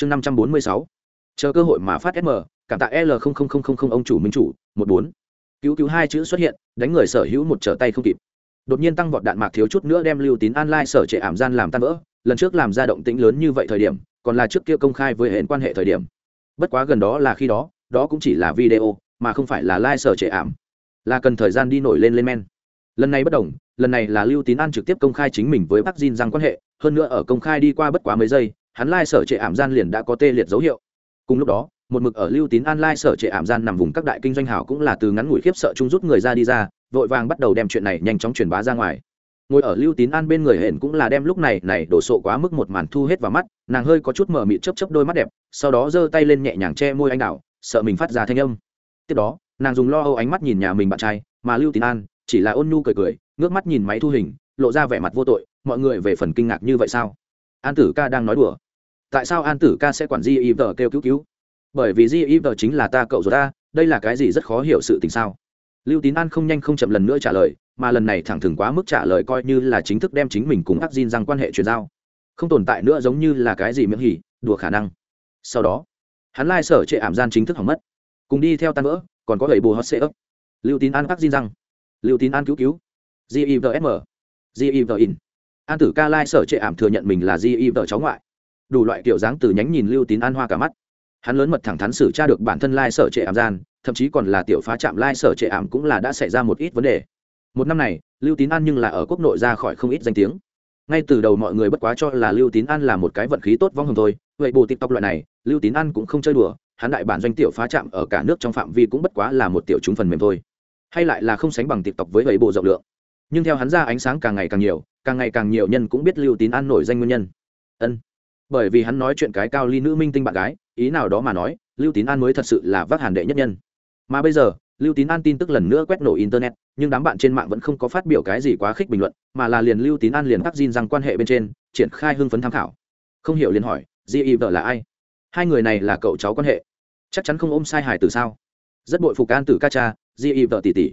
chương năm trăm bốn mươi sáu. Chờ cơ hội mà phát sm cảm tạ l ông chủ minh chủ, một bốn. Cứu cứu hai chữ xuất hiện, đánh người sở hữu một trở tay không kịp. Đột nhiên tăng vọt đạn mạc thiếu chút nữa đem lưu tín an lai sở trệ ảm gian làm tan vỡ, lần trước làm ra động tĩnh lớn như vậy thời điểm, còn là trước kia công khai với hệ quan hệ thời điểm. Bất quá gần đó là khi đó đó cũng chỉ là video, mà không phải là lai sở trệ ảm. Là cần thời gian đi nổi lên lên men. Lần này bất đồng, lần này là lưu tín an trực tiếp công khai chính mình với bác Jin rằng quan hệ, hơn nữa ở công khai đi qua bất quá mấy giây hắn lai sở trệ ảm gian liền đã có tê liệt dấu hiệu. Cùng lúc đó, một mực ở lưu tín an lai sở trệ ảm gian nằm vùng các đại kinh doanh hảo cũng là từ ngắn ngủi khiếp sợ chung rút người ra đi ra, vội vàng bắt đầu đem chuyện này nhanh chóng truyền bá ra ngoài. Ngồi ở lưu tín an bên người hển cũng là đem lúc này này đổ sộ quá mức một màn thu hết vào mắt, nàng hơi có chút mở mịt chấp chấp đôi mắt đẹp, sau đó giơ tay lên nhẹ nhàng che môi anh đạo, sợ mình phát ra thanh âm. Tiếp đó, nàng dùng lo âu ánh mắt nhìn nhà mình bạn trai, mà lưu tín an chỉ là ôn nhu cười cười, ngước mắt nhìn máy thu hình, lộ ra vẻ mặt vô tội, mọi người về phần kinh ngạc như vậy sao? An tử ca đang nói đùa tại sao an tử ca sẽ quản di y tờ kêu cứu cứu? Bởi vì di y tờ chính là ta cậu rồi ta đây là cái gì rất khó hiểu sự tình sao? Lưu tín an không nhanh không chậm lần nữa trả lời mà lần này thẳng thừng quá mức trả lời coi như là chính thức đem chính mình cùng ác diên rằng quan hệ chuyển giao. Không tồn tại nữa giống như là cái gì miễn hỉ đùa khả năng. Sau đó hắn lai sở trệ ảm gian chính thức hỏng mất. Cùng đi theo tan vỡ còn có gậy bồ hot sê ấp. Lưu tín an ác diên rằng lưu tín an cứu cứu. Givm In, an tử ca lai sở trệ ảm thừa nhận mình là giv cháu ngoại đủ loại kiểu dáng từ nhánh nhìn lưu tín an hoa cả mắt. Hắn lớn mật thẳng thắn xử tra được bản thân lai sở trệ ảm gian, thậm chí còn là tiểu phá trạm lai sở trệ ảm cũng là đã xảy ra một ít vấn đề. Một năm này, lưu tín an nhưng là ở quốc nội ra khỏi không ít danh tiếng. Ngay từ đầu mọi người bất quá cho là lưu tín an là một cái vận khí tốt vong hồng thôi, vậy bộ tiktok loại này, lưu tín an cũng không chơi đùa, hắn đại bản doanh tiểu phá trạm ở cả nước trong phạm vi cũng bất quá là một tiểu chúng phần mềm thôi. Hay lại là không sánh bằng tiktok với vậy bộ rộng lượng. Nhưng theo hắn ra ánh sáng càng ngày càng nhiều, càng ngày càng nhiều nhân cũng biết lưu tín an nổi danh nguyên nhân. Ân bởi vì hắn nói chuyện cái cao ly nữ minh tinh bạn gái, ý nào đó mà nói, lưu tín an mới thật sự là vác hàn đệ nhất nhân. Mà bây giờ, lưu tín an tin tức lần nữa quét nổ internet, nhưng đám bạn trên mạng vẫn không có phát biểu cái gì quá khích bình luận, mà là liền lưu tín an liền tắc xin rằng quan hệ bên trên, triển khai hưng phấn tham khảo. Không hiểu liền hỏi di y vợ là ai? Hai người này là cậu cháu quan hệ. Chắc chắn không ôm sai hài từ sao? Rất bội phục an tử ca cha di y vợ tỷ tỷ.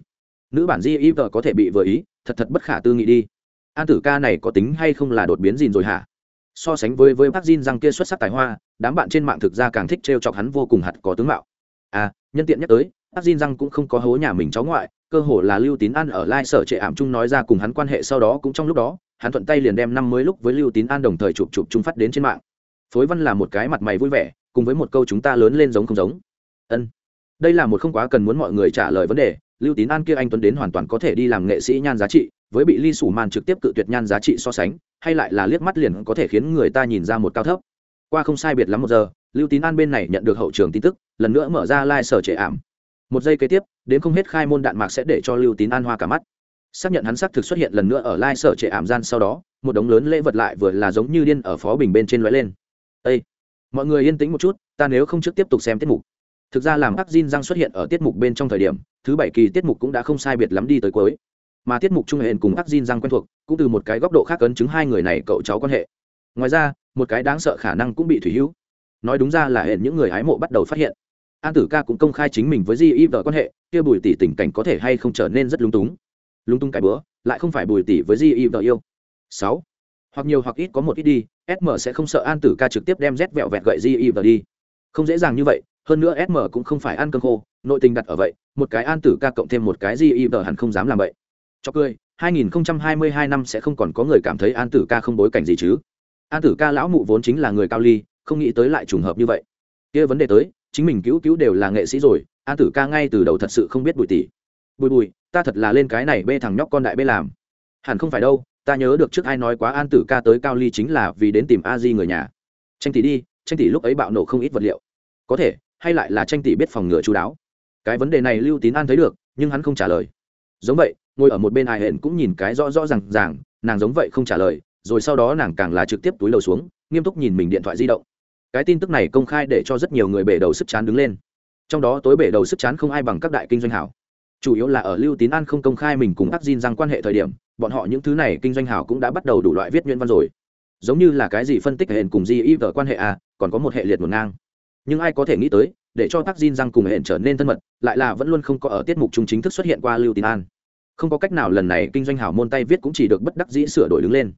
Nữ bản di y vợ có thể bị vừa ý, thật thật bất khả tư nghị đi. An tử ca này có tính hay không là đột biến gì rồi hả? So sánh với với bác Jin răng kia xuất sắc tài hoa, đám bạn trên mạng thực ra càng thích trêu chọc hắn vô cùng hạt có tướng mạo. À nhân tiện nhắc tới bác Jin răng cũng không có hố nhà mình cháu ngoại, cơ hồ là lưu tín an ở lai sở trệ ảm chung nói ra cùng hắn quan hệ sau đó cũng trong lúc đó, hắn thuận tay liền đem năm mới lúc với lưu tín an đồng thời chụp chụp chung phát đến trên mạng. Phối văn là một cái mặt mày vui vẻ, cùng với một câu chúng ta lớn lên giống không giống. Ân. Đây là một không quá cần muốn mọi người trả lời vấn đề, lưu tín an kia anh tuấn đến hoàn toàn có thể đi làm nghệ sĩ nhan giá trị với bị ly sủ màn trực tiếp cự tuyệt nhan giá trị so sánh, hay lại là liếc mắt liền có thể khiến người ta nhìn ra một cao thấp. Qua không sai biệt lắm một giờ, lưu tín an bên này nhận được hậu trường tin tức, lần nữa mở ra lai、like、sở trệ ảm. Một giây kế tiếp, đến không hết khai môn đạn mạc sẽ để cho lưu tín an hoa cả mắt. Xác nhận hắn xác thực xuất hiện lần nữa ở lai、like、sở trệ ảm gian sau đó, một đống lớn lễ vật lại vừa là giống như điên ở phó bình bên trên lóe lên. Ây mọi người yên tĩnh một chút, ta nếu không trước tiếp tục xem tiết mục. Thực ra làm hắc Diên Giang xuất hiện ở tiết mục bên trong thời điểm, thứ bảy kỳ tiết mục cũng đã không sai biệt lắm đi tới cuối mà tiết mục trung hẹn cùng ác Jin Giang quen thuộc, cũng từ một cái góc độ khác cấn chứng hai người này cậu cháu quan hệ. Ngoài ra, một cái đáng sợ khả năng cũng bị thủy hữu. Nói đúng ra là hẹn những người hái mộ bắt đầu phát hiện. An tử ca cũng công khai chính mình với di y vợ quan hệ, kia bùi tỷ tình cảnh có thể hay không trở nên rất lung túng. Lung tung cái bữa, lại không phải bùi tỷ với di y vợ yêu. Sáu. Hoặc nhiều hoặc ít có một ít đi sm sẽ không sợ an tử ca trực tiếp đem rét vẹo vẹt gậy di y vợ đi. Không dễ dàng như vậy, hơn nữa sm cũng không phải ăn cơm khô, nội tình đặt ở vậy, một cái an tử ca cộng thêm một cái di y vợ hẳn không dám làm vậy cho cười 2022 năm sẽ không còn có người cảm thấy an tử ca không bối cảnh gì chứ. An tử ca lão mụ vốn chính là người cao ly, không nghĩ tới lại trùng hợp như vậy. Kia vấn đề tới, chính mình cứu cứu đều là nghệ sĩ rồi, an tử ca ngay từ đầu thật sự không biết bùi tỷ bùi bùi, ta thật là lên cái này bê thằng nhóc con đại bê làm. Hẳn không phải đâu, ta nhớ được trước ai nói quá an tử ca tới cao ly chính là vì đến tìm a di người nhà. Tranh tỷ đi, tranh tỷ lúc ấy bạo nổ không ít vật liệu. Có thể, hay lại là tranh tỷ biết phòng ngừa chú đáo. Cái vấn đề này lưu tín an thấy được, nhưng hắn không trả lời. Giống vậy ngồi ở một bên ai hển cũng nhìn cái rõ rõ ràng ràng, nàng giống vậy không trả lời, rồi sau đó nàng càng là trực tiếp túi đầu xuống, nghiêm túc nhìn mình điện thoại di động. Cái tin tức này công khai để cho rất nhiều người bể đầu sức chán đứng lên. Trong đó tối bể đầu sức chán không ai bằng các đại kinh doanh hảo. Chủ yếu là ở lưu tín an không công khai mình cùng ác diên rằng quan hệ thời điểm, bọn họ những thứ này kinh doanh hảo cũng đã bắt đầu đủ loại viết nhuyễn văn rồi. Giống như là cái gì phân tích hệ cùng di y vợ quan hệ à còn có một hệ liệt một ngang. Nhưng ai có thể nghĩ tới, để cho tác Jin răng cùng hẹn trở nên thân mật, lại là vẫn luôn không có ở tiết mục chung chính thức xuất hiện qua lưu tín an không có cách nào lần này kinh doanh hảo môn tay viết cũng chỉ được bất đắc dĩ sửa đổi đứng lên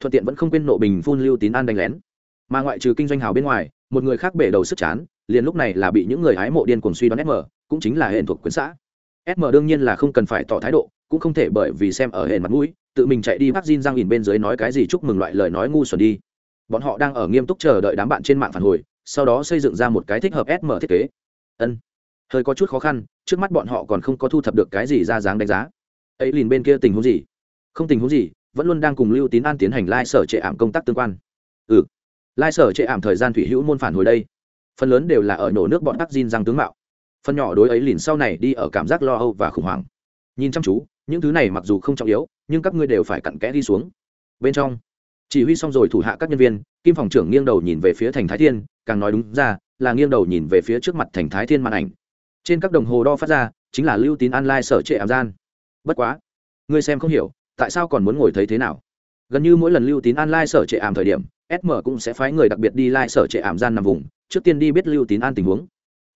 thuận tiện vẫn không quên nộ bình phun lưu tín an đánh lén mà ngoại trừ kinh doanh hảo bên ngoài một người khác bể đầu sức chán liền lúc này là bị những người hái mộ điên cuồng suy đoán sm cũng chính là hệ thuộc quyến xã sm đương nhiên là không cần phải tỏ thái độ cũng không thể bởi vì xem ở hệ mặt mũi tự mình chạy đi bác Jin Giang nhìn bên dưới nói cái gì chúc mừng loại lời nói ngu xuẩn đi. Bọn họ đang ở nghiêm túc chờ đợi đám bạn trên mạng phản hồi, sau đó xây dựng ra một cái thích hợp SM thiết kế. Ân, hơi có chút khó khăn, trước mắt bọn họ còn không có thu thập được cái gì ra dáng đánh giá. Ấy liền bên kia tình huống gì? Không tình huống gì, vẫn luôn đang cùng Lưu Tín An tiến hành lai sở trệ ảm công tác tương quan. Ừ, lai sở trệ ảm thời gian thủy hữu môn phản hồi đây. Phần lớn đều là ở nổ nước bọn tắc Jin Giang tướng mạo. Phần nhỏ đối ấy liền sau này đi ở cảm giác lo âu và khủng hoảng. Nhìn chăm chú, những thứ này mặc dù không trọng yếu nhưng các ngươi đều phải cặn kẽ đi xuống bên trong chỉ huy xong rồi thủ hạ các nhân viên kim phòng trưởng nghiêng đầu nhìn về phía thành thái thiên càng nói đúng ra là nghiêng đầu nhìn về phía trước mặt thành thái thiên màn ảnh trên các đồng hồ đo phát ra chính là lưu tín An lai sở trệ ảm gian bất quá, ngươi xem không hiểu, tại sao còn muốn ngồi thấy thế nào? Gần như mỗi lần lưu tín an sở trệ ảm thời điểm sm cũng sẽ phái người đặc biệt đi lai、like、sở sở trệ ảm gian nằm vùng, trước tiên đi biết lưu tín an tình huống.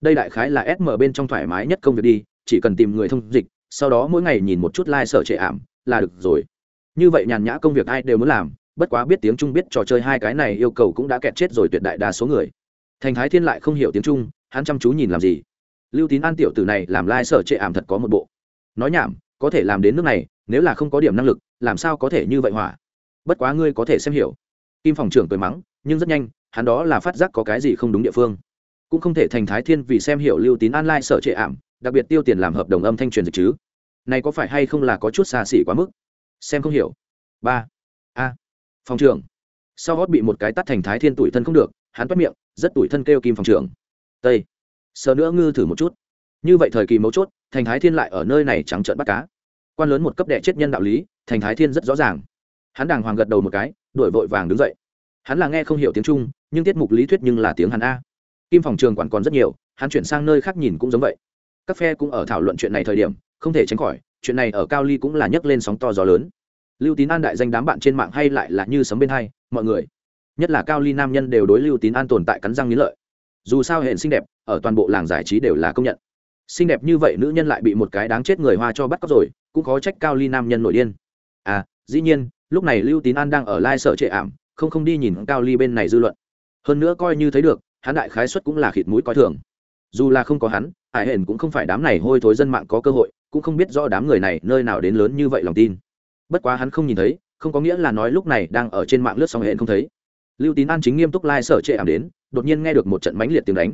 Đây đại khái là sm bên trong thoải mái nhất công việc đi, chỉ cần tìm người thông dịch, sau đó mỗi ngày nhìn một chút lai、like、sở trệ ảm, là được rồi. Như vậy nhàn nhã công việc ai đều muốn làm, bất quá biết tiếng trung biết trò chơi hai cái này yêu cầu cũng đã kẹt chết rồi tuyệt đại đa số người. Thành thái thiên lại không hiểu tiếng trung, hắn chăm chú nhìn làm gì. Lưu tín an tiểu tử này làm lai、like、sở trệ ảm thật có một bộ. Nói nhảm có thể làm đến nước này, nếu là không có điểm năng lực, làm sao có thể như vậy hỏa? Bất quá ngươi có thể xem hiểu. Kim phòng trưởng cười mắng, nhưng rất nhanh, hắn đó là phát giác có cái gì không đúng địa phương. Cũng không thể thành thái thiên vì xem hiểu lưu tín an sở trệ ảm, đặc biệt tiêu tiền làm hợp đồng âm thanh truyền dịch chứ. Này có phải hay không là có chút xa xỉ quá mức? Xem không hiểu. Ba. A. Phòng trưởng. Sau gót bị một cái tắt thành thái thiên tuổi thân không được, hắn toát miệng, rất tuổi thân kêu kim phòng trưởng. Tây. Sợ nữa ngư thử một chút. Như vậy thời kỳ mấu chốt thành thái thiên lại ở nơi này trắng trợn bắt cá. Quan lớn một cấp đệ chết nhân đạo lý thành thái thiên rất rõ ràng. Hắn đàng hoàng gật đầu một cái đổi vội vàng đứng dậy. Hắn là nghe không hiểu tiếng trung nhưng tiết mục lý thuyết nhưng là tiếng hắn a. Kim phòng trường quản còn rất nhiều hắn chuyển sang nơi khác nhìn cũng giống vậy. Các phe cũng ở thảo luận chuyện này thời điểm không thể tránh khỏi chuyện này ở cao ly cũng là nhấc lên sóng to gió lớn. Lưu tín an đại danh đám bạn trên mạng hay lại là như sấm bên hay, mọi người nhất là cao ly nam nhân đều đối lưu tín an tồn tại cắn răng nghĩ lợi. Dù sao hệ xinh đẹp ở toàn bộ làng giải trí đều là công nhận xinh đẹp như vậy nữ nhân lại bị một cái đáng chết người hoa cho bắt cóc rồi, cũng khó trách cao ly nam nhân nội điên. À dĩ nhiên, lúc này lưu tín an đang ở lai sở trệ ảm, không không đi nhìn cao ly bên này dư luận. Hơn nữa coi như thấy được, hắn đại khái xuất cũng là khịt mũi coi thường. Dù là không có hắn, hải hển cũng không phải đám này hôi thối dân mạng có cơ hội, cũng không biết rõ đám người này nơi nào đến lớn như vậy lòng tin. Bất quá hắn không nhìn thấy, không có nghĩa là nói lúc này đang ở trên mạng lướt xong hển không thấy. Lưu tín an chính nghiêm túc lai sở trệ ảm đến, đột nhiên nghe được một trận mãnh liệt tiếng đánh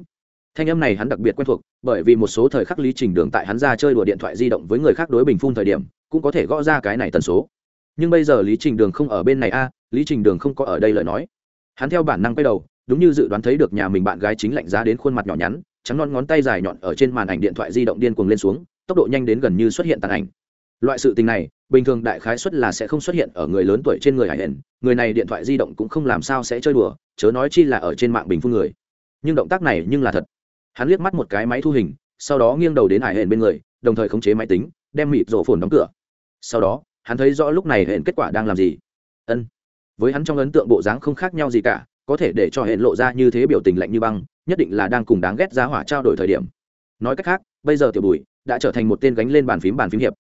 thanh âm này hắn đặc biệt quen thuộc, bởi vì một số thời khắc lý trình đường tại hắn ra chơi đùa điện thoại di động với người khác đối bình phun thời điểm, cũng có thể gõ ra cái này tần số. Nhưng bây giờ lý trình đường không ở bên này a, lý trình đường không có ở đây lời nói. Hắn theo bản năng quay đầu, đúng như dự đoán thấy được nhà mình bạn gái chính lạnh giá đến khuôn mặt nhỏ nhắn, trắng non ngón tay dài nhọn ở trên màn ảnh điện thoại di động điên cuồng lên xuống, tốc độ nhanh đến gần như xuất hiện tàn ảnh. Loại sự tình này, bình thường đại khái xuất là sẽ không xuất hiện ở người lớn tuổi trên người hải hển người này điện thoại di động cũng không làm sao sẽ chơi đùa, chớ nói chi là ở trên mạng bình phương người. Nhưng động tác này nhưng là thật hắn liếc mắt một cái máy thu hình, sau đó nghiêng đầu đến hải hển bên người, đồng thời khống chế máy tính, đem mịt rổ phồn đóng cửa. Sau đó, hắn thấy rõ lúc này hển kết quả đang làm gì. Ân. Với hắn trong ấn tượng bộ dáng không khác nhau gì cả, có thể để cho hển lộ ra như thế biểu tình lạnh như băng, nhất định là đang cùng đáng ghét giá hỏa trao đổi thời điểm. Nói cách khác, bây giờ tiểu bùi đã trở thành một tên gánh lên bàn phím bàn phím hiệp.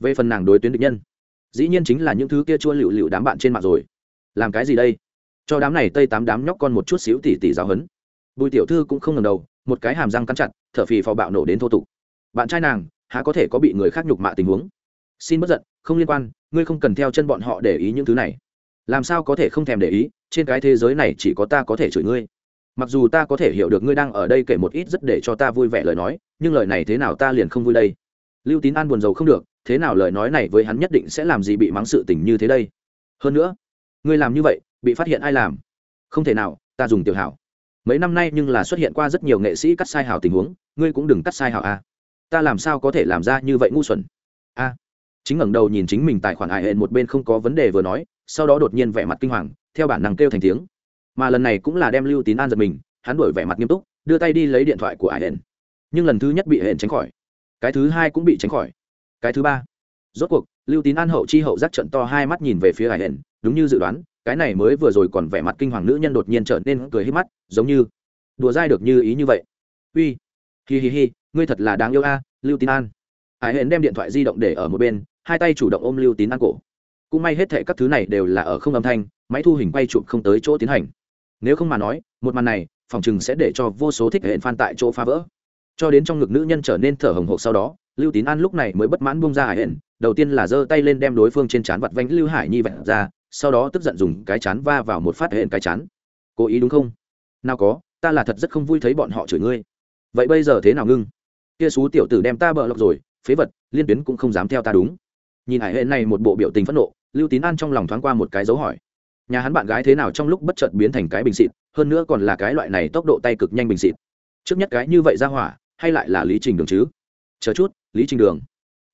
Về phần nàng đối tuyến địch nhân, dĩ nhiên chính là những thứ kia chua lựu lựu đám bạn trên mạng rồi. Làm cái gì đây? Cho đám này tây tám đám nhóc con một chút xíu tỉ tỉ giáo hấn bùi tiểu thư cũng không ngần đầu một cái hàm răng cắn chặt, thở phì phò bạo nổ đến thô tục. Bạn trai nàng, há có thể có bị người khác nhục mạ tình huống? Xin bất giận, không liên quan, ngươi không cần theo chân bọn họ để ý những thứ này. Làm sao có thể không thèm để ý, trên cái thế giới này chỉ có ta có thể chửi ngươi. Mặc dù ta có thể hiểu được ngươi đang ở đây kể một ít rất để cho ta vui vẻ lời nói, nhưng lời này thế nào ta liền không vui đây. Lưu tín an buồn rầu không được, thế nào lời nói này với hắn nhất định sẽ làm gì bị mắng sự tình như thế đây? Hơn nữa, ngươi làm như vậy, bị phát hiện ai làm? Không thể nào, ta dùng tiểu hảo mấy năm nay nhưng là xuất hiện qua rất nhiều nghệ sĩ cắt sai hảo tình huống, ngươi cũng đừng cắt sai hảo a. Ta làm sao có thể làm ra như vậy ngu xuẩn? A. Chính ngẩng đầu nhìn chính mình tài khoản ải hẹn một bên không có vấn đề vừa nói, sau đó đột nhiên vẻ mặt kinh hoàng, theo bản năng kêu thành tiếng. Mà lần này cũng là đem lưu tín an giật mình, hắn đổi vẻ mặt nghiêm túc, đưa tay đi lấy điện thoại của ải hển nhưng lần thứ nhất bị hển tránh khỏi. Cái thứ hai cũng bị tránh khỏi. Cái thứ ba. Rốt cuộc, lưu tín an hậu chi hậu giác trận to hai mắt nhìn về phía ải hển đúng như dự đoán cái này mới vừa rồi còn vẻ mặt kinh hoàng nữ nhân đột nhiên trở nên cười hết mắt, giống như, đùa dai được như ý như vậy. Uy, hi hi hi, ngươi thật là đáng yêu a, lưu tín an. Hải hển đem điện thoại di động để ở một bên, hai tay chủ động ôm lưu tín an cổ. Cũng may hết thệ các thứ này đều là ở không âm thanh, máy thu hình quay chụp không tới chỗ tiến hành. Nếu không mà nói, một màn này, phòng chừng sẽ để cho vô số thích hệ phan tại chỗ phá vỡ. Cho đến trong ngực nữ nhân trở nên thở hồng hộc sau đó, lưu tín an lúc này mới bất mãn bung ra hải hển đầu tiên là giơ tay lên đem đối phương trên trán vặt vánh lưu hải nhi vẹn ra sau đó tức giận dùng cái chán va vào một phát hển cái chán. Cố ý đúng không? Nào có, ta là thật rất không vui thấy bọn họ chửi ngươi. Vậy bây giờ thế nào ngưng? Kia xú tiểu tử đem ta bợ lọc rồi, phế vật, liên tuyến cũng không dám theo ta đúng. Nhìn hải hệ này một bộ biểu tình phẫn nộ, lưu tín an trong lòng thoáng qua một cái dấu hỏi. Nhà hắn bạn gái thế nào trong lúc bất chợt biến thành cái bình xịt, hơn nữa còn là cái loại này tốc độ tay cực nhanh bình xịt. Trước nhất cái như vậy ra hỏa, hay lại là lý trình đường chứ? Chờ chút, lý trình đường.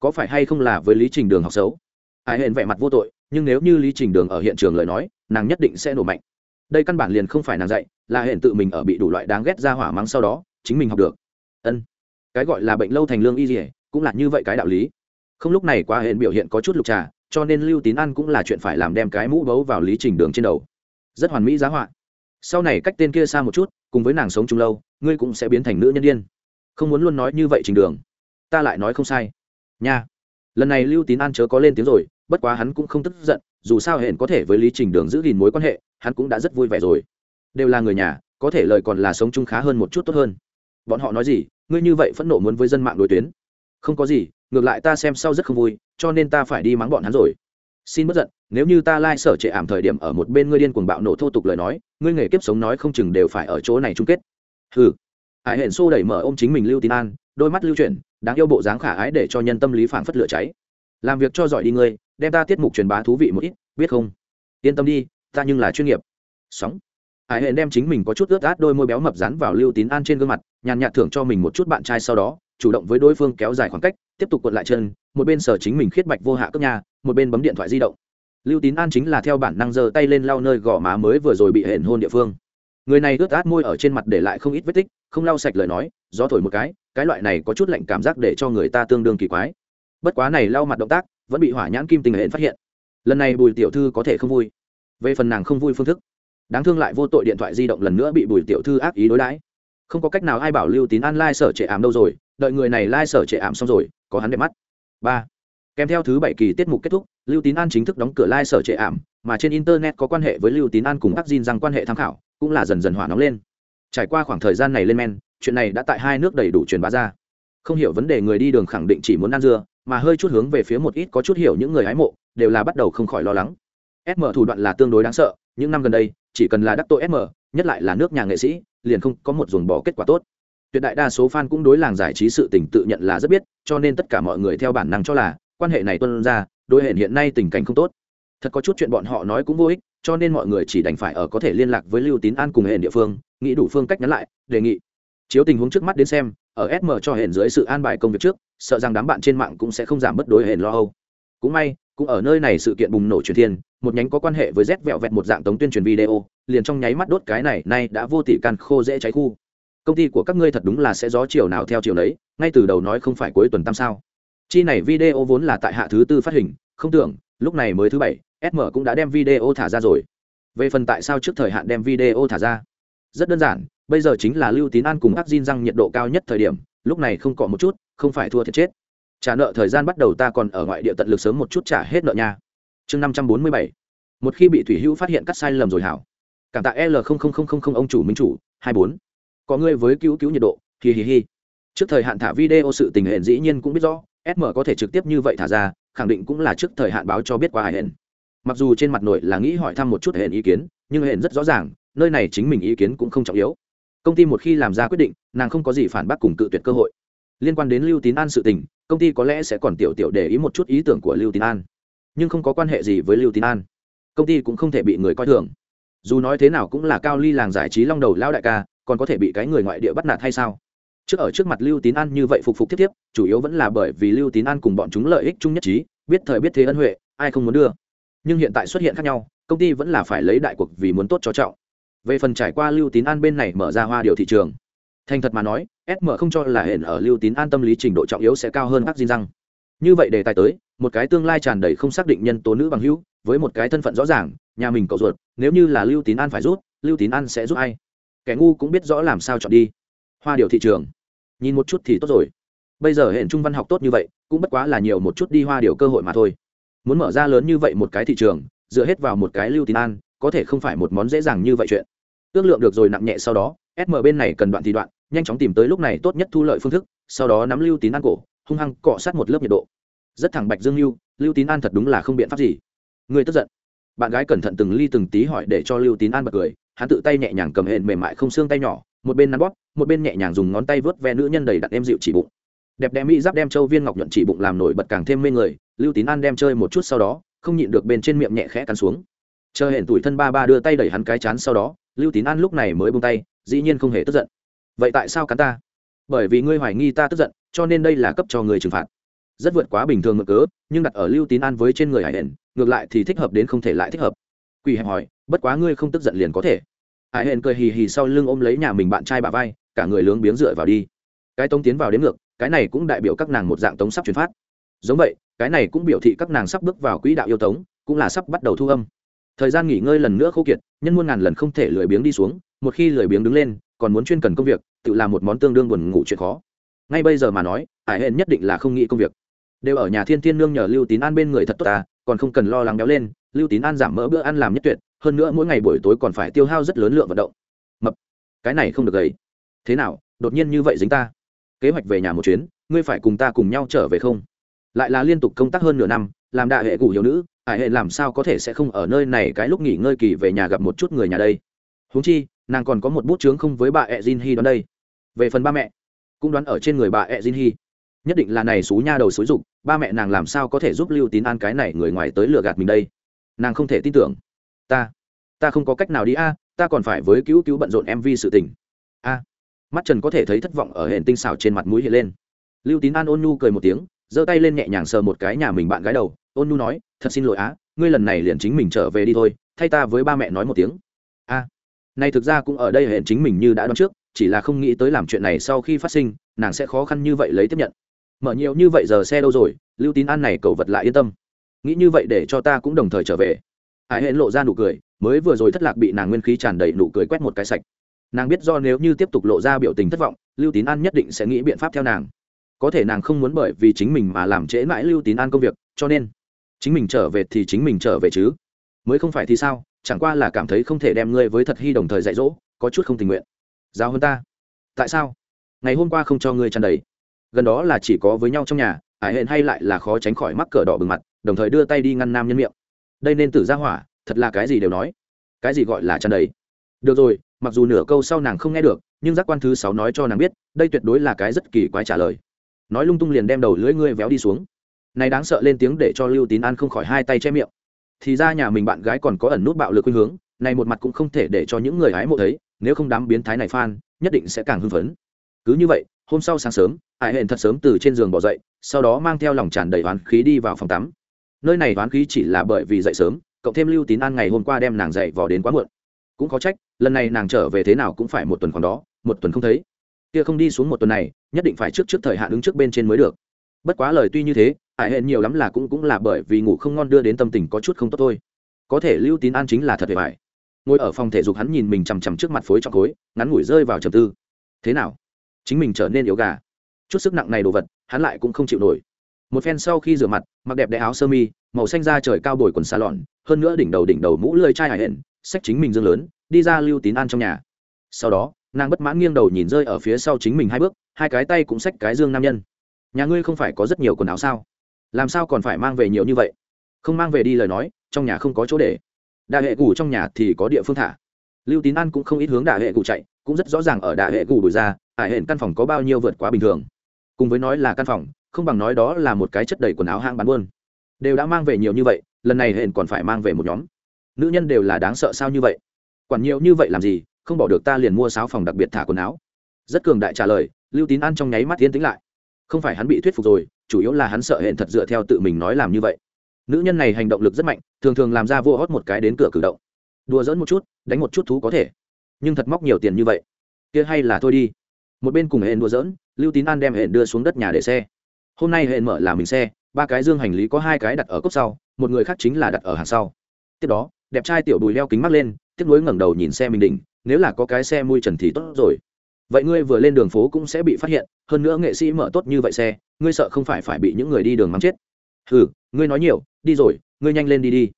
Có phải hay không là với lý trình đường học xấu? Hải hệ vẻ mặt vô tội nhưng nếu như lý trình đường ở hiện trường lời nói, nàng nhất định sẽ nổ mạnh. Đây căn bản liền không phải nàng dạy, là hiện tự mình ở bị đủ loại đáng ghét ra hỏa mắng sau đó, chính mình học được. Ân, cái gọi là bệnh lâu thành lương y dỉa cũng là như vậy cái đạo lý. Không lúc này quá hiện biểu hiện có chút lục trà, cho nên lưu tín ăn cũng là chuyện phải làm đem cái mũ bấu vào lý trình đường trên đầu. Rất hoàn mỹ giá họa. Sau này cách tên kia xa một chút, cùng với nàng sống chung lâu, ngươi cũng sẽ biến thành nữ nhân đ i ê n không muốn luôn nói như vậy trình đường. Ta lại nói không sai. Nha. Lần này lưu tín an chớ có lên tiếng rồi bất quá hắn cũng không tức giận, dù sao hển có thể với lý trình đường giữ gìn mối quan hệ, hắn cũng đã rất vui vẻ rồi. Đều là người nhà, có thể lời còn là sống chung khá hơn một chút tốt hơn. Bọn họ nói gì, ngươi như vậy phẫn nộ muốn với dân mạng đối tuyến. Không có gì, ngược lại ta xem sau rất không vui, cho nên ta phải đi mắng bọn hắn rồi. Xin bất giận, nếu như ta lai、like、sở trệ ảm thời điểm ở một bên ngươi điên cuồng bạo nổ thô tục lời nói, ngươi nghề kiếp sống nói không chừng đều phải ở chỗ này chung kết. Hừ. Hải hển xô đẩy mở ô m chính mình lưu tín an, đôi mắt lưu chuyển, đáng yêu bộ dáng khả ái để cho nhân tâm lý phản phất lửa cháy. Làm việc cho giỏi đi ngươi đem ta tiết mục truyền bá thú vị một ít, biết không? Yên tâm đi, ta nhưng là chuyên nghiệp. Sóng. Hải hển đem chính mình có chút ướt át đôi môi béo mập dán vào lưu tín an trên gương mặt, nhàn nhạt thưởng cho mình một chút bạn trai sau đó, chủ động với đối phương kéo dài khoảng cách, tiếp tục cuộn lại chân, một bên sở chính mình khiết bạch vô hạ cấp nhà một bên bấm điện thoại di động. Lưu tín an chính là theo bản năng giơ tay lên lau nơi gò má mới vừa rồi bị hển hôn địa phương. Người này ướt át môi ở trên mặt để lại không ít vết tích, không lau sạch lời nói, gió thổi một cái cái loại này có chút lạnh cảm giác để cho người ta tương đương kỳ quái. Bất quá này lau mặt động tác vẫn bị hỏa nhãn kim tình hển phát hiện. Lần này bùi tiểu thư có thể không vui. Về phần nàng không vui phương thức, đáng thương lại vô tội điện thoại di động lần nữa bị bùi tiểu thư ác ý đối đãi. Không có cách nào ai bảo lưu tín an lai、like、sở trệ ảm đâu rồi, đợi người này lai、like、sở trệ ảm xong rồi, có hắn đẹp mắt. Ba. Kèm theo thứ bảy kỳ tiết mục kết thúc, lưu tín an chính thức đóng cửa lai、like、sở trệ ảm, mà trên internet có quan hệ với lưu tín an cùng ác diên rằng quan hệ tham khảo, cũng là dần dần hỏa nóng lên. Trải qua khoảng thời gian này lên men, chuyện này đã tại hai nước đầy đủ truyền bá ra. Không hiểu vấn đề người đi đường khẳng định chỉ muốn ăn dưa mà hơi chút hướng về phía một ít có chút hiểu những người hái mộ, đều là bắt đầu không khỏi lo lắng. Sm thủ đoạn là tương đối đáng sợ, những năm gần đây, chỉ cần là đắc tội sm nhất lại là nước nhà nghệ sĩ, liền không có một dồn bỏ kết quả tốt. Tuyệt đại đa số fan cũng đối làng giải trí sự tình tự nhận là rất biết, cho nên tất cả mọi người theo bản năng cho là, quan hệ này tuân ra, đối hệ hiện nay tình cảnh không tốt. Thật có chút chuyện bọn họ nói cũng vô ích, cho nên mọi người chỉ đành phải ở có thể liên lạc với lưu tín an cùng hệ địa phương, nghĩ đủ phương cách nhắn lại, đề nghị. Chiếu tình huống trước mắt đến xem ở sm cho hệ dưới sự an bài công việc trước, sợ rằng đám bạn trên mạng cũng sẽ không giảm bất đối hệ lo âu. Cũng may, cũng ở nơi này sự kiện bùng nổ truyền thiên, một nhánh có quan hệ với z vẹo vẹt một dạng tống tuyên truyền video, liền trong nháy mắt đốt cái này, nay đã vô tỷ can khô dễ cháy khu. Công ty của các ngươi thật đúng là sẽ gió chiều nào theo chiều đấy ngay từ đầu nói không phải cuối tuần tam sao. Chi này video vốn là tại hạ thứ tư phát hình, không tưởng, lúc này mới thứ bảy sm cũng đã đem video thả ra rồi. Về phần tại sao trước thời hạn đem video thả ra? Rất đơn giản bây giờ chính là lưu tín an cùng ác diên răng nhiệt độ cao nhất thời điểm, lúc này không cọ một chút, không phải thua thiệt chết. Trả nợ thời gian bắt đầu ta còn ở ngoại địa tận lực sớm một chút trả hết nợ nha. Chương năm trăm bốn mươi bảy. Một khi bị thủy hữu phát hiện cắt sai lầm rồi hảo. Cảm tạ l ông chủ minh chủ, hai bốn. Có ngươi với cứu cứu nhiệt độ, hi hi hi. Trước thời hạn thả video sự tình hệ dĩ nhiên cũng biết rõ sm có thể trực tiếp như vậy thả ra, khẳng định cũng là trước thời hạn báo cho biết qua hải hển. Mặc dù trên mặt nội là nghĩ hỏi thăm một chút hệ ý kiến, nhưng hệ rất rõ ràng, nơi này chính mình ý kiến cũng không trọng yếu công ty một khi làm ra quyết định, nàng không có gì phản bác cùng cự tuyệt cơ hội. Liên quan đến lưu tín an sự tình, công ty có lẽ sẽ còn tiểu tiểu để ý một chút ý tưởng của lưu tín an. Nhưng không có quan hệ gì với lưu tín an. Công ty cũng không thể bị người coi thường. Dù nói thế nào cũng là cao ly làng giải trí long đầu lao đại ca, còn có thể bị cái người ngoại địa bắt nạt hay sao? Trước ở trước mặt lưu tín an như vậy phục phục tiếp tiếp chủ yếu vẫn là bởi vì lưu tín an cùng bọn chúng lợi ích chung nhất trí, biết thời biết thế ân huệ, ai không muốn đưa. Nhưng hiện tại xuất hiện khác nhau, công ty vẫn là phải lấy đại cuộc vì muốn tốt cho trọng về phần trải qua lưu tín an bên này mở ra hoa điều thị trường. Thành thật mà nói sm không cho là hển ở lưu tín an tâm lý trình độ trọng yếu sẽ cao hơn các di răng. Như vậy đề tài tới, một cái tương lai tràn đầy không xác định nhân tố nữ bằng hữu, với một cái thân phận rõ ràng, nhà mình cậu ruột, nếu như là lưu tín an phải rút, lưu tín an sẽ giúp ai? Kẻ ngu cũng biết rõ làm sao chọn đi. Hoa điều thị trường. Nhìn một chút thì tốt rồi. Bây giờ hệ trung văn học tốt như vậy, cũng bất quá là nhiều một chút đi hoa điều cơ hội mà thôi. Muốn mở ra lớn như vậy một cái thị trường, dựa hết vào một cái lưu tín an có thể không phải một món dễ dàng như vậy chuyện. Ước lượng được rồi nặng nhẹ sau đó sm bên này cần đoạn thì đoạn, nhanh chóng tìm tới lúc này tốt nhất thu lợi phương thức, sau đó nắm lưu tín an cổ, hung hăng cọ sát một lớp nhiệt độ. Rất thẳng bạch dương lưu lưu tín an thật đúng là không biện pháp gì. Người tức giận. Bạn gái cẩn thận từng ly từng tí hỏi để cho lưu tín an bật cười, hắn tự tay nhẹ nhàng cầm hẹn mềm mại không xương tay nhỏ, một bên nắn bóp, một bên nhẹ nhàng dùng ngón tay vớt ve nữ nhân đầy đặn em dịu chỉ bụng. Đẹp đẽ mỹ giáp đem châu viên ngọc nhuận chỉ bụng làm nổi bật càng thêm mê người, lưu tín an đem chơi một chút sau đó, không nhịn được bên trên miệng nhẹ khẽ cắn xuống chờ hẹn tuổi thân ba ba đưa tay đẩy hắn cái chán sau đó, lưu tín an lúc này mới bông tay, dĩ nhiên không hề tức giận. Vậy tại sao cắn ta? Bởi vì ngươi hoài nghi ta tức giận, cho nên đây là cấp cho người trừng phạt. Rất vượt quá bình thường ngược cớ, nhưng đặt ở lưu tín an với trên người hải hển ngược lại thì thích hợp đến không thể lại thích hợp. Quỳ hẹp hỏi, bất quá ngươi không tức giận liền có thể. Hải hển cười hì hì sau lưng ôm lấy nhà mình bạn trai bà vai, cả người lướng biếng dựa vào đi. Cái tống tiến vào đến ngược, cái này cũng đại biểu các nàng một dạng tống sắp chuyển phát. Giống vậy, cái này cũng biểu thị các nàng sắp bước vào quỹ đạo yêu tống, cũng là sắp bắt đầu thu âm thời gian nghỉ ngơi lần nữa khô kiệt, nhân muôn ngàn lần không thể lười biếng đi xuống, một khi lười biếng đứng lên, còn muốn chuyên cần công việc, tự làm một món tương đương buồn ngủ chuyện khó. Ngay bây giờ mà nói ải hên nhất định là không nghĩ công việc. Đều ở nhà thiên thiên nương nhờ lưu tín an bên người thật tốt ta, còn không cần lo lắng béo lên, lưu tín an giảm mỡ bữa ăn làm nhất tuyệt, hơn nữa mỗi ngày buổi tối còn phải tiêu hao rất lớn lượng vận động. Mập, cái này không được gầy. Thế nào, đột nhiên như vậy dính ta? Kế hoạch về nhà một chuyến, ngươi phải cùng ta cùng nhau trở về không? Lại là liên tục công tác hơn nửa năm, làm đại hệ cụ hiểu nữ hải hệ làm sao có thể sẽ không ở nơi này cái lúc nghỉ ngơi kỳ về nhà gặp một chút người nhà đây? Huống chi, nàng còn có một bút chướng không với bà ẹ jin hi đón đây. Về phần ba mẹ, cũng đoán ở trên người bà ẹ jin hi nhất định là này xú nha đầu xúi dục, ba mẹ nàng làm sao có thể giúp lưu tín an cái này người ngoài tới lừa gạt mình đây? Nàng không thể tin tưởng. Ta ta không có cách nào đi a, ta còn phải với cứu cứu bận rộn mv sự tình. A, mắt trần có thể thấy thất vọng ở hệ tinh xảo trên mặt mũi hiện lên. Lưu tín an ôn nhu cười một tiếng, giơ tay lên nhẹ nhàng sờ một cái nhà mình bạn gái đầu ôn nhu nói, thật xin lỗi á, ngươi lần này liền chính mình trở về đi thôi, thay ta với ba mẹ nói một tiếng. A này thực ra cũng ở đây hẹn chính mình như đã đoán trước, chỉ là không nghĩ tới làm chuyện này sau khi phát sinh, nàng sẽ khó khăn như vậy lấy tiếp nhận. Mở nhiều như vậy giờ xe đâu rồi, lưu tín an này cầu vật lại yên tâm. Nghĩ như vậy để cho ta cũng đồng thời trở về. Hải hẹn lộ ra nụ cười, mới vừa rồi thất lạc bị nàng nguyên khí tràn đầy nụ cười quét một cái sạch. Nàng biết do nếu như tiếp tục lộ ra biểu tình thất vọng, lưu tín an nhất định sẽ nghĩ biện pháp theo nàng. Có thể nàng không muốn bởi vì chính mình mà làm trễ mãi lưu tín an công việc, cho nên chính mình trở về thì chính mình trở về chứ. Mới không phải thì sao, chẳng qua là cảm thấy không thể đem ngươi với thật hy đồng thời dạy dỗ, có chút không tình nguyện. Giao hơn ta. Tại sao? Ngày hôm qua không cho ngươi chăn đầy. Gần đó là chỉ có với nhau trong nhà, ải hẹn hay lại là khó tránh khỏi mắc cờ đỏ bừng mặt, đồng thời đưa tay đi ngăn nam nhân miệng. Đây nên tử ra hỏa, thật là cái gì đều nói. Cái gì gọi là chăn đầy? Được rồi, mặc dù nửa câu sau nàng không nghe được, nhưng giác quan thứ sáu nói cho nàng biết, đây tuyệt đối là cái rất kỳ quái trả lời. Nói lung tung liền đem đầu lưỡi ngươi véo đi xuống này đáng sợ lên tiếng để cho lưu tín an không khỏi hai tay che miệng. Thì ra nhà mình bạn gái còn có ẩn nút bạo lực khuynh hướng này một mặt cũng không thể để cho những người hái mộ thấy, nếu không đám biến thái này phan nhất định sẽ càng hưng phấn. Cứ như vậy, hôm sau sáng sớm ải hẹn thật sớm từ trên giường bỏ dậy, sau đó mang theo lòng tràn đầy oán khí đi vào phòng tắm. Nơi này oán khí chỉ là bởi vì dậy sớm, cộng thêm lưu tín an ngày hôm qua đem nàng dậy vò đến quá muộn. Cũng có trách, lần này nàng trở về thế nào cũng phải một tuần còn đó, một tuần không thấy. Kia không đi xuống một tuần này, nhất định phải trước trước thời hạn ứng trước bên trên mới được. Bất quá lời tuy như thế hải hẹn nhiều lắm là cũng cũng là bởi vì ngủ không ngon đưa đến tâm tình có chút không tốt thôi. Có thể lưu tín an chính là thật về vải ngồi ở phòng thể dục hắn nhìn mình chằm chằm trước mặt phối trong khối, ngắn ngủi rơi vào trầm tư. Thế nào? Chính mình trở nên yếu gà. Chút sức nặng này đồ vật, hắn lại cũng không chịu nổi. Một phen sau khi rửa mặt, mặc đẹp đẽ áo sơ mi, màu xanh da trời cao bồi quần xa lọn, hơn nữa đỉnh đầu đỉnh đầu mũ lơi chai hải hẹn xách chính mình dương lớn, đi ra lưu tín an trong nhà. Sau đó, nàng bất mãn nghiêng đầu nhìn rơi ở phía sau chính mình hai bước, hai cái tay cũng xách cái dương nam nhân. Nhà ngươi không phải có rất nhiều quần áo sao? Làm sao còn phải mang về nhiều như vậy? Không mang về đi lời nói, trong nhà không có chỗ để. Đại hệ củ trong nhà thì có địa phương thả. Lưu tín an cũng không ít hướng đại hệ củ chạy, cũng rất rõ ràng ở đại hệ củ đổi ra ải hển căn phòng có bao nhiêu vượt quá bình thường. Cùng với nói là căn phòng, không bằng nói đó là một cái chất đầy quần áo hang bán buôn. Đều đã mang về nhiều như vậy, lần này hển còn phải mang về một nhóm. Nữ nhân đều là đáng sợ sao như vậy? Quản nhiều như vậy làm gì, không bỏ được ta liền mua sáo phòng đặc biệt thả quần áo. Rất cường đại trả lời, lưu tín an trong nháy mắt tiến tĩnh lại. Không phải hắn bị thuyết phục rồi chủ yếu là hắn sợ hẹn thật dựa theo tự mình nói làm như vậy. Nữ nhân này hành động lực rất mạnh, thường thường làm ra vô hót một cái đến cửa cử động. Đùa dỡn một chút, đánh một chút thú có thể, nhưng thật móc nhiều tiền như vậy. Kia hay là thôi đi. Một bên cùng hẹn đùa dỡn lưu tín an đem hẹn đưa xuống đất nhà để xe. Hôm nay hẹn mở là mình xe, ba cái dương hành lý có hai cái đặt ở cốc sau, một người khác chính là đặt ở hàng sau. Tiếp đó, đẹp trai tiểu bùi leo kính mắt lên tiếp nối ngẩng đầu nhìn xe mình đỉnh, nếu là có cái xe mui trần thì tốt rồi. Vậy ngươi vừa lên đường phố cũng sẽ bị phát hiện, hơn nữa nghệ sĩ mở tốt như vậy xe ngươi sợ không phải phải bị những người đi đường mắng chết. Ừ ngươi nói nhiều, đi rồi, ngươi nhanh lên đi đi.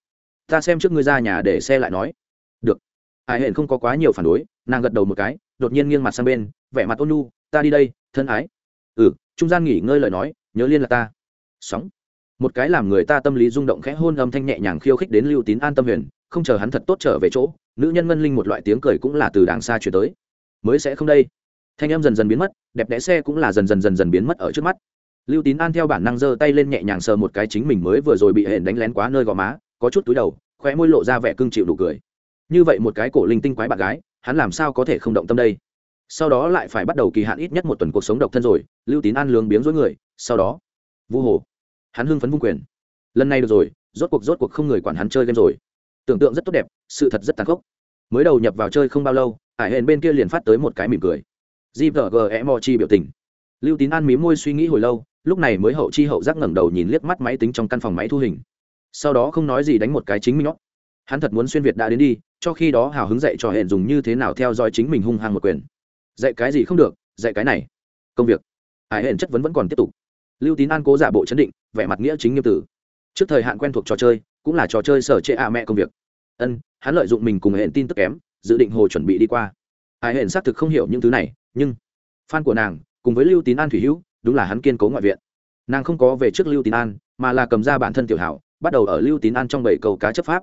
Ta xem trước ngươi ra nhà để xe lại nói. Được. Ai hển không có quá nhiều phản đối, nàng gật đầu một cái, đột nhiên nghiêng mặt sang bên, vẻ mặt ôn nhu, ta đi đây, thân ái. Ừ trung gian nghỉ ngơi lời nói, nhớ liên là ta. Sóng. Một cái làm người ta tâm lý rung động khẽ hôn âm thanh nhẹ nhàng khiêu khích đến lưu tín an tâm huyền, không chờ hắn thật tốt trở về chỗ, nữ nhân ngân linh một loại tiếng cười cũng là từ đàng xa chuyển tới. Mới sẽ không đây. Thanh em dần dần biến mất, đẹp đẽ xe cũng là dần dần dần dần biến mất ở trước mắt lưu tín an theo bản năng giơ tay lên nhẹ nhàng sờ một cái chính mình mới vừa rồi bị hển đánh lén quá nơi gò má, có chút túi đầu, khóe môi lộ ra vẻ cưng chịu đủ cười. Như vậy một cái cổ linh tinh quái bạn gái, hắn làm sao có thể không động tâm đây? Sau đó lại phải bắt đầu kỳ hạn ít nhất một tuần cuộc sống độc thân rồi, lưu tín an lướng biếng dối người, sau đó, vu hồ, hắn hưng phấn vung quyền. Lần này được rồi, rốt cuộc rốt cuộc không người quản hắn chơi game rồi. Tưởng tượng rất tốt đẹp, sự thật rất tàn khốc. Mới đầu nhập vào chơi không bao lâu ải hển bên kia liền phát tới một cái mỉm cười. Gvg e chi biểu tình. Lưu tín an mí môi suy nghĩ hồi lâu lúc này mới hậu chi hậu giác ngẩng đầu nhìn liếc mắt máy tính trong căn phòng máy thu hình. Sau đó không nói gì đánh một cái chính mình nhóc. Hắn thật muốn xuyên việt đã đến đi, cho khi đó hào hứng dạy cho hẹn dùng như thế nào theo dõi chính mình hung hăng một quyền. Dạy cái gì không được, dạy cái này. Công việc. Hải hẹn chất vấn vẫn còn tiếp tục. Lưu tín an cố giả bộ chấn định, vẻ mặt nghĩa chính nghiêm tử. Trước thời hạn quen thuộc trò chơi, cũng là trò chơi sở trệ a mẹ công việc. Ân, hắn lợi dụng mình cùng hẹn tin tức kém, dự định hồ chuẩn bị đi qua. Hải hẹn xác thực không hiểu những thứ này, nhưng fan của nàng, cùng với lưu tín an thủy hữu đúng là hắn kiên cố ngoại viện. Nàng không có về trước lưu tín an, mà là cầm ra bản thân tiểu hảo, bắt đầu ở lưu tín an trong bảy cầu cá chấp pháp.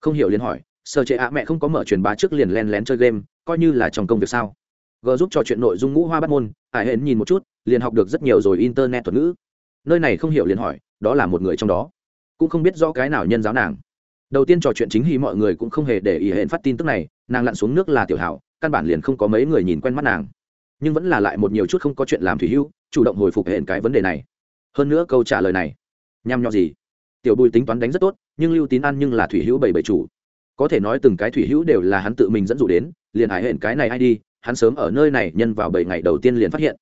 Không hiểu liền hỏi sơ chế ạ, mẹ không có mở truyền bá trước liền len lén chơi game, coi như là trong công việc sao? G giúp trò chuyện nội dung ngũ hoa bắt môn ải hển nhìn một chút, liền học được rất nhiều rồi internet thuật ngữ. Nơi này không hiểu liền hỏi, đó là một người trong đó. Cũng không biết rõ cái nào nhân giáo nàng. Đầu tiên trò chuyện chính hy mọi người cũng không hề để ý hển phát tin tức này, nàng lặn xuống nước là tiểu hảo, căn bản liền không có mấy người nhìn quen mắt nàng. Nhưng vẫn là lại một nhiều chút không có chuyện làm thủy hưu chủ động hồi phục hển cái vấn đề này. Hơn nữa câu trả lời này, nhằm nhọ gì? Tiểu bùi tính toán đánh rất tốt, nhưng lưu tín ăn nhưng là thủy hữu bảy bảy chủ. Có thể nói từng cái thủy hữu đều là hắn tự mình dẫn dụ đến, liền hải hẹn cái này ai đi, hắn sớm ở nơi này nhân vào bảy ngày đầu tiên liền phát hiện.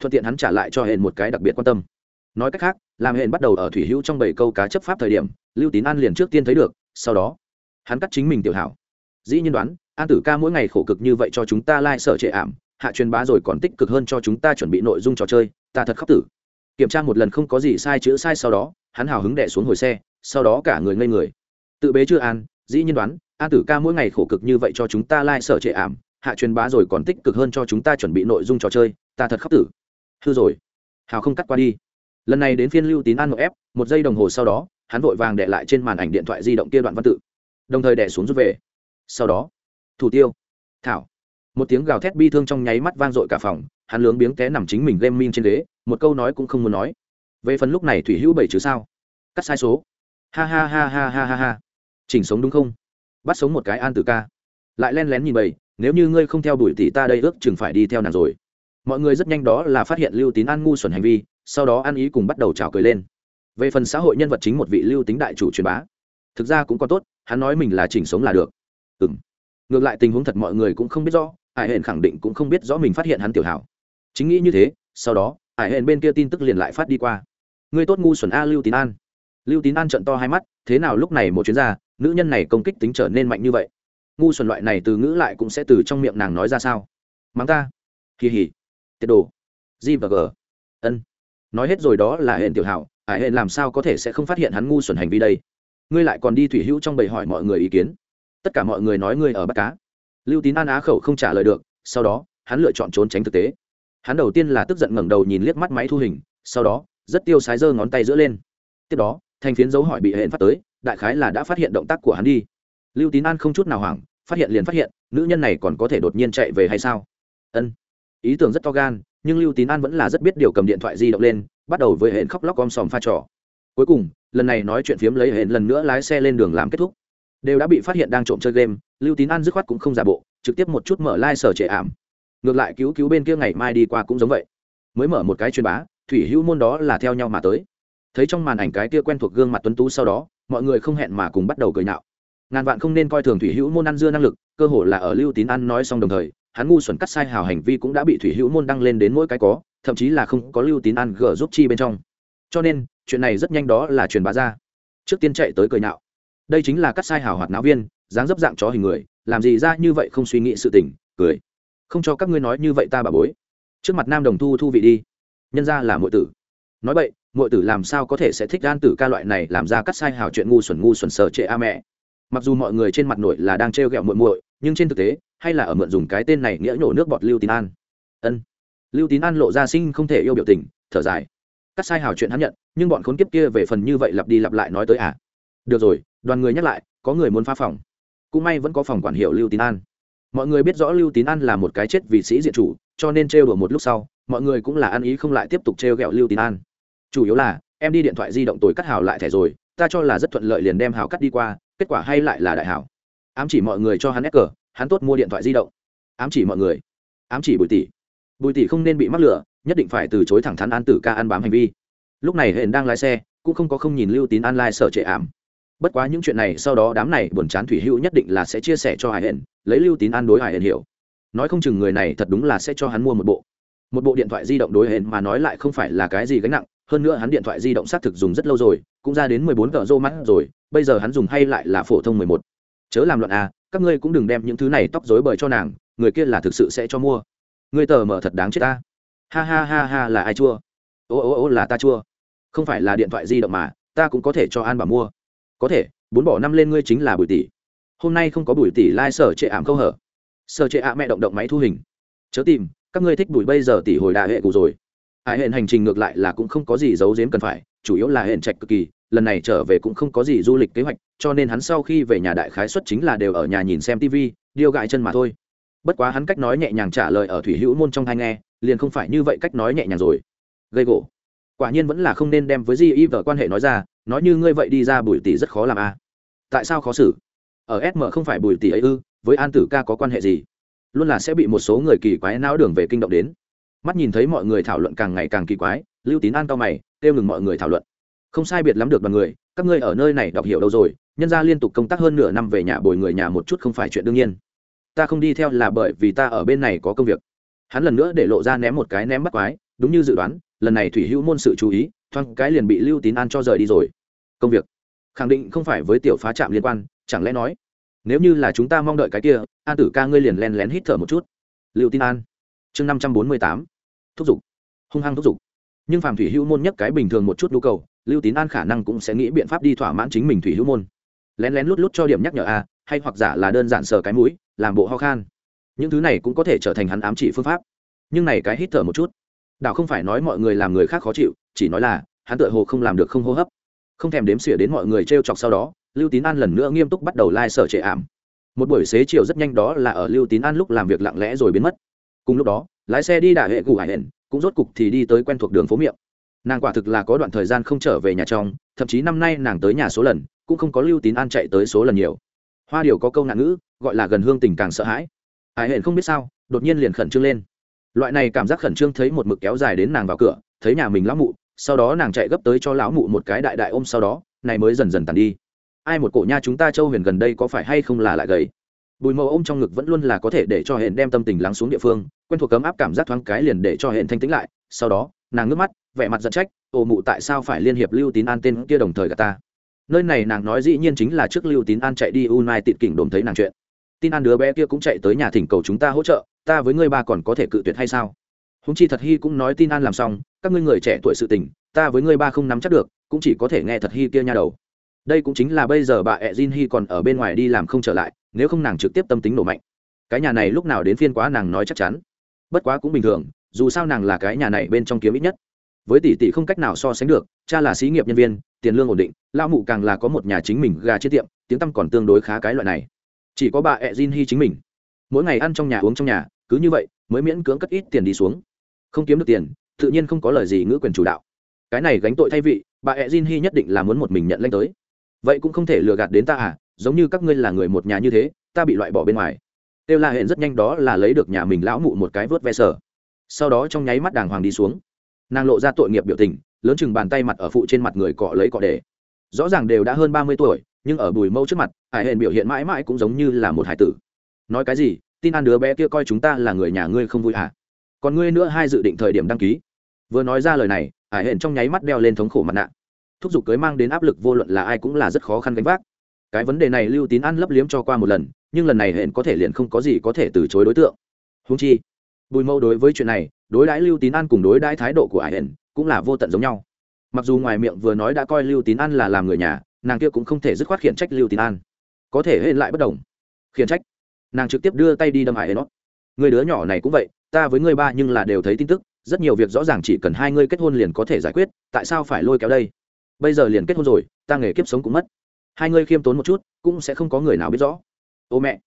Thuận tiện hắn trả lại cho hẹn một cái đặc biệt quan tâm. Nói cách khác, làm hẹn bắt đầu ở thủy hữu trong bảy câu cá chấp pháp thời điểm, lưu tín an liền trước tiên thấy được, sau đó, hắn cắt chính mình tiểu hảo. Dĩ nhiên đoán, an tử ca mỗi ngày khổ cực như vậy cho chúng ta lai、like、sở trệ ảm hạ truyền bá rồi còn tích cực hơn cho chúng ta chuẩn bị nội dung trò chơi, ta thật khóc tử. Kiểm tra một lần không có gì sai chữ sai sau đó, hắn hào hứng đẻ xuống hồi xe, sau đó cả người ngây người. Tự bế chưa an, dĩ nhiên đoán, an tử ca mỗi ngày khổ cực như vậy cho chúng ta lai、like、sở trệ ảm, hạ truyền bá rồi còn tích cực hơn cho chúng ta chuẩn bị nội dung trò chơi, ta thật khóc tử. Hư rồi. Hào không cắt qua đi. Lần này đến phiên lưu tín an một ép, một giây đồng hồ sau đó, hắn vội vàng đệ lại trên màn ảnh điện thoại di động kia đoạn văn tự. Đồng thời đẻ xuống rút về. Sau đó, thủ tiêu, thảo một tiếng gào thét bi thương trong nháy mắt vang dội cả phòng, hắn lướng biếng té nằm chính mình game min trên ghế, một câu nói cũng không muốn nói. Về phần lúc này thủy hữu bảy chứ sao? Cắt sai số. Ha ha ha ha ha ha ha. Chỉnh sống đúng không? Bắt sống một cái an tử ca. Lại len lén nhìn bầy, nếu như ngươi không theo đuổi thì ta đây ước chừng phải đi theo nàng rồi. Mọi người rất nhanh đó là phát hiện lưu tín an ngu xuẩn hành vi, sau đó ăn ý cùng bắt đầu trào cười lên. Về phần xã hội nhân vật chính một vị lưu tính đại chủ truyền bá. Thực ra cũng có tốt, hắn nói mình là chỉnh sống là được. Ừ m ngược lại tình huống thật mọi người cũng không biết rõ Ải hển khẳng định cũng không biết rõ mình phát hiện hắn tiểu hảo. Chính nghĩ như thế, sau đó Ải hển bên kia tin tức liền lại phát đi qua. Ngươi tốt ngu xuẩn a lưu tín an. Lưu tín an trận to hai mắt, thế nào lúc này một chuyến gia nữ nhân này công kích tính trở nên mạnh như vậy. Ngu xuẩn loại này từ ngữ lại cũng sẽ từ trong miệng nàng nói ra sao? Mắng ta. Kỳ hỉ. Tiết đồ. G và g. Ân. Nói hết rồi đó là hẹn tiểu hảo ải hẹn làm sao có thể sẽ không phát hiện hắn ngu xuẩn hành vi đây? Ngươi lại còn đi thủy hữu trong bầy hỏi mọi người ý kiến. Tất cả mọi người nói ngươi ở bắt cá lưu tín an á khẩu không trả lời được, sau đó, hắn lựa chọn trốn tránh thực tế. Hắn đầu tiên là tức giận ngẩng đầu nhìn liếc mắt máy thu hình, sau đó, rất tiêu sái giơ ngón tay giữa lên. Tiếp đó, thành phiến dấu hỏi bị hẹn phát tới, đại khái là đã phát hiện động tác của hắn đi. Lưu tín an không chút nào hoảng, phát hiện liền phát hiện, nữ nhân này còn có thể đột nhiên chạy về hay sao? Ân. Ý tưởng rất to gan, nhưng lưu tín an vẫn là rất biết điều cầm điện thoại di động lên, bắt đầu với hẹn khóc lóc om sòm pha trò. Cuối cùng, lần này nói chuyện phiếm lấy hẹn lần nữa lái xe lên đường làm kết thúc đều đã bị phát hiện đang trộm chơi game, lưu tín an dứt khoát cũng không giả bộ, trực tiếp một chút mở lai、like、sở trệ ảm. Ngược lại cứu cứu bên kia ngày mai đi qua cũng giống vậy. Mới mở một cái truyền bá, thủy hữu môn đó là theo nhau mà tới. Thấy trong màn ảnh cái kia quen thuộc gương mặt tuấn tú sau đó, mọi người không hẹn mà cùng bắt đầu cười nạo. ngàn vạn không nên coi thường thủy hữu môn ăn dưa năng lực, cơ hồ là ở lưu tín ăn nói xong đồng thời, hắn ngu xuẩn cắt sai hào hành vi cũng đã bị thủy hữu môn đăng lên đến mỗi cái có, thậm chí là không có lưu tín ăn gỡ giúp chi bên trong. Cho nên, chuyện này rất nhanh đó là truyền bá ra. Trước tiên chạy tới cười nạo đây chính là cắt sai hào hoạt náo viên, dáng dấp dạng chó hình người, làm gì ra như vậy không suy nghĩ sự tình, cười. Không cho các ngươi nói như vậy ta bà bối. Trước mặt nam đồng thu thu vị đi. Nhân ra là muội tử. Nói vậy muội tử làm sao có thể sẽ thích gan tử ca loại này làm ra cắt sai hào chuyện ngu xuẩn ngu xuẩn sợ trệ a mẹ. Mặc dù mọi người trên mặt nội là đang trêu ghẹo muội muội, nhưng trên thực tế, hay là ở mượn dùng cái tên này nghĩa nhổ nước bọt lưu tín an. Ân. Lưu tín an lộ ra sinh không thể yêu biểu tình, thở dài. Cắt sai hào chuyện hắn nhận, nhưng bọn khốn kiếp kia về phần như vậy lặp đi lặp lại nói tới à. Được rồi đoàn người nhắc lại, có người muốn phá phòng. Cũng may vẫn có phòng quản hiệu lưu tín an. Mọi người biết rõ lưu tín an là một cái chết vì sĩ diện chủ, cho nên trêu đùa một lúc sau, mọi người cũng là ăn ý không lại tiếp tục trêu ghẹo lưu tín an. Chủ yếu là, em đi điện thoại di động tối cắt hào lại thẻ rồi, ta cho là rất thuận lợi liền đem hào cắt đi qua, kết quả hay lại là đại hào. Ám chỉ mọi người cho hắn ép cờ hắn tốt mua điện thoại di động. Ám chỉ mọi người. Ám chỉ bùi tỷ. Bùi tỷ không nên bị mắc lửa nhất định phải từ chối thẳng thắn an tử ca ăn bám hành vi. Lúc này hển đang lái xe, cũng không có không nhìn lưu tín an lai sở trệ ảm bất quá những chuyện này sau đó đám này buồn chán thủy hữu nhất định là sẽ chia sẻ cho hải hển lấy lưu tín an đối hải hển hiểu. Nói không chừng người này thật đúng là sẽ cho hắn mua một bộ. Một bộ điện thoại di động đối hển mà nói lại không phải là cái gì gánh nặng, hơn nữa hắn điện thoại di động xác thực dùng rất lâu rồi, cũng ra đến mười bốn tờ rô mắt rồi, bây giờ hắn dùng hay lại là phổ thông mười một. Chớ làm loạn à các ngươi cũng đừng đem những thứ này tóc rối bời cho nàng, người kia là thực sự sẽ cho mua. Người tờ mở thật đáng chết ta. Ha ha ha ha, là ai chua? Ô ô ô, là ta chua. Không phải là điện thoại di động mà, ta cũng có thể cho an bà mua có thể, bốn bỏ năm lên ngươi chính là bùi tỷ. Hôm nay không có bùi tỷ lai、like、sở trệ ảm câu hở. Sở trệ ạ mẹ động động máy thu hình. Chớ tìm, các ngươi thích bùi bây giờ tỷ hồi đà hệ cụ rồi. Hải hẹn hành trình ngược lại là cũng không có gì giấu giếm cần phải, chủ yếu là hẹn trạch cực kỳ, lần này trở về cũng không có gì du lịch kế hoạch, cho nên hắn sau khi về nhà đại khái xuất chính là đều ở nhà nhìn xem tv điêu gại chân mà thôi. Bất quá hắn cách nói nhẹ nhàng trả lời ở thủy hữu môn trong hai nghe, liền không phải như vậy cách nói nhẹ nhàng rồi. Gây gỗ. Quả nhiên vẫn là không nên đem với di y vợ quan hệ nói ra nói như ngươi vậy đi ra bùi tỷ rất khó làm a à. tại sao khó xử? Ở sm không phải bùi tỷ ấy ư, với an tử ca có quan hệ gì? Luôn là sẽ bị một số người kỳ quái não đường về kinh động đến. Mắt nhìn thấy mọi người thảo luận càng ngày càng kỳ quái, lưu tín an cao mày, kêu ngừng mọi người thảo luận. Không sai biệt lắm được đoàn người, các ngươi ở nơi này đọc hiểu đâu rồi, nhân ra liên tục công tác hơn nửa năm về nhà bồi người nhà một chút không phải chuyện đương nhiên. Ta không đi theo là bởi vì ta ở bên này có công việc. Hắn lần nữa để lộ ra ném một cái ném bắt quái, đúng như dự đoán, lần này thủy hữu môn sự chú ý thoáng cái liền bị lưu tín an cho rời đi rồi. Công việc khẳng định không phải với tiểu phá trạm liên quan, chẳng lẽ nói, nếu như là chúng ta mong đợi cái kia, an tử ca ngươi liền len lén hít thở một chút. Lưu tín an, chương năm trăm bốn mươi tám, thúc giục. Hung hăng thúc giục. Nhưng phàm thủy hữu môn nhất cái bình thường một chút nhu cầu, lưu tín an khả năng cũng sẽ nghĩ biện pháp đi thỏa mãn chính mình thủy hữu môn. Lén lén lút lút cho điểm nhắc nhở a hay hoặc giả là đơn giản sờ cái mũi, làm bộ ho khan. Những thứ này cũng có thể trở thành hắn ám chỉ phương pháp. Nhưng này cái hít thở một chút, đảo không phải nói mọi người làm người khác khó chịu chỉ nói là, hắn tựa hồ không làm được không hô hấp. Không thèm đếm xỉa đến mọi người t r e o chọc sau đó, lưu tín an lần nữa nghiêm túc bắt đầu lai、like、sở trệ ảm. Một buổi xế chiều rất nhanh đó là ở lưu tín an lúc làm việc lặng lẽ rồi biến mất. Cùng lúc đó, lái xe đi đả hệ cụ hải hển, cũng rốt cục thì đi tới quen thuộc đường phố miệng. Nàng quả thực là có đoạn thời gian không trở về nhà trong, thậm chí năm nay nàng tới nhà số lần, cũng không có lưu tín an chạy tới số lần nhiều. Hoa điều có câu nạn ngữ, gọi là gần hương tình càng sợ hãi. Hải hển không biết sao, đột nhiên liền khẩn trương lên. Loại này cảm giác khẩn trương thấy một mực kéo dài đến nàng vào cửa, thấy nhà mình lão mụ sau đó nàng chạy gấp tới cho lão mụ một cái đại đại ôm sau đó, này mới dần dần tàn đi. Ai một cổ nha chúng ta châu huyền gần đây có phải hay không là lại gầy? Bùi mẫu ôm trong ngực vẫn luôn là có thể để cho hẹn đem tâm tình lắng xuống địa phương, quen thuộc cấm áp cảm giác thoáng cái liền để cho hẹn thanh tĩnh lại, sau đó, nàng ngước mắt, vẻ mặt giận trách ồ mụ tại sao phải liên hiệp lưu tín an tên kia đồng thời gà ta? Nơi này nàng nói dĩ nhiên chính là trước lưu tín an chạy đi u mai tịt kỉnh đồn thấy nàng chuyện. Tin an đứa bé kia cũng chạy tới nhà thỉnh cầu chúng ta hỗ trợ, ta với ngươi ba còn có thể cự tuyệt hay sao? Húng chi thật hy cũng nói tin an làm xong các ngươi người trẻ tuổi sự tình, ta với ngươi ba không nắm chắc được, cũng chỉ có thể nghe thật hi kia nha đầu. Đây cũng chính là bây giờ bà ẹ jin Hi còn ở bên ngoài đi làm không trở lại, nếu không nàng trực tiếp tâm tính nổ mạnh. Cái nhà này lúc nào đến phiên quá nàng nói chắc chắn. Bất quá cũng bình thường, dù sao nàng là cái nhà này bên trong kiếm ít nhất. Với tỷ tỷ không cách nào so sánh được, cha là xí nghiệp nhân viên, tiền lương ổn định, lão mụ càng là có một nhà chính mình gà trên tiệm, tiếng tăm còn tương đối khá cái loại này. Chỉ có bà ẹ jin Hi chính mình. Mỗi ngày ăn trong nhà uống trong nhà, cứ như vậy, mới miễn cưỡng cất ít tiền đi xuống. Không kiếm được tiền tự nhiên không có lời gì ngữ quyền chủ đạo. Cái này gánh tội thay vị, bà ẹ jin hy nhất định là muốn một mình nhận lanh tới. Vậy cũng không thể lừa gạt đến ta à giống như các ngươi là người một nhà như thế, ta bị loại bỏ bên ngoài. Têu la hẹn rất nhanh đó là lấy được nhà mình lão mụ một cái vớt ve sở. Sau đó trong nháy mắt đàng hoàng đi xuống. Nàng lộ ra tội nghiệp biểu tình, lớn chừng bàn tay mặt ở phụ trên mặt người cọ lấy cọ để. Rõ ràng đều đã hơn ba mươi tuổi, nhưng ở bùi mâu trước mặt, hải hẹn biểu hiện mãi mãi cũng giống như là một hải tử. Nói cái gì, tin ăn đứa bé kia coi chúng ta là người nhà ngươi không vui à? Còn ngươi nữa hai dự định thời điểm đăng ký. Vừa nói ra lời này hải hển trong nháy mắt đeo lên thống khổ mặt nạ. Thúc giục cưới mang đến áp lực vô luận là ai cũng là rất khó khăn gánh vác. Cái vấn đề này lưu tín ăn lấp liếm cho qua một lần, nhưng lần này hển có thể liền không có gì có thể từ chối đối tượng. Húng chi, bùi mâu đối với chuyện này, đối đãi lưu tín ăn cùng đối đãi thái độ của hải hển cũng là vô tận giống nhau. Mặc dù ngoài miệng vừa nói đã coi lưu tín ăn là làm người nhà, nàng kia cũng không thể dứt khoát khiển trách lưu tín an. Có thể hên lại bất đồng. Khiển trách. Nàng trực tiếp đưa tay đi đâm hải hên nót người đứa nhỏ này cũng vậy ta với ngươi ba nhưng là đều thấy tin tức, rất nhiều việc rõ ràng chỉ cần hai ngươi kết hôn liền có thể giải quyết, tại sao phải lôi kéo đây? Bây giờ liền kết hôn rồi, ta nghề kiếp sống cũng mất. Hai ngươi khiêm tốn một chút, cũng sẽ không có người nào biết rõ. Ô mẹ,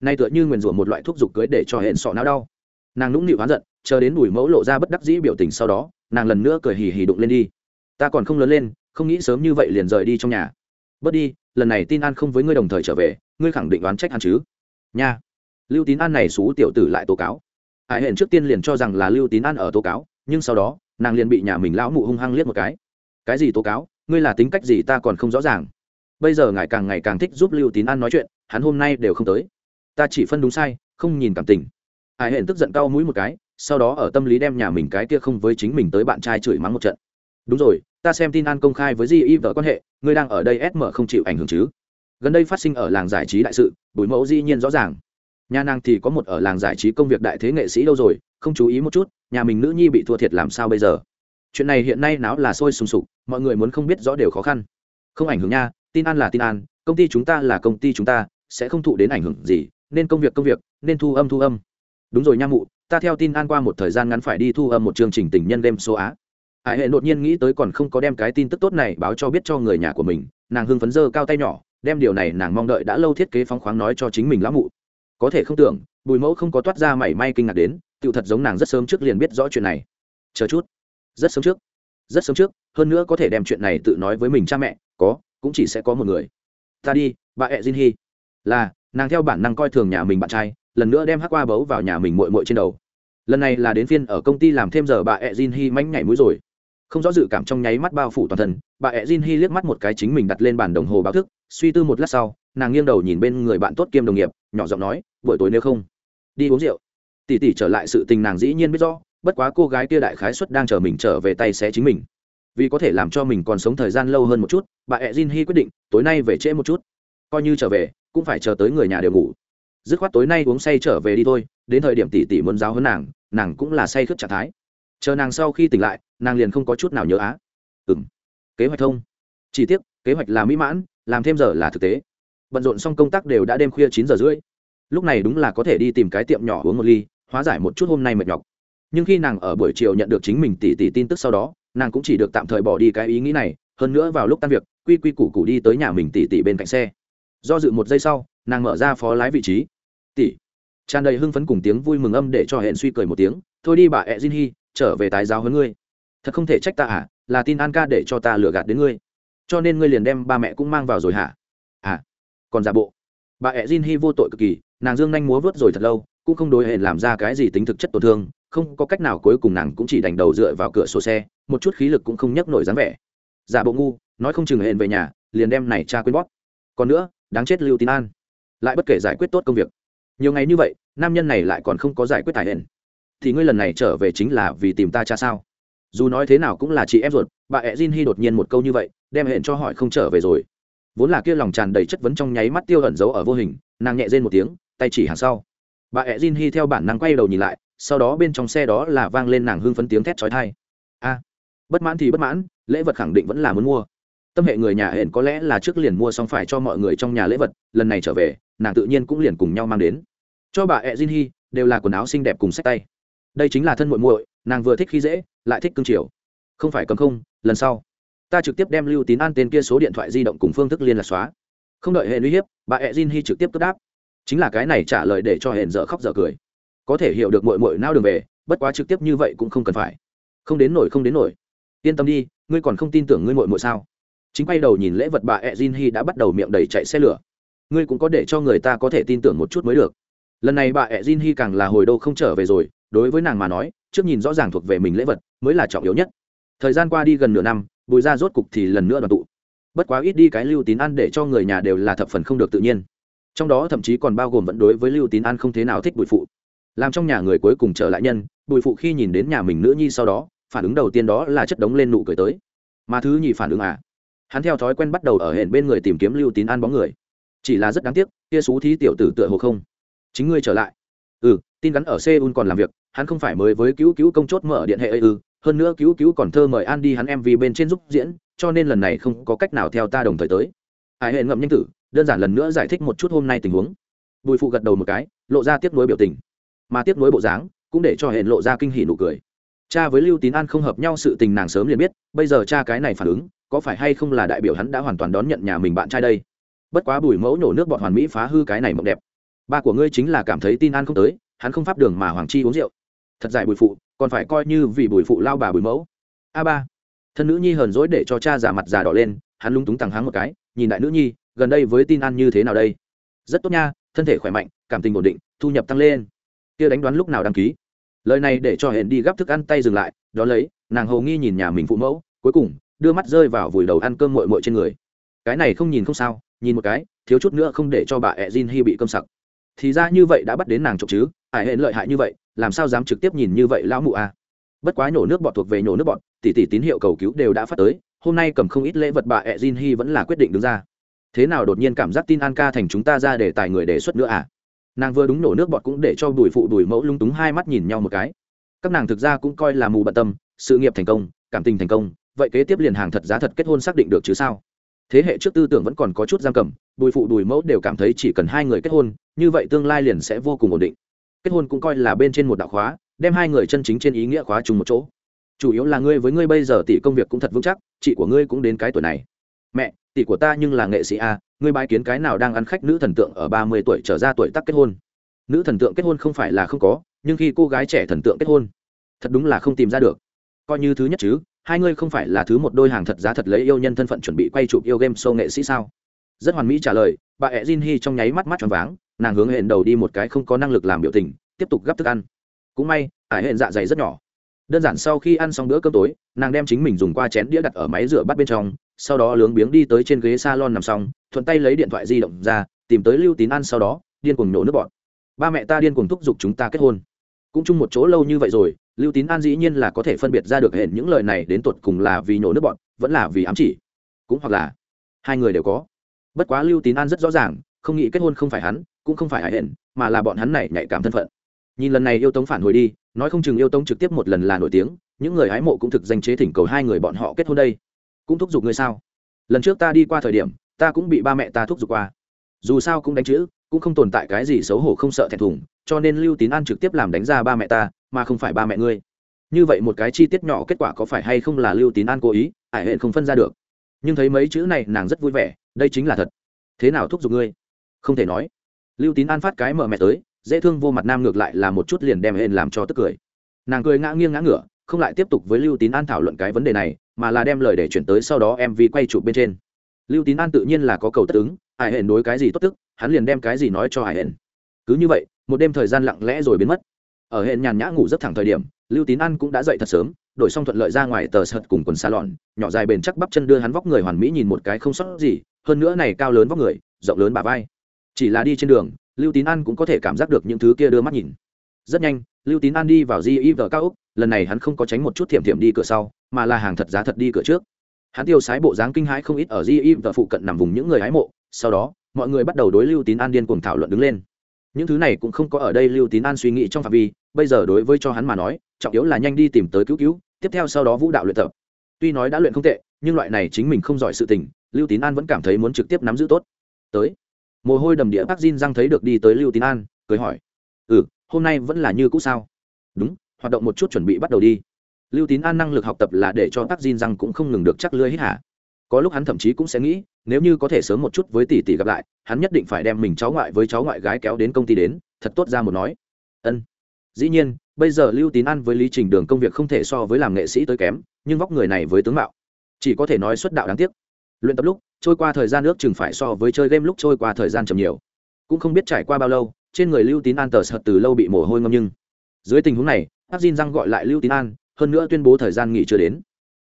nay tựa như nguyền rủa một loại thuốc dục cưới để cho hẹn sọ não đau. Nàng nũng nịu hoán giận, chờ đến đùi mẫu lộ ra bất đắc dĩ biểu tình sau đó, nàng lần nữa cười hì hì đụng lên đi. Ta còn không lớn lên, không nghĩ sớm như vậy liền rời đi trong nhà. Bớt đi, lần này tin an không với ngươi đồng thời trở về, ngươi khẳng định đoán trách hắn chứ? Nha. Lưu tín an này xú tiểu tử lại tố cáo ải hển trước tiên liền cho rằng là lưu tín an ở tố cáo, nhưng sau đó, nàng liền bị nhà mình lão mụ hung hăng liếc một cái. Cái gì tố cáo? Ngươi là tính cách gì ta còn không rõ ràng. Bây giờ ngài càng ngày càng thích giúp lưu tín an nói chuyện, hắn hôm nay đều không tới. Ta chỉ phân đúng sai, không nhìn cảm tình. Ải hển tức giận cau mũi một cái, sau đó ở tâm lý đem nhà mình cái kia không với chính mình tới bạn trai chửi mắng một trận. Đúng rồi, ta xem tin an công khai với di y vợ quan hệ, ngươi đang ở đây sm không chịu ảnh hưởng chứ? Gần đây phát sinh ở làng giải trí đại sự bùi mẫu dĩ nhiên rõ ràng nhà nàng thì có một ở làng giải trí công việc đại thế nghệ sĩ đâu rồi, không chú ý một chút, nhà mình nữ nhi bị thua thiệt làm sao bây giờ? Chuyện này hiện nay náo là sôi sùng sục, mọi người muốn không biết rõ đều khó khăn. Không ảnh hưởng nha, tin an là tin an, công ty chúng ta là công ty chúng ta, sẽ không thụ đến ảnh hưởng gì, nên công việc công việc, nên thu âm thu âm. Đúng rồi nha mụ, ta theo tin an qua một thời gian ngắn phải đi thu âm một chương trình tình nhân đêm số á. Hải hệ đột nhiên nghĩ tới còn không có đem cái tin tức tốt này báo cho biết cho người nhà của mình, nàng hưng phấn dơ cao tay nhỏ, đem điều này nàng mong đợi đã lâu thiết kế phóng khoáng nói cho chính mình lão mụ có thể không tưởng, bùi mẫu không có toát ra mảy may kinh ngạc đến, tựu thật giống nàng rất sớm trước liền biết rõ chuyện này. Chờ chút. Rất sớm trước. Rất sớm trước, hơn nữa có thể đem chuyện này tự nói với mình cha mẹ, có, cũng chỉ sẽ có một người. Ta đi, bà ẹ jin hi là, nàng theo bản năng coi thường nhà mình bạn trai, lần nữa đem hắc qua bấu vào nhà mình mội mội trên đầu. Lần này là đến phiên ở công ty làm thêm giờ bà ẹ jin hi mánh nhảy mũi rồi. Không rõ dự cảm trong nháy mắt bao phủ toàn thân, bà ẹ jin hi liếc mắt một cái chính mình đặt lên bàn đồng hồ báo thức suy tư một lát sau, nàng nghiêng đầu nhìn bên người bạn tốt kiêm đồng nghiệp, nhỏ giọng nói, buổi tối nếu không, đi uống rượu. Tỉ tỉ trở lại sự tình nàng dĩ nhiên biết rõ, bất quá cô gái kia đại khái suất đang chờ mình trở về tay sẽ chính mình. Vì có thể làm cho mình còn sống thời gian lâu hơn một chút, bà ẹ jin hy quyết định, tối nay về trễ một chút. Coi như trở về, cũng phải chờ tới người nhà đều ngủ. Dứt khoát tối nay uống say trở về đi thôi, đến thời điểm tỷ tỷ muốn giáo hơn nàng nàng cũng là say khướt trạng thái. Chờ nàng sau khi tỉnh lại, nàng liền không có chút nào nhớ á. Ừ m kế hoạch thông chi tiết kế hoạch là mỹ mãn, làm thêm giờ là thực tế. Bận rộn xong công tác đều đã đêm khuya chín giờ rưỡi. Lúc này đúng là có thể đi tìm cái tiệm nhỏ uống một ly, hóa giải một chút hôm nay mệt nhọc. Nhưng khi nàng ở buổi chiều nhận được chính mình tỉ tỉ tin tức sau đó, nàng cũng chỉ được tạm thời bỏ đi cái ý nghĩ này, hơn nữa vào lúc tan việc, quy quy củ củ đi tới nhà mình tỉ tỉ bên cạnh xe. Do dự một giây sau, nàng mở ra phó lái vị trí. Tỉ. Tràn đầy hưng phấn cùng tiếng vui mừng âm để cho hẹn suy cười một tiếng, thôi đi bà ẹ jin hi, trở về tái giáo hơn ngươi. Thật không thể trách ta à là tin an ca để cho ta lừa gạt đến ngươi cho nên ngươi liền đem ba mẹ cũng mang vào rồi hả? À còn giả bộ. Bà ẹ jin hi vô tội cực kỳ, nàng dương nhanh múa vớt rồi thật lâu, cũng không đối hệ làm ra cái gì tính thực chất tổn thương, không có cách nào cuối cùng nàng cũng chỉ đành đầu dựa vào cửa sổ xe, một chút khí lực cũng không nhấc nổi dáng vẻ. Giả bộ ngu, nói không chừng hẹn về nhà, liền đem này cha quên bóp. Còn nữa, đáng chết lưu tín an. Lại bất kể giải quyết tốt công việc. Nhiều ngày như vậy, nam nhân này lại còn không có giải quyết tài hẹn. Thì ngươi lần này trở về chính là vì tìm ta cha sao? Dù nói thế nào cũng là chị em ruột, bà ẹ jin hy đột nhiên một câu như vậy, đem hẹn cho hỏi không trở về rồi. Vốn là kia lòng tràn đầy chất vấn trong nháy mắt tiêu ẩn giấu ở vô hình, nàng nhẹ rên một tiếng, tay chỉ hàng sau. Bà ẹ jin hy theo bản năng quay đầu nhìn lại, sau đó bên trong xe đó là vang lên nàng hưng phấn tiếng thét trói thai a, bất mãn thì bất mãn, lễ vật khẳng định vẫn là muốn mua. Tâm hệ người nhà hẹn có lẽ là trước liền mua xong phải cho mọi người trong nhà lễ vật, lần này trở về, nàng tự nhiên cũng liền cùng nhau mang đến. Cho bà ẹ jin hy đều là quần áo xinh đẹp cùng sách tay. Đây chính là thân muội muội nàng vừa thích khi dễ, lại thích cương triều không phải cầm không, lần sau. Ta trực tiếp đem lưu tín an tên kia số điện thoại di động cùng phương thức liên lạc xóa. Không đợi hệ uy hiếp, bà ẹ jin hy trực tiếp cướp đáp. Chính là cái này trả lời để cho hẹn dở khóc dở cười. Có thể hiểu được muội muội nao đường về, bất quá trực tiếp như vậy cũng không cần phải. Không đến nổi, không đến nổi. Yên tâm đi, ngươi còn không tin tưởng ngươi muội muội sao? Chính quay đầu nhìn lễ vật bà E jin hy đã bắt đầu miệng đầy chạy xe lửa. Ngươi cũng có để cho người ta có thể tin tưởng một chút mới được. Lần này bà E jin hy càng là hồi đô không trở về rồi đối với nàng mà nói, trước nhìn rõ ràng thuộc về mình lễ vật mới là trọng yếu nhất. Thời gian qua đi gần nửa năm, bùi ra rốt cục thì lần nữa đoàn tụ. Bất quá ít đi cái lưu tín ăn để cho người nhà đều là thập phần không được tự nhiên. Trong đó thậm chí còn bao gồm vẫn đối với lưu tín an không thế nào thích bùi phụ. Làm trong nhà người cuối cùng trở lại nhân, bùi phụ khi nhìn đến nhà mình nữ nhi sau đó, phản ứng đầu tiên đó là chất đống lên nụ cười tới. Mà thứ nhì phản ứng à? Hắn theo thói quen bắt đầu ở hển bên người tìm kiếm lưu tín an bóng người. Chỉ là rất đáng tiếc, kia xú thí tiểu tử tựa hồ không. Chính ngươi trở lại. Ừ tin gắn ở seoul còn làm việc, hắn không phải mới với cứu cứu công chốt mở điện hệ ư ừ. hơn nữa cứu cứu còn thơ mời an đi hắn mv bên trên giúp diễn, cho nên lần này không có cách nào theo ta đồng thời tới. Ai hệ ngậm nhanh tử, đơn giản lần nữa giải thích một chút hôm nay tình huống. Bùi phụ gật đầu một cái, lộ ra tiếp nối biểu tình. Mà tiếp nối bộ dáng, cũng để cho hẹn lộ ra kinh hỉ nụ cười. Cha với lưu tín an không hợp nhau sự tình nàng sớm liền biết, bây giờ cha cái này phản ứng, có phải hay không là đại biểu hắn đã hoàn toàn đón nhận nhà mình bạn trai đây? Bất quá bùi mẫu nổ nước bọn hoàn mỹ phá hư cái này mộng đẹp. Ba của ngươi chính là cảm thấy tin an không tới hắn không pháp đường mà hoàng chi uống rượu. Thật dài bùi phụ, còn phải coi như vì bùi phụ lao bà bùi mẫu. A ba. Thân nữ nhi hờn dỗi để cho cha giả mặt giả đỏ lên, hắn lung túng tằng hắng một cái, nhìn đại nữ nhi, gần đây với tin an như thế nào đây? Rất tốt nha, thân thể khỏe mạnh, cảm tình ổn định, thu nhập tăng lên. Kia đánh đoán lúc nào đăng ký? Lời này để cho hẹn đi gắp thức ăn tay dừng lại đó lấy, nàng hầu nghi nhìn nhà mình phụ mẫu, cuối cùng, đưa mắt rơi vào vùi đầu ăn cơm mội mội trên người. Cái này không nhìn không sao, nhìn một cái, thiếu chút nữa không để cho bà ẹ Jin Hi bị cơm sặc thì ra như vậy đã bắt đến nàng trộm chứ ải hẹn lợi hại như vậy, làm sao dám trực tiếp nhìn như vậy lão mụ à bất quá nhổ nước bọt thuộc về nhổ nước bọt, tỷ tỷ tín hiệu cầu cứu đều đã phát tới, hôm nay cầm không ít lễ vật bà ẹ Jin Hi vẫn là quyết định đứng ra. Thế nào đột nhiên cảm giác tin an ca thành chúng ta ra để tài người đề xuất nữa à? Nàng vừa đúng nổ nước bọt cũng để cho đùi phụ đùi mẫu lung túng hai mắt nhìn nhau một cái. Các nàng thực ra cũng coi là mù bận tâm, sự nghiệp thành công, cảm tình thành công, vậy kế tiếp liền hàng thật giá thật kết hôn xác định được chứ sao? Thế hệ trước tư tưởng vẫn còn có chút giam cầm bùi phụ đùi mẫu đều cảm thấy chỉ cần hai người kết hôn, như vậy tương lai liền sẽ vô cùng ổn định. Kết hôn cũng coi là bên trên một đạo khóa, đem hai người chân chính trên ý nghĩa khóa chung một chỗ. Chủ yếu là ngươi với ngươi bây giờ tỷ công việc cũng thật vững chắc, chị của ngươi cũng đến cái tuổi này. Mẹ, tỷ của ta nhưng là nghệ sĩ a, ngươi bái kiến cái nào đang ăn khách nữ thần tượng ở ba mươi tuổi trở ra tuổi tắc kết hôn? Nữ thần tượng kết hôn không phải là không có, nhưng khi cô gái trẻ thần tượng kết hôn, thật đúng là không tìm ra được. Coi như thứ nhất chứ, hai ngươi không phải là thứ một đôi hàng thật giá thật lấy yêu nhân thân phận chuẩn bị quay chụp yêu game show nghệ sĩ sao? Rất hoàn mỹ trả lời, bà ẹ jin hi trong nháy mắt mắt tròn váng, nàng hướng hẹn đầu đi một cái không có năng lực làm biểu tình, tiếp tục gắp thức ăn. Cũng may, ải hẹn dạ dày rất nhỏ. Đơn giản sau khi ăn xong bữa cơm tối, nàng đem chính mình dùng qua chén đĩa đặt ở máy rửa bát bên trong, sau đó lướng biếng đi tới trên ghế salon nằm xong, thuận tay lấy điện thoại di động ra, tìm tới lưu tín ăn sau đó, điên cuồng nổ nước bọt. Ba mẹ ta điên cuồng thúc giục chúng ta kết hôn. Cũng chung một chỗ lâu như vậy rồi, lưu tín an dĩ nhiên là có thể phân biệt ra được hẹn những lời này đến tột cùng là vì nổ nước bọt, vẫn là vì ám chỉ. Cũng hoặc là, hai người đều có bất quá lưu tín an rất rõ ràng, không nghĩ kết hôn không phải hắn, cũng không phải hải hển mà là bọn hắn này nhạy cảm thân phận. Nhìn lần này yêu tống phản hồi đi, nói không chừng yêu tống trực tiếp một lần là nổi tiếng, những người hái mộ cũng thực danh chế thỉnh cầu hai người bọn họ kết hôn đây. Cũng thúc giục ngươi sao? Lần trước ta đi qua thời điểm, ta cũng bị ba mẹ ta thúc giục qua. Dù sao cũng đánh chữ, cũng không tồn tại cái gì xấu hổ không sợ thẹn thùng, cho nên lưu tín an trực tiếp làm đánh ra ba mẹ ta, mà không phải ba mẹ ngươi. Như vậy một cái chi tiết nhỏ kết quả có phải hay không là lưu tín an cố ý ải hẹn không phân ra được. Nhưng thấy mấy chữ này, nàng rất vui vẻ đây chính là thật. Thế nào thúc giục ngươi? Không thể nói. Lưu tín an phát cái mở mẹ tới, dễ thương vô mặt nam ngược lại là một chút liền đem hên làm cho tức cười. Nàng cười ngã nghiêng ngã ngửa, không lại tiếp tục với lưu tín an thảo luận cái vấn đề này, mà là đem lời để chuyển tới sau đó mv quay chụp bên trên. Lưu tín an tự nhiên là có cầu tất ứng, hải hển đối cái gì tốt tức, hắn liền đem cái gì nói cho hải hển. Cứ như vậy, một đêm thời gian lặng lẽ rồi biến mất. Ở hẹn nhàn nhã ngủ rất thẳng thời điểm, lưu tín an cũng đã dậy thật sớm đổi xong thuận lợi ra ngoài tờ sợt cùng quần xa lọn nhỏ dài bền chắc bắp chân đưa hắn vóc người hoàn mỹ nhìn một cái không sót gì, hơn nữa này cao lớn vóc người, rộng lớn bà vai. Chỉ là đi trên đường, lưu tín an cũng có thể cảm giác được những thứ kia đưa mắt nhìn. Rất nhanh, lưu tín an đi vào di y vợ cao úc lần này hắn không có tránh một chút thiểm thiểm đi cửa sau, mà là hàng thật giá thật đi cửa trước. Hắn tiêu sái bộ dáng kinh hãi không ít ở di y phụ cận nằm vùng những người hái mộ, sau đó, mọi người bắt đầu đối lưu tín an điên cuồng thảo luận đứng lên. Những thứ này cũng không có ở đây lưu tín an suy nghĩ trong phạm vi, bây giờ đối với cho hắn mà nói, trọng yếu là nhanh đi tìm tới cứu cứu tiếp theo sau đó vũ đạo luyện tập. Tuy nói đã luyện không tệ, nhưng loại này chính mình không giỏi sự tình, lưu tín an vẫn cảm thấy muốn trực tiếp nắm giữ tốt. Tới. Mồ hôi đầm địa bác Jin răng thấy được đi tới lưu tín an, cười hỏi. Ừ hôm nay vẫn là như cũ sao? Đúng, hoạt động một chút chuẩn bị bắt đầu đi. Lưu tín an năng lực học tập là để cho bác Jin răng cũng không ngừng được chắc lưới hít hả có lúc hắn thậm chí cũng sẽ nghĩ, nếu như có thể sớm một chút với tỷ tỷ gặp lại, hắn nhất định phải đem mình cháu ngoại với cháu ngoại gái kéo đến công ty đến, thật tốt ra một nói. Ân dĩ nhiên, bây giờ lưu tín ăn với lý trình đường công việc không thể so với làm nghệ sĩ tới kém, nhưng vóc người này với tướng mạo, chỉ có thể nói xuất đạo đáng tiếc. Luyện tập lúc, trôi qua thời gian nước chừng phải so với chơi game lúc trôi qua thời gian chậm nhiều. Cũng không biết trải qua bao lâu, trên người lưu tín an tờ sợt từ lâu bị mồ hôi ngâm nhưng, dưới tình huống này áp Diên răng gọi lại lưu tín an, hơn nữa tuyên bố thời gian nghỉ chưa đến.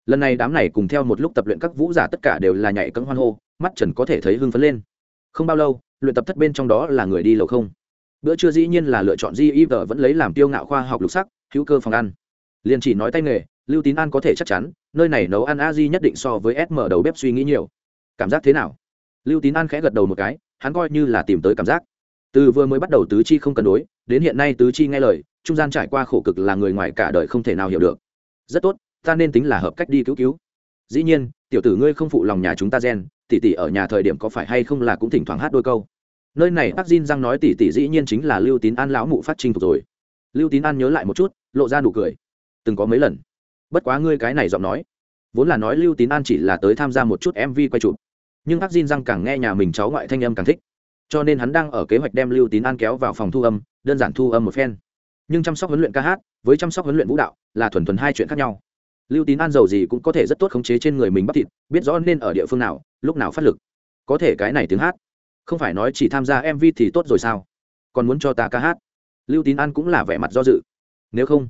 Lần này đám này cùng theo một lúc tập luyện các vũ giả tất cả đều là nhảy cẫng hoan hô, mắt trần có thể thấy hưng phấn lên. Không bao lâu, luyện tập thất bên trong đó là người đi lầu không bữa trưa dĩ nhiên là lựa chọn di y vẫn lấy làm tiêu ngạo khoa học lục sắc, hữu cơ phòng ăn. Liền chỉ nói tay nghề, lưu tín an có thể chắc chắn, nơi này nấu ăn a di nhất định so với s mở đầu bếp suy nghĩ nhiều. Cảm giác thế nào? Lưu tín an khẽ gật đầu một cái, hắn coi như là tìm tới cảm giác. Từ vừa mới bắt đầu tứ chi không cân đối, đến hiện nay tứ chi nghe lời, trung gian trải qua khổ cực là người ngoài cả đời không thể nào hiểu được. Rất tốt, ta nên tính là hợp cách đi cứu cứu. Dĩ nhiên, tiểu tử ngươi không phụ lòng nhà chúng ta gen tỷ tỷ ở nhà thời điểm có phải hay không là cũng thỉnh thoảng hát đôi câu nơi này bác Jin răng nói tỷ tỷ dĩ nhiên chính là lưu tín an lão mụ phát trinh thuộc rồi. Lưu tín an nhớ lại một chút, lộ ra nụ cười. Từng có mấy lần. Bất quá ngươi cái này giọng nói, vốn là nói lưu tín an chỉ là tới tham gia một chút mv quay chụp. Nhưng bác Jin răng càng nghe nhà mình cháu ngoại thanh âm càng thích. Cho nên hắn đang ở kế hoạch đem lưu tín an kéo vào phòng thu âm, đơn giản thu âm một phen. Nhưng chăm sóc huấn luyện ca hát với chăm sóc huấn luyện vũ đạo là thuần thuần hai chuyện khác nhau. Lưu tín an giàu gì cũng có thể rất tốt khống chế trên người mình bắp thịt, biết rõ nên ở địa phương nào, lúc nào phát lực. Có thể cái này tiếng hát không phải nói chỉ tham gia mv thì tốt rồi sao? Còn muốn cho ta ca hát? Lưu tín an cũng là vẻ mặt do dự. Nếu không,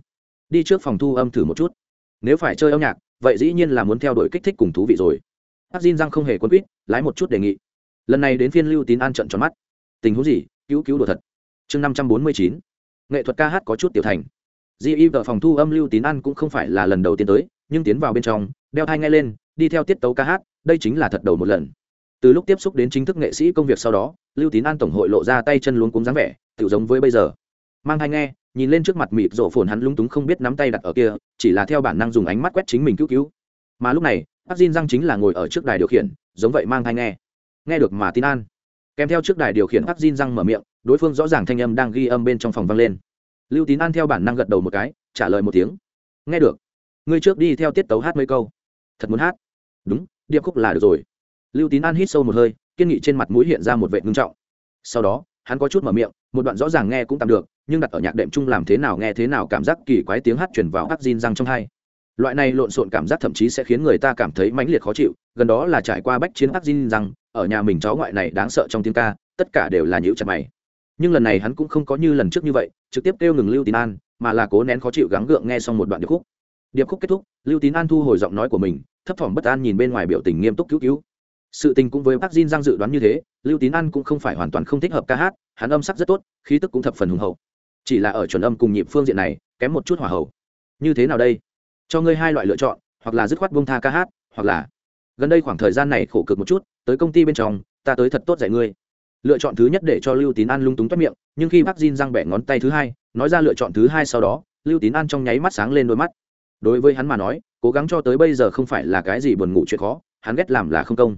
đi trước phòng thu âm thử một chút. Nếu phải chơi âm nhạc, vậy dĩ nhiên là muốn theo đuổi kích thích cùng thú vị rồi. Hát diên răng không hề quân quýt, lái một chút đề nghị. Lần này đến phiên lưu tín an trận tròn mắt. Tình huống gì? Cứu cứu đồ thật. Chương năm trăm bốn mươi chín. Nghệ thuật ca hát có chút tiểu thành. Di vợ phòng thu âm lưu tín an cũng không phải là lần đầu tiên tới, nhưng tiến vào bên trong, đeo thai ngay lên, đi theo tiết tấu ca hát, đây chính là thật đầu một lần từ lúc tiếp xúc đến chính thức nghệ sĩ công việc sau đó, lưu tín an tổng hội lộ ra tay chân luống cúng dáng vẻ tự giống với bây giờ. Mang hai nghe, nhìn lên trước mặt mịt rổ phồn hắn lúng túng không biết nắm tay đặt ở kia, chỉ là theo bản năng dùng ánh mắt quét chính mình cứu cứu. Mà lúc này bác diên răng chính là ngồi ở trước đài điều khiển, giống vậy mang hai nghe. Nghe được mà tin an. Kèm theo trước đài điều khiển bác diên răng mở miệng, đối phương rõ ràng thanh âm đang ghi âm bên trong phòng vang lên. Lưu tín an theo bản năng gật đầu một cái, trả lời một tiếng. Nghe được. Ngươi trước đi theo tiết tấu hát mấy câu. Thật muốn hát. Đúng, điệp khúc là được rồi lưu tín an hít sâu một hơi, kiên nghị trên mặt mũi hiện ra một vệ ngưng trọng. Sau đó, hắn có chút mở miệng, một đoạn rõ ràng nghe cũng tạm được, nhưng đặt ở nhạc đệm chung làm thế nào nghe thế nào cảm giác kỳ quái tiếng hát chuyển vào hát Jin răng trong hai. Loại này lộn xộn cảm giác thậm chí sẽ khiến người ta cảm thấy mãnh liệt khó chịu, gần đó là trải qua bách chiến hát Jin răng ở nhà mình cháu ngoại này đáng sợ trong tiếng ca, tất cả đều là nhữ chặt mày. Nhưng lần này hắn cũng không có như lần trước như vậy, trực tiếp kêu ngừng lưu tín an, mà là cố nén khó chịu gắng gượng nghe xong một đoạn điệp khúc. Điệp khúc kết thúc, lưu tín an thu hồi giọng nói của mình, thấp thỏm bất an nhìn bên ngoài biểu tình nghiêm túc cứu cứu sự tình cũng với bác Jin giang dự đoán như thế, lưu tín an cũng không phải hoàn toàn không thích hợp ca hát, hắn âm sắc rất tốt, khí tức cũng thập phần hùng hậu. Chỉ là ở chuẩn âm cùng nhịp phương diện này, kém một chút hỏa hậu. Như thế nào đây? Cho ngươi hai loại lựa chọn, hoặc là dứt khoát bông tha ca hát, hoặc là gần đây khoảng thời gian này khổ cực một chút, tới công ty bên trong, ta tới thật tốt dạy ngươi. Lựa chọn thứ nhất để cho lưu tín an lung túng toát miệng, nhưng khi bác Jin răng bẻ ngón tay thứ hai, nói ra lựa chọn thứ hai sau đó, lưu tín an trong nháy mắt sáng lên đôi mắt. Đối với hắn mà nói, cố gắng cho tới bây giờ không phải là cái gì buồn ngủ chuyện khó, hắn ghét làm là không công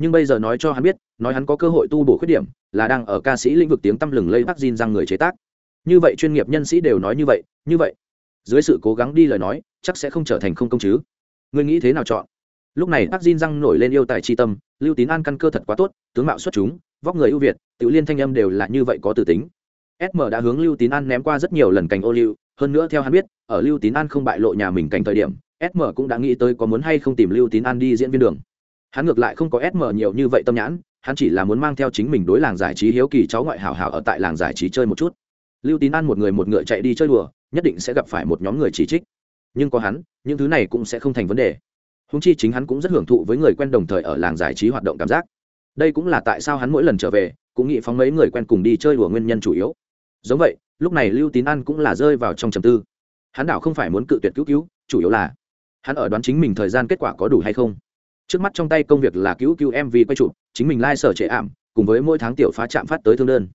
nhưng bây giờ nói cho hắn biết, nói hắn có cơ hội tu bổ khuyết điểm, là đang ở ca sĩ lĩnh vực tiếng tăm lừng lây bác Jin răng người chế tác. Như vậy chuyên nghiệp nhân sĩ đều nói như vậy như vậy. Dưới sự cố gắng đi lời nói, chắc sẽ không trở thành không công chứ. Người nghĩ thế nào chọn? Lúc này bác Jin răng nổi lên yêu tài chi tâm, lưu tín an căn cơ thật quá tốt, tướng mạo xuất chúng, vóc người ưu việt tự liên thanh âm đều là như vậy có từ tính. Sm đã hướng lưu tín an ném qua rất nhiều lần cành ô liu, hơn nữa theo hắn biết, ở lưu tín an không bại lộ nhà mình cảnh thời điểm sm cũng đã nghĩ tới có muốn hay không tìm lưu tín an đi diễn viên đường hắn ngược lại không có sm nhiều như vậy tâm nhãn, hắn chỉ là muốn mang theo chính mình đối làng giải trí hiếu kỳ cháu ngoại hảo hảo ở tại làng giải trí chơi một chút. Lưu tín an một người một ngựa chạy đi chơi đùa, nhất định sẽ gặp phải một nhóm người chỉ trích. Nhưng có hắn, những thứ này cũng sẽ không thành vấn đề. Húng chi chính hắn cũng rất hưởng thụ với người quen đồng thời ở làng giải trí hoạt động cảm giác. Đây cũng là tại sao hắn mỗi lần trở về, cũng nghĩ phóng mấy người quen cùng đi chơi đùa nguyên nhân chủ yếu. Giống vậy, lúc này lưu tín an cũng là rơi vào trong trầm tư. Hắn đảo không phải muốn cự tuyệt cứu cứu, chủ yếu là hắn ở đoán chính mình thời gian kết quả có đủ hay không trước mắt trong tay công việc là cứu cứu mv quay chụp, chính mình lai、like、sở trệ ảm, cùng với mỗi tháng tiểu phá chạm phát tới thương đơn.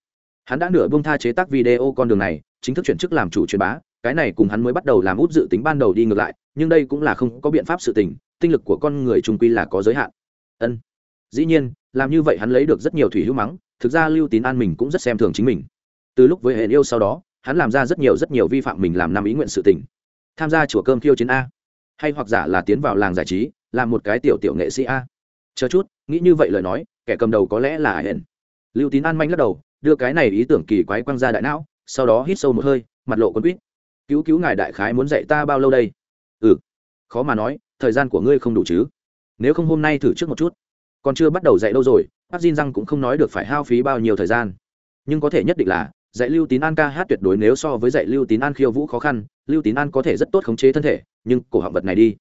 Hắn đã nửa bông tha chế tác video con đường này, chính thức chuyển chức làm chủ truyền bá, cái này cùng hắn mới bắt đầu làm út dự tính ban đầu đi ngược lại, nhưng đây cũng là không có biện pháp sự tình, tinh lực của con người trung quy là có giới hạn. Ân. Dĩ nhiên, làm như vậy hắn lấy được rất nhiều thủy hữu mắng, thực ra lưu tín an mình cũng rất xem thường chính mình. Từ lúc với hệ yêu sau đó, hắn làm ra rất nhiều rất nhiều vi phạm mình làm năm ý nguyện sự tình. Tham gia chùa cơm khiêu chiến a. Hay hoặc giả là tiến vào làng giải trí làm một cái tiểu tiểu nghệ sĩ a. Chờ chút, nghĩ như vậy lời nói, kẻ cầm đầu có lẽ là ai hển lưu tín an manh lắc đầu, đưa cái này ý tưởng kỳ quái quăng ra đại não, sau đó hít sâu một hơi, mặt lộ con quýt. Cứu cứu ngài đại khái muốn dạy ta bao lâu đây? Ừ. Khó mà nói, thời gian của ngươi không đủ chứ. Nếu không hôm nay thử trước một chút. Còn chưa bắt đầu dạy đâu rồi bác Jin răng cũng không nói được phải hao phí bao nhiêu thời gian. Nhưng có thể nhất định là, dạy lưu tín an ca hát tuyệt đối nếu so với dạy lưu tín an khiêu vũ khó khăn, lưu tín an có thể rất tốt khống chế thân thể, nhưng cổ họng vật này đi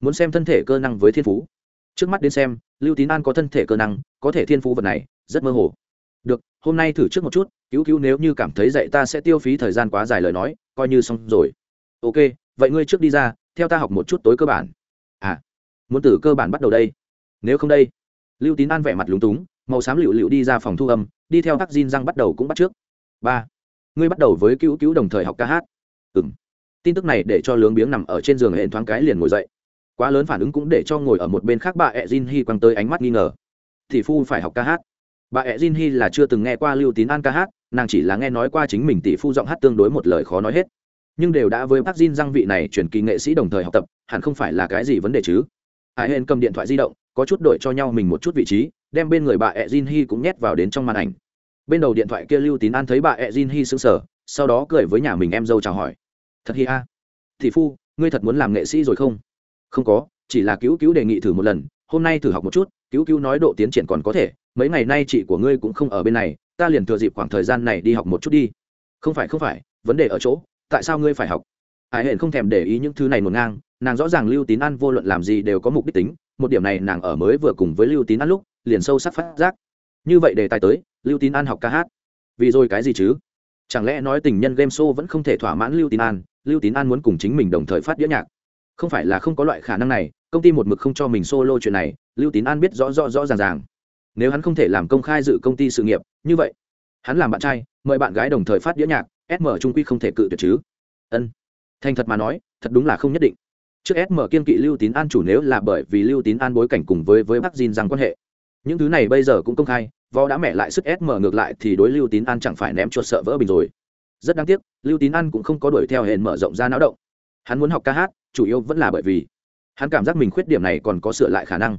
muốn xem thân thể cơ năng với thiên phú. Trước mắt đến xem, lưu tín an có thân thể cơ năng, có thể thiên phú vật này, rất mơ hồ. Được, hôm nay thử trước một chút, cứu cứu nếu như cảm thấy dạy ta sẽ tiêu phí thời gian quá dài lời nói, coi như xong rồi. Ok, vậy ngươi trước đi ra, theo ta học một chút tối cơ bản. À muốn từ cơ bản bắt đầu đây. Nếu không đây, lưu tín an vẻ mặt lúng túng, màu xám lựu lựu đi ra phòng thu âm, đi theo các Jin răng bắt đầu cũng bắt trước. Ba, ngươi bắt đầu với cứu cứu đồng thời học ca hát. Ừ m tin tức này để cho lướng biếng nằm ở trên giường hệ thoáng cái liền ngồi dậy quá lớn phản ứng cũng để cho ngồi ở một bên khác bà ẹ Jin hy quăng tới ánh mắt nghi ngờ. Thì phu phải học ca hát. Bà ẹ jin hy là chưa từng nghe qua lưu tín an ca hát, nàng chỉ là nghe nói qua chính mình tỷ phu giọng hát tương đối một lời khó nói hết. Nhưng đều đã với bác Jin răng vị này chuyển kỳ nghệ sĩ đồng thời học tập, hẳn không phải là cái gì vấn đề chứ. Hải hên cầm điện thoại di động, có chút đổi cho nhau mình một chút vị trí, đem bên người bà ẹ jin hy cũng nhét vào đến trong màn ảnh. Bên đầu điện thoại kia lưu tín an thấy bà ẹ jin hy sững sờ, sau đó cười với nhà mình em dâu chào hỏi. Thật hi a. Thị phu, ngươi thật muốn làm nghệ sĩ rồi không? Không có, chỉ là cứu cứu đề nghị thử một lần, hôm nay thử học một chút, cứu cứu nói độ tiến triển còn có thể, mấy ngày nay chị của ngươi cũng không ở bên này, ta liền thừa dịp khoảng thời gian này đi học một chút đi. Không phải không phải, vấn đề ở chỗ, tại sao ngươi phải học? Hải hển không thèm để ý những thứ này ngổn ngang, nàng rõ ràng lưu tín ăn vô luận làm gì đều có mục đích tính, một điểm này nàng ở mới vừa cùng với lưu tín ăn lúc, liền sâu sắc phát giác. Như vậy đề tài tới, lưu tín ăn học ca hát. Vì rồi cái gì chứ? Chẳng lẽ nói tình nhân game show vẫn không thể thỏa mãn lưu tín an, lưu tín an muốn cùng chính mình đồng thời phát đĩa nhạc? Không phải là không có loại khả năng này, công ty một mực không cho mình solo chuyện này, lưu tín an biết rõ rõ rõ ràng ràng. Nếu hắn không thể làm công khai dự công ty sự nghiệp, như vậy, hắn làm bạn trai, mời bạn gái đồng thời phát đĩa nhạc sm trung quy không thể cự tuyệt chứ. Ân. Thành thật mà nói, thật đúng là không nhất định. Trước sm kiên kỵ lưu tín an chủ nếu là bởi vì lưu tín an bối cảnh cùng với với bác Jin rằng quan hệ. Những thứ này bây giờ cũng công khai, võ đã mẹ lại sức sm ngược lại thì đối lưu tín an chẳng phải ném chuột sợ vỡ bình rồi. Rất đáng tiếc, lưu tín an cũng không có đuổi theo hẹn mở rộng ra não động. Hắn muốn học ca hát chủ yếu vẫn là bởi vì hắn cảm giác mình khuyết điểm này còn có sửa lại khả năng.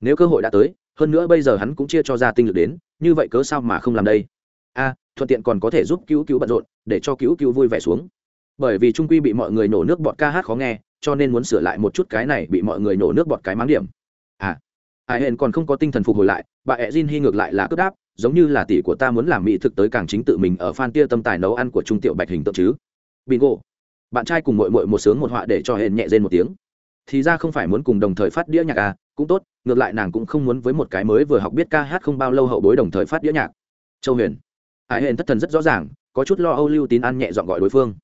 Nếu cơ hội đã tới, hơn nữa bây giờ hắn cũng chia cho ra tinh lực đến, như vậy cớ sao mà không làm đây? A, thuận tiện còn có thể giúp cứu cứu bận rộn, để cho cứu cứu vui vẻ xuống. Bởi vì trung quy bị mọi người nổ nước bọt ca hát khó nghe, cho nên muốn sửa lại một chút cái này bị mọi người nổ nước bọt cái máng điểm. À ai hẹn còn không có tinh thần phục hồi lại, bà ẹ jin hy ngược lại là cướp đáp, giống như là tỷ của ta muốn làm mỹ thực tới càng chính tự mình ở phan tia tâm tài nấu ăn của trung tiểu bạch hình tượng chứ. Bingo bạn trai cùng mội mội một sướng một họa để cho hẹn nhẹ rên một tiếng. Thì ra không phải muốn cùng đồng thời phát đĩa nhạc à cũng tốt, ngược lại nàng cũng không muốn với một cái mới vừa học biết ca hát không bao lâu hậu bối đồng thời phát đĩa nhạc. Châu huyền. Hải hẹn thất thần rất rõ ràng, có chút lo âu lưu tín ăn nhẹ dọn gọi đối phương.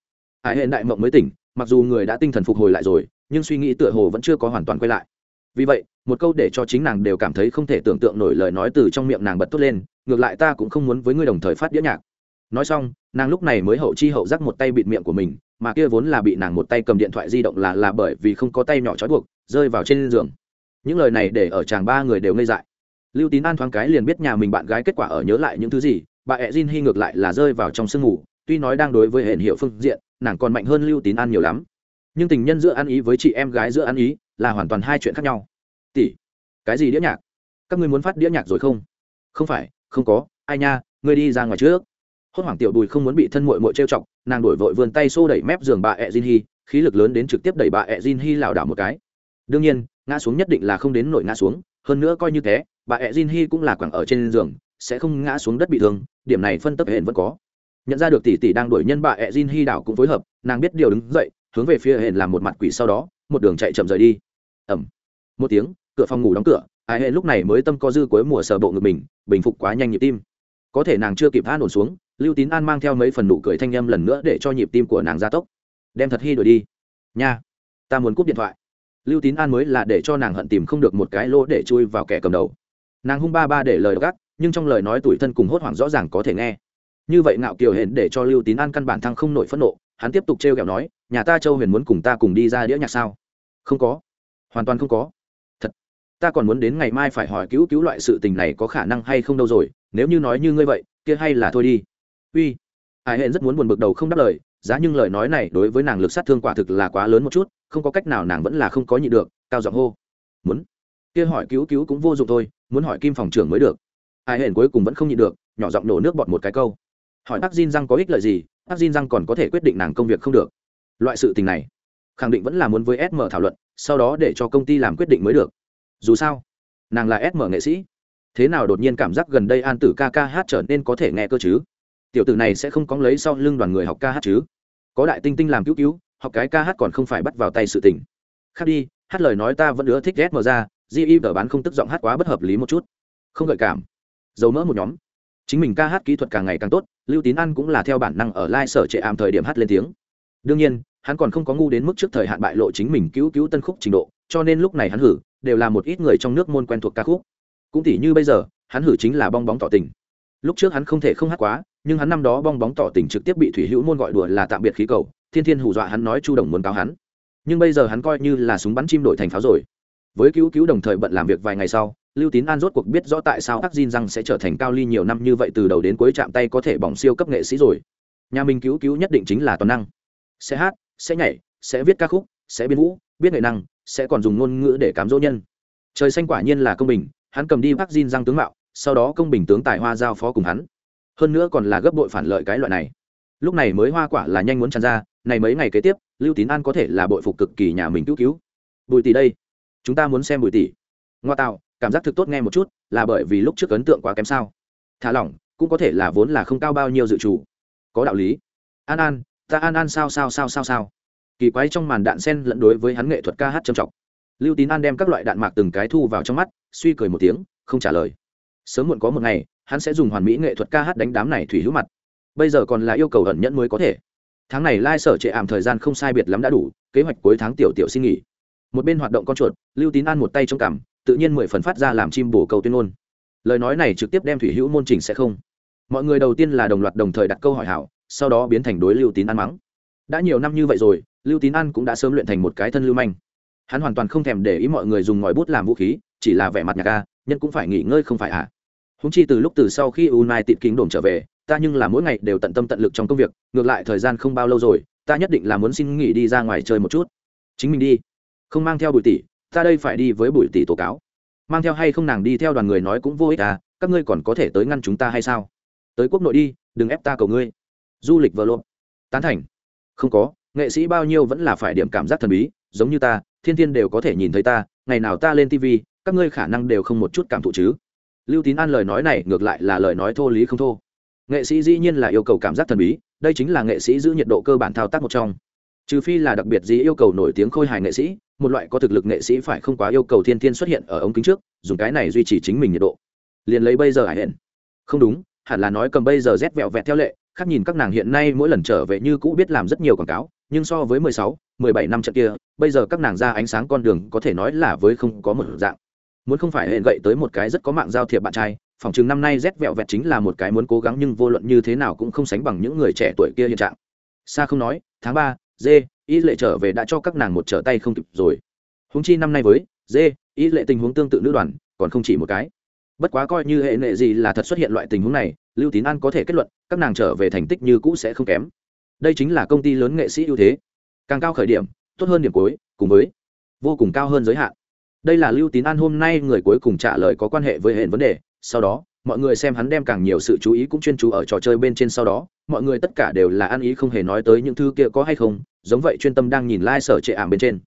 Hải hẹn đại mộng mới tỉnh, mặc dù người đã tinh thần phục hồi lại rồi, nhưng suy nghĩ tựa hồ vẫn chưa có hoàn toàn quay lại. Vì vậy, một câu để cho chính nàng đều cảm thấy không thể tưởng tượng nổi lời nói từ trong miệng nàng bật tốt lên, ngược lại ta cũng không muốn với ngươi đồng thời phát đĩa nhạc nói xong, nàng lúc này mới hậu chi hậu giác một tay bịt miệng của mình, mà kia vốn là bị nàng một tay cầm điện thoại di động là là bởi vì không có tay nhỏ trói buộc, rơi vào trên giường. Những lời này để ở chàng ba người đều ngây dại. Lưu tín an thoáng cái liền biết nhà mình bạn gái kết quả ở nhớ lại những thứ gì, bà ẹ jin hy ngược lại là rơi vào trong sương ngủ. tuy nói đang đối với hển hiệu phương diện, nàng còn mạnh hơn lưu tín an nhiều lắm. Nhưng tình nhân giữa ăn ý với chị em gái giữa ăn ý là hoàn toàn hai chuyện khác nhau. Tỷ, cái gì đĩa nhạc? Các ngươi muốn phát đĩa nhạc rồi không? Không phải, không có. Ai nha, ngươi đi ra ngoài trước hốt hoảng tiểu bùi không muốn bị thân mội mội trêu chọc, nàng đổi vội vươn tay xô đẩy mép giường bà ẹ jin hy khí lực lớn đến trực tiếp đẩy bà ẹ jin hy lảo đảo một cái. Đương nhiên, ngã xuống nhất định là không đến nổi ngã xuống, hơn nữa coi như thế, bà ẹ jin hy cũng là quẳng ở trên giường, sẽ không ngã xuống đất bị thương, điểm này phân tấp hển vẫn có. Nhận ra được tỷ tỷ đang đuổi nhân bà ẹ jin hy đảo cũng phối hợp, nàng biết điều đứng dậy, hướng về phía hển làm một mặt quỷ sau đó, một đường chạy chậm rời đi. Ẩm. Một tiếng, cửa phòng ngủ đóng cửa, ai hệ lúc này mới tâm co dư cuối mùa sờ bộ ngực mình, bình phục quá nhanh nhịp tim. Có thể nàng chưa kịp than ổn xuống lưu tín an mang theo mấy phần nụ cười thanh â m lần nữa để cho nhịp tim của nàng gia tốc. Đem thật hy đổi đi. Nha, ta muốn cúp điện thoại. Lưu tín an mới là để cho nàng hận tìm không được một cái lỗ để chui vào kẻ cầm đầu. Nàng hung ba ba để lời gắt, nhưng trong lời nói tủi thân cùng hốt hoảng rõ ràng có thể nghe. Như vậy ngạo kiều hển để cho lưu tín an căn bản thăng không nổi phẫn nộ, hắn tiếp tục t r e o kẹo nói, nhà ta châu huyền muốn cùng ta cùng đi ra đĩa nhạc sao? Không có. Hoàn toàn không có. Thật, ta còn muốn đến ngày mai phải hỏi cứu cứu loại sự tình này có khả năng hay không đâu rồi, nếu như nói như ngươi vậy, kia hay là thôi đi uy. Ai hẹn rất muốn buồn bực đầu không đáp lời, giá nhưng lời nói này đối với nàng lực sát thương quả thực là quá lớn một chút, không có cách nào nàng vẫn là không có nhị được, cao giọng hô. Muốn. Kia hỏi cứu cứu cũng vô dụng thôi, muốn hỏi kim phòng trưởng mới được. Ai hẹn cuối cùng vẫn không nhịn được, nhỏ giọng nổ nước bọt một cái câu. Hỏi bác Jin răng có ích lợi gì bác Jin răng còn có thể quyết định nàng công việc không được. Loại sự tình này, khẳng định vẫn là muốn với sm thảo luận, sau đó để cho công ty làm quyết định mới được. Dù sao, nàng là sm nghệ sĩ. Thế nào đột nhiên cảm giác gần đây an tử ca ca hát trở nên có thể nghe cơ chứ? Tiểu tử này sẽ không có lấy sau lưng đoàn người học ca hát chứ? Có đại tinh tinh làm cứu cứu, học cái ca hát còn không phải bắt vào tay sự tình. Khác đi, hát lời nói ta vẫn ưa thích ghét mờ ra di tờ bán không tức giọng hát quá bất hợp lý một chút. Không gợi cảm. Dầu mỡ một nhóm. Chính mình ca hát kỹ thuật càng ngày càng tốt, lưu tín ăn cũng là theo bản năng ở lai、like、sở trệ ảm thời điểm hát lên tiếng. Đương nhiên, hắn còn không có ngu đến mức trước thời hạn bại lộ chính mình cứu cứu tân khúc trình độ, cho nên lúc này hắn hử, đều là một ít người trong nước môn quen thuộc ca khúc. Cũng tỉ như bây giờ, hắn hử chính là bong bóng tỏ tình. Lúc trước hắn không thể không hát quá nhưng hắn năm đó bong bóng tỏ tình trực tiếp bị thủy hữu môn gọi đùa là tạm biệt khí cầu, thiên thiên hù dọa hắn nói chu đồng muốn cáo hắn. Nhưng bây giờ hắn coi như là súng bắn chim đổi thành pháo rồi. Với cứu cứu đồng thời bận làm việc vài ngày sau, lưu tín an rốt cuộc biết rõ tại sao ác diên răng sẽ trở thành cao ly nhiều năm như vậy từ đầu đến cuối chạm tay có thể bỏng siêu cấp nghệ sĩ rồi. Nhà mình cứu cứu nhất định chính là toàn năng. Sẽ hát, sẽ nhảy, sẽ viết ca khúc, sẽ biên vũ, biết nghệ năng, sẽ còn dùng ngôn ngữ để cám dỗ nhân. Trời xanh quả nhiên là công bình, hắn cầm đi ác diên răng tướng mạo, sau đó công bình tướng tài hoa giao phó cùng hắn hơn nữa còn là gấp bội phản lợi cái loại này. Lúc này mới hoa quả là nhanh muốn tràn ra, này mấy ngày kế tiếp, lưu tín an có thể là bội phục cực kỳ nhà mình cứu cứu. Bùi tỷ đây, chúng ta muốn xem bùi tỷ. Ngoa tạo, cảm giác thực tốt nghe một chút, là bởi vì lúc trước ấn tượng quá kém sao. Thả lỏng, cũng có thể là vốn là không cao bao nhiêu dự trù. Có đạo lý. An an, ta an an sao sao sao sao sao. Kỳ quái trong màn đạn sen lẫn đối với hắn nghệ thuật ca hát trầm trọng. Lưu tín an đem các loại đạn mạc từng cái thu vào trong mắt, suy cười một tiếng, không trả lời. Sớm muộn có một ngày hắn sẽ dùng hoàn mỹ nghệ thuật ca hát đánh đám này thủy hữu mặt. Bây giờ còn là yêu cầu ẩn nhẫn mới có thể. Tháng này lai sở trệ ảm thời gian không sai biệt lắm đã đủ, kế hoạch cuối tháng tiểu tiểu xin nghỉ. Một bên hoạt động con chuột, lưu tín an một tay trong cằm, tự nhiên mười phần phát ra làm chim bổ cầu tuyên ngôn. Lời nói này trực tiếp đem thủy hữu môn trình sẽ không. Mọi người đầu tiên là đồng loạt đồng thời đặt câu hỏi hảo, sau đó biến thành đối lưu tín an mắng. Đã nhiều năm như vậy rồi, lưu tín an cũng đã sớm luyện thành một cái thân lưu manh. Hắn hoàn toàn không thèm để ý mọi người dùng ngòi bút làm vũ khí, chỉ là vẻ mặt nhạc ca, nhân cũng phải nghỉ ngơi không phải ạ à húng chi từ lúc từ sau khi unai tịt kính đồn trở về, ta nhưng là mỗi ngày đều tận tâm tận lực trong công việc, ngược lại thời gian không bao lâu rồi, ta nhất định là muốn xin nghỉ đi ra ngoài chơi một chút. Chính mình đi. Không mang theo bùi tỷ, ta đây phải đi với bùi tỷ tố cáo. Mang theo hay không nàng đi theo đoàn người nói cũng vô ích à các ngươi còn có thể tới ngăn chúng ta hay sao? Tới quốc nội đi, đừng ép ta cầu ngươi. Du lịch vợ lộn tán thành. Không có, nghệ sĩ bao nhiêu vẫn là phải điểm cảm giác thần bí, giống như ta, thiên thiên đều có thể nhìn thấy ta, ngày nào ta lên tv các ngươi khả năng đều không một chút cảm thụ chứ lưu tín an lời nói này ngược lại là lời nói thô lý không thô. Nghệ sĩ dĩ nhiên là yêu cầu cảm giác thần bí, đây chính là nghệ sĩ giữ nhiệt độ cơ bản thao tác một trong. Trừ phi là đặc biệt gì yêu cầu nổi tiếng khôi hài nghệ sĩ, một loại có thực lực nghệ sĩ phải không quá yêu cầu thiên thiên xuất hiện ở ống kính trước, dùng cái này duy trì chính mình nhiệt độ. Liền lấy bây giờ hải hển không đúng, hẳn là nói cầm bây giờ rét vẹo vẹt theo lệ, khác nhìn các nàng hiện nay mỗi lần trở về như cũ biết làm rất nhiều quảng cáo, nhưng so với mười sáu, mười bảy năm trận kia, bây giờ các nàng ra ánh sáng con đường có thể nói là với không có một dạng muốn không phải hẹn gậy tới một cái rất có mạng giao thiệp bạn trai, phòng chừng năm nay rét vẹo vẹt chính là một cái muốn cố gắng nhưng vô luận như thế nào cũng không sánh bằng những người trẻ tuổi kia hiện trạng. Xa không nói, tháng ba, dê ý lệ trở về đã cho các nàng một trở tay không kịp rồi. Húng chi năm nay với, dê ý lệ tình huống tương tự nữ đoàn, còn không chỉ một cái. Bất quá coi như hệ nệ gì là thật xuất hiện loại tình huống này, lưu tín an có thể kết luận, các nàng trở về thành tích như cũ sẽ không kém. Đây chính là công ty lớn nghệ sĩ ưu thế. Càng cao khởi điểm, tốt hơn điểm cuối, cùng với, vô cùng cao hơn giới hạn đây là lưu tín an hôm nay người cuối cùng trả lời có quan hệ với hệ vấn đề. Sau đó, mọi người xem hắn đem càng nhiều sự chú ý cũng chuyên chú ở trò chơi bên trên sau đó. Mọi người tất cả đều là ăn ý không hề nói tới những thứ kia có hay không, giống vậy chuyên tâm đang nhìn lai、like、sở trệ ảm bên trên.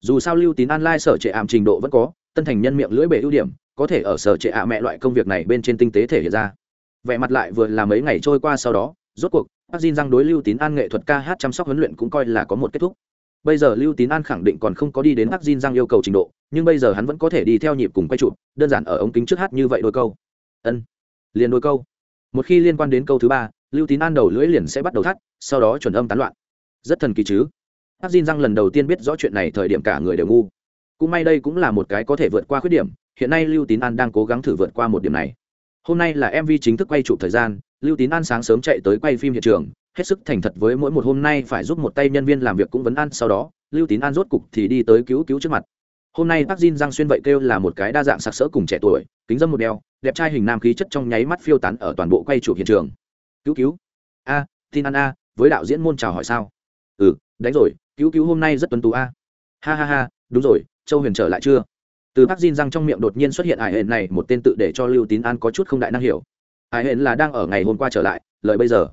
Dù sao lưu tín an lai、like、sở trệ ảm trình độ vẫn có, tân thành nhân miệng lưỡi bể ưu điểm, có thể ở sở trệ ả mẹ loại công việc này bên trên tinh tế thể hiện ra. Vẻ mặt lại vừa là mấy ngày trôi qua sau đó, rốt cuộc bác Diên răng đối lưu tín an nghệ thuật ca hát chăm sóc huấn luyện cũng coi là có một kết thúc. Bây giờ lưu tín an khẳng định còn không có đi đến bác Diên răng yêu cầu trình độ nhưng bây giờ hắn vẫn có thể đi theo nhịp cùng quay chụp, đơn giản ở ống kính trước hát như vậy đôi câu. Ân, liền đôi câu. Một khi liên quan đến câu thứ ba, lưu tín an đầu lưỡi liền sẽ bắt đầu thắt, sau đó chuẩn âm tán loạn. Rất thần kỳ chứ? Hát Jin răng lần đầu tiên biết rõ chuyện này thời điểm cả người đều ngu. Cũng may đây cũng là một cái có thể vượt qua khuyết điểm, hiện nay lưu tín an đang cố gắng thử vượt qua một điểm này. Hôm nay là mv chính thức quay chụp thời gian, lưu tín an sáng sớm chạy tới quay phim hiện trường, hết sức thành thật với mỗi một hôm nay phải giúp một tay nhân viên làm việc cũng vấn ăn sau đó, lưu tín an rốt cục thì đi tới cứu cứu trước mặt hôm nay bác Jin Giang xuyên vậy kêu là một cái đa dạng sặc sỡ cùng trẻ tuổi, kính dâm một đeo, đẹp trai hình nam khí chất trong nháy mắt phiêu tán ở toàn bộ quay chụp hiện trường. Cứu cứu. A, tin an a, với đạo diễn môn chào hỏi sao? Ừ đánh rồi, cứu cứu hôm nay rất tuấn tú a. Ha ha ha, đúng rồi, châu huyền trở lại chưa? Từ bác Jin Giang trong miệng đột nhiên xuất hiện ải hển này, một tên tự để cho lưu tín an có chút không đại năng hiểu. Ải hển là đang ở ngày hôm qua trở lại, lời bây giờ.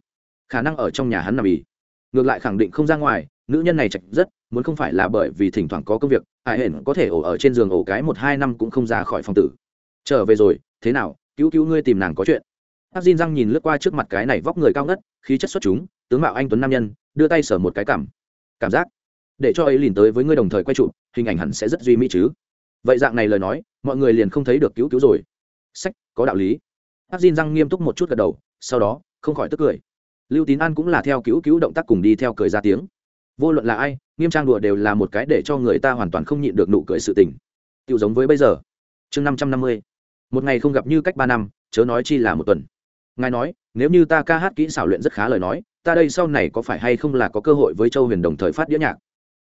Khả năng ở trong nhà hắn nằm ỉ ngược lại khẳng định không ra ngoài, nữ nhân này chạch rất, muốn không phải là bởi vì thỉnh thoảng có công việc ải hển có thể ổ ở trên giường ổ cái một hai năm cũng không ra khỏi phòng tử. Trở về rồi, thế nào? Cứu cứu ngươi tìm nàng có chuyện. Bác Diên răng nhìn lướt qua trước mặt cái này vóc người cao ngất, khí chất xuất chúng, tướng mạo anh tuấn nam nhân, đưa tay sở một cái cảm. Cảm giác. Để cho ấy liền tới với ngươi đồng thời quay trụ hình ảnh hẳn sẽ rất duy mỹ chứ. Vậy dạng này lời nói, mọi người liền không thấy được cứu cứu rồi. Sách, có đạo lý. Hát Diên răng nghiêm túc một chút gật đầu, sau đó, không khỏi tức cười. Lưu tín an cũng là theo cứu cứu động tác cùng đi theo cười ra tiếng vô luận là ai, nghiêm trang đùa đều là một cái để cho người ta hoàn toàn không nhịn được nụ cười sự tình. Tiêu giống với bây giờ. Chương năm trăm năm mươi. Một ngày không gặp như cách ba năm, chớ nói chi là một tuần. Ngài nói, nếu như ta ca hát kỹ xảo luyện rất khá lời nói, ta đây sau này có phải hay không là có cơ hội với châu huyền đồng thời phát đĩa nhạc?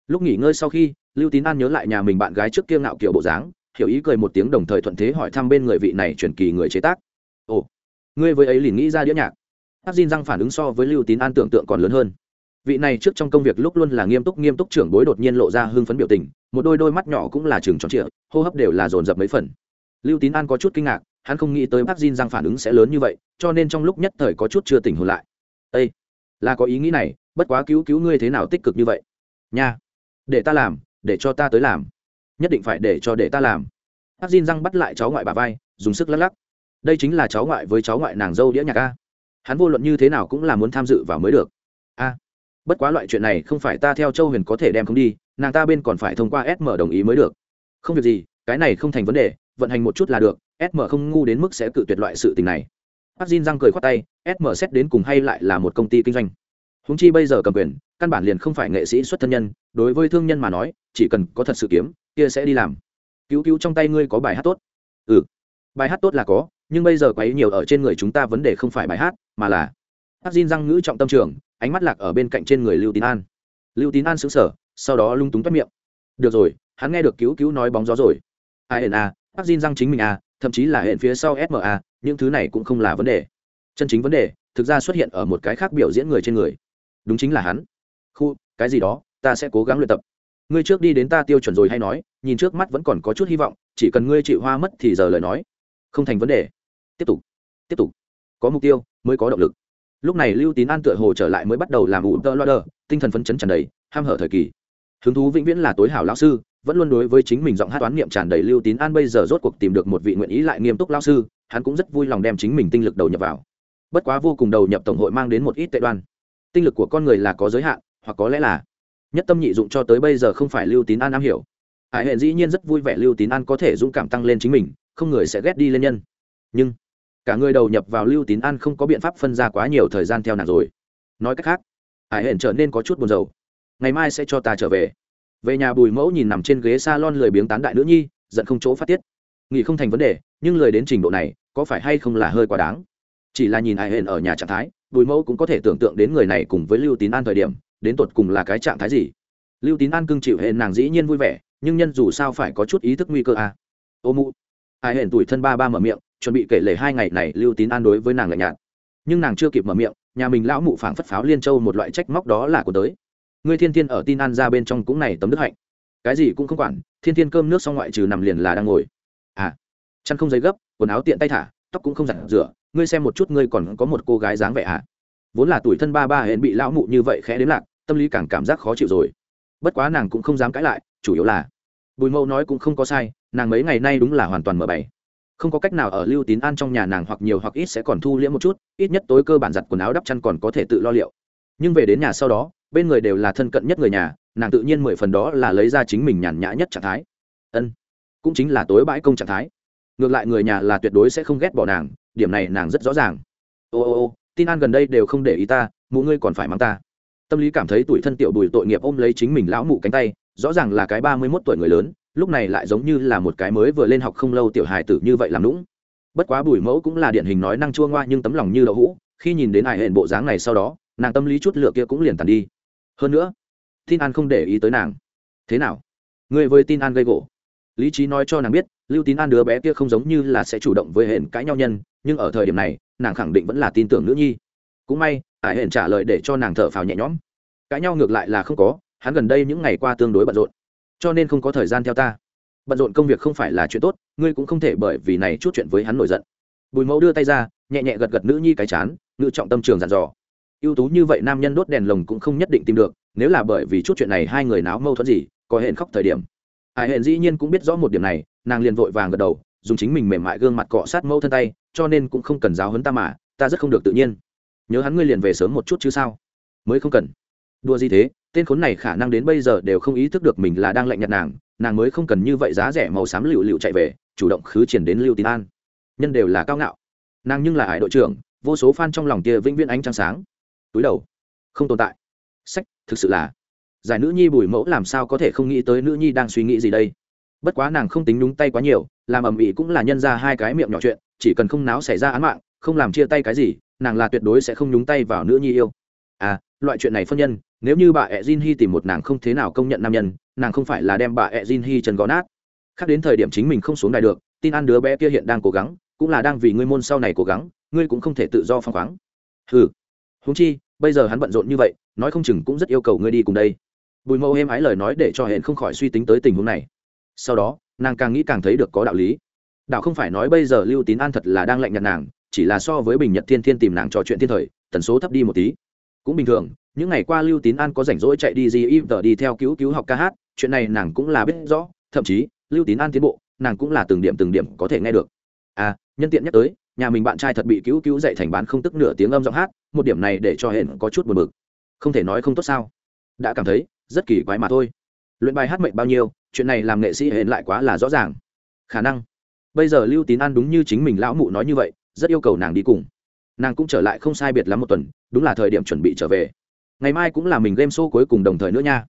Lúc nghỉ ngơi sau khi, lưu tín an nhớ lại nhà mình bạn gái trước kia ngạo kiểu bộ dáng, hiểu ý cười một tiếng đồng thời thuận thế hỏi thăm bên người vị này truyền kỳ người chế tác. Ồ, ngươi với ấy liền nghĩ ra đĩa nhạc. Áp xin răng phản ứng so với lưu tín an tưởng tượng còn lớn hơn vị này trước trong công việc lúc luôn là nghiêm túc nghiêm túc trưởng bối đột nhiên lộ ra hưng phấn biểu tình, một đôi đôi mắt nhỏ cũng là chừng tròn trịa, hô hấp đều là dồn dập mấy phần. Lưu tín an có chút kinh ngạc, hắn không nghĩ tới bác Jin rằng phản ứng sẽ lớn như vậy, cho nên trong lúc nhất thời có chút chưa tỉnh hồn lại. Ê! là có ý nghĩ này, bất quá cứu cứu ngươi thế nào tích cực như vậy? Nha, để ta làm, để cho ta tới làm. Nhất định phải để cho để ta làm. Bác Jin răng bắt lại cháu ngoại bà vai, dùng sức lắc lắc. Đây chính là cháu ngoại với cháu ngoại nàng dâu đĩa nhạc a. Hắn vô luận như thế nào cũng là muốn tham dự vào mới được bất quá loại chuyện này không phải ta theo châu huyền có thể đem không đi, nàng ta bên còn phải thông qua sm đồng ý mới được. Không việc gì, cái này không thành vấn đề, vận hành một chút là được sm không ngu đến mức sẽ cự tuyệt loại sự tình này. Bác xin răng cười khoát tay sm xét đến cùng hay lại là một công ty kinh doanh. Húng chi bây giờ cầm quyền, căn bản liền không phải nghệ sĩ xuất thân nhân, đối với thương nhân mà nói, chỉ cần có thật sự kiếm, kia sẽ đi làm. Cứu cứu trong tay ngươi có bài hát tốt. Ừ bài hát tốt là có, nhưng bây giờ quấy nhiều ở trên người chúng ta vấn đề không phải bài hát, mà là bác xin răng ngữ trọng tâm trường ánh mắt lạc ở bên cạnh trên người lưu tín an. Lưu tín an xứng sở sau đó lung túng toét miệng. Được rồi, hắn nghe được cứu cứu nói bóng gió rồi. Ai hẹn à, a bác xin răng chính mình a thậm chí là hẹn phía sau sma những thứ này cũng không là vấn đề. Chân chính vấn đề, thực ra xuất hiện ở một cái khác biểu diễn người trên người. Đúng chính là hắn. Khu, cái gì đó, ta sẽ cố gắng luyện tập. Ngươi trước đi đến ta tiêu chuẩn rồi hay nói, nhìn trước mắt vẫn còn có chút hy vọng, chỉ cần ngươi chịu hoa mất thì giờ lời nói. Không thành vấn đề. Tiếp tục. Tiếp tục. Có mục tiêu, mới có động lực lúc này lưu tín an tựa hồ trở lại mới bắt đầu làm ủ tơ loa đờ, tinh thần phấn chấn tràn đầy, ham hở thời kỳ. Hứng thú vĩnh viễn là tối hảo lão sư, vẫn luôn đối với chính mình giọng hát toán niệm tràn đầy lưu tín an bây giờ rốt cuộc tìm được một vị nguyện ý lại nghiêm túc lão sư, hắn cũng rất vui lòng đem chính mình tinh lực đầu nhập vào. Bất quá vô cùng đầu nhập tổng hội mang đến một ít tệ đoan. Tinh lực của con người là có giới hạn, hoặc có lẽ là nhất tâm nhị dụng cho tới bây giờ không phải lưu tín an am hiểu. Hải hệ dĩ nhiên rất vui vẻ lưu tín an có thể dũng cảm tăng lên chính mình, không người sẽ ghét đi lên nhân. Nhưng cả người đầu nhập vào lưu tín an không có biện pháp phân ra quá nhiều thời gian theo nàng rồi. Nói cách khác, hải hển trở nên có chút buồn rầu. Ngày mai sẽ cho ta trở về. Về nhà bùi mẫu nhìn nằm trên ghế s a lon lười biếng tán đại nữ nhi, giận không chỗ phát tiết. Nghĩ không thành vấn đề, nhưng lười đến trình độ này, có phải hay không là hơi quá đáng? Chỉ là nhìn hải hển ở nhà trạng thái, bùi mẫu cũng có thể tưởng tượng đến người này cùng với lưu tín an thời điểm, đến tột cùng là cái trạng thái gì. Lưu tín an cưng chịu hệ nàng dĩ nhiên vui vẻ, nhưng nhân dù sao phải có chút ý thức nguy cơ à. ô mụ. Ai hển tuổi thân ba ba mở miệng chuẩn bị kể lể hai ngày này lưu tín an đối với nàng lạnh nhạt. Nhưng nàng chưa kịp mở miệng, nhà mình lão mụ phảng phất pháo liên châu một loại trách móc đó là của tới. Ngươi thiên thiên ở tin an ra bên trong cũng này tấm đức hạnh. Cái gì cũng không quản, thiên thiên cơm nước xong ngoại trừ nằm liền là đang ngồi. À chăn không giấy gấp, quần áo tiện tay thả, tóc cũng không giặt rửa, ngươi xem một chút ngươi còn có một cô gái dáng vẻ à? Vốn là tuổi thân ba ba hẹn bị lão mụ như vậy khẽ đến lạc, tâm lý càng cảm giác khó chịu rồi. Bất quá nàng cũng không dám cãi lại, chủ yếu là bùi mẫu nói cũng không có sai, nàng mấy ngày nay đúng là hoàn toàn mở bày không có cách nào ở lưu tín an trong nhà nàng hoặc nhiều hoặc ít sẽ còn thu liễm một chút, ít nhất tối cơ bản giặt quần áo đắp chăn còn có thể tự lo liệu. Nhưng về đến nhà sau đó, bên người đều là thân cận nhất người nhà, nàng tự nhiên mười phần đó là lấy ra chính mình nhàn nhã nhất trạng thái. Ân, cũng chính là tối bãi công trạng thái. Ngược lại người nhà là tuyệt đối sẽ không ghét bỏ nàng, điểm này nàng rất rõ ràng. Ô ô ô, tin an gần đây đều không để ý ta, mụ ngươi còn phải mắng ta. Tâm lý cảm thấy tuổi thân tiểu bùi tội nghiệp ôm lấy chính mình lão mụ cánh tay, rõ ràng là cái ba mươi mốt tuổi người lớn lúc này lại giống như là một cái mới vừa lên học không lâu tiểu hài tử như vậy làm lũng bất quá bùi mẫu cũng là điển hình nói năng chua ngoa nhưng tấm lòng như đậu hũ, khi nhìn đến ải hẹn bộ dáng này sau đó, nàng tâm lý chút lựa kia cũng liền tàn đi. Hơn nữa, tin an không để ý tới nàng. Thế nào? Người với tin an gây gỗ. Lý trí nói cho nàng biết, lưu tín an đứa bé kia không giống như là sẽ chủ động với hển cãi nhau nhân, nhưng ở thời điểm này, nàng khẳng định vẫn là tin tưởng nữ nhi. Cũng may ải hển trả lời để cho nàng thở phào nhẹ nhõm. Cãi nhau ngược lại là không có, hắn gần đây những ngày qua tương đối bận rộn cho nên không có thời gian theo ta. Bận rộn công việc không phải là chuyện tốt, ngươi cũng không thể bởi vì này chút chuyện với hắn nổi giận. Bùi mẫu đưa tay ra, nhẹ nhẹ gật gật nữ nhi cái chán, ngự trọng tâm trường dặn dò. Ưu tú như vậy nam nhân đốt đèn lồng cũng không nhất định tìm được, nếu là bởi vì chút chuyện này hai người náo mâu thuẫn gì, có hẹn khóc thời điểm. Hải hẹn dĩ nhiên cũng biết rõ một điểm này, nàng liền vội vàng gật đầu, dùng chính mình mềm mại gương mặt cọ sát mâu thân tay, cho nên cũng không cần giáo hấn ta mà, ta rất không được tự nhiên. Nhớ hắn ngươi liền về sớm một chút chứ sao? Mới không cần đua gì thế, tên khốn này khả năng đến bây giờ đều không ý thức được mình là đang lạnh nhạt nàng nàng mới không cần như vậy giá rẻ màu xám lựu lựu chạy về, chủ động khứ triển đến lưu tín an. Nhân đều là cao ngạo. Nàng nhưng là hải đội trưởng, vô số fan trong lòng kia vĩnh viễn ánh trăng sáng. Túi đầu. Không tồn tại. Sách, thực sự là. Giải nữ nhi bùi mẫu làm sao có thể không nghĩ tới nữ nhi đang suy nghĩ gì đây? Bất quá nàng không tính đúng tay quá nhiều, làm ầm ĩ cũng là nhân ra hai cái miệng nhỏ chuyện, chỉ cần không náo xảy ra án mạng, không làm chia tay cái gì, nàng là tuyệt đối sẽ không nhúng tay vào nữ nhi yêu. À loại chuyện này phân nhân, nếu như bà ẹ jin hy tìm một nàng không thế nào công nhận nam nhân, nàng không phải là đem bà ẹ jin hy trần gó nát. Khác đến thời điểm chính mình không xuống đài được, tin ăn đứa bé kia hiện đang cố gắng, cũng là đang vì ngươi môn sau này cố gắng, ngươi cũng không thể tự do phăng khoáng. Ừ húng chi, bây giờ hắn bận rộn như vậy, nói không chừng cũng rất yêu cầu ngươi đi cùng đây. Bùi mẫu êm ái lời nói để cho hẹn không khỏi suy tính tới tình huống này. Sau đó, nàng càng nghĩ càng thấy được có đạo lý. Đạo không phải nói bây giờ lưu tín an thật là đang lạnh nhạt nàng, chỉ là so với bình nhật thiên thiên tìm nàng trò chuyện thiên thời, tần số thấp đi một tí cũng bình thường, những ngày qua lưu tín an có rảnh rỗi chạy đi gì im tờ đi theo cứu cứu học ca hát, chuyện này nàng cũng là biết rõ, thậm chí, lưu tín an tiến bộ, nàng cũng là từng điểm từng điểm có thể nghe được. À nhân tiện nhắc tới, nhà mình bạn trai thật bị cứu cứu dạy thành bán không tức nửa tiếng âm giọng hát, một điểm này để cho hển có chút buồn bực. Không thể nói không tốt sao? Đã cảm thấy, rất kỳ quái mà thôi. Luyện bài hát mệnh bao nhiêu, chuyện này làm nghệ sĩ hển lại quá là rõ ràng. Khả năng. Bây giờ lưu tín an đúng như chính mình lão mụ nói như vậy, rất yêu cầu nàng đi cùng nàng cũng trở lại không sai biệt lắm một tuần, đúng là thời điểm chuẩn bị trở về. Ngày mai cũng là mình game show cuối cùng đồng thời nữa nha.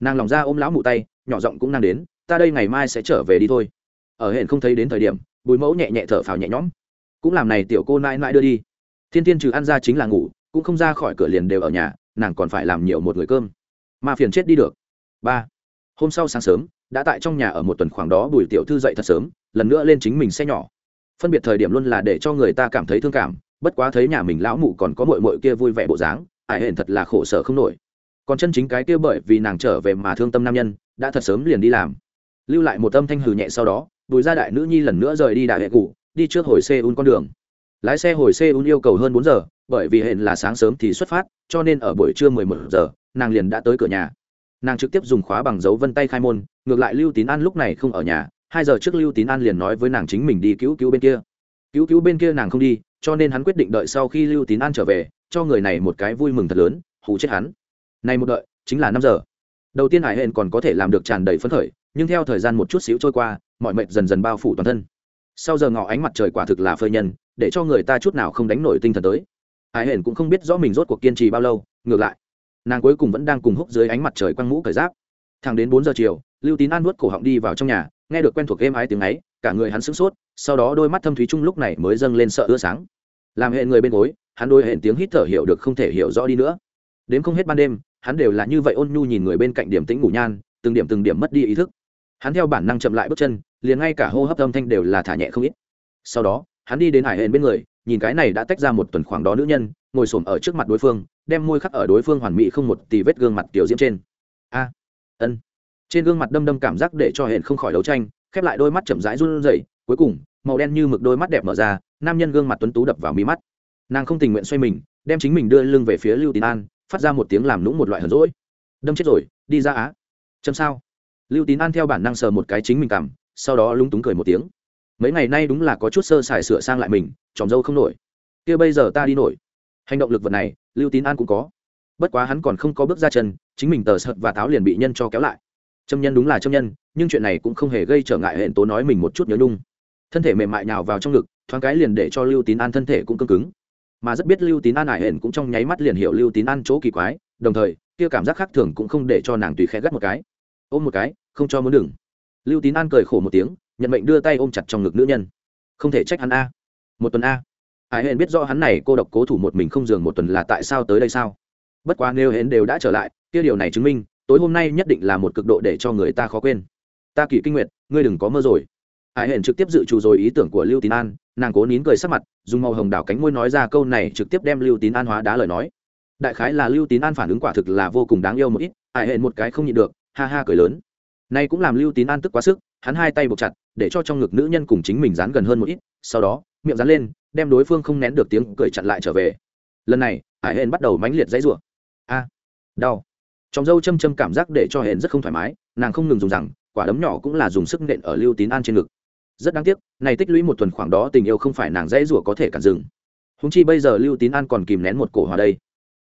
Nàng lòng ra ôm lão mụ tay, nhỏ giọng cũng năng đến, ta đây ngày mai sẽ trở về đi thôi. Ở hển không thấy đến thời điểm, bùi mẫu nhẹ nhẹ thở phào nhẹ nhõm. Cũng làm này tiểu cô nãi nãi đưa đi. Thiên thiên trừ ăn ra chính là ngủ, cũng không ra khỏi cửa liền đều ở nhà, nàng còn phải làm nhiều một người cơm. Mà phiền chết đi được. Ba. Hôm sau sáng sớm, đã tại trong nhà ở một tuần khoảng đó bùi tiểu thư dậy thật sớm, lần nữa lên chính mình xe nhỏ. Phân biệt thời điểm luôn là để cho người ta cảm thấy thương cảm bất quá thấy nhà mình lão mụ còn có mội mội kia vui vẻ bộ dáng ải hển thật là khổ sở không nổi. Còn chân chính cái kia bởi vì nàng trở về mà thương tâm nam nhân, đã thật sớm liền đi làm. Lưu lại một âm thanh hừ nhẹ sau đó, bùi gia đại nữ nhi lần nữa rời đi đại hệ cụ đi trước hồi xe un con đường. Lái xe hồi xe un yêu cầu hơn bốn giờ, bởi vì hẹn là sáng sớm thì xuất phát, cho nên ở buổi trưa mười một giờ, nàng liền đã tới cửa nhà. Nàng trực tiếp dùng khóa bằng dấu vân tay khai môn, ngược lại lưu tín an lúc này không ở nhà, hai giờ trước lưu tín an liền nói với nàng chính mình đi cứu cứu bên kia. Cứu cứu bên kia nàng không đi cho nên hắn quyết định đợi sau khi lưu tín an trở về, cho người này một cái vui mừng thật lớn, hù chết hắn. Này một đợi, chính là năm giờ. Đầu tiên hải hên còn có thể làm được tràn đầy phấn khởi, nhưng theo thời gian một chút xíu trôi qua, mọi mệt dần dần bao phủ toàn thân. Sau giờ ngọ ánh mặt trời quả thực là phơi nhân, để cho người ta chút nào không đánh nổi tinh thần tới. Hải hển cũng không biết rõ mình rốt cuộc kiên trì bao lâu, ngược lại, nàng cuối cùng vẫn đang cùng húc dưới ánh mặt trời quăng mũ cởi giáp. Thẳng đến bốn giờ chiều, lưu tín an nuốt cổ họng đi vào trong nhà, nghe được quen thuộc êm ái tiếng ấy, cả người hắn sững sốt, sau đó đôi mắt thâm thúy chung lúc này mới dâng lên sợ ưa sáng làm hệ người bên gối, hắn đôi hẹn tiếng hít thở hiểu được không thể hiểu rõ đi nữa. Đến không hết ban đêm, hắn đều là như vậy ôn nhu nhìn người bên cạnh điểm tĩnh ngủ nhan, từng điểm từng điểm mất đi ý thức. Hắn theo bản năng chậm lại bước chân, liền ngay cả hô hấp âm thanh đều là thả nhẹ không ít. Sau đó, hắn đi đến hải hển bên người, nhìn cái này đã tách ra một tuần khoảng đó nữ nhân, ngồi xổm ở trước mặt đối phương, đem môi khắc ở đối phương hoàn mỹ không một tì vết gương mặt tiểu diễm trên. A, ân. Trên gương mặt đâm đâm cảm giác để cho hển không khỏi đấu tranh, khép lại đôi mắt chậm rãi run rẩy, cuối cùng, màu đen như mực đôi mắt đẹp mở ra nam nhân gương mặt tuấn tú đập vào mí mắt. Nàng không tình nguyện xoay mình, đem chính mình đưa lưng về phía lưu tín an, phát ra một tiếng làm lũng một loại hờn rỗi đâm chết rồi, đi ra á. Châm sao? Lưu tín an theo bản năng sờ một cái chính mình cảm sau đó lúng túng cười một tiếng. Mấy ngày nay đúng là có chút sơ sài sửa sang lại mình, tròm dâu không nổi. Kia bây giờ ta đi nổi. Hành động lực vật này, lưu tín an cũng có. Bất quá hắn còn không có bước ra chân, chính mình tờ sợt và táo liền bị nhân cho kéo lại. Châm nhân đúng là châm nhân, nhưng chuyện này cũng không hề gây trở ngại hẹn tố nói mình một chút nhớ nhung. Thân thể mềm mại nào vào trong ngực thoáng cái liền để cho lưu tín an thân thể cũng cưng cứng. Mà rất biết lưu tín an ải hển cũng trong nháy mắt liền hiểu lưu tín an chỗ kỳ quái, đồng thời, kia cảm giác khác thường cũng không để cho nàng tùy khẽ gắt một cái. Ôm một cái, không cho muốn đừng. Lưu tín an cười khổ một tiếng, nhận mệnh đưa tay ôm chặt trong ngực nữ nhân. Không thể trách hắn a. Một tuần a. Ải hển biết do hắn này cô độc cố thủ một mình không giường một tuần là tại sao tới đây sao. Bất quá nếu hển đều đã trở lại, kia điều này chứng minh, tối hôm nay nhất định là một cực độ để cho người ta khó quên. Ta kỳ kinh nguyệt, ngươi đừng có mơ rồi. Hải hển trực tiếp dự trù rồi ý tưởng của lưu tín an nàng cố nín cười sắc mặt, dùng màu hồng đảo cánh môi nói ra câu này trực tiếp đem lưu tín an hóa đá lời nói. Đại khái là lưu tín an phản ứng quả thực là vô cùng đáng yêu một ít ải hển một cái không nhịn được, ha ha cười lớn. Nay cũng làm lưu tín an tức quá sức, hắn hai tay buộc chặt, để cho trong ngực nữ nhân cùng chính mình dán gần hơn một ít, sau đó, miệng dán lên, đem đối phương không nén được tiếng cười chặn lại trở về. Lần này ải hển bắt đầu mãnh liệt dãy rủa. A, đau. Trong dâu châm châm cảm giác để cho hển rất không thoải mái, nàng không ngừng dùng rằng, quả đấm nhỏ cũng là dùng sức nện ở lưu tín an trên ngực rất đáng tiếc, này tích lũy một tuần khoảng đó tình yêu không phải nàng dễ rủa có thể cản dừng. Húng chi bây giờ lưu tín an còn kìm nén một cổ hòa đây.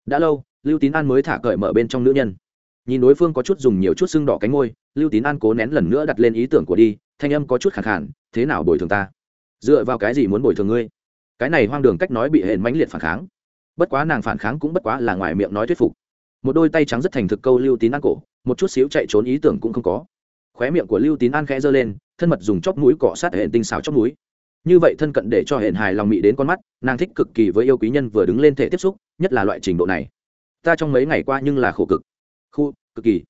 Đã lâu, lưu tín an mới thả cởi mở bên trong nữ nhân. Nhìn đối phương có chút dùng nhiều chút sưng đỏ cánh ngôi lưu tín an cố nén lần nữa đặt lên ý tưởng của đi, thanh âm có chút khẳng khản thế nào bồi thường ta? Dựa vào cái gì muốn bồi thường ngươi? Cái này hoang đường cách nói bị hển mãnh liệt phản kháng. Bất quá nàng phản kháng cũng bất quá là ngoài miệng nói thuyết phục. Một đôi tay trắng rất thành thực câu lưu tín an cổ, một chút xíu chạy trốn ý tưởng cũng không có khóe miệng của lưu tín an khẽ giơ lên, thân mật dùng chóp mũi cọ sát hệ tinh xào chóp mũi. Như vậy thân cận để cho hệ hài lòng mị đến con mắt, nàng thích cực kỳ với yêu quý nhân vừa đứng lên thể tiếp xúc, nhất là loại trình độ này. Ta trong mấy ngày qua nhưng là khổ cực. Khu, cực kỳ.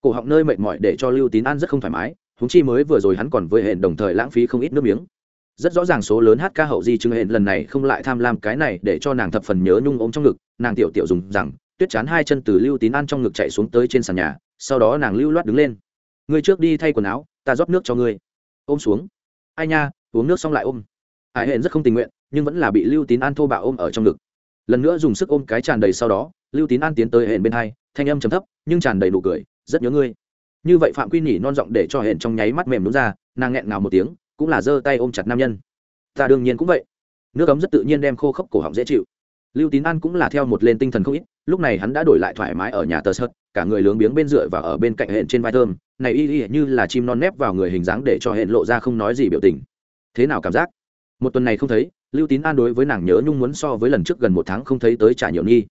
Cổ họng nơi mệt mỏi để cho lưu tín an rất không thoải mái húng chi mới vừa rồi hắn còn với hẹn đồng thời lãng phí không ít nước miếng. Rất rõ ràng số lớn hát ca hậu di chứng hẹn lần này không lại tham lam cái này để cho nàng thập phần nhớ nhung ôm trong ngực, nàng tiểu tiểu dùng rằng, tuyết chán hai chân từ lưu tín an trong ngực chạy xuống tới trên sàn nhà, sau đó nàng lưu loát đứng lên ngươi trước đi thay quần áo, ta rót nước cho ngươi. Ôm xuống. Ai nha, uống nước xong lại ôm. Hải hẹn rất không tình nguyện, nhưng vẫn là bị lưu tín an thô bạo ôm ở trong ngực. Lần nữa dùng sức ôm cái tràn đầy sau đó, lưu tín an tiến tới hẹn bên hai, thanh âm trầm thấp, nhưng tràn đầy nụ cười, rất nhớ ngươi. Như vậy phạm quy nhỉ non giọng để cho hẹn trong nháy mắt mềm đúng ra, nàng nghẹn ngào một tiếng, cũng là giơ tay ôm chặt nam nhân. Ta đương nhiên cũng vậy. Nước ấm rất tự nhiên đem khô khốc cổ họng dễ chịu. Lưu tín an cũng là theo một lên tinh thần không ít, lúc này hắn đã đổi lại thoải mái ở nhà tờ sợt, cả người lướng biếng bên dựa và ở bên cạnh hẹn trên vai thơm này y y như là chim non nép vào người hình dáng để cho hẹn lộ ra không nói gì biểu tình. Thế nào cảm giác? Một tuần này không thấy, lưu tín an đối với nàng nhớ nhung muốn so với lần trước gần một tháng không thấy tới trả nhiều nghi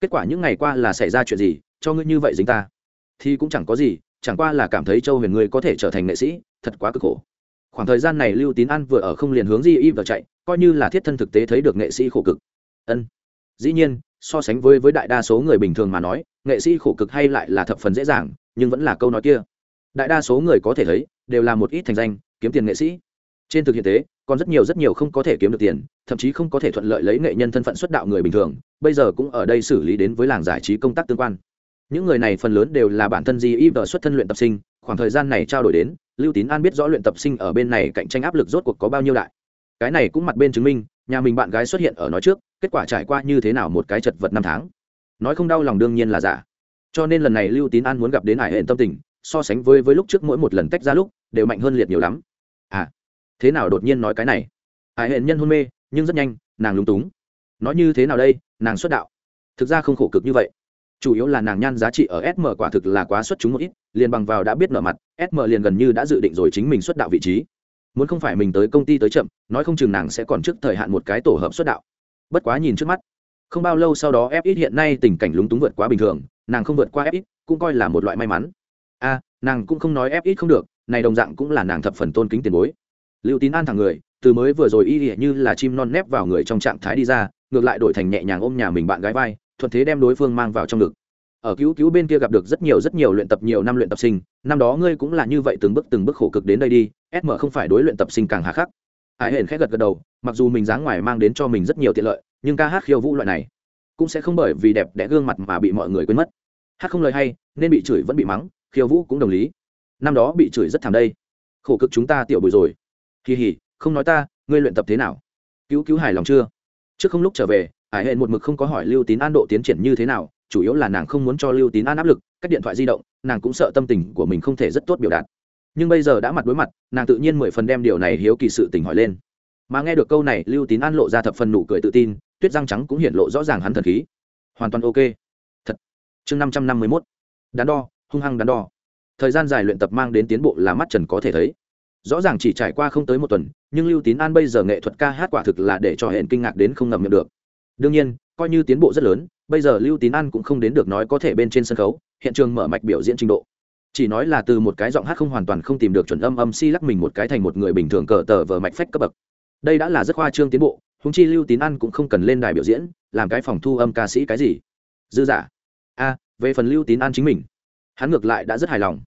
kết quả những ngày qua là xảy ra chuyện gì, cho ngươi như vậy dính ta? Thì cũng chẳng có gì, chẳng qua là cảm thấy châu huyền ngươi có thể trở thành nghệ sĩ, thật quá cực khổ. Khoảng thời gian này lưu tín an vừa ở không liền hướng di y vào chạy, coi như là thiết thân thực tế thấy được nghệ sĩ khổ cực. Ân. Dĩ nhiên, so sánh với với đại đa số người bình thường mà nói, nghệ sĩ khổ cực hay lại là thập phần dễ dàng, nhưng vẫn là câu nói kia đại đa số người có thể thấy, đều là một ít thành danh, kiếm tiền nghệ sĩ. Trên thực hiện tế, còn rất nhiều rất nhiều không có thể kiếm được tiền, thậm chí không có thể thuận lợi lấy nghệ nhân thân phận xuất đạo người bình thường, bây giờ cũng ở đây xử lý đến với làng giải trí công tác tương quan. Những người này phần lớn đều là bản thân di y vợ xuất thân luyện tập sinh, khoảng thời gian này trao đổi đến, lưu tín an biết rõ luyện tập sinh ở bên này cạnh tranh áp lực rốt cuộc có bao nhiêu đại. Cái này cũng mặt bên chứng minh, nhà mình bạn gái xuất hiện ở nói trước, kết quả trải qua như thế nào một cái chật vật năm tháng. Nói không đau lòng đương nhiên là giả. Cho nên lần này lưu tín an muốn gặp đến hải hệ tâm tình so sánh với với lúc trước mỗi một lần tách ra lúc, đều mạnh hơn liệt nhiều lắm. À thế nào đột nhiên nói cái này? Hải hệ nhân hôn mê, nhưng rất nhanh, nàng lúng túng. Nói như thế nào đây, nàng xuất đạo? Thực ra không khổ cực như vậy. Chủ yếu là nàng nhan giá trị ở sm quả thực là quá xuất chúng một ít, liền bằng vào đã biết nở mặt sm liền gần như đã dự định rồi chính mình xuất đạo vị trí. Muốn không phải mình tới công ty tới chậm, nói không chừng nàng sẽ còn trước thời hạn một cái tổ hợp xuất đạo. Bất quá nhìn trước mắt, không bao lâu sau đó f hiện nay tình cảnh lúng túng vượt quá bình thường, nàng không vượt qua f cũng coi là một loại may mắn nàng cũng không nói ép ít không được, này đồng dạng cũng là nàng thập phần tôn kính tiền bối. Lưu tín an thẳng người, từ mới vừa rồi y như là chim non nép vào người trong trạng thái đi ra, ngược lại đổi thành nhẹ nhàng ôm nhà mình bạn gái vai, thuận thế đem đối phương mang vào trong ngực. Ở cứu cứu bên kia gặp được rất nhiều rất nhiều luyện tập nhiều năm luyện tập sinh, năm đó ngươi cũng là như vậy từng bước từng bước khổ cực đến đây đi sm không phải đối luyện tập sinh càng hà khắc. Hải hển khét gật gật đầu, mặc dù mình dáng ngoài mang đến cho mình rất nhiều tiện lợi, nhưng ca hát khiêu vũ loại này cũng sẽ không bởi vì đẹp đẽ gương mặt mà bị mọi người quên mất. Hát không lời hay, nên bị chửi vẫn bị mắng khiêu vũ cũng đồng lý. Năm đó bị chửi rất thảm đây. Khổ cực chúng ta tiểu bùi rồi. Kỳ hỉ không nói ta, ngươi luyện tập thế nào? Cứu cứu hài lòng chưa? Trước không lúc trở về hải hẹn một mực không có hỏi lưu tín an độ tiến triển như thế nào, chủ yếu là nàng không muốn cho lưu tín an áp lực Các điện thoại di động, nàng cũng sợ tâm tình của mình không thể rất tốt biểu đạt. Nhưng bây giờ đã mặt đối mặt, nàng tự nhiên mười phần đem điều này hiếu kỳ sự tình hỏi lên. Mà nghe được câu này, lưu tín an lộ ra thập phần nụ cười tự tin, tuyết răng trắng cũng hiện lộ rõ ràng hắn thần khí. Hoàn toàn ok. Thật. Chương năm trăm năm mươi mốt. Đắn đo hung hăng đắn đo. Thời gian dài luyện tập mang đến tiến bộ là mắt trần có thể thấy. Rõ ràng chỉ trải qua không tới một tuần, nhưng lưu tín an bây giờ nghệ thuật ca hát quả thực là để cho hẹn kinh ngạc đến không ngầm miệng được. Đương nhiên, coi như tiến bộ rất lớn, bây giờ lưu tín an cũng không đến được nói có thể bên trên sân khấu, hiện trường mở mạch biểu diễn trình độ. Chỉ nói là từ một cái giọng hát không hoàn toàn không tìm được chuẩn âm âm si lắc mình một cái thành một người bình thường cờ tờ vờ mạch phách cấp bậc. Đây đã là rất khoa trương tiến bộ húng chi lưu tín ăn cũng không cần lên đài biểu diễn, làm cái phòng thu âm ca sĩ cái gì. Dư giả. A, về phần lưu tín an chính mình hắn ngược lại đã rất hài lòng.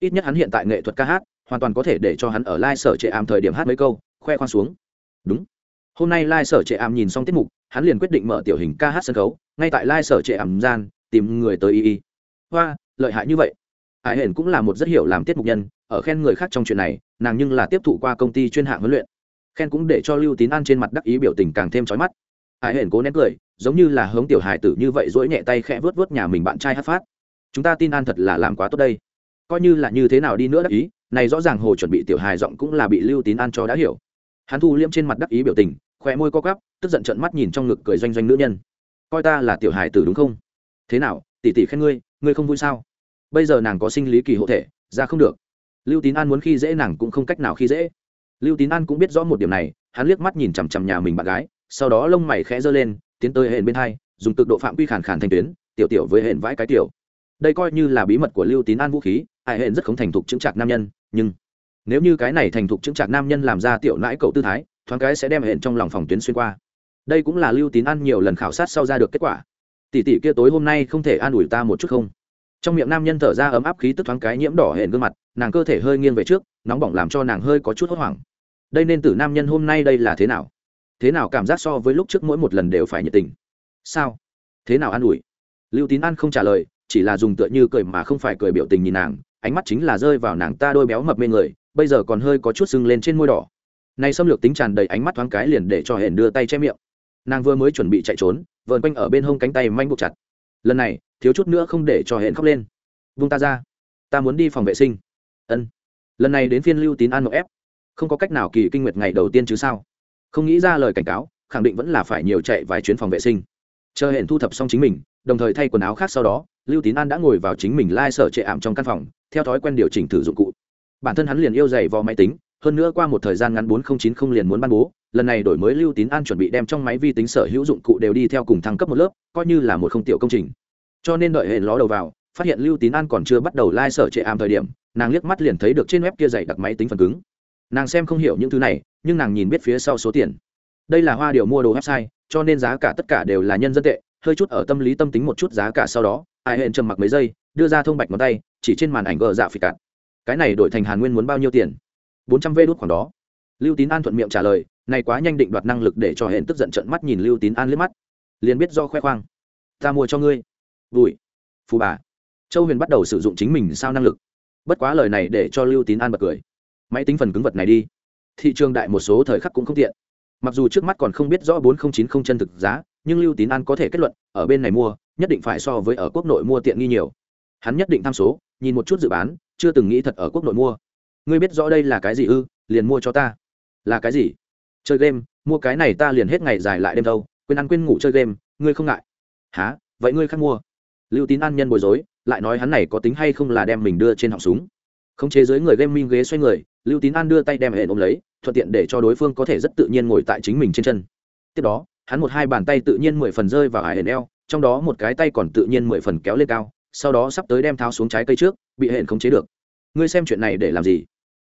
Ít nhất hắn hiện tại nghệ thuật ca hát, hoàn toàn có thể để cho hắn ở lai、like、sở trệ ảm thời điểm hát mấy câu, khoe khoang xuống. Đúng. Hôm nay lai、like、sở trệ ảm nhìn xong tiết mục, hắn liền quyết định mở tiểu hình ca hát sân khấu, ngay tại lai、like、sở trệ ảm gian, tìm người tới y y. Hoa, lợi hại như vậy. Hải hển cũng là một rất hiểu làm tiết mục nhân, ở khen người khác trong chuyện này, nàng nhưng là tiếp thụ qua công ty chuyên hạng huấn luyện. Khen cũng để cho lưu tín an trên mặt đắc ý biểu tình càng thêm trói mắt. Hải hển cố nén cười, giống như là hướng tiểu hải tử như vậy dỗi nhẹ tay khẽ vớt vớt nhà mình bạn trai hát phát chúng ta tin an thật là làm quá tốt đây. Coi như là như thế nào đi nữa đắc ý, này rõ ràng hồ chuẩn bị tiểu hài giọng cũng là bị lưu tín an cho đã hiểu. Hắn thu liêm trên mặt đắc ý biểu tình khỏe môi co cắp tức giận trận mắt nhìn trong ngực cười doanh doanh nữ nhân. Coi ta là tiểu hài tử đúng không? Thế nào, tỷ tỷ khen ngươi ngươi không vui sao? Bây giờ nàng có sinh lý kỳ hộ thể, ra không được. Lưu tín an muốn khi dễ nàng cũng không cách nào khi dễ. Lưu tín an cũng biết rõ một điểm này, hắn liếc mắt nhìn chằm chằm nhà mình bạn gái, sau đó lông mày khẽ giơ lên, tiến tới hển bên hai, dùng cực độ phạm quy khản khàn thành tuyến, tiểu tiểu với hển vãi cái tiểu đây coi như là bí mật của lưu tín an vũ khí, ai hển rất không thành thục chứng trạc nam nhân, nhưng nếu như cái này thành thục chứng trạc nam nhân làm ra tiểu nãi cậu tư thái, thoáng cái sẽ đem hển trong lòng phòng tuyến xuyên qua. Đây cũng là lưu tín an nhiều lần khảo sát sau ra được kết quả. Tỷ tỷ kia tối hôm nay không thể an ủi ta một chút không? Trong miệng nam nhân thở ra ấm áp khí tức thoáng cái nhiễm đỏ hển gương mặt, nàng cơ thể hơi nghiêng về trước, nóng bỏng làm cho nàng hơi có chút hốt hoảng. Đây nên tử nam nhân hôm nay đây là thế nào? Thế nào cảm giác so với lúc trước mỗi một lần đều phải nhiệt tình? Sao? Thế nào an ủi? Lưu tín an không trả lời chỉ là dùng tựa như cười mà không phải cười biểu tình nhìn nàng, ánh mắt chính là rơi vào nàng ta đôi béo mập mê người, bây giờ còn hơi có chút sưng lên trên môi đỏ. Này xâm lược tính tràn đầy ánh mắt thoáng cái liền để cho hển đưa tay che miệng. Nàng vừa mới chuẩn bị chạy trốn, vờn quanh ở bên hông cánh tay manh buộc chặt. Lần này, thiếu chút nữa không để cho hển khóc lên. Vung ta ra. Ta muốn đi phòng vệ sinh. Ân. Lần này đến phiên lưu tín an một ép. Không có cách nào kỳ kinh nguyệt ngày đầu tiên chứ sao? Không nghĩ ra lời cảnh cáo, khẳng định vẫn là phải nhiều chạy vài chuyến phòng vệ sinh. Chờ hển thu thập xong chính mình, đồng thời thay quần áo khác sau đó lưu tín an đã ngồi vào chính mình lai、like、sở trệ ảm trong căn phòng, theo thói quen điều chỉnh thử dụng cụ. Bản thân hắn liền yêu dày vò máy tính, hơn nữa qua một thời gian ngắn bốn nghìn chín không liền muốn ban bố, lần này đổi mới lưu tín an chuẩn bị đem trong máy vi tính sở hữu dụng cụ đều đi theo cùng thăng cấp một lớp, coi như là một không tiểu công trình. Cho nên đợi hệ ló đầu vào, phát hiện lưu tín an còn chưa bắt đầu lai、like、sở trệ ảm thời điểm, nàng liếc mắt liền thấy được trên web kia dày đặc máy tính phần cứng. Nàng xem không hiểu những thứ này, nhưng nàng nhìn biết phía sau số tiền. Đây là hoa điều mua đồ website, cho nên giá cả tất cả đều là nhân dân tệ, hơi chút ở tâm lý tâm tính một chút giá cả sau đó ai hẹn trầm mặc mấy giây, đưa ra thông bạch ngón tay, chỉ trên màn ảnh gờ dạ phì cạn. Cái này đổi thành hàn nguyên muốn bao nhiêu tiền? Bốn trăm vê đốt khoảng đó. Lưu tín an thuận miệng trả lời, này quá nhanh định đoạt năng lực để cho hẹn tức giận trận mắt nhìn lưu tín an liếc mắt. Liền biết do khoe khoang. Ta mua cho ngươi. Vui phù bà. Châu huyền bắt đầu sử dụng chính mình sao năng lực. Bất quá lời này để cho lưu tín an bật cười. Máy tính phần cứng vật này đi. Thị trường đại một số thời khắc cũng không tiện. Mặc dù trước mắt còn không biết rõ bốn nghìn chín không chân thực giá nhưng lưu tín an có thể kết luận, ở bên này mua, nhất định phải so với ở quốc nội mua tiện nghi nhiều. Hắn nhất định tham số, nhìn một chút dự bán, chưa từng nghĩ thật ở quốc nội mua. Ngươi biết rõ đây là cái gì ư, liền mua cho ta. Là cái gì? Chơi game, mua cái này ta liền hết ngày dài lại đêm đâu, quên ăn quên ngủ chơi game, ngươi không ngại. Há vậy ngươi khác mua. Lưu tín an nhân bối rối, lại nói hắn này có tính hay không là đem mình đưa trên họng súng. Khống chế dưới người game minh ghế xoay người, lưu tín an đưa tay đem hệ ôm lấy, thuận tiện để cho đối phương có thể rất tự nhiên ngồi tại chính mình trên chân. Tiếp đó hắn một hai bàn tay tự nhiên mười phần rơi vào hải hển eo, trong đó một cái tay còn tự nhiên mười phần kéo lên cao, sau đó sắp tới đem tháo xuống trái cây trước, bị hển khống chế được. Ngươi xem chuyện này để làm gì?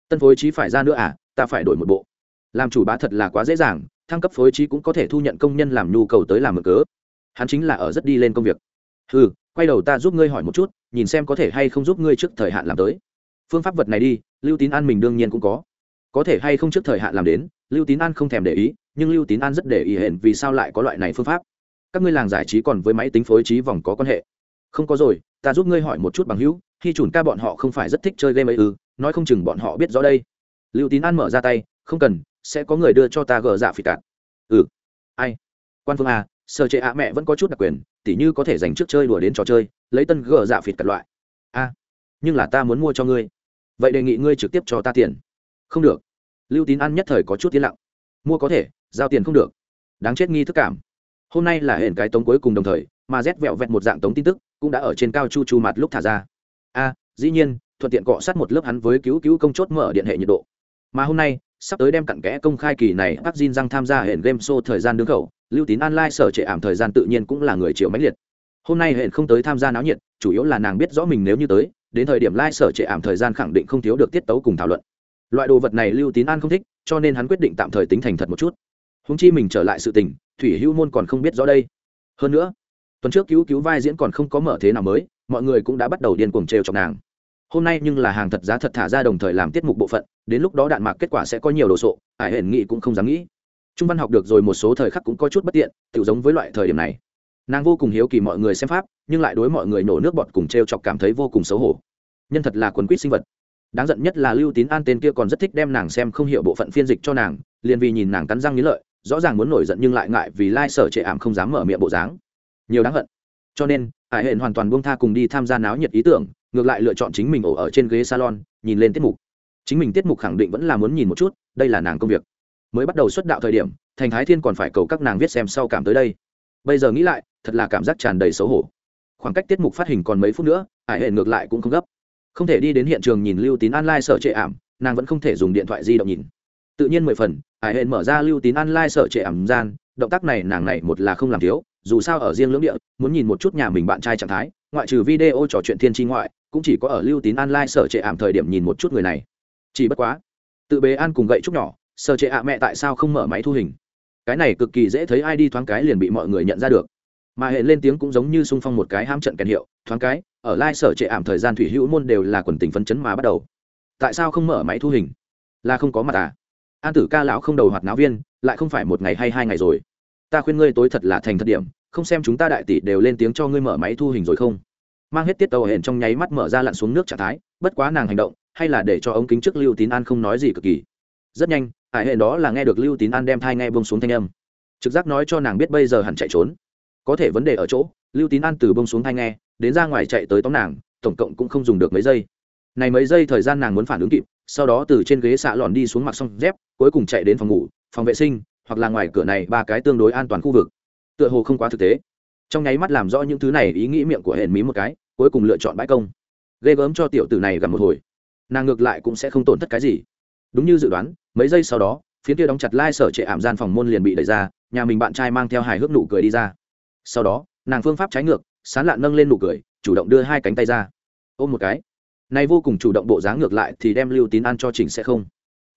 Tân phối trí phải ra nữa à? Ta phải đổi một bộ. Làm chủ bá thật là quá dễ dàng, thăng cấp phối trí cũng có thể thu nhận công nhân làm nhu cầu tới làm mở cớ. Hắn chính là ở rất đi lên công việc. Ừ quay đầu ta giúp ngươi hỏi một chút, nhìn xem có thể hay không giúp ngươi trước thời hạn làm tới. Phương pháp vật này đi, lưu tín an mình đương nhiên cũng có. Có thể hay không trước thời hạn làm đến lưu tín an không thèm để ý nhưng lưu tín an rất để ý hển vì sao lại có loại này phương pháp. Các ngươi làng giải trí còn với máy tính phối trí vòng có quan hệ. Không có rồi ta giúp ngươi hỏi một chút bằng hữu khi chủn ca bọn họ không phải rất thích chơi game ấy ư nói không chừng bọn họ biết rõ đây. Lưu tín an mở ra tay không cần sẽ có người đưa cho ta gờ dạ phỉ cạn ừ. Ai? Quan phương à, sở trệ ạ mẹ vẫn có chút đặc quyền tỉ như có thể dành trước chơi đùa đến trò chơi lấy tân gờ dạ phịt cạn loại. A nhưng là ta muốn mua cho ngươi. Vậy đề nghị ngươi trực tiếp cho ta tiền. Không được lưu tín ăn nhất thời có chút tiến lặng. Mua có thể, giao tiền không được. Đáng chết nghi thức cảm. Hôm nay là hẹn cái tống cuối cùng đồng thời, mà rét vẹo vẹt một dạng tống tin tức, cũng đã ở trên cao chu chu mặt lúc thả ra. A, dĩ nhiên, thuận tiện cọ sát một lớp hắn với cứu cứu công chốt mở điện hệ nhiệt độ. Mà hôm nay, sắp tới đem cặn kẽ công khai kỳ này bác Jin răng tham gia hẹn game show thời gian đứng khẩu, lưu tín online sở trệ ảm thời gian tự nhiên cũng là người chịu mãnh liệt. Hôm nay hẹn không tới tham gia náo nhiệt, chủ yếu là nàng biết rõ mình nếu như tới, đến thời điểm lai sở trệ ảm thời gian khẳng định không thiếu được tiết tấu cùng thảo luận loại đồ vật này lưu tín an không thích, cho nên hắn quyết định tạm thời tính thành thật một chút. Húng chi mình trở lại sự tình, thủy hữu môn còn không biết rõ đây. Hơn nữa, tuần trước cứu cứu vai diễn còn không có mở thế nào mới, mọi người cũng đã bắt đầu điên cuồng trêu chọc nàng. Hôm nay nhưng là hàng thật giá thật thả ra đồng thời làm tiết mục bộ phận, đến lúc đó đạn mạc kết quả sẽ có nhiều đồ sộ ải hển nghị cũng không dám nghĩ. Trung văn học được rồi một số thời khắc cũng có chút bất tiện tự giống với loại thời điểm này. Nàng vô cùng hiếu kỳ mọi người xem pháp, nhưng lại đối mọi người nổ nước bọt cùng t r e o chọc cảm thấy vô cùng xấu hổ. Nhân thật là quần quýt sinh vật đáng giận nhất là lưu tín an tên kia còn rất thích đem nàng xem không hiểu bộ phận phiên dịch cho nàng, liền vì nhìn nàng cắn răng nghĩ lợi, rõ ràng muốn nổi giận nhưng lại ngại vì lai sở trệ ảm không dám mở miệng bộ dáng. Nhiều đáng hận. Cho nên, hải hện hoàn toàn buông tha cùng đi tham gia náo nhiệt ý tưởng, ngược lại lựa chọn chính mình ổ ở trên ghế salon, nhìn lên tiết mục. Chính mình tiết mục khẳng định vẫn là muốn nhìn một chút, đây là nàng công việc. Mới bắt đầu xuất đạo thời điểm, thành thái thiên còn phải cầu các nàng viết xem sau cảm tới đây. Bây giờ nghĩ lại, thật là cảm giác tràn đầy xấu hổ. Khoảng cách tiết mục phát hình còn mấy phút nữa, hải hện ngược lại cũng không gấp không thể đi đến hiện trường nhìn lưu tín online Sở trệ ảm, nàng vẫn không thể dùng điện thoại di động nhìn. Tự nhiên mười phần ải hệ mở ra lưu tín online Sở trệ ảm gian, động tác này nàng này một là không làm thiếu, dù sao ở riêng lưỡng địa, muốn nhìn một chút nhà mình bạn trai trạng thái, ngoại trừ video trò chuyện thiên tri ngoại, cũng chỉ có ở lưu tín online sở trệ ảm thời điểm nhìn một chút người này. Chỉ bất quá, tự bế an cùng gậy trúc nhỏ, sở trệ ạ mẹ tại sao không mở máy thu hình? Cái này cực kỳ dễ thấy ai đi thoáng cái liền bị mọi người nhận ra được mà hệ lên tiếng cũng giống như sung phong một cái ham trận kèn hiệu, thoáng cái, ở lai sở trệ ảm thời gian thủy hữu môn đều là quần tình phấn chấn mà bắt đầu. Tại sao không mở máy thu hình? Là không có mặt à? An tử ca lão không đầu hoạt náo viên, lại không phải một ngày hay hai ngày rồi. Ta khuyên ngươi tối thật là thành thật điểm, không xem chúng ta đại tỷ đều lên tiếng cho ngươi mở máy thu hình rồi không? Mang hết tiết tàu hển trong nháy mắt mở ra lặn xuống nước trạng thái, bất quá nàng hành động, hay là để cho ống kính trước lưu tín an không nói gì cực kỳ. Rất nhanh, hải hệ đó là nghe được lưu tín an đem thai nghe bông xuống thanh âm. Trực giác nói cho nàng biết bây giờ hẳn chạy trốn có thể vấn đề ở chỗ, lưu tín an từ bông xuống thai nghe, đến ra ngoài chạy tới tóm nàng, tổng cộng cũng không dùng được mấy giây. Này mấy giây thời gian nàng muốn phản ứng kịp, sau đó từ trên ghế xạ lòn đi xuống mặc xong dép, cuối cùng chạy đến phòng ngủ, phòng vệ sinh, hoặc là ngoài cửa này ba cái tương đối an toàn khu vực. Tựa hồ không quá thực tế. Trong nháy mắt làm rõ những thứ này, ý nghĩ miệng của hển mí một cái, cuối cùng lựa chọn bãi công. Ghê gớm cho tiểu tử này gặp một hồi. Nàng ngược lại cũng sẽ không tổn thất cái gì. Đúng như dự đoán, mấy giây sau đó phiến kia đóng chặt lai sở trệ ảm gian phòng môn liền bị đẩy ra, nhà mình bạn trai mang theo hài hước nụ cười đi ra sau đó, nàng phương pháp trái ngược, sán lạn nâng lên nụ cười, chủ động đưa hai cánh tay ra. Ôm một cái. Này vô cùng chủ động bộ dáng ngược lại thì đem lưu tín an cho chỉnh sẽ không.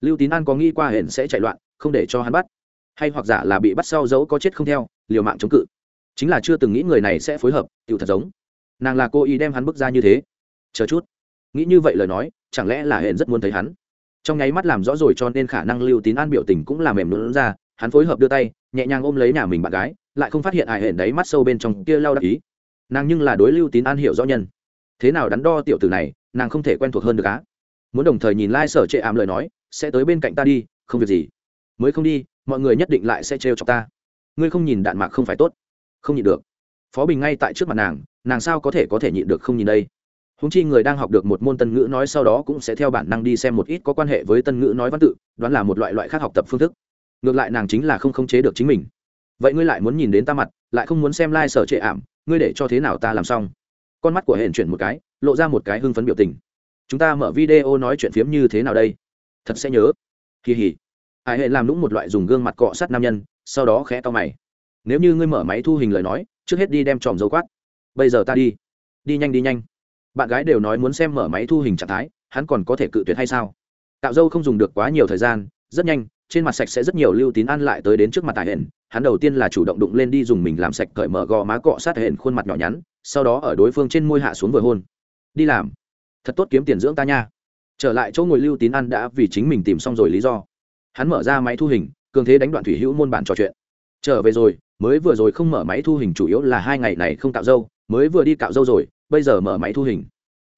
Lưu tín an có nghĩ qua hển sẽ chạy loạn, không để cho hắn bắt. Hay hoặc giả là bị bắt sau dấu có chết không theo, liều mạng chống cự. Chính là chưa từng nghĩ người này sẽ phối hợp, tựu thật giống. Nàng là cô ý đem hắn bước ra như thế. Chờ chút. Nghĩ như vậy lời nói, chẳng lẽ là hển rất muốn thấy hắn? Trong nháy mắt làm rõ rồi cho nên khả năng lưu tín an biểu tình cũng là mềm lún ra, hắn phối hợp đưa tay, nhẹ nhàng ôm lấy nhà mình bạn gái lại không phát hiện ai hển đấy mắt sâu bên trong kia lao đắc ý. Nàng nhưng là đối lưu tín an hiểu rõ nhân. Thế nào đắn đo tiểu tử này, nàng không thể quen thuộc hơn được á. Muốn đồng thời nhìn lai、like、sở trệ ảm lời nói, sẽ tới bên cạnh ta đi, không việc gì. Mới không đi, mọi người nhất định lại sẽ trêu chọc ta. Ngươi không nhìn đạn mạc không phải tốt. Không nhịn được. Phó bình ngay tại trước mặt nàng nàng sao có thể có thể nhịn được không nhìn đây? Húng chi người đang học được một môn tân ngữ nói sau đó cũng sẽ theo bản năng đi xem một ít có quan hệ với tân ngữ nói văn tự, đoán là một loại loại khác học tập phương thức. Ngược lại nàng chính là không khống chế được chính mình vậy ngươi lại muốn nhìn đến ta mặt, lại không muốn xem lai、like、sở trệ ảm, ngươi để cho thế nào ta làm xong? Con mắt của hển chuyển một cái, lộ ra một cái hưng phấn biểu tình. Chúng ta mở video nói chuyện phiếm như thế nào đây? Thật sẽ nhớ. Kỳ hỉ ai hệ làm lũng một loại dùng gương mặt cọ sát nam nhân, sau đó khẽ to mày. Nếu như ngươi mở máy thu hình lời nói, trước hết đi đem tròm dấu quát. Bây giờ ta đi. Đi nhanh đi nhanh. Bạn gái đều nói muốn xem mở máy thu hình trạng thái, hắn còn có thể cự tuyệt hay sao? Tạo dâu không dùng được quá nhiều thời gian, rất nhanh, trên mặt sạch sẽ rất nhiều lưu tín ăn lại tới đến trước mặt tài hển hắn đầu tiên là chủ động đụng lên đi dùng mình làm sạch cởi mở gò má cọ sát hển khuôn mặt nhỏ nhắn, sau đó ở đối phương trên môi hạ xuống vừa hôn. Đi làm. Thật tốt kiếm tiền dưỡng ta nha. Trở lại chỗ ngồi lưu tín ăn đã vì chính mình tìm xong rồi lý do. Hắn mở ra máy thu hình, cường thế đánh đoạn thủy hữu môn bản trò chuyện. Trở về rồi, mới vừa rồi không mở máy thu hình chủ yếu là hai ngày này không cạo dâu, mới vừa đi cạo dâu rồi, bây giờ mở máy thu hình.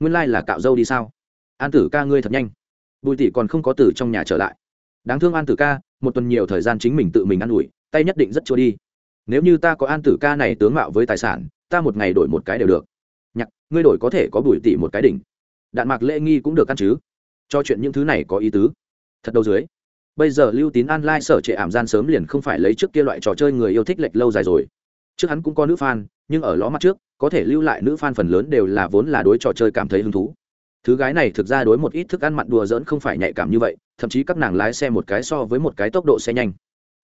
Nguyên lai、like、là cạo dâu đi sao? An tử ca ngươi thật nhanh. Bùi tỷ còn không có từ trong nhà trở lại. Đáng thương an tử ca, một tuần nhiều thời gian chính mình tự mình ă n ủi tay nhất định rất chua đi. Nếu như ta có an tử ca này tướng mạo với tài sản, ta một ngày đổi một cái đều được. Nhạc, ngươi đổi có thể có bùi tỷ một cái đỉnh. Đạn mạc lễ nghi cũng được ăn chứ? Cho chuyện những thứ này có ý tứ. Thật đâu dưới. Bây giờ lưu tín an lai sở trệ ảm gian sớm liền không phải lấy trước kia loại trò chơi người yêu thích lệch lâu dài rồi. Trước hắn cũng có nữ fan, nhưng ở ló mặt trước, có thể lưu lại nữ fan phần lớn đều là vốn là đối trò chơi cảm thấy hứng thú. Thứ gái này thực ra đối một ít thức ăn mặn đùa dỡn không phải nhạy cảm như vậy, thậm chí các nàng lái xe một cái so với một cái tốc độ xe nhanh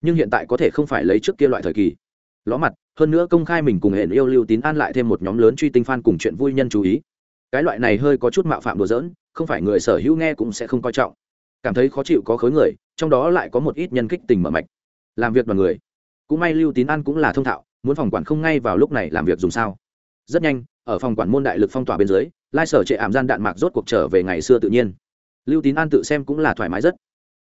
nhưng hiện tại có thể không phải lấy trước kia loại thời kỳ. Ló mặt, hơn nữa công khai mình cùng hẹn yêu lưu tín an lại thêm một nhóm lớn truy tinh fan cùng chuyện vui nhân chú ý. Cái loại này hơi có chút mạo phạm đùa dỡn không phải người sở hữu nghe cũng sẽ không coi trọng. Cảm thấy khó chịu có khối người, trong đó lại có một ít nhân kích tình mở mạch. Làm việc đoàn người. Cũng may lưu tín an cũng là thông thạo, muốn phòng quản không ngay vào lúc này làm việc dùng sao. Rất nhanh, ở phòng quản môn đại lực phong tỏa bên dưới, lai sở trệ ảm gian đạn mạc rốt cuộc trở về ngày xưa tự nhiên. Lưu tín an tự xem cũng là thoải mái rất.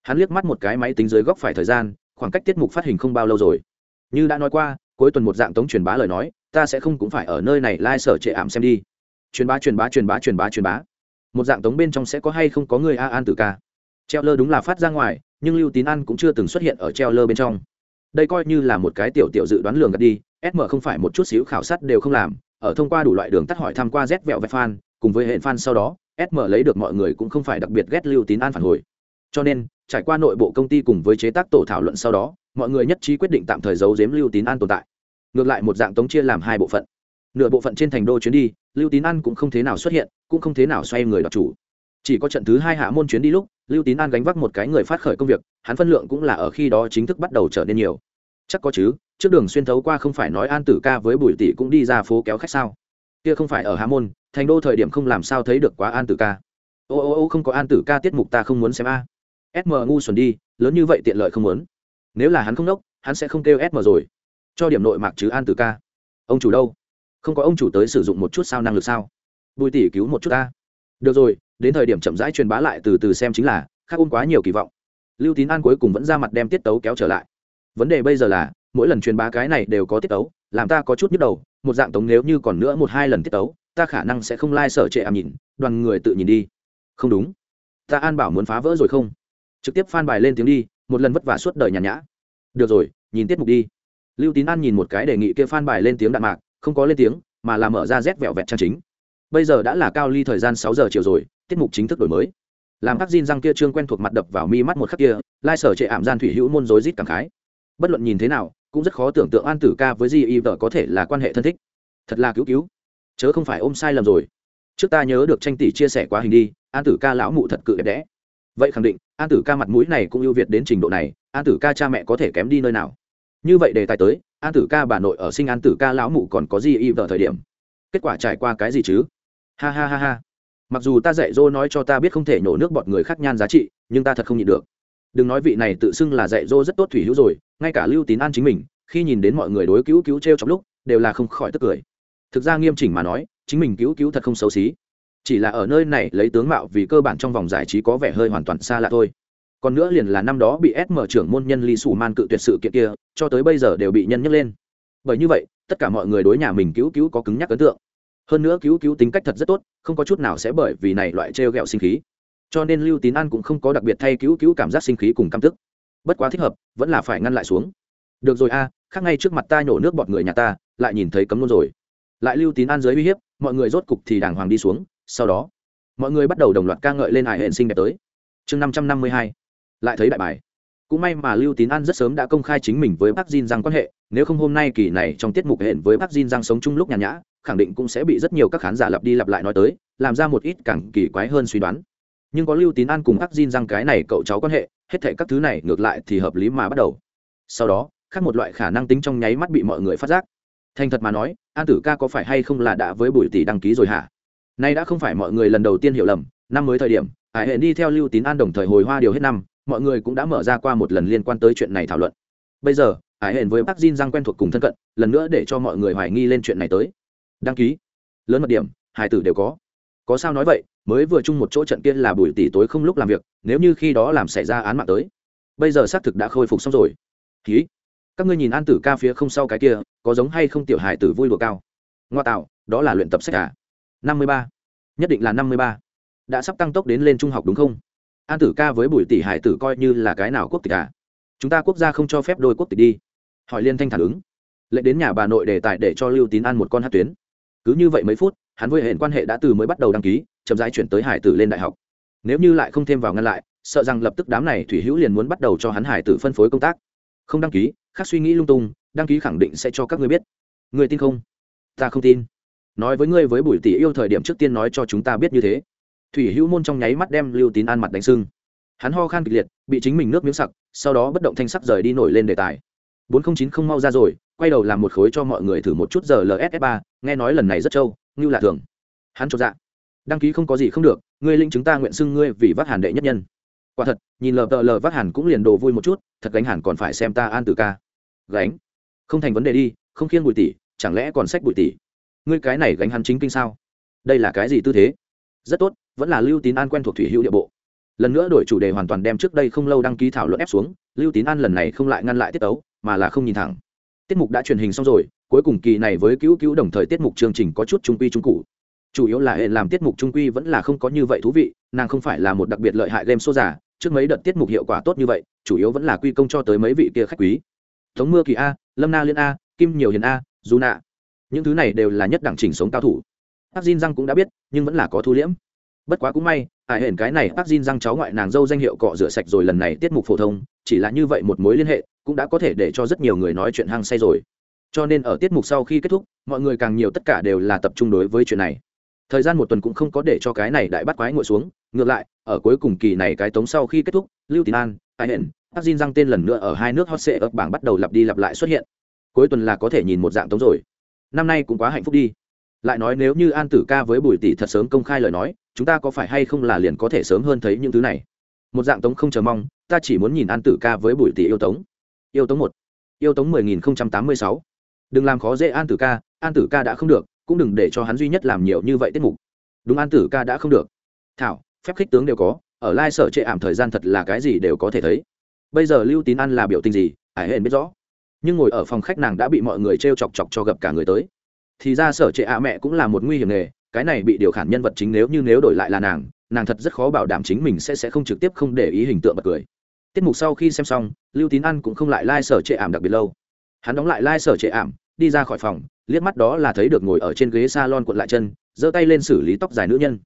Hắn liếc mắt một cái máy tính dưới góc phải thời gian khoảng cách tiết mục phát hình không bao lâu rồi. Như đã nói qua, cuối tuần một dạng tống truyền bá lời nói, ta sẽ không cũng phải ở nơi này lai、like、sở sở trệ ảm xem đi. Truyền bá truyền bá truyền bá truyền bá truyền bá. Một dạng tống bên trong sẽ có hay không có người a an tử ca. Treo lơ đúng là phát ra ngoài, nhưng lưu tín an cũng chưa từng xuất hiện ở treo lơ bên trong. Đây coi như là một cái tiểu tiểu dự đoán lường gạt đi sm không phải một chút xíu khảo sát đều không làm, ở thông qua đủ loại đường tắt hỏi tham qua z vẹo vẹt fan, cùng với hệ fan sau đó sm lấy được mọi người cũng không phải đặc biệt ghét lưu tín an phản hồi. Cho nên trải qua nội bộ công ty cùng với chế tác tổ thảo luận sau đó, mọi người nhất trí quyết định tạm thời giấu giếm lưu tín an tồn tại. Ngược lại một dạng tống chia làm hai bộ phận. Nửa bộ phận trên thành đô chuyến đi, lưu tín an cũng không thế nào xuất hiện, cũng không thế nào xoay người đọc chủ. Chỉ có trận thứ hai hạ môn chuyến đi lúc, lưu tín an gánh vác một cái người phát khởi công việc, hắn phân lượng cũng là ở khi đó chính thức bắt đầu trở nên nhiều. Chắc có chứ, trước đường xuyên thấu qua không phải nói an tử ca với bùi tỷ cũng đi ra phố kéo khách sao? Kia không phải ở hạ môn, thành đô thời điểm không làm sao thấy được quá an tử ca. Ô ô ô, không có an tử ca tiết mục ta không muốn xem a sm ngu xuẩn đi, lớn như vậy tiện lợi không muốn. Nếu là hắn không đốc, hắn sẽ không kêu sm rồi. Cho điểm nội mạc chứ an từ ca. Ông chủ đâu? Không có ông chủ tới sử dụng một chút sao năng lực sao? Bùi tỷ cứu một chút ta. Được rồi, đến thời điểm chậm rãi truyền bá lại từ từ xem chính là, khác ôm quá nhiều kỳ vọng. Lưu tín an cuối cùng vẫn ra mặt đem tiết tấu kéo trở lại. Vấn đề bây giờ là, mỗi lần truyền bá cái này đều có tiết tấu, làm ta có chút nhức đầu, một dạng tống nếu như còn nữa một hai lần tiết tấu, ta khả năng sẽ không lai、like、sở trệ ảm nhìn, đoàn người tự nhìn đi. Không đúng. Ta an bảo muốn phá vỡ rồi không? Trực tiếp phan bài lên tiếng đi, một lần vất vả suốt đời nhàn nhã. Được rồi, nhìn tiết mục đi. Lưu tín an nhìn một cái đề nghị kia phan bài lên tiếng đạn mạc, không có lên tiếng, mà làm mở ra rét vẹo vẹt trang chính. Bây giờ đã là cao ly thời gian sáu giờ chiều rồi, tiết mục chính thức đổi mới. Làm các Jin răng kia trương quen thuộc mặt đập vào mi mắt một khắc kia lai sở trệ ảm gian thủy hữu môn rối rít cảm khái. Bất luận nhìn thế nào, cũng rất khó tưởng tượng an tử ca với di y vợ có thể là quan hệ thân thích. Thật là cứu cứu. Chớ không phải ôm sai lầm rồi. Trước ta nhớ được tranh tỷ chia sẻ quá hình đi, an tử ca lão mụ thật cự đẹp đẽ vậy khẳng định, an tử ca mặt mũi này cũng ưu việt đến trình độ này, an tử ca cha mẹ có thể kém đi nơi nào? Như vậy đề tài tới, an tử ca bà nội ở sinh an tử ca lão mụ còn có gì y vợ thời điểm? Kết quả trải qua cái gì chứ? Ha ha ha ha. Mặc dù ta dạy dỗ nói cho ta biết không thể nhổ nước bọt người khác nhan giá trị, nhưng ta thật không nhịn được. Đừng nói vị này tự xưng là dạy dỗ rất tốt thủy hữu rồi, ngay cả lưu tín an chính mình, khi nhìn đến mọi người đối cứu cứu t r e o trong lúc, đều là không khỏi tức cười. Thực ra nghiêm chỉnh mà nói, chính mình cứu cứu thật không xấu xí chỉ là ở nơi này lấy tướng mạo vì cơ bản trong vòng giải trí có vẻ hơi hoàn toàn xa lạ thôi. Còn nữa liền là năm đó bị ép mở trưởng môn nhân ly sủ man cự tuyệt sự kiện kia, cho tới bây giờ đều bị nhân nhắc lên. Bởi như vậy, tất cả mọi người đối nhà mình cứu cứu có cứng nhắc ấn tượng. Hơn nữa cứu cứu tính cách thật rất tốt, không có chút nào sẽ bởi vì này loại trêu ghẹo sinh khí. Cho nên lưu tín an cũng không có đặc biệt thay cứu cứu cảm giác sinh khí cùng căm tức. Bất quá thích hợp, vẫn là phải ngăn lại xuống. Được rồi a, khác ngay trước mặt ta nhổ nước bọt người nhà ta, lại nhìn thấy cấm luôn rồi. Lại lưu tín an dưới uy hiếp, mọi người rốt cục thì đàng hoàng đi xuống sau đó, mọi người bắt đầu đồng loạt ca ngợi lên hải hẹn sinh đẹp tới. Chương năm trăm năm mươi hai, lại thấy đại bài. Cũng may mà lưu tín an rất sớm đã công khai chính mình với bác Jin rằng quan hệ, nếu không hôm nay kỳ này trong tiết mục hẹn với bác Jin rằng sống chung lúc nhàn nhã, khẳng định cũng sẽ bị rất nhiều các khán giả lặp đi lặp lại nói tới, làm ra một ít càng kỳ quái hơn suy đoán. Nhưng có lưu tín an cùng ác Jin rằng cái này cậu cháu quan hệ, hết thảy các thứ này ngược lại thì hợp lý mà bắt đầu. Sau đó, khác một loại khả năng tính trong nháy mắt bị mọi người phát giác. Thành thật mà nói, an tử ca có phải hay không là đã với bùi tỷ đăng ký rồi hả? Nay đã không phải mọi người lần đầu tiên hiểu lầm, năm mới thời điểm, hải hệ đi theo lưu tín an đồng thời hồi hoa điều hết năm, mọi người cũng đã mở ra qua một lần liên quan tới chuyện này thảo luận. Bây giờ, hải hệ với bác Jin Giang quen thuộc cùng thân cận, lần nữa để cho mọi người hoài nghi lên chuyện này tới. Đăng ký. Lớn mật điểm, hải tử đều có. Có sao nói vậy, mới vừa chung một chỗ trận kia là buổi tỷ tối không lúc làm việc, nếu như khi đó làm xảy ra án mạng tới. Bây giờ xác thực đã khôi phục xong rồi. Ký. Các ngươi nhìn an tử ca phía không sau cái kia, có giống hay không tiểu hải tử vui đùa cao? Ngoa tạo, đó là luyện tập sách à? Năm mươi ba. Nhất định là năm mươi ba. Đã sắp tăng tốc đến lên trung học đúng không? An tử ca với bùi tỷ hải tử coi như là cái nào quốc tịch à? Chúng ta quốc gia không cho phép đôi quốc tịch đi. Hỏi liên thanh thản ứng. Lệnh đến nhà bà nội đề tài để cho lưu tín ăn một con hát tuyến. Cứ như vậy mấy phút, hắn với hệ quan hệ đã từ mới bắt đầu đăng ký, chậm rãi chuyển tới hải tử lên đại học. Nếu như lại không thêm vào ngăn lại, sợ rằng lập tức đám này thủy hữu liền muốn bắt đầu cho hắn hải tử phân phối công tác. Không đăng ký khác suy nghĩ lung tung, đăng ký khẳng định sẽ cho các ngươi biết. Người tin không? Ta không tin nói với ngươi với bùi tỷ yêu thời điểm trước tiên nói cho chúng ta biết như thế. Thủy hữu môn trong nháy mắt đem lưu tín an mặt đánh sưng. Hắn ho khan kịch liệt, bị chính mình nước miếng sặc, sau đó bất động thanh sắc rời đi nổi lên đề tài. bốn không chín không mau ra rồi, quay đầu làm một khối cho mọi người thử một chút giờ lss ba, nghe nói lần này rất trâu như là thường. Hắn cho dạ. Đăng ký không có gì không được, ngươi linh chúng ta nguyện xưng ngươi vì vác hàn đệ nhất nhân. Quả thật, nhìn lờ tờ lờ vác hàn cũng liền đồ vui một chút, thật gánh hàn còn phải xem ta an từ ca. Gánh. Không thành vấn đề đi, không khiêng bụi tỷ, chẳng lẽ còn sách bụi tỷ? Ngươi cái này gánh hắn chính kinh sao? Đây là cái gì tư thế? Rất tốt, vẫn là lưu tín an quen thuộc thủy hữu địa bộ. Lần nữa đổi chủ đề hoàn toàn đem trước đây không lâu đăng ký thảo luận ép xuống, lưu tín an lần này không lại ngăn lại tiết tấu, mà là không nhìn thẳng. Tiết mục đã truyền hình xong rồi, cuối cùng kỳ này với cứu cứu đồng thời tiết mục chương trình có chút trung quy trung cụ chủ yếu là hệ làm tiết mục trung quy vẫn là không có như vậy thú vị, nàng không phải là một đặc biệt lợi hại game số giả, trước mấy đợt tiết mục hiệu quả tốt như vậy, chủ yếu vẫn là quy công cho tới mấy vị kia khách quý. Tống mưa kỳ a, lâm na liên a, kim nhiều hiền a, dù nạ những thứ này đều là nhất đẳng chỉnh sống cao thủ. Bác Jin răng cũng đã biết, nhưng vẫn là có thu liễm. Bất quá cũng may ải hển cái này bác Jin răng cháu ngoại nàng dâu danh hiệu cọ rửa sạch rồi lần này tiết mục phổ thông, chỉ là như vậy một mối liên hệ, cũng đã có thể để cho rất nhiều người nói chuyện hăng say rồi. Cho nên ở tiết mục sau khi kết thúc, mọi người càng nhiều tất cả đều là tập trung đối với chuyện này. Thời gian một tuần cũng không có để cho cái này đại bắt quái ngồi xuống, ngược lại, ở cuối cùng kỳ này cái tống sau khi kết thúc, lưu tín an, ai hển Tắc Jin răng tên lần nữa ở hai nước hot sệ ấp bảng bắt đầu lặp đi lặp lại xuất hiện. Cuối tuần là có thể nhìn một dạng tống rồi năm nay cũng quá hạnh phúc đi. Lại nói nếu như an tử ca với bùi tỷ thật sớm công khai lời nói, chúng ta có phải hay không là liền có thể sớm hơn thấy những thứ này? Một dạng tống không chờ mong, ta chỉ muốn nhìn an tử ca với bùi tỷ yêu tống. Yêu tống một, yêu tống mười nghìn không trăm tám mươi sáu. Đừng làm khó dễ an tử ca, an tử ca đã không được, cũng đừng để cho hắn duy nhất làm nhiều như vậy tiết mục. Đúng an tử ca đã không được. Thảo, phép khích tướng đều có, ở lai sở trệ ảm thời gian thật là cái gì đều có thể thấy. Bây giờ lưu tín ăn là biểu tình gì ải hển biết rõ nhưng ngồi ở phòng khách nàng đã bị mọi người t r e o chọc chọc cho gặp cả người tới. Thì ra sở trệ ạ mẹ cũng là một nguy hiểm nghề, cái này bị điều khản nhân vật chính nếu như nếu đổi lại là nàng nàng thật rất khó bảo đảm chính mình sẽ sẽ không trực tiếp không để ý hình tượng bật cười. Tiết mục sau khi xem xong, lưu tín ăn cũng không lại lai、like、sở trệ ảm đặc biệt lâu. Hắn đóng lại lai、like、sở trệ ảm đi ra khỏi phòng, liếc mắt đó là thấy được ngồi ở trên ghế s a lon cuộn lại chân, giơ tay lên xử lý tóc dài nữ nhân.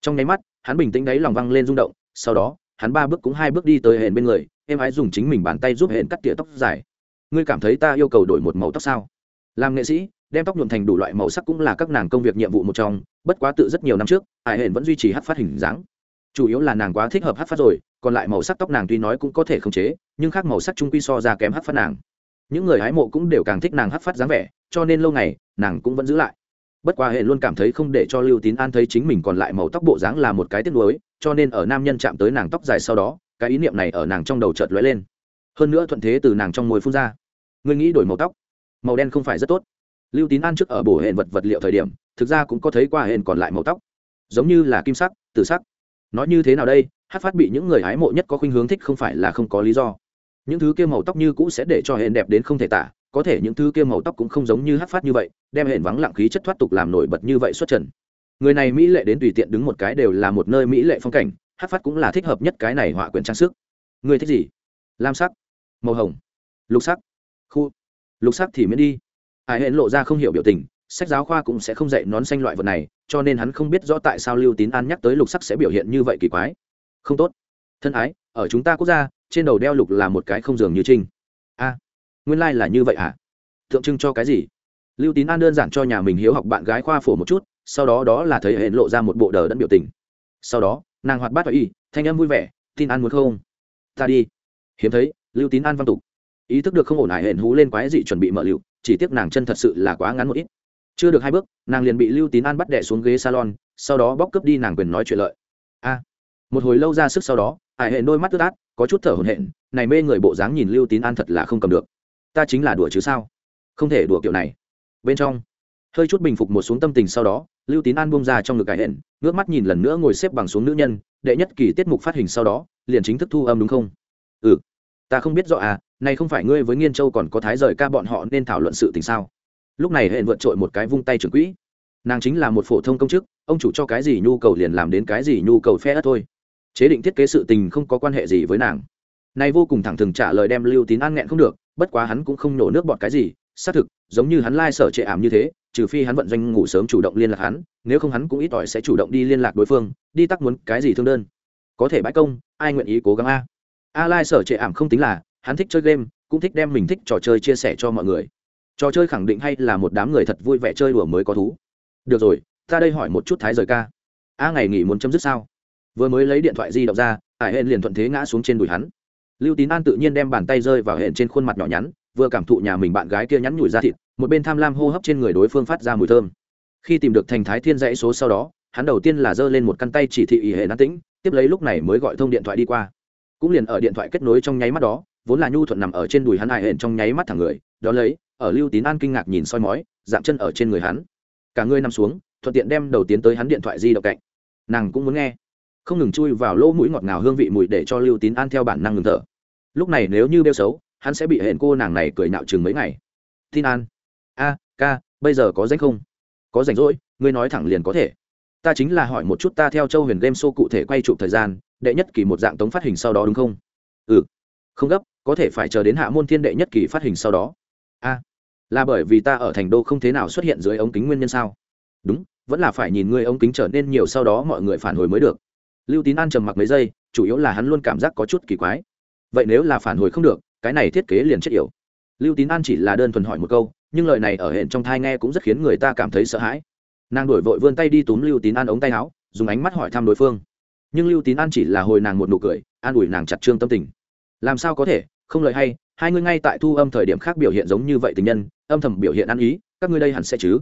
Trong nháy mắt, hắn bình tĩnh đáy lòng văng lên rung động, sau đó, hắn ba bước cũng hai bước đi tới hển bên người em ái dùng chính mình bàn tay giúp hển cắt tỉa tóc dài ngươi cảm thấy ta yêu cầu đổi một màu tóc sao? Làm nghệ sĩ, đem tóc nhuộm thành đủ loại màu sắc cũng là các nàng công việc nhiệm vụ một trong, bất quá tự rất nhiều năm trước, hải hển vẫn duy trì hát phát hình dáng. Chủ yếu là nàng quá thích hợp hát phát rồi, còn lại màu sắc tóc nàng tuy nói cũng có thể khống chế, nhưng khác màu sắc trung quy so ra kém hát phát nàng. Những người hái mộ cũng đều càng thích nàng hát phát dáng vẻ, cho nên lâu ngày, nàng cũng vẫn giữ lại. Bất quá hệ luôn cảm thấy không để cho lưu tín an thấy chính mình còn lại màu tóc bộ dáng là một cái tiếc nuối, cho nên ở nam nhân chạm tới nàng tóc dài sau đó, cái ý niệm này ở nàng trong đầu chợt lóe lên hơn nữa thuận thế từ nàng trong môi phun ra. Ngươi nghĩ đổi màu tóc? Màu đen không phải rất tốt. Lưu tín an trước ở bổ hẹn vật vật liệu thời điểm, thực ra cũng có thấy qua hẹn còn lại màu tóc. Giống như là kim sắc, tử sắc. Nói như thế nào đây? Hát phát bị những người hái mộ nhất có khuynh hướng thích không phải là không có lý do. Những thứ kia màu tóc như cũ sẽ để cho hẹn đẹp đến không thể tả, có thể những thứ kia màu tóc cũng không giống như hát phát như vậy, đem hển vắng lặng khí chất thoát tục làm nổi bật như vậy xuất trần. Người này mỹ lệ đến tùy tiện đứng một cái đều là một nơi mỹ lệ phong cảnh, hát phát cũng là thích hợp nhất cái này họa quyển trang sức. Người thích gì? Lam sắc màu hồng. Lục sắc. Khu. Lục sắc thì miễn đi. Ai hẹn lộ ra không hiểu biểu tình, sách giáo khoa cũng sẽ không dạy nón xanh loại vật này, cho nên hắn không biết rõ tại sao lưu tín an nhắc tới lục sắc sẽ biểu hiện như vậy kỳ quái. Không tốt. Thân ái, ở chúng ta quốc gia, trên đầu đeo lục là một cái không dường như trinh. A. Nguyên lai、like、là như vậy à? tượng trưng cho cái gì? Lưu tín an đơn giản cho nhà mình hiếu học bạn gái khoa phổ một chút, sau đó đó là thấy hẹn lộ ra một bộ đờ đẫn biểu tình. Sau đó, nàng hoạt bát và y thanh âm vui vẻ, tin ăn muốn không? Ta đi. Hiếm thấy lưu tín an văn tục. Ý thức được không ổn hại hển hú lên quái dị chuẩn bị mở lựu, chỉ tiếc nàng chân thật sự là quá ngắn một ít. Chưa được hai bước, nàng liền bị lưu tín an bắt đẻ xuống ghế salon, sau đó bóc cướp đi nàng quyền nói chuyện lợi. A! Một hồi lâu ra sức sau đó hải hển đôi mắt ướt át, có chút thở hổn hển, này mê người bộ dáng nhìn lưu tín an thật là không cầm được. Ta chính là đùa chứ sao? Không thể đùa kiểu này. Bên trong, hơi chút bình phục một xuống tâm tình sau đó, lưu tín an bông ra trong ngực cải hển ngước mắt nhìn lần nữa ngồi xếp bằng xuống nữ nhân, đệ nhất kỳ tiết mục phát hình sau đó, liền chính thức thu âm đúng không? Ừ ta không biết rõ à này không phải ngươi với nghiên châu còn có thái rời ca bọn họ nên thảo luận sự tình sao? Lúc này hẹn vượt trội một cái vung tay trưởng quỹ. Nàng chính là một phổ thông công chức, ông chủ cho cái gì nhu cầu liền làm đến cái gì nhu cầu phe ớt thôi. Chế định thiết kế sự tình không có quan hệ gì với nàng. Nay vô cùng thẳng thừng trả lời đem lưu tín an nghẹn không được, bất quá hắn cũng không nổ nước bọt cái gì, xác thực, giống như hắn lai sở trệ ảm như thế, trừ phi hắn vận doanh ngủ sớm chủ động liên lạc hắn, nếu không hắn cũng ít ỏi sẽ chủ động đi liên lạc đối phương, đi tắc muốn cái gì thương đơn. Có thể bãi công, ai nguyện ý cố gắng a? A lai sở trệ ảm không tính là, hắn thích chơi game, cũng thích đem mình thích trò chơi chia sẻ cho mọi người. Trò chơi khẳng định hay là một đám người thật vui vẻ chơi đùa mới có thú. Được rồi, ta đây hỏi một chút thái rời ca. A ngày nghỉ muốn chấm dứt sao? Vừa mới lấy điện thoại di động ra ải hên liền thuận thế ngã xuống trên đùi hắn. Lưu tín an tự nhiên đem bàn tay rơi vào hẹn trên khuôn mặt nhỏ nhắn, vừa cảm thụ nhà mình bạn gái kia nhắn nhủi ra thịt, một bên tham lam hô hấp trên người đối phương phát ra mùi thơm. Khi tìm được thành thái thiên dãy số sau đó, hắn đầu tiên là giơ lên một căn tay chỉ thị ỷ hệ nát tĩnh, tiếp lấy lúc này mới gọi thông điện thoại đi qua cũng liền ở điện thoại kết nối trong nháy mắt đó, vốn là nhu thuận nằm ở trên đùi hắn ai hển trong nháy mắt thẳng người, đó lấy, ở lưu tín an kinh ngạc nhìn soi mói, dạng chân ở trên người hắn. Cả người nằm xuống, thuận tiện đem đầu tiến tới hắn điện thoại di động cạnh. Nàng cũng muốn nghe. Không ngừng chui vào lỗ mũi ngọt ngào hương vị mùi để cho lưu tín an theo bản năng ngừng thở. Lúc này nếu như bêu xấu, hắn sẽ bị hẹn cô nàng này cười nạo chừng mấy ngày. Tin an. A, ca, bây giờ có danh không? Có rảnh rỗi ngươi nói thẳng liền có thể. Ta chính là hỏi một chút ta theo châu huyền game show cụ thể quay chụp thời gian đệ nhất kỳ một dạng tống phát hình sau đó đúng không? Ừ. Không gấp, có thể phải chờ đến hạ môn thiên đệ nhất kỳ phát hình sau đó. A. Là bởi vì ta ở thành đô không thế nào xuất hiện dưới ống kính nguyên nhân sao? Đúng, vẫn là phải nhìn ngươi ống kính trở nên nhiều sau đó mọi người phản hồi mới được. Lưu tín an trầm mặc mấy giây, chủ yếu là hắn luôn cảm giác có chút kỳ quái. Vậy nếu là phản hồi không được, cái này thiết kế liền chết yểu. Lưu tín an chỉ là đơn thuần hỏi một câu, nhưng lời này ở hẹn trong thai nghe cũng rất khiến người ta cảm thấy sợ hãi. Nàng đổi vội vươn tay đi túm lưu tín an ống tay áo, dùng ánh mắt hỏi thăm đối phương nhưng lưu tín an chỉ là hồi nàng một nụ cười, an ủi nàng chặt trương tâm tình. Làm sao có thể, không lời hay, hai ngươi ngay tại thu âm thời điểm khác biểu hiện giống như vậy tình nhân, âm thầm biểu hiện ăn ý, các ngươi đây hẳn sẽ chứ?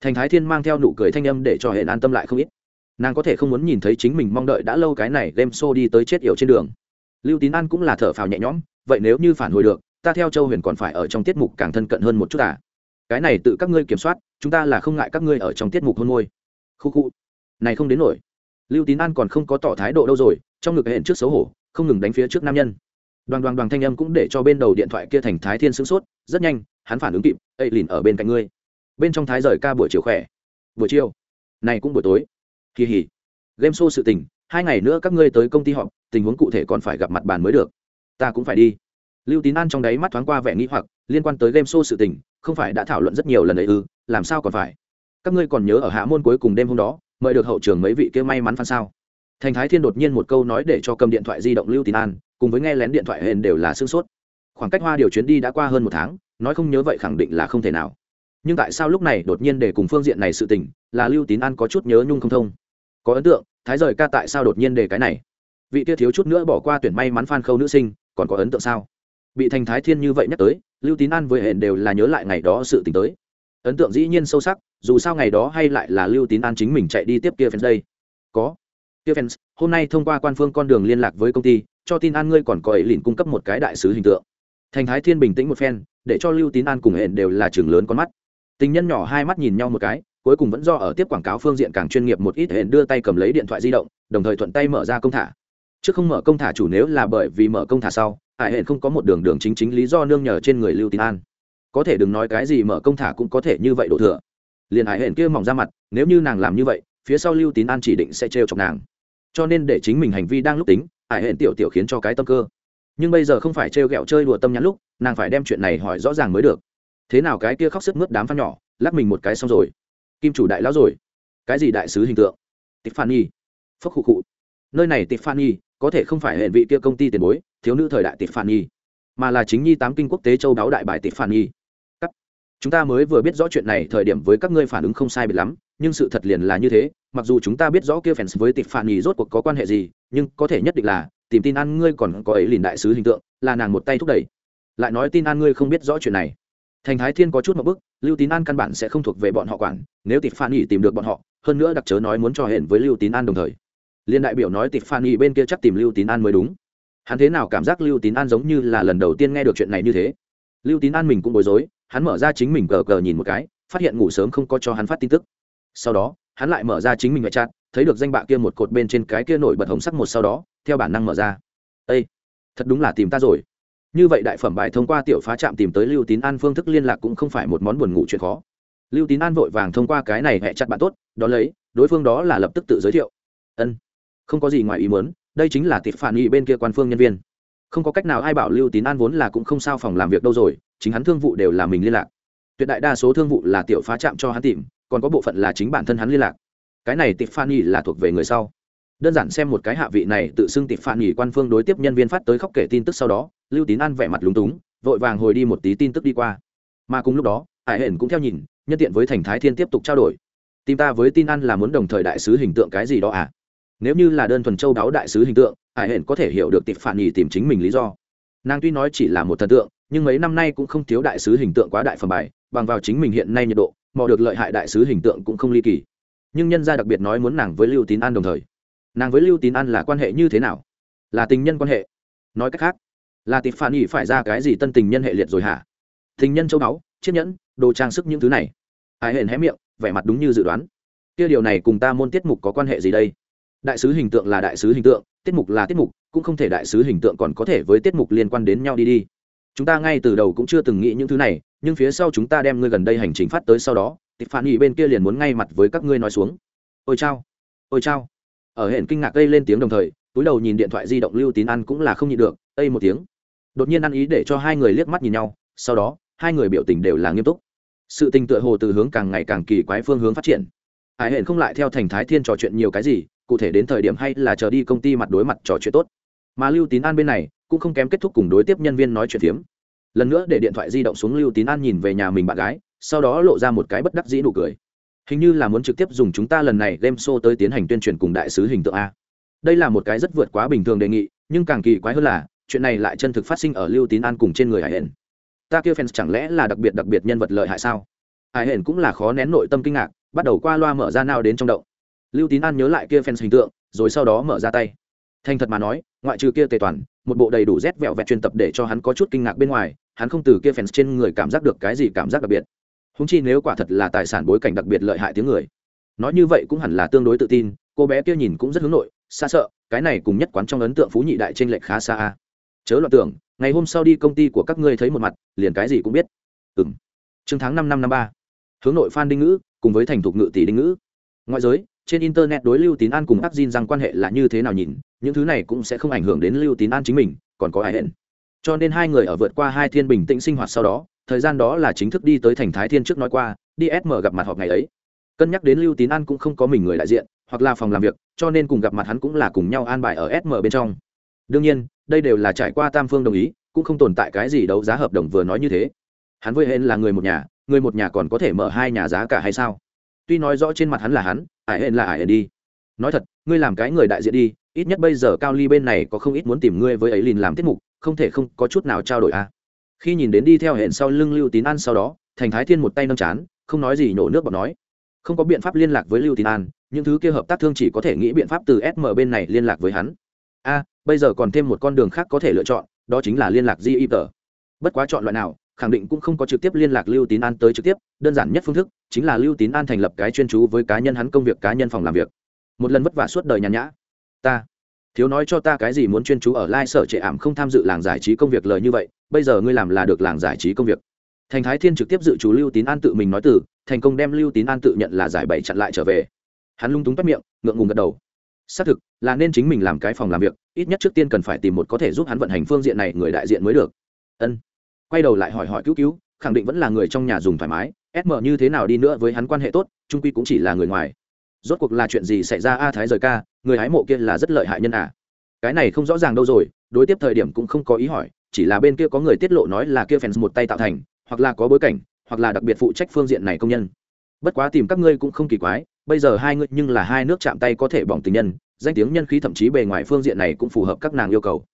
Thành thái thiên mang theo nụ cười thanh âm để cho hẹn an tâm lại không ít. Nàng có thể không muốn nhìn thấy chính mình mong đợi đã lâu cái này đem xô đi tới chết yểu trên đường. Lưu tín an cũng là thở phào nhẹ nhõm, vậy nếu như phản hồi được, ta theo châu huyền còn phải ở trong tiết mục càng thân cận hơn một chút à? Cái này tự các ngươi kiểm soát, chúng ta là không ngại các ngươi ở trong tiết mục hôn môi. Khu khu. Này không đến nổi lưu tín an còn không có tỏ thái độ đâu rồi, trong ngực hẹn trước xấu hổ, không ngừng đánh phía trước nam nhân. Đoàn đoàn đoàn thanh âm cũng để cho bên đầu điện thoại kia thành thái thiên sửng sốt, rất nhanh, hắn phản ứng kịp ây lìn ở bên cạnh ngươi. Bên trong thái rời ca buổi chiều khỏe. Buổi chiều? Này cũng buổi tối. Kỳ hỉ. Game show sự tình, hai ngày nữa các ngươi tới công ty họp, tình huống cụ thể còn phải gặp mặt bàn mới được. Ta cũng phải đi. Lưu tín an trong đáy mắt thoáng qua vẻ nghĩ hoặc, liên quan tới game show sự tình, không phải đã thảo luận rất nhiều lần ấy ư, làm sao còn phải? Các ngươi còn nhớ ở hạ môn cuối cùng đêm hôm đó mời được hậu trường mấy vị kia may mắn phan sao? Thành thái thiên đột nhiên một câu nói để cho cầm điện thoại di động lưu tín an, cùng với nghe lén điện thoại hên đều là sương sốt. Khoảng cách hoa điều chuyến đi đã qua hơn một tháng, nói không nhớ vậy khẳng định là không thể nào. Nhưng tại sao lúc này đột nhiên để cùng phương diện này sự tình, là lưu tín an có chút nhớ nhung không thông? Có ấn tượng, thái rời ca tại sao đột nhiên để cái này? Vị kia thiếu chút nữa bỏ qua tuyển may mắn phan khâu nữ sinh, còn có ấn tượng sao? Bị thành thái thiên như vậy nhắc tới, lưu tín an với hên đều là nhớ lại ngày đó sự t ì n h tới. Ấn tượng dĩ nhiên sâu sắc dù sao ngày đó hay lại là lưu tín an chính mình chạy đi tiếp kia fans đây. Có. Kia fans, hôm nay thông qua quan phương con đường liên lạc với công ty, cho tin an ngươi còn có ấy lìn cung cấp một cái đại sứ hình tượng. Thành thái thiên bình tĩnh một phen, để cho lưu tín an cùng hẹn đều là trường lớn con mắt. Tình nhân nhỏ hai mắt nhìn nhau một cái, cuối cùng vẫn do ở tiếp quảng cáo phương diện càng chuyên nghiệp một ít hẹn đưa tay cầm lấy điện thoại di động, đồng thời thuận tay mở ra công thả. Chứ không mở công thả chủ nếu là bởi vì mở công thả sau, hải hẹn không có một đường đường chính chính lý do nương nhờ trên người lưu tín an. Có thể đừng nói cái gì mở công thả cũng có thể như vậy đổ thừa liền hải hển kia mỏng ra mặt, nếu như nàng làm như vậy, phía sau lưu tín an chỉ định sẽ trêu chọc nàng. Cho nên để chính mình hành vi đang lúc tính, hải hển tiểu tiểu khiến cho cái tâm cơ. Nhưng bây giờ không phải trêu ghẹo chơi đùa tâm nhắn lúc, nàng phải đem chuyện này hỏi rõ ràng mới được. Thế nào cái kia khóc sức mướt đám phan nhỏ, lắc mình một cái xong rồi. Kim chủ đại lão rồi. Cái gì đại sứ hình tượng? Tiffany. Phúc khụ khụ. Nơi này tiffany, có thể không phải hệ vị kia công ty tiền bối, thiếu nữ thời đại tiffany, mà là chính nhi tám kinh quốc tế châu đáo đại bài tiffany chúng ta mới vừa biết rõ chuyện này thời điểm với các ngươi phản ứng không sai biệt lắm, nhưng sự thật liền là như thế, mặc dù chúng ta biết rõ kia fans với tiffany rốt cuộc có quan hệ gì, nhưng có thể nhất định là, tìm tin ăn ngươi còn có ấy liền đại sứ hình tượng, là nàng một tay thúc đẩy. Lại nói tin an ngươi không biết rõ chuyện này. Thành thái thiên có chút một bức, lưu tín an căn bản sẽ không thuộc về bọn họ quản, nếu tịp phan nghỉ tìm được bọn họ, hơn nữa đặc chớ nói muốn cho hẹn với lưu tín an đồng thời. Liên đại biểu nói tịp phan nghỉ bên kia chắc tìm lưu tín an mới đúng. Hắn thế nào cảm giác lưu tín an giống như là lần đầu tiên nghe được chuyện này như thế? Lưu tín an mình cũng bối rối hắn mở ra chính mình cờ cờ nhìn một cái, phát hiện ngủ sớm không có cho hắn phát tin tức. Sau đó, hắn lại mở ra chính mình ngoại trạng, thấy được danh bạ kia một cột bên trên cái kia nổi bật hồng sắc một sau đó, theo bản năng mở ra. Ây thật đúng là tìm ta rồi. Như vậy đại phẩm bài thông qua tiểu phá trạm tìm tới lưu tín an phương thức liên lạc cũng không phải một món buồn ngủ chuyện khó. Lưu tín an vội vàng thông qua cái này hẹ chặt bạn tốt, đón lấy, đối phương đó là lập tức tự giới thiệu. Ân, không có gì ngoài ý muốn, đây chính là tịp phản nghị bên kia quan phương nhân viên không có cách nào ai bảo lưu tín an vốn là cũng không sao phòng làm việc đâu rồi, chính hắn thương vụ đều là mình liên lạc. Tuyệt đại đa số thương vụ là tiểu phá trạm cho hắn tìm, còn có bộ phận là chính bản thân hắn liên lạc. Cái này tịp phan nghỉ là thuộc về người sau. Đơn giản xem một cái hạ vị này tự xưng tịp phan nghỉ quan phương đối tiếp nhân viên phát tới khóc kể tin tức sau đó, lưu tín an vẻ mặt lúng túng, vội vàng hồi đi một tí tin tức đi qua. Mà cùng lúc đó, hải hển cũng theo nhìn, nhân tiện với thành thái thiên tiếp tục trao đổi. Tìm ta với tin ăn là muốn đồng thời đại sứ hình tượng cái gì đó à? Nếu như là đơn thuần châu đáo đại sứ hình tượng hải hển có thể hiểu được tịp phản nhì tìm chính mình lý do. Nàng tuy nói chỉ là một thần tượng nhưng mấy năm nay cũng không thiếu đại sứ hình tượng quá đại phẩm bài bằng vào chính mình hiện nay nhiệt độ mò được lợi hại đại sứ hình tượng cũng không ly kỳ. Nhưng nhân gia đặc biệt nói muốn nàng với lưu tín an đồng thời. Nàng với lưu tín an là quan hệ như thế nào? Là tình nhân quan hệ? Nói cách khác là tịp phản nhì phải ra cái gì tân tình nhân hệ liệt rồi hả? Tình nhân châu đáo, chiếc nhẫn đồ trang sức những thứ này. Hải hển hé miệng vẻ mặt đúng như dự đoán. Kia điều này cùng ta môn tiết mục có quan hệ gì đây? Đại sứ hình tượng là đại sứ hình tượng, tiết mục là tiết mục, cũng không thể đại sứ hình tượng còn có thể với tiết mục liên quan đến nhau đi đi. Chúng ta ngay từ đầu cũng chưa từng nghĩ những thứ này, nhưng phía sau chúng ta đem ngươi gần đây hành trình phát tới sau đó tịch phản nghị bên kia liền muốn ngay mặt với các ngươi nói xuống. Ôi chao ôi chao. Ở hển kinh ngạc gây lên tiếng đồng thời, túi đầu nhìn điện thoại di động lưu tín ăn cũng là không nhịn được, ây một tiếng. Đột nhiên ăn ý để cho hai người liếc mắt nhìn nhau, sau đó, hai người biểu tình đều là nghiêm túc. Sự tình tựa hồ từ hướng càng ngày càng kỳ quái phương hướng phát triển. Hải hển không lại theo thành thái thiên trò chuyện nhiều cái gì cụ thể đến thời điểm hay là chờ đi công ty mặt đối mặt trò chuyện tốt. Mà lưu tín an bên này cũng không kém kết thúc cùng đối tiếp nhân viên nói chuyện phiếm. Lần nữa để điện thoại di động xuống lưu tín an nhìn về nhà mình bạn gái, sau đó lộ ra một cái bất đắc dĩ nụ cười. Hình như là muốn trực tiếp dùng chúng ta lần này đem show tới tiến hành tuyên truyền cùng đại sứ hình tượng a. Đây là một cái rất vượt quá bình thường đề nghị, nhưng càng kỳ quái hơn là, chuyện này lại chân thực phát sinh ở lưu tín an cùng trên người hải hển. Ta kia fans chẳng lẽ là đặc biệt đặc biệt nhân vật lợi hại sao? Hải hển cũng là khó nén nội tâm kinh ngạc, bắt đầu qua loa mở ra nào đến trong động lưu tín an nhớ lại kia fans hình tượng, rồi sau đó mở ra tay. Thành thật mà nói, ngoại trừ kia tề toàn, một bộ đầy đủ rét vẹo vẹt chuyên tập để cho hắn có chút kinh ngạc bên ngoài, hắn không từ kia fans trên người cảm giác được cái gì cảm giác đặc biệt. Húng chi nếu quả thật là tài sản bối cảnh đặc biệt lợi hại tiếng người. Nói như vậy cũng hẳn là tương đối tự tin, cô bé kia nhìn cũng rất hướng nội, xa sợ, cái này cùng nhất quán trong ấn tượng phú nhị đại trên lệch khá xa a. Chớ loạn tưởng, ngày hôm sau đi công ty của các ngươi thấy một mặt, liền cái gì cũng biết. Ừng chương tháng năm năm năm ba. Hướng nội phan đinh ngữ, cùng với thành thục ngự tỷ đinh ngữ. Ngoại giới trên internet đối lưu tín an cùng ác diên rằng quan hệ là như thế nào nhìn, những thứ này cũng sẽ không ảnh hưởng đến lưu tín an chính mình, còn có ai hẹn. Cho nên hai người ở vượt qua hai thiên bình tĩnh sinh hoạt sau đó, thời gian đó là chính thức đi tới thành thái thiên trước nói qua, đi sm gặp mặt họp ngày ấy. Cân nhắc đến lưu tín an cũng không có mình người đại diện, hoặc là phòng làm việc, cho nên cùng gặp mặt hắn cũng là cùng nhau an bài ở sm bên trong. Đương nhiên, đây đều là trải qua tam phương đồng ý, cũng không tồn tại cái gì đấu giá hợp đồng vừa nói như thế. Hắn với hên là người một nhà, người một nhà còn có thể mở hai nhà giá cả hay sao? Tuy nói rõ trên mặt hắn là hắn ải hên là ải hên đi. Nói thật, ngươi làm cái người đại diện đi, ít nhất bây giờ cao ly bên này có không ít muốn tìm ngươi với ấy lìn làm tiết mục, không thể không có chút nào trao đổi à. khi nhìn đến đi theo hẹn sau lưng lưu tín an sau đó, thành thái thiên một tay nâng chán, không nói gì nhổ nước bọt nói. Không có biện pháp liên lạc với lưu tín an, những thứ kia hợp tác thương chỉ có thể nghĩ biện pháp từ sm bên này liên lạc với hắn. A bây giờ còn thêm một con đường khác có thể lựa chọn, đó chính là liên lạc di y tờ bất quá chọn loại nào khẳng định cũng không có trực tiếp liên lạc lưu tín an tới trực tiếp, đơn giản nhất phương thức chính là lưu tín an thành lập cái chuyên chú với cá nhân hắn công việc, cá nhân phòng làm việc. Một lần vất vả suốt đời nhàn nhã. Ta, thiếu nói cho ta cái gì muốn chuyên chú ở lai sở trệ ảm không tham dự làng giải trí công việc lời như vậy, bây giờ ngươi làm là được làng giải trí công việc. Thành thái thiên trực tiếp dự chú lưu tín an tự mình nói từ, thành công đem lưu tín an tự nhận là giải bày chặn lại trở về. Hắn lung túng tắt miệng, ngượng ngùng gật đầu. Xác thực, là nên chính mình làm cái phòng làm việc, ít nhất trước tiên cần phải tìm một có thể giúp hắn vận hành phương diện này người đại diện mới được. Ân quay đầu lại hỏi hỏi cứu cứu, khẳng định vẫn là người trong nhà dùng thoải mái sm như thế nào đi nữa với hắn quan hệ tốt, trung quy cũng chỉ là người ngoài. Rốt cuộc là chuyện gì xảy ra a thái rời ca, người hái mộ kia là rất lợi hại nhân à? Cái này không rõ ràng đâu rồi, đối tiếp thời điểm cũng không có ý hỏi, chỉ là bên kia có người tiết lộ nói là kia fans một tay tạo thành, hoặc là có bối cảnh, hoặc là đặc biệt phụ trách phương diện này công nhân. Bất quá tìm các ngươi cũng không kỳ quái, bây giờ hai ngươi nhưng là hai nước chạm tay có thể bỏng tình nhân, danh tiếng nhân khí thậm chí bề ngoài phương diện này cũng phù hợp các nàng yêu cầu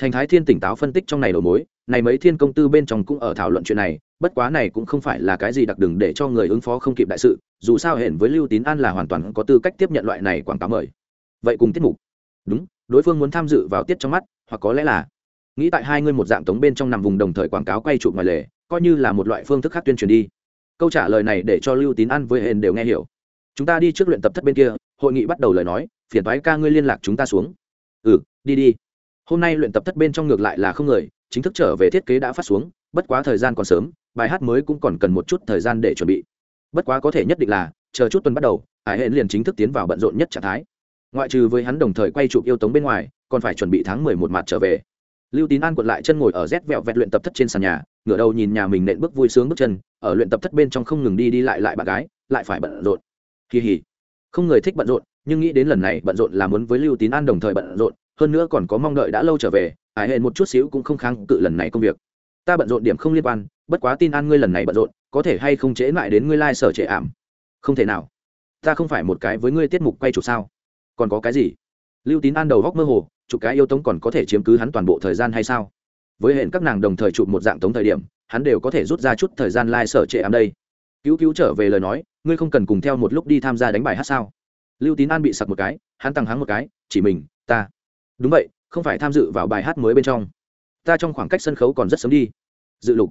thành thái thiên tỉnh táo phân tích trong này đầu mối, này mấy thiên công tư bên trong cũng ở thảo luận chuyện này, bất quá này cũng không phải là cái gì đặc đừng để cho người ứng phó không kịp đại sự, dù sao hển với lưu tín an là hoàn toàn có tư cách tiếp nhận loại này quảng cáo mời. Vậy cùng tiết mục. Đúng, đối phương muốn tham dự vào tiết trong mắt, hoặc có lẽ là nghĩ tại hai ngươi một dạng tống bên trong nằm vùng đồng thời quảng cáo quay chụp ngoài lề, coi như là một loại phương thức khác tuyên truyền đi. Câu trả lời này để cho lưu tín an với hển đều nghe hiểu. Chúng ta đi trước luyện tập thất bên kia, hội nghị bắt đầu lời nói, phiền thoái ca ngươi liên lạc chúng ta xuống. Ừ đi đi hôm nay luyện tập thất bên trong ngược lại là không người, chính thức trở về thiết kế đã phát xuống, bất quá thời gian còn sớm, bài hát mới cũng còn cần một chút thời gian để chuẩn bị. Bất quá có thể nhất định là, chờ chút tuần bắt đầu, hải hệ liền chính thức tiến vào bận rộn nhất trạng thái. Ngoại trừ với hắn đồng thời quay chụp yêu tống bên ngoài, còn phải chuẩn bị tháng mười một mặt trở về. Lưu tín an quật lại chân ngồi ở rét vẹo vẹt luyện tập thất trên sàn nhà, ngửa đầu nhìn nhà mình nện bước vui sướng bước chân, ở luyện tập thất bên trong không ngừng đi đi lại lại bạn gái, lại phải bận rộn. Kỳ hỉ. Không người thích bận rộn, nhưng nghĩ đến lần này bận rộn là muốn với lưu tín an đồng thời bận rộn hơn nữa còn có mong đợi đã lâu trở về, ải hệ một chút xíu cũng không kháng cự lần này công việc. Ta bận rộn điểm không liên quan, bất quá tin an ngươi lần này bận rộn, có thể hay không chế lại đến ngươi lai、like、sở trệ ảm. Không thể nào. Ta không phải một cái với ngươi tiết mục quay chụp sao? Còn có cái gì? Lưu tín an đầu góc mơ hồ, chụp cái yêu tống còn có thể chiếm cứ hắn toàn bộ thời gian hay sao? Với hẹn các nàng đồng thời chụp một dạng tống thời điểm, hắn đều có thể rút ra chút thời gian lai、like、sở trệ ảm đây. Cứu cứu trở về lời nói, ngươi không cần cùng theo một lúc đi tham gia đánh bài hát sao? Lưu tín an bị sặc một cái, hắn tăng hắng một cái, chỉ mình, ta đúng vậy, không phải tham dự vào bài hát mới bên trong. Ta trong khoảng cách sân khấu còn rất sớm đi. Dự lục.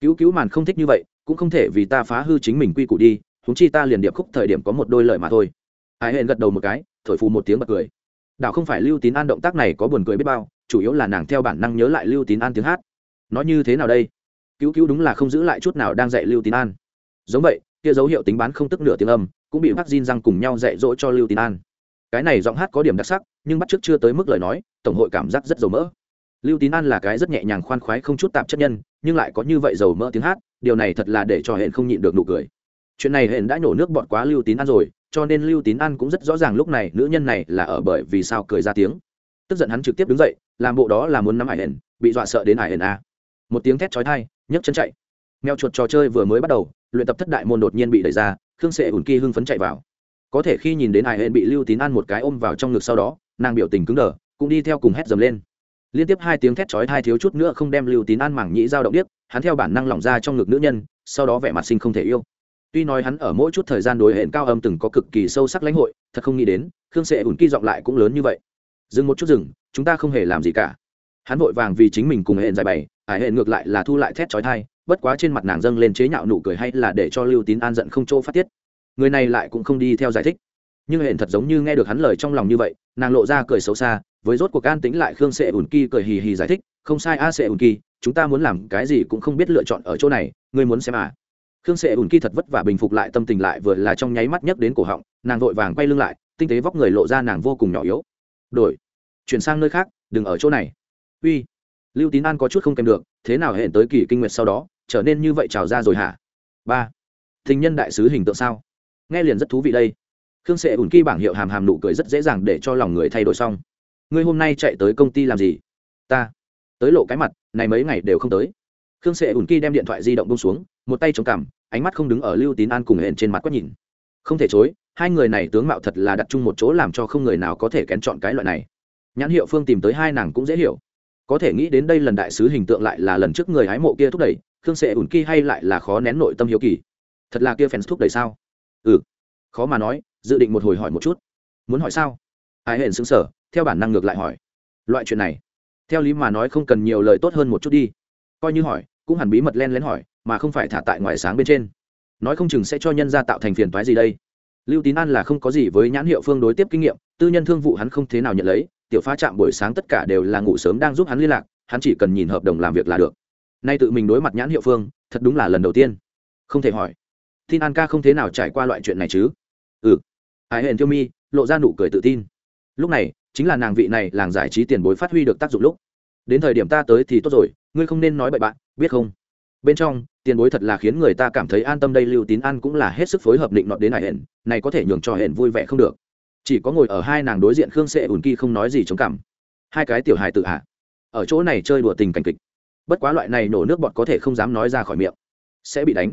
Cứu cứu màn không thích như vậy, cũng không thể vì ta phá hư chính mình quy củ đi húng chi ta liền điệp khúc thời điểm có một đôi lời mà thôi. Ai hẹn gật đầu một cái, thổi phù một tiếng bật cười. Đảo không phải lưu tín an động tác này có buồn cười biết bao, chủ yếu là nàng theo bản năng nhớ lại lưu tín an tiếng hát. Nó như thế nào đây? Cứu cứu đúng là không giữ lại chút nào đang dạy lưu tín an. Giống vậy, kia dấu hiệu tính bán không tức nửa tiếng âm, cũng bị bác Jin răng cùng nhau dạy dỗ cho lưu tín an cái này giọng hát có điểm đặc sắc, nhưng bắt trước chưa tới mức lời nói, tổng hội cảm giác rất dầu mỡ. Lưu tín an là cái rất nhẹ nhàng khoan khoái không chút tạp chất nhân, nhưng lại có như vậy dầu mỡ tiếng hát, điều này thật là để cho hẹn không nhịn được nụ cười. Chuyện này hẹn đã nhổ nước bọt quá lưu tín an rồi, cho nên lưu tín an cũng rất rõ ràng lúc này nữ nhân này là ở bởi vì sao cười ra tiếng. Tức giận hắn trực tiếp đứng dậy, làm bộ đó là muốn nắm ải hẹn bị dọa sợ đến ải hẹn a à. một tiếng thét chói tai, nhấc chân chạy. Mèo chuột trò chơi vừa mới bắt đầu, luyện tập thất đại môn đột nhiên bị đẩy ra, khương sệ ủn kỳ hưng phấn chạy vào có thể khi nhìn đến ai hẹn bị lưu tín an một cái ôm vào trong ngực sau đó, nàng biểu tình cứng đờ, cũng đi theo cùng hét dầm lên. Liên tiếp hai tiếng thét chói hai thiếu chút nữa không đem lưu tín an mảng nhĩ dao động điếc, hắn theo bản năng lỏng ra trong ngực nữ nhân, sau đó vẻ mặt sinh không thể yêu. Tuy nói hắn ở mỗi chút thời gian đối hẹn cao âm từng có cực kỳ sâu sắc lãnh hội, thật không nghĩ đến, khương sệ ủn kỳ giọng lại cũng lớn như vậy. Dừng một chút dừng, chúng ta không hề làm gì cả. Hắn vội vàng vì chính mình cùng hẹn giải bày, ải hẹn ngược lại là thu lại thét chói thai bất quá trên mặt nàng dâng lên chế nhạo nụ cười hay là để cho lưu tín an giận không chỗ phát tiết người này lại cũng không đi theo giải thích. Nhưng hẹn thật giống như nghe được hắn lời trong lòng như vậy, nàng lộ ra cười xấu xa, với rốt cuộc an tính lại khương sệ ùn kỳ cười hì hì giải thích, không sai a sệ ùn kỳ, chúng ta muốn làm cái gì cũng không biết lựa chọn ở chỗ này, ngươi muốn xem à? Khương sệ ùn kỳ thật vất vả bình phục lại tâm tình lại vừa là trong nháy mắt nhấc đến cổ họng, nàng vội vàng quay lưng lại, tinh tế vóc người lộ ra nàng vô cùng nhỏ yếu. Đổi, chuyển sang nơi khác, đừng ở chỗ này. Uy, lưu tín an có chút không kèm được, thế nào hẹn tới kỳ kinh nguyệt sau đó, trở nên như vậy trào ra rồi hả? Ba, thình nhân đại sứ hình tượng sao? Nghe liền rất thú vị đây. Khương sệ ùn kỳ bảng hiệu hàm hàm nụ cười rất dễ dàng để cho lòng người thay đổi xong. Ngươi hôm nay chạy tới công ty làm gì? Ta. Tới lộ cái mặt, này mấy ngày đều không tới. Khương sệ ùn kỳ đem điện thoại di động bông xuống, một tay chống cằm, ánh mắt không đứng ở lưu tín an cùng hển trên mặt quét nhìn. Không thể chối, hai người này tướng mạo thật là đặt chung một chỗ làm cho không người nào có thể kén chọn cái loại này. Nhãn hiệu phương tìm tới hai nàng cũng dễ hiểu. Có thể nghĩ đến đây lần đại sứ hình tượng lại là lần trước người hái mộ kia thúc đẩy, khương sệ ùn kỳ hay lại là khó nén nội tâm hiếu kỳ. Thật là kia fans thúc đẩy sao? Ừ. Khó mà nói, dự định một hồi hỏi một chút. Muốn hỏi sao? Ai hển xứng sở theo bản năng ngược lại hỏi. Loại chuyện này, theo lý mà nói không cần nhiều lời tốt hơn một chút đi. Coi như hỏi, cũng hẳn bí mật len lén hỏi, mà không phải thả tại ngoài sáng bên trên. Nói không chừng sẽ cho nhân gia tạo thành phiền toái gì đây. Lưu tín an là không có gì với nhãn hiệu phương đối tiếp kinh nghiệm, tư nhân thương vụ hắn không thế nào nhận lấy, tiểu phá trạm buổi sáng tất cả đều là ngủ sớm đang giúp hắn liên lạc, hắn chỉ cần nhìn hợp đồng làm việc là được. Nay tự mình đối mặt nhãn hiệu phương, thật đúng là lần đầu tiên. Không thể hỏi tin an ca không thế nào trải qua loại chuyện này chứ? Ừ. Hải hẹn tiêu mi, lộ ra nụ cười tự tin. Lúc này, chính là nàng vị này làng giải trí tiền bối phát huy được tác dụng lúc. Đến thời điểm ta tới thì tốt rồi, ngươi không nên nói bậy bạn, biết không? Bên trong, tiền bối thật là khiến người ta cảm thấy an tâm đây, lưu tín an cũng là hết sức phối hợp định nọt đến hải hển này có thể nhường cho hển vui vẻ không được. Chỉ có ngồi ở hai nàng đối diện khương sệ ùn kỳ không nói gì chống cảm hai cái tiểu hài tự hạ ở chỗ này chơi đùa tình cảnh kịch. Bất quá loại này nổ nước bọt có thể không dám nói ra khỏi miệng. Sẽ bị đánh.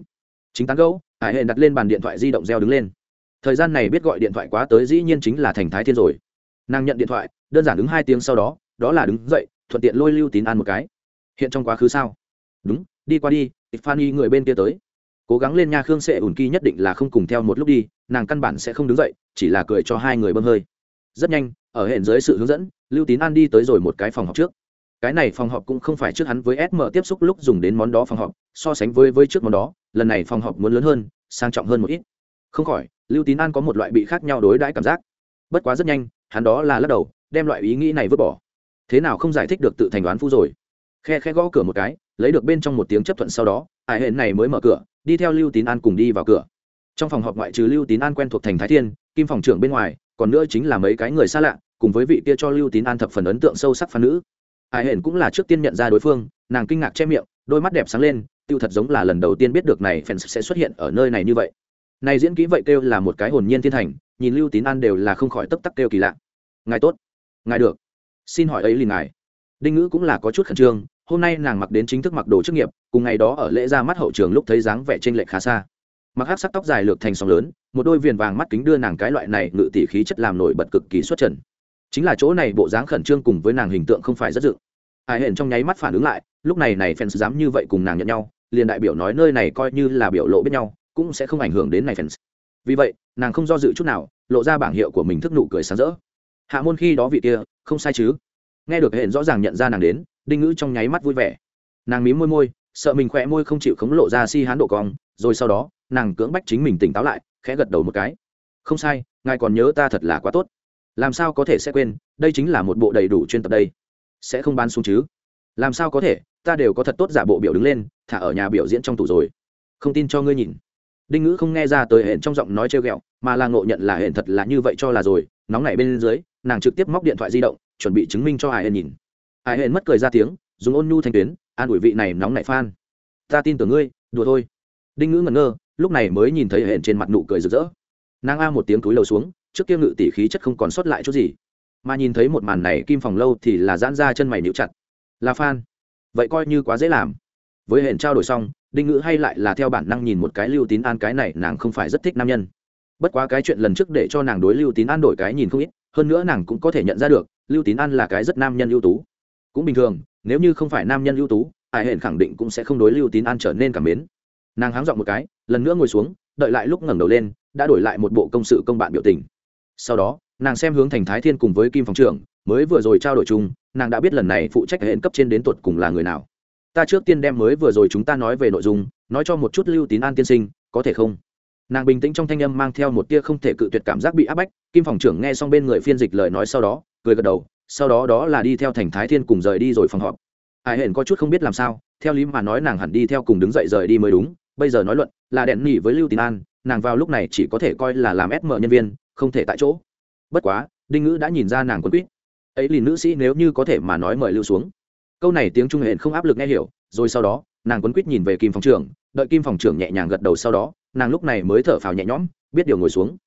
Chính tán gấu hải hệ đặt lên bàn điện thoại di động reo đứng lên. Thời gian này biết gọi điện thoại quá tới dĩ nhiên chính là thành thái thiên rồi. Nàng nhận điện thoại, đơn giản đứng hai tiếng sau đó đó là đứng dậy, thuận tiện lôi lưu tín an một cái. Hiện trong quá khứ sao? Đúng, đi qua đi, Tiffany người bên kia tới. Cố gắng lên nha khương sẽ ủn kỳ nhất định là không cùng theo một lúc đi, nàng căn bản sẽ không đứng dậy, chỉ là cười cho hai người bơm hơi. Rất nhanh, ở hẹn dưới sự hướng dẫn, lưu tín an đi tới rồi một cái phòng học trước. Cái này phòng họp cũng không phải trước hắn với sm tiếp xúc lúc dùng đến món đó phòng họp, so sánh với với trước món đó lần này phòng họp muốn lớn hơn, sang trọng hơn một ít. Không khỏi, lưu tín an có một loại bị khác nhau đối đãi cảm giác. Bất quá rất nhanh, hắn đó là lắc đầu, đem loại ý nghĩ này vứt bỏ. Thế nào không giải thích được tự thành đoán phu rồi? Khe khe gõ cửa một cái, lấy được bên trong một tiếng chấp thuận sau đó ải hẹn này mới mở cửa, đi theo lưu tín an cùng đi vào cửa. Trong phòng họp ngoại trừ lưu tín an quen thuộc thành thái thiên, kim phòng trưởng bên ngoài, còn nữa chính là mấy cái người xa lạ, cùng với vị kia cho lưu tín an thập phần ấn tượng sâu sắc phan nữ. Ải hển cũng là trước tiên nhận ra đối phương, nàng kinh ngạc che miệng, đôi mắt đẹp sáng lên tiêu thật giống là lần đầu tiên biết được này fans sẽ xuất hiện ở nơi này như vậy. Này diễn kỹ vậy kêu là một cái hồn nhiên thiên thành, nhìn lưu tín an đều là không khỏi tấp tắc kêu kỳ lạ. Ngài tốt. Ngài được. Xin hỏi ấy liền ngài. Đinh ngữ cũng là có chút khẩn trương, hôm nay nàng mặc đến chính thức mặc đồ chức nghiệp, cùng ngày đó ở lễ ra mắt hậu trường lúc thấy dáng vẻ trên lệch khá xa. Mặc hát sắc tóc dài lược thành sóng lớn, một đôi viền vàng mắt kính đưa nàng cái loại này ngự tỷ khí chất làm nổi bật cực kỳ xuất trần. Chính là chỗ này bộ dáng khẩn trương cùng với nàng hình tượng không phải rất dự. Ai hẹn trong nháy mắt phản ứng lại, lúc này này fans dám như vậy cùng nàng nhận nhau liền đại biểu nói nơi này coi như là biểu lộ biết nhau, cũng sẽ không ảnh hưởng đến này fans. Vì vậy, nàng không do dự chút nào, lộ ra bảng hiệu của mình thức nụ cười sáng rỡ. Hạ môn khi đó vị kia, không sai chứ? Nghe được hẹn rõ ràng nhận ra nàng đến, đinh ngữ trong nháy mắt vui vẻ. Nàng mím môi môi, sợ mình khỏe môi không chịu khống lộ ra si hán độ cong, rồi sau đó, nàng cưỡng bách chính mình tỉnh táo lại, khẽ gật đầu một cái. Không sai, ngài còn nhớ ta thật là quá tốt. Làm sao có thể sẽ quên, đây chính là một bộ đầy đủ chuyên tập đây. Sẽ không bán xuống chứ? Làm sao có thể? Ta đều có thật tốt giả bộ biểu đứng lên, thả ở nhà biểu diễn trong tủ rồi. Không tin cho ngươi nhìn. Đinh ngữ không nghe ra tới hẹn trong giọng nói trêu ghẹo, mà là ngộ nhận là hẹn thật là như vậy cho là rồi, nóng nảy bên dưới, nàng trực tiếp móc điện thoại di động, chuẩn bị chứng minh cho hải hển nhìn. Hải hẹn mất cười ra tiếng, dùng ôn nhu thanh tuyến, an ủi vị này nóng nảy phan ta tin tưởng ngươi, đùa thôi. Đinh ngữ ngẩn ngơ, lúc này mới nhìn thấy hẹn trên mặt nụ cười rực rỡ. Nàng a một tiếng túi lầu xuống, trước kia ngự tỷ khí chất không còn sót lại chút gì. Mà nhìn thấy một màn này, kim phòng lâu thì là giãn ra chân mày níu chặt. Là phan vậy coi như quá dễ làm. Với hẹn trao đổi xong, đinh ngữ hay lại là theo bản năng nhìn một cái lưu tín an cái này nàng không phải rất thích nam nhân. Bất quá cái chuyện lần trước để cho nàng đối lưu tín an đổi cái nhìn không ít, hơn nữa nàng cũng có thể nhận ra được, lưu tín an là cái rất nam nhân ưu tú. Cũng bình thường, nếu như không phải nam nhân ưu tú, ai hển khẳng định cũng sẽ không đối lưu tín an trở nên cảm mến. Nàng háng dọn một cái, lần nữa ngồi xuống, đợi lại lúc ngẩng đầu lên, đã đổi lại một bộ công sự công bạn biểu tình. Sau đó, nàng xem hướng thành thái thiên cùng với kim phòng trưởng mới vừa rồi trao đổi chung, nàng đã biết lần này phụ trách hệ cấp trên đến tuột cùng là người nào. Ta trước tiên đem mới vừa rồi chúng ta nói về nội dung, nói cho một chút lưu tín an tiên sinh, có thể không? Nàng bình tĩnh trong thanh âm mang theo một tia không thể cự tuyệt cảm giác bị áp bách, kim phòng trưởng nghe xong bên người phiên dịch lời nói sau đó, cười gật đầu, sau đó đó là đi theo thành thái thiên cùng rời đi rồi phòng họp. Ai hển có chút không biết làm sao, theo lý mà nói nàng hẳn đi theo cùng đứng dậy rời đi mới đúng, bây giờ nói luận, là đèn nỉ với lưu tín an, nàng vào lúc này chỉ có thể coi là làm ép mở nhân viên, không thể tại chỗ. Bất quá, đinh ngữ đã nhìn ra nàng quân quýt ấy lìn nữ sĩ nếu như có thể mà nói mời lưu xuống. Câu này tiếng trung hển không áp lực nghe hiểu, rồi sau đó, nàng quấn quýt nhìn về kim phòng trưởng, đợi kim phòng trưởng nhẹ nhàng gật đầu sau đó, nàng lúc này mới thở phào nhẹ nhõm, biết điều ngồi xuống.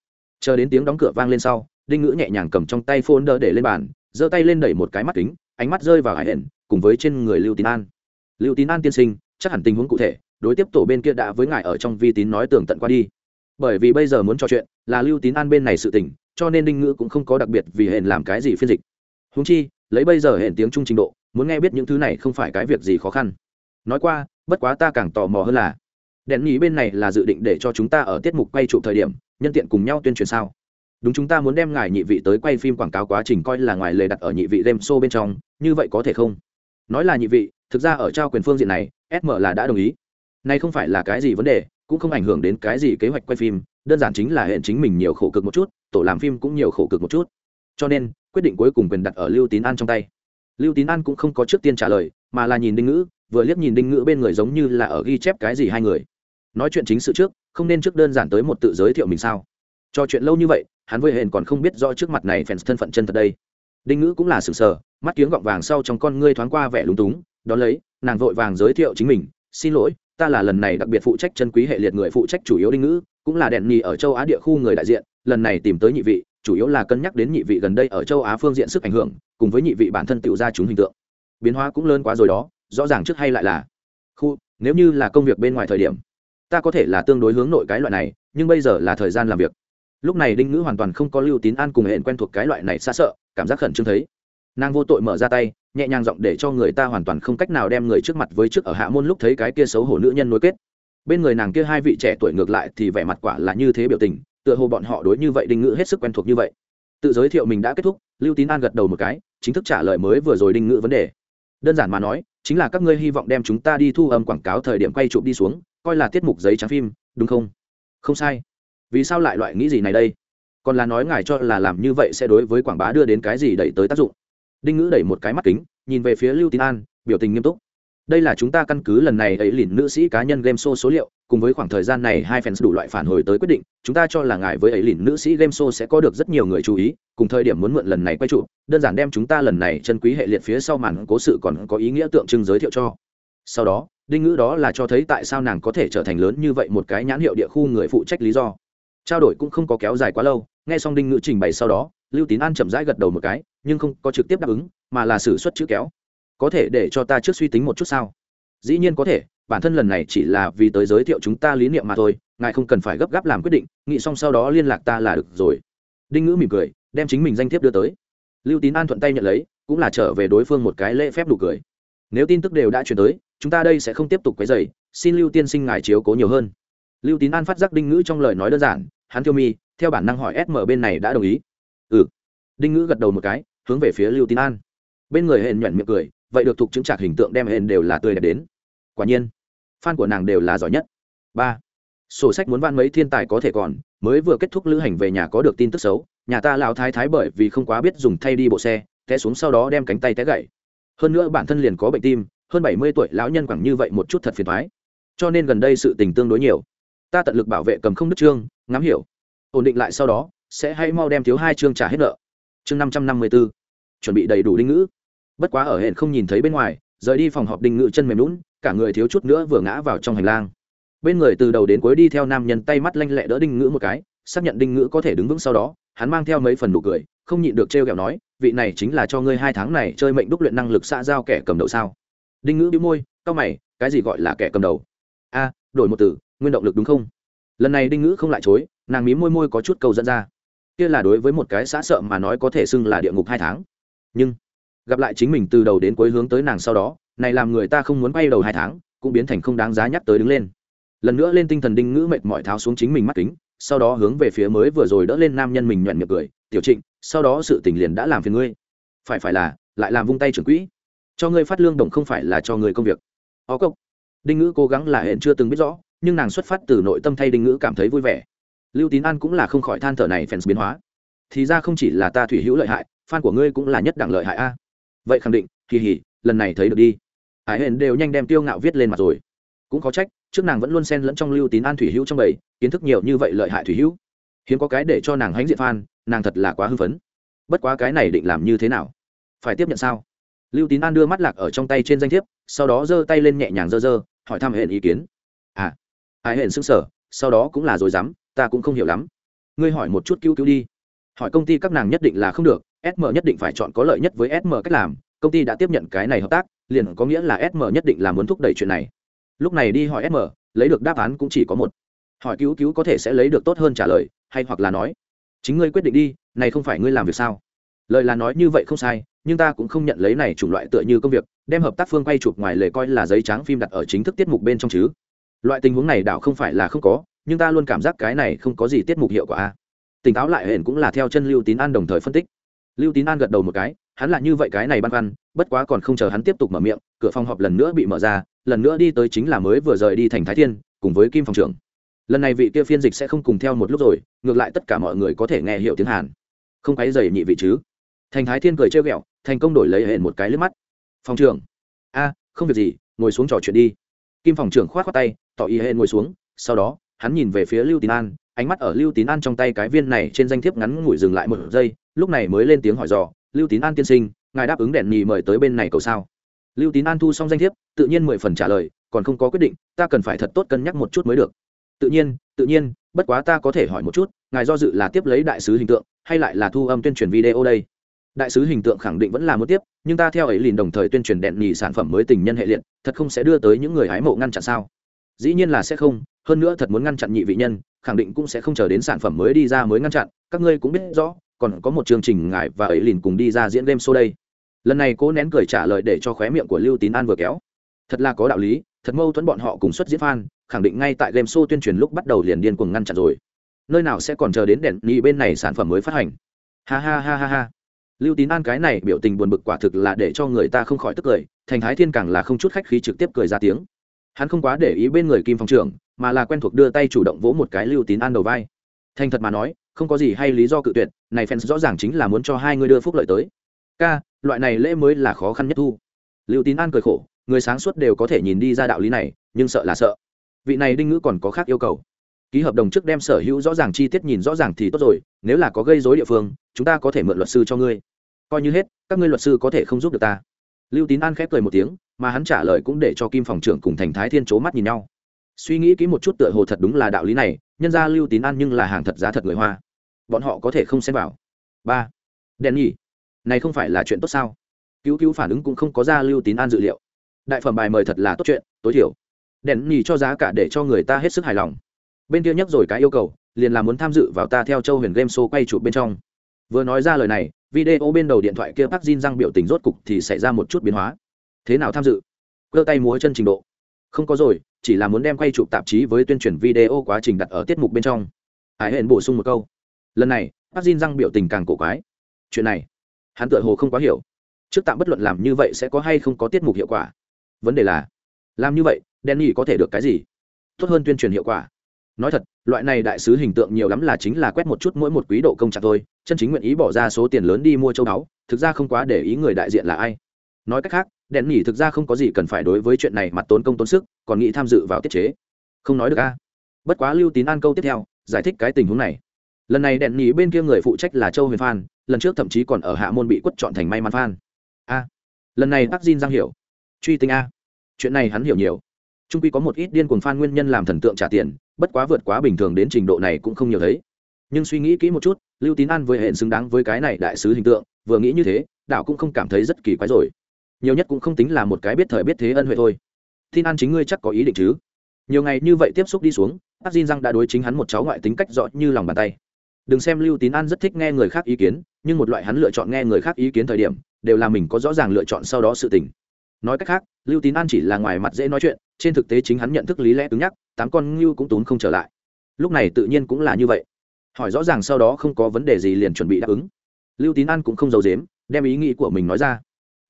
Chờ đến tiếng đóng cửa vang lên sau, đinh ngữ nhẹ nhàng cầm trong tay phôn đỡ để lên bàn, giơ tay lên đẩy một cái mắt kính, ánh mắt rơi vào hải hển, cùng với trên người lưu tín an. Lưu tín an tiên sinh, chắc hẳn tình huống cụ thể, đối tiếp tổ bên kia đã với ngài ở trong vi tín nói tường tận qua đi. Bởi vì bây giờ muốn trò chuyện là lưu tín an bên này sự tình, cho nên đinh ngữ cũng không có đặc biệt vì hển làm cái gì phiên dịch húng chi, lấy bây giờ hẹn tiếng trung trình độ, muốn nghe biết những thứ này không phải cái việc gì khó khăn. Nói qua, bất quá ta càng tò mò hơn là, đèn nhí bên này là dự định để cho chúng ta ở tiết mục quay trụ thời điểm, nhân tiện cùng nhau tuyên truyền sao? Đúng chúng ta muốn đem ngài nhị vị tới quay phim quảng cáo quá trình coi là ngoài lề đặt ở nhị vị game show bên trong, như vậy có thể không? Nói là nhị vị, thực ra ở trao quyền phương diện này sm là đã đồng ý. Nay không phải là cái gì vấn đề, cũng không ảnh hưởng đến cái gì kế hoạch quay phim, đơn giản chính là hẹn chính mình nhiều khổ cực một chút, tổ làm phim cũng nhiều khổ cực một chút cho nên quyết định cuối cùng quyền đặt ở lưu tín an trong tay. Lưu tín an cũng không có trước tiên trả lời, mà là nhìn đinh ngữ, vừa liếc nhìn đinh ngữ bên người giống như là ở ghi chép cái gì hai người. Nói chuyện chính sự trước, không nên trước đơn giản tới một tự giới thiệu mình sao? Cho chuyện lâu như vậy, hắn với hển còn không biết rõ trước mặt này phèn thân phận chân thật đây. Đinh ngữ cũng là sừng sờ, mắt kiếng gọng vàng sau trong con ngươi thoáng qua vẻ lúng túng, đón lấy, nàng vội vàng giới thiệu chính mình, xin lỗi, ta là lần này đặc biệt phụ trách chân quý hệ liệt người phụ trách chủ yếu đinh ngữ, cũng là đèn nhì ở châu á địa khu người đại diện, lần này tìm tới nhị vị chủ yếu là cân nhắc đến nhị vị gần đây ở châu á phương diện sức ảnh hưởng, cùng với nhị vị bản thân tự ra chúng hình tượng. Biến hóa cũng lớn quá rồi đó, rõ ràng trước hay lại là. Khu, nếu như là công việc bên ngoài thời điểm, ta có thể là tương đối hướng nội cái loại này, nhưng bây giờ là thời gian làm việc. Lúc này đinh ngữ hoàn toàn không có lưu tín an cùng hẹn quen thuộc cái loại này xa sợ, cảm giác khẩn trương thấy. Nàng vô tội mở ra tay, nhẹ nhàng giọng để cho người ta hoàn toàn không cách nào đem người trước mặt với trước ở hạ môn lúc thấy cái kia xấu hổ nữ nhân nối kết. Bên người nàng kia hai vị trẻ tuổi ngược lại thì vẻ mặt quả là như thế biểu tình tựa hồ bọn họ đối như vậy đinh ngữ hết sức quen thuộc như vậy. Tự giới thiệu mình đã kết thúc, lưu tín an gật đầu một cái, chính thức trả lời mới vừa rồi đinh ngữ vấn đề. Đơn giản mà nói, chính là các ngươi hy vọng đem chúng ta đi thu âm quảng cáo thời điểm quay chụp đi xuống, coi là tiết mục giấy trắng phim, đúng không? Không sai. Vì sao lại loại nghĩ gì này đây? Còn là nói ngài cho là làm như vậy sẽ đối với quảng bá đưa đến cái gì đẩy tới tác dụng? Đinh ngữ đẩy một cái mắt kính, nhìn về phía lưu tín an, biểu tình nghiêm túc. Đây là chúng ta căn cứ lần này ấy lìn nữ sĩ cá nhân game show số liệu cùng với khoảng thời gian này hai fans đủ loại phản hồi tới quyết định, chúng ta cho là ngài với ấy lìn nữ sĩ game show sẽ có được rất nhiều người chú ý, cùng thời điểm muốn mượn lần này quay trụ, đơn giản đem chúng ta lần này chân quý hệ liệt phía sau màn cố sự còn có ý nghĩa tượng trưng giới thiệu cho. Sau đó, đinh ngữ đó là cho thấy tại sao nàng có thể trở thành lớn như vậy một cái nhãn hiệu địa khu người phụ trách lý do. Trao đổi cũng không có kéo dài quá lâu, nghe xong đinh ngữ trình bày sau đó, lưu tín an chậm rãi gật đầu một cái, nhưng không có trực tiếp đáp ứng, mà là xử suất chữ kéo. Có thể để cho ta trước suy tính một chút sao? Dĩ nhiên có thể bản thân lần này chỉ là vì tới giới thiệu chúng ta lý niệm mà thôi, ngài không cần phải gấp gáp làm quyết định, nghĩ xong sau đó liên lạc ta là được rồi. Đinh ngữ mỉm cười, đem chính mình danh thiếp đưa tới. Lưu tín an thuận tay nhận lấy, cũng là trở về đối phương một cái lễ phép đủ cười. Nếu tin tức đều đã chuyển tới, chúng ta đây sẽ không tiếp tục quấy dày xin lưu tiên sinh ngài chiếu cố nhiều hơn. Lưu tín an phát giác đinh ngữ trong lời nói đơn giản, hắn thiêu mi, theo bản năng hỏi sm bên này đã đồng ý. Ừ. Đinh ngữ gật đầu một cái, hướng về phía lưu tín an. Bên người hẹn nhuận miệng cười, vậy được thuộc chứng trạc hình tượng đem hẹn đều là tươi đẹp đến. Quả nhiên fan của nàng đều là giỏi nhất. Ba sổ sách muốn van mấy thiên tài có thể còn mới vừa kết thúc lữ hành về nhà có được tin tức xấu nhà ta lão thái thái bởi vì không quá biết dùng thay đi bộ xe té xuống sau đó đem cánh tay té gãy hơn nữa bản thân liền có bệnh tim hơn bảy mươi tuổi lão nhân quẳng như vậy một chút thật phiền thoái cho nên gần đây sự tình tương đối nhiều. Ta tận lực bảo vệ cầm không đứt chương, ngắm hiểu. Ổn định lại sau đó sẽ hay mau đem thiếu hai chương trả hết nợ. Chương năm trăm năm mươi b ố chuẩn bị đầy đủ đinh ngữ. Bất quá ở hẹn không nhìn thấy bên ngoài rời đi phòng họp đinh ngữ chân mềm lún cả người thiếu chút nữa vừa ngã vào trong hành lang. Bên người từ đầu đến cuối đi theo nam nhân tay mắt lanh lẹ đỡ đinh ngữ một cái, xác nhận đinh ngữ có thể đứng vững sau đó, hắn mang theo mấy phần nụ cười, không nhịn được t r kẹo nói, vị này chính là cho ngươi hai tháng này chơi mệnh đúc luyện năng lực xã giao kẻ cầm đầu sao? Đinh ngữ đĩu môi cau mày, cái gì gọi là kẻ cầm đầu? A, đổi một từ, nguyên động lực đúng không? Lần này đinh ngữ không lại chối, nàng mí môi môi có chút câu dẫn ra. Kia là đối với một cái xã sợ mà nói có thể xưng là địa ngục hai tháng. Nhưng gặp lại chính mình từ đầu đến cuối hướng tới nàng sau đó này làm người ta không muốn quay đầu hai tháng, cũng biến thành không đáng giá nhắc tới đứng lên. Lần nữa lên tinh thần đinh ngữ mệt mỏi tháo xuống chính mình mắt kính, sau đó hướng về phía mới vừa rồi đỡ lên nam nhân mình nhuận miệng cười, tiểu trịnh, sau đó sự tình liền đã làm phiền ngươi. Phải phải là, lại làm vung tay trưởng quỹ. Cho ngươi phát lương đồng không phải là cho người công việc. Ó cốc. Đinh ngữ cố gắng là hẹn chưa từng biết rõ, nhưng nàng xuất phát từ nội tâm thay đinh ngữ cảm thấy vui vẻ. Lưu tín an cũng là không khỏi than thở này phèn biến hóa. Thì ra không chỉ là ta thủy hữu lợi hại, fan của ngươi cũng là nhất đẳng lợi hại a. Vậy khẳng định, kỳ hỉ, lần này thấy được đi hải hển đều nhanh đem tiêu ngạo viết lên mặt rồi. Cũng có trách, trước nàng vẫn luôn xen lẫn trong lưu tín an thủy hữu trong bầy, kiến thức nhiều như vậy lợi hại thủy hữu. Hiếm có cái để cho nàng hãnh diện phan nàng thật là quá hư phấn. Bất quá cái này định làm như thế nào? Phải tiếp nhận sao? Lưu tín an đưa mắt lạc ở trong tay trên danh thiếp, sau đó giơ tay lên nhẹ nhàng giơ giơ, hỏi thăm hệ ý kiến. À hải hển xưng sở sau đó cũng là rồi dám ta cũng không hiểu lắm. Ngươi hỏi một chút cứu cứu đi. Hỏi công ty các nàng nhất định là không được sm nhất định phải chọn có lợi nhất với sm cách làm, công ty đã tiếp nhận cái này hợp tác liền có nghĩa là sm nhất định là muốn thúc đẩy chuyện này. Lúc này đi hỏi sm lấy được đáp án cũng chỉ có một. Hỏi cứu cứu có thể sẽ lấy được tốt hơn trả lời, hay hoặc là nói, chính ngươi quyết định đi, này không phải ngươi làm việc sao? Lời là nói như vậy không sai, nhưng ta cũng không nhận lấy này chủng loại tựa như công việc, đem hợp tác phương quay chụp ngoài lề coi là giấy trắng phim đặt ở chính thức tiết mục bên trong chứ. Loại tình huống này đảo không phải là không có, nhưng ta luôn cảm giác cái này không có gì tiết mục hiệu quả. Tỉnh táo lại hển cũng là theo chân lưu tín an đồng thời phân tích. Lưu tín an gật đầu một cái hắn là như vậy cái này băn khoăn, bất quá còn không chờ hắn tiếp tục mở miệng, cửa phòng họp lần nữa bị mở ra, lần nữa đi tới chính là mới vừa rời đi thành thái thiên, cùng với kim phòng trưởng. Lần này vị kia phiên dịch sẽ không cùng theo một lúc rồi, ngược lại tất cả mọi người có thể nghe hiểu tiếng hàn. Không cái dày nhị vị chứ? Thành thái thiên cười trêu ghẹo, thành công đổi lấy hển một cái lướt mắt. Phòng trưởng. A, không việc gì, ngồi xuống trò chuyện đi. Kim phòng trưởng k h o á t khoác tay, tỏ ý hển ngồi xuống, sau đó, hắn nhìn về phía lưu tín an, ánh mắt ở lưu tín an trong tay cái viên này trên danh thiếp ngắn ngủi dừng lại một giây, lúc này mới lên tiếng hỏi dò lưu tín an tiên sinh, ngài đáp ứng đèn nhì mời tới bên này cầu sao? Lưu tín an thu xong danh thiếp, tự nhiên mười phần trả lời, còn không có quyết định, ta cần phải thật tốt cân nhắc một chút mới được. Tự nhiên tự nhiên, bất quá ta có thể hỏi một chút, ngài do dự là tiếp lấy đại sứ hình tượng, hay lại là thu âm tuyên truyền video đây? Đại sứ hình tượng khẳng định vẫn là muốn tiếp, nhưng ta theo ấy liền đồng thời tuyên truyền đèn nhì sản phẩm mới tình nhân hệ liệt, thật không sẽ đưa tới những người hái mộ ngăn chặn sao? Dĩ nhiên là sẽ không, hơn nữa thật muốn ngăn chặn nhị vị nhân, khẳng định cũng sẽ không chờ đến sản phẩm mới đi ra mới ngăn chặn, các ngươi cũng biết rõ còn có một chương trình ngài và ấy liền cùng đi ra diễn game show đây. Lần này cố nén cười trả lời để cho khóe miệng của lưu tín an vừa kéo. Thật là có đạo lý, thật mâu thuẫn bọn họ cùng xuất diễn fan, khẳng định ngay tại game show tuyên truyền lúc bắt đầu liền điên cuồng ngăn chặn rồi. Nơi nào sẽ còn chờ đến đèn nhì bên này sản phẩm mới phát hành. Ha ha ha ha ha. Lưu tín an cái này biểu tình buồn bực quả thực là để cho người ta không khỏi tức cười, thành thái thiên càng là không chút khách khí trực tiếp cười ra tiếng. Hắn không quá để ý bên người kim phòng trưởng, mà là quen thuộc đưa tay chủ động vỗ một cái lưu tín an đầu vai. Thành thật mà nói không có gì hay lý do cự tuyệt, này fans rõ ràng chính là muốn cho hai người đưa phúc lợi tới. Ca, loại này lễ mới là khó khăn nhất thu. Lưu tín an cười khổ, người sáng suốt đều có thể nhìn đi ra đạo lý này, nhưng sợ là sợ. Vị này đinh ngữ còn có khác yêu cầu. Ký hợp đồng trước đem sở hữu rõ ràng chi tiết nhìn rõ ràng thì tốt rồi, nếu là có gây dối địa phương, chúng ta có thể mượn luật sư cho ngươi. Coi như hết, các ngươi luật sư có thể không giúp được ta. Lưu tín an khép cười một tiếng, mà hắn trả lời cũng để cho kim phòng trưởng cùng thành thái thiên c mắt nhìn nhau. Suy nghĩ kỹ một chút tựa hồ thật đúng là đạo lý này, nhân ra lưu tín an nhưng là hàng thật giá thật người hoa bọn họ có thể không xem vào. Ba. Đèn nhỉ? Này không phải là chuyện tốt sao? Cứu cứu phản ứng cũng không có ra lưu tín an dự liệu. Đại phẩm bài mời thật là tốt chuyện, tối thiểu. Đèn nhỉ cho giá cả để cho người ta hết sức hài lòng. Bên kia nhắc rồi cái yêu cầu, liền là muốn tham dự vào ta theo châu huyền game show quay chụp bên trong. Vừa nói ra lời này, video bên đầu điện thoại kia park Jin răng biểu tình rốt cục thì xảy ra một chút biến hóa. Thế nào tham dự? Cơ tay múa chân trình độ. Không có rồi, chỉ là muốn đem quay chụp tạp chí với tuyên truyền video quá trình đặt ở tiết mục bên trong. Hải hẹn bổ sung một câu lần này bác xin răng biểu tình càng cổ quái. Chuyện này, hắn tựa hồ không quá hiểu. Trước tạm bất luận làm như vậy sẽ có hay không có tiết mục hiệu quả? Vấn đề là, làm như vậy, Danny có thể được cái gì? Tốt hơn tuyên truyền hiệu quả. Nói thật, loại này đại sứ hình tượng nhiều lắm là chính là quét một chút mỗi một quý độ công trạng thôi, chân chính nguyện ý bỏ ra số tiền lớn đi mua châu báu, thực ra không quá để ý người đại diện là ai. Nói cách khác đèn nhỉ thực ra không có gì cần phải đối với chuyện này mặt tốn công tốn sức, còn nghĩ tham dự vào tiết chế. Không nói được a. Bất quá lưu tín an câu tiếp theo, giải thích cái tình huống này lần này đèn nhỉ bên kia người phụ trách là châu huyền phan, lần trước thậm chí còn ở hạ môn bị quất chọn thành may mắn phan. A. Lần này bác xin giang hiểu. Truy tinh a. Chuyện này hắn hiểu nhiều. Trung quy có một ít điên cuồng phan nguyên nhân làm thần tượng trả tiền, bất quá vượt quá bình thường đến trình độ này cũng không nhiều thấy. Nhưng suy nghĩ kỹ một chút, lưu tín an với hẹn xứng đáng với cái này đại sứ hình tượng, vừa nghĩ như thế đạo cũng không cảm thấy rất kỳ quái rồi. Nhiều nhất cũng không tính là một cái biết thời biết thế ân huệ thôi. Tin an chính ngươi chắc có ý định chứ? Nhiều ngày như vậy tiếp xúc đi xuống bác xin giang đã đối chính hắn một cháu ngoại tính cách rõ như lòng bàn tay đừng xem lưu tín an rất thích nghe người khác ý kiến, nhưng một loại hắn lựa chọn nghe người khác ý kiến thời điểm, đều là mình có rõ ràng lựa chọn sau đó sự tình. Nói cách khác, lưu tín an chỉ là ngoài mặt dễ nói chuyện, trên thực tế chính hắn nhận thức lý lẽ cứng nhắc, tám con ngưu cũng tốn không trở lại. Lúc này tự nhiên cũng là như vậy. Hỏi rõ ràng sau đó không có vấn đề gì liền chuẩn bị đáp ứng. Lưu tín an cũng không giấu dếm đem ý nghĩ của mình nói ra.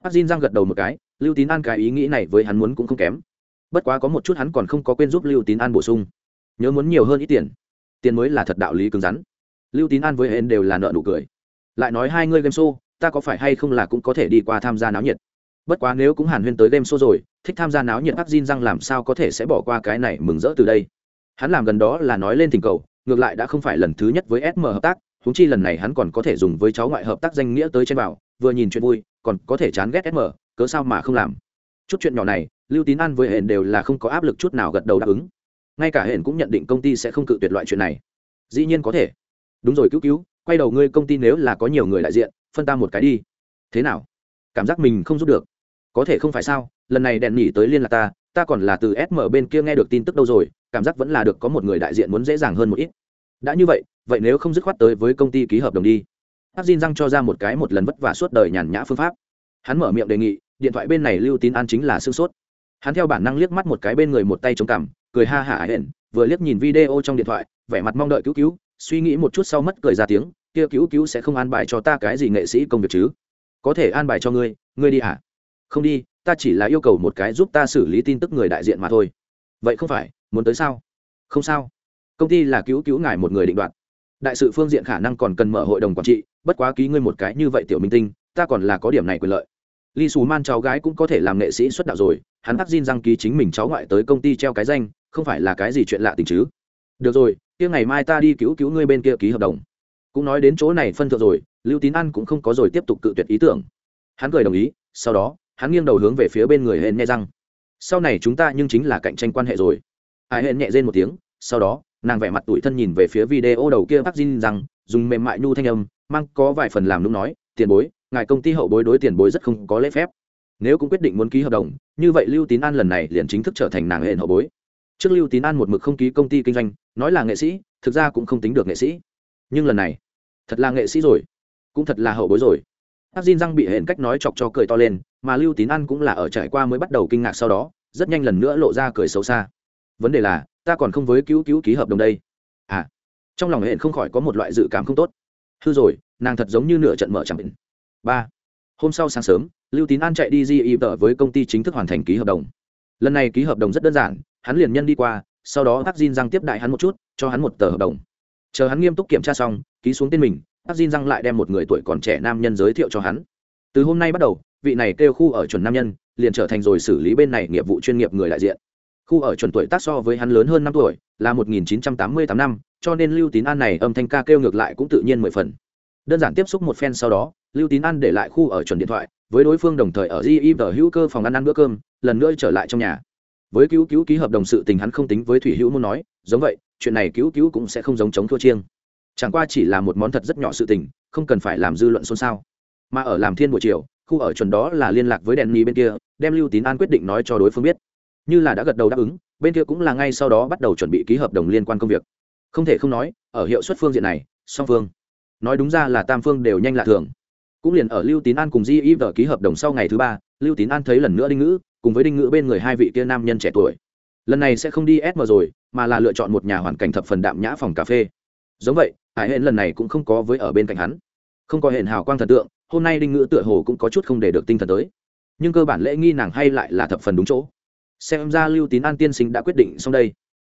Bác Diên giang gật đầu một cái, lưu tín an cái ý nghĩ này với hắn muốn cũng không kém. Bất quá có một chút hắn còn không có quên giúp lưu tín an bổ sung. Nhớ muốn nhiều hơn ít tiền. Tiền mới là thật đạo lý cứng rắn lưu tín an với hên đều là nợ nụ cười. Lại nói hai ngươi game show, ta có phải hay không là cũng có thể đi qua tham gia náo nhiệt? Bất quá nếu cũng hàn huyên tới game show rồi, thích tham gia náo nhiệt bác Jin răng làm sao có thể sẽ bỏ qua cái này mừng rỡ từ đây? Hắn làm gần đó là nói lên tình cầu, ngược lại đã không phải lần thứ nhất với sm hợp tác húng chi lần này hắn còn có thể dùng với cháu ngoại hợp tác danh nghĩa tới trên bảo, vừa nhìn chuyện vui, còn có thể chán ghét sm cớ sao mà không làm? Chút chuyện nhỏ này, lưu tín an với hển đều là không có áp lực chút nào gật đầu đáp ứng. Ngay cả hển cũng nhận định công ty sẽ không cự tuyệt loại chuyện này. Dĩ nhiên có thể đúng rồi, cứu cứu, quay đầu ngươi công ty nếu là có nhiều người đại diện, phân ta một cái đi. Thế nào? Cảm giác mình không giúp được. Có thể không phải sao, lần này đèn nhỉ tới liên lạc ta ta còn là từ sm bên kia nghe được tin tức đâu rồi, cảm giác vẫn là được có một người đại diện muốn dễ dàng hơn một ít. Đã như vậy vậy nếu không dứt khoát tới với công ty ký hợp đồng đi. Hát xin răng cho ra một cái một lần vất vả suốt đời nhàn nhã phương pháp. Hắn mở miệng đề nghị, điện thoại bên này lưu tín an chính là sương sốt. Hắn theo bản năng liếc mắt một cái bên người một tay chống cằm, cười ha hả hển, vừa liếc nhìn video trong điện thoại, vẻ mặt mong đợi cứu cứu suy nghĩ một chút sau mất cười ra tiếng kia cứu cứu sẽ không an bài cho ta cái gì nghệ sĩ công việc chứ? Có thể an bài cho ngươi ngươi đi hả? Không đi ta chỉ là yêu cầu một cái giúp ta xử lý tin tức người đại diện mà thôi. Vậy không phải muốn tới sao? Không sao. Công ty là cứu cứu ngài một người định đoạt. Đại sự phương diện khả năng còn cần mở hội đồng quản trị bất quá ký ngươi một cái như vậy tiểu minh tinh ta còn là có điểm này quyền lợi. Ly Sù Man cháu gái cũng có thể làm nghệ sĩ xuất đạo rồi, hắn tác Jin răng ký chính mình cháu ngoại tới công ty treo cái danh, không phải là cái gì chuyện lạ tình chứ. Được rồi, kia ngày mai ta đi cứu cứu ngươi bên kia ký hợp đồng. Cũng nói đến chỗ này phân thượng rồi, Lưu Tín An cũng không có rồi tiếp tục cự tuyệt ý tưởng. Hắn cười đồng ý, sau đó, hắn nghiêng đầu hướng về phía bên người hẹn nhẹ răng. Sau này chúng ta nhưng chính là cạnh tranh quan hệ rồi. Ai hẹn nhẹ rên một tiếng, sau đó, nàng vẻ mặt tủi thân nhìn về phía video đầu kia bác Jin rằng, dùng mềm mại nhu thanh âm, mang có vài phần làm lúc nói, tiền bối, ngài công ty hậu bối đối tiền bối rất không có lễ phép nếu cũng quyết định muốn ký hợp đồng như vậy lưu tín an lần này liền chính thức trở thành nàng hệ hậu bối trước lưu tín an một mực không ký công ty kinh doanh, nói là nghệ sĩ, thực ra cũng không tính được nghệ sĩ. Nhưng lần này, thật là nghệ sĩ rồi, cũng thật là hậu bối rồi. Áp Jin răng bị hển cách nói chọc cho cười to lên, mà lưu tín an cũng là ở trải qua mới bắt đầu kinh ngạc sau đó, rất nhanh lần nữa lộ ra cười xấu xa. Vấn đề là, ta còn không với cứu cứu ký hợp đồng đây. À trong lòng hển không khỏi có một loại dự cảm không tốt. Hư rồi, nàng thật giống như nửa trận mở chẳng định. Ba, hôm sau sáng sớm, lưu tín an chạy đi di y tờ với công ty chính thức hoàn thành ký hợp đồng. Lần này ký hợp đồng rất đơn giản hắn liền nhân đi qua, sau đó tác Jin răng tiếp đại hắn một chút, cho hắn một tờ hợp đồng. Chờ hắn nghiêm túc kiểm tra xong, ký xuống tên mình tác Jin răng lại đem một người tuổi còn trẻ nam nhân giới thiệu cho hắn. Từ hôm nay bắt đầu, vị này kêu khu ở chuẩn nam nhân, liền trở thành rồi xử lý bên này nghiệp vụ chuyên nghiệp người đại diện. Khu ở chuẩn tuổi tác so với hắn lớn hơn năm tuổi, là một nghìn chín trăm tám mươi tám năm, cho nên lưu tín an này âm thanh ca kêu ngược lại cũng tự nhiên mười phần. Đơn giản tiếp xúc một phen sau đó, lưu tín An để lại khu ở chuẩn điện thoại, với đối phương đồng thời ở di tờ hữu cơ phòng ăn ăn bữa cơm, lần nữa trở lại trong nhà với cứu cứu ký hợp đồng sự tình hắn không tính với thủy hữu muốn nói, giống vậy, chuyện này cứu cứu cũng sẽ không giống chống thua chiêng. Chẳng qua chỉ là một món thật rất nhỏ sự tình, không cần phải làm dư luận xôn xao. Mà ở làm thiên buổi chiều, khu ở chuẩn đó là liên lạc với đèn mi bên kia, đem lưu tín an quyết định nói cho đối phương biết. Như là đã gật đầu đáp ứng, bên kia cũng là ngay sau đó bắt đầu chuẩn bị ký hợp đồng liên quan công việc. Không thể không nói, ở hiệu suất phương diện này, song phương, nói đúng ra là tam phương đều nhanh lạ thường. Cũng liền ở lưu tín an cùng di y vợ ký hợp đồng sau ngày thứ ba lưu tín an thấy lần nữa đinh ngữ, cùng với đinh ngữ bên người hai vị kia nam nhân trẻ tuổi. Lần này sẽ không đi sm rồi, mà là lựa chọn một nhà hoàn cảnh thập phần đạm nhã phòng cà phê. Giống vậy, hải hên lần này cũng không có với ở bên cạnh hắn. Không có hển hào quang thần tượng, hôm nay đinh ngữ tựa hồ cũng có chút không để được tinh thần tới. Nhưng cơ bản lễ nghi nàng hay lại là thập phần đúng chỗ. Xem ra lưu tín an tiên sinh đã quyết định xong đây.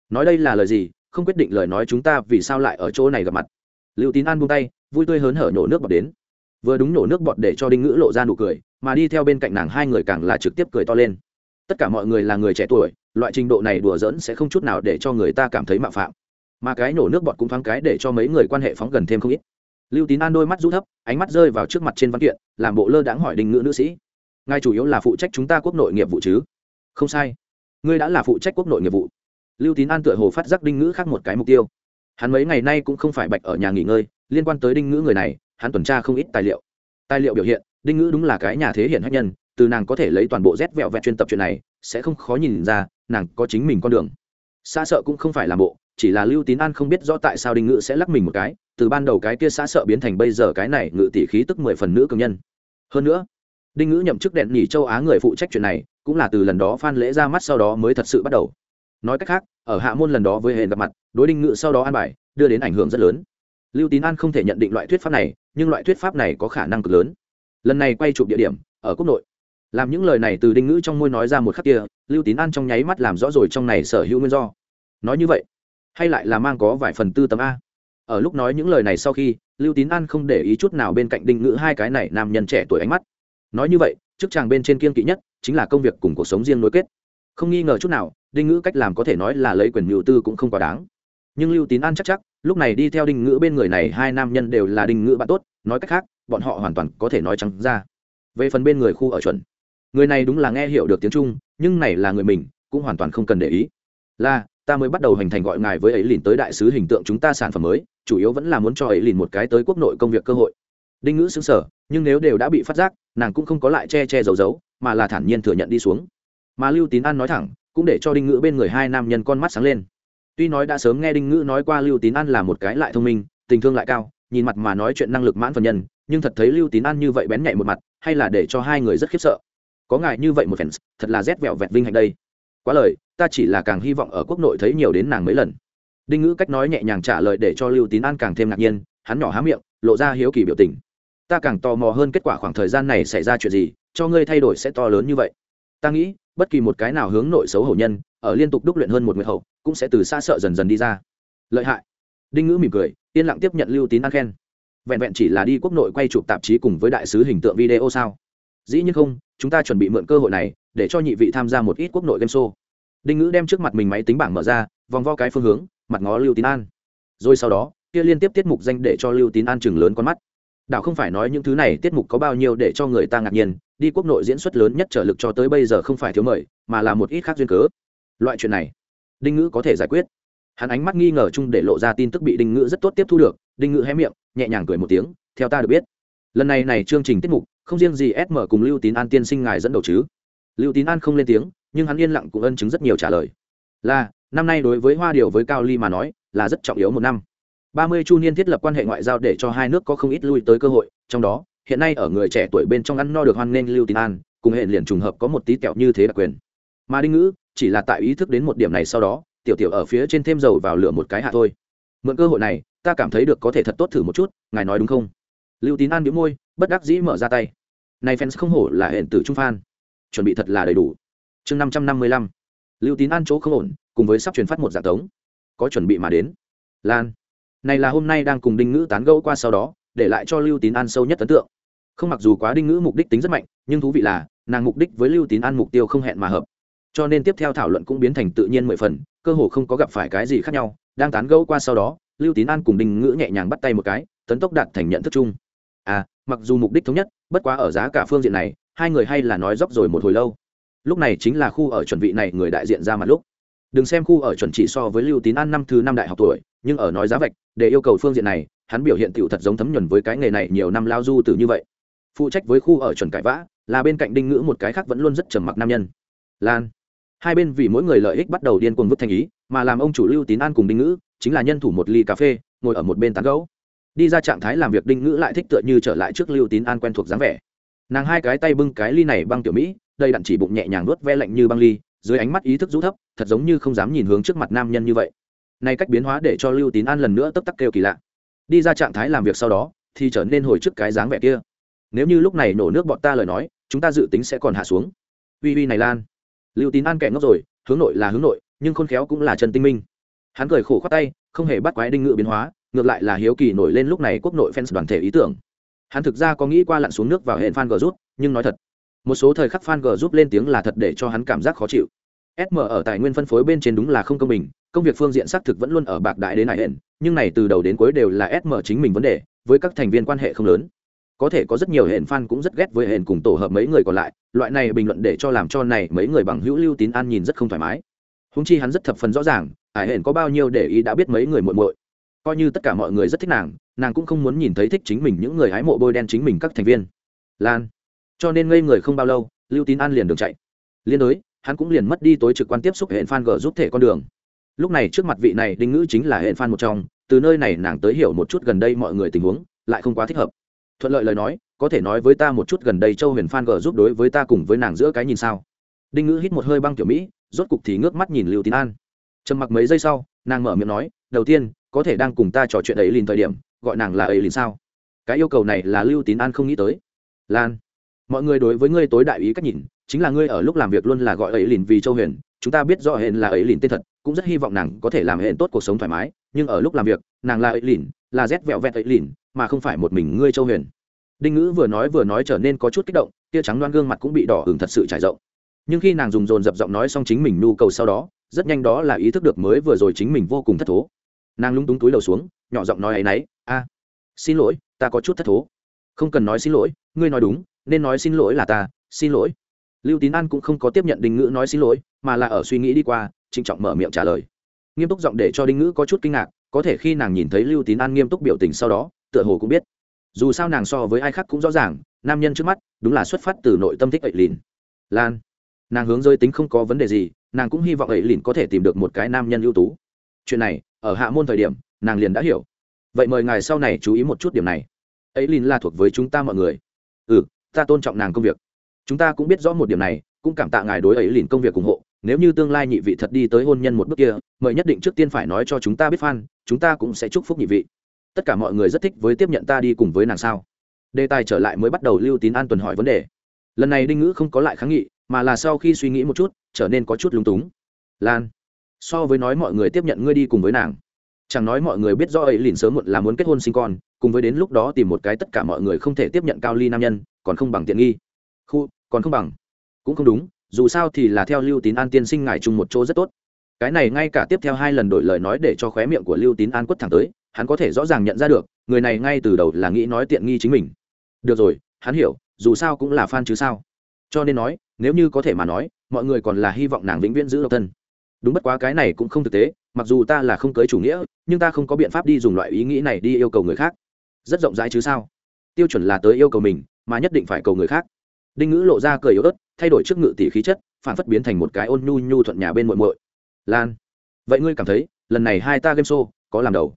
Nói đây là lời gì, không quyết định lời nói chúng ta vì sao lại ở chỗ này gặp mặt. Lưu tín an buông tay, vui tươi hớn hở nhổ nước bọt đến vừa đúng nổ nước bọt để cho đinh ngữ lộ ra nụ cười, mà đi theo bên cạnh nàng hai người càng là trực tiếp cười to lên. Tất cả mọi người là người trẻ tuổi, loại trình độ này đùa giỡn sẽ không chút nào để cho người ta cảm thấy mạo phạm. Mà cái nổ nước bọt cũng thoáng cái để cho mấy người quan hệ phóng gần thêm không ít. Lưu tín an đôi mắt rũ thấp, ánh mắt rơi vào trước mặt trên văn kiện, làm bộ lơ đãng hỏi đinh ngữ nữ sĩ. Ngài chủ yếu là phụ trách chúng ta quốc nội nghiệp vụ chứ? Không sai. Ngươi đã là phụ trách quốc nội nghiệp vụ. Lưu tín an tựa hồ phát giác đinh ngữ khác một cái mục tiêu. Hắn mấy ngày nay cũng không phải bạch ở nhà nghỉ ngơi, liên quan tới đinh ngữ người này hắn tuần tra không ít tài liệu. Tài liệu biểu hiện, đinh ngữ đúng là cái nhà thế hiện hách nhân, từ nàng có thể lấy toàn bộ rét vẹo vẹt chuyên tập chuyện này, sẽ không khó nhìn ra, nàng có chính mình con đường. Xa sợ cũng không phải làm bộ, chỉ là lưu tín an không biết rõ tại sao đinh ngữ sẽ lắc mình một cái, từ ban đầu cái kia xa sợ biến thành bây giờ cái này ngự tỷ khí tức mười phần nữ cường nhân. Hơn nữa, đinh ngữ nhậm chức đèn nhỉ châu á người phụ trách chuyện này, cũng là từ lần đó phan lễ ra mắt sau đó mới thật sự bắt đầu. Nói cách khác, ở hạ môn lần đó với hẹn gặp mặt, đối đinh ngữ sau đó an bài, đưa đến ảnh hưởng rất lớn. Lưu tín an không thể nhận định loại thuyết pháp này nhưng loại thuyết pháp này có khả năng cực lớn. Lần này quay chụp địa điểm, ở quốc nội. Làm những lời này từ đinh ngữ trong môi nói ra một khắc kia, lưu tín an trong nháy mắt làm rõ rồi trong này sở hữu nguyên do. Nói như vậy, hay lại là mang có vài phần tư tấm a. Ở lúc nói những lời này sau khi, lưu tín an không để ý chút nào bên cạnh đinh ngữ hai cái này nam nhân trẻ tuổi ánh mắt. Nói như vậy, chức chàng bên trên kiên kỵ nhất chính là công việc cùng cuộc sống riêng nối kết. Không nghi ngờ chút nào, đinh ngữ cách làm có thể nói là lấy quyền mưu tư cũng không quá đáng. Nhưng lưu tín an chắc chắc lúc này đi theo đinh ngữ bên người này, hai nam nhân đều là đinh ngữ bạn tốt, nói cách khác, bọn họ hoàn toàn có thể nói trắng ra. Về phần bên người khu ở chuẩn. Người này đúng là nghe hiểu được tiếng trung, nhưng này là người mình, cũng hoàn toàn không cần để ý. Là, ta mới bắt đầu hành thành gọi ngài với ấy lìn tới đại sứ hình tượng chúng ta sản phẩm mới, chủ yếu vẫn là muốn cho ấy lìn một cái tới quốc nội công việc cơ hội. Đinh ngữ xứng sở nhưng nếu đều đã bị phát giác, nàng cũng không có lại che che giấu giấu, mà là thản nhiên thừa nhận đi xuống. Mà lưu tín an nói thẳng, cũng để cho đinh ngữ bên người hai nam nhân con mắt sáng lên tuy nói đã sớm nghe đinh ngữ nói qua lưu tín an là một cái lại thông minh, tình thương lại cao, nhìn mặt mà nói chuyện năng lực mãn phần nhân, nhưng thật thấy lưu tín an như vậy bén nhạy một mặt, hay là để cho hai người rất khiếp sợ. Có ngại như vậy một fans, thật là rét vẹo vẹt vinh hạnh đây. Quá lời, ta chỉ là càng hy vọng ở quốc nội thấy nhiều đến nàng mấy lần. Đinh ngữ cách nói nhẹ nhàng trả lời để cho lưu tín an càng thêm ngạc nhiên, hắn nhỏ há miệng, lộ ra hiếu kỳ biểu tình. Ta càng tò mò hơn kết quả khoảng thời gian này xảy ra chuyện gì, cho ngươi thay đổi sẽ to lớn như vậy. Ta nghĩ, bất kỳ một cái nào hướng nội xấu hổ nhân ở liên tục đúc luyện hơn một nguyệt hậu, cũng sẽ từ xa sợ dần dần đi ra. Lợi hại. Đinh ngữ mỉm cười, yên lặng tiếp nhận lưu tín an khen. Vẹn vẹn chỉ là đi quốc nội quay chụp tạp chí cùng với đại sứ hình tượng video sao? Dĩ nhiên không, chúng ta chuẩn bị mượn cơ hội này, để cho nhị vị tham gia một ít quốc nội game show. Đinh ngữ đem trước mặt mình máy tính bảng mở ra, vòng vo cái phương hướng, mặt ngó lưu tín an. Rồi sau đó, kia liên tiếp tiết mục danh để cho lưu tín an chừng lớn con mắt. Đảo không phải nói những thứ này tiết mục có bao nhiêu để cho người ta ngạc nhiên, đi quốc nội diễn xuất lớn nhất trở lực cho tới bây giờ không phải thiếu mời, mà là một ít khác duyên cớ loại chuyện này, đinh ngữ có thể giải quyết. Hắn ánh mắt nghi ngờ chung để lộ ra tin tức bị đinh ngữ rất tốt tiếp thu được. Đinh ngữ hé miệng, nhẹ nhàng cười một tiếng, theo ta được biết, lần này này chương trình tiết mục, không riêng gì sm cùng lưu tín an tiên sinh ngài dẫn đầu chứ? Lưu tín an không lên tiếng, nhưng hắn yên lặng cũng ân chứng rất nhiều trả lời. Là, năm nay đối với hoa điều với cao ly mà nói, là rất trọng yếu một năm. Ba mươi chu niên thiết lập quan hệ ngoại giao để cho hai nước có không ít lui tới cơ hội, trong đó, hiện nay ở người trẻ tuổi bên trong ăn no được hoan nghênh lưu tín an, cùng hệ liền trùng hợp có một tí kẹo như thế đặc quyền. Mà đinh ngữ chỉ là tại ý thức đến một điểm này sau đó, tiểu tiểu ở phía trên thêm dầu vào lửa một cái hạ thôi. Mượn cơ hội này, ta cảm thấy được có thể thật tốt thử một chút, ngài nói đúng không? Lưu tín an đĩu môi, bất đắc dĩ mở ra tay. Này fans không hổ là hẹn tử trung phan chuẩn bị thật là đầy đủ. Chương năm trăm năm mươi lăm. Lưu tín an chỗ không ổn, cùng với sắp truyền phát một dạng tống. Có chuẩn bị mà đến. Lan. Này là hôm nay đang cùng đinh ngữ tán gẫu qua sau đó, để lại cho lưu tín an sâu nhất ấn tượng. Không mặc dù quá đinh ngữ mục đích tính rất mạnh, nhưng thú vị là, nàng mục đích với lưu tín an mục tiêu không hẹn mà hợp cho nên tiếp theo thảo luận cũng biến thành tự nhiên mười phần, cơ hồ không có gặp phải cái gì khác nhau, đang tán gẫu qua sau đó, lưu tín an cùng đinh ngữ nhẹ nhàng bắt tay một cái, tấn tốc đạt thành nhận thức chung. À mặc dù mục đích thống nhất, bất quá ở giá cả phương diện này, hai người hay là nói dốc rồi một hồi lâu. Lúc này chính là khu ở chuẩn vị này người đại diện ra mặt lúc. Đừng xem khu ở chuẩn chỉ so với lưu tín an năm thứ năm đại học tuổi, nhưng ở nói giá vạch, để yêu cầu phương diện này, hắn biểu hiện tựu thật giống thấm nhuần với cái nghề này nhiều năm lao du từ như vậy. Phụ trách với khu ở chuẩn cãi vã, là bên cạnh đinh ngữ một cái khác vẫn luôn rất trầm mặc nam nhân. Lan hai bên vì mỗi người lợi ích bắt đầu điên cuồng vứt thành ý, mà làm ông chủ lưu tín an cùng đinh ngữ, chính là nhân thủ một ly cà phê, ngồi ở một bên tán gấu đi ra trạng thái làm việc, đinh ngữ lại thích tựa như trở lại trước lưu tín an quen thuộc dáng vẻ. Nàng hai cái tay bưng cái ly này băng tiểu mỹ đây đặn chỉ bụng nhẹ nhàng nuốt ve lạnh như băng ly, dưới ánh mắt ý thức rũ thấp, thật giống như không dám nhìn hướng trước mặt nam nhân như vậy. Nay cách biến hóa để cho lưu tín an lần nữa tấp tắc kêu kỳ lạ. Đi ra trạng thái làm việc sau đó, thì trở nên hồi trước cái dáng vẻ kia. Nếu như lúc này nổ nước bọn ta lời nói, chúng ta dự tính sẽ còn hạ xuống. Uy uy này lan lưu tín an kẻ ngốc rồi, hướng nội là hướng nội, nhưng khôn khéo cũng là chân tinh minh. Hắn cười khổ khoát tay, không hề bắt quái đinh ngự biến hóa, ngược lại là hiếu kỳ nổi lên lúc này quốc nội fans đoàn thể ý tưởng. Hắn thực ra có nghĩ qua lặn xuống nước vào hệ fan g rút nhưng nói thật, một số thời khắc fan g rút lên tiếng là thật để cho hắn cảm giác khó chịu. Sm ở tài nguyên phân phối bên trên đúng là không công bình, công việc phương diện xác thực vẫn luôn ở bạc đại đến này hẹn, nhưng này từ đầu đến cuối đều là sm chính mình vấn đề, với các thành viên quan hệ không lớn có thể có rất nhiều hển fan cũng rất ghét với hển cùng tổ hợp mấy người còn lại, loại này bình luận để cho làm cho này mấy người bằng hữu lưu tín an nhìn rất không thoải mái. Húng chi hắn rất thập phần rõ ràng hải hển có bao nhiêu để ý đã biết mấy người muội muội. Coi như tất cả mọi người rất thích nàng nàng cũng không muốn nhìn thấy thích chính mình những người hái mộ bôi đen chính mình các thành viên. Lan. Cho nên ngây người không bao lâu, lưu tín an liền đường chạy. Liên đối, hắn cũng liền mất đi tối trực quan tiếp xúc hệ fan g giúp thể con đường. Lúc này trước mặt vị này đinh ngữ chính là hệ fan một trong, từ nơi này nàng tới hiểu một chút gần đây mọi người tình huống, lại không quá thích hợp thuận lợi lời nói, có thể nói với ta một chút gần đây châu huyền Phan g giúp đối với ta cùng với nàng giữa cái nhìn sao? Đinh ngữ hít một hơi băng kiểu mỹ, rốt cục thì ngước mắt nhìn lưu tín an. Trầm mặc mấy giây sau, nàng mở miệng nói, đầu tiên, có thể đang cùng ta trò chuyện ấy liền thời điểm, gọi nàng là ấy liền sao? Cái yêu cầu này là lưu tín an không nghĩ tới. Lan, mọi người đối với ngươi tối đại ý cách nhìn, chính là ngươi ở lúc làm việc luôn là gọi ấy liền vì châu huyền, chúng ta biết rõ hẹn là ấy lìn tên thật, cũng rất hy vọng nàng có thể làm hẹn tốt cuộc sống thoải mái, nhưng ở lúc làm việc, nàng là ấy lìn là rét vẹo vẹt ấy lìn mà không phải một mình ngươi châu huyền. Đinh ngữ vừa nói vừa nói trở nên có chút kích động, tia trắng đoan gương mặt cũng bị đỏ hừng thật sự trải rộng. Nhưng khi nàng dùng dồn dập giọng nói xong chính mình nhu cầu sau đó, rất nhanh đó là ý thức được mới vừa rồi chính mình vô cùng thất thố. Nàng lúng túng túi đầu xuống, nhỏ giọng nói ấ y n ấ y a, xin lỗi, ta có chút thất thố. Không cần nói xin lỗi, ngươi nói đúng, nên nói xin lỗi là ta, xin lỗi. Lưu tín an cũng không có tiếp nhận đinh ngữ nói xin lỗi, mà là ở suy nghĩ đi qua, trịnh trọng mở miệng trả lời. Nghiêm túc giọng để cho đinh ngữ có chút kinh ngạc, có thể khi nàng nhìn thấy lưu tín an nghiêm túc biểu tình sau đó tựa hồ cũng biết. Dù sao nàng so với ai khác cũng rõ ràng, nam nhân trước mắt, đúng là xuất phát từ nội tâm thích ậy lìn lan, nàng hướng rơi tính không có vấn đề gì, nàng cũng hy vọng ậy lìn có thể tìm được một cái nam nhân ưu tú. Chuyện này, ở hạ môn thời điểm, nàng liền đã hiểu. Vậy mời ngài sau này chú ý một chút điểm này. Ấy lìn là thuộc với chúng ta mọi người. Ừ ta tôn trọng nàng công việc. Chúng ta cũng biết rõ một điểm này, cũng cảm tạ ngài đối ấy lìn công việc ủng hộ. Nếu như tương lai nhị vị thật đi tới hôn nhân một bước kia, mời nhất định trước tiên phải nói cho chúng ta biết phan chúng ta cũng sẽ chúc phúc nhị vị tất cả mọi người rất thích với tiếp nhận ta đi cùng với nàng sao? Đề tài trở lại mới bắt đầu lưu tín an tuần hỏi vấn đề. Lần này đinh ngữ không có lại kháng nghị, mà là sau khi suy nghĩ một chút, trở nên có chút lúng túng. Lan, so với nói mọi người tiếp nhận ngươi đi cùng với nàng, chẳng nói mọi người biết do ấy lìn sớm muộn là muốn kết hôn sinh con, cùng với đến lúc đó tìm một cái tất cả mọi người không thể tiếp nhận cao ly nam nhân, còn không bằng tiện nghi. Khu, còn không bằng. Cũng không đúng, dù sao thì là theo lưu tín an tiên sinh ngài chung một chỗ rất tốt. Cái này ngay cả tiếp theo hai lần đổi lời nói để cho khóe miệng của lưu tín an quất thẳng tới hắn có thể rõ ràng nhận ra được, người này ngay từ đầu là nghĩ nói tiện nghi chính mình. Được rồi, hắn hiểu, dù sao cũng là fan chứ sao. Cho nên nói, nếu như có thể mà nói, mọi người còn là hy vọng nàng vĩnh viễn giữ độc thân. Đúng bất quá cái này cũng không thực tế, mặc dù ta là không cưới chủ nghĩa, nhưng ta không có biện pháp đi dùng loại ý nghĩ này đi yêu cầu người khác. Rất rộng rãi chứ sao? Tiêu chuẩn là tới yêu cầu mình, mà nhất định phải cầu người khác. Đinh ngữ lộ ra cười yếu ớt, thay đổi trước ngự tỷ khí chất, phản phất biến thành một cái ôn nhu nhu thuận nhà bên muội muội. Lan, vậy ngươi cảm thấy, lần này hai ta game show có làm đầu?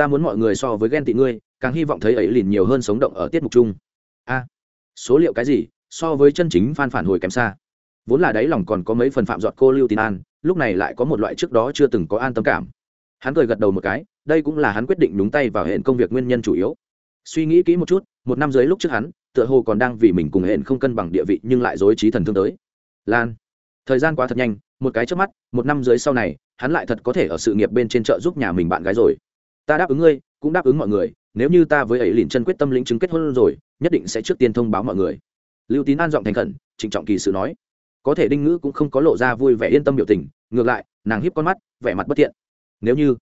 Ta muốn mọi người so với ghen tị ngươi, càng hy vọng thấy ấy liền nhiều hơn sống động ở tiết mục chung. A, số liệu cái gì? So với chân chính phan phản hồi kém xa. Vốn là đáy lòng còn có mấy phần phạm giọt cô lưu tín an, lúc này lại có một loại trước đó chưa từng có an tâm cảm. Hắn cười gật đầu một cái, đây cũng là hắn quyết định đúng tay vào hệ công việc nguyên nhân chủ yếu. Suy nghĩ kỹ một chút, một năm dưới lúc trước hắn, tựa hồ còn đang vì mình cùng hệ không cân bằng địa vị nhưng lại dối trí thần thương tới. Lan, thời gian quá thật nhanh, một cái trước mắt, một năm dưới sau này, hắn lại thật có thể ở sự nghiệp bên trên chợ giúp nhà mình bạn gái rồi ta đáp ứng ngươi, cũng đáp ứng mọi người, nếu như ta với ấy liền chân quyết tâm lĩnh chứng kết hôn rồi, nhất định sẽ trước tiên thông báo mọi người. Lưu tín an giọng thành khẩn, trịnh trọng kỳ sự nói. Có thể đinh ngữ cũng không có lộ ra vui vẻ yên tâm biểu tình, ngược lại, nàng hiếp con mắt, vẻ mặt bất thiện. Nếu như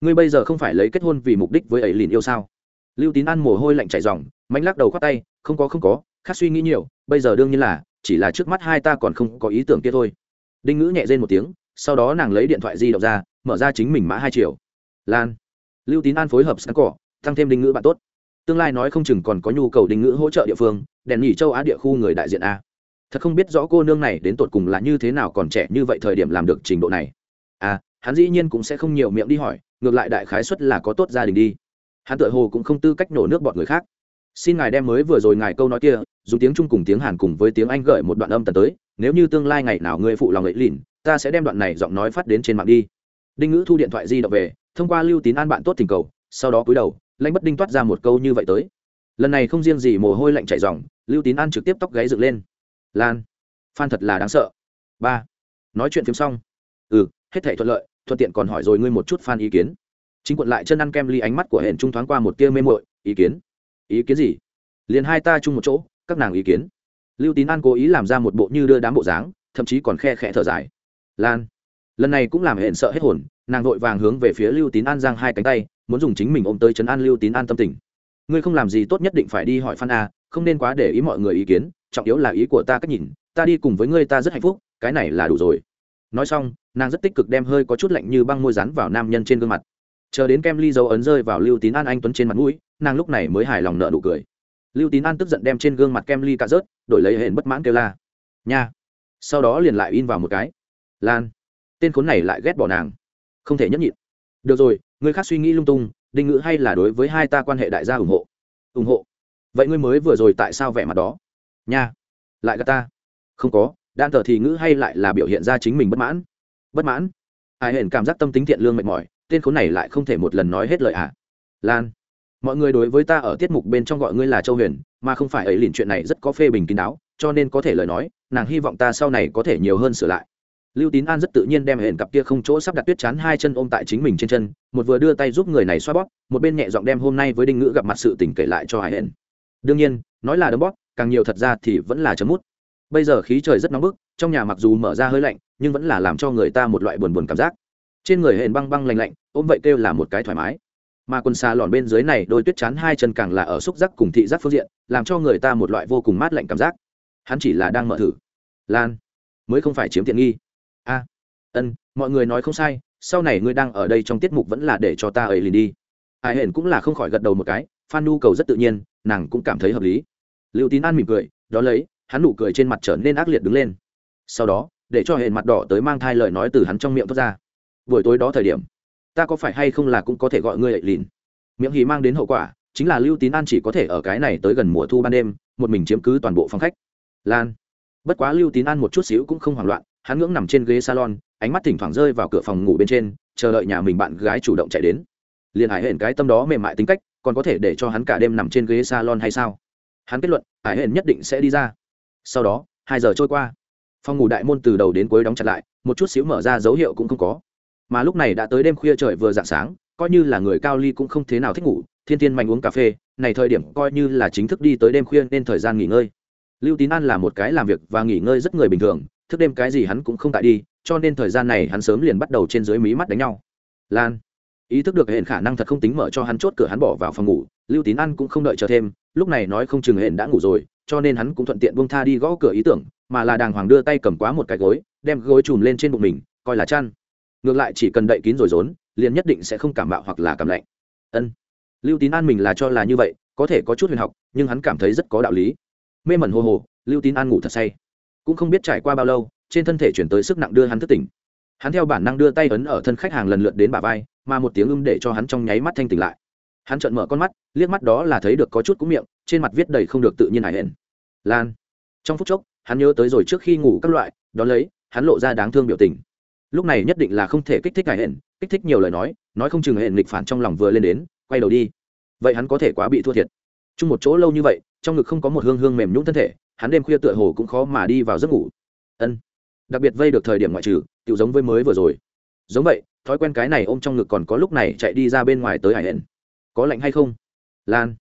ngươi bây giờ không phải lấy kết hôn vì mục đích với ấy liền yêu sao? Lưu tín an mồ hôi lạnh chảy dòng mạnh lắc đầu khoát tay, không có không có, khác suy nghĩ nhiều, bây giờ đương nhiên là, chỉ là trước mắt hai ta còn không có ý tưởng kia thôi. Đinh ngữ nhẹ rên một tiếng, sau đó nàng lấy điện thoại di động ra, mở ra chính mình mã hai triệu lan lưu tín an phối hợp sẵn cỏ tăng thêm đinh ngữ bạn tốt. Tương lai nói không chừng còn có nhu cầu đinh ngữ hỗ trợ địa phương, đèn nghỉ châu á địa khu người đại diện a. Thật không biết rõ cô nương này đến tột cùng là như thế nào còn trẻ như vậy thời điểm làm được trình độ này. À hắn dĩ nhiên cũng sẽ không nhiều miệng đi hỏi, ngược lại đại khái suất là có tốt gia đình đi. Hắn tự hồ cũng không tư cách nổ nước bọn người khác. Xin ngài đem mới vừa rồi ngài câu nói kia, dùng tiếng trung cùng tiếng hàn cùng với tiếng anh gửi một đoạn âm tần tới, nếu như tương lai ngày nào ngươi phụ lòng ấy lìn, ta sẽ đem đoạn này giọng nói phát đến trên mạng đi. Đinh ngữ thu điện thoại di động về thông qua lưu tín an bạn tốt tình cầu, sau đó cúi đầu, lãnh bất đinh toát ra một câu như vậy tới. Lần này không riêng gì mồ hôi lạnh chảy dòng lưu tín an trực tiếp tóc gáy dựng lên. Lan, phan thật là đáng sợ. Ba, nói chuyện phim xong. Ừ hết thể thuận lợi, thuận tiện còn hỏi rồi ngươi một chút phan ý kiến. Chính quận lại chân ăn kem ly ánh mắt của hển trung thoáng qua một tia mê mội ý kiến? Ý kiến gì? Liền hai ta chung một chỗ, các nàng ý kiến. Lưu tín an cố ý làm ra một bộ như đưa đám bộ dáng, thậm chí còn khe khẽ thở dài. Lan, lần này cũng làm hển sợ hết hồn nàng vội vàng hướng về phía lưu tín an giang hai cánh tay, muốn dùng chính mình ôm tới chấn an lưu tín an tâm tình. Ngươi không làm gì tốt nhất định phải đi hỏi phan a, không nên quá để ý mọi người ý kiến, trọng yếu là ý của ta cách nhìn, ta đi cùng với ngươi ta rất hạnh phúc, cái này là đủ rồi. Nói xong, nàng rất tích cực đem hơi có chút lạnh như băng môi rắn vào nam nhân trên gương mặt. Chờ đến kem ly dấu ấn rơi vào lưu tín an anh tuấn trên mặt mũi, nàng lúc này mới hài lòng nợ nụ cười. Lưu tín an tức giận đem trên gương mặt kem ly cạ rớt, đổi lấy hển bất mãn kêu la. Nha. Sau đó liền lại in vào một cái. Lan. Tên khốn này lại ghét bỏ nàng không thể nhấp nhịn. Được rồi, người khác suy nghĩ lung tung, đinh ngữ hay là đối với hai ta quan hệ đại gia ủng hộ? Ủng hộ. Vậy ngươi mới vừa rồi tại sao vẻ mặt đó? Nha. Lại gà ta? Không có, đan thờ thì ngữ hay lại là biểu hiện ra chính mình bất mãn? Bất mãn? Ai hển cảm giác tâm tính thiện lương mệt mỏi, tên khốn này lại không thể một lần nói hết lời ạ à. lan. Mọi người đối với ta ở tiết mục bên trong gọi ngươi là châu huyền, mà không phải ấy liền chuyện này rất có phê bình kín đáo, cho nên có thể lời nói, nàng hy vọng ta sau này có thể nhiều hơn sửa lại lưu tín an rất tự nhiên đem hển cặp kia không chỗ sắp đặt tuyết chán hai chân ôm tại chính mình trên chân, một vừa đưa tay giúp người này xoa bóp, một bên nhẹ giọng đem hôm nay với đinh ngữ gặp mặt sự tỉnh kể lại cho hải hển. Đương nhiên, nói là đấm bóp, càng nhiều thật ra thì vẫn là chấm mút. Bây giờ khí trời rất nóng bức, trong nhà mặc dù mở ra hơi lạnh, nhưng vẫn là làm cho người ta một loại buồn buồn cảm giác. Trên người hển băng băng lạnh lạnh, ôm vậy kêu là một cái thoải mái. Mà quần xa lòn bên dưới này, đôi tuyết chán hai chân càng là ở xúc giác cùng thị giác phương diện, làm cho người ta một loại vô cùng mát lạnh cảm giác. Hắn chỉ là đang mở thử. Lan, mới không phải chiếm tiện nghi ân, mọi người nói không sai, sau này ngươi đang ở đây trong tiết mục vẫn là để cho ta ấy liền đi. Ai hển cũng là không khỏi gật đầu một cái, phan nu cầu rất tự nhiên, nàng cũng cảm thấy hợp lý. Liệu tín an mỉm cười, đó lấy, hắn nụ cười trên mặt trở nên ác liệt đứng lên. Sau đó, để cho hển mặt đỏ tới mang thai lời nói từ hắn trong miệng thoát ra. Buổi tối đó thời điểm, ta có phải hay không là cũng có thể gọi ngươi ấy lìn miệng hì mang đến hậu quả, chính là lưu tín an chỉ có thể ở cái này tới gần mùa thu ban đêm, một mình chiếm cứ toàn bộ phòng khách. Lan, bất quá lưu tín an một chút xíu cũng không hoảng loạn hắn ngưỡng nằm trên ghế salon, ánh mắt thỉnh thoảng rơi vào cửa phòng ngủ bên trên, chờ đợi nhà mình bạn gái chủ động chạy đến. Liền hải hển cái tâm đó mềm mại tính cách, còn có thể để cho hắn cả đêm nằm trên ghế salon hay sao? Hắn kết luận, hải hển nhất định sẽ đi ra. Sau đó, hai giờ trôi qua. Phòng ngủ đại môn từ đầu đến cuối đóng chặt lại, một chút xíu mở ra dấu hiệu cũng không có. Mà lúc này đã tới đêm khuya trời vừa dạng sáng, coi như là người cao ly cũng không thế nào thích ngủ, thiên thiên mạnh uống cà phê, này thời điểm coi như là chính thức đi tới đêm khuya nên thời gian nghỉ ngơi. Lưu tín an là một cái làm việc và nghỉ ngơi rất người bình thường thức đêm cái gì hắn cũng không tại đi, cho nên thời gian này hắn sớm liền bắt đầu trên dưới mí mắt đánh nhau. Lan, ý thức được hẹn khả năng thật không tính mở cho hắn chốt cửa hắn bỏ vào phòng ngủ, lưu tín ăn cũng không đợi chờ thêm, lúc này nói không chừng hẹn đã ngủ rồi, cho nên hắn cũng thuận tiện bông tha đi gõ cửa ý tưởng, mà là đàng hoàng đưa tay cầm quá một cái gối, đem gối chùm lên trên bụng mình, coi là chăn. Ngược lại chỉ cần đậy kín rồi rốn, liền nhất định sẽ không cảm bạo hoặc là cảm lạnh. Ân. Lưu tín an mình là cho là như vậy, có thể có chút huyền học, nhưng hắn cảm thấy rất có đạo lý. Mê mẩn hồ hồ, lưu tín an ngủ thật say cũng không biết trải qua bao lâu, trên thân thể chuyển tới sức nặng đưa hắn thức tỉnh. Hắn theo bản năng đưa tay ấn ở thân khách hàng lần lượt đến bà vai, mà một tiếng ưng để cho hắn trong nháy mắt thanh tỉnh lại. Hắn trợn mở con mắt, liếc mắt đó là thấy được có chút cúng miệng, trên mặt viết đầy không được tự nhiên hải hển lan. Trong phút chốc, hắn nhớ tới rồi trước khi ngủ các loại, đón lấy, hắn lộ ra đáng thương biểu tình. Lúc này nhất định là không thể kích thích hải hển kích thích nhiều lời nói nói không chừng hển nghịch phản trong lòng vừa lên đến, quay đầu đi. Vậy hắn có thể quá bị thua thiệt. Chung một chỗ lâu như vậy, trong ngực không có một hương hương mềm nhũng thân thể hắn đêm khuya tựa hồ cũng khó mà đi vào giấc ngủ. Ân, đặc biệt vây được thời điểm ngoại trừ tự giống với mới vừa rồi. Giống vậy, thói quen cái này ôm trong ngực còn có lúc này chạy đi ra bên ngoài tới hải hển có lạnh hay không? Lan,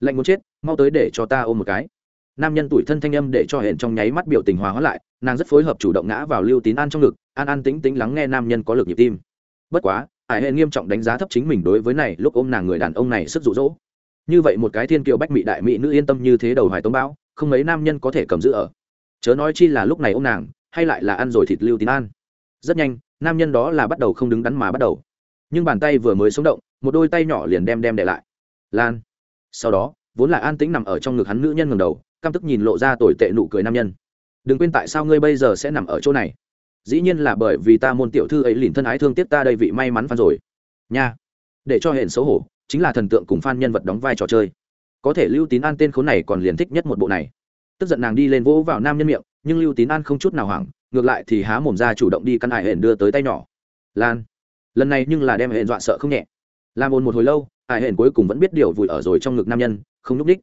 lạnh muốn chết, mau tới để cho ta ôm một cái. Nam nhân tuổi thân thanh âm để cho hển trong nháy mắt biểu tình hòa hóa lại, nàng rất phối hợp chủ động ngã vào lưu tín an trong ngực, an an tính tính lắng nghe nam nhân có lực nhịp tim. Bất quá, hải hển nghiêm trọng đánh giá thấp chính mình đối với này, lúc ôm nàng người đàn ông này sức rụ rỗ như vậy một cái thiên kiều bách mỹ đại mỹ nữ yên tâm như thế đầu hoài tống bão không mấy nam nhân có thể cầm giữ ở. Chớ nói chi là lúc này ô m nàng, hay lại là ăn rồi thịt lưu tín an. Rất nhanh, nam nhân đó là bắt đầu không đứng đắn mà bắt đầu. Nhưng bàn tay vừa mới sống động, một đôi tay nhỏ liền đem đem để lại. Lan. Sau đó, vốn là an tĩnh nằm ở trong ngực hắn nữ nhân ngầm đầu, căm tức nhìn lộ ra tồi tệ nụ cười nam nhân. Đừng quên tại sao ngươi bây giờ sẽ nằm ở chỗ này? Dĩ nhiên là bởi vì ta môn tiểu thư ấy liền thân ái thương tiếc ta đây vị may mắn phan rồi. Nha. Để cho hển xấu hổ, chính là thần tượng cùng phan nhân vật đóng vai trò chơi có thể lưu tín an tên khốn này còn liền thích nhất một bộ này. Tức giận nàng đi lên vỗ vào nam nhân miệng, nhưng lưu tín an không chút nào hoảng, ngược lại thì há mồm ra chủ động đi căn hải hển đưa tới tay nhỏ. Lan, lần này nhưng là đem hển dọa sợ không nhẹ. Làm ồn một hồi lâu, hải hển cuối cùng vẫn biết điều vùi ở rồi trong ngực nam nhân, không n ú c đích.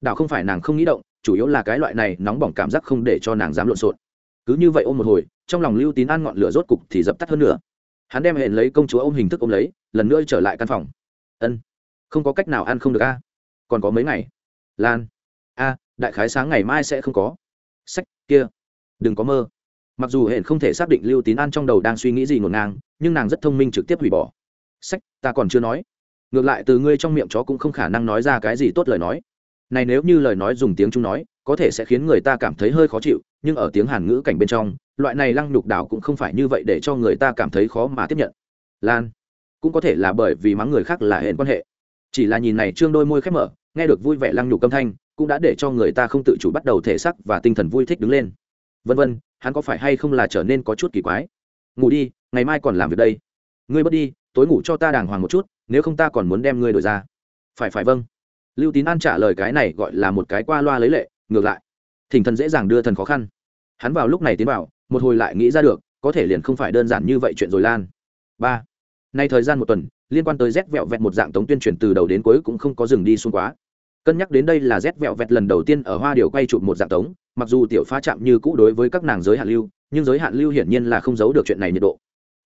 Đảo không phải nàng không nghĩ động, chủ yếu là cái loại này nóng bỏng cảm giác không để cho nàng dám lộn xộn. Cứ như vậy ôm một hồi, trong lòng lưu tín an ngọn lửa rốt cục thì dập tắt hơn nữa. Hắn đem hển lấy công chúa ôm hình thức ôm lấy, lần nữa trở lại căn phòng. Ân, không có cách nào ăn không được a còn có mấy ngày. Lan. A, đại khái sáng ngày mai sẽ không có. Sách, kia. Đừng có mơ. Mặc dù hển không thể xác định lưu tín an trong đầu đang suy nghĩ gì ngổn ngang, nhưng nàng rất thông minh trực tiếp hủy bỏ. Sách, ta còn chưa nói. Ngược lại từ ngươi trong miệng chó cũng không khả năng nói ra cái gì tốt lời nói. Này nếu như lời nói dùng tiếng trung nói, có thể sẽ khiến người ta cảm thấy hơi khó chịu, nhưng ở tiếng hàn ngữ cảnh bên trong, loại này lăng nhục đảo cũng không phải như vậy để cho người ta cảm thấy khó mà tiếp nhận. Lan. Cũng có thể là bởi vì mắng người khác là hẹn quan hệ. Chỉ là nhìn này trương đôi môi khép mở nghe được vui vẻ lăng nhục âm thanh, cũng đã để cho người ta không tự chủ bắt đầu thể sắc và tinh thần vui thích đứng lên. Vân vân, hắn có phải hay không là trở nên có chút kỳ quái? Ngủ đi, ngày mai còn làm việc đây. Ngươi bớt đi, tối ngủ cho ta đàng hoàng một chút, nếu không ta còn muốn đem ngươi đổi ra. Phải phải vâng. Lưu tín an trả lời cái này gọi là một cái qua loa lấy lệ, ngược lại. Thỉnh thần dễ dàng đưa thần khó khăn. Hắn vào lúc này tiến vào, một hồi lại nghĩ ra được, có thể liền không phải đơn giản như vậy chuyện rồi lan. Ba. Nay thời gian một tuần liên quan tới rét vẹo vẹt một dạng tống tuyên truyền từ đầu đến cuối cũng không có dừng đi xuống quá. Cân nhắc đến đây là rét vẹo vẹt lần đầu tiên ở hoa điều quay chụp một dạng tống, mặc dù tiểu pha chạm như cũ đối với các nàng giới hạn lưu, nhưng giới hạn lưu hiển nhiên là không giấu được chuyện này nhiệt độ.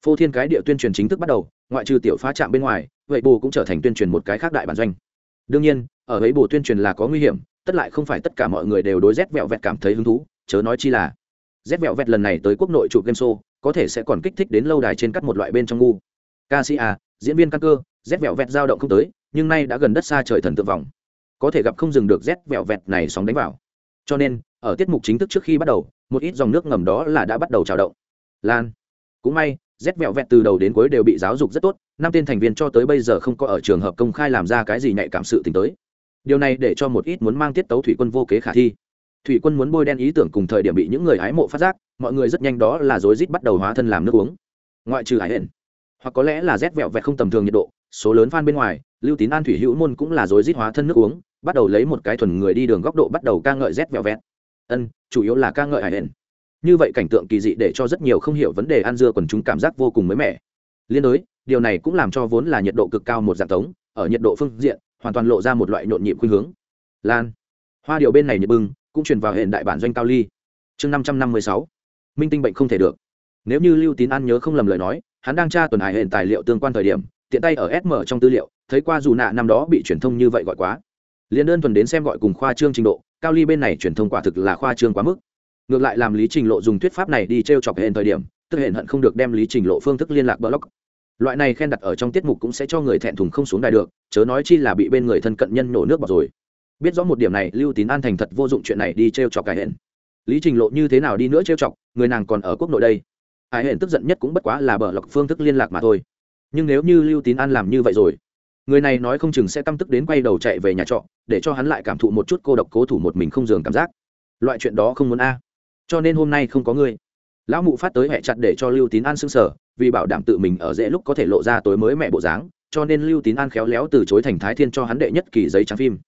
Phô thiên cái địa tuyên truyền chính thức bắt đầu, ngoại trừ tiểu pha chạm bên ngoài, vậy bù cũng trở thành tuyên truyền một cái khác đại bản doanh. Đương nhiên, ở ấy bù tuyên truyền là có nguy hiểm, tất lại không phải tất cả mọi người đều đối rét vẹo vẹt cảm thấy hứng thú, chớ nói chi là rét vẹo vẹt lần này tới quốc nội chụp game show, có thể sẽ còn kích thích đến lâu đài trên cắt một loại bên trong ngu. Ca sĩ à diễn viên căn cơ rét vẹo vẹt dao động không tới nhưng nay đã gần đất xa trời thần tượng vòng, có thể gặp không dừng được rét vẹo vẹt này sóng đánh vào. Cho nên ở tiết mục chính thức trước khi bắt đầu một ít dòng nước ngầm đó là đã bắt đầu trào động. Lan. Cũng may rét vẹo vẹt từ đầu đến cuối đều bị giáo dục rất tốt năm tên thành viên cho tới bây giờ không có ở trường hợp công khai làm ra cái gì nhạy cảm sự t tới. Điều này để cho một ít muốn mang tiết tấu thủy quân vô kế khả thi. Thủy quân muốn bôi đen ý tưởng cùng thời điểm bị những người hái mộ phát giác mọi người rất nhanh đó là rối rít bắt đầu hóa thân làm nước uống. Ngoại trừ hải hển hoặc có lẽ là rét vẹo vẹt không tầm thường nhiệt độ, số lớn fan bên ngoài, lưu tín an thủy hữu môn cũng là rối rít hóa thân nước uống, bắt đầu lấy một cái thuần người đi đường góc độ bắt đầu ca ngợi rét vẹo vẹt. Ân, chủ yếu là ca ngợi hải hển như vậy cảnh tượng kỳ dị để cho rất nhiều không hiểu vấn đề ăn dưa quần chúng cảm giác vô cùng mới mẻ. Liên đối, điều này cũng làm cho vốn là nhiệt độ cực cao một dạng tống, ở nhiệt độ phương diện, hoàn toàn lộ ra một loại nhộn nhịp khuynh hướng. Lan. Hoa điều bên này nhiệt bưng cũng truyền vào hiện đại bản doanh cao ly. Chương năm trăm năm mươi sáu. Minh tinh bệnh không thể được. Nếu như lưu tín an nhớ không lầm lời nói hắn đang tra tuần hải hiện tài liệu tương quan thời điểm, tiện tay ở sm trong tư liệu, thấy qua dù nạ năm đó bị truyền thông như vậy gọi quá. Liền đơn thuần đến xem gọi cùng khoa trương trình độ, cao ly bên này truyền thông quả thực là khoa trương quá mức. Ngược lại làm lý trình lộ dùng thuyết pháp này đi t r e o chọc hẹn thời điểm, tức hẹn hận không được đem lý trình lộ phương thức liên lạc blog loại này khen đặt ở trong tiết mục cũng sẽ cho người thẹn thùng không xuống đài được, chớ nói chi là bị bên người thân cận nhân nổ nước bọt rồi. Biết rõ một điểm này, lưu tín an thành thật vô dụng chuyện này đi t r e o chọc cải hẹn. Lý trình lộ như thế nào đi nữa t r e o chọc, người nàng còn ở quốc nội đây ai hển tức giận nhất cũng bất quá là bờ lọc phương thức liên lạc mà thôi. Nhưng nếu như lưu tín an làm như vậy rồi, người này nói không chừng sẽ căm tức đến quay đầu chạy về nhà trọ, để cho hắn lại cảm thụ một chút cô độc cố thủ một mình không giường cảm giác. Loại chuyện đó không muốn a. Cho nên hôm nay không có ngươi. Lão mụ phát tới hẹ chặt để cho lưu tín an s ư n g sở vì bảo đảm tự mình ở dễ lúc có thể lộ ra tối mới mẹ bộ dáng, cho nên lưu tín an khéo léo từ chối thành thái thiên cho hắn đệ nhất kỳ giấy trắng phim.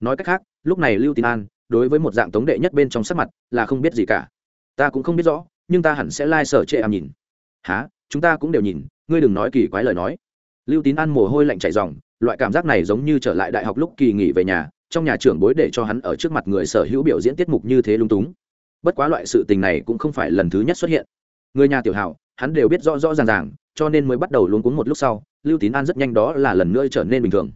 Nói cách khác, lúc này lưu tín an, đối với một dạng tống đệ nhất bên trong sắc mặt, là không biết gì cả. Ta cũng không biết rõ nhưng ta hẳn sẽ lai、like、sở trệ am nhìn. Há chúng ta cũng đều nhìn, ngươi đừng nói kỳ quái lời nói. Lưu tín an mồ hôi lạnh chạy dòng loại cảm giác này giống như trở lại đại học lúc kỳ nghỉ về nhà, trong nhà trưởng bối để cho hắn ở trước mặt người sở hữu biểu diễn tiết mục như thế lung túng. Bất quá loại sự tình này cũng không phải lần thứ nhất xuất hiện. Người nhà tiểu hảo hắn đều biết rõ rõ ràng ràng, cho nên mới bắt đầu luống cuống một lúc sau, lưu tín an rất nhanh đó là lần nữa trở nên bình thường.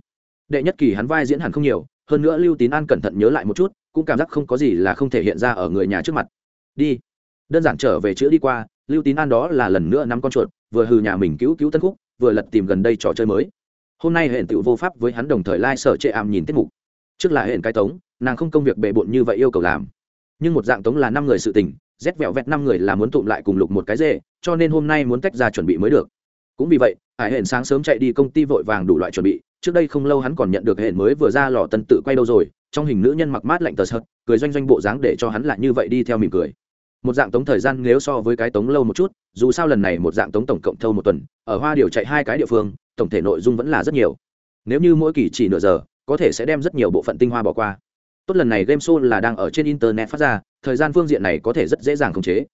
Đệ nhất kỳ hắn vai diễn hẳn không nhiều, hơn nữa lưu tín an cẩn thận nhớ lại một chút, cũng cảm giác không có gì là không thể hiện ra ở người nhà trước mặt. Đi đơn giản trở về chữa đi qua, lưu tín an đó là lần nữa nắm con chuột, vừa hừ nhà mình cứu cứu tân khúc, vừa lật tìm gần đây trò chơi mới. Hôm nay hệ tựu vô pháp với hắn đồng thời lai、like、sở chệ ảm nhìn tiết mục. Trước là hệ cái tống, nàng không công việc bề bộn như vậy yêu cầu làm. Nhưng một dạng tống là năm người sự tình rét vẹo vẹt năm người là muốn tụm lại cùng lục một cái dê, cho nên hôm nay muốn tách ra chuẩn bị mới được. Cũng vì vậy, hải hển sáng sớm chạy đi công ty vội vàng đủ loại chuẩn bị, trước đây không lâu hắn còn nhận được hển mới vừa ra lò tân tự quay đâu rồi, trong hình nữ nhân mặc mát lạnh tờ sợt, cười doanh doanh bộ dáng để cho hắn lại như vậy đi theo mỉm cười một dạng tống thời gian nếu so với cái tống lâu một chút, dù sao lần này một dạng tống tổng cộng thâu một tuần, ở hoa điều chạy hai cái địa phương, tổng thể nội dung vẫn là rất nhiều. Nếu như mỗi kỳ chỉ nửa giờ, có thể sẽ đem rất nhiều bộ phận tinh hoa bỏ qua. Tốt lần này game show là đang ở trên internet phát ra, thời gian phương diện này có thể rất dễ dàng khống chế.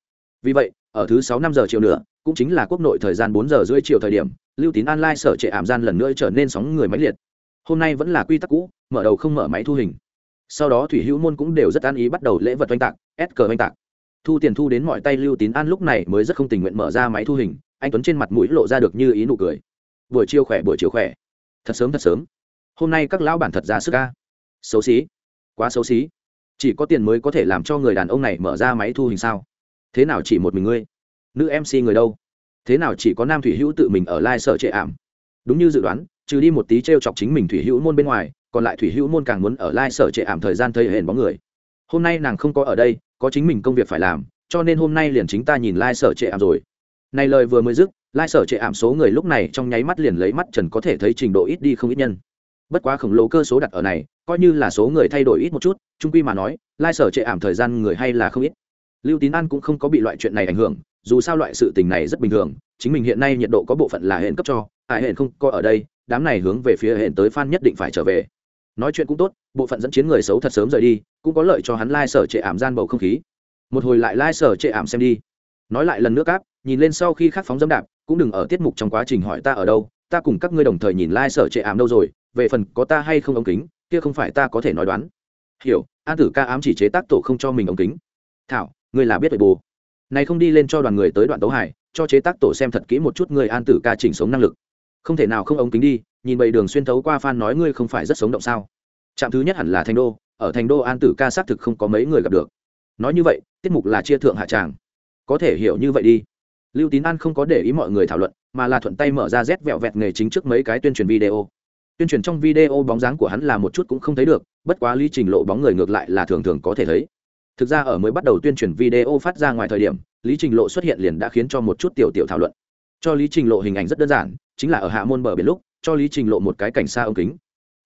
Vì vậy, ở thứ sáu năm giờ chiều nữa, cũng chính là quốc nội thời gian bốn giờ rưỡi chiều thời điểm, lưu tín online sở trệ ảm gian lần nữa trở nên sóng người máy liệt. Hôm nay vẫn là quy tắc cũ, mở đầu không mở máy thu hình. Sau đó thủy hữu môn cũng đều rất an ý bắt đầu lễ vật oanh tạc, s cờ oanh tạc thu tiền thu đến mọi tay lưu tín an lúc này mới rất không tình nguyện mở ra máy thu hình, anh tuấn trên mặt mũi lộ ra được như ý nụ cười. Buổi chiều khỏe, buổi chiều khỏe. Thật sớm thật sớm. Hôm nay các lão bản thật ra sức ca xấu xí. Quá xấu xí. Chỉ có tiền mới có thể làm cho người đàn ông này mở ra máy thu hình sao? Thế nào chỉ một mình ngươi? Nữ mc người đâu? Thế nào chỉ có nam thủy hữu tự mình ở lai sở trệ ảm? Đúng như dự đoán, trừ đi một tí t r e o chọc chính mình thủy hữu môn bên ngoài, còn lại thủy hữu môn càng muốn ở lai sở trệ ảm thời gian thầy hển bóng người. Hôm nay nàng không có ở đây có chính mình công việc phải làm, cho nên hôm nay liền chính ta nhìn lai sở trệ ảm rồi. Này lời vừa mới dứt, lai sở trệ ảm số người lúc này trong nháy mắt liền lấy mắt trần có thể thấy trình độ ít đi không ít nhân. Bất quá khổng lồ cơ số đặt ở này, coi như là số người thay đổi ít một chút, trung quy mà nói, lai sở trệ ảm thời gian người hay là không ít. Lưu tín an cũng không có bị loại chuyện này ảnh hưởng, dù sao loại sự tình này rất bình thường, chính mình hiện nay nhiệt độ có bộ phận là hệ cấp cho hải hệ không có ở đây, đám này hướng về phía hệ tới f nhất định phải trở về nói chuyện cũng tốt, bộ phận dẫn chiến người xấu thật sớm rời đi, cũng có lợi cho hắn lai sở trệ ảm gian bầu không khí. Một hồi lại lai sở trệ ảm xem đi. Nói lại lần nữa cáp, nhìn lên sau khi khắc phóng dâm đạp, cũng đừng ở tiết mục trong quá trình hỏi ta ở đâu, ta cùng các ngươi đồng thời nhìn lai sở trệ ảm đâu rồi, về phần có ta hay không ống kính, kia không phải ta có thể nói đoán. Hiểu, an tử ca ám chỉ chế tác tổ không cho mình ống kính. Thảo, ngươi là biết vậy bồ. Này không đi lên cho đoàn người tới đoạn tấu hải cho chế tác tổ xem thật kỹ một chút người an tử ca chỉnh sống năng lực. Không thể nào không ống kính đi nhìn bầy đường xuyên thấu qua phan nói ngươi không phải rất sống động sao? Trạm thứ nhất hẳn là thành đô, ở thành đô an tử ca xác thực không có mấy người gặp được. Nói như vậy, tiết mục là chia thượng hạ tràng. Có thể hiểu như vậy đi. Lưu tín an không có để ý mọi người thảo luận, mà là thuận tay mở ra rét vẹo vẹt nghề chính trước mấy cái tuyên truyền video. Tuyên truyền trong video bóng dáng của hắn là một chút cũng không thấy được, bất quá lý trình lộ bóng người ngược lại là thường thường có thể thấy. Thực ra ở mới bắt đầu tuyên truyền video phát ra ngoài thời điểm, lý trình lộ xuất hiện liền đã khiến cho một chút tiểu tiểu thảo luận. Cho lý trình lộ hình ảnh rất đơn giản, chính là ở hạ môn bờ biển lúc cho lý trình lộ một cái cảnh xa ống kính.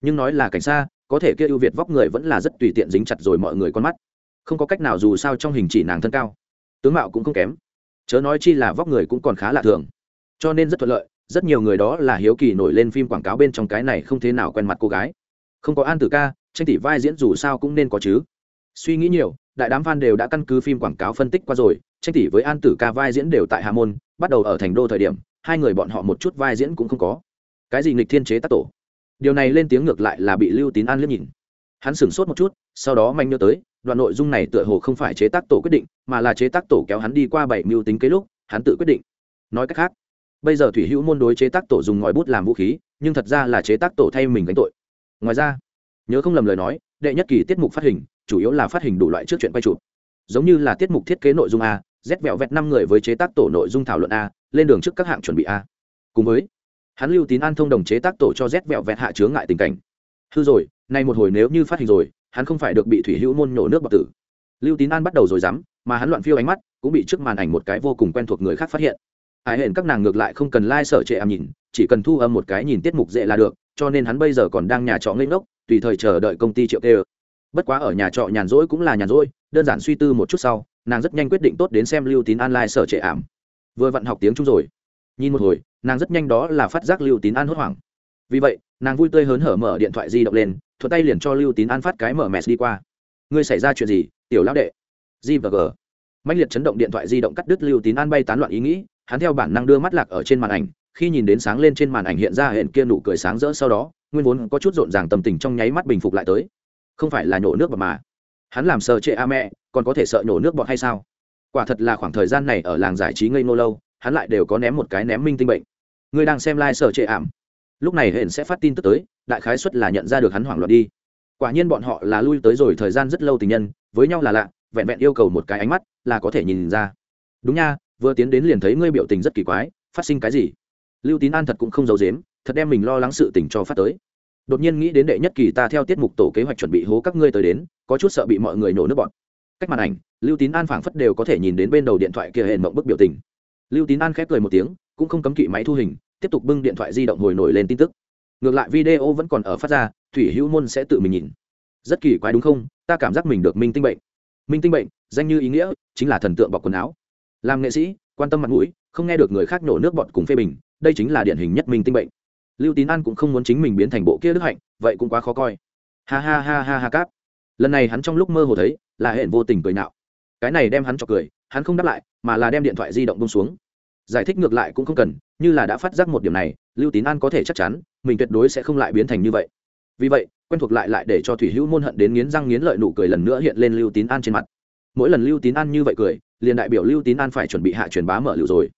Nhưng nói là cảnh xa, có thể kia ưu việt vóc người vẫn là rất tùy tiện dính chặt rồi mọi người con mắt. Không có cách nào dù sao trong hình chỉ nàng thân cao. Tướng mạo cũng không kém. Chớ nói chi là vóc người cũng còn khá lạ thường. Cho nên rất thuận lợi, rất nhiều người đó là hiếu kỳ nổi lên phim quảng cáo bên trong cái này không thế nào quen mặt cô gái. Không có an tử ca, tranh tỷ vai diễn dù sao cũng nên có chứ. Suy nghĩ nhiều, đại đám fan đều đã căn cứ phim quảng cáo phân tích qua rồi, tranh tỷ với an tử ca vai diễn đều tại hà môn, bắt đầu ở thành đô thời điểm, hai người bọn họ một chút vai diễn cũng không có cái gì nghịch thiên chế tác tổ? Điều này lên tiếng ngược lại là bị lưu tín an liếc nhìn. Hắn sửng sốt một chút, sau đó manh nhớ tới, đoạn nội dung này tựa hồ không phải chế tác tổ quyết định, mà là chế tác tổ kéo hắn đi qua bảy mưu tính kế lúc, hắn tự quyết định. Nói cách khác, bây giờ thủy hữu môn đối chế tác tổ dùng ngòi bút làm vũ khí, nhưng thật ra là chế tác tổ thay mình gánh tội. Ngoài ra, nhớ không lầm lời nói, đệ nhất kỳ tiết mục phát hình, chủ yếu là phát hình đủ loại trước chuyện quay chụp. Giống như là tiết mục thiết kế nội dung a rét vẹo vẹt năm người với chế tác tổ nội dung thảo luận a, lên đường trước các hạng chuẩn bị a. Cùng với hắn lưu tín an thông đồng chế tác tổ cho rét vẹo vẹt hạ chướng ngại tình cảnh. Hư rồi, nay một hồi nếu như phát hình rồi, hắn không phải được bị thủy hữu môn nhổ nước bọc tử. Lưu tín an bắt đầu rồi dám, mà hắn loạn phiêu ánh mắt, cũng bị trước màn ảnh một cái vô cùng quen thuộc người khác phát hiện. Ai hẹn các nàng ngược lại không cần lai、like、sở trệ ảm nhìn, chỉ cần thu âm một cái nhìn tiết mục dễ là được, cho nên hắn bây giờ còn đang nhà trọ ngây ngốc, tùy thời chờ đợi công ty triệu kê bất quá ở nhà trọ nhàn rỗi cũng là nhàn rỗi, đơn giản suy tư một chút sau, nàng rất nhanh quyết định tốt đến xem lưu tín an lai、like、sở trệ ảm. Vừa vặn học tiếng chung rồi. Nhìn một hồi nàng rất nhanh đó là phát giác lưu tín an hốt hoảng. Vì vậy, nàng vui tươi hớn hở mở điện thoại di động lên thuật tay liền cho lưu tín an phát cái mở mẹt đi qua. Ngươi xảy ra chuyện gì, tiểu lão đệ? G và g. Mạnh liệt chấn động điện thoại di động cắt đứt lưu tín an bay tán loạn ý nghĩ, hắn theo bản năng đưa mắt lạc ở trên màn ảnh, khi nhìn đến sáng lên trên màn ảnh hiện ra hẹn kia nụ cười sáng rỡ sau đó, nguyên vốn có chút rộn ràng tầm tình trong nháy mắt bình phục lại tới. Không phải là nhổ nước bọt mà. Hắn làm sợ trệ a mẹ, còn có thể sợ nhổ nước bọt hay sao? Quả thật là khoảng thời gian này ở làng giải trí ngây nô lâu hắn lại đều có ném một cái ném minh tinh bệnh. Ngươi đang xem lai、like、sở trệ ảm. Lúc này hển sẽ phát tin tức tới, đại khái xuất là nhận ra được hắn hoảng loạn đi. Quả nhiên bọn họ là lui tới rồi thời gian rất lâu tình nhân, với nhau là lạ, vẹn vẹn yêu cầu một cái ánh mắt là có thể nhìn ra. Đúng nha, vừa tiến đến liền thấy ngươi biểu tình rất kỳ quái, phát sinh cái gì? Lưu tín an thật cũng không giấu dếm thật đem mình lo lắng sự tình cho phát tới. Đột nhiên nghĩ đến đệ nhất kỳ ta theo tiết mục tổ kế hoạch chuẩn bị hố các ngươi tới đến, có chút sợ bị mọi người nổ nước bọn. Cách màn ảnh, lưu tín an phảng phất đều có thể nhìn đến bên đầu điện thoại kia hển mộng bức biểu tình lưu tín an khép cười một tiếng, cũng không cấm kỵ máy thu hình, tiếp tục bưng điện thoại di động hồi nổi lên tin tức. Ngược lại video vẫn còn ở phát ra, thủy hữu môn sẽ tự mình nhìn. Rất kỳ quái đúng không? Ta cảm giác mình được minh tinh bệnh. Minh tinh bệnh, danh như ý nghĩa, chính là thần tượng bọc quần áo. Làm nghệ sĩ, quan tâm mặt mũi, không nghe được người khác nổ nước bọt cùng phê bình, đây chính là điển hình nhất minh tinh bệnh. Lưu tín an cũng không muốn chính mình biến thành bộ kia đức hạnh, vậy cũng quá khó coi. Ha ha ha ha ha cáp. Lần này hắn trong lúc mơ hồ thấy, là hẹn vô tình cười nạo. Cái này đem hắn cho cười hắn không đáp lại, mà là đem điện thoại di động bông xuống. Giải thích ngược lại cũng không cần, như là đã phát giác một điểm này, lưu tín an có thể chắc chắn, mình tuyệt đối sẽ không lại biến thành như vậy. Vì vậy, quen thuộc lại lại để cho thủy hữu môn hận đến nghiến răng nghiến lợi nụ cười lần nữa hiện lên lưu tín an trên mặt. Mỗi lần lưu tín an như vậy cười, liền đại biểu lưu tín an phải chuẩn bị hạ truyền bá mở liệu rồi.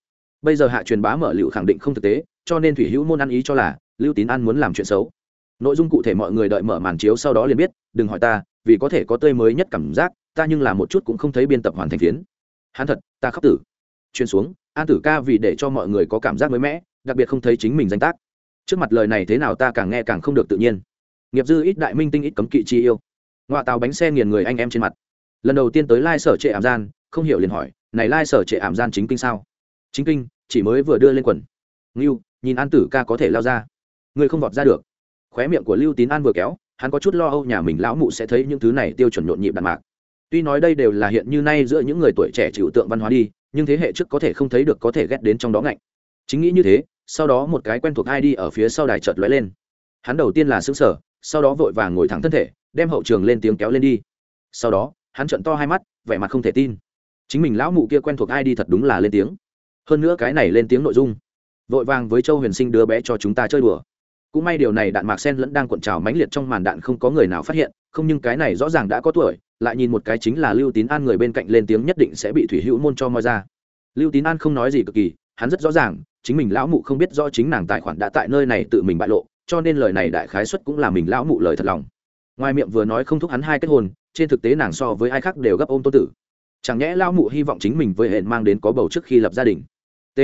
Bây giờ hạ truyền bá mở liệu khẳng định không thực tế, cho nên thủy hữu môn ăn ý cho là lưu tín an muốn làm chuyện xấu. Nội dung cụ thể mọi người đợi mở màn chiếu sau đó liền biết, đừng hỏi ta, vì có thể có tươi mới nhất cảm giác, ta nhưng là một chút cũng không thấy biên tập hoàn thành phiến hắn thật, ta khóc tử. Chuyên xuống, an tử ca vì để cho mọi người có cảm giác mới mẻ, đặc biệt không thấy chính mình danh tác. Trước mặt lời này thế nào ta càng nghe càng không được tự nhiên. Nghiệp dư ít đại minh tinh ít cấm kỵ chi yêu. Ngoại tàu bánh xe nghiền người anh em trên mặt. Lần đầu tiên tới lai sở trệ ảm gian, không hiểu liền hỏi, này lai sở trệ ảm gian chính kinh sao? Chính kinh, chỉ mới vừa đưa lên quần. Ngưu, nhìn an tử ca có thể lao ra. Người không vọt ra được. Khóe miệng của lưu tín an vừa kéo, hắn có chút lo âu nhà mình lão mụ sẽ thấy những thứ này tiêu chuẩn nhộn nhịp đạn mạc tuy nói đây đều là hiện như nay giữa những người tuổi trẻ chịu tượng văn hóa đi, nhưng thế hệ trước có thể không thấy được có thể ghét đến trong đó ngạnh. Chính nghĩ như thế, sau đó một cái quen thuộc ai đi ở phía sau đài chợt lóe lên. Hắn đầu tiên là xứng sở sau đó vội vàng ngồi thẳng thân thể, đem hậu trường lên tiếng kéo lên đi. Sau đó, hắn trận to hai mắt, vẻ mặt không thể tin. Chính mình lão mụ kia quen thuộc ai đi thật đúng là lên tiếng. Hơn nữa cái này lên tiếng nội dung. Vội vàng với châu huyền sinh đứa bé cho chúng ta chơi đùa cũng may điều này đạn mạc sen lẫn đang cuộn trào mãnh liệt trong màn đạn không có người nào phát hiện, không nhưng cái này rõ ràng đã có tuổi, lại nhìn một cái chính là lưu tín an người bên cạnh lên tiếng nhất định sẽ bị thủy hữu môn cho moi ra. Lưu tín an không nói gì cực kỳ, hắn rất rõ ràng, chính mình lão mụ không biết rõ chính nàng tài khoản đã tại nơi này tự mình bại lộ, cho nên lời này đại khái xuất cũng là mình lão mụ lời thật lòng. Ngoài miệng vừa nói không thúc hắn hai kết hôn, trên thực tế nàng so với ai khác đều gấp ôm tô tử. Chẳng nhẽ lão mụ hy vọng chính mình với hẹn mang đến có bầu trước khi lập gia đình. T.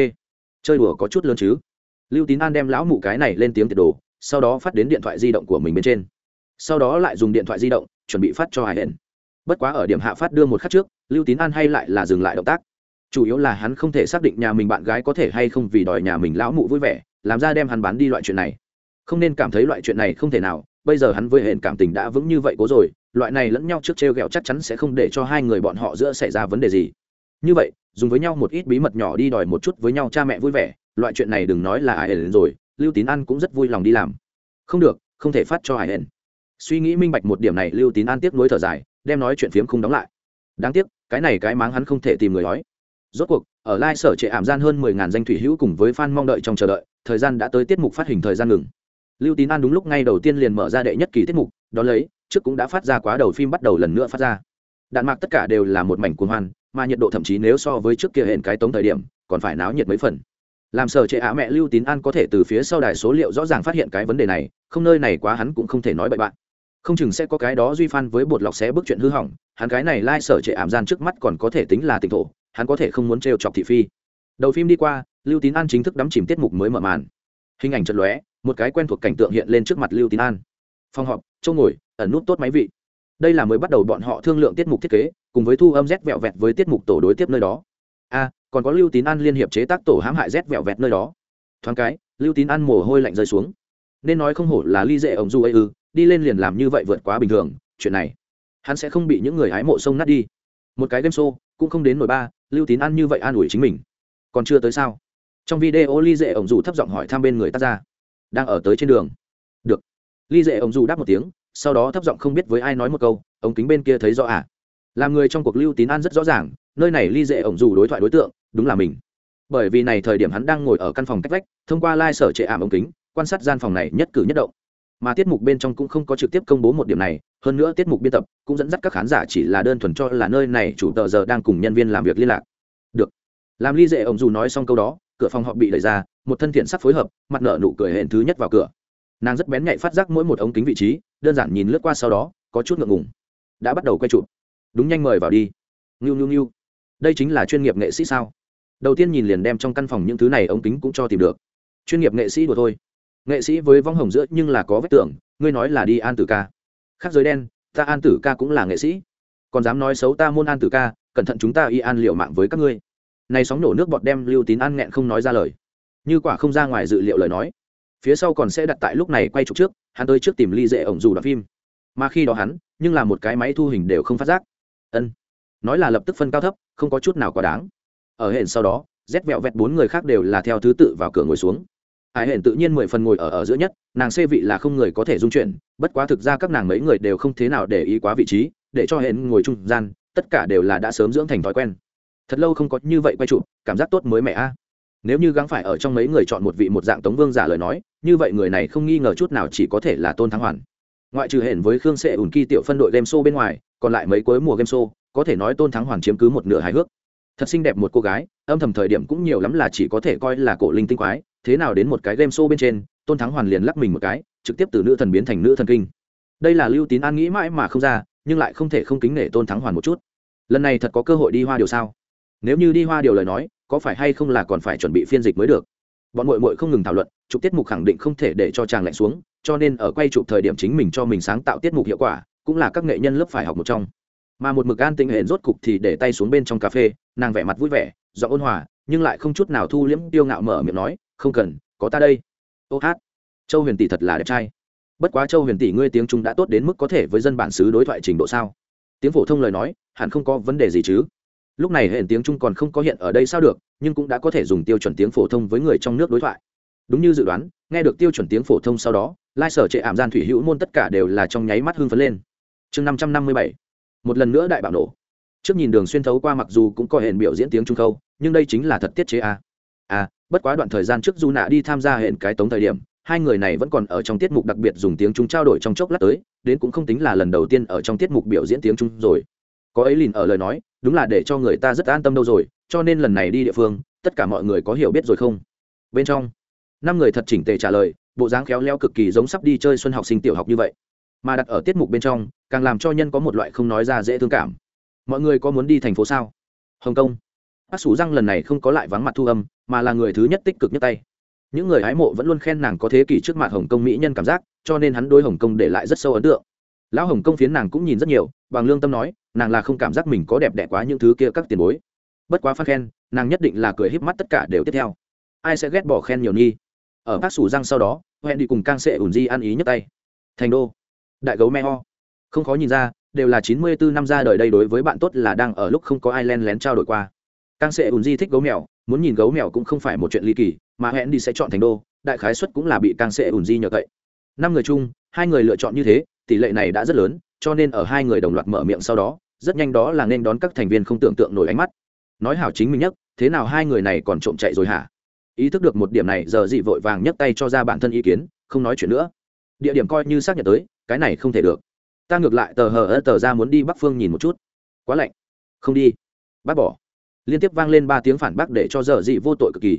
Chơi đùa có chút lớn chứ? Lưu tín an đem lão mụ cái này lên tiếng tiệt đồ, sau đó phát đến điện thoại di động của mình bên trên. Sau đó lại dùng điện thoại di động, chuẩn bị phát cho hải hển bất quá ở điểm hạ phát đưa một khắc trước, lưu tín an hay lại là dừng lại động tác. Chủ yếu là hắn không thể xác định nhà mình bạn gái có thể hay không vì đòi nhà mình lão mụ vui vẻ, làm ra đem hắn bán đi loại chuyện này. Không nên cảm thấy loại chuyện này không thể nào, bây giờ hắn với hển cảm tình đã vững như vậy cố rồi, loại này lẫn nhau trước t r e o g ẹ o chắc chắn sẽ không để cho hai người bọn họ giữa xảy ra vấn đề gì. Như vậy, dùng với nhau một ít bí mật nhỏ đi đòi một chút với nhau cha mẹ vui vẻ loại chuyện này đừng nói là ai hển rồi, lưu tín an cũng rất vui lòng đi làm. Không được, không thể phát cho ai hển suy nghĩ minh bạch một điểm này, lưu tín an tiếp nối thở dài, đem nói chuyện phiếm không đóng lại. Đáng tiếc, cái này cái máng hắn không thể tìm người nói. Rốt cuộc, ở lai sở trệ ảm gian hơn mười ngàn danh thủy hữu cùng với f a n mong đợi trong chờ đợi, thời gian đã tới tiết mục phát hình thời gian ngừng. Lưu tín an đúng lúc ngay đầu tiên liền mở ra đệ nhất kỳ tiết mục đ ó lấy, trước cũng đã phát ra quá đầu phim bắt đầu lần nữa phát ra. Đạn mạc tất cả đều là một mảnh cuồng hoan, mà nhiệt độ thậm chí nếu so với trước kia hẹn cái tống thời điểm, còn phải náo nhiệt mấy phần làm sở trệ ạ mẹ lưu tín an có thể từ phía sau đài số liệu rõ ràng phát hiện cái vấn đề này, không nơi này quá hắn cũng không thể nói bậy bạn. Không chừng sẽ có cái đó duy phan với bột lọc xé bước chuyện hư hỏng, hắn cái này lai、like、sở trệ ảm gian trước mắt còn có thể tính là tỉnh thổ, hắn có thể không muốn trêu chọc thị phi. Đầu phim đi qua, lưu tín an chính thức đắm chìm tiết mục mới mở màn. Hình ảnh chật lóe, một cái quen thuộc cảnh tượng hiện lên trước mặt lưu tín an. Phòng họp châu ngồi, ẩn nút tốt máy vị. Đây là mới bắt đầu bọn họ thương lượng tiết mục thiết kế, cùng với thu âm rét vẹo vẹt với tiết mục tổ đối tiếp nơi đó. A còn có lưu tín an liên hiệp chế tác tổ hãm hại rét vẹo vẹt nơi đó. Thoáng cái, lưu tín an mồ hôi lạnh rơi xuống. Nên nói không hổ là ly dễ ổng du ấy ư, đi lên liền làm như vậy vượt quá bình thường, chuyện này, hắn sẽ không bị những người hái mộ sông nát đi. Một cái game show, cũng không đến nổi ba, lưu tín an như vậy an ủi chính mình. Còn chưa tới sao? Trong video ly dễ ổng dù thấp giọng hỏi thăm bên người tác ra đang ở tới trên đường. Được. Ly dễ ổng dù đáp một tiếng, sau đó thấp giọng không biết với ai nói một câu, ống kính bên kia thấy rõ à? Làm người trong cuộc lưu tín an rất rõ ràng, nơi này ly dễ ổng dù đối thoại đối tượng đúng là mình. Bởi vì này thời điểm hắn đang ngồi ở căn phòng cách vách, thông qua lai、like、sở trệ ảm ống kính, quan sát gian phòng này nhất cử nhất động. Mà tiết mục bên trong cũng không có trực tiếp công bố một điểm này, hơn nữa tiết mục biên tập cũng dẫn dắt các khán giả chỉ là đơn thuần cho là nơi này chủ tờ giờ đang cùng nhân viên làm việc liên lạc. Được. Làm ly dễ ông dù nói xong câu đó, cửa phòng họ bị đẩy ra, một thân thiện sắc phối hợp, mặt nợ nụ cười hẹn thứ nhất vào cửa. Nàng rất bén nhạy phát giác mỗi một ống kính vị trí, đơn giản nhìn lướt qua sau đó, có chút ngượng ngùng. Đã bắt đầu quay chụp. Đúng nhanh mời vào đi. Ngưu ngưu ngưu. Đây chính là chuyên nghiệp nghệ sĩ sao? Đầu tiên nhìn liền đem trong căn phòng những thứ này ống kính cũng cho tìm được. Chuyên nghiệp nghệ sĩ đùa thôi. Nghệ sĩ với vong hồng giữa nhưng là có vết tưởng, ngươi nói là đi an tử ca. Khác giới đen, ta an tử ca cũng là nghệ sĩ. Còn dám nói xấu ta môn an tử ca, cẩn thận chúng ta y an liệu mạng với các ngươi. Này sóng nổ nước bọt đem lưu tín an nghẹn không nói ra lời. Như quả không ra ngoài dự liệu lời nói. Phía sau còn sẽ đặt tại lúc này quay trục trước, hắn tới trước tìm ly dễ ổng dù đoạn phim. Mà khi đó hắn, nhưng là một cái máy thu hình đều không phát giác. Ân. Nói là lập tức phân cao thấp, không có chút nào quá đáng ở hển sau đó rét vẹo vẹt bốn người khác đều là theo thứ tự vào cửa ngồi xuống. Hải hển tự nhiên mười phần ngồi ở ở giữa nhất, nàng xê vị là không người có thể dung chuyển, bất quá thực ra các nàng mấy người đều không thế nào để ý quá vị trí, để cho hển ngồi trung gian, tất cả đều là đã sớm dưỡng thành thói quen. Thật lâu không có như vậy quay chụp, cảm giác tốt mới mẹ a. À? Nếu như gắng phải ở trong mấy người chọn một vị một dạng tống vương giả lời nói, như vậy người này không nghi ngờ chút nào chỉ có thể là tôn thắng hoàn. Ngoại trừ hển với khương sệ ủn kỳ tiểu phân đội game show bên ngoài, còn lại mấy cuối mùa game show, có thể nói tôn thắng hoàn chiếm cứ một nửa hài hước thật xinh đẹp một cô gái, âm thầm thời điểm cũng nhiều lắm là chỉ có thể coi là cổ linh tinh quái, thế nào đến một cái game show bên trên, tôn thắng hoàn liền lắc mình một cái, trực tiếp từ nữ thần biến thành nữ thần kinh. Đây là lưu tín an nghĩ mãi mà không ra, nhưng lại không thể không kính nể tôn thắng hoàn một chút. Lần này thật có cơ hội đi hoa điều sao? Nếu như đi hoa điều lời nói, có phải hay không là còn phải chuẩn bị phiên dịch mới được? Bọn mội mội không ngừng thảo luận, chụp tiết mục khẳng định không thể để cho chàng lạnh xuống, cho nên ở quay chụp thời điểm chính mình cho mình sáng tạo tiết mục hiệu quả, cũng là các nghệ nhân lớp phải học một trong mà một mực an tĩnh hển rốt cục thì để tay xuống bên trong cà phê, nàng vẻ mặt vui vẻ do ôn hòa, nhưng lại không chút nào thu liễm tiêu ngạo mở miệng nói, không cần, có ta đây. Ô hát, châu huyền tỷ thật là đẹp trai. Bất quá châu huyền tỷ ngươi tiếng trung đã tốt đến mức có thể với dân bản xứ đối thoại trình độ sao? Tiếng phổ thông lời nói, hẳn không có vấn đề gì chứ. Lúc này hệ tiếng trung còn không có hiện ở đây sao được, nhưng cũng đã có thể dùng tiêu chuẩn tiếng phổ thông với người trong nước đối thoại. Đúng như dự đoán, nghe được tiêu chuẩn tiếng phổ thông sau đó, lai sở trệ ảm gian thủy hữu môn tất cả đều là trong nháy mắt hưng phấn lên. Chương năm trăm năm mươi bảy một lần nữa đại bạo nổ. Trước nhìn đường xuyên thấu qua mặc dù cũng có hẹn biểu diễn tiếng trung khâu, nhưng đây chính là thật tiết chế a. À. à bất quá đoạn thời gian trước du nạ đi tham gia hẹn cái tống thời điểm, hai người này vẫn còn ở trong tiết mục đặc biệt dùng tiếng trung trao đổi trong chốc lát tới, đến cũng không tính là lần đầu tiên ở trong tiết mục biểu diễn tiếng trung rồi. Có ấy lìn ở lời nói, đúng là để cho người ta rất an tâm đâu rồi, cho nên lần này đi địa phương, tất cả mọi người có hiểu biết rồi không? Bên trong, năm người thật chỉnh tề trả lời, bộ dáng khéo léo cực kỳ giống sắp đi chơi xuân học sinh tiểu học như vậy mà đặt ở tiết mục bên trong, càng làm cho nhân có một loại không nói ra dễ thương cảm. Mọi người có muốn đi thành phố sao? Hồng kông. Bác sủ răng lần này không có lại vắng mặt thu âm, mà là người thứ nhất tích cực nhất tay. Những người hái mộ vẫn luôn khen nàng có thế kỷ trước mặt hồng kông mỹ nhân cảm giác, cho nên hắn đôi hồng kông để lại rất sâu ấn tượng. Lão hồng kông phiến nàng cũng nhìn rất nhiều, bằng lương tâm nói, nàng là không cảm giác mình có đẹp đẽ quá những thứ kia các tiền bối. Bất quá phát khen, nàng nhất định là cười híp mắt tất cả đều tiếp theo. Ai sẽ ghét bỏ khen nhiều nghi ở bác sủ răng sau đó hẹn đi cùng cang sệ ủn di ăn ý nhất tay. Thành đô đại gấu me ho. Không khó nhìn ra, đều là chín mươi bốn năm ra đời đây đối với bạn tốt là đang ở lúc không có ai len lén trao đổi qua. Cang sệ ùn di thích gấu mèo, muốn nhìn gấu mèo cũng không phải một chuyện ly kỳ, mà hẹn đi sẽ chọn thành đô, đại khái xuất cũng là bị cang sệ ùn di nhờ cậy. Năm người chung, hai người lựa chọn như thế, tỷ lệ này đã rất lớn, cho nên ở hai người đồng loạt mở miệng sau đó, rất nhanh đó là nên đón các thành viên không tưởng tượng nổi ánh mắt. Nói hảo chính mình nhất thế nào hai người này còn trộm chạy rồi hả? Ý thức được một điểm này, giờ dị vội vàng nhấc tay cho ra bản thân ý kiến, không nói chuyện nữa. Địa điểm coi như xác nhận tới cái này không thể được. Ta ngược lại tờ hờ ơ tờ ra muốn đi bắc phương nhìn một chút. Quá lạnh. Không đi. Bác bỏ. Liên tiếp vang lên ba tiếng phản bác để cho dở dị vô tội cực kỳ.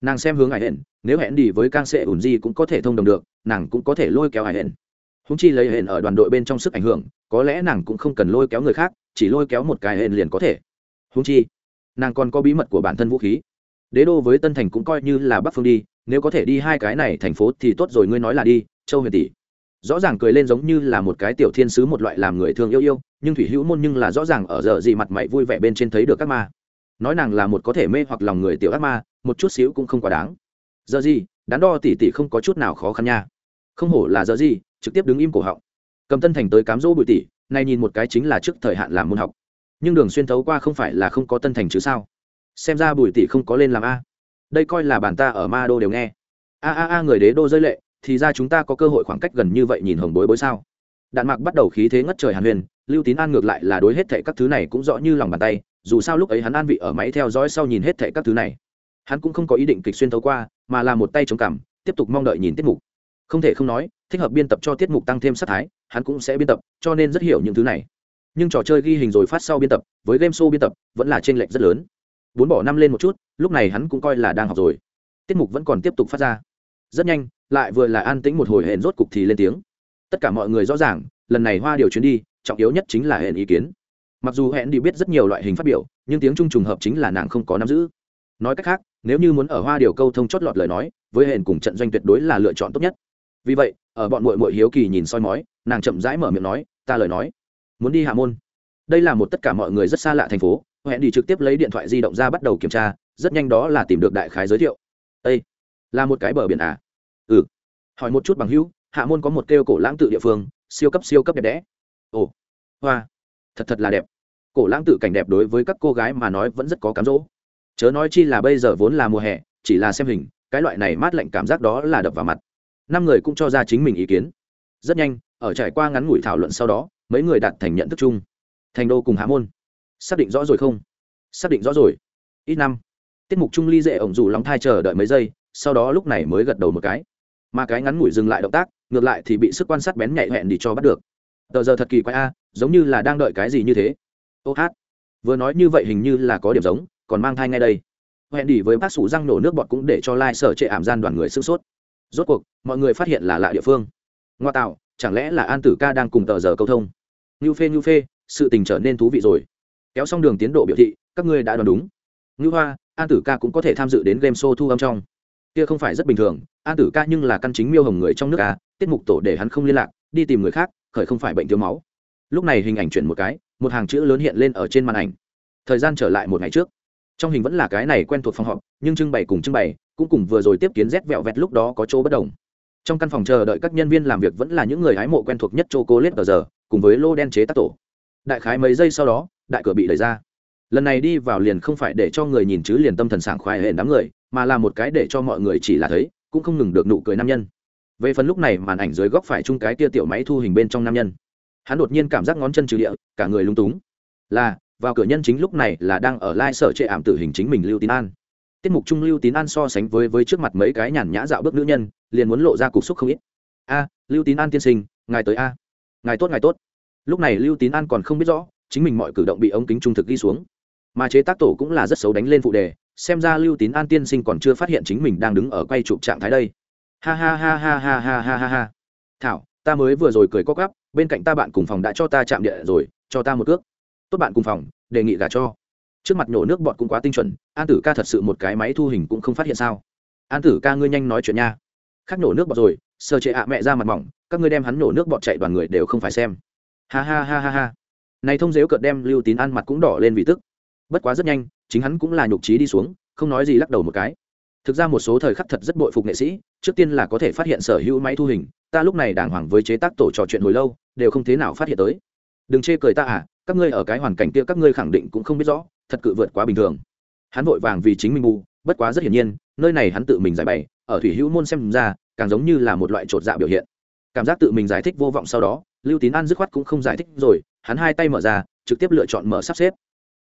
Nàng xem hướng hải hển nếu hẹn đi với can sệ ủn di cũng có thể thông đồng được, nàng cũng có thể lôi kéo hải hển húng chi lấy hển ở đoàn đội bên trong sức ảnh hưởng, có lẽ nàng cũng không cần lôi kéo người khác, chỉ lôi kéo một cái hển liền có thể. Húng chi, nàng còn có bí mật của bản thân vũ khí. Đế đô với tân thành cũng coi như là bắc phương đi, nếu có thể đi hai cái này thành phố thì tốt rồi, ngươi nói là đi, châu huyền tỷ rõ ràng cười lên giống như là một cái tiểu thiên sứ một loại làm người thương yêu yêu, nhưng thủy hữu môn nhưng là rõ ràng ở giờ gì mặt mày vui vẻ bên trên thấy được các ma. Nói nàng là một có thể mê hoặc lòng người tiểu ác ma, một chút xíu cũng không quá đáng. Giờ gì, đắn đo tỉ tỉ không có chút nào khó khăn nha. Không hổ là giờ gì, trực tiếp đứng im cổ họng. Cầm tân thành tới cám dỗ bụi tỉ, nay nhìn một cái chính là trước thời hạn làm môn học. Nhưng đường xuyên thấu qua không phải là không có tân thành chứ sao? Xem ra bùi tỷ không có lên làm a. Đây coi là bản ta ở ma đô đều nghe. A a a, người đế đô rơi lệ thì ra chúng ta có cơ hội khoảng cách gần như vậy nhìn hồng bối bối sao? Đạn mạc bắt đầu khí thế ngất trời hàn huyền, lưu tín an ngược lại là đối hết thệ các thứ này cũng rõ như lòng bàn tay, dù sao lúc ấy hắn an vị ở máy theo dõi sau nhìn hết thệ các thứ này. Hắn cũng không có ý định kịch xuyên thấu qua, mà là một tay chống cằm, tiếp tục mong đợi nhìn tiết mục. Không thể không nói, thích hợp biên tập cho tiết mục tăng thêm sắc thái, hắn cũng sẽ biên tập, cho nên rất hiểu những thứ này. Nhưng trò chơi ghi hình rồi phát sau biên tập, với game show biên tập, vẫn là t r ê n lệch rất lớn. Bốn bỏ năm lên một chút, lúc này hắn cũng coi là đang học rồi. Tiết mục vẫn còn tiếp tục phát ra. Rất nhanh lại vừa là an tĩnh một hồi hẹn rốt cục thì lên tiếng. Tất cả mọi người rõ ràng, lần này hoa điều chuyến đi, trọng yếu nhất chính là hẹn ý kiến. Mặc dù hẹn đi biết rất nhiều loại hình phát biểu, nhưng tiếng trung trùng hợp chính là nàng không có nắm giữ. Nói cách khác, nếu như muốn ở hoa điều câu thông chót lọt lời nói, với hẹn cùng trận doanh tuyệt đối là lựa chọn tốt nhất. Vì vậy, ở bọn mội mội hiếu kỳ nhìn soi mói, nàng chậm rãi mở miệng nói, ta lời nói. Muốn đi hạ môn. Đây là một tất cả mọi người rất xa lạ thành phố, hẹn đi trực tiếp lấy điện thoại di động ra bắt đầu kiểm tra, rất nhanh đó là tìm được đại khái giới thiệu. Đây là một cái bờ biển à? Ừ. Hỏi một chút bằng hữu, hạ môn có một kêu cổ lãng tự địa phương, siêu cấp siêu cấp đẹp đẽ. Ồ. Hoa. Thật thật là đẹp. Cổ lãng tự cảnh đẹp đối với các cô gái mà nói vẫn rất có cám dỗ. Chớ nói chi là bây giờ vốn là mùa hè, chỉ là xem hình, cái loại này mát lạnh cảm giác đó là đập vào mặt. Năm người cũng cho ra chính mình ý kiến. Rất nhanh, ở trải qua ngắn ngủi thảo luận sau đó, mấy người đạt thành nhận thức chung. Thành đô cùng hạ môn. Xác định rõ rồi không? Xác định rõ rồi. Ít năm. Tiết mục trung ly dễ ổng dù lòng thai chờ đợi mấy giây, sau đó lúc này mới gật đầu một cái mà cái ngắn ngủi dừng lại động tác, ngược lại thì bị sức quan sát bén nhạy hẹn đi cho bắt được. Tờ giờ thật kỳ quái a, giống như là đang đợi cái gì như thế. Ô hát, vừa nói như vậy hình như là có điểm giống, còn mang thai ngay đây. Hẹn đi với bác sủ răng nổ nước bọt cũng để cho lai、like、sở trệ ảm gian đoàn người sức sốt. Rốt cuộc, mọi người phát hiện là lạ địa phương. Ngoa tạo, chẳng lẽ là an tử ca đang cùng tờ giờ câu thông? Ngưu phê ngưu phê, sự tình trở nên thú vị rồi. Kéo xong đường tiến độ biểu thị, các ngươi đã đoán đúng. Ngưu hoa, an tử ca cũng có thể tham dự đến game show thu âm trong. Kia không phải rất bình thường an tử ca nhưng là căn chính miêu hồng người trong nước a, tiết mục tổ để hắn không liên lạc, đi tìm người khác, khởi không phải bệnh thiếu máu. Lúc này hình ảnh chuyển một cái, một hàng chữ lớn hiện lên ở trên màn ảnh. Thời gian trở lại một ngày trước. Trong hình vẫn là cái này quen thuộc phòng họp, nhưng trưng bày cùng trưng bày, cũng cùng vừa rồi tiếp kiến rét vẹo vẹt lúc đó có chỗ bất đồng. Trong căn phòng chờ đợi các nhân viên làm việc vẫn là những người hái mộ quen thuộc nhất cô lết ở giờ, cùng với lô đen chế tác tổ. Đại khái mấy giây sau đó, đại cửa bị đẩy ra. Lần này đi vào liền không phải để cho người nhìn chứ liền tâm thần sảng khoái hển đám người, mà là một cái để cho mọi người chỉ là thấy cũng không ngừng được nụ cười nam nhân. Về phần lúc này màn ảnh dưới góc phải chung cái tia tiểu máy thu hình bên trong nam nhân, hắn đột nhiên cảm giác ngón chân trừ địa, cả người lung túng. Là, vào cửa nhân chính lúc này là đang ở lai sở trệ ảm tử hình chính mình lưu tín an. Tiết mục trung lưu tín an so sánh với với trước mặt mấy cái nhàn nhã dạo bước nữ nhân, liền muốn lộ ra cục xúc không ít. A, lưu tín an tiên sinh, ngài tới a. Ngài tốt ngài tốt. Lúc này lưu tín an còn không biết rõ, chính mình mọi cử động bị ống kính trung thực ghi xuống. Mà chế tác tổ cũng là rất xấu đánh lên phụ đề xem ra lưu tín an tiên sinh còn chưa phát hiện chính mình đang đứng ở quay chụp trạng thái đây. Ha ha ha ha ha ha ha ha ha. Thảo, ta mới vừa rồi cười có gắp bên cạnh ta bạn cùng phòng đã cho ta chạm địa rồi, cho ta một cước. Tốt bạn cùng phòng, đề nghị gả cho. Trước mặt nhổ nước bọn cũng quá tinh chuẩn, an tử ca thật sự một cái máy thu hình cũng không phát hiện sao. An tử ca ngươi nhanh nói chuyện nha. Khác nhổ nước bọt rồi sơ chế ạ mẹ ra mặt mỏng, các ngươi đem hắn nhổ nước bọt chạy đoàn người đều không phải xem. Ha ha ha ha ha. Này thông dếu cợt đem lưu tín ăn mặt cũng đỏ lên vì tức bất quá rất nhanh chính hắn cũng là nhục trí đi xuống không nói gì lắc đầu một cái. Thực ra một số thời khắc thật rất bội phục nghệ sĩ trước tiên là có thể phát hiện sở hữu máy thu hình ta lúc này đàng hoàng với chế tác tổ trò chuyện hồi lâu đều không thế nào phát hiện tới. Đừng chê cười ta à các ngươi ở cái hoàn cảnh kia các ngươi khẳng định cũng không biết rõ thật cự vượt quá bình thường. Hắn vội vàng vì chính mình ngu, bất quá rất hiển nhiên nơi này hắn tự mình giải bày ở thủy hữu môn xem ra càng giống như là một loại trột dạ biểu hiện. Cảm giác tự mình giải thích vô vọng sau đó lưu tín an dứt khoát cũng không giải thích rồi hắn hai tay mở ra trực tiếp lựa chọn mở sắp xếp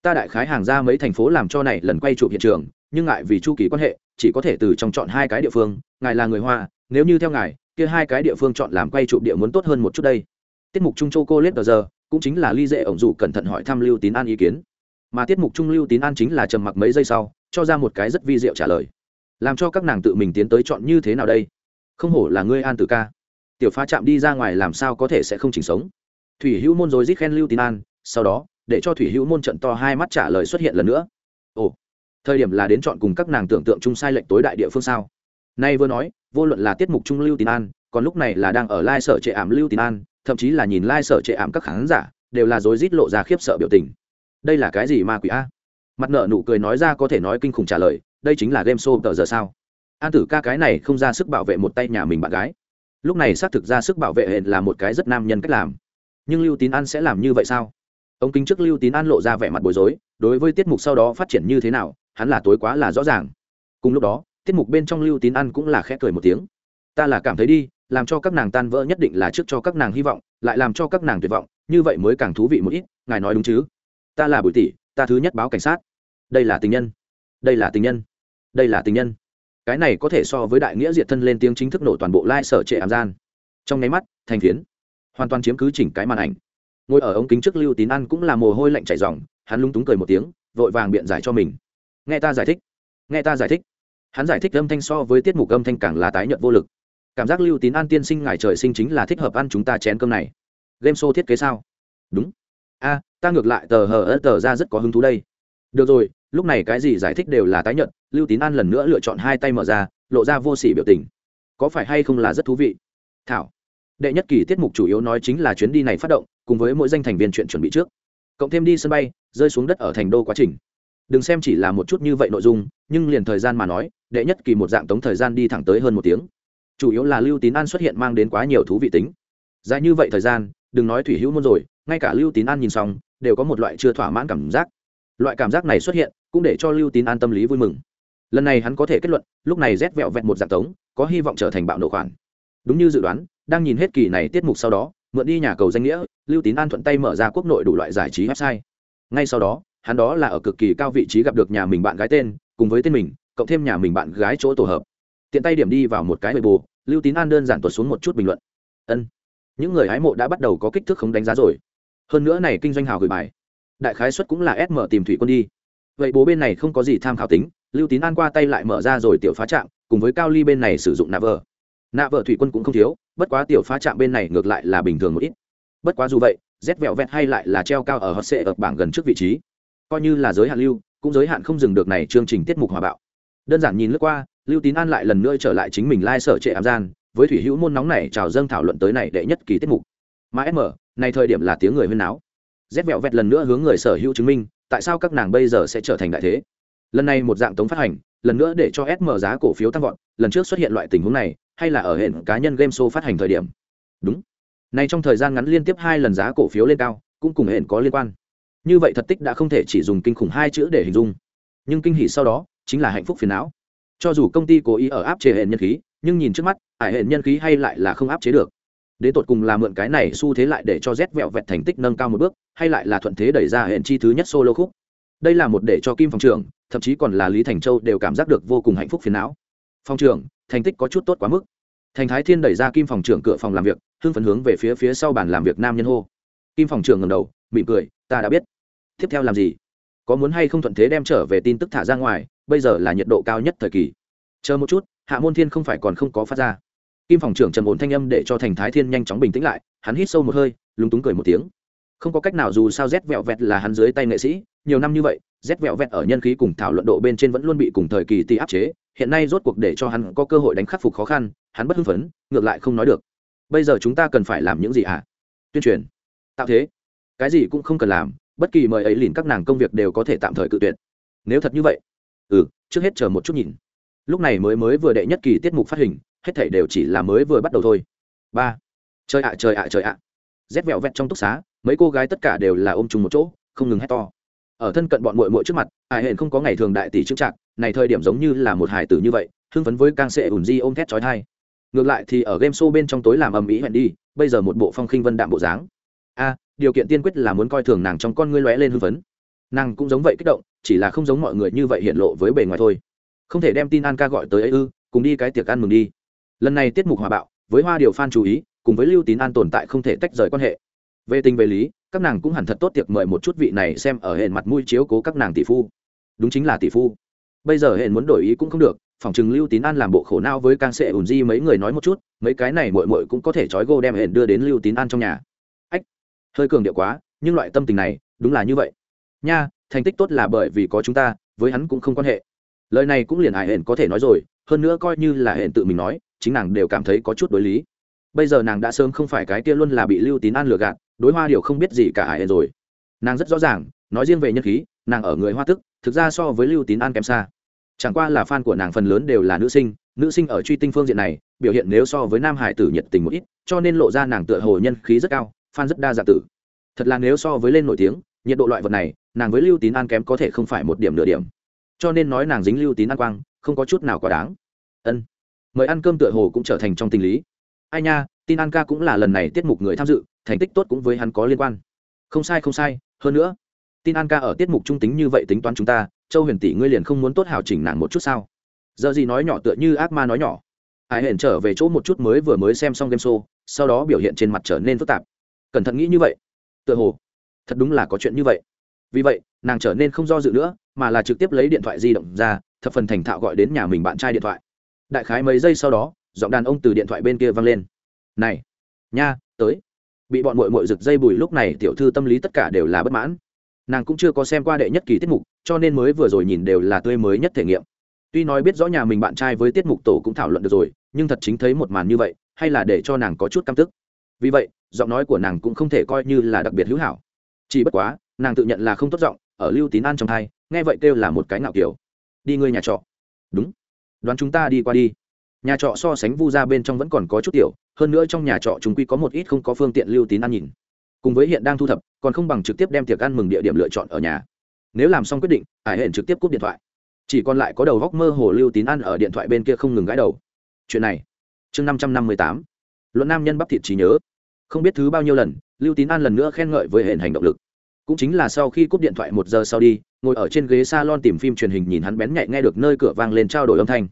ta đại khái hàng ra mấy thành phố làm cho này lần quay chụp hiện trường, nhưng ngại vì chu kỳ quan hệ, chỉ có thể từ trong chọn hai cái địa phương, ngài là người hoa, nếu như theo ngài, kia hai cái địa phương chọn làm quay chụp địa muốn tốt hơn một chút đây. Tiết mục trung châu cô lết giờ, cũng chính là ly dễ ổng dụ cẩn thận hỏi thăm lưu tín an ý kiến. Mà tiết mục trung lưu tín an chính là trầm mặc mấy giây sau, cho ra một cái rất vi diệu trả lời. Làm cho các nàng tự mình tiến tới chọn như thế nào đây? Không hổ là ngươi an tử ca. Tiểu pha chạm đi ra ngoài làm sao có thể sẽ không chỉnh sống? Thủy hữu môn rồi rít khen lưu tín an, sau đó để cho thủy hữu môn trận to hai mắt trả lời xuất hiện lần nữa. Ồ, thời điểm là đến chọn cùng các nàng tưởng tượng chung sai lệnh tối đại địa phương sao? Nay vừa nói, vô luận là tiết mục trung lưu tín an, còn lúc này là đang ở lai sở trệ ảm lưu tín an, thậm chí là nhìn lai sở trệ ảm các khán giả, đều là rối rít lộ ra khiếp sợ biểu tình. Đây là cái gì ma quỷ a? Mặt nợ nụ cười nói ra có thể nói kinh khủng trả lời, đây chính là game show tờ giờ sao? An tử ca cái này không ra sức bảo vệ một tay nhà mình bạn gái. Lúc này xác thực ra sức bảo vệ hệ là một cái rất nam nhân cách làm. Nhưng lưu tín an sẽ làm như vậy sao? Ông kính trước lưu tín an lộ ra vẻ mặt bối rối, đối với tiết mục sau đó phát triển như thế nào, hắn là tối quá là rõ ràng. Cùng lúc đó, tiết mục bên trong lưu tín an cũng là khẽ cười một tiếng. Ta là cảm thấy đi, làm cho các nàng tan vỡ nhất định là trước cho các nàng hy vọng, lại làm cho các nàng tuyệt vọng, như vậy mới càng thú vị một ít, ngài nói đúng chứ? Ta là bùi tỷ, ta thứ nhất báo cảnh sát. Đây là tình nhân. Đây là tình nhân. Đây là tình nhân. Cái này có thể so với đại nghĩa diệt thân lên tiếng chính thức nổ toàn bộ lai trệ ảm gian. Trong nháy mắt, thành phiến. Hoàn toàn chiếm cứ chỉnh cái màn ảnh ngồi ở ống kính trước lưu tín ăn cũng là mồ hôi lạnh chảy dòng hắn lung túng cười một tiếng, vội vàng biện giải cho mình. Nghe ta giải thích. Nghe ta giải thích. Hắn giải thích âm thanh so với tiết mục âm thanh càng là tái nhợt vô lực. Cảm giác lưu tín an tiên sinh ngài trời sinh chính là thích hợp ăn chúng ta chén cơm này. Game show thiết kế sao? Đúng. A, ta ngược lại tờ hờ ớt tờ ra rất có hứng thú đây. Được rồi, lúc này cái gì giải thích đều là tái nhận lưu tín an lần nữa lựa chọn hai tay mở ra, lộ ra vô sỉ biểu tình. Có phải hay không là rất thú vị? Thảo. Đệ nhất kỳ tiết mục chủ yếu nói chính là chuyến đi này phát động cùng với mỗi danh thành viên chuyện chuẩn bị trước. Cộng thêm đi sân bay, rơi xuống đất ở thành đô quá trình. Đừng xem chỉ là một chút như vậy nội dung, nhưng liền thời gian mà nói, đệ nhất kỳ một dạng tống thời gian đi thẳng tới hơn một tiếng. Chủ yếu là lưu tín an xuất hiện mang đến quá nhiều thú vị tính. Dài như vậy thời gian, đừng nói thủy hữu môn rồi, ngay cả lưu tín an nhìn xong, đều có một loại chưa thỏa mãn cảm giác. Loại cảm giác này xuất hiện, cũng để cho lưu tín an tâm lý vui mừng. Lần này hắn có thể kết luận, lúc này rét vẹo vẹn một dạng tống, có hy vọng trở thành bạo nổ khoản. Đúng như dự đoán, đang nhìn hết kỳ này tiết mục sau đó mượn đi nhà cầu danh nghĩa, lưu tín an thuận tay mở ra quốc nội đủ loại giải trí website. Ngay sau đó, hắn đó là ở cực kỳ cao vị trí gặp được nhà mình bạn gái tên, cùng với tên mình, cộng thêm nhà mình bạn gái chỗ tổ hợp. Tiện tay điểm đi vào một cái bề bù lưu tín an đơn giản tuột xuống một chút bình luận. Ân. Những người hái mộ đã bắt đầu có kích thước không đánh giá rồi. Hơn nữa này kinh doanh hào gửi bài. Đại khái xuất cũng là sm tìm thủy quân đi. Vậy bố bên này không có gì tham khảo tính, lưu tín an qua tay lại mở ra rồi tiểu phá trạm, cùng với cao ly bên này sử dụng nạp vờ nạ vợ thủy quân cũng không thiếu bất quá tiểu phá trạm bên này ngược lại là bình thường một ít. Bất quá dù vậy rét vẹo vẹt hay lại là treo cao ở hot sệ ở bảng gần trước vị trí. Coi như là giới hạn lưu cũng giới hạn không dừng được này chương trình tiết mục hòa bạo. Đơn giản nhìn lướt qua lưu tín an lại lần nữa trở lại chính mình lai、like、sở trệ ám gian với thủy hữu môn nóng này chào dâng thảo luận tới này đệ nhất kỳ tiết mục. Mà M, này thời điểm là tiếng người huyên náo. Rét vẹo vẹt lần nữa hướng người sở hữu chứng minh tại sao các nàng bây giờ sẽ trở thành đại thế? Lần này một dạng tống phát hành lần nữa để cho sm giá cổ phiếu tăng vọt lần trước xuất hiện loại tình huống này hay là ở hệ cá nhân game show phát hành thời điểm. Đúng. Này trong thời gian ngắn liên tiếp hai lần giá cổ phiếu lên cao, cũng cùng hệ có liên quan. Như vậy thật tích đã không thể chỉ dùng kinh khủng hai chữ để hình dung. Nhưng kinh hỉ sau đó, chính là hạnh phúc phiền não. Cho dù công ty cố ý ở áp chế hệ nhân khí, nhưng nhìn trước mắt, ải hệ nhân khí hay lại là không áp chế được. Đến tột cùng là mượn cái này xu thế lại để cho rét vẹo vẹt thành tích nâng cao một bước, hay lại là thuận thế đẩy ra hệ chi thứ nhất solo khúc. Đây là một để cho kim phòng trưởng, thậm chí còn là lý thành châu đều cảm giác được vô cùng hạnh phúc phiền não. Phòng trưởng thành tích có chút tốt quá mức. Thành thái thiên đẩy ra kim phòng trưởng cửa phòng làm việc, hưng phấn hướng về phía phía sau bàn làm việc nam nhân hô. Kim phòng trưởng ngầm đầu, mỉm cười, ta đã biết. Tiếp theo làm gì? Có muốn hay không thuận thế đem trở về tin tức thả ra ngoài, bây giờ là nhiệt độ cao nhất thời kỳ. Chờ một chút, hạ môn thiên không phải còn không có phát ra. Kim phòng trưởng trầm ổn thanh âm để cho thành thái thiên nhanh chóng bình tĩnh lại, hắn hít sâu một hơi, lúng túng cười một tiếng. Không có cách nào dù sao rét vẹo vẹt là hắn dưới tay nghệ sĩ, nhiều năm như vậy rét vẹo vẹt ở nhân khí cùng thảo luận độ bên trên vẫn luôn bị cùng thời kỳ ti áp chế hiện nay rốt cuộc để cho hắn có cơ hội đánh khắc phục khó khăn, hắn bất hưng phấn, ngược lại không nói được. Bây giờ chúng ta cần phải làm những gì hả tuyên truyền. Tạo thế. Cái gì cũng không cần làm, bất kỳ mời ấy lìn các nàng công việc đều có thể tạm thời cự tuyệt. Nếu thật như vậy ừ trước hết chờ một chút nhìn. Lúc này mới mới vừa đệ nhất kỳ tiết mục phát hình, hết thảy đều chỉ là mới vừa bắt đầu thôi. Ba. Trời ạ trời ạ trời ạ. Rét vẹo vẹt trong túc xá, mấy cô gái tất cả đều là ôm chung một chỗ, không ngừng hét to. Ở thân cận bọn mội mội trước mặt, ai hển không có ngày thường đại tỷ trưng trạc này thời điểm giống như là một hài tử như vậy, hưng phấn với càng sệ ủn di ôm thét chói thai ngược lại thì ở game show bên trong tối làm ầm ĩ hẹn đi, bây giờ một bộ phong khinh vân đạm bộ dáng. A, điều kiện tiên quyết là muốn coi thường nàng trong con ngươi lóe lên hưng phấn. Nàng cũng giống vậy kích động, chỉ là không giống mọi người như vậy hiện lộ với bề ngoài thôi. Không thể đem tin an ca gọi tới ấy ư, cùng đi cái tiệc ăn mừng đi. Lần này tiết mục hòa bạo, với hoa điều phan chú ý, cùng với lưu tín an tồn tại không thể tách rời quan hệ. Về tình về lý, các nàng cũng hẳn thật tốt tiệc mời một chút vị này xem ở hệ mặt mũi chiếu cố các nàng tỷ phu. Đúng chính là tỷ phu bây giờ hệ muốn đổi ý cũng không được, phòng chừng lưu tín an làm bộ khổ não với càng sệ ùn di mấy người nói một chút, mấy cái này mội mội cũng có thể trói gô đem hệ đưa đến lưu tín an trong nhà. Ách, hơi cường điệu quá, nhưng loại tâm tình này, đúng là như vậy. Nha, thành tích tốt là bởi vì có chúng ta, với hắn cũng không quan hệ. Lời này cũng liền hại Hẹn có thể nói rồi, hơn nữa coi như là hẹn tự mình nói, chính nàng đều cảm thấy có chút đối lý. Bây giờ nàng đã sớm không phải cái kia luôn là bị lưu tín an lừa gạt, đối hoa điều không biết gì cả hại Hẹn rồi. Nàng rất rõ ràng, nói riêng về nhân khí, nàng ở người hoa tức thực ra so với lưu tín an kém xa. Chẳng qua là fan của nàng phần lớn đều là nữ sinh nữ sinh ở truy tinh phương diện này, biểu hiện nếu so với nam hải tử nhiệt tình một ít, cho nên lộ ra nàng tựa hồ nhân khí rất cao, fan rất đa dạng tử. Thật là nếu so với lên nổi tiếng, nhiệt độ loại vật này, nàng với lưu tín an kém có thể không phải một điểm nửa điểm. Cho nên nói nàng dính lưu tín an quang, không có chút nào quá đáng. Ân. Mời ăn cơm tựa hồ cũng trở thành trong tình lý. Ai nha, tin an ca cũng là lần này tiết mục người tham dự, thành tích tốt cũng với hắn có liên quan. Không sai không sai, hơn nữa tin an ca ở tiết mục trung tính như vậy tính toán chúng ta, châu huyền tỷ ngươi liền không muốn tốt hào chỉnh nàng một chút sao? Giờ gì nói nhỏ tựa như ác ma nói nhỏ. Ai hển trở về chỗ một chút mới vừa mới xem xong game show, sau đó biểu hiện trên mặt trở nên phức tạp. Cẩn thận nghĩ như vậy. Tựa hồ, thật đúng là có chuyện như vậy. Vì vậy, nàng trở nên không do dự nữa, mà là trực tiếp lấy điện thoại di động ra, thập phần thành thạo gọi đến nhà mình bạn trai điện thoại. Đại khái mấy giây sau đó, giọng đàn ông từ điện thoại bên kia vang lên. Này, nha, tới. Bị bọn mội mội rực dây bùi lúc này tiểu thư tâm lý tất cả đều là bất mãn nàng cũng chưa có xem qua đệ nhất kỳ tiết mục, cho nên mới vừa rồi nhìn đều là tươi mới nhất thể nghiệm. Tuy nói biết rõ nhà mình bạn trai với tiết mục tổ cũng thảo luận được rồi, nhưng thật chính thấy một màn như vậy, hay là để cho nàng có chút căm tức. Vì vậy, giọng nói của nàng cũng không thể coi như là đặc biệt hữu hảo. Chỉ bất quá, nàng tự nhận là không tốt giọng, ở lưu tín an trong thai, nghe vậy kêu là một cái ngạo kiểu. Đi ngươi nhà trọ. Đúng. Đoán chúng ta đi qua đi. Nhà trọ so sánh vu ra bên trong vẫn còn có chút tiểu, hơn nữa trong nhà trọ chúng quy có một ít không có phương tiện lưu tín An nhìn cùng với hiện đang thu thập, còn không bằng trực tiếp đem tiệc ăn mừng địa điểm lựa chọn ở nhà. Nếu làm xong quyết định, ải hẹn trực tiếp cúp điện thoại. Chỉ còn lại có đầu góc mơ hồ lưu tín ăn ở điện thoại bên kia không ngừng gãi đầu. Chuyện này, chương năm trăm năm mươi tám. Luận nam nhân bắp thịt trí nhớ. Không biết thứ bao nhiêu lần, lưu tín an lần nữa khen ngợi với hển hành động lực. Cũng chính là sau khi cúp điện thoại một giờ sau đi, ngồi ở trên ghế s a lon tìm phim truyền hình nhìn hắn bén nhạy nghe được nơi cửa vang lên trao đổi âm thanh.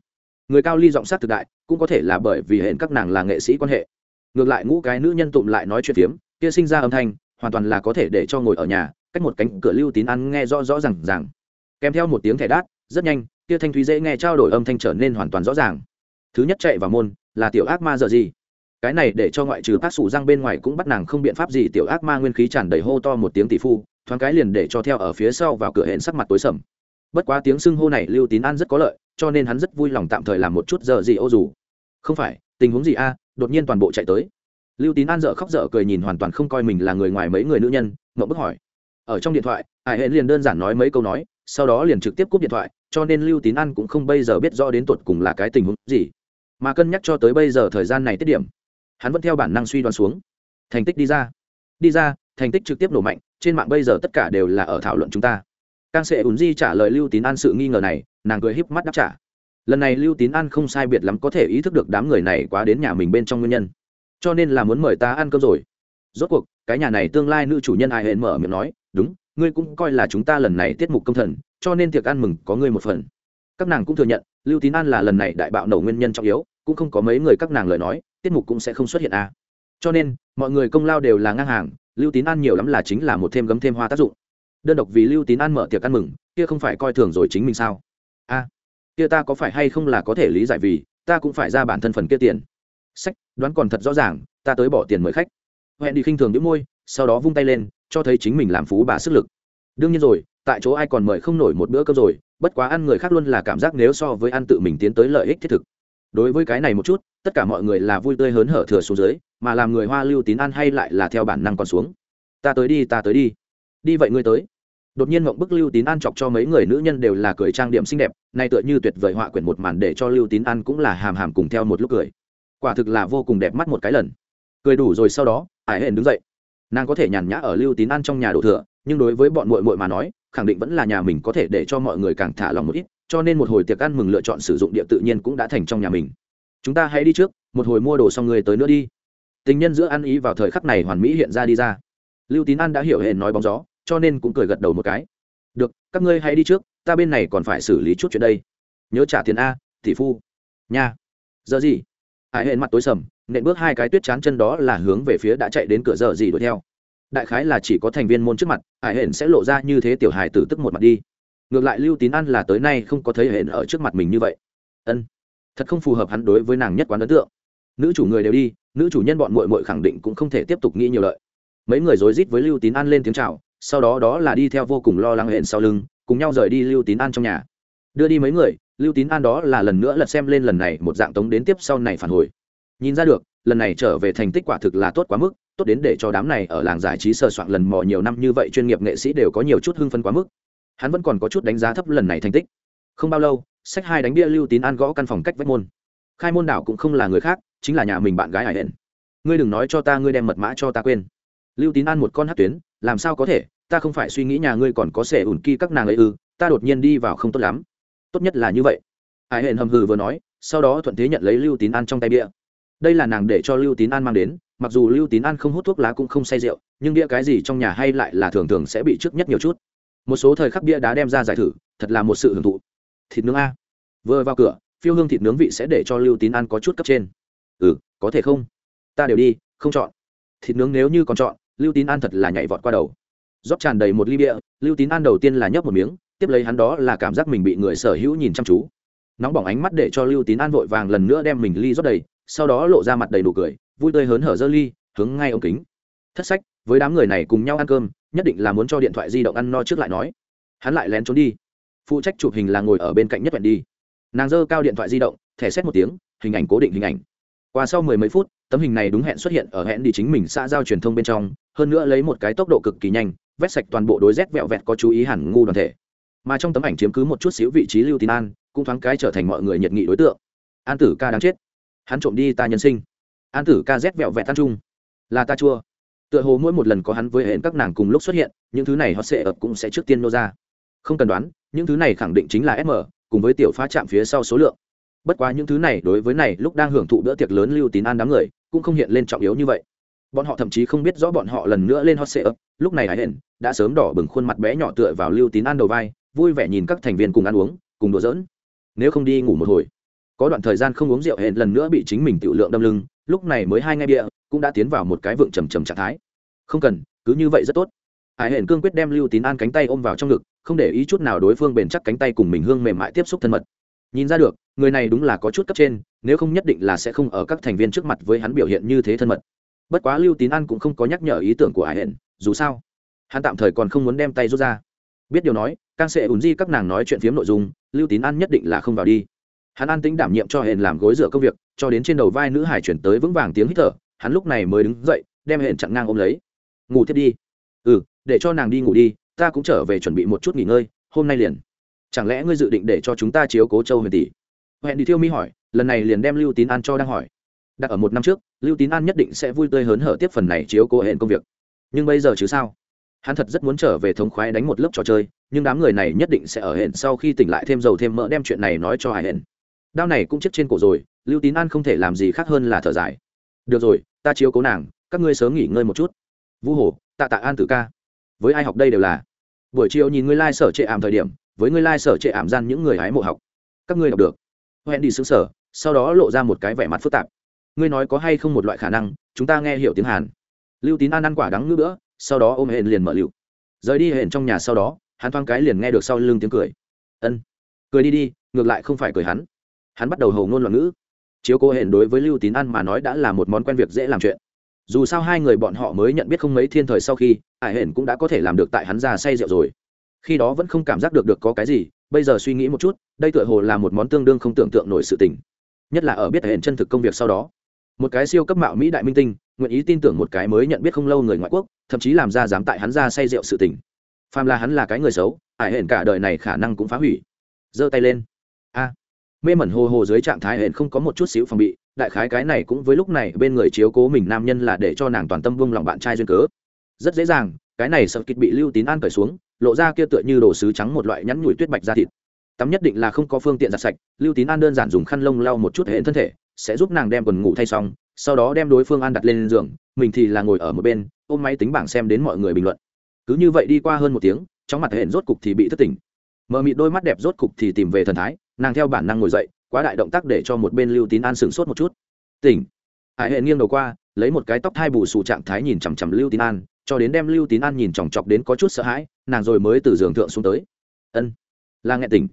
Người cao ly giọng sát thực đại, cũng có thể là bởi vì hển các nàng là nghệ sĩ quan hệ. Ngược lại ngũ cái nữ nhân tụm lại nói chuyện phiếm kia sinh ra âm thanh, hoàn toàn là có thể để cho ngồi ở nhà, cách một cánh cửa lưu tín ăn nghe rõ rõ r à n g rằng kèm theo một tiếng thẻ đát, rất nhanh, kia thanh thúy dễ nghe trao đổi âm thanh trở nên hoàn toàn rõ ràng. Thứ nhất chạy vào môn, là tiểu ác ma giờ gì? Cái này để cho ngoại trừ bác sủ răng bên ngoài cũng bắt nàng không biện pháp gì, tiểu ác ma nguyên khí tràn đầy hô to một tiếng tỷ phu, thoáng cái liền để cho theo ở phía sau vào cửa hẹn sắc mặt tối sầm. Bất quá tiếng xưng hô này lưu tín an rất có lợi, cho nên hắn rất vui lòng tạm thời làm một chút giờ gì ô dù. Không phải, tình huống gì a? Đột nhiên toàn bộ chạy tới lưu tín an dợ khóc dở cười nhìn hoàn toàn không coi mình là người ngoài mấy người nữ nhân mậu bức hỏi. Ở trong điện thoại ai hẹn liền đơn giản nói mấy câu nói, sau đó liền trực tiếp cúp điện thoại, cho nên lưu tín an cũng không bây giờ biết rõ đến tột cùng là cái tình huống gì. Mà cân nhắc cho tới bây giờ thời gian này tiết điểm, hắn vẫn theo bản năng suy đoán xuống. Thành tích đi ra. Đi ra, thành tích trực tiếp nổ mạnh, trên mạng bây giờ tất cả đều là ở thảo luận chúng ta. Càng sẽ ùn di trả lời lưu tín an sự nghi ngờ này, nàng cười híp mắt đáp trả. Lần này lưu tín an không sai biệt lắm có thể ý thức được đám người này quá đến nhà mình bên trong nguyên nhân cho nên là muốn mời ta ăn cơm rồi. Rốt cuộc, cái nhà này tương lai nữ chủ nhân ai hẹn mở miệng nói, đúng, ngươi cũng coi là chúng ta lần này tiết mục công thần, cho nên tiệc ăn mừng có ngươi một phần. Các nàng cũng thừa nhận, lưu tín an là lần này đại bạo nổ nguyên nhân trọng yếu, cũng không có mấy người các nàng lời nói, tiết mục cũng sẽ không xuất hiện à. cho nên, mọi người công lao đều là ngang hàng, lưu tín an nhiều lắm là chính là một thêm gấm thêm hoa tác dụng. Đơn độc vì lưu tín an mở tiệc ăn mừng, kia không phải coi thường rồi chính mình sao? A, kia ta có phải hay không là có thể lý giải vì, ta cũng phải ra bản thân phần kia tiền sách, đoán còn thật rõ ràng, ta tới bỏ tiền mời khách. Hẹn đi khinh thường những môi, sau đó vung tay lên, cho thấy chính mình làm phú bà sức lực. Đương nhiên rồi, tại chỗ ai còn mời không nổi một bữa cơm rồi, bất quá ăn người khác luôn là cảm giác nếu so với ăn tự mình tiến tới lợi ích thiết thực. Đối với cái này một chút, tất cả mọi người là vui tươi hớn hở thừa xuống dưới, mà làm người hoa lưu tín ăn hay lại là theo bản năng còn xuống. Ta tới đi, ta tới đi. Đi vậy ngươi tới. Đột nhiên mộng bức lưu tín an chọc cho mấy người nữ nhân đều là cười trang điểm xinh đẹp, nay tựa như tuyệt vời họa quyển một màn để cho lưu tín an cũng là hàm hàm cùng theo một lúc cười quả thực là vô cùng đẹp mắt một cái lần. Cười đủ rồi sau đó ải hển đứng dậy. Nàng có thể nhàn nhã ở lưu tín an trong nhà đổ thừa, nhưng đối với bọn muội muội mà nói, khẳng định vẫn là nhà mình có thể để cho mọi người càng thả lòng một ít, cho nên một hồi tiệc ăn mừng lựa chọn sử dụng địa tự nhiên cũng đã thành trong nhà mình. Chúng ta hãy đi trước, một hồi mua đồ xong người tới nữa đi. Tình nhân giữa ăn ý vào thời khắc này hoàn mỹ hiện ra đi ra. Lưu tín an đã hiểu hển nói bóng gió, cho nên cũng cười gật đầu một cái. Được, các ngươi hãy đi trước, ta bên này còn phải xử lý chút chuyện đây. Nhớ trả tiền a, tỷ phu. Nha. Giờ gì? Hải hển mặt tối sầm, nện bước hai cái tuyết chán chân đó là hướng về phía đã chạy đến cửa giờ gì đuổi theo. Đại khái là chỉ có thành viên môn trước mặt, hải hển sẽ lộ ra như thế tiểu hài tử tức một mặt đi. Ngược lại lưu tín ăn là tới nay không có thấy hển ở trước mặt mình như vậy. Ân, thật không phù hợp hắn đối với nàng nhất quán ấn tượng. Nữ chủ người đều đi, nữ chủ nhân bọn muội muội khẳng định cũng không thể tiếp tục nghĩ nhiều lợi. Mấy người rối rít với lưu tín an lên tiếng chào, sau đó đó là đi theo vô cùng lo lắng hẹn sau lưng, cùng nhau rời đi lưu tín an trong nhà. Đưa đi mấy người lưu tín an đó là lần nữa lật xem lên lần này một dạng tống đến tiếp sau này phản hồi. Nhìn ra được, lần này trở về thành tích quả thực là tốt quá mức, tốt đến để cho đám này ở làng giải trí sơ soạn lần mò nhiều năm như vậy chuyên nghiệp nghệ sĩ đều có nhiều chút hưng phấn quá mức. Hắn vẫn còn có chút đánh giá thấp lần này thành tích. Không bao lâu sách hai đánh bia lưu tín an gõ căn phòng cách vách môn. Khai môn đảo cũng không là người khác, chính là nhà mình bạn gái hải hển ngươi đừng nói cho ta ngươi đem mật mã cho ta quên. Lưu tín an một con hát tuyến, làm sao có thể, ta không phải suy nghĩ nhà ngươi còn có sẻ ủn kỳ các nàng ấy ư, ta đột nhiên đi vào không tốt lắm tốt nhất là như vậy. Hải hẹn hầm hừ vừa nói, sau đó thuận thế nhận lấy lưu tín an trong tay bia. Đây là nàng để cho lưu tín an mang đến, mặc dù lưu tín an không hút thuốc lá cũng không say rượu, nhưng bia cái gì trong nhà hay lại là thường thường sẽ bị trước nhất nhiều chút. Một số thời khắc bia đá đem ra giải thử, thật là một sự hưởng thụ. Thịt nướng a. Vừa vào cửa, phiêu hương thịt nướng vị sẽ để cho lưu tín an có chút cấp trên. Ừ có thể không? Ta đều đi, không chọn. Thịt nướng nếu như còn chọn, lưu tín an thật là nhảy vọt qua đầu. Rót tràn đầy một ly bia, lưu tín an đầu tiên là nhấp một miếng tiếp lấy hắn đó là cảm giác mình bị người sở hữu nhìn chăm chú. Nóng bỏng ánh mắt để cho lưu tín an vội vàng lần nữa đem mình ly rót đầy, sau đó lộ ra mặt đầy đủ cười, vui tươi hớn hở dơ ly, hướng ngay ống kính. Thất sách, với đám người này cùng nhau ăn cơm, nhất định là muốn cho điện thoại di động ăn no trước lại nói. Hắn lại lén trốn đi. Phụ trách chụp hình là ngồi ở bên cạnh nhất vẹn đi. Nàng dơ cao điện thoại di động, thẻ xét một tiếng, hình ảnh cố định hình ảnh. Qua sau mười mấy phút, tấm hình này đúng hẹn xuất hiện ở hẹn đi chính mình xã giao truyền thông bên trong, hơn nữa lấy một cái tốc độ cực kỳ nhanh, vét sạch toàn bộ đối rét vẹo vẹt có chú ý hẳn ngu đoàn thể mà trong tấm ảnh chiếm cứ một chút xíu vị trí lưu tín an, cũng thoáng cái trở thành mọi người nhiệt nghị đối tượng. An tử ca đáng chết. Hắn trộm đi ta nhân sinh. An tử ca rét vẹo vẹt tan trung là ta chua. Tựa hồ mỗi một lần có hắn với hẹn các nàng cùng lúc xuất hiện, những thứ này họ sẽ ập cũng sẽ trước tiên nô ra. Không cần đoán, những thứ này khẳng định chính là sm cùng với tiểu phá chạm phía sau số lượng. Bất quá những thứ này đối với này lúc đang hưởng thụ bữa tiệc lớn lưu tín an đám người, cũng không hiện lên trọng yếu như vậy. Bọn họ thậm chí không biết rõ bọn họ lần nữa lên hot sệ ấp lúc này hải hển đã sớm đỏ bừng khuôn mặt bé nhỏ tựa vào lưu tín An đầu vai vui vẻ nhìn các thành viên cùng ăn uống cùng đùa giỡn. Nếu không đi ngủ một hồi có đoạn thời gian không uống rượu hẹn lần nữa bị chính mình tự lượng đâm lưng lúc này mới hai ngay bia cũng đã tiến vào một cái vượng trầm trầm trạng thái. Không cần cứ như vậy rất tốt. Hải hẹn cương quyết đem lưu tín an cánh tay ôm vào trong ngực không để ý chút nào đối phương bền chắc cánh tay cùng mình hương mềm mại tiếp xúc thân mật. Nhìn ra được người này đúng là có chút cấp trên nếu không nhất định là sẽ không ở các thành viên trước mặt với hắn biểu hiện như thế thân mật. Bất quá lưu tín an cũng không có nhắc nhở ý tưởng của hải hẹn, dù sao hắn tạm thời còn không muốn đem tay rút ra. Biết điều nói càng sẽ ùn di các nàng nói chuyện phiếm nội dung, lưu tín an nhất định là không vào đi. Hắn an tính đảm nhiệm cho hển làm gối rửa công việc, cho đến trên đầu vai nữ hải chuyển tới vững vàng tiếng hít thở, hắn lúc này mới đứng dậy, đem hển chặn ngang ôm lấy. Ngủ thiết đi. Ừ để cho nàng đi ngủ đi, ta cũng trở về chuẩn bị một chút nghỉ ngơi, hôm nay liền. Chẳng lẽ ngươi dự định để cho chúng ta chiếu cố châu huyền tỷ? Hẹn đi thiêu mi hỏi, lần này liền đem lưu tín an cho đang hỏi. Đặt ở một năm trước, lưu tín an nhất định sẽ vui tươi hớn hở tiếp phần này chiếu cố hẹn công việc. Nhưng bây giờ chứ sao? Hắn thật rất muốn trở về thống khoái đánh một lớp trò chơi, nhưng đám người này nhất định sẽ ở hẹn sau khi tỉnh lại thêm dầu thêm mỡ đem chuyện này nói cho hải hẹn. Đao này cũng chết trên cổ rồi, lưu tín an không thể làm gì khác hơn là thở dài. Được rồi, ta chiếu cố nàng, các ngươi sớm nghỉ ngơi một chút. Vũ hồ tạ tạ an tử ca. Với ai học đây đều là? Buổi chiều nhìn ngươi lai、like、sở trệ ảm thời điểm, với ngươi lai、like、sở trệ ảm gian những người hái mộ học. Các ngươi đọc được. Hẹn đi xứng sở sau đó lộ ra một cái vẻ mặt phức tạp. Ngươi nói có hay không một loại khả năng, chúng ta nghe hiểu tiếng hàn. Lưu tín an ăn quả đắng ngữ nữa sau đó ôm hển liền mở liệu rời đi hển trong nhà sau đó, hắn thoáng cái liền nghe được sau lưng tiếng cười. Ân, cười đi đi, ngược lại không phải cười hắn. Hắn bắt đầu hầu ngôn loạn ngữ. Chiếu cô hển đối với lưu tín an mà nói đã là một món quen việc dễ làm chuyện. Dù sao hai người bọn họ mới nhận biết không mấy thiên thời sau khi, ải hển cũng đã có thể làm được tại hắn ra say rượu rồi. Khi đó vẫn không cảm giác được được có cái gì, bây giờ suy nghĩ một chút, đây tựa hồ là một món tương đương không tưởng tượng nổi sự tình. Nhất là ở biết hển chân thực công việc sau đó một cái siêu cấp mạo mỹ đại minh tinh, nguyện ý tin tưởng một cái mới nhận biết không lâu người ngoại quốc, thậm chí làm ra dám tại hắn ra say rượu sự tình. Phàm là hắn là cái người xấu, ải hển cả đời này khả năng cũng phá hủy. Giơ tay lên. A. Mê mẩn hồ hồ dưới trạng thái hển không có một chút xíu phòng bị, đại khái cái này cũng với lúc này bên người chiếu cố mình nam nhân là để cho nàng toàn tâm vung lòng bạn trai duyên cớ. Rất dễ dàng, cái này sợ kịch bị lưu tín an cởi xuống, lộ ra kia tựa như đồ sứ trắng một loại nhắn nhủi tuyết bạch ra thịt. Tắm nhất định là không có phương tiện giặt sạch, lưu tín an đơn giản dùng khăn lông lau một chút hệ thân thể sẽ giúp nàng đem quần ngủ thay xong, sau đó đem đối phương an đặt lên giường, mình thì là ngồi ở một bên, ôm máy tính bảng xem đến mọi người bình luận. Cứ như vậy đi qua hơn một tiếng, trong mặt hệ rốt cục thì bị thất tỉnh. Mờ mịt đôi mắt đẹp rốt cục thì tìm về thần thái, nàng theo bản năng ngồi dậy, quá đại động tác để cho một bên lưu tín an sửng sốt một chút. Tỉnh. Hải hệ nghiêng đầu qua, lấy một cái tóc thai bù xù trạng thái nhìn chằm chằm lưu tín an, cho đến đem lưu tín an nhìn chòng chọc đến có chút sợ hãi, nàng rồi mới từ giường thượng xuống tới. Ân, là nghe tỉnh.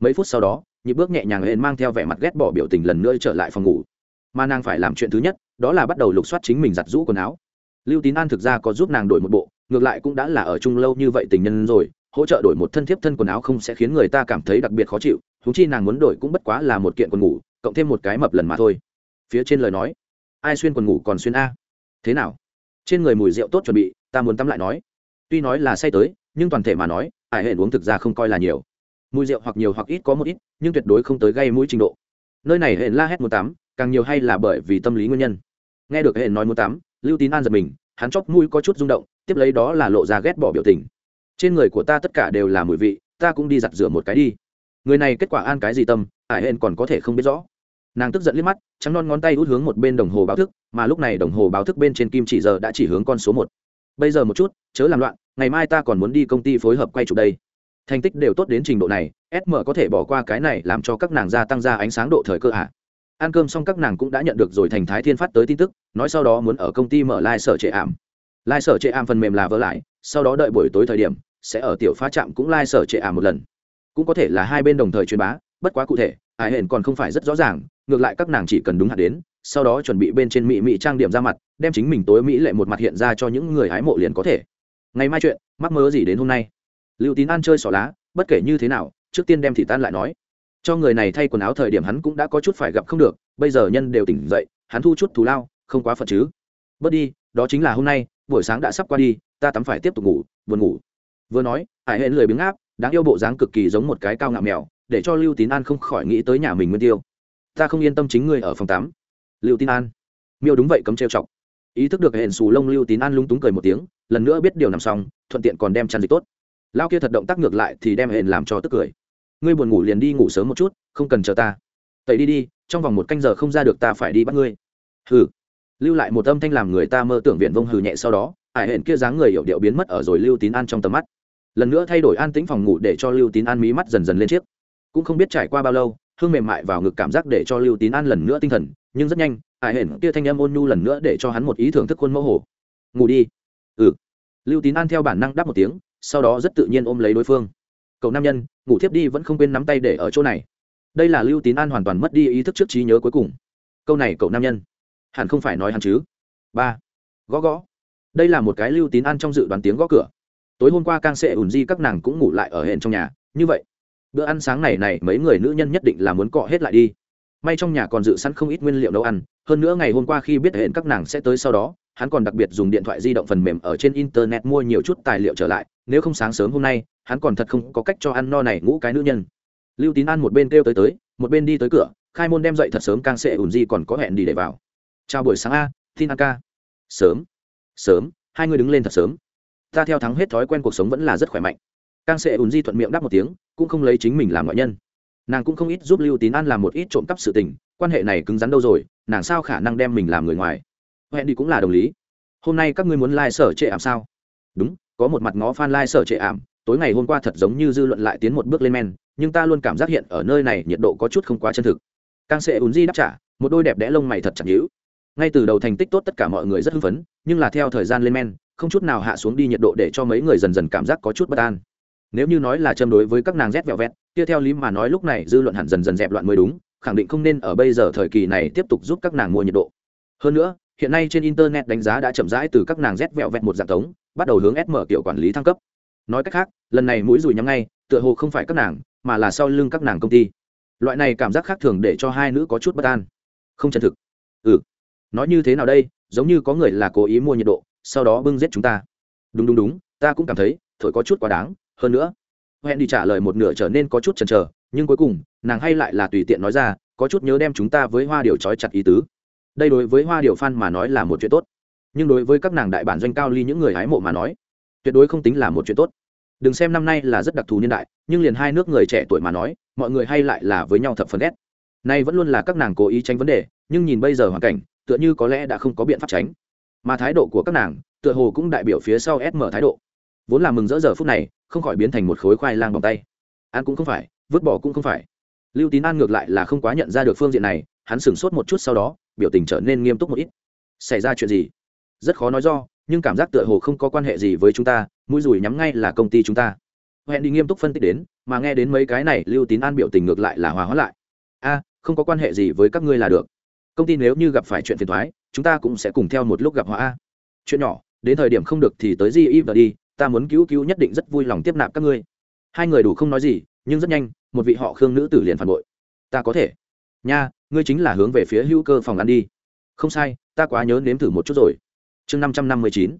Mấy phút sau đó nhịp bước nhẹ nhàng lên mang theo vẻ mặt ghét bỏ biểu tình lần nữa trở lại phòng ngủ. Mà nàng phải làm chuyện thứ nhất, đó là bắt đầu lục soát chính mình giặt rũ quần áo. Lưu tín an thực ra có giúp nàng đổi một bộ, ngược lại cũng đã là ở chung lâu như vậy tình nhân rồi, hỗ trợ đổi một thân thiếp thân quần áo không sẽ khiến người ta cảm thấy đặc biệt khó chịu thú chi nàng muốn đổi cũng bất quá là một kiện quần ngủ, cộng thêm một cái mập lần mà thôi. Phía trên lời nói, ai xuyên quần ngủ còn xuyên a. Thế nào? Trên người mùi rượu tốt chuẩn bị, ta muốn tắm lại nói. Tuy nói là say tới, nhưng toàn thể mà nói ải hển uống thực ra không coi là nhiều mùi rượu hoặc nhiều hoặc ít có một ít, nhưng tuyệt đối không tới gây mũi trình độ. Nơi này hển la hét muốn tắm, càng nhiều hay là bởi vì tâm lý nguyên nhân. Nghe được hển nói muốn tắm, lưu tín an giật mình, hắn chóc mũi có chút rung động, tiếp lấy đó là lộ ra ghét bỏ biểu tình. Trên người của ta tất cả đều là mùi vị, ta cũng đi giặt rửa một cái đi. Người này kết quả an cái gì tâm ải hển còn có thể không biết rõ. Nàng tức giận liếc mắt, trắng non ngón tay út hướng một bên đồng hồ báo thức, mà lúc này đồng hồ báo thức bên trên kim chỉ giờ đã chỉ hướng con số một. Bây giờ một chút, chớ làm loạn, ngày mai ta còn muốn đi công ty phối hợp quay chụp đây thành tích đều tốt đến trình độ này sm có thể bỏ qua cái này làm cho các nàng gia tăng ra ánh sáng độ thời cơ ạ à. ăn cơm xong các nàng cũng đã nhận được rồi thành thái thiên phát tới tin tức, nói sau đó muốn ở công ty mở lai、like、sở trệ ảm. Lai、like、sở trệ ảm phần mềm là vỡ lại, sau đó đợi buổi tối thời điểm, sẽ ở tiểu phá trạm cũng lai、like、sở trệ ảm một lần. Cũng có thể là hai bên đồng thời truyền bá, bất quá cụ thể, ai hển còn không phải rất rõ ràng, ngược lại các nàng chỉ cần đúng hạn đến, sau đó chuẩn bị bên trên mỹ mỹ trang điểm ra mặt, đem chính mình tối mỹ lệ một mặt hiện ra cho những người hái mộ liền có thể. Ngày mai chuyện, mắc mớ gì đến hôm nay? Lưu tín An chơi xỏ lá, bất kể như thế nào, trước tiên đem thị tan lại nói. Cho người này thay quần áo thời điểm hắn cũng đã có chút phải gặp không được, bây giờ nhân đều tỉnh dậy, hắn thu chút thù lao, không quá phật chứ. Bớt đi, đó chính là hôm nay, buổi sáng đã sắp qua đi, ta tắm phải tiếp tục ngủ, buồn ngủ. Vừa nói, hải hển lười biếng áp, đáng yêu bộ dáng cực kỳ giống một cái cao ngạo mèo, để cho lưu tín an không khỏi nghĩ tới nhà mình nguyên tiêu. Ta không yên tâm chính ngươi ở phòng tám lưu tín an. Miêu đúng vậy cấm trêu chọc. Ý thức được hẹn xù lông lưu tín an lung túng cười một tiếng, lần nữa biết điều nằm xong, thuận tiện còn đem chăn dịch tốt lao kia thật động tác ngược lại thì đem hẹn làm cho tức cười. Ngươi buồn ngủ liền đi ngủ sớm một chút, không cần chờ ta. Tẩy đi đi, trong vòng một canh giờ không ra được ta phải đi bắt ngươi. Hừ. Lưu lại một âm thanh làm người ta mơ tưởng viện vông hừ nhẹ sau đó, ải hẹn kia dáng người hiểu điệu biến mất ở rồi lưu tín an trong tầm mắt. Lần nữa thay đổi an tĩnh phòng ngủ để cho lưu tín an mí mắt dần dần lên chiếc. Cũng không biết trải qua bao lâu, hương mềm mại vào ngực cảm giác để cho lưu tín an lần nữa tinh thần, nhưng rất nhanh, ải hển kia thanh âm ôn nhu lần nữa để cho hắn một ý thưởng thức khuôn mẫu hồ. Ngủ đi. Ừ. Lưu tín an theo bản năng đáp một tiếng sau đó rất tự nhiên ôm lấy đối phương. Cậu nam nhân, ngủ thiếp đi vẫn không quên nắm tay để ở chỗ này. Đây là lưu tín an hoàn toàn mất đi ý thức trước trí nhớ cuối cùng. Câu này cậu nam nhân, hẳn không phải nói hắn chứ? Ba, gõ gõ. Đây là một cái lưu tín an trong dự đoán tiếng gõ cửa. Tối hôm qua càng sẽ ủn di các nàng cũng ngủ lại ở hẹn trong nhà. Như vậy, bữa ăn sáng này này mấy người nữ nhân nhất định là muốn cọ hết lại đi. May trong nhà còn dự sẵn không ít nguyên liệu nấu ăn. Hơn nữa ngày hôm qua khi biết hẹn các nàng sẽ tới sau đó, hắn còn đặc biệt dùng điện thoại di động phần mềm ở trên internet mua nhiều chút tài liệu trở lại nếu không sáng sớm hôm nay, hắn còn thật không có cách cho ăn no này ngũ cái nữ nhân. Lưu tín an một bên kêu tới tới, một bên đi tới cửa, khai môn đem dậy thật sớm càng sẽ ủn di còn có hẹn đi để vào. Chào buổi sáng a, tin a ca. Sớm. Sớm, hai người đứng lên thật sớm. Ta theo thắng hết thói quen cuộc sống vẫn là rất khỏe mạnh. Càng sẽ ùn di thuận miệng đáp một tiếng, cũng không lấy chính mình làm ngoại nhân. Nàng cũng không ít giúp lưu tín an làm một ít trộm cắp sự tình, quan hệ này cứng rắn đâu rồi, nàng sao khả năng đem mình làm người ngoài? Hẹn đi cũng là đồng lý. Hôm nay các ngươi muốn lai、like、sở trệ ảm sao? Đúng có một mặt ngó phan sở trệ ảm, tối ngày hôm qua thật giống như dư luận lại tiến một bước lên men, nhưng ta luôn cảm giác hiện ở nơi này nhiệt độ có chút không quá chân thực. Càng sẽ ùn di đáp trả, một đôi đẹp đẽ lông mày thật chặt nhữ ngay từ đầu thành tích tốt tất cả mọi người rất hưng phấn, nhưng là theo thời gian lên men, không chút nào hạ xuống đi nhiệt độ để cho mấy người dần dần cảm giác có chút bất an. Nếu như nói là châm đối với các nàng rét vẹo vẹt, kia theo lý mà nói lúc này dư luận hẳn dần dần dẹp loạn mới đúng, khẳng định không nên ở bây giờ thời kỳ này tiếp tục giúp các nàng mua nhiệt độ. Hơn nữa, hiện nay trên internet đánh giá đã chậm rãi từ các nàng rét vẹo vẹt một dạng tống bắt đầu hướng sm kiểu quản lý thăng cấp. Nói cách khác, lần này mũi rùi nhắm ngay, tựa hồ không phải các nàng, mà là sau lưng các nàng công ty. Loại này cảm giác khác thường để cho hai nữ có chút bất an. Không chân thực. Ừ. Nói như thế nào đây, giống như có người là cố ý mua nhiệt độ, sau đó bưng giết chúng ta. Đúng đúng đúng, ta cũng cảm thấy, thổi có chút quá đáng, hơn nữa. Hẹn đi trả lời một nửa trở nên có chút chần chờ, nhưng cuối cùng, nàng hay lại là tùy tiện nói ra, có chút nhớ đem chúng ta với hoa điều trói chặt ý tứ. Đây đối với hoa điều phan mà nói là một chuyện tốt nhưng đối với các nàng đại bản doanh cao ly những người hái mộ mà nói, tuyệt đối không tính là một chuyện tốt. Đừng xem năm nay là rất đặc thù niên đại, nhưng liền hai nước người trẻ tuổi mà nói, mọi người hay lại là với nhau thập phần ghét. Nay vẫn luôn là các nàng cố ý tránh vấn đề, nhưng nhìn bây giờ hoàn cảnh, tựa như có lẽ đã không có biện pháp tránh. Mà thái độ của các nàng, tựa hồ cũng đại biểu phía sau sm thái độ. Vốn là mừng rỡ giờ phút này, không khỏi biến thành một khối khoai lang bằng tay. Ăn cũng không phải, vứt bỏ cũng không phải. Lưu tín an ngược lại là không quá nhận ra được phương diện này, hắn sửng sốt một chút sau đó, biểu tình trở nên nghiêm túc một ít. Xảy ra chuyện gì? Rất khó nói do, nhưng cảm giác tựa hồ không có quan hệ gì với chúng ta, mũi rùi nhắm ngay là công ty chúng ta. Hẹn đi nghiêm túc phân tích đến, mà nghe đến mấy cái này, lưu tín an biểu tình ngược lại là hòa hóa lại. A, không có quan hệ gì với các ngươi là được. Công ty nếu như gặp phải chuyện phiền thoái chúng ta cũng sẽ cùng theo một lúc gặp họ a. Chuyện nhỏ, đến thời điểm không được thì tới di y và đi, ta muốn cứu cứu nhất định rất vui lòng tiếp nạp các ngươi. Hai người đủ không nói gì, nhưng rất nhanh, một vị họ khương nữ tử liền phản bội. Ta có thể. Nha, ngươi chính là hướng về phía hữu cơ phòng ăn đi. Không sai, ta quá nhớ nếm thử một chút rồi chương năm trăm năm mươi chín.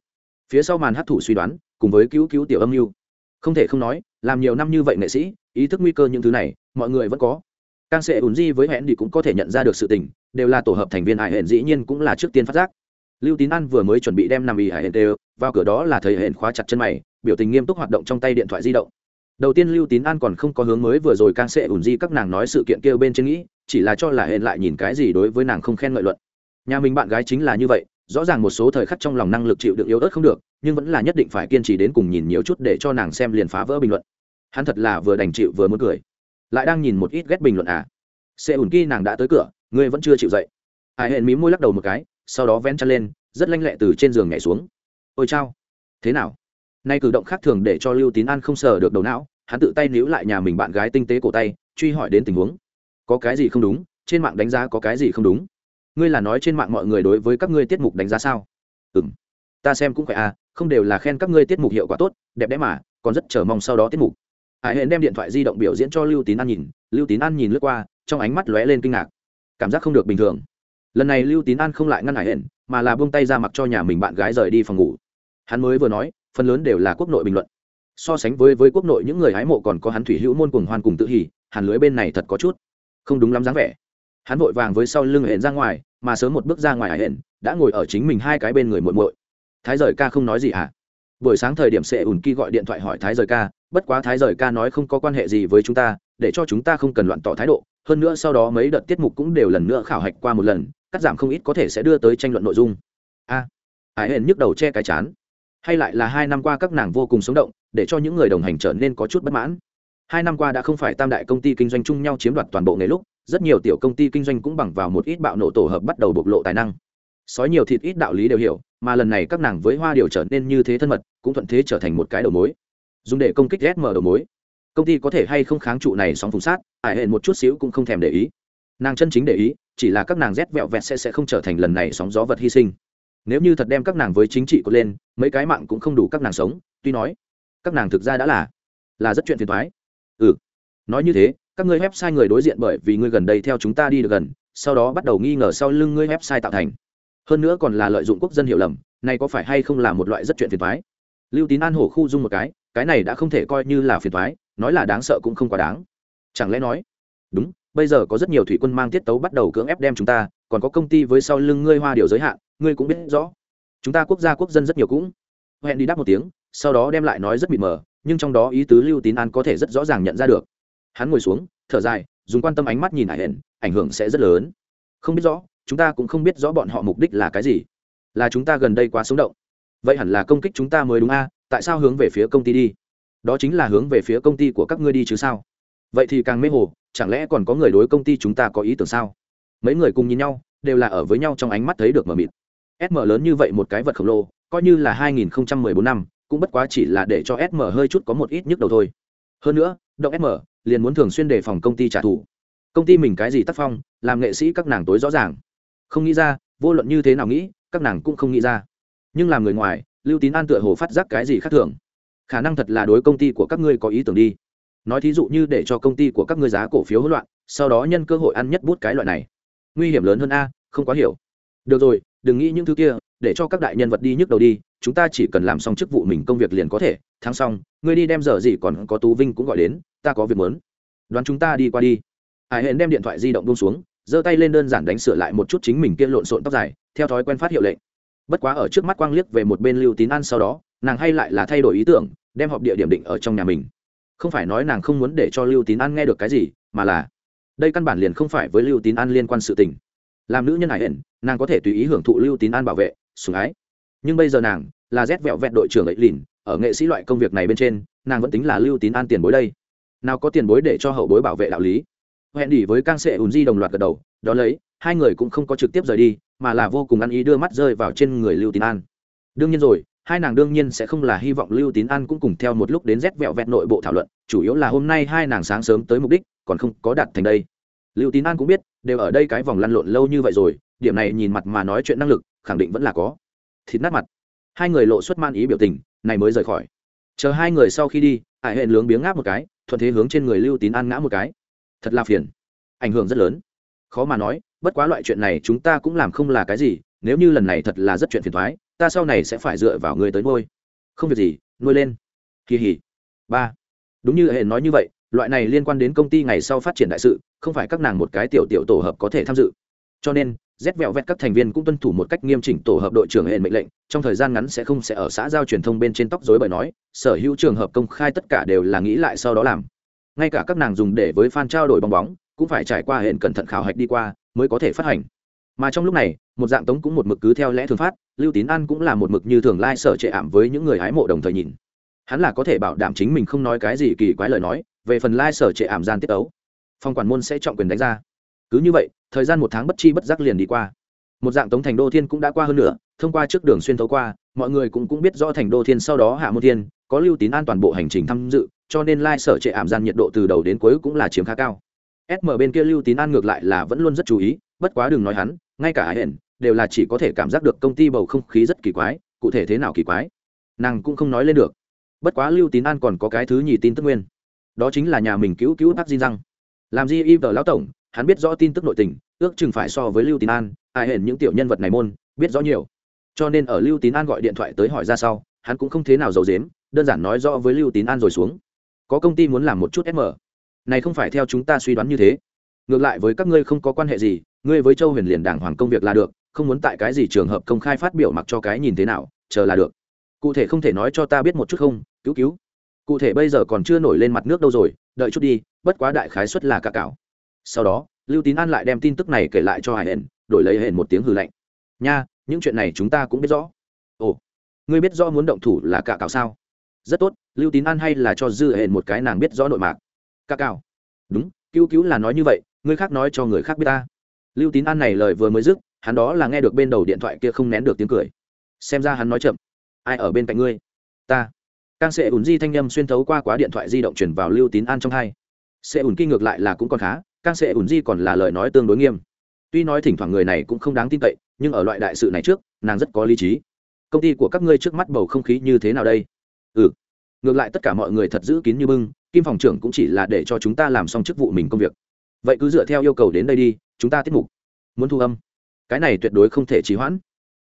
Phía sau màn hát thủ suy đoán, cùng với cứu cứu tiểu âm mưu. Không thể không nói, làm nhiều năm như vậy nghệ sĩ, ý thức nguy cơ những thứ này, mọi người vẫn có. Càng sẽ ủn di với hẹn đi cũng có thể nhận ra được sự tình, đều là tổ hợp thành viên hải hẹn dĩ nhiên cũng là trước tiên phát giác. Lưu tín an vừa mới chuẩn bị đem nằm ý hải hẹn đều, vào cửa đó là thầy hẹn khóa chặt chân mày, biểu tình nghiêm túc hoạt động trong tay điện thoại di động. Đầu tiên lưu tín an còn không có hướng mới vừa rồi càng sẽ ủn di các nàng nói sự kiện kêu bên trên nghĩ, chỉ là cho là hẹn lại nhìn cái gì đối với nàng không khen ngợi luận. Nhà mình bạn gái chính là như vậy rõ ràng một số thời khắc trong lòng năng lực chịu được yếu ớt không được, nhưng vẫn là nhất định phải kiên trì đến cùng nhìn nhiều chút để cho nàng xem liền phá vỡ bình luận. Hắn thật là vừa đành chịu vừa muốn cười. Lại đang nhìn một ít ghét bình luận à? Xe ủn kỳ nàng đã tới cửa, ngươi vẫn chưa chịu dậy. Ai hẹn mí môi lắc đầu một cái, sau đó vén chân lên, rất lanh lẹ từ trên giường nhảy xuống. Ôi chao. Thế nào? Nay cử động khác thường để cho lưu tín an không sờ được đầu não, hắn tự tay níu lại nhà mình bạn gái tinh tế cổ tay, truy hỏi đến tình huống. Có cái gì không đúng? Trên mạng đánh giá có cái gì không đúng? Ngươi là nói trên mạng mọi người đối với các ngươi tiết mục đánh giá sao? Ừ m ta xem cũng phải à không đều là khen các ngươi tiết mục hiệu quả tốt, đẹp đẽ mà, còn rất chờ mong sau đó tiết mục. Hải hẹn đem điện thoại di động biểu diễn cho lưu tín an nhìn, lưu tín an nhìn lướt qua, trong ánh mắt lóe lên kinh ngạc. Cảm giác không được bình thường. Lần này lưu tín an không lại ngăn hải hẹn mà là buông tay ra mặc cho nhà mình bạn gái rời đi phòng ngủ. Hắn mới vừa nói, phần lớn đều là quốc nội bình luận. So sánh với với quốc nội những người hái mộ còn có hắn thủy hữu môn cùng hoan cùng tự hỉ hàn lưới bên này thật có chút không đúng lắm dáng vẻ. Hắn vội vàng với sau lưng hẹn ra ngoài mà sớm một bước ra ngoài hải hển đã ngồi ở chính mình hai cái bên người muội muội. Thái rời ca không nói gì hả buổi sáng thời điểm sệ ùn kỳ gọi điện thoại hỏi thái rời ca bất quá thái rời ca nói không có quan hệ gì với chúng ta để cho chúng ta không cần loạn tỏ thái độ hơn nữa sau đó mấy đợt tiết mục cũng đều lần nữa khảo hạch qua một lần cắt giảm không ít có thể sẽ đưa tới tranh luận nội dung. A à, hải hển nhức đầu che cái chán. Hay lại là hai năm qua các nàng vô cùng sống động để cho những người đồng hành trở nên có chút bất mãn. Hai năm qua đã không phải tam đại công ty kinh doanh chung nhau chiếm đoạt toàn bộ nghề lúc rất nhiều tiểu công ty kinh doanh cũng bằng vào một ít bạo nổ tổ hợp bắt đầu bộc lộ tài năng. Sói nhiều thịt ít đạo lý đều hiểu, mà lần này các nàng với hoa điều trở nên như thế thân mật, cũng thuận thế trở thành một cái đầu mối. Dùng để công kích sm đầu mối. Công ty có thể hay không kháng trụ này sóng phùng sát ải hẹn một chút xíu cũng không thèm để ý. Nàng chân chính để ý, chỉ là các nàng rét vẹo vẹt sẽ sẽ không trở thành lần này sóng gió vật hy sinh. Nếu như thật đem các nàng với chính trị có lên, mấy cái mạng cũng không đủ các nàng sống, tuy nói, các nàng thực ra đã là là rất chuyện phiền thoái ừ nói như thế các ngươi website người đối diện bởi vì ngươi gần đây theo chúng ta đi được gần, sau đó bắt đầu nghi ngờ sau lưng ngươi website tạo thành. Hơn nữa còn là lợi dụng quốc dân hiểu lầm, này có phải hay không là một loại rất chuyện phiền thoái lưu tín an hổ khu dung một cái cái này đã không thể coi như là phiền thoái nói là đáng sợ cũng không quá đáng. Chẳng lẽ nói, đúng, bây giờ có rất nhiều thủy quân mang tiết tấu bắt đầu cưỡng ép đem chúng ta, còn có công ty với sau lưng ngươi hoa điều giới hạn, ngươi cũng biết rõ. Chúng ta quốc gia quốc dân rất nhiều cũng. Hẹn đi đáp một tiếng, sau đó đem lại nói rất mịt mờ, nhưng trong đó ý tứ lưu tín an có thể rất rõ ràng nhận ra được hắn ngồi xuống, thở dài, dùng quan tâm ánh mắt nhìn hải hển ảnh hưởng sẽ rất lớn. Không biết rõ, chúng ta cũng không biết rõ bọn họ mục đích là cái gì. Là chúng ta gần đây quá sống động. Vậy hẳn là công kích chúng ta mới đúng a, tại sao hướng về phía công ty đi? Đó chính là hướng về phía công ty của các ngươi đi chứ sao? Vậy thì càng mê hồ, chẳng lẽ còn có người đối công ty chúng ta có ý tưởng sao? Mấy người cùng nhìn nhau, đều là ở với nhau trong ánh mắt thấy được mờ mịt. Sm lớn như vậy một cái vật khổng lồ, coi như là 2014 năm, cũng bất quá chỉ là để cho sm hơi chút có một ít nhức đầu thôi. Hơn nữa, động sm liền muốn thường xuyên đề phòng công ty trả thù. Công ty mình cái gì tác phong, làm nghệ sĩ các nàng tối rõ ràng. Không nghĩ ra, vô luận như thế nào nghĩ, các nàng cũng không nghĩ ra. Nhưng làm người ngoài, lưu tín an tựa hồ phát giác cái gì khác thường. Khả năng thật là đối công ty của các ngươi có ý tưởng đi. Nói thí dụ như để cho công ty của các ngươi giá cổ phiếu hỗn loạn, sau đó nhân cơ hội ăn nhất bút cái loại này. Nguy hiểm lớn hơn a, không quá hiểu. Được rồi, đừng nghĩ những thứ kia, để cho các đại nhân vật đi nhức đầu đi, chúng ta chỉ cần làm xong chức vụ mình công việc liền có thể thắng xong, ngươi đi đem giờ gì còn có tú vinh cũng gọi đến, ta có việc muốn. Đoán chúng ta đi qua đi. Hải hẹn đem điện thoại di động bông xuống, giơ tay lên đơn giản đánh sửa lại một chút chính mình kia lộn xộn tóc dài, theo thói quen phát hiệu lệnh. Bất quá ở trước mắt quang liếc về một bên lưu tín ăn sau đó, nàng hay lại là thay đổi ý tưởng, đem họp địa điểm định ở trong nhà mình. Không phải nói nàng không muốn để cho lưu tín an nghe được cái gì, mà là đây căn bản liền không phải với lưu tín an liên quan sự tình. Làm nữ nhân hải hển nàng có thể tùy ý hưởng thụ lưu tín an bảo vệ, sủng ái. Nhưng bây giờ nàng là rét vẹo vẹn đội trưởng ấy lìn ở nghệ sĩ loại công việc này bên trên, nàng vẫn tính là lưu tín an tiền bối đây. Nào có tiền bối để cho hậu bối bảo vệ đạo lý. Hẹn đỉ với cang sệ ùn di đồng loạt gật đầu đó lấy, hai người cũng không có trực tiếp rời đi, mà là vô cùng ăn ý đưa mắt rơi vào trên người lưu tín an. Đương nhiên rồi, hai nàng đương nhiên sẽ không là hy vọng lưu tín an cũng cùng theo một lúc đến rét vẹo vẹn nội bộ thảo luận, chủ yếu là hôm nay hai nàng sáng sớm tới mục đích, còn không có đạt thành đây. Lưu tín an cũng biết, đều ở đây cái vòng lăn lộn lâu như vậy rồi, điểm này nhìn mặt mà nói chuyện năng lực, khẳng định vẫn là có. Thịt nát mặt. Hai người lộ xuất man ý biểu tình này mới rời khỏi. Chờ hai người sau khi đi ải hẹn lướng biếng ngáp một cái, thuận thế hướng trên người lưu tín an ngã một cái. Thật là phiền. Ảnh hưởng rất lớn. Khó mà nói, bất quá loại chuyện này chúng ta cũng làm không là cái gì, nếu như lần này thật là rất chuyện phiền thoái ta sau này sẽ phải dựa vào người tới nuôi. Không việc gì, nuôi lên. Kỳ hỉ. Ba. Đúng như hệ nói như vậy, loại này liên quan đến công ty ngày sau phát triển đại sự, không phải các nàng một cái tiểu tiểu tổ hợp có thể tham dự. Cho nên rét vẹo vẹt các thành viên cũng tuân thủ một cách nghiêm chỉnh tổ hợp đội trưởng hệ mệnh lệnh, trong thời gian ngắn sẽ không sẽ ở xã giao truyền thông bên trên tóc dối bởi nói, sở hữu trường hợp công khai tất cả đều là nghĩ lại sau đó làm. Ngay cả các nàng dùng để với fan trao đổi bong bóng, cũng phải trải qua hệ cẩn thận khảo hạch đi qua, mới có thể phát hành. Mà trong lúc này, một dạng tống cũng một mực cứ theo lẽ thường phát, lưu tín an cũng là một mực như thường lai、like、sở trệ ảm với những người hái mộ đồng thời nhìn. Hắn là có thể bảo đảm chính mình không nói cái gì kỳ quái lời nói, về phần lai、like、sở trệ ảm gian tiết ấu, phòng quản môn sẽ trọng quyền đánh ra cứ như vậy, thời gian một tháng bất chi bất giác liền đi qua. Một dạng tống thành đô thiên cũng đã qua hơn nữa thông qua trước đường xuyên thấu qua, mọi người cũng cũng biết rõ thành đô thiên sau đó hạ môn thiên, có lưu tín an toàn bộ hành trình tham dự, cho nên lai、like、sở trệ ảm gian nhiệt độ từ đầu đến cuối cũng là chiếm khá cao. Sm bên kia lưu tín an ngược lại là vẫn luôn rất chú ý, bất quá đừng nói hắn, ngay cả ai hển đều là chỉ có thể cảm giác được công ty bầu không khí rất kỳ quái, cụ thể thế nào kỳ quái, nàng cũng không nói lên được. Bất quá lưu tín an còn có cái thứ nhì tin tức nguyên, đó chính là nhà mình cứu cứu bác di răng làm gì y vờ lão tổng hắn biết rõ tin tức nội tình, ước chừng phải so với lưu tín an, ai hển những tiểu nhân vật này môn, biết rõ nhiều. Cho nên ở lưu tín an gọi điện thoại tới hỏi ra sau, hắn cũng không thế nào giấu dếm đơn giản nói rõ với lưu tín an rồi xuống. Có công ty muốn làm một chút sm này không phải theo chúng ta suy đoán như thế. Ngược lại với các ngươi không có quan hệ gì, ngươi với châu huyền liền đảng hoàng công việc là được, không muốn tại cái gì trường hợp công khai phát biểu mặc cho cái nhìn thế nào, chờ là được. Cụ thể không thể nói cho ta biết một chút không, cứu cứu. Cụ thể bây giờ còn chưa nổi lên mặt nước đâu rồi, đợi chút đi, bất quá đại khái suất là cả cảo sau đó, lưu tín an lại đem tin tức này kể lại cho hải hển đổi lấy hển một tiếng hư lạnh. Nha, những chuyện này chúng ta cũng biết rõ. Ồ, ngươi biết rõ muốn động thủ là cả cào sao? Rất tốt, lưu tín an hay là cho dư hển một cái nàng biết rõ nội mạc. Cả cào. đúng, cứu cứu là nói như vậy, ngươi khác nói cho người khác biết ta. Lưu tín an này lời vừa mới dứt, hắn đó là nghe được bên đầu điện thoại kia không nén được tiếng cười. Xem ra hắn nói chậm. Ai ở bên cạnh ngươi? Ta. Càng sẽ ủn di thanh â m xuyên thấu qua quá điện thoại di động chuyển vào lưu tín an trong hai. Sẽ ủn kinh ngược lại là cũng còn khá càng sẽ ủn di còn là lời nói tương đối nghiêm. Tuy nói thỉnh thoảng người này cũng không đáng tin cậy, nhưng ở loại đại sự này trước, nàng rất có lý trí. Công ty của các ngươi trước mắt bầu không khí như thế nào đây? Ừ. Ngược lại tất cả mọi người thật giữ kín như bưng, kim phòng trưởng cũng chỉ là để cho chúng ta làm xong chức vụ mình công việc. Vậy cứ dựa theo yêu cầu đến đây đi, chúng ta tiết mục. Muốn thu âm. Cái này tuyệt đối không thể trì hoãn.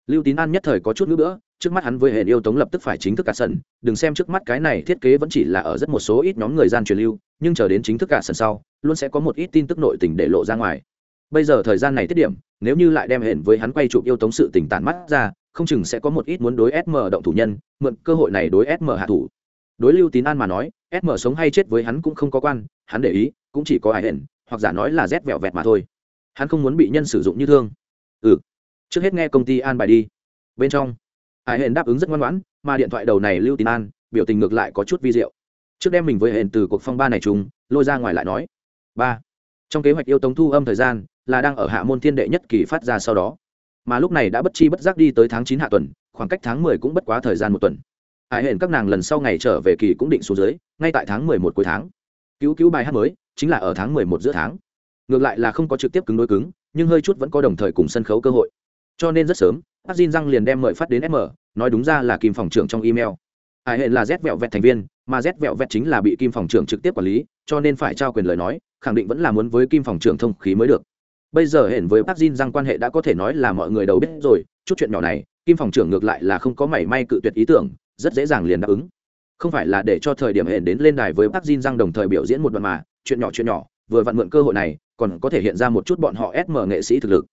Lưu tín an nhất thời có chút nữa nữa trước mắt hắn với hệ yêu tống lập tức phải chính thức cả sân. Đừng xem trước mắt cái này thiết kế vẫn chỉ là ở rất một số ít nhóm người gian truyền lưu, nhưng chờ đến chính thức cả sân sau, luôn sẽ có một ít tin tức nội tình để lộ ra ngoài. Bây giờ thời gian này tiết điểm, nếu như lại đem hẹn với hắn quay chụp yêu tống sự tình tàn mắt ra, không chừng sẽ có một ít muốn đối sm động thủ nhân, mượn cơ hội này đối sm hạ thủ. Đối lưu tín an mà nói sm sống hay chết với hắn cũng không có quan, hắn để ý, cũng chỉ có ai hẹn hoặc giả nói là rét vẹo vẹt mà thôi. Hắn không muốn bị nhân sử dụng như thương. Ừ. Trước hết nghe công ty an bài đi. Bên trong ai hển đáp ứng rất ngoan ngoãn, mà điện thoại đầu này lưu tín an, biểu tình ngược lại có chút vi diệu. Trước đem mình với hển từ cuộc phong ba này chung lôi ra ngoài lại nói. Ba. Trong kế hoạch yêu tống thu âm thời gian, là đang ở hạ môn thiên đệ nhất kỳ phát ra sau đó. Mà lúc này đã bất chi bất giác đi tới tháng chín hạ tuần, khoảng cách tháng mười cũng bất quá thời gian một tuần. Hải hển các nàng lần sau ngày trở về kỳ cũng định xuống dưới, ngay tại tháng mười một cuối tháng. Cứu cứu bài hát mới, chính là ở tháng mười một giữa tháng. Ngược lại là không có trực tiếp cứng đối cứng, nhưng hơi chút vẫn có đồng thời cùng sân khấu cơ hội. Cho nên rất sớm bác Jin răng liền đem mời phát đến sm nói đúng ra là kim phòng trưởng trong email. Ai hẹn là z vẹo vẹt thành viên, mà z vẹo vẹt chính là bị kim phòng trưởng trực tiếp quản lý, cho nên phải trao quyền lời nói, khẳng định vẫn là muốn với kim phòng trưởng thông khí mới được. Bây giờ hẹn với bác Jin răng quan hệ đã có thể nói là mọi người đều biết rồi, chút chuyện nhỏ này, kim phòng trưởng ngược lại là không có mảy may cự tuyệt ý tưởng, rất dễ dàng liền đáp ứng. Không phải là để cho thời điểm hẹn đến lên đài với bác Jin răng đồng thời biểu diễn một đoạn mà, chuyện nhỏ chuyện nhỏ, vừa vặn mượn cơ hội này, còn có thể hiện ra một chút bọn họ sm nghệ sĩ thực lực.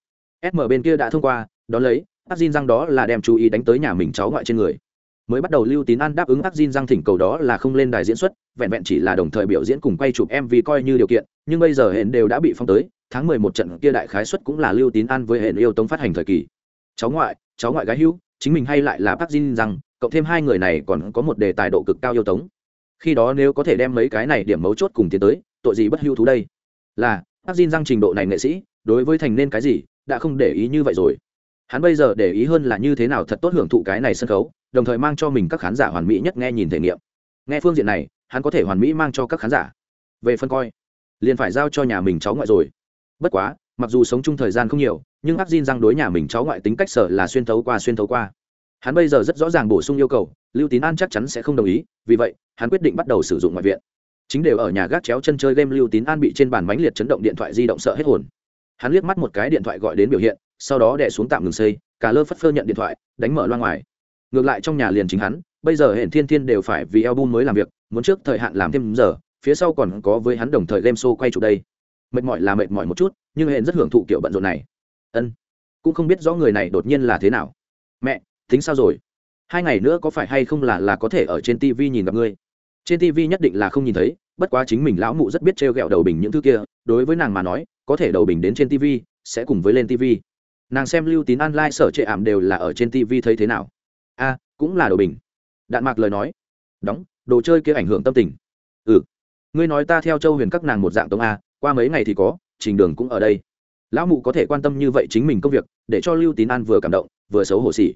Sm bên kia đã thông qua đó lấy ác Jin răng đó là đem chú ý đánh tới nhà mình cháu ngoại trên người. Mới bắt đầu lưu tín an đáp ứng ác Jin răng thỉnh cầu đó là không lên đài diễn xuất, vẹn vẹn chỉ là đồng thời biểu diễn cùng quay chụp mv coi như điều kiện, nhưng bây giờ hẹn đều đã bị phong tới, tháng mười một trận kia đại khái xuất cũng là lưu tín an với hẹn yêu tống phát hành thời kỳ. Cháu ngoại cháu ngoại gái hữu, chính mình hay lại là bác Jin rằng cộng thêm hai người này còn có một đề tài độ cực cao yêu tống. Khi đó nếu có thể đem mấy cái này điểm mấu chốt cùng tiến tới, tội gì bất hữu thú đây? Là bác Jin rằng trình độ này nghệ sĩ, đối với thành nên cái gì, đã không để ý như vậy rồi hắn bây giờ để ý hơn là như thế nào thật tốt hưởng thụ cái này sân khấu, đồng thời mang cho mình các khán giả hoàn mỹ nhất nghe nhìn thể nghiệm. Nghe phương diện này, hắn có thể hoàn mỹ mang cho các khán giả. Về phân coi, liền phải giao cho nhà mình cháu ngoại rồi. Bất quá, mặc dù sống chung thời gian không nhiều, nhưng ác xin rằng đối nhà mình cháu ngoại tính cách sở là xuyên thấu qua, xuyên thấu qua. Hắn bây giờ rất rõ ràng bổ sung yêu cầu, lưu tín an chắc chắn sẽ không đồng ý, vì vậy, hắn quyết định bắt đầu sử dụng ngoại viện. Chính đều ở nhà gác chéo chân chơi game lưu tín an bị trên bàn bánh liệt chấn động điện thoại di động sợ hết hồn. Hắn liếc mắt một cái điện thoại gọi đến biểu hiện sau đó đẻ xuống tạm ngừng xây, cả lơ phất phơ nhận điện thoại, đánh mở loa ngoài. Ngược lại trong nhà liền chính hắn, bây giờ hển thiên thiên đều phải vì album mới làm việc, muốn trước thời hạn làm thêm giờ, phía sau còn có với hắn đồng thời game show quay chủ đây. Mệt mỏi là mệt mỏi một chút, nhưng hển rất hưởng thụ kiểu bận rộn này. Ân, cũng không biết rõ người này đột nhiên là thế nào. Mẹ, tính sao rồi? Hai ngày nữa có phải hay không là là có thể ở trên tv nhìn gặp ngươi? Trên tv nhất định là không nhìn thấy, bất quá chính mình lão mụ rất biết t r e o g ẹ o đầu bình những thứ kia, đối với nàng mà nói, có thể đầu bình đến trên tv sẽ cùng với lên tv nàng xem lưu tín online sở trệ ảm đều là ở trên tv thấy thế nào. A, cũng là đồ bình. Đạn mạc lời nói. Đóng, đồ chơi kia ảnh hưởng tâm tình. Ừ. Ngươi nói ta theo châu huyền các nàng một dạng tống a, qua mấy ngày thì có, trình đường cũng ở đây. Lão mụ có thể quan tâm như vậy chính mình công việc, để cho lưu tín an vừa cảm động, vừa xấu hổ xỉ.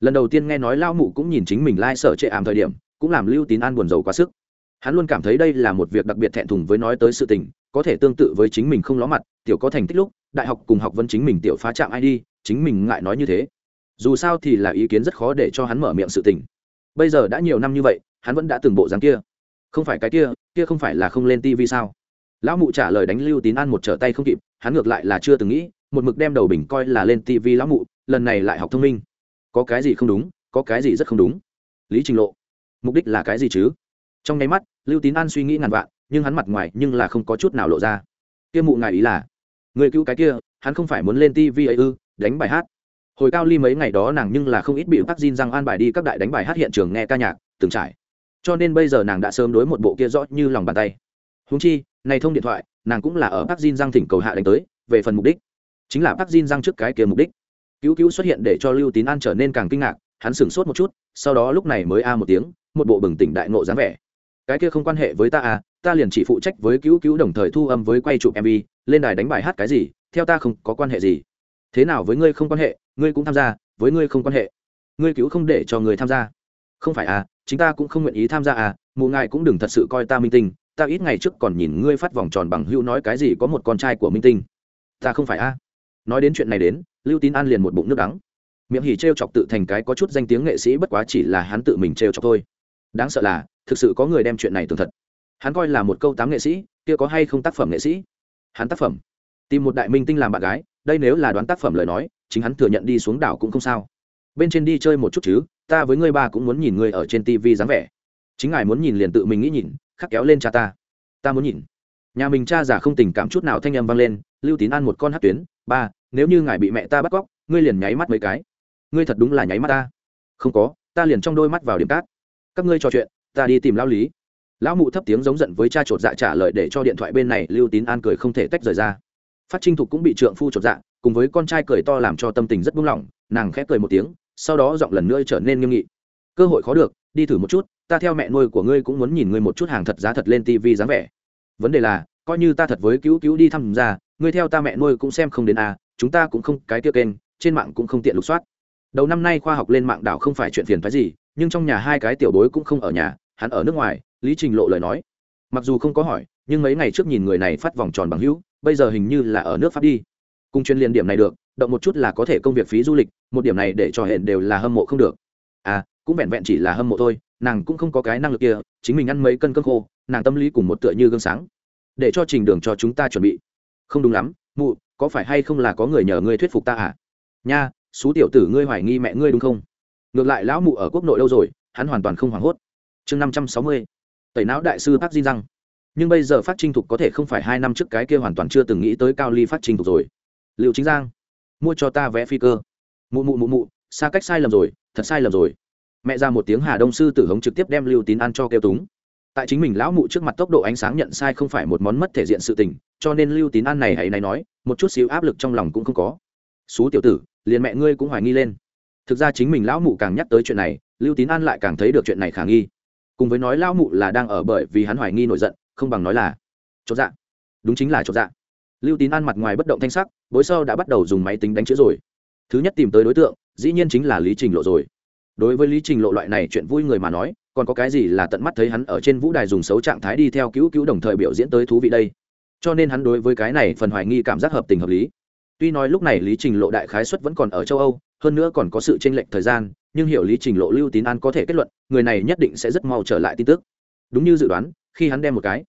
Lần đầu tiên nghe nói lão mụ cũng nhìn chính mình lai、like、sở trệ ảm thời điểm, cũng làm lưu tín an buồn rầu quá sức. Hắn luôn cảm thấy đây là một việc đặc biệt thẹn thùng với nói tới sự tình có thể tương tự với chính mình không ló mặt, tiểu có thành tích lúc, đại học cùng học vấn chính mình tiểu phá trạm id chính mình ngại nói như thế. Dù sao thì là ý kiến rất khó để cho hắn mở miệng sự tình. Bây giờ đã nhiều năm như vậy, hắn vẫn đã từng bộ dáng kia. Không phải cái kia kia không phải là không lên tivi sao? Lão mụ trả lời đánh lưu tín an một trở tay không kịp, hắn ngược lại là chưa từng nghĩ, một mực đem đầu bình coi là lên tivi lão mụ, lần này lại học thông minh. Có cái gì không đúng, có cái gì rất không đúng? Lý trình lộ, mục đích là cái gì chứ? Trong nháy mắt, lưu tín an suy nghĩ ngàn vạn nhưng hắn mặt ngoài nhưng là không có chút nào lộ ra. Kia mụ ngài ý là người cứu cái kia hắn không phải muốn lên tv ấy ư đánh bài hát. Hồi cao ly mấy ngày đó nàng nhưng là không ít bị bác Jin răng an bài đi các đại đánh bài hát hiện trường nghe ca nhạc từng trải. Cho nên bây giờ nàng đã sớm đối một bộ kia rõ như lòng bàn tay. Húng chi này thông điện thoại nàng cũng là ở bác Jin Giang thỉnh cầu hạ đánh tới, về phần mục đích, chính là bác Jin Giang trước cái kia mục đích. Cứu cứu xuất hiện để cho Lưu Tín An trở nên càng kinh ngạc, hắn sửng sốt một chút, sau đó lúc này mới a một tiếng, một bộ bừng tỉnh đại ngộ dáng vẻ. Cái kia không quan hệ với ta à, ta liền chỉ phụ trách với cứu cứu đồng thời thu âm với quay chụp MV, lên đài đánh bài hát cái gì, theo ta không có quan hệ gì. Thế nào với ngươi không quan hệ, ngươi cũng tham gia, với ngươi không quan hệ. Ngươi cứu không để cho người tham gia. Không phải à, chính ta cũng không nguyện ý tham gia à, mụ ngài cũng đừng thật sự coi ta minh tinh, ta ít ngày trước còn nhìn ngươi phát vòng tròn bằng hữu nói cái gì có một con trai của minh tinh ta không phải a nói đến chuyện này đến lưu tín an liền một bụng nước đắng miệng hỉ t r e o chọc tự thành cái có chút danh tiếng nghệ sĩ bất quá chỉ là hắn tự mình t r e o chọc thôi đáng sợ là, thực sự có người đem chuyện này tường thật. Hắn coi là một câu tám nghệ sĩ, kia có hay không tác phẩm nghệ sĩ? Hắn tác phẩm. Tìm một đại minh tinh làm bạn gái, đây nếu là đoán tác phẩm lời nói, chính hắn thừa nhận đi xuống đảo cũng không sao. Bên trên đi chơi một chút chứ, ta với ngươi ba cũng muốn nhìn ngươi ở trên tv dáng vẻ. Chính ngài muốn nhìn liền tự mình nghĩ nhìn, khắc kéo lên cha ta. Ta muốn nhìn. Nhà mình cha già không tình cảm chút nào thanh âm vang lên, lưu tín ăn một con hát tuyến, ba, nếu như ngài bị mẹ ta bắt cóc, ngươi liền nháy mắt mấy cái. Ngươi thật đúng là nháy mắt ta. Không có, ta liền trong đôi mắt vào điểm cát các ngươi trò chuyện ta đi tìm lão lý. Lão mụ thấp tiếng giống giận với cha chột dạ trả lời để cho điện thoại bên này lưu tín an cười không thể tách rời ra. Phát trinh thục cũng bị trượng phu chột dạ cùng với con trai cười to làm cho tâm tình rất buông lỏng nàng khép cười một tiếng sau đó giọng lần nữa trở nên nghiêm nghị. Cơ hội khó được đi thử một chút ta theo mẹ nuôi của ngươi cũng muốn nhìn ngươi một chút hàng thật giá thật lên tv dáng vẻ. Vấn đề là coi như ta thật với cứu cứu đi thăm ra ngươi theo ta mẹ nuôi cũng xem không đến a à, chúng ta cũng không cái tiêu kênh trên mạng cũng không tiện lục soát. Đầu năm nay khoa học lên mạng đảo không phải chuyện phiền phái gì nhưng trong nhà hai cái tiểu bối cũng không ở nhà, hắn ở nước ngoài, lý trình lộ lời nói. Mặc dù không có hỏi, nhưng mấy ngày trước nhìn người này phát vòng tròn bằng hữu, bây giờ hình như là ở nước pháp đi. Cùng chuyên liên điểm này được, động một chút là có thể công việc phí du lịch, một điểm này để cho hẹn đều là hâm mộ không được. À cũng vẹn vẹn chỉ là hâm mộ thôi, nàng cũng không có cái năng lực kia, chính mình ăn mấy cân cơm khô, nàng tâm lý cùng một tựa như gương sáng. Để cho trình đường cho chúng ta chuẩn bị. Không đúng lắm, mụ, có phải hay không là có người nhờ ngươi thuyết phục ta à? Nha, xú tiểu tử ngươi hoài nghi mẹ ngươi đúng không? Ngược lại lão mụ ở quốc nội lâu rồi, hắn hoàn toàn không hoảng hốt. Chương năm trăm sáu mươi, tẩy não đại sư phát di răng nhưng bây giờ phát trinh thục có thể không phải hai năm trước cái kia hoàn toàn chưa từng nghĩ tới cao ly phát trinh thục rồi. Liệu chính giang mua cho ta vé phi cơ. Mụ mụ mụ mụ, xa cách sai lầm rồi, thật sai lầm rồi. Mẹ ra một tiếng hà đông sư tử hống trực tiếp đem lưu tín ăn cho kêu túng. Tại chính mình lão mụ trước mặt tốc độ ánh sáng nhận sai không phải một món mất thể diện sự tình, cho nên lưu tín ăn này hãy này nói, một chút xíu áp lực trong lòng cũng không có. Xú tiểu tử, liền mẹ ngươi cũng hoài nghi lên thực ra chính mình lão mụ càng nhắc tới chuyện này, lưu tín an lại càng thấy được chuyện này khả nghi. Cùng với nói lão mụ là đang ở bởi vì hắn hoài nghi nổi giận, không bằng nói là chột dạ. Đúng chính là chột dạ. Lưu tín an mặt ngoài bất động thanh sắc, bối sau đã bắt đầu dùng máy tính đánh chữ rồi. Thứ nhất tìm tới đối tượng, dĩ nhiên chính là lý trình lộ rồi. Đối với lý trình lộ loại này chuyện vui người mà nói, còn có cái gì là tận mắt thấy hắn ở trên vũ đài dùng xấu trạng thái đi theo cứu cứu đồng thời biểu diễn tới thú vị đây? Cho nên hắn đối với cái này phần hoài nghi cảm giác hợp tình hợp lý. Tuy nói lúc này lý trình lộ đại khái xuất vẫn còn ở châu âu hơn nữa còn có sự chênh lệch thời gian, nhưng hiểu lý trình lộ lưu tín an có thể kết luận, người này nhất định sẽ rất mau trở lại tin tức. Đúng như dự đoán, khi hắn đem một cái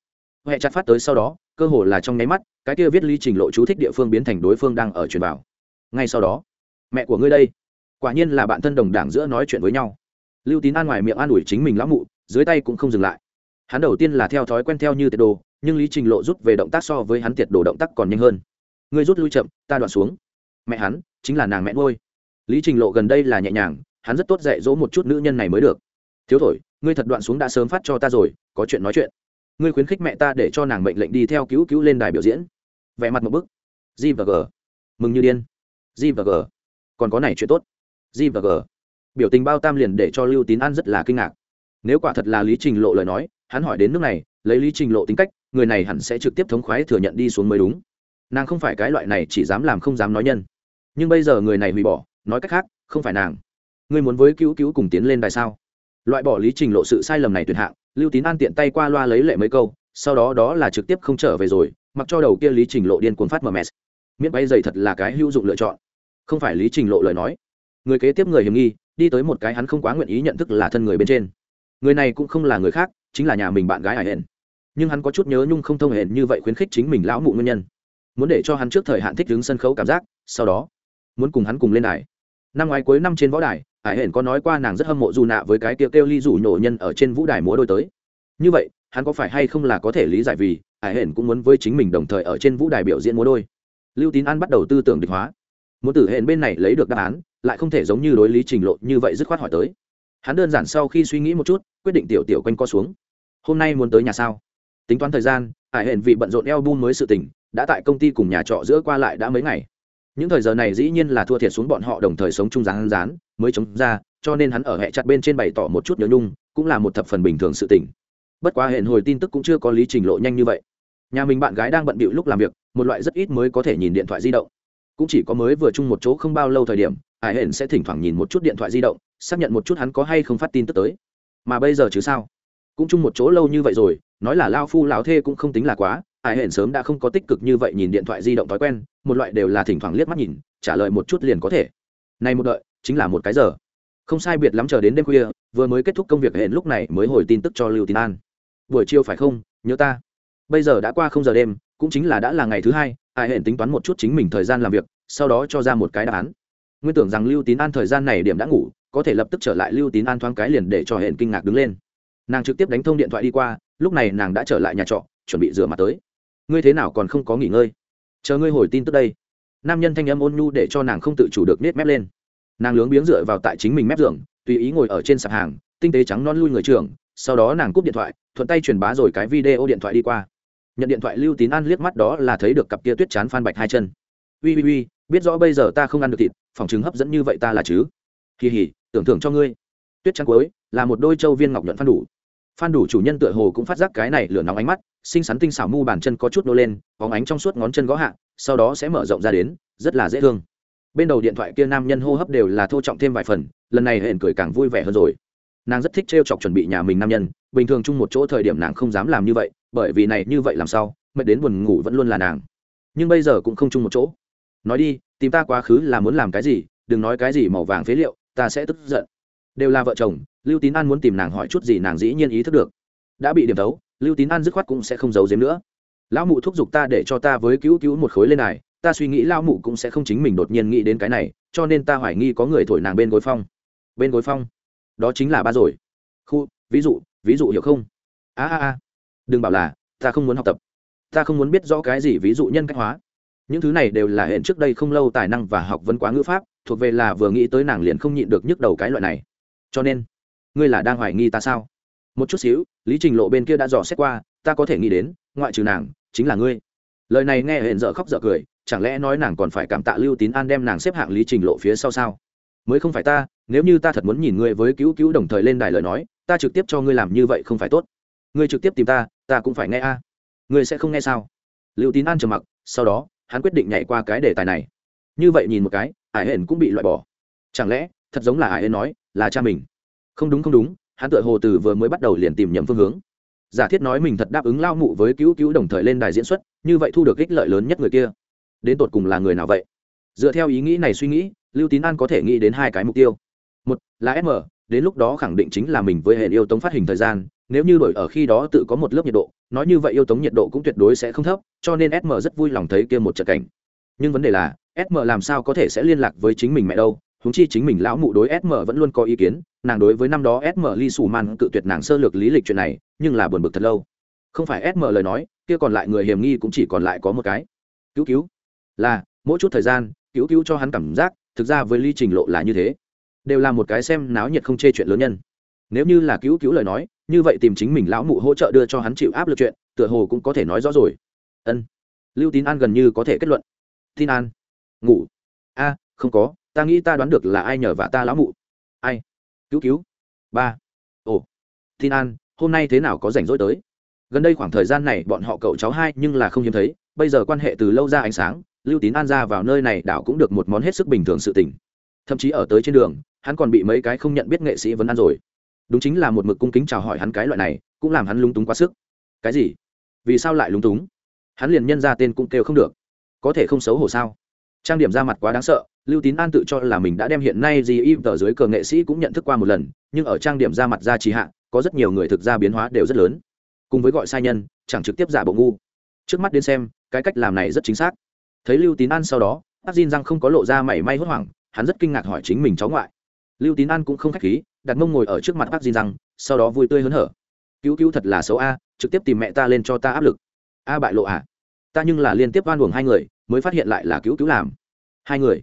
huệ chặt phát tới sau đó, cơ hồ là trong nháy mắt, cái kia viết lý trình lộ chú thích địa phương biến thành đối phương đang ở truyền bảo ngay sau đó, mẹ của ngươi đây. Quả nhiên là bạn thân đồng đảng giữa nói chuyện với nhau. Lưu tín an ngoài miệng an ủi chính mình lão mụ, dưới tay cũng không dừng lại. Hắn đầu tiên là theo thói quen theo như tiệt đồ, nhưng lý trình lộ rút về động tác so với hắn tiệt đồ động tác còn nhanh hơn. Ngươi rút lui chậm, ta đoạn xuống. Mẹ hắn, chính là nàng mẹ nuôi lý trình lộ gần đây là nhẹ nhàng, hắn rất tốt dạy dỗ một chút nữ nhân này mới được. Thiếu thổi, ngươi thật đoạn xuống đã sớm phát cho ta rồi, có chuyện nói chuyện. Ngươi khuyến khích mẹ ta để cho nàng mệnh lệnh đi theo cứu cứu lên đài biểu diễn. Vẻ mặt một bức. G và g. Mừng như điên. G và g. Còn có này chuyện tốt. G và g. Biểu tình bao tam liền để cho lưu tín an rất là kinh ngạc. Nếu quả thật là lý trình lộ lời nói, hắn hỏi đến nước này, lấy lý trình lộ tính cách, người này hẳn sẽ trực tiếp thống khoái thừa nhận đi xuống mới đúng. Nàng không phải cái loại này chỉ dám làm không dám nói nhân. Nhưng bây giờ người này hủy bỏ nói cách khác, không phải nàng. Ngươi muốn với cứu cứu cùng tiến lên đài sao? Loại bỏ lý trình lộ sự sai lầm này tuyệt hạng, lưu tín an tiện tay qua loa lấy lệ mấy câu, sau đó đó là trực tiếp không trở về rồi, mặc cho đầu kia lý trình lộ điên cuồng phát mms miễn bay dày thật là cái hữu dụng lựa chọn. Không phải lý trình lộ lời nói. Người kế tiếp người hiểm nghi, đi tới một cái hắn không quá nguyện ý nhận thức là thân người bên trên. Người này cũng không là người khác, chính là nhà mình bạn gái hải hển nhưng hắn có chút nhớ nhung không thông hển như vậy khuyến khích chính mình lão mụ nguyên nhân. Muốn để cho hắn trước thời hạn thích đứng sân khấu cảm giác, sau đó muốn cùng hắn cùng lên đài. Năm ngoái cuối năm trên võ đài, hải hển có nói qua nàng rất hâm mộ dù nạ với cái kia kêu ly rủ nhổ nhân ở trên vũ đài múa đôi tới. Như vậy, hắn có phải hay không là có thể lý giải vì hải hển cũng muốn với chính mình đồng thời ở trên vũ đài biểu diễn múa đôi? Lưu tín an bắt đầu tư tưởng địch hóa. Muốn tử hển bên này lấy được đáp án, lại không thể giống như đối lý trình lộ như vậy dứt khoát hỏi tới. Hắn đơn giản sau khi suy nghĩ một chút, quyết định tiểu tiểu quanh co xuống. Hôm nay muốn tới nhà sao? Tính toán thời gian, hải hển vì bận rộn eo bun mới sự tình đã tại công ty cùng nhà trọ giữa qua lại đã mấy ngày những thời giờ này dĩ nhiên là thua thiệt xuống bọn họ đồng thời sống chung rán rán mới chống ra, cho nên hắn ở hệ chặt bên trên bày tỏ một chút nhớ nhung, cũng là một thập phần bình thường sự tình. Bất quá hẹn hồi tin tức cũng chưa có lý trình lộ nhanh như vậy. Nhà mình bạn gái đang bận bịu lúc làm việc, một loại rất ít mới có thể nhìn điện thoại di động. Cũng chỉ có mới vừa chung một chỗ không bao lâu thời điểm ải hển sẽ thỉnh thoảng nhìn một chút điện thoại di động, xác nhận một chút hắn có hay không phát tin tức tới. Mà bây giờ chứ sao? Cũng chung một chỗ lâu như vậy rồi, nói là lao phu lao thê cũng không tính là quá ai hển sớm đã không có tích cực như vậy nhìn điện thoại di động thói quen, một loại đều là thỉnh thoảng liếc mắt nhìn, trả lời một chút liền có thể. Này một đợi, chính là một cái giờ. Không sai biệt lắm chờ đến đêm khuya, vừa mới kết thúc công việc hẹn lúc này mới hồi tin tức cho lưu tín an. Buổi chiều phải không? Nhớ ta. Bây giờ đã qua không giờ đêm, cũng chính là đã là ngày thứ hai ai hển tính toán một chút chính mình thời gian làm việc, sau đó cho ra một cái đáp án. Nguyên tưởng rằng lưu tín an thời gian này điểm đã ngủ, có thể lập tức trở lại lưu tín an thoáng cái liền để cho hển kinh ngạc đứng lên. Nàng trực tiếp đánh thông điện thoại đi qua, lúc này nàng đã trở lại nhà trọ, chuẩn bị rửa mặt tới ngươi thế nào còn không có nghỉ ngơi? Chờ ngươi hồi tin tức đây. Nam nhân thanh âm ôn nhu để cho nàng không tự chủ được nết mép lên. Nàng lướng biếng dựa vào tại chính mình mép giường, tùy ý ngồi ở trên sạp hàng, tinh tế trắng non lui người trường sau đó nàng cúp điện thoại, thuận tay truyền bá rồi cái video điện thoại đi qua. Nhận điện thoại lưu tín an liếc mắt đó là thấy được cặp kia tuyết chán phan bạch hai chân. Ui ui ui biết rõ bây giờ ta không ăn được thịt, phòng chứng hấp dẫn như vậy ta là chứ? Kỳ hỉ tưởng thưởng cho ngươi. Tuyết trắng cuối, là một đôi châu viên ngọc nhuận phan đủ phan đủ chủ nhân tựa hồ cũng phát giác cái này lửa nóng ánh mắt, xinh xắn tinh xảo mu bàn chân có chút nô lên, bóng ánh trong suốt ngón chân gõ hạ, sau đó sẽ mở rộng ra đến, rất là dễ thương. Bên đầu điện thoại kia nam nhân hô hấp đều là thô trọng thêm vài phần, lần này hển cười càng vui vẻ hơn rồi. Nàng rất thích t chọc chuẩn bị nhà mình nam nhân, bình thường chung một chỗ thời điểm nàng không dám làm như vậy, bởi vì này như vậy làm sao, mệt đến buồn ngủ vẫn luôn là nàng. Nhưng bây giờ cũng không chung một chỗ. Nói đi, tìm ta quá khứ là muốn làm cái gì, đừng nói cái gì màu vàng phế liệu, ta sẽ tức giận. Đều là vợ chồng lưu tín an muốn tìm nàng hỏi chút gì nàng dĩ nhiên ý thức được. Đã bị điểm tấu lưu tín an dứt khoát cũng sẽ không giấu giếm nữa. Lão mụ thúc giục ta để cho ta với cứu cứu một khối lên này, ta suy nghĩ lão mụ cũng sẽ không chính mình đột nhiên nghĩ đến cái này, cho nên ta hoài nghi có người thổi nàng bên gối phong. Bên gối phong? Đó chính là ba rồi. Khu, ví dụ ví dụ hiểu không? A a a. Đừng bảo là, ta không muốn học tập. Ta không muốn biết rõ cái gì ví dụ nhân cách hóa. Những thứ này đều là hiện trước đây không lâu tài năng và học vấn quá ngữ pháp, thuộc về là vừa nghĩ tới nàng liền không nhịn được nhức đầu cái loại này. Cho nên ngươi là đang hoài nghi ta sao? Một chút xíu, lý trình lộ bên kia đã dò xét qua, ta có thể nghĩ đến, ngoại trừ nàng, chính là ngươi. Lời này nghe hẹn dở khóc dở cười, chẳng lẽ nói nàng còn phải cảm tạ lưu tín an đem nàng xếp hạng lý trình lộ phía sau sao? Mới không phải ta, nếu như ta thật muốn nhìn ngươi với cứu cứu đồng thời lên đài lời nói, ta trực tiếp cho ngươi làm như vậy không phải tốt. Ngươi trực tiếp tìm ta ta cũng phải nghe a. Ngươi sẽ không nghe sao? Lưu tín an trầm mặc, sau đó, hắn quyết định nhảy qua cái đề tài này. Như vậy nhìn một cái, ải hển cũng bị loại bỏ. Chẳng lẽ, thật giống là ải hển nói, là cha mình? Không đúng không đúng, hắn tựa hồ từ vừa mới bắt đầu liền tìm nhầm phương hướng. Giả thiết nói mình thật đáp ứng lao mụ với cứu cứu đồng thời lên đài diễn xuất, như vậy thu được ích lợi lớn nhất người kia. Đến tột cùng là người nào vậy? Dựa theo ý nghĩ này suy nghĩ, lưu tín an có thể nghĩ đến hai cái mục tiêu. Một là m, đến lúc đó khẳng định chính là mình với hệ yêu tống phát hình thời gian, nếu như đổi ở khi đó tự có một lớp nhiệt độ, nói như vậy yêu tống nhiệt độ cũng tuyệt đối sẽ không thấp, cho nên sm rất vui lòng thấy kia một trận cảnh. Nhưng vấn đề là sm làm sao có thể sẽ liên lạc với chính mình mẹ đâu? Huống chi chính mình lão mụ đối sm vẫn luôn có ý kiến, nàng đối với năm đó sm ly Sủ man cự tuyệt nàng sơ lược lý lịch chuyện này, nhưng là buồn bực thật lâu. Không phải sm lời nói, kia còn lại người hiểm nghi cũng chỉ còn lại có một cái. Cứu cứu. Là, mỗi chút thời gian, cứu cứu cho hắn cảm giác, thực ra với ly trình lộ là như thế. Đều là một cái xem náo nhiệt không chê chuyện lớn nhân. Nếu như là cứu cứu lời nói, như vậy tìm chính mình lão mụ hỗ trợ đưa cho hắn chịu áp lực chuyện, tựa hồ cũng có thể nói rõ rồi. Ân. Lưu tín an gần như có thể kết luận. Tin an. Ngủ. A, không có ta nghĩ ta đoán được là ai nhờ vả ta lão mụ. Ai? Cứu cứu. Ba. Ồ. Tin an, hôm nay thế nào có rảnh rỗi tới? Gần đây khoảng thời gian này bọn họ cậu cháu hai nhưng là không hiếm thấy, bây giờ quan hệ từ lâu ra ánh sáng, lưu tín an ra vào nơi này đảo cũng được một món hết sức bình thường sự tình. Thậm chí ở tới trên đường, hắn còn bị mấy cái không nhận biết nghệ sĩ vấn ăn rồi. Đúng chính là một mực cung kính chào hỏi hắn cái loại này, cũng làm hắn lung túng quá sức. Cái gì? Vì sao lại lung túng? Hắn liền nhân ra tên cũng kêu không được. Có thể không xấu hổ sao? Trang điểm ra mặt quá đáng sợ, lưu tín an tự cho là mình đã đem hiện nay gì im tờ dưới cờ nghệ sĩ cũng nhận thức qua một lần, nhưng ở trang điểm ra mặt ra trì hạ, có rất nhiều người thực ra biến hóa đều rất lớn. Cùng với gọi sai nhân, chẳng trực tiếp giả bộ ngu. Trước mắt đến xem, cái cách làm này rất chính xác. Thấy lưu tín an sau đó bác xin răng không có lộ ra mảy may hốt hoảng, hắn rất kinh ngạc hỏi chính mình cháu ngoại. Lưu tín an cũng không khách khí, đặt mông ngồi ở trước mặt bác xin răng sau đó vui tươi hớn hở. Cứu cứu thật là xấu a, trực tiếp tìm mẹ ta lên cho ta áp lực. A bại lộ à? Ta nhưng là liên tiếp oan uổng hai người mới phát hiện lại là cứu cứu làm. Hai người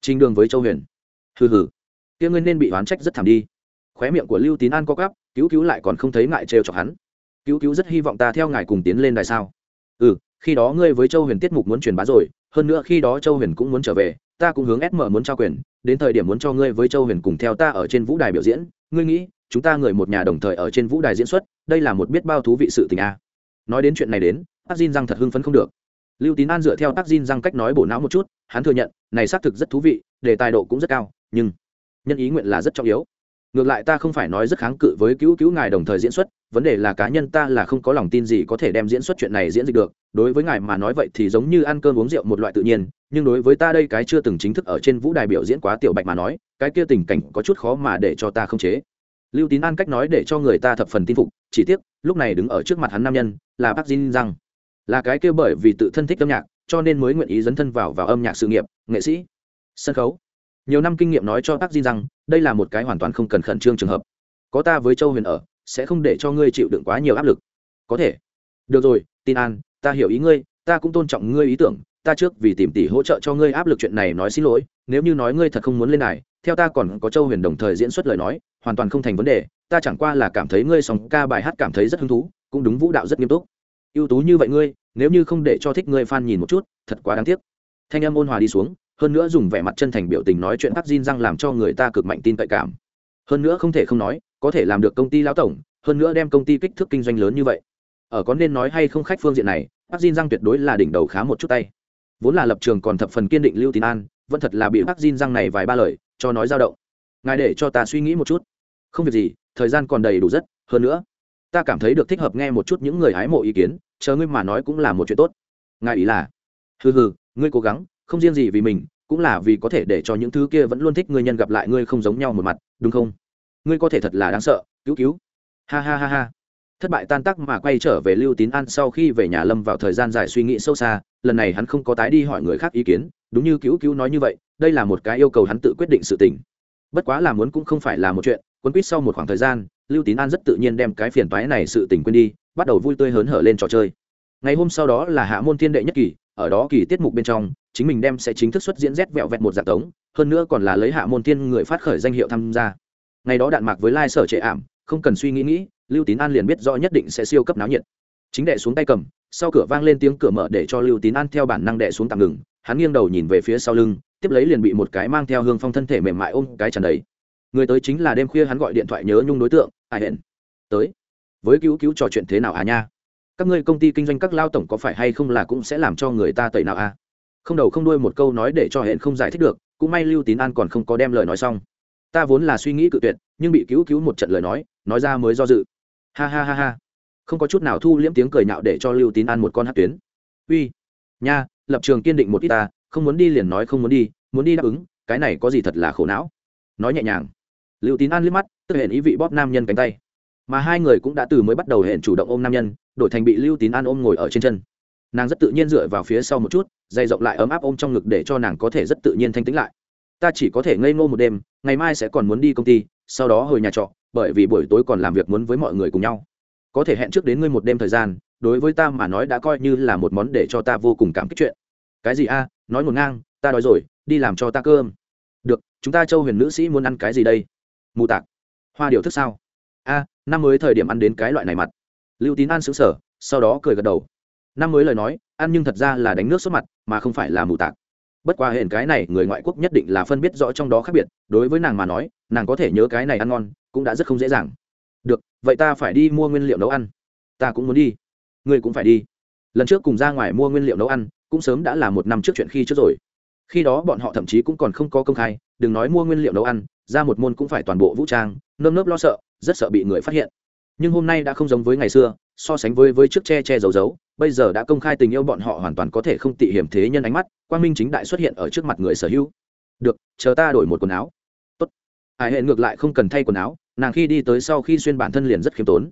trình đường với châu huyền. Hừ hừ. Kia ngươi nên bị oán trách rất thảm đi. Khóe miệng của lưu tín an co cắp cứu cứu lại còn không thấy ngại trêu chọc hắn. Cứu cứu rất hy vọng ta theo ngài cùng tiến lên đài sao. Ừ khi đó ngươi với châu huyền tiết mục muốn truyền bá rồi, hơn nữa khi đó châu huyền cũng muốn trở về, ta cũng hướng sm muốn trao quyền, đến thời điểm muốn cho ngươi với châu huyền cùng theo ta ở trên vũ đài biểu diễn. Ngươi nghĩ, chúng ta người một nhà đồng thời ở trên vũ đài diễn xuất, đây là một biết bao thú vị sự tình a nói đến chuyện này đến tác Jin răng thật hưng phấn không được lưu tín an dựa theo tác Jin răng cách nói bổ não một chút, hắn thừa nhận, này xác thực rất thú vị, đề tài độ cũng rất cao, nhưng nhân ý nguyện là rất trọng yếu. Ngược lại ta không phải nói rất kháng cự với cứu cứu ngài đồng thời diễn xuất, vấn đề là cá nhân ta là không có lòng tin gì có thể đem diễn xuất chuyện này diễn dịch được, đối với ngài mà nói vậy thì giống như ăn cơm uống rượu một loại tự nhiên, nhưng đối với ta đây cái chưa từng chính thức ở trên vũ đài biểu diễn quá tiểu bạch mà nói, cái kia tình cảnh có chút khó mà để cho ta không chế. Lưu tín an cách nói để cho người ta thập phần tin phục, chỉ tiếc, lúc này đứng ở trước mặt hắn nam nhân, là bác Jin rằng là cái kia bởi vì tự thân thích âm nhạc, cho nên mới nguyện ý dấn thân vào vào âm nhạc sự nghiệp, nghệ sĩ, sân khấu. Nhiều năm kinh nghiệm nói cho bác di rằng, đây là một cái hoàn toàn không cần khẩn trương trường hợp. Có ta với châu huyền ở, sẽ không để cho ngươi chịu đựng quá nhiều áp lực. Có thể. Được rồi, tin an, ta hiểu ý ngươi, ta cũng tôn trọng ngươi ý tưởng, ta trước vì tìm tỷ hỗ trợ cho ngươi áp lực chuyện này nói xin lỗi, nếu như nói ngươi thật không muốn lên này theo ta còn có châu huyền đồng thời diễn xuất lời nói, hoàn toàn không thành vấn đề, ta chẳng qua là cảm thấy ngươi sòng ca bài hát cảm thấy rất hứng thú, cũng đúng vũ đạo rất nghiêm túc ưu tú như vậy ngươi, nếu như không để cho thích ngươi fan nhìn một chút, thật quá đáng tiếc. Thanh âm ôn hòa đi xuống, hơn nữa dùng vẻ mặt chân thành biểu tình nói chuyện tắc Jin răng làm cho người ta cực mạnh tin cậy cảm. Hơn nữa không thể không nói, có thể làm được công ty lão tổng, hơn nữa đem công ty kích thước kinh doanh lớn như vậy. Ở có nên nói hay không khách phương diện này bác Jin răng tuyệt đối là đỉnh đầu khá một chút tay. Vốn là lập trường còn thập phần kiên định lưu tín an, vẫn thật là bị bác Jin răng này vài ba lời, cho nói dao động. Ngài để cho ta suy nghĩ một chút. Không việc gì, thời gian còn đầy đủ rất, hơn nữa, ta cảm thấy được thích hợp nghe một chút những người hái mộ ý kiến chờ ngươi mà nói cũng là một chuyện tốt. Ngài ý là, hừ hừ, ngươi cố gắng, không riêng gì vì mình, cũng là vì có thể để cho những thứ kia vẫn luôn thích ngươi nhân gặp lại ngươi không giống nhau một mặt, đúng không? Ngươi có thể thật là đáng sợ, cứu cứu. Ha ha ha ha. Thất bại tan tác mà quay trở về lưu tín an sau khi về nhà lâm vào thời gian dài suy nghĩ sâu xa, lần này hắn không có tái đi hỏi người khác ý kiến, đúng như cứu cứu nói như vậy, đây là một cái yêu cầu hắn tự quyết định sự tình. Bất quá là muốn cũng không phải là một chuyện quân quýt sau một khoảng thời gian, lưu tín an rất tự nhiên đem cái phiền toái này sự tình quên đi bắt đầu vui tươi hớn hở lên trò chơi. Ngày hôm sau đó là hạ môn thiên đệ nhất kỳ, ở đó kỳ tiết mục bên trong, chính mình đem sẽ chính thức xuất diễn rét vẹo vẹt một dạng tống, hơn nữa còn là lấy hạ môn thiên người phát khởi danh hiệu tham gia. Ngày đó đạn mạc với lai sở trệ ảm, không cần suy nghĩ nghĩ, lưu tín an liền biết rõ nhất định sẽ siêu cấp náo nhiệt. Chính đệ xuống tay cầm, sau cửa vang lên tiếng cửa mở để cho lưu tín an theo bản năng đệ xuống tạm ngừng, hắn nghiêng đầu nhìn về phía sau lưng, tiếp lấy liền bị một cái mang theo hương phong thân thể mềm mại ôm cái tràn đầy. Người tới chính là đêm khuya hắn gọi điện thoại nhớ nhung đối tượng, ai hẹn. Tới với cứu cứu trò chuyện thế nào à nha? Các ngươi công ty kinh doanh các lao tổng có phải hay không là cũng sẽ làm cho người ta tẩy nào à? Không đầu không đuôi một câu nói để cho hẹn không giải thích được, cũng may lưu tín an còn không có đem lời nói xong. Ta vốn là suy nghĩ cự tuyệt, nhưng bị cứu cứu một trận lời nói nói ra mới do dự. Ha ha ha ha. Không có chút nào thu liễm tiếng cười nhạo để cho lưu tín an một con hát tuyến. Uy, nha, lập trường kiên định một ít ta, không muốn đi liền nói không muốn đi muốn đi đáp ứng, cái này có gì thật là khổ não. Nói nhẹ nhàng. Lưu tín an liếc mắt, tức hẹn ý vị bóp nam nhân cánh tay mà hai người cũng đã từ mới bắt đầu hẹn chủ động ôm nam nhân, đổi thành bị lưu tín an ôm ngồi ở trên chân. Nàng rất tự nhiên dựa vào phía sau một chút, dày rộng lại ấm áp ôm trong ngực để cho nàng có thể rất tự nhiên thanh tĩnh lại. Ta chỉ có thể ngây ngô một đêm, ngày mai sẽ còn muốn đi công ty, sau đó hồi nhà trọ, bởi vì buổi tối còn làm việc muốn với mọi người cùng nhau. Có thể hẹn trước đến ngươi một đêm thời gian, đối với ta mà nói đã coi như là một món để cho ta vô cùng cảm kích chuyện. Cái gì a? À, nói ngổn ngang, ta đói rồi, đi làm cho ta cơm. Được, chúng ta châu huyền nữ sĩ muốn ăn cái gì đây? Mù tạc. Hoa điều thức sao? A năm mới thời điểm ăn đến cái loại này mặt. Lưu tín ăn xứng sở sau đó cười gật đầu. Năm mới lời nói, ăn nhưng thật ra là đánh nước sốt mặt, mà không phải là mù tạc. Bất qua hiện cái này, người ngoại quốc nhất định là phân biết rõ trong đó khác biệt, đối với nàng mà nói, nàng có thể nhớ cái này ăn ngon, cũng đã rất không dễ dàng. Được, vậy ta phải đi mua nguyên liệu nấu ăn. Ta cũng muốn đi. Ngươi cũng phải đi. Lần trước cùng ra ngoài mua nguyên liệu nấu ăn, cũng sớm đã là một năm trước chuyện khi trước rồi. Khi đó bọn họ thậm chí cũng còn không có công khai, đừng nói mua nguyên liệu nấu ăn, ra một môn cũng phải toàn bộ vũ trang, nơm nớp lo sợ rất sợ bị người phát hiện. Nhưng hôm nay đã không giống với ngày xưa, so sánh với với trước che che giấu giấu, bây giờ đã công khai tình yêu bọn họ hoàn toàn có thể không tị hiểm thế nhân ánh mắt, quang minh chính đại xuất hiện ở trước mặt người sở hữu. Được, chờ ta đổi một quần áo. Tốt. Hải hệ ngược lại không cần thay quần áo, nàng khi đi tới sau khi xuyên bản thân liền rất khiêm tốn.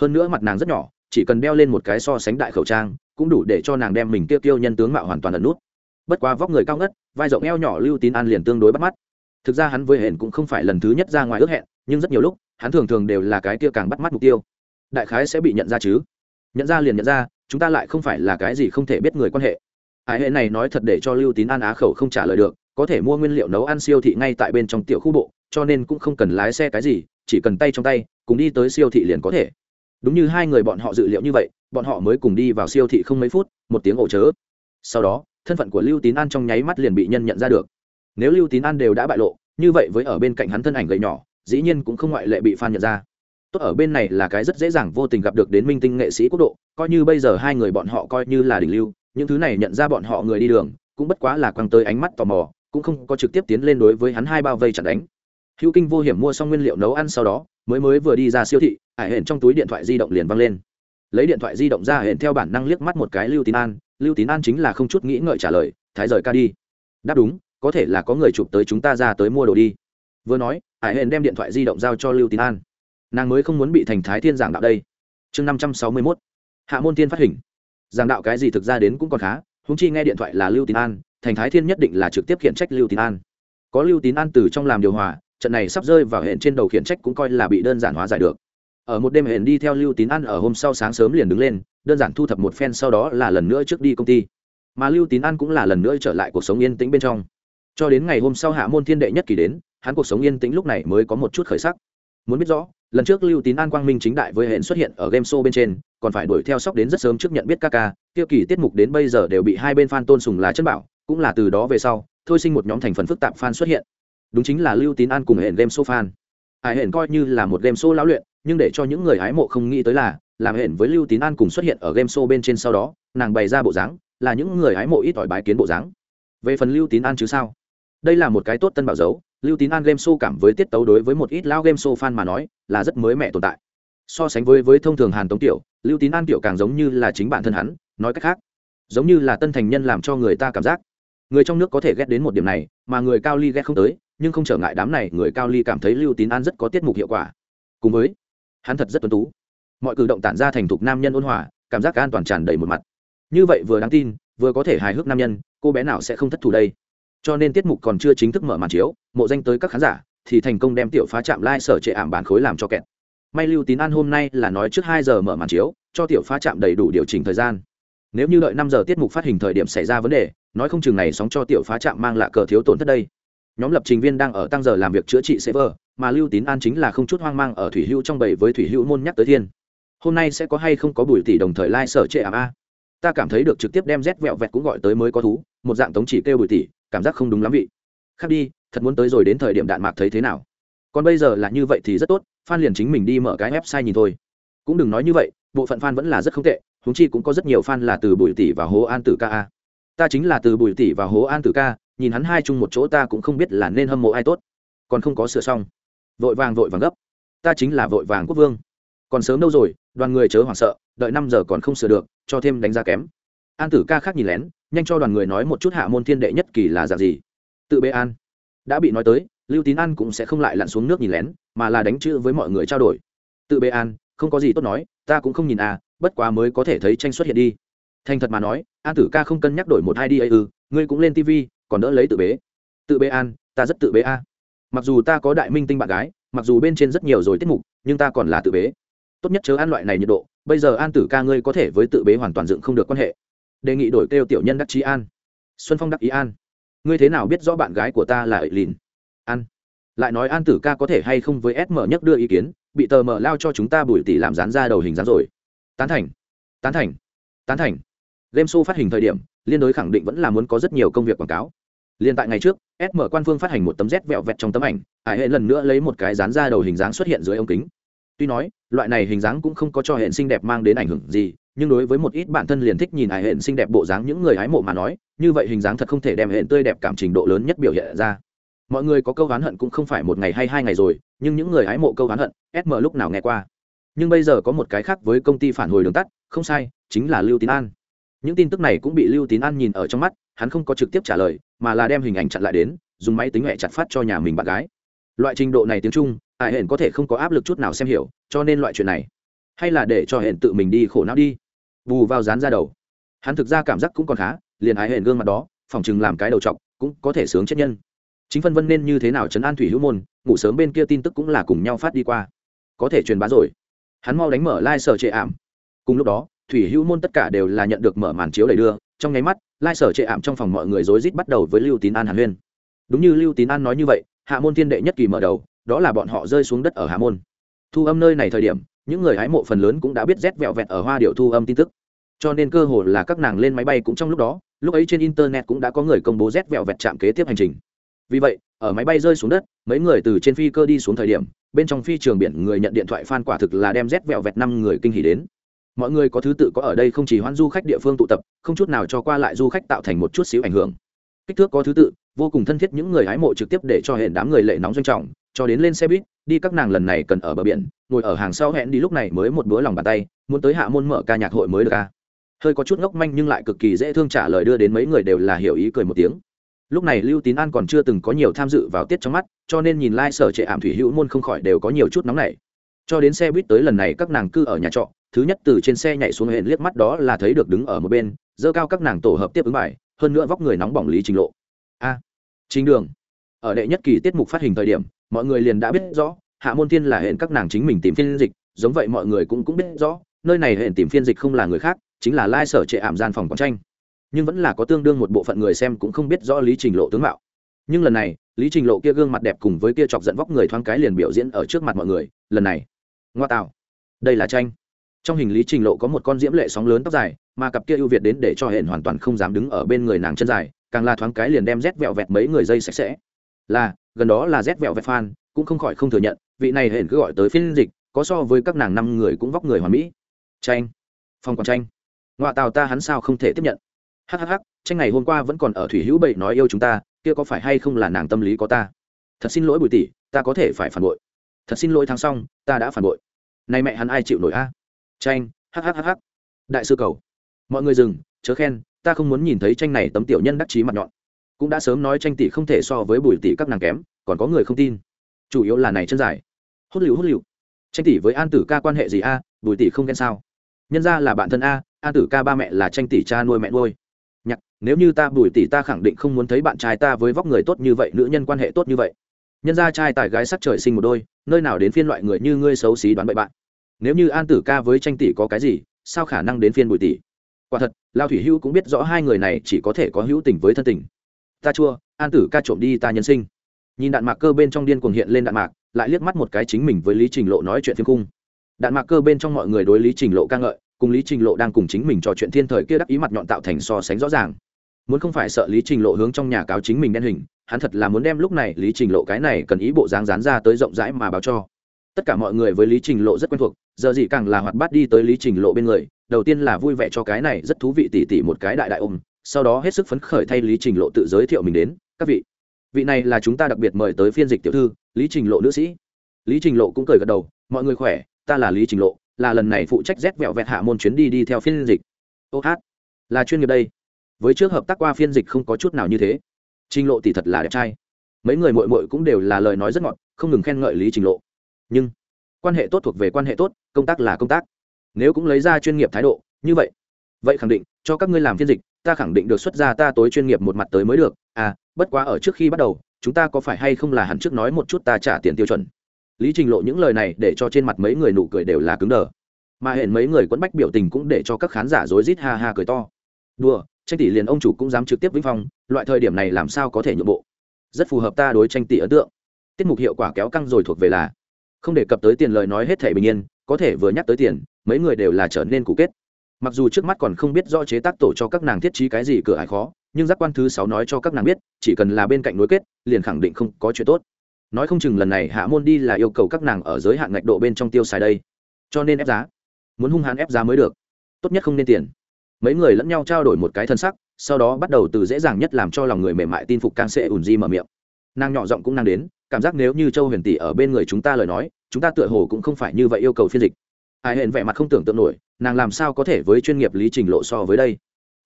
Hơn nữa mặt nàng rất nhỏ, chỉ cần đeo lên một cái so sánh đại khẩu trang, cũng đủ để cho nàng đem mình tiêu tiêu nhân tướng mạo hoàn toàn ẩn nút. Bất quá vóc người cao ngất, vai rộng eo nhỏ lưu tín an liền tương đối bắt mắt. Thực ra hắn với hển cũng không phải lần thứ nhất ra ngoài ước hẹn, nhưng rất nhiều lúc hắn thường thường đều là cái kia càng bắt mắt mục tiêu. Đại khái sẽ bị nhận ra chứ. Nhận ra liền nhận ra, chúng ta lại không phải là cái gì không thể biết người quan hệ. Hải hệ này nói thật để cho lưu tín an á khẩu không trả lời được, có thể mua nguyên liệu nấu ăn siêu thị ngay tại bên trong tiểu khu bộ, cho nên cũng không cần lái xe cái gì, chỉ cần tay trong tay, cùng đi tới siêu thị liền có thể. Đúng như hai người bọn họ dự liệu như vậy, bọn họ mới cùng đi vào siêu thị không mấy phút, một tiếng ổ chớ. Sau đó, thân phận của lưu tín an trong nháy mắt liền bị nhân nhận ra được. Nếu lưu tín an đều đã bại lộ, như vậy với ở bên cạnh hắn thân ảnh gầy nhỏ dĩ nhiên cũng không ngoại lệ bị fan nhận ra. Tốt ở bên này là cái rất dễ dàng vô tình gặp được đến minh tinh nghệ sĩ quốc độ, coi như bây giờ hai người bọn họ coi như là đỉnh lưu, những thứ này nhận ra bọn họ người đi đường, cũng bất quá là quăng tới ánh mắt tò mò, cũng không có trực tiếp tiến lên đối với hắn hai bao vây chặt đánh. Hữu kinh vô hiểm mua xong nguyên liệu nấu ăn sau đó, mới mới vừa đi ra siêu thị, ải hển trong túi điện thoại di động liền văng lên. Lấy điện thoại di động ra hển theo bản năng liếc mắt một cái lưu tín an, lưu tín an chính là không chút nghĩ ngợi trả lời, thái rời ca đi. Đáp đúng, có thể là có người chụp tới chúng ta ra tới mua đồ đi. Vừa nói Hải hển đem điện thoại di động giao cho lưu tín an. Nàng mới không muốn bị thành thái thiên giảng đạo đây. Chương năm trăm sáu mươi mốt. Hạ môn thiên phát hình. Giảng đạo cái gì thực ra đến cũng còn khá húng chi nghe điện thoại là lưu tín an, thành thái thiên nhất định là trực tiếp khiển trách lưu tín an. Có lưu tín an từ trong làm điều hòa, trận này sắp rơi vào hẹn trên đầu khiển trách cũng coi là bị đơn giản hóa giải được. Ở một đêm hẹn đi theo lưu tín an ở hôm sau sáng sớm liền đứng lên, đơn giản thu thập một phen sau đó là lần nữa trước đi công ty. Mà lưu tín an cũng là lần nữa trở lại cuộc sống yên tĩnh bên trong. Cho đến ngày hôm sau hạ môn thiên đệ nhất kỳ đến hắn cuộc sống yên tĩnh lúc này mới có một chút khởi sắc. Muốn biết rõ, lần trước lưu tín an quang minh chính đại với hẹn xuất hiện ở game show bên trên, còn phải đuổi theo sóc đến rất sớm trước nhận biết ca ca, tiêu kỳ tiết mục đến bây giờ đều bị hai bên fan tôn sùng là chân bảo, cũng là từ đó về sau, thôi sinh một nhóm thành phần phức tạp fan xuất hiện. Đúng chính là lưu tín an cùng hẹn game show fan. Hải hẹn coi như là một game show lão luyện, nhưng để cho những người hái mộ không nghĩ tới là, làm hẹn với lưu tín an cùng xuất hiện ở game show bên trên sau đó, nàng bày ra bộ dáng, là những người hái mộ ít ỏi bái kiến bộ dáng. Về phần lưu tín an chứ sao? Đây là một cái tốt tân bảo dấu lưu tín an game show cảm với tiết tấu đối với một ít lao game show fan mà nói là rất mới mẻ tồn tại. So sánh với với thông thường hàn tống tiểu, lưu tín an tiểu càng giống như là chính bản thân hắn, nói cách khác, giống như là tân thành nhân làm cho người ta cảm giác. Người trong nước có thể ghét đến một điểm này, mà người cao ly ghét không tới, nhưng không trở ngại đám này, người cao ly cảm thấy lưu tín an rất có tiết mục hiệu quả. Cùng với, hắn thật rất tuấn tú. Mọi cử động tản ra thành thục nam nhân ôn hòa, cảm giác an toàn tràn đầy một mặt. Như vậy vừa đáng tin, vừa có thể hài hước nam nhân, cô bé nào sẽ không thất thủ đây? Cho nên tiết mục còn chưa chính thức mở màn chiếu, mộ danh tới các khán giả thì thành công đem tiểu phá chạm lai、like、sở trệ ảm bản khối làm cho kẹt. May lưu tín an hôm nay là nói trước hai giờ mở màn chiếu, cho tiểu phá chạm đầy đủ điều chỉnh thời gian. Nếu như đợi năm giờ tiết mục phát hình thời điểm xảy ra vấn đề, nói không chừng này sóng cho tiểu phá chạm mang lạ cờ thiếu tổn thất đây. Nhóm lập trình viên đang ở tăng giờ làm việc chữa trị server, mà lưu tín an chính là không chút hoang mang ở thủy hữu trong bầy với thủy hữu môn nhắc tới thiên. Hôm nay sẽ có hay không có bùi tỷ đồng thời lai、like、sở trệ ảm a? Ta cảm thấy được trực tiếp đem rét vẹo vẹt cũng gọi tới mới có thú, một dạng tống chỉ kêu bùi tỷ cảm giác không đúng lắm vị. Khác đi, thật muốn tới rồi đến thời điểm đạn mạc thấy thế nào? Còn bây giờ là như vậy thì rất tốt f liền chính mình đi mở cái website nhìn thôi. Cũng đừng nói như vậy, bộ phận fan vẫn là rất không tệ húng chi cũng có rất nhiều fan là từ bùi tỷ và hố an tử ca a. Ta chính là từ bùi tỷ và hố an tử ca, nhìn hắn hai chung một chỗ ta cũng không biết là nên hâm mộ ai tốt. Còn không có sửa xong. Vội vàng vội vàng gấp. Ta chính là vội vàng quốc vương. Còn sớm đâu rồi, đoàn người chớ hoảng sợ, đợi năm giờ còn không sửa được, cho thêm đánh giá kém. An tử ca khác nhìn lén nhanh cho đoàn người nói một chút hạ môn thiên đệ nhất kỳ là dạng gì. Tự bê an. Đã bị nói tới lưu tín an cũng sẽ không lại lặn xuống nước nhìn lén mà là đánh chữ với mọi người trao đổi. Tự bê an không có gì tốt nói ta cũng không nhìn à bất quá mới có thể thấy tranh xuất hiện đi. Thành thật mà nói an tử ca không cân nhắc đổi một hai đi ư ừ, ngươi cũng lên tv còn đỡ lấy tự bế. Tự bế an ta rất tự bế a. Mặc dù ta có đại minh tinh bạn gái mặc dù bên trên rất nhiều rồi tiết mục nhưng ta còn là tự bế. Tốt nhất chớ ăn loại này nhiệt độ bây giờ an tử ca ngươi có thể với tự bế hoàn toàn dựng không được quan hệ đề nghị đổi kêu tiểu nhân đắc chí an. Xuân phong đắc ý an. Ngươi thế nào biết rõ bạn gái của ta là ệ lìn? An. Lại nói an tử ca có thể hay không với sm nhất đưa ý kiến, bị tờ mở lao cho chúng ta bùi tỷ làm dán ra đầu hình dán rồi. Tán thành. Tán thành. Tán thành. Game show phát hình thời điểm, liên đối khẳng định vẫn là muốn có rất nhiều công việc quảng cáo. Liên tại ngày trước sm quan phương phát hành một tấm rét vẹo vẹt trong tấm ảnh hải hệ lần nữa lấy một cái dán ra đầu hình dáng xuất hiện dưới ống kính. Tuy nói, loại này hình dáng cũng không có cho hệ xinh đẹp mang đến ảnh hưởng gì nhưng đối với một ít bản thân liền thích nhìn ải hệ xinh đẹp bộ dáng những người hái mộ mà nói, như vậy hình dáng thật không thể đem hệ tươi đẹp cảm trình độ lớn nhất biểu hiện ra. Mọi người có câu oán hận cũng không phải một ngày hay hai ngày rồi, nhưng những người hái mộ câu oán hận sm lúc nào nghe qua. Nhưng bây giờ có một cái khác với công ty phản hồi đường tắt, không sai, chính là lưu tín an. Những tin tức này cũng bị lưu tín an nhìn ở trong mắt, hắn không có trực tiếp trả lời, mà là đem hình ảnh chặn lại đến, dùng máy tính mẹ chặt phát cho nhà mình bạn gái. Loại trình độ này tiếng trung ải hển có thể không có áp lực chút nào xem hiểu, cho nên loại chuyện này. Hay là để cho hển tự mình đi khổ não đi bù vào dán ra đầu. Hắn thực ra cảm giác cũng còn khá, liền ái hển gương mặt đó, phòng chừng làm cái đầu t cũng có thể sướng chết nhân. Chính phân vân nên như thế nào chấn an thủy hữu môn, ngủ sớm bên kia tin tức cũng là cùng nhau phát đi qua. Có thể truyền bá rồi. Hắn mau đánh mở lai、like、sở trệ ảm. Cùng lúc đó, thủy hữu môn tất cả đều là nhận được mở màn chiếu đầy đưa, trong nháy mắt, lai、like、sở trệ ảm trong phòng mọi người rối rít bắt đầu với lưu tín an hàn huyên. Đúng như lưu tín an nói như vậy, hạ môn thiên đệ nhất kỳ mở đầu, đó là bọn họ rơi xuống đất ở hạ môn. Thu âm nơi này thời điểm những người hái mộ phần lớn cũng đã biết rét vẹo vẹt ở hoa điệu thu âm tin tức. Cho nên cơ hội là các nàng lên máy bay cũng trong lúc đó, lúc ấy trên internet cũng đã có người công bố rét vẹo vẹt chạm kế tiếp hành trình. Vì vậy, ở máy bay rơi xuống đất, mấy người từ trên phi cơ đi xuống thời điểm, bên trong phi trường biển người nhận điện thoại phan quả thực là đem rét vẹo vẹt năm người kinh hỉ đến. Mọi người có thứ tự có ở đây không chỉ hoan du khách địa phương tụ tập, không chút nào cho qua lại du khách tạo thành một chút xíu ảnh hưởng. Kích thước có thứ tự, vô cùng thân thiết những người hái mộ trực tiếp để cho hệ đám người lệ nóng doanh trọng cho đến lên xe buýt đi các nàng lần này cần ở bờ biển ngồi ở hàng sau hẹn đi lúc này mới một bữa lòng bàn tay muốn tới hạ môn mở ca nhạc hội mới được ca hơi có chút ngốc manh nhưng lại cực kỳ dễ thương trả lời đưa đến mấy người đều là hiểu ý cười một tiếng. Lúc này lưu tín an còn chưa từng có nhiều tham dự vào tiết trong mắt cho nên nhìn lai、like、sở trệ ảm thủy hữu môn không khỏi đều có nhiều chút nóng này cho đến xe buýt tới lần này các nàng cư ở nhà trọ thứ nhất từ trên xe nhảy xuống hẹn liếc mắt đó là thấy được đứng ở một bên dơ cao các nàng tổ hợp tiếp ứng bài hơn nữa vóc người nóng bỏng lý trình lộ. A à, chính đường ở đệ nhất kỳ tiết mục phát hình thời điểm, mọi người liền đã biết rõ, hạ môn thiên là hẹn các nàng chính mình tìm phiên dịch, giống vậy mọi người cũng cũng biết rõ, nơi này hẹn tìm phiên dịch không là người khác, chính là lai sở trệ ảm gian phòng quán tranh. Nhưng vẫn là có tương đương một bộ phận người xem cũng không biết rõ lý trình lộ tướng mạo. Nhưng lần này, lý trình lộ kia gương mặt đẹp cùng với kia chọc giận vóc người thoáng cái liền biểu diễn ở trước mặt mọi người, lần này. Ngoa tạo. Đây là tranh. Trong hình lý trình lộ có một con diễm lệ sóng lớn tóc dài, mà cặp kia ưu việt đến để cho hẹn hoàn toàn không dám đứng ở bên người nàng chân dài, càng là thoáng cái liền đem rét vẹo vẹt mấy người dây sạch sẽ là, gần đó là rét vẹo vẹt phan cũng không khỏi không thừa nhận, vị này hển cứ gọi tới phiên dịch, có so với các nàng năm người cũng vóc người hoàn mỹ. Tranh. Phong còn tranh. Ngoạ tào ta hắn sao không thể tiếp nhận. Hhh tranh ngày hôm qua vẫn còn ở thủy hữu bậy nói yêu chúng ta, kia có phải hay không là nàng tâm lý có ta? Thật xin lỗi bùi tỷ, ta có thể phải phản bội. Thật xin lỗi thắng xong, ta đã phản bội. Nay mẹ hắn ai chịu nổi a? Tranh hhhh đại sư cầu. Mọi người dừng, chớ khen, ta không muốn nhìn thấy tranh này tấm tiểu nhân đắc chí mặt nhọn cũng đã sớm nói tranh tỷ không thể so với bùi tỷ các nàng kém, còn có người không tin. Chủ yếu là này chân dài. Hốt liệu hốt liệu tranh tỷ với an tử ca quan hệ gì a? Bùi tỷ không ghen sao? Nhân ra là bạn thân a, an tử ca ba mẹ là tranh tỷ cha nuôi mẹ nuôi. Nhạc, nếu như ta, bùi tỷ ta khẳng định không muốn thấy bạn trai ta với vóc người tốt như vậy, nữ nhân quan hệ tốt như vậy. Nhân ra trai tài gái sắc trời sinh một đôi, nơi nào đến phiên loại người như ngươi xấu xí đoán bậy bạn. Nếu như an tử ca với tranh tỷ có cái gì, sao khả năng đến phiên bùi tỷ? Quả thật, lao thủy hữu cũng biết rõ hai người này chỉ có thể có hữu tình với thân tình ta chua, an tử ca trộm đi ta nhân sinh. Nhìn đạn mạc cơ bên trong điên cuồng hiện lên đạn mạc, lại liếc mắt một cái chính mình với lý trình lộ nói chuyện phiên cung đạn mạc cơ bên trong mọi người đối lý trình lộ ca ngợi, cùng lý trình lộ đang cùng chính mình trò chuyện thiên thời kia đắc ý mặt nhọn tạo thành so sánh rõ ràng. Muốn không phải sợ lý trình lộ hướng trong nhà cáo chính mình đen hình, hắn thật là muốn đem lúc này lý trình lộ cái này cần ý bộ dáng dán ra tới rộng rãi mà báo cho. Tất cả mọi người với lý trình lộ rất quen thuộc, giờ gì càng là hoạt bát đi tới lý trình lộ bên người, đầu tiên là vui vẻ cho cái này rất thú vị tỉ tỉ một cái đại đại ôm sau đó hết sức phấn khởi thay lý trình lộ tự giới thiệu mình đến. Các vị vị này là chúng ta đặc biệt mời tới phiên dịch tiểu thư, lý trình lộ nữ sĩ. Lý trình lộ cũng cười gật đầu, mọi người khỏe, ta là lý trình lộ, là lần này phụ trách rét vẹo vẹt hạ môn chuyến đi đi theo phiên dịch. Ô hát, là chuyên nghiệp đây. Với trước hợp tác qua phiên dịch không có chút nào như thế. Trình lộ thì thật là đẹp trai. Mấy người mội mội cũng đều là lời nói rất ngọt, không ngừng khen ngợi lý trình lộ. Nhưng, quan hệ tốt thuộc về quan hệ tốt, công tác là công tác. Nếu cũng lấy ra chuyên nghiệp thái độ, như vậy vậy khẳng định, cho các ngươi làm phiên dịch, ta khẳng định được xuất ra ta tối chuyên nghiệp một mặt tới mới được. À bất quá ở trước khi bắt đầu, chúng ta có phải hay không là hẳn trước nói một chút ta trả tiền tiêu chuẩn? Lý trình lộ những lời này để cho trên mặt mấy người nụ cười đều là cứng đờ. Mà hẹn mấy người quẫn bách biểu tình cũng để cho các khán giả rối rít ha ha cười to. Đùa, tranh tỷ liền ông chủ cũng dám trực tiếp vĩnh phong, loại thời điểm này làm sao có thể nhượng bộ? Rất phù hợp ta đối tranh tỷ ấn tượng. Tiết mục hiệu quả kéo căng rồi thuộc về là. Không đề cập tới tiền lời nói hết thể bình yên, có thể vừa nhắc tới tiền, mấy người đều là trở nên cụ kết mặc dù trước mắt còn không biết do chế tác tổ cho các nàng thiết trí cái gì cửa ải khó, nhưng giác quan thứ sáu nói cho các nàng biết, chỉ cần là bên cạnh nối kết, liền khẳng định không có chuyện tốt. Nói không chừng lần này hạ môn đi là yêu cầu các nàng ở giới hạn ngạch độ bên trong tiêu xài đây. Cho nên ép giá. Muốn hung hãn ép giá mới được. Tốt nhất không nên tiền. Mấy người lẫn nhau trao đổi một cái thân sắc, sau đó bắt đầu từ dễ dàng nhất làm cho lòng người mềm mại tin phục càng sẽ ùn di mở miệng. Nàng nhỏ giọng cũng nàng đến, cảm giác nếu như châu huyền tỷ ở bên người chúng ta lời nói, chúng ta tựa hồ cũng không phải như vậy yêu cầu phiên dịch ai hẹn vẻ mặt không tưởng tượng nổi, nàng làm sao có thể với chuyên nghiệp lý trình lộ so với đây?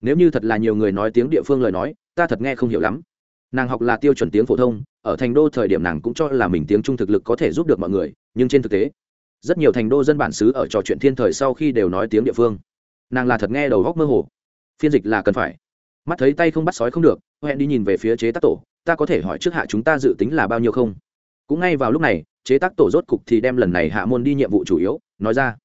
Nếu như thật là nhiều người nói tiếng địa phương lời nói, ta thật nghe không hiểu lắm. Nàng học là tiêu chuẩn tiếng phổ thông, ở thành đô thời điểm nàng cũng cho là mình tiếng trung thực lực có thể giúp được mọi người, nhưng trên thực tế, rất nhiều thành đô dân bản xứ ở trò chuyện thiên thời sau khi đều nói tiếng địa phương. Nàng là thật nghe đầu góc mơ hồ. Phiên dịch là cần phải. Mắt thấy tay không bắt sói không được, hẹn đi nhìn về phía chế tác tổ, ta có thể hỏi trước hạ chúng ta dự tính là bao nhiêu không? Cũng ngay vào lúc này, chế tác tổ rốt cục thì đem lần này hạ môn đi nhiệm vụ chủ yếu, nói ra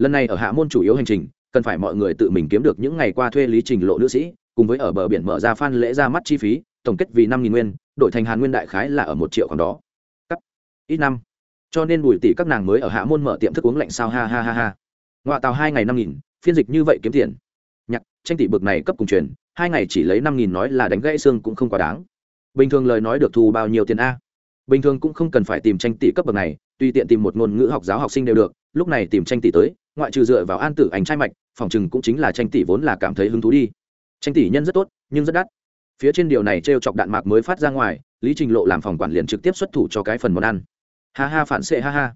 lần này ở hạ môn chủ yếu hành trình, cần phải mọi người tự mình kiếm được những ngày qua thuê lý trình lộ nữ sĩ, cùng với ở bờ biển mở ra phan lễ ra mắt chi phí, tổng kết vì năm nghìn nguyên, đổi thành hàn nguyên đại khái là ở một triệu khoảng đó. Cắt. Ít năm. Cho nên bùi tỷ các nàng mới ở hạ môn mở tiệm thức uống lạnh sao, ha ha ha ha. Ngoại tàu hai ngày năm nghìn, phiên dịch như vậy kiếm tiền. Nhạc, tranh tỷ bực này cấp cùng truyền, hai ngày chỉ lấy năm nghìn nói là đánh gãy xương cũng không quá đáng. Bình thường lời nói được thu bao nhiêu tiền a? Bình thường cũng không cần phải tìm tranh tỷ cấp bậc này tùy tiện tìm một ngôn ngữ học giáo học sinh đều được, lúc này tìm tranh tỷ tới, ngoại trừ dựa vào an tử ảnh trai mạch, phòng chừng cũng chính là tranh tỷ vốn là cảm thấy hứng thú đi. Tranh tỷ nhân rất tốt, nhưng rất đắt. Phía trên điều này t r e o chọc đạn mạc mới phát ra ngoài, lý trình lộ làm phòng quản liền trực tiếp xuất thủ cho cái phần món ăn. Ha ha phản xệ, ha ha.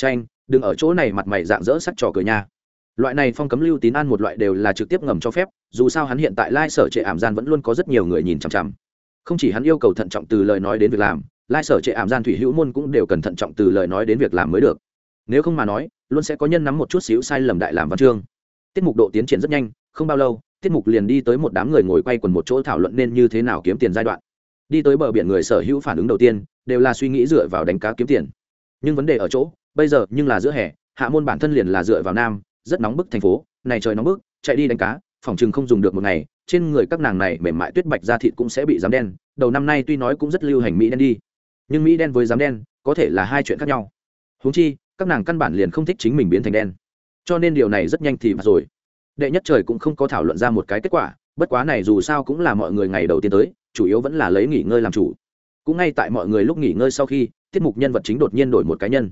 Tranh, đừng ở chỗ này mặt mày dạng dỡ sắc trò cười nha. Loại này phong cấm lưu tín ăn một loại đều là trực tiếp ngầm cho phép, dù sao hắn hiện tại lai sở trệ ảm gian vẫn luôn có rất nhiều người nhìn chằm chằm. Không chỉ hắn yêu cầu thận trọng từ lời nói đến việc làm lai sở trệ ảm gian thủy hữu môn cũng đều cần thận trọng từ lời nói đến việc làm mới được. Nếu không mà nói, luôn sẽ có nhân nắm một chút xíu sai lầm đại làm văn chương. Tiết mục độ tiến triển rất nhanh, không bao lâu, tiết mục liền đi tới một đám người ngồi quay quần một chỗ thảo luận nên như thế nào kiếm tiền giai đoạn. Đi tới bờ biển người sở hữu phản ứng đầu tiên, đều là suy nghĩ dựa vào đánh cá kiếm tiền. Nhưng vấn đề ở chỗ, bây giờ nhưng là giữa hè, hạ môn bản thân liền là dựa vào nam, rất nóng bức thành phố, này trời nóng bức, chạy đi đánh cá, phòng chừng không dùng được một ngày, trên người các nàng này mềm mại tuyết bạch da thịt cũng sẽ bị dám đen, đầu năm nay tuy nói cũng rất lưu hành mỹ đen đi nhưng mỹ đen với dám đen có thể là hai chuyện khác nhau huống chi các nàng căn bản liền không thích chính mình biến thành đen cho nên điều này rất nhanh thì rồi đệ nhất trời cũng không có thảo luận ra một cái kết quả bất quá này dù sao cũng là mọi người ngày đầu tiên tới chủ yếu vẫn là lấy nghỉ ngơi làm chủ cũng ngay tại mọi người lúc nghỉ ngơi sau khi tiết mục nhân vật chính đột nhiên đổi một cá nhân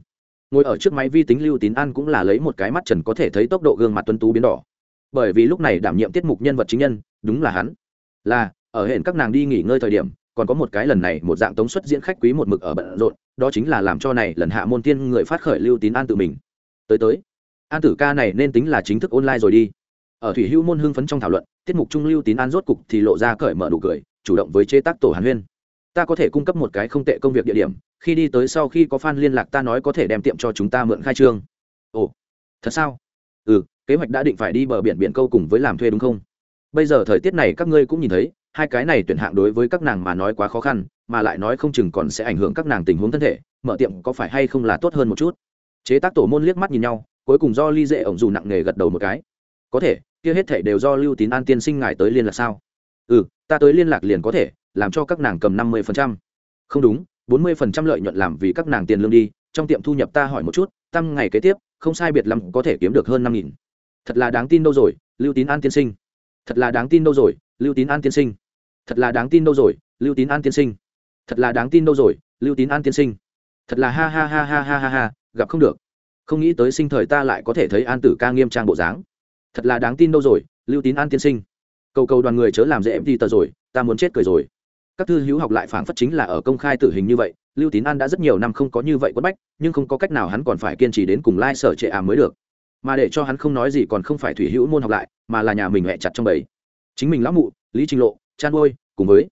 ngồi ở trước máy vi tính lưu tín an cũng là lấy một cái mắt trần có thể thấy tốc độ gương mặt tuân tú biến đỏ bởi vì lúc này đảm nhiệm tiết mục nhân vật chính nhân đúng là hắn là ở hẹn các nàng đi nghỉ ngơi thời điểm còn có một cái lần này, một dạng tống xuất diễn khách quý một mực ở bận rộn, đó chính là làm cho này lần hạ môn tiên người phát khởi lưu tín an tự mình. Tới tới, an tử ca này nên tính là chính thức online rồi đi. Ở thủy hữu môn hưng phấn trong thảo luận, tiết mục trung lưu tín an rốt cục thì lộ ra cởi mở đủ cười, chủ động với chế tác tổ hàn huyên. Ta có thể cung cấp một cái không tệ công việc địa điểm, khi đi tới sau khi có fan liên lạc ta nói có thể đem tiệm cho chúng ta mượn khai trương. Ồ, thật sao? Ừ kế hoạch đã định phải đi bờ biển biển câu cùng với làm thuê đúng không? Bây giờ thời tiết này các ngươi cũng nhìn thấy hai cái này tuyển hạng đối với các nàng mà nói quá khó khăn, mà lại nói không chừng còn sẽ ảnh hưởng các nàng tình huống thân thể, mở tiệm có phải hay không là tốt hơn một chút. Chế tác tổ môn liếc mắt nhìn nhau, cuối cùng do ly dễ ổng dù nặng nề gật đầu một cái. Có thể, kia hết thể đều do lưu tín an tiên sinh ngài tới liên lạc sao? Ừ ta tới liên lạc liền có thể, làm cho các nàng cầm năm mươi phần trăm. không đúng, bốn mươi phần trăm lợi nhuận làm vì các nàng tiền lương đi, trong tiệm thu nhập ta hỏi một chút, tăng ngày kế tiếp, không sai biệt lắm có thể kiếm được hơn năm nghìn. Thật là đáng tin đâu rồi, lưu tín an tiên sinh. Thật là đáng tin đâu rồi, lưu tín an tiên sinh thật là đáng tin đâu rồi, lưu tín an tiên sinh. Thật là đáng tin đâu rồi, lưu tín an tiên sinh. Thật là ha ha ha ha ha ha ha, gặp không được. Không nghĩ tới sinh thời ta lại có thể thấy an tử ca nghiêm trang bộ dáng. Thật là đáng tin đâu rồi, lưu tín an tiên sinh. Cầu cầu đoàn người chớ làm dễ em đi tờ rồi, ta muốn chết cười rồi. Các thư hữu học lại phảng phất chính là ở công khai tử hình như vậy, lưu tín an đã rất nhiều năm không có như vậy quất bách, nhưng không có cách nào hắn còn phải kiên trì đến cùng lai、like、sở trệ ảm mới được. Mà để cho hắn không nói gì còn không phải thủy hữu môn học lại, mà là nhà mình hẹ chặt trong bầy. Chính mình lão mụ, lý trình lộ chan ngôi cùng với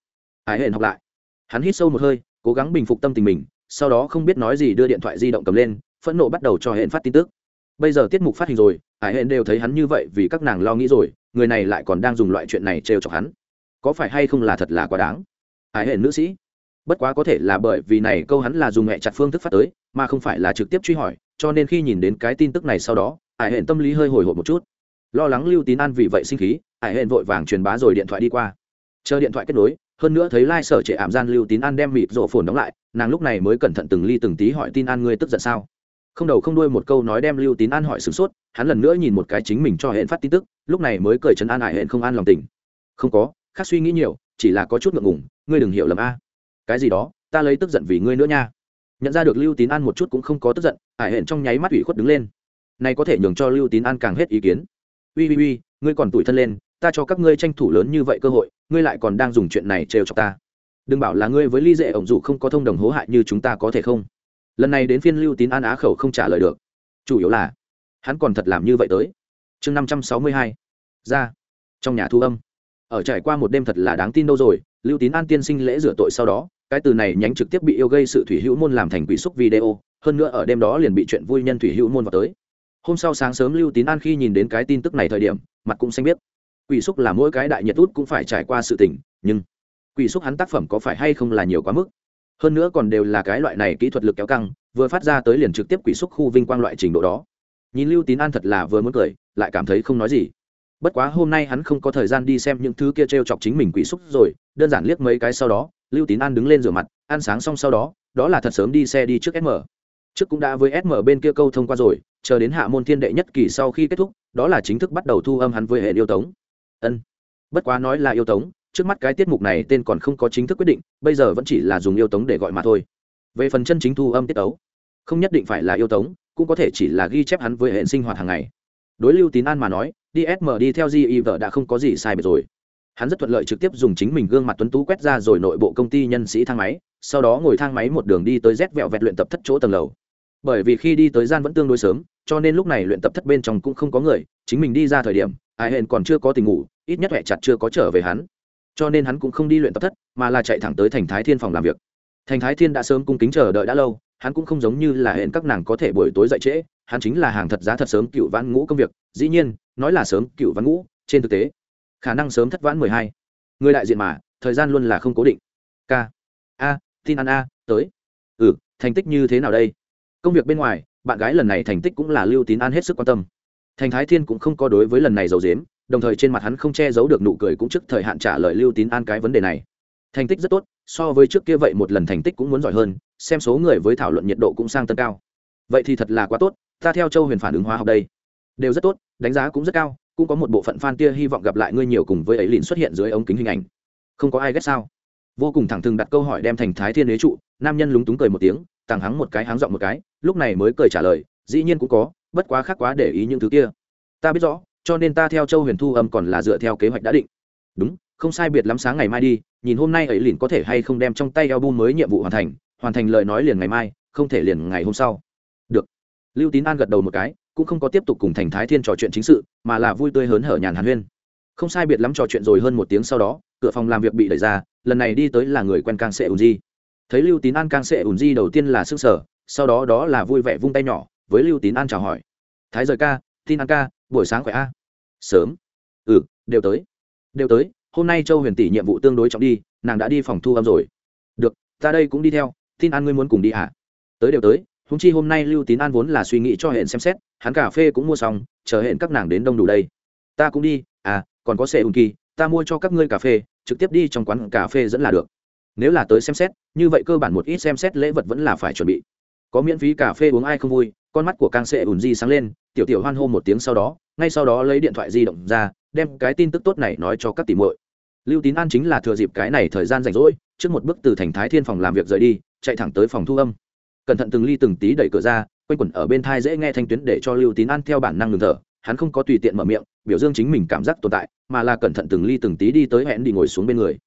Hải hẹn học lại. Hắn hít sâu một hơi, cố gắng bình phục tâm tình mình, sau đó không biết nói gì đưa điện thoại di động cầm lên, phẫn nộ bắt đầu cho hẹn phát tin tức. Bây giờ tiết mục phát hình rồi, Hải hẹn đều thấy hắn như vậy vì các nàng lo nghĩ rồi, người này lại còn đang dùng loại chuyện này trêu chọc hắn. Có phải hay không là thật là quá đáng? Hải hẹn nữ sĩ. Bất quá có thể là bởi vì này câu hắn là dùng mẹ chặt phương thức phát tới, mà không phải là trực tiếp truy hỏi, cho nên khi nhìn đến cái tin tức này sau đó ải hẹn tâm lý hơi hồi hộp một chút. Lo lắng lưu tín an vì vậy sinh khí ải hẹn vội vàng truyền bá rồi điện thoại đi qua chờ điện thoại kết nối, hơn nữa thấy lai、like、sở trệ ảm gian lưu tín an đem mịt rổ phồn đóng lại, nàng lúc này mới cẩn thận từng ly từng tí hỏi tin an ngươi tức giận sao? Không đầu không đuôi một câu nói đem lưu tín an hỏi sửng sốt, hắn lần nữa nhìn một cái chính mình cho hẹn phát tin tức, lúc này mới cười chấn an hại hẹn không an lòng tình. Không có, khác suy nghĩ nhiều, chỉ là có chút ngượng ngùng, ngươi đừng hiểu lầm a. Cái gì đó, ta lấy tức giận vì ngươi nữa nha. Nhận ra được lưu tín an một chút cũng không có tức giận ải hẹn trong nháy mắt ủy khuất đứng lên. Này có thể nhường cho lưu tín an càng hết ý kiến. Ui ui ui, ngươi còn tủi thân lên ta cho các ngươi tranh thủ lớn như vậy cơ hội, ngươi lại còn đang dùng chuyện này trêu chọc ta. Đừng bảo là ngươi với ly dễ ổng dụ không có thông đồng hố hại như chúng ta có thể không? Lần này đến phiên lưu tín an á khẩu không trả lời được. Chủ yếu là, hắn còn thật làm như vậy tới. Chương năm trăm sáu mươi hai, ra, trong nhà thu âm. Ở trải qua một đêm thật là đáng tin đâu rồi, lưu tín an tiên sinh lễ rửa tội sau đó, cái từ này nhánh trực tiếp bị yêu gây sự thủy hữu môn làm thành quỷ xúc video, hơn nữa ở đêm đó liền bị chuyện vui nhân thủy hữu môn vào tới. Hôm sau sáng sớm lưu tín an khi nhìn đến cái tin tức này thời điểm, mặt cũng xanh biết quỷ xúc là mỗi cái đại nhật út cũng phải trải qua sự tình, nhưng quỷ xúc hắn tác phẩm có phải hay không là nhiều quá mức? Hơn nữa còn đều là cái loại này kỹ thuật lực kéo căng, vừa phát ra tới liền trực tiếp quỷ xúc khu vinh quang loại trình độ đó. Nhìn lưu tín an thật là vừa muốn cười, lại cảm thấy không nói gì. Bất quá hôm nay hắn không có thời gian đi xem những thứ kia t r e o chọc chính mình quỷ xúc rồi, đơn giản liếc mấy cái sau đó, lưu tín an đứng lên rửa mặt, ăn sáng xong sau đó đó là thật sớm đi xe đi trước sm trước cũng đã với sm bên kia câu thông qua rồi, chờ đến hạ môn thiên đệ nhất kỳ sau khi kết thúc, đó là chính thức bắt đầu thu âm hắn với hệ yêu tống ân. Bất quá nói là yêu tống, trước mắt cái tiết mục này tên còn không có chính thức quyết định, bây giờ vẫn chỉ là dùng yêu tống để gọi mà thôi. Về phần chân chính thu âm tiết tấu, không nhất định phải là yêu tống, cũng có thể chỉ là ghi chép hắn với hệ sinh hoạt hàng ngày. Đối lưu tín an mà nói đi sm đi theo di vợ đã không có gì sai biệt rồi. Hắn rất thuận lợi trực tiếp dùng chính mình gương mặt tuấn tú quét ra rồi nội bộ công ty nhân sĩ thang máy, sau đó ngồi thang máy một đường đi tới rét vẹo vẹt luyện tập thất chỗ tầng lầu. Bởi vì khi đi tới gian vẫn tương đối sớm, cho nên lúc này luyện tập thất bên trong cũng không có người, chính mình đi ra thời điểm ai hên còn chưa có tình ngủ, ít nhất huệ chặt chưa có trở về hắn. Cho nên hắn cũng không đi luyện tập thất, mà là chạy thẳng tới thành thái thiên phòng làm việc. Thành thái thiên đã sớm cung kính chờ đợi đã lâu, hắn cũng không giống như là hẹn các nàng có thể buổi tối dậy trễ, hắn chính là hàng thật giá thật sớm cựu vãn ngũ công việc, dĩ nhiên, nói là sớm cựu vãn ngũ, trên thực tế, khả năng sớm thất vãn mười hai. Người đại diện mà, thời gian luôn là không cố định. K a, tin ăn a, tới. Ừ thành tích như thế nào đây? Công việc bên ngoài, bạn gái lần này thành tích cũng là lưu tín an hết sức quan tâm thành thái thiên cũng không có đối với lần này giấu dếm đồng thời trên mặt hắn không che giấu được nụ cười cũng trước thời hạn trả lời lưu tín an cái vấn đề này. Thành tích rất tốt, so với trước kia vậy một lần thành tích cũng muốn giỏi hơn, xem số người với thảo luận nhiệt độ cũng sang tân cao. Vậy thì thật là quá tốt, ta theo châu huyền phản ứng hóa học đây. Đều rất tốt, đánh giá cũng rất cao, cũng có một bộ phận fan tia hy vọng gặp lại ngươi nhiều cùng với ấy liền xuất hiện dưới ống kính hình ảnh. Không có ai ghét sao? Vô cùng thẳng thừng đặt câu hỏi đem thành thái thiên đế trụ, nam nhân lúng túng cười một tiếng, tàng hắng một cái, háng giọng một cái, lúc này mới cười trả lời, dĩ nhiên cũng có bất quá khác quá để ý những thứ kia. Ta biết rõ, cho nên ta theo châu huyền thu âm còn là dựa theo kế hoạch đã định. Đúng, không sai biệt lắm sáng ngày mai đi, nhìn hôm nay ấy liền có thể hay không đem trong tay album mới nhiệm vụ hoàn thành hoàn thành lời nói liền ngày mai, không thể liền ngày hôm sau. Được. Lưu tín an gật đầu một cái, cũng không có tiếp tục cùng thành thái thiên trò chuyện chính sự, mà là vui tươi hớn hở nhàn hàn huyên. Không sai biệt lắm trò chuyện rồi hơn một tiếng sau đó, cửa phòng làm việc bị đẩy ra, lần này đi tới là người quen càng sệ ùn di. Thấy lưu tín an càng sệ ùn di đầu tiên là s ư n g sở sau đó đó là vui vẻ vung tay nhỏ với lưu tín an chào hỏi. Thái rời ca, tin an ca, buổi sáng khỏe a. Sớm. Ừ đều tới. Đều tới, hôm nay châu huyền tỷ nhiệm vụ tương đối trọng đi, nàng đã đi phòng thu âm rồi. Được, ta đây cũng đi theo, tin an ngươi muốn cùng đi hả? Tới đều tới húng chi hôm nay lưu tín an vốn là suy nghĩ cho hẹn xem xét, hắn cà phê cũng mua xong, chờ hẹn các nàng đến đông đủ đây. Ta cũng đi à còn có xe ùn kỳ, ta mua cho các ngươi cà phê, trực tiếp đi trong quán cà phê dẫn là được. Nếu là tới xem xét, như vậy cơ bản một ít xem xét lễ vật vẫn là phải chuẩn bị. Có miễn phí cà phê uống ai không vui con mắt của càng sệ ùn di sáng lên, tiểu tiểu hoan hô một tiếng sau đó, ngay sau đó lấy điện thoại di động ra, đem cái tin tức tốt này nói cho các tỷ muội. Lưu tín an chính là thừa dịp cái này thời gian rảnh rỗi, trước một bước từ thành thái thiên phòng làm việc rời đi, chạy thẳng tới phòng thu âm. Cẩn thận từng ly từng tí đẩy cửa ra, quanh quẩn ở bên thai dễ nghe thanh tuyến để cho lưu tín an theo bản năng ngừng thở, hắn không có tùy tiện mở miệng, biểu dương chính mình cảm giác tồn tại, mà là cẩn thận từng ly từng tí đi tới hẹn đi ngồi xuống bên người.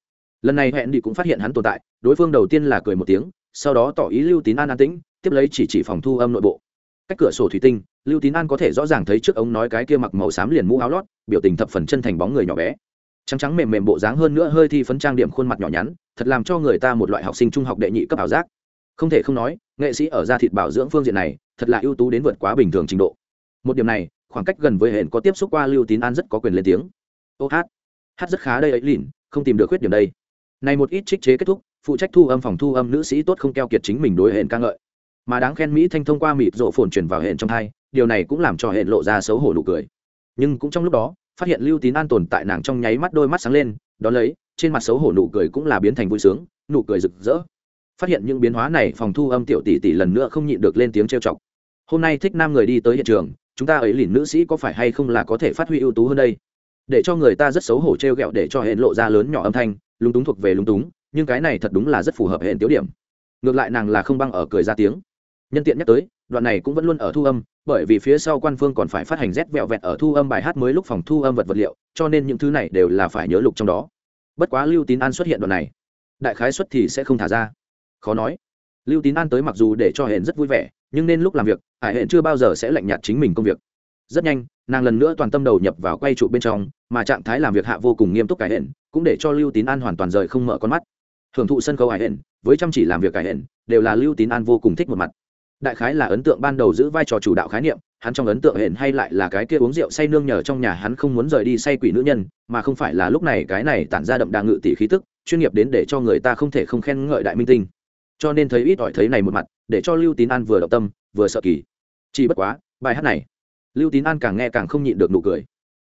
Lần này hẹn đi cũng phát hiện hắn tồn tại, đối phương đầu tiên là cười một tiếng, sau đó tỏ ý lưu tín an an tĩnh, tiếp lấy chỉ chỉ phòng thu âm nội bộ cách cửa sổ thủy tinh, lưu tín an có thể rõ ràng thấy trước ống nói cái kia mặc màu xám liền mũ áo lót, biểu tình thập phần chân thành bóng người nhỏ bé. Trắng trắng mềm mềm bộ dáng hơn nữa hơi thi phấn trang điểm khuôn mặt nhỏ nhắn, thật làm cho người ta một loại học sinh trung học đệ nhị cấp ảo giác. Không thể không nói, nghệ sĩ ở da thịt bảo dưỡng phương diện này, thật là ưu tú đến vượt quá bình thường trình độ. Một điểm này, khoảng cách gần với hển có tiếp xúc qua lưu tín an rất có quyền lên tiếng. Ô hát hát rất khá đây ấy lìn không tìm được khuyết điểm đây. Này một ít trích chế kết thúc, phụ trách thu âm phòng thu âm nữ sĩ tốt không keo kiệt chính mình đối hển ca ngợi mà đáng khen mỹ thanh thông qua mịt rộ phồn truyền vào hẹn trong thai, điều này cũng làm cho hẹn lộ ra xấu hổ nụ cười. Nhưng cũng trong lúc đó, phát hiện lưu tín an tồn tại nàng trong nháy mắt đôi mắt sáng lên, đó lấy, trên mặt xấu hổ nụ cười cũng là biến thành vui sướng, nụ cười rực rỡ. Phát hiện những biến hóa này, phòng thu âm tiểu tỷ tỷ lần nữa không nhịn được lên tiếng trêu chọc. Hôm nay thích nam người đi tới hiện trường, chúng ta ấy lìn nữ sĩ có phải hay không là có thể phát huy ưu tú hơn đây? Để cho người ta rất xấu hổ trêu o để cho hẹn lộ ra lớn nhỏ âm thanh, lúng túng thuộc về lúng túng, nhưng cái này thật đúng là rất phù hợp hẹn tiểu điểm. Ngược lại nàng là không băng ở cười ra tiếng nhân tiện nhắc tới, đoạn này cũng vẫn luôn ở thu âm, bởi vì phía sau quan phương còn phải phát hành rét vẹo vẹt ở thu âm bài hát mới lúc phòng thu âm vật vật liệu, cho nên những thứ này đều là phải nhớ lục trong đó. Bất quá lưu tín an xuất hiện đoạn này, đại khái xuất thì sẽ không thả ra. Khó nói. Lưu tín an tới mặc dù để cho hẹn rất vui vẻ, nhưng nên lúc làm việc, hải hẹn chưa bao giờ sẽ lạnh nhạt chính mình công việc. Rất nhanh, nàng lần nữa toàn tâm đầu nhập vào quay trụ bên trong, mà trạng thái làm việc hạ vô cùng nghiêm túc cải hẹn cũng để cho lưu tín an hoàn toàn rời không mở con mắt. Hưởng thụ sân khấu hải hẹn với chăm chỉ làm việc cải hẹn đều là lưu tín an vô cùng thích một mặt đại khái là ấn tượng ban đầu giữ vai trò chủ đạo khái niệm, hắn trong ấn tượng hển hay lại là cái kia uống rượu say nương nhờ trong nhà hắn không muốn rời đi say quỷ nữ nhân, mà không phải là lúc này cái này tản ra đậm đà ngự tỷ khí tức, chuyên nghiệp đến để cho người ta không thể không khen ngợi đại minh tinh. Cho nên thấy ít ỏi thấy này một mặt, để cho lưu tín an vừa động tâm, vừa sợ kỳ. Chỉ bất quá, bài hát này, lưu tín an càng nghe càng không nhịn được nụ cười.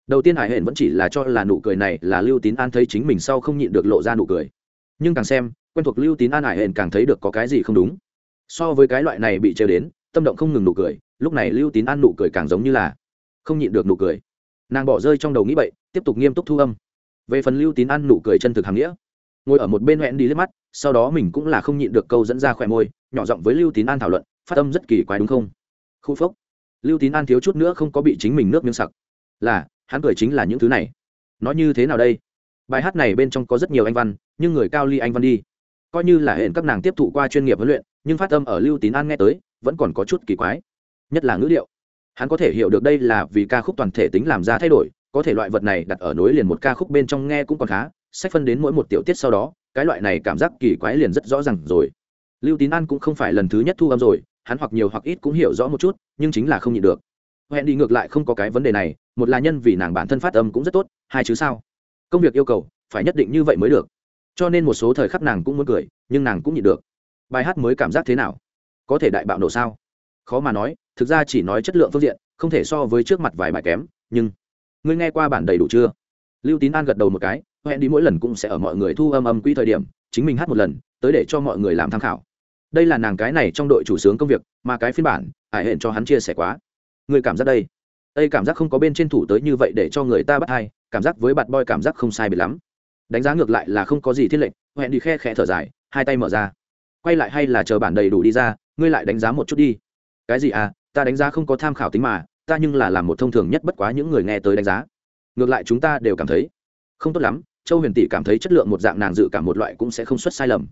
Đầu tiên hải hển vẫn chỉ là cho là nụ cười này là lưu tín an thấy chính mình sau không nhịn được lộ ra nụ cười. Nhưng càng xem, quen thuộc lưu tín an hải hển càng thấy được có cái gì không đúng so với cái loại này bị trêu đến, tâm động không ngừng nụ cười, lúc này lưu tín an nụ cười càng giống như là không nhịn được nụ cười. Nàng bỏ rơi trong đầu nghĩ vậy tiếp tục nghiêm túc thu âm. Về phần lưu tín an nụ cười chân thực hàm nghĩa, ngồi ở một bên hẹn đi liếc mắt, sau đó mình cũng là không nhịn được câu dẫn ra khỏe môi, nhỏ giọng với lưu tín an thảo luận, phát âm rất kỳ quái đúng không? Khu phốc. Lưu tín an thiếu chút nữa không có bị chính mình nước miếng sặc. Là, hắn cười chính là những thứ này. Nói như thế nào đây? Bài hát này bên trong có rất nhiều anh văn, nhưng người cao ly anh văn đi coi như là hẹn các nàng tiếp thụ qua chuyên nghiệp huấn luyện, nhưng phát âm ở lưu tín an nghe tới, vẫn còn có chút kỳ quái. Nhất là ngữ liệu hắn có thể hiểu được đây là vì ca khúc toàn thể tính làm ra thay đổi, có thể loại vật này đặt ở nối liền một ca khúc bên trong nghe cũng còn khá, sách phân đến mỗi một tiểu tiết sau đó, cái loại này cảm giác kỳ quái liền rất rõ ràng rồi. Lưu tín an cũng không phải lần thứ nhất thu âm rồi, hắn hoặc nhiều hoặc ít cũng hiểu rõ một chút, nhưng chính là không nhịn được. Hẹn đi ngược lại không có cái vấn đề này, một là nhân vì nàng bản thân phát âm cũng rất tốt, hai chứ sao? Công việc yêu cầu, phải nhất định như vậy mới được cho nên một số thời khắc nàng cũng muốn cười, nhưng nàng cũng nhịn được. Bài hát mới cảm giác thế nào? Có thể đại bạo nổ sao? Khó mà nói, thực ra chỉ nói chất lượng phương diện, không thể so với trước mặt vài bài kém, nhưng ngươi nghe qua bản đầy đủ chưa? Lưu tín an gật đầu một cái, hẹn đi mỗi lần cũng sẽ ở mọi người thu âm âm quỹ thời điểm, chính mình hát một lần, tới để cho mọi người làm tham khảo. Đây là nàng cái này trong đội chủ sướng công việc, mà cái phiên bản ải hẹn cho hắn chia sẻ quá. Người cảm giác đây. Đây cảm giác không có bên trên thủ tới như vậy để cho người ta bắt hay cảm giác với bạt boy cảm giác không sai biệt lắm đánh giá ngược lại là không có gì thiết lệnh, hẹn đi khe khẽ thở dài, hai tay mở ra. Quay lại hay là chờ bản đầy đủ đi ra, ngươi lại đánh giá một chút đi. Cái gì à ta đánh giá không có tham khảo tính mà, ta nhưng là làm một thông thường nhất bất quá những người nghe tới đánh giá. Ngược lại chúng ta đều cảm thấy không tốt lắm, châu huyền tỷ cảm thấy chất lượng một dạng nàng dự cả một loại cũng sẽ không xuất sai lầm.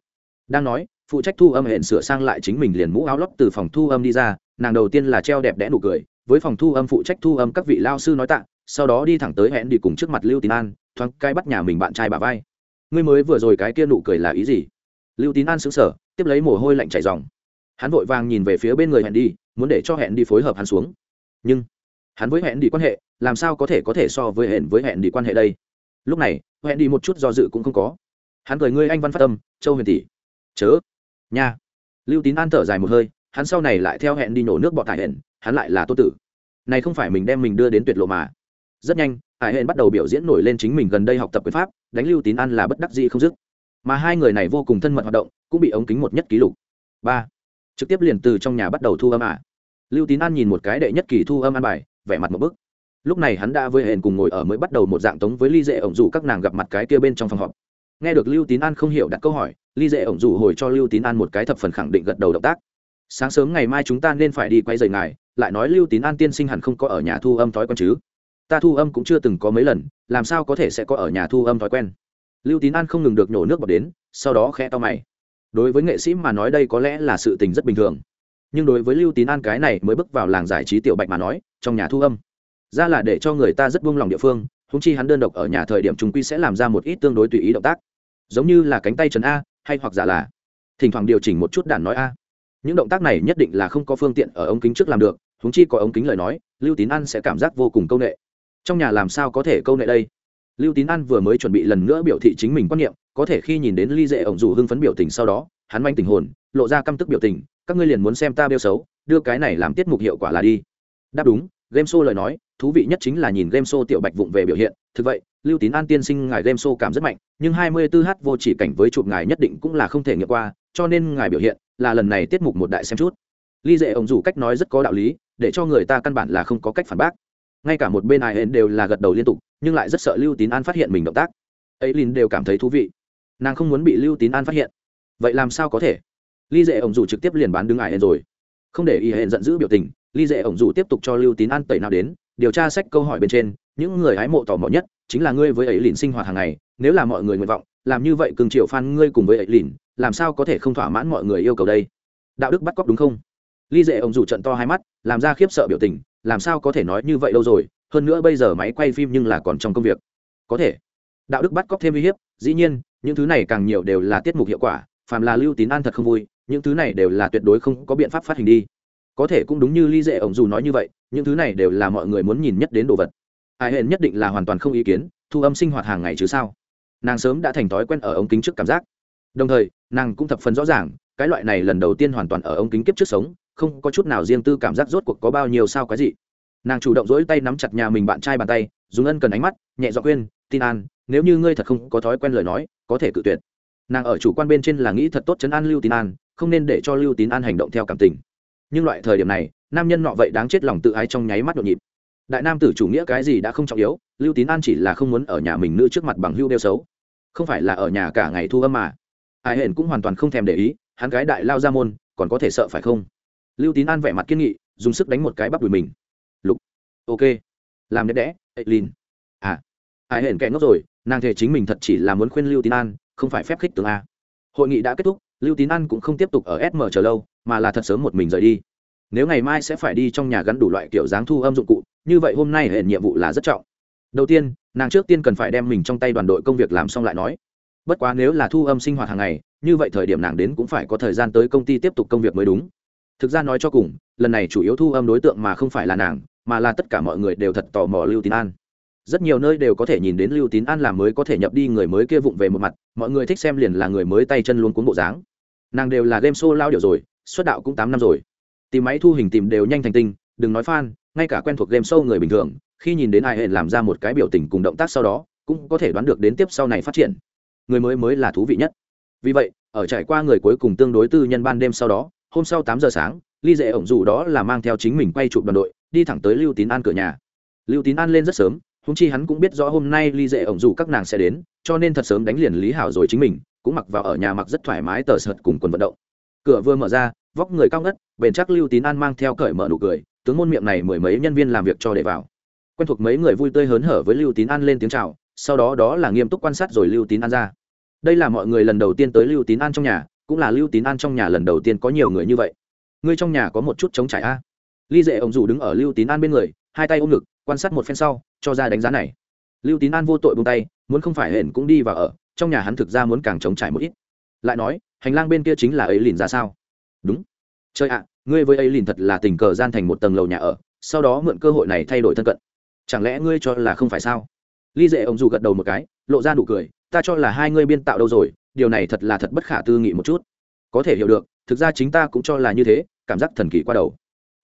Đang nói, phụ trách thu âm hẹn sửa sang lại chính mình liền mũ áo lót từ phòng thu âm đi ra, nàng đầu tiên là treo đẹp đẽ nụ cười, với phòng thu âm phụ trách thu âm các vị lao sư nói tạ, sau đó đi thẳng tới hẹn đi cùng trước mặt lưu tín an thoáng cái bắt nhà mình bạn trai bà vai. Ngươi mới vừa rồi cái kia nụ cười là ý gì? Lưu tín an xứng sở tiếp lấy mồ hôi lạnh chảy dòng. Hắn vội vàng nhìn về phía bên người hẹn đi, muốn để cho hẹn đi phối hợp hắn xuống. Nhưng, hắn với hẹn đi quan hệ, làm sao có thể có thể so với hẹn với hẹn đi quan hệ đây? Lúc này, hẹn đi một chút do dự cũng không có. Hắn cười ngươi anh văn phát tâm châu huyền tỷ. Chớ, nha. Lưu tín an thở dài một hơi, hắn sau này lại theo hẹn đi nổ nước bọt tại hẹn, hắn lại là tô tử. Này không phải mình đem mình đưa đến tuyệt lộ mà. Rất nhanh hải hên bắt đầu biểu diễn nổi lên chính mình gần đây học tập quyền pháp, đánh lưu tín an là bất đắc dĩ không dứt. Mà hai người này vô cùng thân mật hoạt động, cũng bị ống kính một nhất ký lục. Ba. Trực tiếp liền từ trong nhà bắt đầu thu âm à. lưu tín an nhìn một cái đệ nhất kỳ thu âm an bài, vẻ mặt một bức. Lúc này hắn đã với hẹn cùng ngồi ở mới bắt đầu một dạng tống với ly dễ ổng dù các nàng gặp mặt cái kia bên trong phòng họp. Nghe được lưu tín an không hiểu đặt câu hỏi, ly dễ ổng dù hồi cho lưu tín an một cái thập phần khẳng định gật đầu động tác. Sáng sớm ngày mai chúng ta nên phải đi quay rời ngài, lại nói lưu tín an tiên sinh hẳn không có ở nhà thu âm thói quen chứ ta thu âm cũng chưa từng có mấy lần, làm sao có thể sẽ có ở nhà thu âm thói quen? Lưu tín an không ngừng được nhổ nước bọt đến, sau đó khẽ to mày. Đối với nghệ sĩ mà nói đây có lẽ là sự tình rất bình thường. Nhưng đối với lưu tín an cái này mới bước vào làng giải trí tiểu bạch mà nói, trong nhà thu âm, ra là để cho người ta rất buông lòng địa phương húng chi hắn đơn độc ở nhà thời điểm chúng quy sẽ làm ra một ít tương đối tùy ý động tác. Giống như là cánh tay trần a, hay hoặc giả là thỉnh thoảng điều chỉnh một chút đàn nói a. Những động tác này nhất định là không có phương tiện ở ống kính trước làm được húng chi có ống kính lời nói, lưu tín an sẽ cảm giác vô cùng công â n ệ trong nhà làm sao có thể câu nệ đây? Lưu tín an vừa mới chuẩn bị lần nữa biểu thị chính mình quan niệm, có thể khi nhìn đến ly dễ ổng dù hưng phấn biểu tình sau đó, hắn manh tình hồn, lộ ra căm tức biểu tình, các ngươi liền muốn xem ta bêu xấu, đưa cái này làm tiết mục hiệu quả là đi. Đáp đúng, game show lời nói, thú vị nhất chính là nhìn game show tiểu bạch vụng về biểu hiện, thực vậy, lưu tín an tiên sinh ngài game show cảm rất mạnh, nhưng hai mươi 24 h vô chỉ cảnh với chụp ngài nhất định cũng là không thể nghiệm qua, cho nên ngài biểu hiện là lần này tiết mục một đại xem chút. Ly dễ ổng dù cách nói rất có đạo lý, để cho người ta căn bản là không có cách phản bác ngay cả một bên ai hên đều là gật đầu liên tục, nhưng lại rất sợ lưu tín an phát hiện mình động tác. Ấy lin đều cảm thấy thú vị. Nàng không muốn bị lưu tín an phát hiện. Vậy làm sao có thể? Ly dễ ổng dù trực tiếp liền bán đứng ai hên rồi. Không để y hên giận dữ biểu tình, ly dễ ổng dù tiếp tục cho lưu tín an tẩy nào đến, điều tra sách câu hỏi bên trên, những người hái mộ tò mò nhất chính là ngươi với ấy lìn sinh hoạt hàng ngày, nếu là mọi người nguyện vọng, làm như vậy cường triệu phan ngươi cùng với ấy lìn làm sao có thể không thỏa mãn mọi người yêu cầu đây? Đạo đức bắt cóc đúng không? Ly dệ Ổng dù trận to hai mắt, làm ra khiếp sợ biểu tình làm sao có thể nói như vậy đâu rồi, hơn nữa bây giờ máy quay phim nhưng là còn trong công việc. Có thể. Đạo đức bắt cóc thêm uy hiếp, dĩ nhiên, những thứ này càng nhiều đều là tiết mục hiệu quả, phàm là lưu tín an thật không vui, những thứ này đều là tuyệt đối không có biện pháp phát hình đi. Có thể cũng đúng như ly dệ ông dù nói như vậy, những thứ này đều là mọi người muốn nhìn nhất đến đồ vật. Ai hẹn nhất định là hoàn toàn không ý kiến, thu âm sinh hoạt hàng ngày chứ sao? Nàng sớm đã thành thói quen ở ống kính trước cảm giác. Đồng thời, nàng cũng thập phần rõ ràng, cái loại này lần đầu tiên hoàn toàn ở ống kính kiếp trước sống không có chút nào riêng tư cảm giác rốt cuộc có bao nhiêu sao cái gì nàng chủ động dỗi tay nắm chặt nhà mình bạn trai bàn tay, dùng ân cần ánh mắt, nhẹ dọ khuyên, tin an, nếu như ngươi thật không có thói quen lời nói, có thể cự tuyệt. Nàng ở chủ quan bên trên là nghĩ thật tốt chấn an lưu tín an, không nên để cho lưu tín an hành động theo cảm tình. Nhưng loại thời điểm này, nam nhân nọ vậy đáng chết lòng tự ái trong nháy mắt nhộn nhịp. Đại nam tử chủ nghĩa cái gì đã không trọng yếu, lưu tín an chỉ là không muốn ở nhà mình nữ trước mặt bằng hưu đeo xấu. Không phải là ở nhà cả ngày thu âm mà. Ai hển cũng hoàn toàn không thèm để ý, hắn gái đại lao ra môn, còn có thể sợ phải không? Lưu tín an vẻ mặt kiên nghị, dùng sức đánh một cái bắp đùi mình. Lục. Ok. Làm đẹp đẽ ấy lìn à. Ai hển kẻ ngốc rồi, nàng thể chính mình thật chỉ là muốn khuyên lưu tín an, không phải phép khích tướng a. Hội nghị đã kết thúc, lưu tín an cũng không tiếp tục ở sm chờ lâu, mà là thật sớm một mình rời đi. Nếu ngày mai sẽ phải đi trong nhà gắn đủ loại kiểu dáng thu âm dụng cụ, như vậy hôm nay hẹn nhiệm vụ là rất trọng. Đầu tiên, nàng trước tiên cần phải đem mình trong tay đoàn đội công việc làm xong lại nói. Bất quá nếu là thu âm sinh hoạt hàng ngày, như vậy thời điểm nàng đến cũng phải có thời gian tới công ty tiếp tục công việc mới đúng thực ra nói cho cùng, lần này chủ yếu thu âm đối tượng mà không phải là nàng, mà là tất cả mọi người đều thật tò mò lưu tín an. Rất nhiều nơi đều có thể nhìn đến lưu tín an làm mới có thể nhập đi người mới kia vụng về một mặt, mọi người thích xem liền là người mới tay chân luôn cuốn bộ dáng. Nàng đều là game show lao điều rồi, xuất đạo cũng tám năm rồi. Tìm máy thu hình tìm đều nhanh thành tinh, đừng nói fan, ngay cả quen thuộc game show người bình thường, khi nhìn đến ai hệ làm ra một cái biểu tình cùng động tác sau đó, cũng có thể đoán được đến tiếp sau này phát triển. Người mới mới là thú vị nhất. Vì vậy, ở trải qua người cuối cùng tương đối tư nhân ban đêm sau đó hôm sau tám giờ sáng, ly dễ ổng dù đó là mang theo chính mình quay chụp đoàn đội, đi thẳng tới lưu tín an cửa nhà. Lưu tín an lên rất sớm húng chi hắn cũng biết rõ hôm nay ly dễ ổng dù các nàng sẽ đến, cho nên thật sớm đánh liền lý hảo rồi chính mình, cũng mặc vào ở nhà mặc rất thoải mái tờ sợt cùng quần vận động. Cửa vừa mở ra, vóc người cao ngất, bền chắc lưu tín an mang theo cởi mở nụ cười, tướng môn miệng này mười mấy nhân viên làm việc cho để vào. Quen thuộc mấy người vui tươi hớn hở với lưu tín an lên tiếng chào, sau đó đó là nghiêm túc quan sát rồi lưu tín an ra. Đây là mọi người lần đầu tiên tới lưu tín an trong nhà cũng là lưu tín an trong nhà lần đầu tiên có nhiều người như vậy. Ngươi trong nhà có một chút chống trải a. Ly dệ ông dù đứng ở lưu tín an bên người, hai tay ôm ngực, quan sát một phen sau, cho ra đánh giá này. Lưu tín an vô tội buông tay, muốn không phải hển cũng đi vào ở, trong nhà hắn thực ra muốn càng chống trải một ít. Lại nói, hành lang bên kia chính là ấy lìn ra sao? Đúng. Chơi ạ, ngươi với ấy lìn thật là tình cờ gian thành một tầng lầu nhà ở, sau đó mượn cơ hội này thay đổi thân cận. Chẳng lẽ ngươi cho là không phải sao? Ly dệ ông dù gật đầu một cái, lộ ra nụ cười, ta cho là hai ngươi biên tạo đâu rồi điều này thật là thật bất khả tư nghị một chút. Có thể hiểu được, thực ra chính ta cũng cho là như thế, cảm giác thần kỳ qua đầu.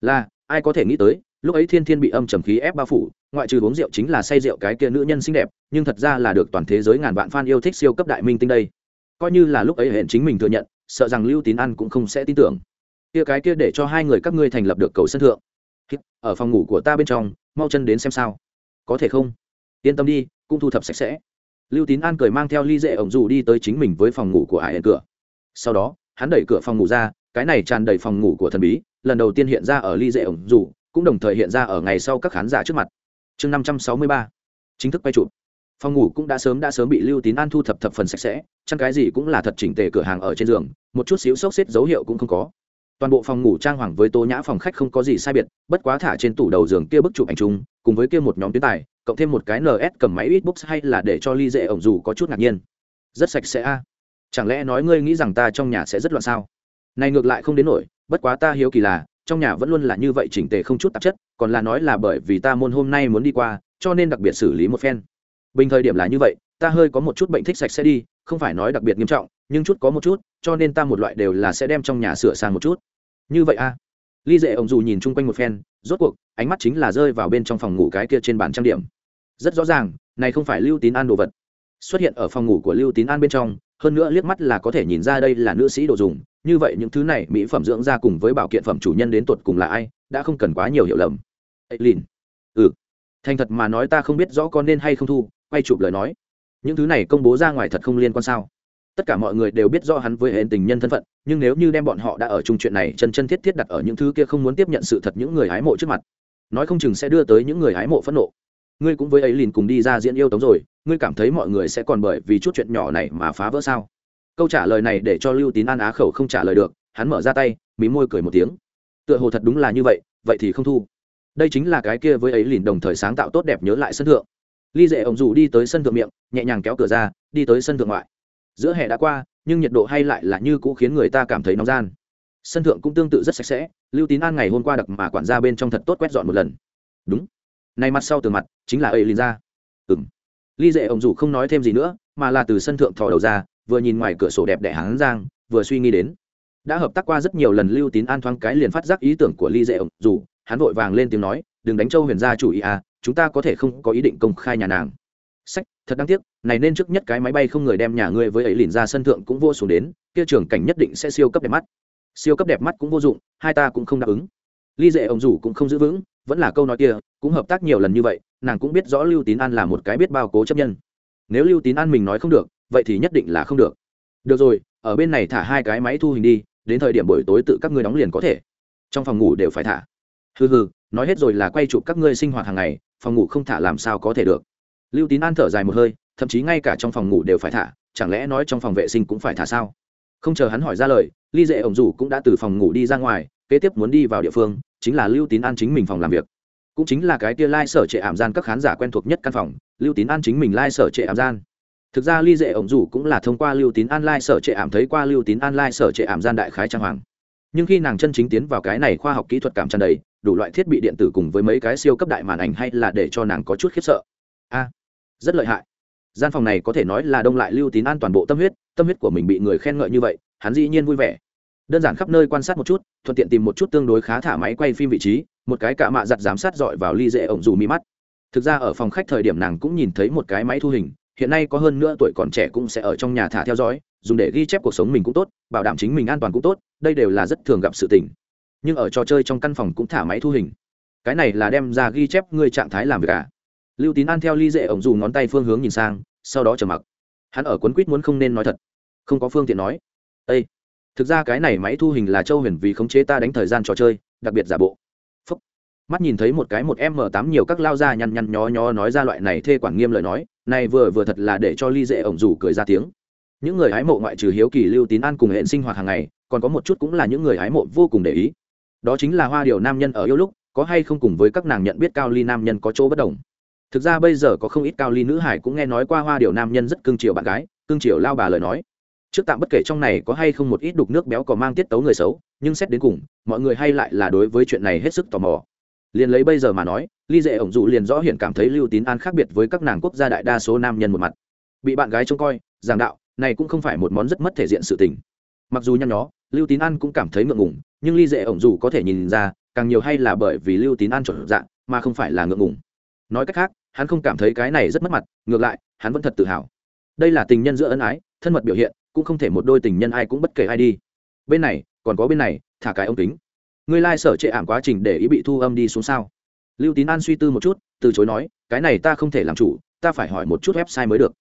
Là, ai có thể nghĩ tới, lúc ấy thiên thiên bị âm trầm khí ép bao phủ, ngoại trừ uống rượu chính là say rượu cái kia nữ nhân xinh đẹp, nhưng thật ra là được toàn thế giới ngàn vạn fan yêu thích siêu cấp đại minh tinh đây. Coi như là lúc ấy hẹn chính mình thừa nhận, sợ rằng lưu tín ăn cũng không sẽ tin tưởng. Kia cái kia để cho hai người các ngươi thành lập được cầu sân thượng. Ở phòng ngủ của ta bên trong, mau chân đến xem sao. Có thể không? Yên tâm đi, cũng thu thập sạch sẽ lưu tín an cười mang theo ly dễ ổng dù đi tới chính mình với phòng ngủ của ải cửa. Sau đó, hắn đẩy cửa phòng ngủ ra, cái này tràn đầy phòng ngủ của thần bí, lần đầu tiên hiện ra ở ly dễ ổng dù, cũng đồng thời hiện ra ở ngày sau các khán giả trước mặt. Chương năm trăm sáu mươi ba, chính thức quay chụp. Phòng ngủ cũng đã sớm đã sớm bị lưu tín an thu thập thập phần sạch sẽ, chăn cái gì cũng là thật chỉnh tề cửa hàng ở trên giường, một chút xíu xốc xếp dấu hiệu cũng không có. Toàn bộ phòng ngủ trang hoàng với tô nhã phòng khách không có gì sai biệt, bất quá thả trên tủ đầu giường kia bức chụp ảnh chung, cùng với kia một nhóm tuyến tài cộng thêm một cái ns cầm máy Xbox hay là để cho ly dễ ổng dù có chút ngạc nhiên. Rất sạch sẽ a. Chẳng lẽ nói ngươi nghĩ rằng ta trong nhà sẽ rất loạn sao? Này ngược lại không đến nổi, bất quá ta hiếu kỳ là, trong nhà vẫn luôn là như vậy chỉnh tề không chút tạp chất, còn là nói là bởi vì ta môn hôm nay muốn đi qua, cho nên đặc biệt xử lý một phen. Bình thời điểm là như vậy, ta hơi có một chút bệnh thích sạch sẽ đi, không phải nói đặc biệt nghiêm trọng, nhưng chút có một chút, cho nên ta một loại đều là sẽ đem trong nhà sửa sang một chút. Như vậy a. Ly dệ ổng dù nhìn chung quanh một phen rốt cuộc, ánh mắt chính là rơi vào bên trong phòng ngủ cái kia trên bàn trang điểm. Rất rõ ràng, này không phải lưu tín an đồ vật. Xuất hiện ở phòng ngủ của lưu tín an bên trong, hơn nữa liếc mắt là có thể nhìn ra đây là nữ sĩ đồ dùng. Như vậy những thứ này, mỹ phẩm dưỡng ra cùng với bảo kiện phẩm chủ nhân đến tột cùng là ai, đã không cần quá nhiều hiểu lầm. Ấy lìn ừ. Thành thật mà nói ta không biết rõ có nên hay không thu, quay chụp lời nói. Những thứ này công bố ra ngoài thật không liên quan sao? Tất cả mọi người đều biết rõ hắn với hệ tình nhân thân phận, nhưng nếu như đem bọn họ đã ở chung chuyện này chân chân thiết thiết đặt ở những thứ kia không muốn tiếp nhận sự thật những người hái mộ trước mặt, nói không chừng sẽ đưa tới những người hái mộ phẫn nộ. Ngươi cũng với ấy liền cùng đi ra diễn yêu tống rồi, ngươi cảm thấy mọi người sẽ còn bởi vì chút chuyện nhỏ này mà phá vỡ sao? Câu trả lời này để cho lưu tín an á khẩu không trả lời được, hắn mở ra tay, mí môi cười một tiếng. Tựa hồ thật đúng là như vậy vậy thì không thu. Đây chính là cái kia với ấy liền đồng thời sáng tạo tốt đẹp nhớ lại sân thượng. Ly dệ ổng dù đi tới sân thượng miệng, nhẹ nhàng kéo cửa ra, đi tới sân thượng ngoại giữa hè đã qua, nhưng nhiệt độ hay lại là như cũ khiến người ta cảm thấy nóng gian. Sân thượng cũng tương tự rất sạch sẽ, lưu tín an ngày hôm qua đặc mà quản gia bên trong thật tốt quét dọn một lần. Đúng. Này mặt sau từ mặt, chính là ấy lìn ra. Ừng ly dệ ông dù không nói thêm gì nữa, mà là từ sân thượng thò đầu ra, vừa nhìn ngoài cửa sổ đẹp đẽ hán giang, vừa suy nghĩ đến. Đã hợp tác qua rất nhiều lần, lưu tín an thoáng cái liền phát giác ý tưởng của ly dệ ông dù, hắn vội vàng lên tiếng nói, đừng đánh châu huyền gia chủ ý à chúng ta có thể không có ý định công khai nhà nàng. Sách thật đáng tiếc, này nên trước nhất cái máy bay không người đem nhà ngươi với ấy liền ra sân thượng cũng vô xuống đến, kia trường cảnh nhất định sẽ siêu cấp đẹp mắt. Siêu cấp đẹp mắt cũng vô dụng, hai ta cũng không đáp ứng. Ly dệ ông rủ cũng không giữ vững, vẫn là câu nói kia, cũng hợp tác nhiều lần như vậy, nàng cũng biết rõ lưu tín an là một cái biết bao cố chấp nhân. Nếu lưu tín an mình nói không được, vậy thì nhất định là không được. Được rồi, ở bên này thả hai cái máy thu hình đi, đến thời điểm buổi tối tự các ngươi đóng liền có thể. Trong phòng ngủ đều phải thả. Hừ hừ, nói hết rồi là quay chụp các ngươi sinh hoạt hàng ngày, phòng ngủ không thả làm sao có thể được lưu tín an thở dài một hơi, thậm chí ngay cả trong phòng ngủ đều phải thả, chẳng lẽ nói trong phòng vệ sinh cũng phải thả sao? Không chờ hắn hỏi ra lời, ly dệ ổng rủ cũng đã từ phòng ngủ đi ra ngoài, kế tiếp muốn đi vào địa phương, chính là lưu tín an chính mình phòng làm việc. Cũng chính là cái tia lai、like、sở trệ ảm gian các khán giả quen thuộc nhất căn phòng, lưu tín an chính mình lai、like、sở trệ ảm gian. Thực ra ly dệ ổng rủ cũng là thông qua lưu tín an lai、like、sở trệ ảm thấy qua lưu tín an lai、like、sở trệ ảm gian đại khái trang hoàng. Nhưng khi nàng chân chính tiến vào cái này khoa học kỹ thuật cảm tràn đầy, đủ loại thiết bị điện tử cùng với mấy cái siêu cấp đại màn ảnh hay là để cho nàng có chút khiếp sợ. A rất lợi hại. Gian phòng này có thể nói là đông lại lưu tín an toàn bộ tâm huyết tâm huyết của mình bị người khen ngợi như vậy, hắn dĩ nhiên vui vẻ. Đơn giản khắp nơi quan sát một chút, thuận tiện tìm một chút tương đối khá thả máy quay phim vị trí, một cái cạ mạ giặt giám sát dọi vào ly dễ ổng dù mi mắt. Thực ra ở phòng khách thời điểm nàng cũng nhìn thấy một cái máy thu hình, hiện nay có hơn nữa tuổi còn trẻ cũng sẽ ở trong nhà thả theo dõi, dùng để ghi chép cuộc sống mình cũng tốt, bảo đảm chính mình an toàn cũng tốt, đây đều là rất thường gặp sự tình. Nhưng ở trò chơi trong căn phòng cũng thả máy thu hình. Cái này là đem ra ghi chép ngươi trạng thái làm việc à? Lưu tín an theo ly dễ ổng dù ngón tay phương hướng nhìn sang, sau đó trở mặc. Hắn ở quấn quýt muốn không nên nói thật. Không có phương tiện nói. Â thực ra cái này máy thu hình là châu huyền vì khống chế ta đánh thời gian trò chơi, đặc biệt giả bộ. Phúc. mắt nhìn thấy một cái một m tám nhiều các lao ra nhăn nhăn nhó nhó nói ra loại này thê quản nghiêm lời nói, này vừa vừa thật là để cho ly dễ ổng dù cười ra tiếng. Những người hái mộ ngoại trừ hiếu kỳ, lưu tín an cùng hệ sinh hoạt hàng ngày, còn có một chút cũng là những người hái mộ vô cùng để ý. Đó chính là hoa điều nam nhân ở yêu lúc, có hay không cùng với các nàng nhận biết cao ly nam nhân có chỗ bất đồng thực ra bây giờ có không ít cao ly nữ hải cũng nghe nói qua hoa điều nam nhân rất cưng chiều bạn gái, cưng chiều lao bà lời nói. Trước tạm bất kể trong này có hay không một ít đục nước béo có mang tiết tấu người xấu, nhưng xét đến cùng, mọi người hay lại là đối với chuyện này hết sức tò mò. Liền lấy bây giờ mà nói, ly dệ ổng dụ liền rõ hiện cảm thấy lưu tín an khác biệt với các nàng quốc gia đại đa số nam nhân một mặt. Bị bạn gái trông coi, giảng đạo, này cũng không phải một món rất mất thể diện sự tình. Mặc dù nhăn nhó, lưu tín an cũng cảm thấy ngượng ngùng, nhưng ly dệ ổng dù có thể nhìn ra, càng nhiều hay là bởi vì lưu tín an chuẩn dạng, mà không phải là ngượng ngùng. Nói cách khác hắn không cảm thấy cái này rất mất mặt, ngược lại, hắn vẫn thật tự hào. Đây là tình nhân giữa ân ái, thân mật biểu hiện, cũng không thể một đôi tình nhân ai cũng bất kể ai đi. Bên này, còn có bên này, thả cái ông tính. ngươi lai、like、sở trệ ảm quá trình để ý bị thu âm đi xuống sao? Lưu tín an suy tư một chút, từ chối nói, cái này ta không thể làm chủ, ta phải hỏi một chút website mới được.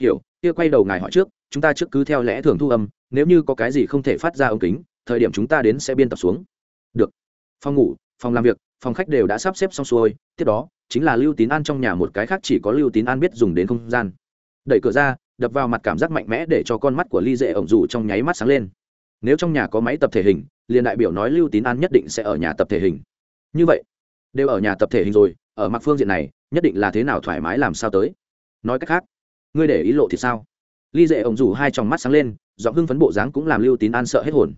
Hiểu, kia quay đầu ngài hỏi trước, chúng ta trước cứ theo lẽ thường thu âm, nếu như có cái gì không thể phát ra ống kính, thời điểm chúng ta đến sẽ biên tập xuống. Được. Phòng ngủ, phòng làm việc, phòng khách đều đã sắp xếp xong xuôi, tiếp đó chính là lưu tín an trong nhà một cái khác chỉ có lưu tín an biết dùng đến không gian. Đẩy cửa ra, đập vào mặt cảm giác mạnh mẽ để cho con mắt của ly dễ ổng dù trong nháy mắt sáng lên. Nếu trong nhà có máy tập thể hình, liền đại biểu nói lưu tín an nhất định sẽ ở nhà tập thể hình. Như vậy, đều ở nhà tập thể hình rồi, ở mặt phương diện này, nhất định là thế nào thoải mái làm sao tới? Nói cách khác, ngươi để ý lộ thì sao? Ly dễ ổng dù hai tròng mắt sáng lên, giọng hưng phấn bộ dáng cũng làm lưu tín an sợ hết hồn.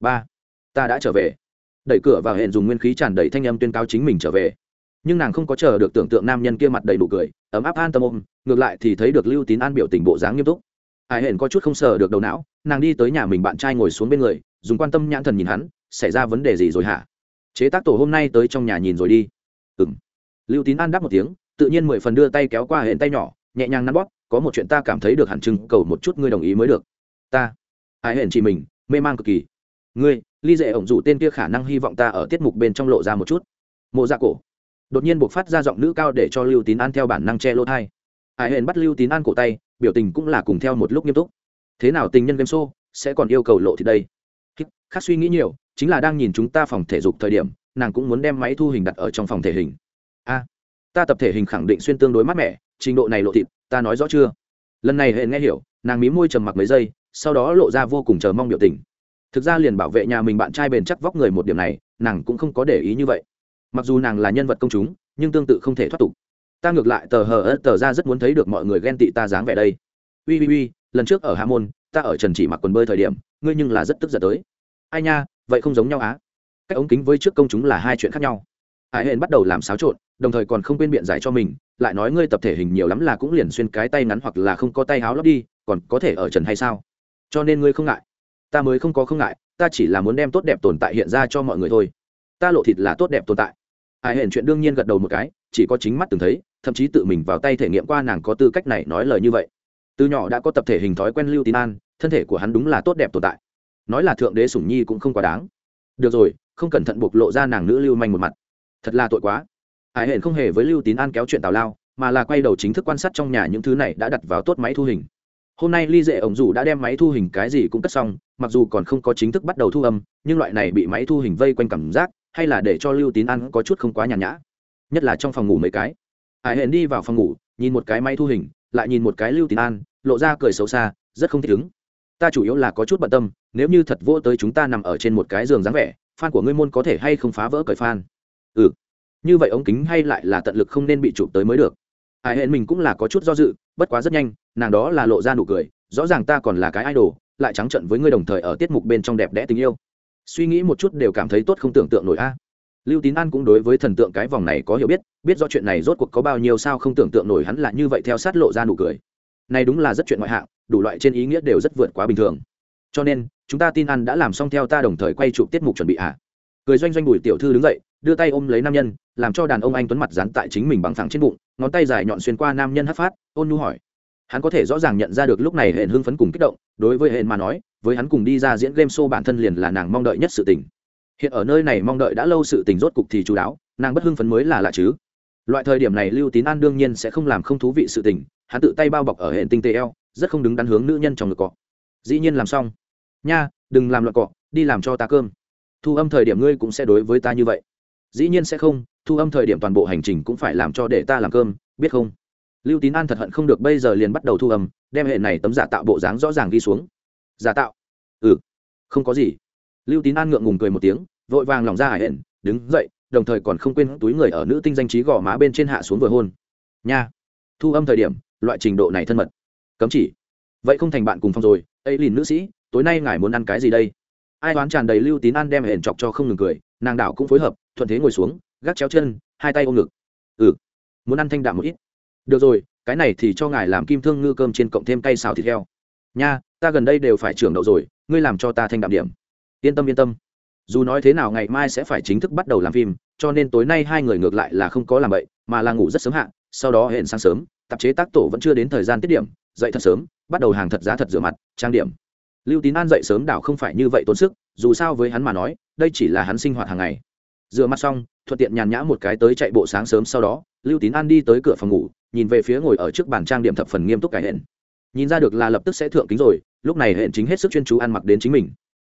Ba, ta đã trở về. Đẩy cửa vào hẹn dùng nguyên khí tràn đầy thanh âm tuyên cáo chính mình trở về nhưng nàng không có chờ được tưởng tượng nam nhân kia mặt đầy đủ cười, ấm áp an tâm ôm, ngược lại thì thấy được lưu tín an biểu tình bộ dáng nghiêm túc. Ai hển có chút không sờ được đầu não, nàng đi tới nhà mình bạn trai ngồi xuống bên người, dùng quan tâm nhãn thần nhìn hắn, xảy ra vấn đề gì rồi hả? Chế tác tổ hôm nay tới trong nhà nhìn rồi đi. Ừng lưu tín an đáp một tiếng, tự nhiên mười phần đưa tay kéo qua hển tay nhỏ, nhẹ nhàng nắn bóp, có một chuyện ta cảm thấy được hẳn chừng, cầu một chút ngươi đồng ý mới được. Ta? Ai hển chị mình, mê man cực kỳ. Ngươi ly dệ ổng rủ tên kia khả năng hy vọng ta ở tiết mục bên trong lộ ra một chút. Mộ ra cổ đột nhiên buộc phát ra giọng nữ cao để cho lưu tín an theo bản năng che lỗ thai ai hển bắt lưu tín an cổ tay, biểu tình cũng là cùng theo một lúc nghiêm túc. Thế nào tình nhân game show, sẽ còn yêu cầu lộ thì đây? Khác suy nghĩ nhiều, chính là đang nhìn chúng ta phòng thể dục thời điểm, nàng cũng muốn đem máy thu hình đặt ở trong phòng thể hình. A, ta tập thể hình khẳng định xuyên tương đối mát mẻ, trình độ này lộ thịt, ta nói rõ chưa? Lần này hệ nghe hiểu, nàng mí môi trầm mặc mấy giây, sau đó lộ ra vô cùng chờ mong biểu tình. Thực ra liền bảo vệ nhà mình bạn trai bền chắc vóc người một điểm này, nàng cũng không có để ý như vậy mặc dù nàng là nhân vật công chúng, nhưng tương tự không thể thoát tục. Ta ngược lại tờ hờ ớt tờ ra rất muốn thấy được mọi người ghen tị ta dáng vẻ đây. Ui ui ui, lần trước ở hà môn, ta ở trần chỉ mặc quần bơi thời điểm, ngươi nhưng là rất tức giận tới. Ai nha, vậy không giống nhau á. Cách ống kính với trước công chúng là hai chuyện khác nhau. Hải hên bắt đầu làm xáo trộn, đồng thời còn không quên biện giải cho mình, lại nói ngươi tập thể hình nhiều lắm là cũng liền xuyên cái tay ngắn hoặc là không có tay háo lấp đi, còn có thể ở trần hay sao? Cho nên ngươi không ngại. Ta mới không có không ngại, ta chỉ là muốn đem tốt đẹp tồn tại hiện ra cho mọi người thôi. Ta lộ thịt là tốt đẹp tồn tại ai hển chuyện đương nhiên gật đầu một cái, chỉ có chính mắt từng thấy, thậm chí tự mình vào tay thể nghiệm qua nàng có tư cách này nói lời như vậy. Từ nhỏ đã có tập thể hình thói quen lưu tín an, thân thể của hắn đúng là tốt đẹp tồn tại. Nói là thượng đế sủng nhi cũng không quá đáng. Được rồi, không cẩn thận bộc lộ ra nàng nữ lưu manh một mặt. Thật là tội quá. Hải hển không hề với lưu tín an kéo chuyện tào lao, mà là quay đầu chính thức quan sát trong nhà những thứ này đã đặt vào tốt máy thu hình. Hôm nay ly dệ ổng dù đã đem máy thu hình cái gì cũng cất xong, mặc dù còn không có chính thức bắt đầu thu âm, nhưng loại này bị máy thu hình vây quanh cảm giác hay là để cho lưu tín ăn có chút không quá nhàn nhã? Nhất là trong phòng ngủ mấy cái. Hải hển đi vào phòng ngủ, nhìn một cái máy thu hình, lại nhìn một cái lưu tín an lộ ra cười xấu xa, rất không thích ứng. Ta chủ yếu là có chút bận tâm, nếu như thật vô tới chúng ta nằm ở trên một cái giường dáng vẻ, fan của ngươi môn có thể hay không phá vỡ cởi fan? Ừ. Như vậy ống kính hay lại là tận lực không nên bị chụp tới mới được. Hải hển mình cũng là có chút do dự, bất quá rất nhanh, nàng đó là lộ ra nụ cười, rõ ràng ta còn là cái idol, lại trắng trận với ngươi đồng thời ở tiết mục bên trong đẹp đẽ tình yêu suy nghĩ một chút đều cảm thấy tốt không tưởng tượng nổi a. Lưu tín an cũng đối với thần tượng cái vòng này có hiểu biết biết do chuyện này rốt cuộc có bao nhiêu sao không tưởng tượng nổi hắn là như vậy theo sát lộ ra nụ cười. Này đúng là rất chuyện ngoại hạng, đủ loại trên ý nghĩa đều rất vượt quá bình thường. Cho nên, chúng ta tin ăn đã làm xong theo ta đồng thời quay chụp tiết mục chuẩn bị ạ cười doanh doanh bùi tiểu thư đứng dậy, đưa tay ôm lấy nam nhân, làm cho đàn ông anh tuấn mặt dán tại chính mình bằng thẳng trên bụng, ngón tay dài nhọn xuyên qua nam nhân hấp phát, ôn nu hỏi hắn có thể rõ ràng nhận ra được lúc này hẹn hưng phấn cùng kích động, đối với hẹn mà nói, với hắn cùng đi ra diễn game show bản thân liền là nàng mong đợi nhất sự tình. Hiện ở nơi này mong đợi đã lâu sự tình rốt cục thì chú đáo, nàng bất hưng phấn mới là lạ chứ. Loại thời điểm này lưu tín an đương nhiên sẽ không làm không thú vị sự tình, hắn tự tay bao bọc ở hệ tinh tế eo, rất không đứng đắn hướng nữ nhân trong ngực cọ. Dĩ nhiên làm xong. Nha, đừng làm loạn cọ, đi làm cho ta cơm. Thu âm thời điểm ngươi cũng sẽ đối với ta như vậy. Dĩ nhiên sẽ không, thu âm thời điểm toàn bộ hành trình cũng phải làm cho để ta làm cơm, biết không? Lưu tín an thật hận không được bây giờ liền bắt đầu thu âm, đem hệ này tấm giả tạo bộ dáng rõ ràng ghi xuống. Giả tạo? Ừ. Không có gì. Lưu tín an ngượng ngùng cười một tiếng, vội vàng lòng ra hải hển, đứng dậy, đồng thời còn không quên túi người ở nữ tinh danh trí gò má bên trên hạ xuống vừa hôn. Nha. Thu âm thời điểm, loại trình độ này thân mật. Cấm chỉ. Vậy không thành bạn cùng phòng rồi, ấy lìn nữ sĩ, tối nay ngài muốn ăn cái gì đây? Ai đoán tràn đầy lưu tín an đem hển chọc cho không ngừng cười, nàng đảo cũng phối hợp, thuận thế ngồi xuống, gác chéo chân, hai tay ôm ngực. Ừ. Muốn ăn thanh đạm một ít được rồi, cái này thì cho ngài làm kim thương ngư cơm trên cộng thêm cây xào thịt heo. Nha, ta gần đây đều phải trưởng đậu rồi, ngươi làm cho ta thanh đạm điểm. Yên tâm yên tâm. Dù nói thế nào ngày mai sẽ phải chính thức bắt đầu làm phim, cho nên tối nay hai người ngược lại là không có làm vậy mà là ngủ rất sớm hạ, sau đó hẹn sáng sớm, tạp chế tác tổ vẫn chưa đến thời gian tiết điểm, dậy thật sớm, bắt đầu hàng thật giá thật rửa mặt, trang điểm. Lưu tín an dậy sớm đảo không phải như vậy tốn sức, dù sao với hắn mà nói, đây chỉ là hắn sinh hoạt hàng ngày. Rửa mặt xong, thuận tiện nhàn nhã một cái tới chạy bộ sáng sớm sau đó lưu tín an đi tới cửa phòng ngủ, nhìn về phía ngồi ở trước bàn trang điểm thập phần nghiêm túc cải hẹn nhìn ra được là lập tức sẽ thượng kính rồi, lúc này hẹn chính hết sức chuyên chú ăn mặc đến chính mình.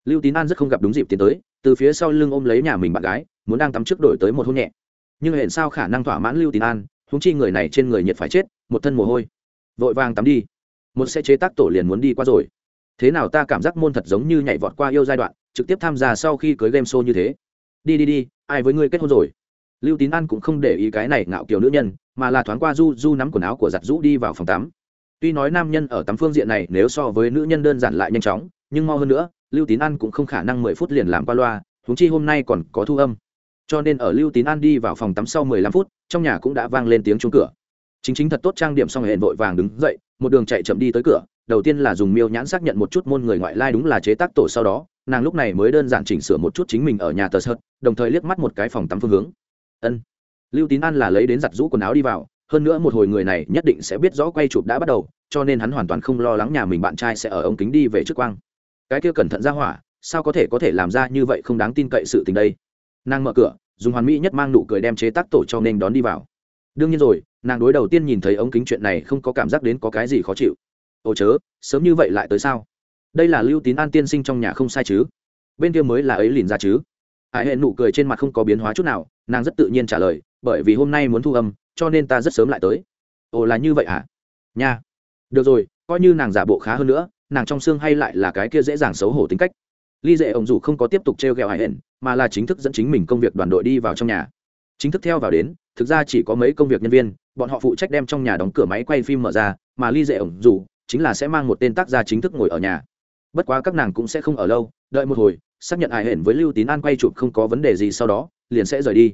Lưu tín an rất không gặp đúng dịp tiến tới, từ phía sau lưng ôm lấy nhà mình bạn gái, muốn đang tắm trước đổi tới một hôn nhẹ. Nhưng hẹn sao khả năng thỏa mãn lưu tín an húng chi người này trên người nhiệt phải chết, một thân mồ hôi. Vội vàng tắm đi. Một xe chế tác tổ liền muốn đi qua rồi. Thế nào ta cảm giác môn thật giống như nhảy vọt qua yêu giai đoạn, trực tiếp tham gia sau khi cưới game show như thế. Đi đi đi, ai với ngươi kết hôn rồi? Lưu tín an cũng không để ý cái này ngạo kiểu nữ nhân, mà là thoáng qua du du nắm quần áo của giặt rũ đi vào phòng tắm. Tuy nói nam nhân ở tắm phương diện này nếu so với nữ nhân đơn giản lại nhanh chóng, nhưng mau hơn nữa, lưu tín an cũng không khả năng mười phút liền làm qua loa thúng chi hôm nay còn có thu âm. Cho nên ở lưu tín an đi vào phòng tắm sau mười lăm phút, trong nhà cũng đã vang lên tiếng chuông cửa. Chính chính thật tốt trang điểm xong hẹn vội vàng đứng dậy, một đường chạy chậm đi tới cửa, đầu tiên là dùng miêu nhãn xác nhận một chút môn người ngoại lai đúng là chế tác tổ sau đó, nàng lúc này mới đơn giản chỉnh sửa một chút chính mình ở nhà tờ sợt, đồng thời liếc mắt một cái phòng tắm phương hướng ân. Lưu tín an là lấy đến giặt rũ quần áo đi vào, hơn nữa một hồi người này nhất định sẽ biết rõ quay chụp đã bắt đầu, cho nên hắn hoàn toàn không lo lắng nhà mình bạn trai sẽ ở ống kính đi về trước quang. Cái kia cẩn thận ra hỏa, sao có thể có thể làm ra như vậy không đáng tin cậy sự tình đây? Nàng mở cửa, dùng hoàn mỹ nhất mang nụ cười đem chế tác tổ cho nên đón đi vào. Đương nhiên rồi, nàng đối đầu tiên nhìn thấy ống kính chuyện này không có cảm giác đến có cái gì khó chịu. Ồ chớ, sớm như vậy lại tới sao? Đây là lưu tín an tiên sinh trong nhà không sai chứ? Bên kia mới là ấy liền ra chứ? Hải hệ nụ cười trên mặt không có biến hóa chút nào, nàng rất tự nhiên trả lời, bởi vì hôm nay muốn thu âm, cho nên ta rất sớm lại tới. Ồ, là như vậy hả? Nha. Được rồi, coi như nàng giả bộ khá hơn nữa, nàng trong xương hay lại là cái kia dễ dàng xấu hổ tính cách. Ly dễ ổng dù không có tiếp tục t r e o g ẹ o hải hển mà là chính thức dẫn chính mình công việc đoàn đội đi vào trong nhà. Chính thức theo vào đến, thực ra chỉ có mấy công việc nhân viên, bọn họ phụ trách đem trong nhà đóng cửa máy quay phim mở ra, mà ly dễ ổng dù chính là sẽ mang một tên tác gia chính thức ngồi ở nhà bất quá các nàng cũng sẽ không ở lâu, đợi một hồi, xác nhận hải hển với lưu tín an quay chụp không có vấn đề gì sau đó, liền sẽ rời đi.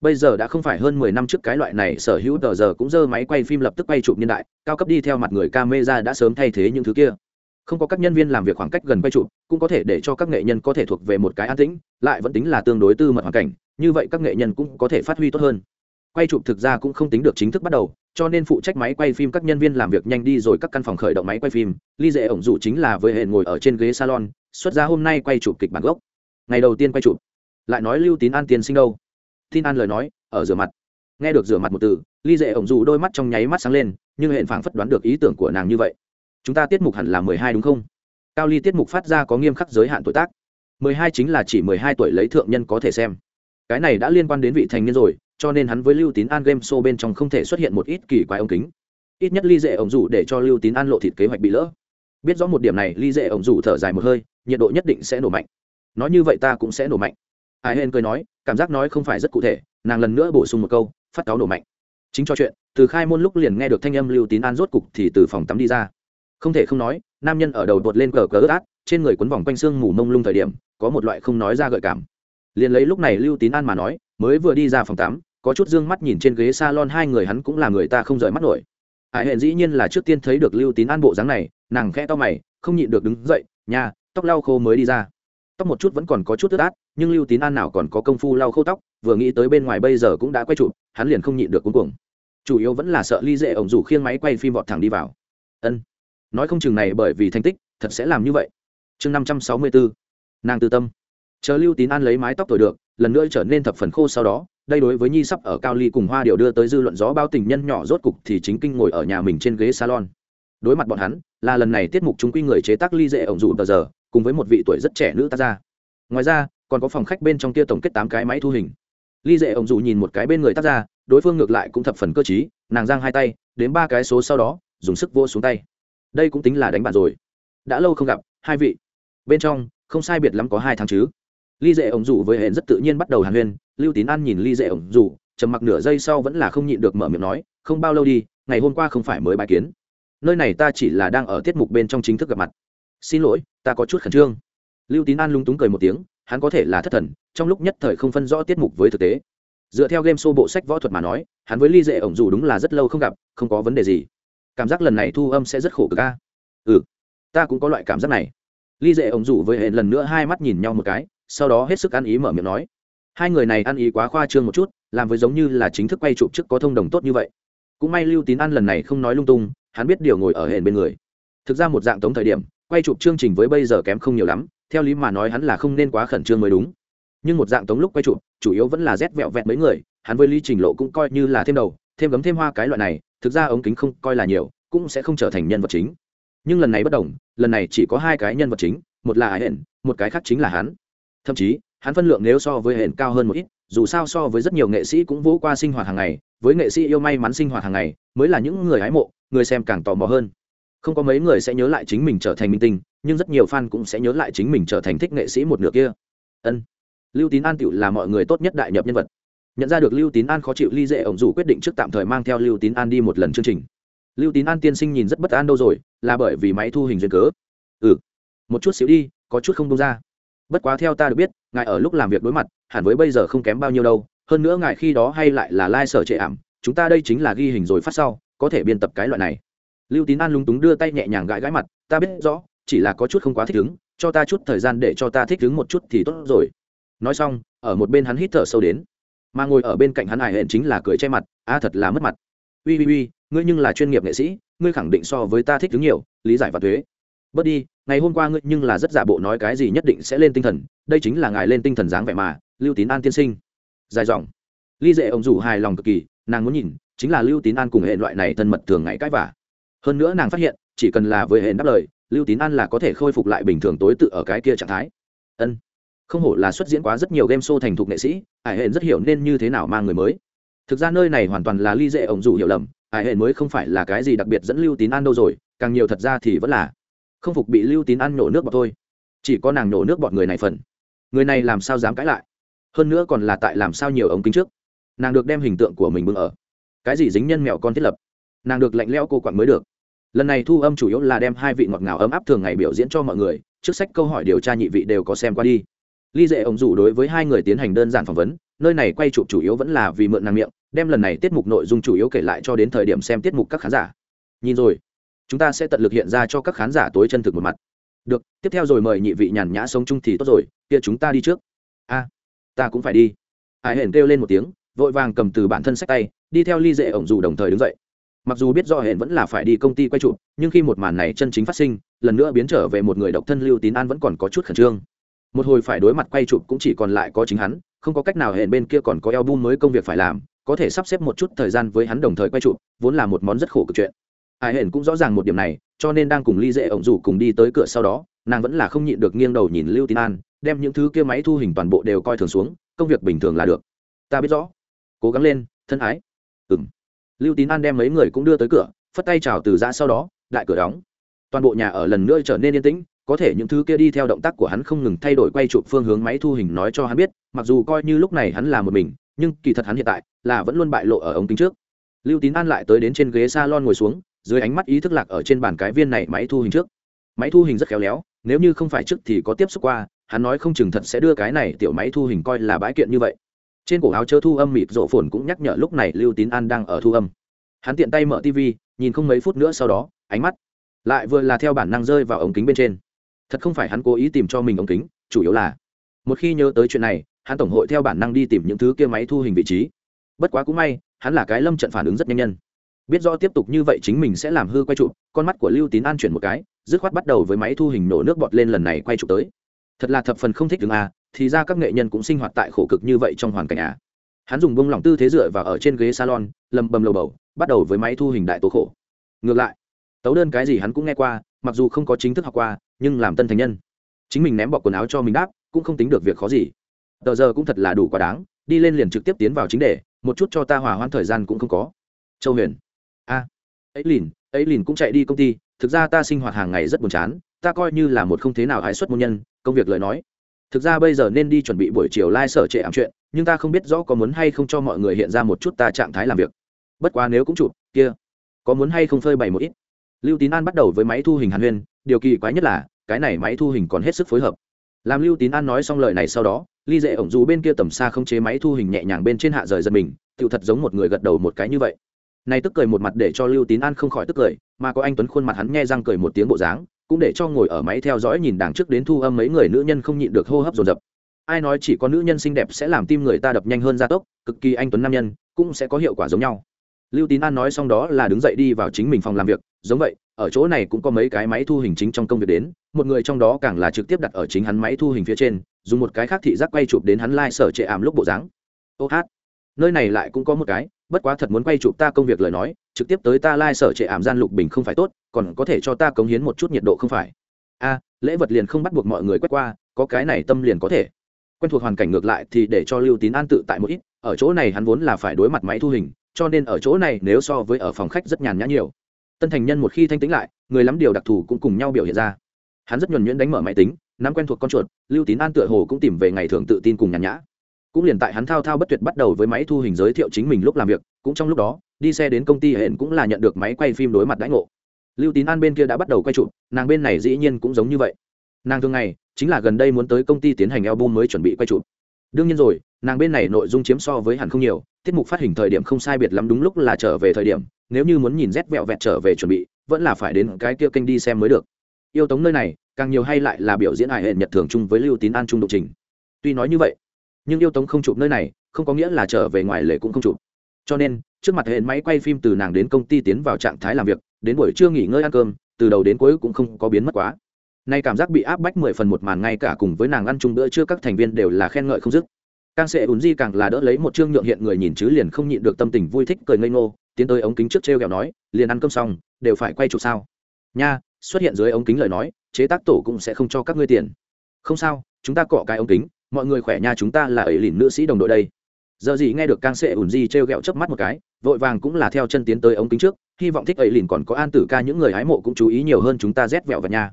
Bây giờ đã không phải hơn mười năm trước cái loại này, sở hữu tờ giờ cũng dơ máy quay phim lập tức quay chụp nhân đại, cao cấp đi theo mặt người camera đã sớm thay thế những thứ kia. Không có các nhân viên làm việc khoảng cách gần quay chụp, cũng có thể để cho các nghệ nhân có thể thuộc về một cái an tĩnh, lại vẫn tính là tương đối tư mật hoàn cảnh, như vậy các nghệ nhân cũng có thể phát huy tốt hơn quay chụp thực ra cũng không tính được chính thức bắt đầu, cho nên phụ trách máy quay phim các nhân viên làm việc nhanh đi rồi các căn phòng khởi động máy quay phim. Ly dễ ổng dụ chính là với hệ ngồi ở trên ghế salon, xuất ra hôm nay quay chụp kịch bản gốc. Ngày đầu tiên quay chụp. Lại nói lưu tín an tiền sinh đâu? Tin an lời nói, ở rửa mặt. Nghe được rửa mặt một từ, ly dễ ổng dù đôi mắt trong nháy mắt sáng lên, nhưng hệ phảng phất đoán được ý tưởng của nàng như vậy. Chúng ta tiết mục hẳn là mười hai đúng không? Cao ly tiết mục phát ra có nghiêm khắc giới hạn tuổi tác. Mười hai chính là chỉ mười hai tuổi lấy thượng nhân có thể xem. Cái này đã liên quan đến vị thành niên rồi cho nên hắn với lưu tín an game show bên trong không thể xuất hiện một ít kỳ quái ống kính. Ít nhất ly dễ ổng rủ để cho lưu tín an lộ thịt kế hoạch bị lỡ. Biết rõ một điểm này ly dễ ổng rủ thở dài một hơi, nhiệt độ nhất định sẽ nổ mạnh. Nói như vậy ta cũng sẽ nổ mạnh. Ai hên cười nói, cảm giác nói không phải rất cụ thể, nàng lần nữa bổ sung một câu, phát cáo nổ mạnh. Chính cho chuyện, từ khai môn lúc liền nghe được thanh âm lưu tín an rốt cục thì từ phòng tắm đi ra. Không thể không nói, nam nhân ở đầu đột lên cờ cờ ướt át, trên người quấn vòng quanh xương mù mông lung thời điểm, có một loại không nói ra gợi cảm liền lấy lúc này lưu tín an mà nói, mới vừa đi ra phòng tắm, có chút d ư ơ n g mắt nhìn trên ghế s a lon hai người hắn cũng là người ta không rời mắt nổi. Hải hẹn dĩ nhiên là trước tiên thấy được lưu tín an bộ dáng này, nàng khẽ to mày, không nhịn được đứng dậy nhà tóc lau khô mới đi ra. Tóc một chút vẫn còn có chút ướt át, nhưng lưu tín an nào còn có công phu lau khô tóc, vừa nghĩ tới bên ngoài bây giờ cũng đã quay chụp, hắn liền không nhịn được cuối cùng chủ yếu vẫn là sợ ly dễ ổng rủ khiêng máy quay phim vọt thẳng đi vào. Ân. Nói không chừng này bởi vì thành tích, thật sẽ làm như vậy. Chương năm trăm sáu mươi bốn nàng tư tâm chờ lưu tín an lấy mái tóc thổi được, lần nữa trở nên thập phần khô sau đó, đây đối với nhi sắp ở cao ly cùng hoa điệu đưa tới dư luận gió bao tình nhân nhỏ rốt cục thì chính kinh ngồi ở nhà mình trên ghế salon. Đối mặt bọn hắn, là lần này tiết mục chúng quy người chế tác ly dễ ổng dụ tờ giờ, cùng với một vị tuổi rất trẻ nữ tác gia. Ngoài ra, còn có phòng khách bên trong kia tổng kết tám cái máy thu hình. Ly dễ ổng dụ nhìn một cái bên người tác gia, đối phương ngược lại cũng thập phần cơ t nàng giang hai tay đến ba cái số sau đó, dùng sức vô xuống tay. Đây cũng tính là đánh bạn rồi. Đã lâu không gặp, hai vị. Bên trong, không sai biệt lắm có hai tháng chứ ly dễ ổng Dù với hẹn rất tự nhiên bắt đầu hàn huyên lưu tín an nhìn ly dễ ổng Dù, trầm mặc nửa giây sau vẫn là không nhịn được mở miệng nói không bao lâu đi ngày hôm qua không phải mới bài kiến. Nơi này ta chỉ là đang ở tiết mục bên trong chính thức gặp mặt. Xin lỗi ta có chút khẩn trương. Lưu tín an lung túng cười một tiếng hắn có thể là thất thần trong lúc nhất thời không phân rõ tiết mục với thực tế. Dựa theo game show bộ sách võ thuật mà nói hắn với ly dễ ổng dù đúng là rất lâu không gặp không có vấn đề gì. Cảm giác lần này thu âm sẽ rất khổ cực ca ừ ta cũng có loại cảm giác này. Ly dễ ổng dù với hệ lần nữa hai mắt nhìn nhau một cái sau đó hết sức ăn ý mở miệng nói, hai người này ăn ý quá khoa trương một chút, làm với giống như là chính thức quay chụp trước có thông đồng tốt như vậy. Cũng may lưu tín ăn lần này không nói lung tung, hắn biết điều ngồi ở hển bên người. Thực ra một dạng tống thời điểm, quay chụp chương trình với bây giờ kém không nhiều lắm, theo lý mà nói hắn là không nên quá khẩn trương mới đúng. Nhưng một dạng tống lúc quay chụp, chủ yếu vẫn là rét vẹo vẹn mấy người, hắn với lý trình lộ cũng coi như là thêm đầu, thêm gấm thêm hoa cái loại này, thực ra ống kính không coi là nhiều, cũng sẽ không trở thành nhân vật chính. Nhưng lần này bất đồng, lần này chỉ có hai cái nhân vật chính, một là ái hển, một cái khác chính là hắn thậm chí, hắn phân lượng nếu so với hển cao hơn một ít, dù sao so với rất nhiều nghệ sĩ cũng vỗ qua sinh hoạt hàng ngày, với nghệ sĩ yêu may mắn sinh hoạt hàng ngày, mới là những người hái mộ, người xem càng tò mò hơn. Không có mấy người sẽ nhớ lại chính mình trở thành minh tinh, nhưng rất nhiều fan cũng sẽ nhớ lại chính mình trở thành thích nghệ sĩ một nửa kia. Ân. Lưu tín an tựu là mọi người tốt nhất đại nhập nhân vật. Nhận ra được lưu tín an khó chịu ly dễ ổng dù quyết định trước tạm thời mang theo lưu tín an đi một lần chương trình. Lưu tín an tiên sinh nhìn rất bất an đâu rồi, là bởi vì máy thu hình duyên cớ. Ừ. Một chút xíu đi, có chút không đông ra bất quá theo ta được biết, ngài ở lúc làm việc đối mặt, hẳn với bây giờ không kém bao nhiêu đâu. Hơn nữa ngài khi đó hay lại là lai、like、sở trệ ảm, chúng ta đây chính là ghi hình rồi phát sau, có thể biên tập cái loại này. Lưu tín an lúng túng đưa tay nhẹ nhàng gãi gãi mặt, ta biết rõ, chỉ là có chút không quá thích ứng, cho ta chút thời gian để cho ta thích ứng một chút thì tốt rồi. Nói xong, ở một bên hắn hít thở sâu đến. Mà ngồi ở bên cạnh hắn ải hẹn chính là cười che mặt a thật là mất mặt. Ui ui ui, ngươi nhưng là chuyên nghiệp nghệ sĩ, ngươi khẳng định so với ta thích ứng nhiều, lý giải và thuế. Bớt đi ngày hôm qua ngươi nhưng là rất giả bộ nói cái gì nhất định sẽ lên tinh thần, đây chính là ngài lên tinh thần dáng vẻ mà, lưu tín an tiên sinh. Dài dòng. Ly dệ ông rủ hài lòng cực kỳ, nàng muốn nhìn, chính là lưu tín an cùng hệ loại này thân mật thường ngày cãi vả hơn nữa nàng phát hiện, chỉ cần là với hệ đáp lời, lưu tín an là có thể khôi phục lại bình thường tối tự ở cái kia trạng thái. Ân. Không hổ là xuất diễn quá rất nhiều game show thành thục nghệ sĩ ải hệ rất hiểu nên như thế nào mang người mới. Thực ra nơi này hoàn toàn là ly dệ ổng rủ hiểu lầm ải hệ mới không phải là cái gì đặc biệt dẫn lưu tín an đâu rồi, càng nhiều thật ra thì vẫn là không phục bị lưu tín ăn nổ nước bọt thôi. Chỉ có nàng nổ nước bọt người này phần. Người này làm sao dám cãi lại? Hơn nữa còn là tại làm sao nhiều ống kính trước? Nàng được đem hình tượng của mình bưng ở. Cái gì dính nhân mẹo con thiết lập? Nàng được lạnh leo cô quặn mới được. Lần này thu âm chủ yếu là đem hai vị ngọt ngào ấm áp thường ngày biểu diễn cho mọi người, trước sách câu hỏi điều tra nhị vị đều có xem qua đi. Ly dệ ổng rủ đối với hai người tiến hành đơn giản phỏng vấn, nơi này quay chụp chủ yếu vẫn là vì mượn nàng miệng, đem lần này tiết mục nội dung chủ yếu kể lại cho đến thời điểm xem tiết mục các khán giả. Nhìn rồi chúng ta sẽ tận lực hiện ra cho các khán giả tối chân thực một mặt. Được, tiếp theo rồi mời nhị vị nhàn nhã sống chung thì tốt rồi, kia chúng ta đi trước. A, ta cũng phải đi. Ai hển kêu lên một tiếng, vội vàng cầm từ bản thân sách tay, đi theo ly Dễ ổng dù đồng thời đứng dậy. Mặc dù biết do hển vẫn là phải đi công ty quay trụ nhưng khi một màn này chân chính phát sinh, lần nữa biến trở về một người độc thân lưu tín an vẫn còn có chút khẩn trương. Một hồi phải đối mặt quay chụp cũng chỉ còn lại có chính hắn, không có cách nào hẹn bên kia còn có album mới công việc phải làm, có thể sắp xếp một chút thời gian với hắn đồng thời quay chụp, vốn là một món rất khổ cực chuyện ai hển cũng rõ ràng một điểm này, cho nên đang cùng ly dễ ổng rủ cùng đi tới cửa sau đó, nàng vẫn là không nhịn được nghiêng đầu nhìn lưu tín an, đem những thứ kia máy thu hình toàn bộ đều coi thường xuống, công việc bình thường là được. Ta biết rõ. Cố gắng lên, thân ái. Ừ m lưu tín an đem mấy người cũng đưa tới cửa, phất tay chào từ ra sau đó lại cửa đóng. Toàn bộ nhà ở lần nữa trở nên yên tĩnh, có thể những thứ kia đi theo động tác của hắn không ngừng thay đổi quay chụp phương hướng máy thu hình nói cho hắn biết, mặc dù coi như lúc này hắn là một mình, nhưng kỳ thật hắn hiện tại là vẫn luôn bại lộ ở ống kính trước. Lưu tín an lại tới đến trên ghế s a lon ngồi xuống dưới ánh mắt ý thức lạc ở trên bàn cái viên này máy thu hình trước. Máy thu hình rất khéo léo, nếu như không phải trước thì có tiếp xúc qua, hắn nói không chừng thật sẽ đưa cái này tiểu máy thu hình coi là bãi kiện như vậy. Trên cổ áo chớ thu âm mịt rộ phồn cũng nhắc nhở lúc này lưu tín an đang ở thu âm. Hắn tiện tay mở tv nhìn không mấy phút nữa sau đó, ánh mắt lại vừa là theo bản năng rơi vào ống kính bên trên. Thật không phải hắn cố ý tìm cho mình ống kính, chủ yếu là một khi nhớ tới chuyện này, hắn tổng hội theo bản năng đi tìm những thứ kia máy thu hình vị trí. Bất quá cũng may, hắn là cái lâm trận phản ứng rất nhanh nhân biết rõ tiếp tục như vậy chính mình sẽ làm hư quay trụ, con mắt của lưu tín an chuyển một cái, dứt khoát bắt đầu với máy thu hình nổ nước bọt lên lần này quay trụ tới. Thật là thập phần không thích đứng à thì ra các nghệ nhân cũng sinh hoạt tại khổ cực như vậy trong hoàn cảnh à. Hắn dùng bông lỏng tư thế dựa và ở trên ghế salon, lầm bầm lầu bầu, bắt đầu với máy thu hình đại tố khổ. Ngược lại, tấu đơn cái gì hắn cũng nghe qua, mặc dù không có chính thức học qua, nhưng làm tân thành nhân. Chính mình ném bỏ quần áo cho mình đáp, cũng không tính được việc khó gì. Tờ giờ cũng thật là đủ quá đáng, đi lên liền trực tiếp tiến vào chính đề, một chút cho ta hòa hoãn thời gian cũng không có. Châu huyền. À, a ấy lìn ấy lìn cũng chạy đi công ty, thực ra ta sinh hoạt hàng ngày rất buồn chán, ta coi như là một không thế nào hái xuất môn nhân, công việc lời nói. Thực ra bây giờ nên đi chuẩn bị buổi chiều lai、like、sở trệ ảm chuyện, nhưng ta không biết rõ có muốn hay không cho mọi người hiện ra một chút ta trạng thái làm việc. Bất quá nếu cũng chụp, kia, có muốn hay không phơi bày một ít. Lưu tín an bắt đầu với máy thu hình hàn huyên, điều kỳ quái nhất là, cái này máy thu hình còn hết sức phối hợp. Làm lưu tín an nói xong lời này sau đó, ly dễ ổng dù bên kia tầm xa không chế máy thu hình nhẹ nhàng bên trên hạ rời giật mình tự thật giống một người gật đầu một cái như vậy này tức cười một mặt để cho lưu tín an không khỏi tức cười, mà có anh tuấn khuôn mặt hắn nghe răng cười một tiếng bộ dáng, cũng để cho ngồi ở máy theo dõi nhìn đằng trước đến thu âm mấy người nữ nhân không nhịn được hô hấp dồn dập. Ai nói chỉ có nữ nhân xinh đẹp sẽ làm tim người ta đập nhanh hơn gia tốc, cực kỳ anh tuấn nam nhân, cũng sẽ có hiệu quả giống nhau. Lưu tín an nói xong đó là đứng dậy đi vào chính mình phòng làm việc, giống vậy, ở chỗ này cũng có mấy cái máy thu hình chính trong công việc đến, một người trong đó càng là trực tiếp đặt ở chính hắn máy thu hình phía trên, dùng một cái khác thị giác quay chụp đến hắn lai、like、sở trệ ảm lúc bộ dáng. Ô hát, nơi này lại cũng có một cái bất quá thật muốn quay chụp ta công việc lời nói, trực tiếp tới ta lai、like、sở trệ ảm gian lục bình không phải tốt, còn có thể cho ta cống hiến một chút nhiệt độ không phải. A, lễ vật liền không bắt buộc mọi người quét qua, có cái này tâm liền có thể. Quen thuộc hoàn cảnh ngược lại thì để cho lưu tín an tự tại một ít, ở chỗ này hắn vốn là phải đối mặt máy thu hình, cho nên ở chỗ này nếu so với ở phòng khách rất nhàn nhã nhiều. Tân thành nhân một khi thanh tĩnh lại, người lắm điều đặc thù cũng cùng nhau biểu hiện ra. Hắn rất nhuẩn nhuyễn đánh mở máy tính, nắm quen thuộc con chuột, lưu tín an tựa hồ cũng tìm về ngày thường tự tin cùng nhàn nhã cũng liền tại hắn thao thao bất tuyệt bắt đầu với máy thu hình giới thiệu chính mình lúc làm việc, cũng trong lúc đó, đi xe đến công ty hẹn cũng là nhận được máy quay phim đối mặt đãi ngộ. Lưu tín an bên kia đã bắt đầu quay chụp, nàng bên này dĩ nhiên cũng giống như vậy. Nàng thường ngày, chính là gần đây muốn tới công ty tiến hành album mới chuẩn bị quay chụp. Đương nhiên rồi, nàng bên này nội dung chiếm so với hẳn không nhiều, tiết mục phát hình thời điểm không sai biệt lắm đúng lúc là trở về thời điểm, nếu như muốn nhìn rét vẹo vẹt trở về chuẩn bị, vẫn là phải đến cái kia kênh đi xem mới được. Yêu tống nơi này, càng nhiều hay lại là biểu diễn hài hệ nhật thường chung với lưu tín an trung độ trình. Tuy nói như vậy nhưng yêu tống không chụp nơi này, không có nghĩa là trở về ngoài lề cũng không chụp. Cho nên, trước mặt hệ máy quay phim từ nàng đến công ty tiến vào trạng thái làm việc, đến buổi trưa nghỉ ngơi ăn cơm, từ đầu đến cuối cũng không có biến mất quá. Nay cảm giác bị áp bách mười phần một màn ngay cả cùng với nàng ăn chung bữa trưa các thành viên đều là khen ngợi không dứt. Càng sẽ ùn di càng là đỡ lấy một chương nhượng hiện người nhìn chứ liền không nhịn được tâm tình vui thích cười ngây ngô, tiến tới ống kính trước t r e o kẹo nói, liền ăn cơm xong, đều phải quay chụp sao? Nha, xuất hiện dưới ống kính lời nói, chế tác tổ cũng sẽ không cho các ngươi tiền. Không sao, chúng ta cọ cái ống kính mọi người khỏe nha, chúng ta là ấy lìn nữ sĩ đồng đội đây. Giờ gì nghe được càng sệ ủn di t r e o g ẹ o chớp mắt một cái, vội vàng cũng là theo chân tiến tới ống kính trước, hy vọng thích ấy lìn còn có an tử ca những người hái mộ cũng chú ý nhiều hơn chúng ta rét vẹo vào nhà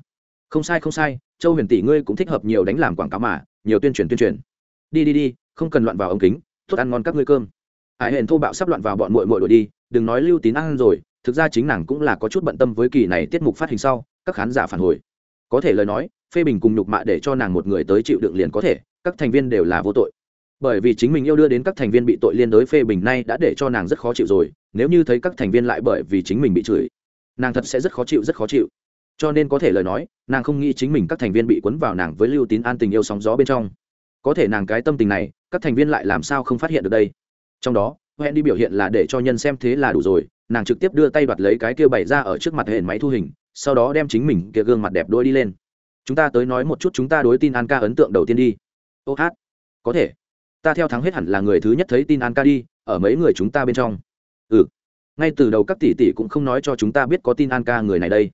không sai không sai, châu huyền tỷ ngươi cũng thích hợp nhiều đánh làm quảng cáo mà, nhiều tuyên truyền tuyên truyền. Đi đi đi, không cần loạn vào ống kính, tốt ăn ngon các ngươi cơm. Hải hển thô bạo sắp loạn vào bọn mội mội đội đi, đừng nói lưu tín ăn rồi, thực ra chính nàng cũng là có chút bận tâm với kỳ này tiết mục phát hình sau, các khán giả phản hồi. Có thể lời nói, phê bình cùng nhục mạ để cho nàng một người tới chịu đựng liền có thể các thành viên đều là vô tội. Bởi vì chính mình yêu đưa đến các thành viên bị tội liên đối phê bình nay đã để cho nàng rất khó chịu rồi, nếu như thấy các thành viên lại bởi vì chính mình bị chửi, nàng thật sẽ rất khó chịu, rất khó chịu. Cho nên có thể lời nói, nàng không nghĩ chính mình các thành viên bị cuốn vào nàng với lưu tín an tình yêu sóng gió bên trong. Có thể nàng cái tâm tình này, các thành viên lại làm sao không phát hiện được đây? Trong đó, hẹn đi biểu hiện là để cho nhân xem thế là đủ rồi, nàng trực tiếp đưa tay đoạt lấy cái kia bày ra ở trước mặt hệ máy thu hình, sau đó đem chính mình kia gương mặt đẹp đôi đi lên. Chúng ta tới nói một chút, chúng ta đối tin an ca ấn tượng đầu tiên đi ô hát, có thể. Ta theo thắng hết hẳn là người thứ nhất thấy tin an ca đi, ở mấy người chúng ta bên trong. Ừ. Ngay từ đầu các tỷ tỷ cũng không nói cho chúng ta biết có tin an ca người này đây.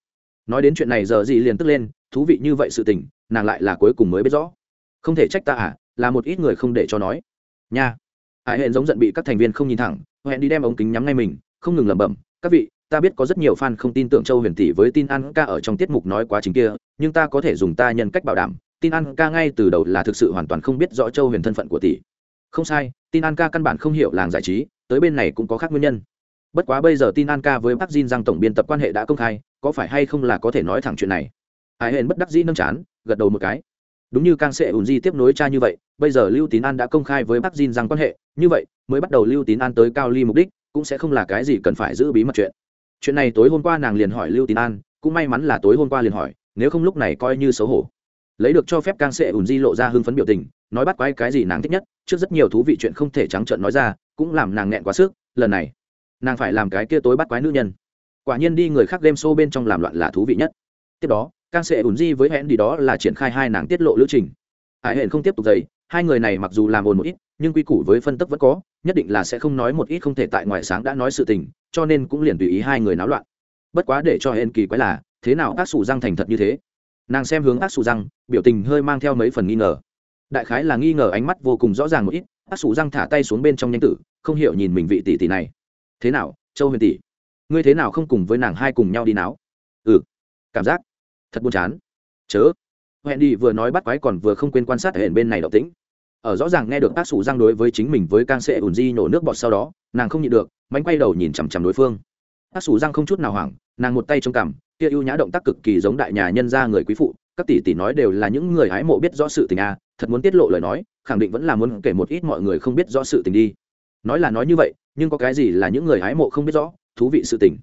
Nói đến chuyện này giờ gì liền tức lên, thú vị như vậy sự tình, nàng lại là cuối cùng mới biết rõ. Không thể trách ta à là một ít người không để cho nói. Nha. Hải hẹn giống giận bị các thành viên không nhìn thẳng, hẹn đi đem ống kính nhắm ngay mình, không ngừng lẩm bẩm, các vị, ta biết có rất nhiều fan không tin tưởng châu huyền tỷ với tin an ca ở trong tiết mục nói quá trình kia, nhưng ta có thể dùng ta nhân cách bảo đảm tin an ca ngay từ đầu là thực sự hoàn toàn không biết rõ châu huyền thân phận của tỷ. Không sai, tin an ca căn bản không hiểu làng giải trí, tới bên này cũng có khác nguyên nhân. Bất quá bây giờ tin an ca với bác Jin rằng tổng biên tập quan hệ đã công khai, có phải hay không là có thể nói thẳng chuyện này? Hải hẹn bất đắc dĩ nâng chán, gật đầu một cái. Đúng như càng sẽ ủn di tiếp nối cha như vậy, bây giờ lưu tín an đã công khai với bác Jin rằng quan hệ, như vậy, mới bắt đầu lưu tín an tới cao ly mục đích, cũng sẽ không là cái gì cần phải giữ bí mật chuyện. Chuyện này tối hôm qua nàng liền hỏi lưu tín an, cũng may mắn là tối hôm qua liền hỏi, nếu không lúc này coi như xấu hổ lấy được cho phép càng sệ ùn di lộ ra hưng phấn biểu tình, nói bắt quái cái gì nàng thích nhất, trước rất nhiều thú vị chuyện không thể trắng trợn nói ra, cũng làm nàng nghẹn quá sức, lần này, nàng phải làm cái kia tối bắt quái nữ nhân. Quả nhiên đi người khác game show bên trong làm loạn là thú vị nhất. Tiếp đó càng sệ ùn di với hẹn đi đó là triển khai hai nàng tiết lộ lữ trình. Hải hẹn không tiếp tục dày hai người này mặc dù làm ồn một ít, nhưng quy củ với phân tức vẫn có, nhất định là sẽ không nói một ít không thể tại ngoài sáng đã nói sự tình, cho nên cũng liền tùy ý hai người náo loạn. Bất quá để cho hẹn kỳ quái là, thế nào ác sủ răng thành thật như thế? Nàng xem hướng ác sủ răng, biểu tình hơi mang theo mấy phần nghi ngờ. Đại khái là nghi ngờ ánh mắt vô cùng rõ ràng một ít, ác sủ răng thả tay xuống bên trong nhanh tử, không hiểu nhìn mình vị tỷ tỷ này. Thế nào, châu huyền tỷ? Ngươi thế nào không cùng với nàng hai cùng nhau đi náo? Ừ cảm giác thật buồn chán. Chớ. Hẹn đi vừa nói bắt quái còn vừa không quên quan sát hẹn bên này động tĩnh. Ở rõ ràng nghe được ác sủ răng đối với chính mình với càng sẽ ủn di nổ nước bọt sau đó, nàng không nhịn được, mánh quay đầu nhìn chằm chằm đối phương. Ác sủ răng không chút nào hoảng, nàng một tay trong cằm kia ưu nhã động tác cực kỳ giống đại nhà nhân gia người quý phụ, các tỷ tỷ nói đều là những người hái mộ biết rõ sự tình a thật muốn tiết lộ lời nói, khẳng định vẫn là muốn kể một ít mọi người không biết rõ sự tình đi. Nói là nói như vậy, nhưng có cái gì là những người hái mộ không biết rõ, thú vị sự tình?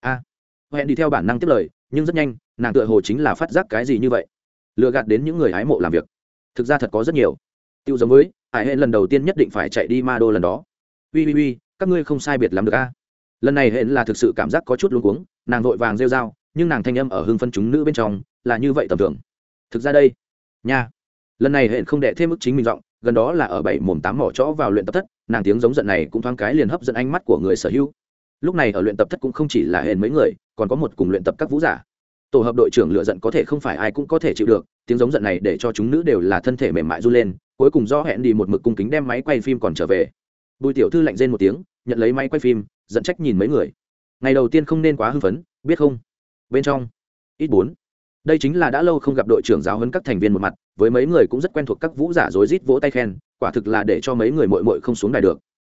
À, a hẹn đi theo bản năng tiếp lời, nhưng rất nhanh, nàng tựa hồ chính là phát giác cái gì như vậy. Lừa gạt đến những người hái mộ làm việc. Thực ra thật có rất nhiều. Tiêu giống với, hải hệ lần đầu tiên nhất định phải chạy đi ma đô lần đó. Ui ui ui, các ngươi không sai biệt làm được a lần này hệ là thực sự cảm giác có chút luống cuống, nàng vội vàng rêu r a o nhưng nàng thanh âm ở hưng phân chúng nữ bên trong là như vậy tầm thường. Thực ra đây, nha, lần này hệ không đệ thêm mức chính mình giọng, gần đó là ở bảy mồm tám mỏ chó vào luyện tập thất, nàng tiếng giống giận này cũng thoáng cái liền hấp dẫn ánh mắt của người sở hữu. Lúc này ở luyện tập thất cũng không chỉ là hệ mấy người, còn có một cùng luyện tập các vũ giả. Tổ hợp đội trưởng lựa giận có thể không phải ai cũng có thể chịu được, tiếng giống giận này để cho chúng nữ đều là thân thể mềm mại r u lên, cuối cùng do hẹn đi một mực cung kính đem máy quay phim còn trở về. Bùi tiểu thư lạnh rên một tiếng, nhận lấy máy quay phim dẫn trách nhìn mấy người. Ngày đầu tiên không nên quá hưng phấn, biết không? Bên trong. Ít bốn. Đây chính là đã lâu không gặp đội trưởng giáo huấn các thành viên một mặt với mấy người cũng rất quen thuộc các vũ giả rối rít vỗ tay khen quả thực là để cho mấy người mội mội không xuống đài được.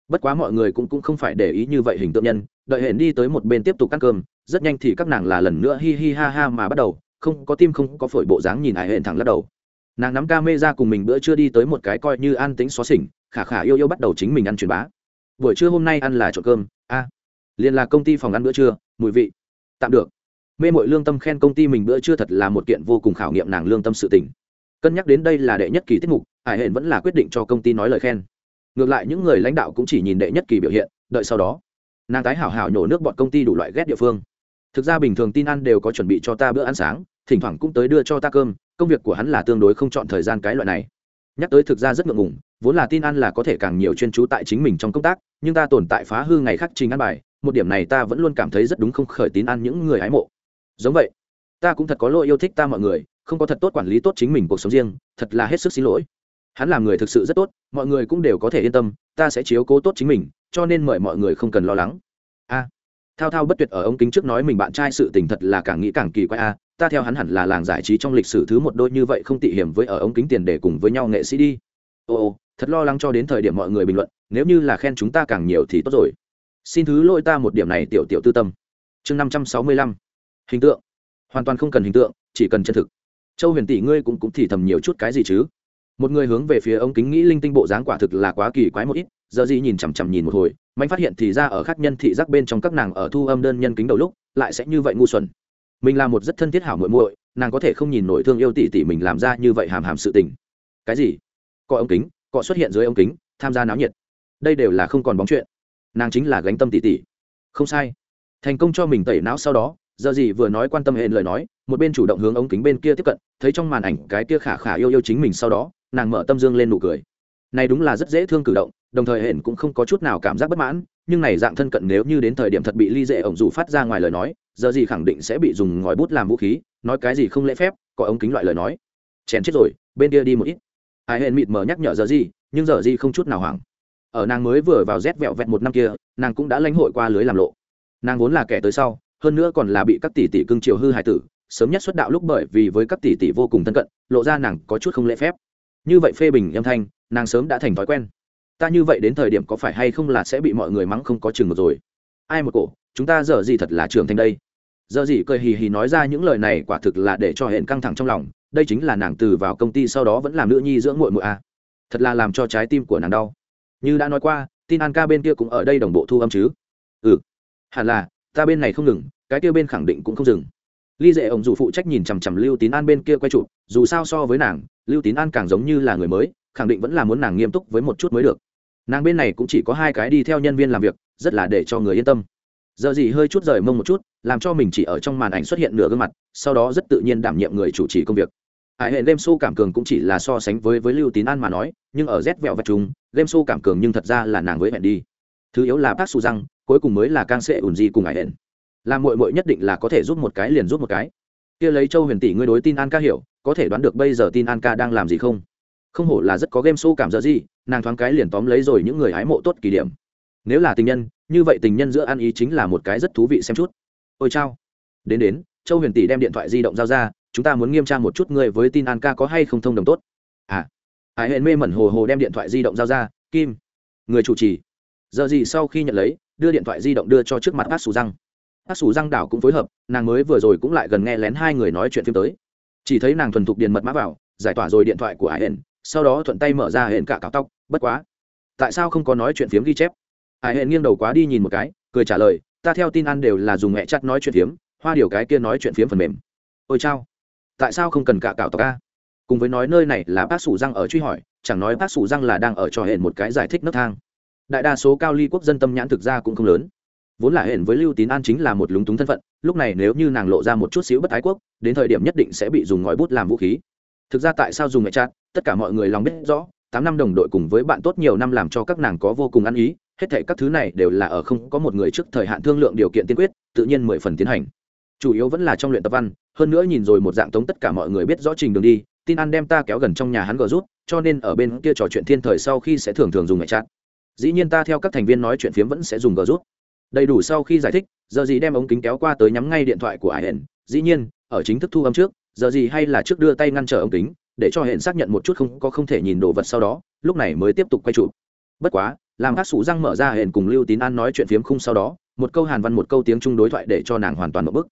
Bất quá mọi người cũng cũng không phải để ý như vậy hình tượng nhân đợi hển đi tới một bên tiếp tục ăn cơm rất nhanh thì các nàng là lần nữa hi hi ha ha mà bắt đầu không có tim không có phổi bộ dáng nhìn ải hển thẳng lắc đầu. Nàng nắm ca mê ra cùng mình bữa trưa đi tới một cái coi như an tính xóa xỉnh khả khả yêu yêu bắt đầu chính mình ăn truyền bá. Buổi trưa hôm nay ăn là trộn cơm a à, liền là công ty phòng ăn bữa trưa mùi vị tạm được mê mội lương tâm khen công ty mình bữa trưa thật là một kiện vô cùng khảo nghiệm nàng lương tâm sự tình. Cân nhắc đến đây là đệ nhất kỳ tiết mục, hải hển vẫn là quyết định cho công ty nói lời khen. Ngược lại những người lãnh đạo cũng chỉ nhìn đệ nhất kỳ biểu hiện, đợi sau đó, nàng tái hảo hảo nhổ nước bọn công ty đủ loại ghét địa phương. Thực ra bình thường tin ăn đều có chuẩn bị cho ta bữa ăn sáng, thỉnh thoảng cũng tới đưa cho ta cơm, công việc của hắn là tương đối không chọn thời gian cái loại này. Nhắc tới thực ra rất ngượng ngùng, vốn là tin ăn là có thể càng nhiều chuyên chú tại chính mình trong công tác, nhưng ta tồn tại phá hư ngày khác trình ăn bài, một điểm này ta vẫn luôn cảm thấy rất đúng không khởi tín ăn những người hái mộ giống vậy. Ta cũng thật có lỗi yêu thích ta mọi người, không có thật tốt quản lý tốt chính mình cuộc sống riêng, thật là hết sức xin lỗi. Hắn làm người thực sự rất tốt, mọi người cũng đều có thể yên tâm, ta sẽ chiếu cố tốt chính mình, cho nên mời mọi người không cần lo lắng. A. Thao thao bất tuyệt ở ống kính trước nói mình bạn trai sự tình thật là càng nghĩ càng kỳ quái a, ta theo hắn hẳn là làng giải trí trong lịch sử thứ một đôi như vậy không tị hiểm với ở ống kính tiền để cùng với nhau nghệ sĩ đi. Ồ thật lo lắng cho đến thời điểm mọi người bình luận, nếu như là khen chúng ta càng nhiều thì tốt rồi. Xin thứ lỗi ta một điểm này tiểu tiểu tư tâm. Chương năm trăm sáu mươi lăm hình tượng. Hoàn toàn không cần hình tượng, chỉ cần chân thực. Châu huyền tỷ ngươi cũng cũng thì thầm nhiều chút cái gì chứ? Một người hướng về phía ống kính nghĩ linh tinh bộ dáng quả thực là quá kỳ quái một ít, giờ gì nhìn chằm chằm nhìn một hồi mạnh phát hiện thì ra ở khác nhân thị giác bên trong các nàng ở thu âm đơn nhân kính đầu lúc, lại sẽ như vậy ngu xuẩn. Mình là một rất thân thiết hảo muội muội, nàng có thể không nhìn nổi thương yêu tỷ tỷ mình làm ra như vậy hàm hàm sự tình. Cái gì? Cọ ống kính cọ xuất hiện dưới ống kính, tham gia náo nhiệt. Đây đều là không còn bóng chuyện. Nàng chính là gánh tâm tỷ tỷ. Không sai. Thành công cho mình tẩy não sau đó giờ gì vừa nói quan tâm hên lời nói, một bên chủ động hướng ống kính bên kia tiếp cận, thấy trong màn ảnh cái kia khả khả yêu yêu chính mình sau đó, nàng mở tâm dương lên nụ cười. Này đúng là rất dễ thương cử động, đồng thời hển cũng không có chút nào cảm giác bất mãn, nhưng này dạng thân cận nếu như đến thời điểm thật bị ly dễ ổng dù phát ra ngoài lời nói, giờ gì khẳng định sẽ bị dùng ngòi bút làm vũ khí, nói cái gì không lễ phép, có ống kính loại lời nói. Chèn chết rồi, bên kia đi một ít. Ai hển mịt mờ nhắc nhở giờ gì, nhưng giờ gì không chút nào hoảng. Ở nàng mới vừa vào rét vẹo vẹt một năm kia, nàng cũng đã lãnh hội qua lưới làm lộ. Nàng vốn là kẻ tới sau hơn nữa còn là bị các tỷ tỷ cưng chiều hư hại tử, sớm nhất xuất đạo lúc bởi vì với các tỷ tỷ vô cùng thân cận, lộ ra nàng có chút không lễ phép. Như vậy phê bình âm thanh, nàng sớm đã thành thói quen. Ta như vậy đến thời điểm có phải hay không là sẽ bị mọi người mắng không có chừng một rồi? Ai một cổ, chúng ta giờ gì thật là trưởng thành đây? Giờ gì cười hì hì nói ra những lời này quả thực là để cho hẹn căng thẳng trong lòng, đây chính là nàng từ vào công ty sau đó vẫn làm nữ nhi dưỡng muội muội a à. thật là làm cho trái tim của nàng đau. Như đã nói qua, tin an ca bên kia cũng ở đây đồng bộ thu âm chứ. Ừ. Hẳn là ta bên này không ngừng, cái kia bên khẳng định cũng không dừng. Ly dệ ổng dù phụ trách nhìn chằm chằm lưu tín an bên kia quay chụp, dù sao so với nàng, lưu tín an càng giống như là người mới, khẳng định vẫn là muốn nàng nghiêm túc với một chút mới được. Nàng bên này cũng chỉ có hai cái đi theo nhân viên làm việc, rất là để cho người yên tâm. Giờ gì hơi chút rời mông một chút, làm cho mình chỉ ở trong màn ảnh xuất hiện nửa gương mặt, sau đó rất tự nhiên đảm nhiệm người chủ trì công việc. Hải hệ game show cảm cường cũng chỉ là so sánh với với lưu tín an mà nói, nhưng ở rét vẹo vật chúng game show cảm cường nhưng thật ra là nàng với hẹn đi. Thứ yếu là bác su răng cuối cùng mới là càng sẽ ủn gì cùng hải hển. Làm mội mội nhất định là có thể giúp một cái liền giúp một cái. Kia lấy châu huyền tỷ ngươi đối tin an ca hiểu, có thể đoán được bây giờ tin an ca đang làm gì không? Không hổ là rất có game show cảm giác gì, nàng thoáng cái liền tóm lấy rồi những người hái mộ tốt kỳ điểm. Nếu là tình nhân, như vậy tình nhân giữa ăn ý chính là một cái rất thú vị xem chút. Ôi chao. Đến đến, châu huyền tỷ đem điện thoại di động giao ra, chúng ta muốn nghiêm tra một chút ngươi với tin an ca có hay không thông đồng tốt. À. Hải hẹn mê mẩn hồ hồ đem điện thoại di động giao ra, kim. Người chủ trì. Giờ gì sau khi nhận lấy đưa điện thoại di động đưa cho trước mặt bác sủ răng. Bác sủ răng đảo cũng phối hợp nàng mới vừa rồi cũng lại gần nghe lén hai người nói chuyện phim tới. Chỉ thấy nàng thuần thục điền mật mã vào giải tỏa rồi điện thoại của hải Hển, sau đó thuận tay mở ra hển cả cạo tóc bất quá tại sao không có nói chuyện phiếm ghi chép? Hải Hển nghiêng đầu quá đi nhìn một cái cười trả lời ta theo tin ăn đều là dùng mẹ chắt nói chuyện phiếm hoa điều cái kia nói chuyện phiếm phần mềm. Ôi chao tại sao không cần cả cạo tóc ca cùng với nói nơi này là bác sủ răng ở truy hỏi chẳng nói bác sủ răng là đang ở trò hển một cái giải thích nấc thang đại đa số cao ly quốc dân tâm nhãn thực ra cũng không lớn. Vốn là hẹn với lưu tín an chính là một lúng túng thân phận, lúc này nếu như nàng lộ ra một chút xíu bất ái quốc, đến thời điểm nhất định sẽ bị dùng ngòi bút làm vũ khí. Thực ra tại sao dùng mẹ chát tất cả mọi người lòng biết rõ, tám năm đồng đội cùng với bạn tốt nhiều năm làm cho các nàng có vô cùng ăn ý, hết thảy các thứ này đều là ở không có một người trước thời hạn thương lượng điều kiện tiên quyết, tự nhiên mười phần tiến hành. Chủ yếu vẫn là trong luyện tập văn, hơn nữa nhìn rồi một dạng tống tất cả mọi người biết rõ trình đường đi, tin ăn đem ta kéo gần trong nhà hắn gờ rút, cho nên ở bên kia trò chuyện thiên thời sau khi sẽ thường thường dùng mẹ chát dĩ nhiên ta theo các thành viên nói chuyện phiếm vẫn sẽ dùng gờ rút. Đầy đủ sau khi giải thích, giờ gì đem ống kính kéo qua tới nhắm ngay điện thoại của ai dĩ nhiên, ở chính thức thu âm trước, giờ gì hay là trước đưa tay ngăn trở ống kính, để cho hẹn xác nhận một chút không, có không thể nhìn đồ vật sau đó, lúc này mới tiếp tục quay chụp. Bất quá, làm hát sủ răng mở ra hẹn cùng lưu tín an nói chuyện phiếm khung sau đó, một câu hàn văn một câu tiếng trung đối thoại để cho nàng hoàn toàn một bức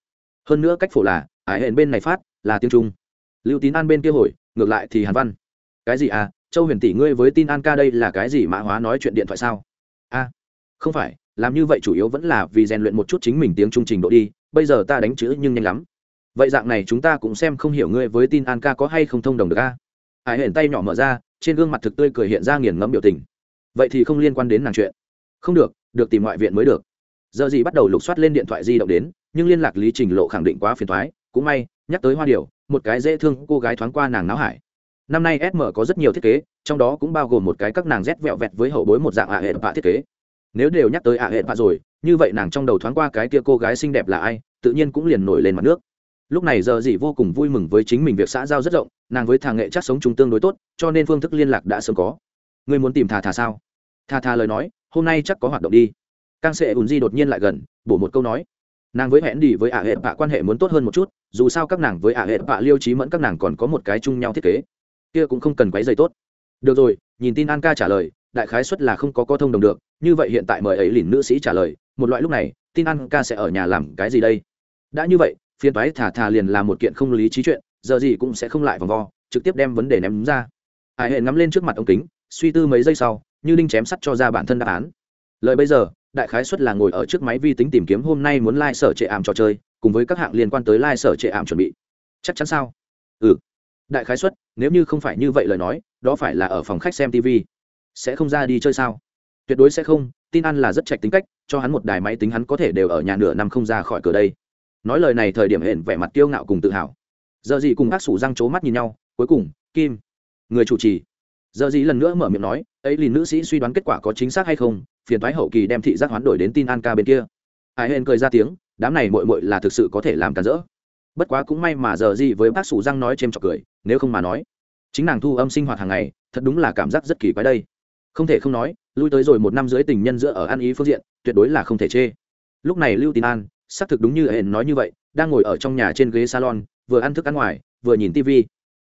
hơn nữa cách phổ là ải hẹn bên này phát là tiếng trung. Lưu tín an bên kia hồi, ngược lại thì hàn văn. Cái gì à? Châu huyền tỷ ngươi với tin an ca đây là cái gì mã hóa nói chuyện điện thoại sao? A, không phải, làm như vậy chủ yếu vẫn là vì rèn luyện một chút chính mình tiếng trung trình độ đi, bây giờ ta đánh chữ nhưng nhanh lắm. Vậy dạng này chúng ta cũng xem không hiểu ngươi với tin an ca có hay không thông đồng được a? Hải hển tay nhỏ mở ra, trên gương mặt thực tươi cười hiện ra nghiền ngẫm biểu tình. Vậy thì không liên quan đến nàng chuyện. Không được được tìm ngoại viện mới được. Giờ gì bắt đầu lục soát lên điện thoại di động đến, nhưng liên lạc lý trình lộ khẳng định quá phiền thoái. Cũng may, nhắc tới hoa điều một cái dễ thương cô gái thoáng qua nàng náo hải năm nay sm có rất nhiều thiết kế, trong đó cũng bao gồm một cái các nàng rét vẹo vẹt với hậu bối một dạng ạ hệ vạ thiết kế. Nếu đều nhắc tới ạ hệ vạ rồi, như vậy nàng trong đầu thoáng qua cái kia cô gái xinh đẹp là ai, tự nhiên cũng liền nổi lên mặt nước. Lúc này giờ dì vô cùng vui mừng với chính mình việc xã giao rất rộng, nàng với thà nghệ chắc sống chung tương đối tốt, cho nên phương thức liên lạc đã sớm có. Ngươi muốn tìm thà thà sao? Thà thà lời nói, hôm nay chắc có hoạt động đi. Càng sẽ ùn di đột nhiên lại gần, bổ một câu nói. Nàng với hẹn đi với ả hệ bạ quan hệ muốn tốt hơn một chút, dù sao các nàng với ả hệ bạ liêu trí mẫn các nàng còn có một cái chung nhau thiết kế kia cũng không cần quấy dày tốt. Được rồi, nhìn tin an ca trả lời, đại khái xuất là không có có thông đồng được, như vậy hiện tại mời ấy lìn nữ sĩ trả lời, một loại lúc này, tin an ca sẽ ở nhà làm cái gì đây? Đã như vậy phiên toái thả thà liền là một kiện không lý trí chuyện, giờ gì cũng sẽ không lại vòng vo, trực tiếp đem vấn đề ném ra. Hải hệ ngắm lên trước mặt ông kính, suy tư mấy giây sau, như linh chém sắt cho ra bản thân đáp án. Lời bây giờ, đại khái xuất là ngồi ở trước máy vi tính tìm kiếm hôm nay muốn lai、like、sở trệ ảm trò chơi, cùng với các hạng liên quan tới lai、like、sở trệ ảm chuẩn bị. Chắc chắn sao? Ừ đại khái xuất nếu như không phải như vậy lời nói, đó phải là ở phòng khách xem tv sẽ không ra đi chơi sao? Tuyệt đối sẽ không, tin ăn là rất trạch tính cách, cho hắn một đài máy tính hắn có thể đều ở nhà nửa năm không ra khỏi cửa đây. Nói lời này thời điểm hển vẻ mặt kiêu ngạo cùng tự hào. Giờ gì cùng ác sủ răng c mắt nhìn nhau, cuối cùng, kim, người chủ trì. Giờ gì lần nữa mở miệng nói, ấy lì nữ sĩ suy đoán kết quả có chính xác hay không? Phiền thoái hậu kỳ đem thị giác hoán đổi đến tin an ca bên kia. Ai hên cười ra tiếng, đám này mội mội là thực sự có thể làm cản rỡ. Bất quá cũng may mà giờ gì với bác sủ răng nói c h trọc cười nếu không mà nói. Chính nàng thu âm sinh hoạt hàng ngày, thật đúng là cảm giác rất kỳ quái đây. Không thể không nói, lui tới rồi một năm dưới tình nhân giữa ở ăn ý phương diện, tuyệt đối là không thể chê. Lúc này lưu tín an, xác thực đúng như hển nói như vậy, đang ngồi ở trong nhà trên ghế salon, vừa ăn thức ăn ngoài, vừa nhìn tv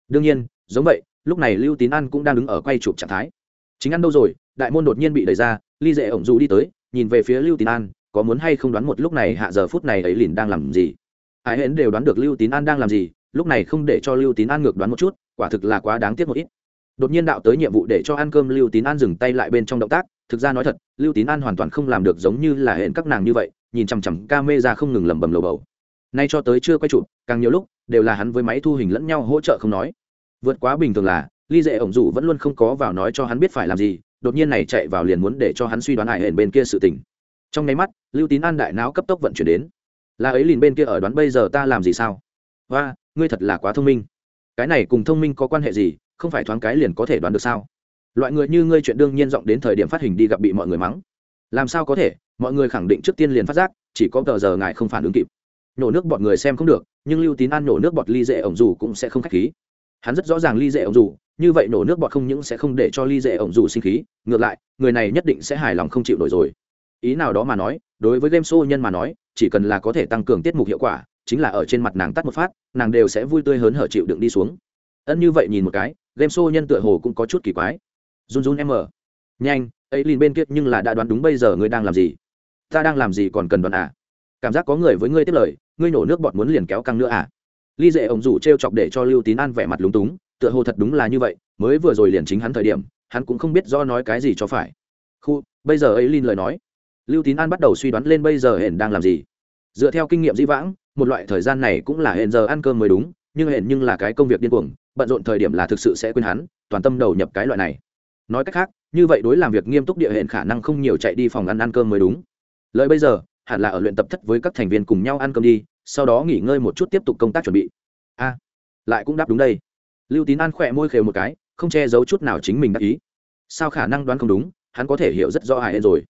đương nhiên, giống vậy, lúc này lưu tín an cũng đang đứng ở quay chụp trạng thái. Chính ăn đâu rồi, đại môn đột nhiên bị đẩy ra, ly dễ ổng dù đi tới, nhìn về phía lưu tín an, có muốn hay không đoán một lúc này hạ giờ phút này ấy lìn đang làm gì? Ai Hển đều đoán được lưu tín an đang làm gì lúc này không để cho lưu tín an ngược đoán một chút, quả thực là quá đáng tiếc một ít. Đột nhiên đạo tới nhiệm vụ để cho ăn cơm, lưu tín an dừng tay lại bên trong động tác, thực ra nói thật, lưu tín an hoàn toàn không làm được giống như là hẹn các nàng như vậy, nhìn chằm chằm ca mê ra không ngừng lẩm bẩm lầu bầu. Nay cho tới chưa quay chụp, càng nhiều lúc, đều là hắn với máy thu hình lẫn nhau hỗ trợ không nói. Vượt quá bình thường là, ly dễ ổng dụ vẫn luôn không có vào nói cho hắn biết phải làm gì, đột nhiên này chạy vào liền muốn để cho hắn suy đoán hải hển bên kia sự tình. Trong nháy mắt, lưu tín an đại não cấp tốc vận chuyển đến. Là ấy liền bên kia ở đoán bây giờ ta làm gì sao? Và ngươi thật là quá thông minh. Cái này cùng thông minh có quan hệ gì, không phải thoáng cái liền có thể đoán được sao? Loại người như ngươi chuyện đương nhiên giọng đến thời điểm phát hình đi gặp bị mọi người mắng. Làm sao có thể? Mọi người khẳng định trước tiên liền phát giác, chỉ có tờ giờ ngài không phản ứng kịp. Nhổ nước bọt người xem không được, nhưng lưu tín an nhổ nước bọt ly dễ ổng dù cũng sẽ không k h á c h khí. Hắn rất rõ ràng ly dễ ổng dù như vậy nổ nước bọt không những sẽ không để cho ly dễ ổng dù sinh khí, ngược lại, người này nhất định sẽ hài lòng không chịu nổi rồi. Ý nào đó mà nói, đối với game show nhân mà nói, chỉ cần là có thể tăng cường tiết mục hiệu quả chính là ở trên mặt nàng tắt một phát, nàng đều sẽ vui tươi hớn hở chịu đựng đi xuống. Ân như vậy nhìn một cái, game show nhân tựa hồ cũng có chút kỳ quái. Run run em mở nhanh ấy liền bên kia nhưng là đã đoán đúng bây giờ ngươi đang làm gì. Ta đang làm gì còn cần đoán à? Cảm giác có người với ngươi tiếp lời, ngươi nổ nước bọt muốn liền kéo căng nữa à? Ly dệ ổng rủ t r e o chọc để cho lưu tín an vẻ mặt lúng túng, tựa hồ thật đúng là như vậy, mới vừa rồi liền chính hắn thời điểm, hắn cũng không biết do nói cái gì cho phải. Khu, bây giờ ấy lin lời nói. Lưu tín an bắt đầu suy đoán lên bây giờ hển đang làm gì. Dựa theo kinh nghiệm dĩ vãng một loại thời gian này cũng là hẹn giờ ăn cơm mới đúng, nhưng hẹn nhưng là cái công việc điên cuồng, bận rộn thời điểm là thực sự sẽ quên hắn, toàn tâm đầu nhập cái loại này. Nói cách khác, như vậy đối làm việc nghiêm túc địa hẹn khả năng không nhiều chạy đi phòng ăn ăn cơm mới đúng. Lời bây giờ, hẳn là ở luyện tập thất với các thành viên cùng nhau ăn cơm đi, sau đó nghỉ ngơi một chút tiếp tục công tác chuẩn bị. A, lại cũng đáp đúng đây. Lưu tín an khỏe môi khều một cái, không che giấu chút nào chính mình đắc ý. Sao khả năng đoán không đúng, hắn có thể hiểu rất rõ hài hên rồi.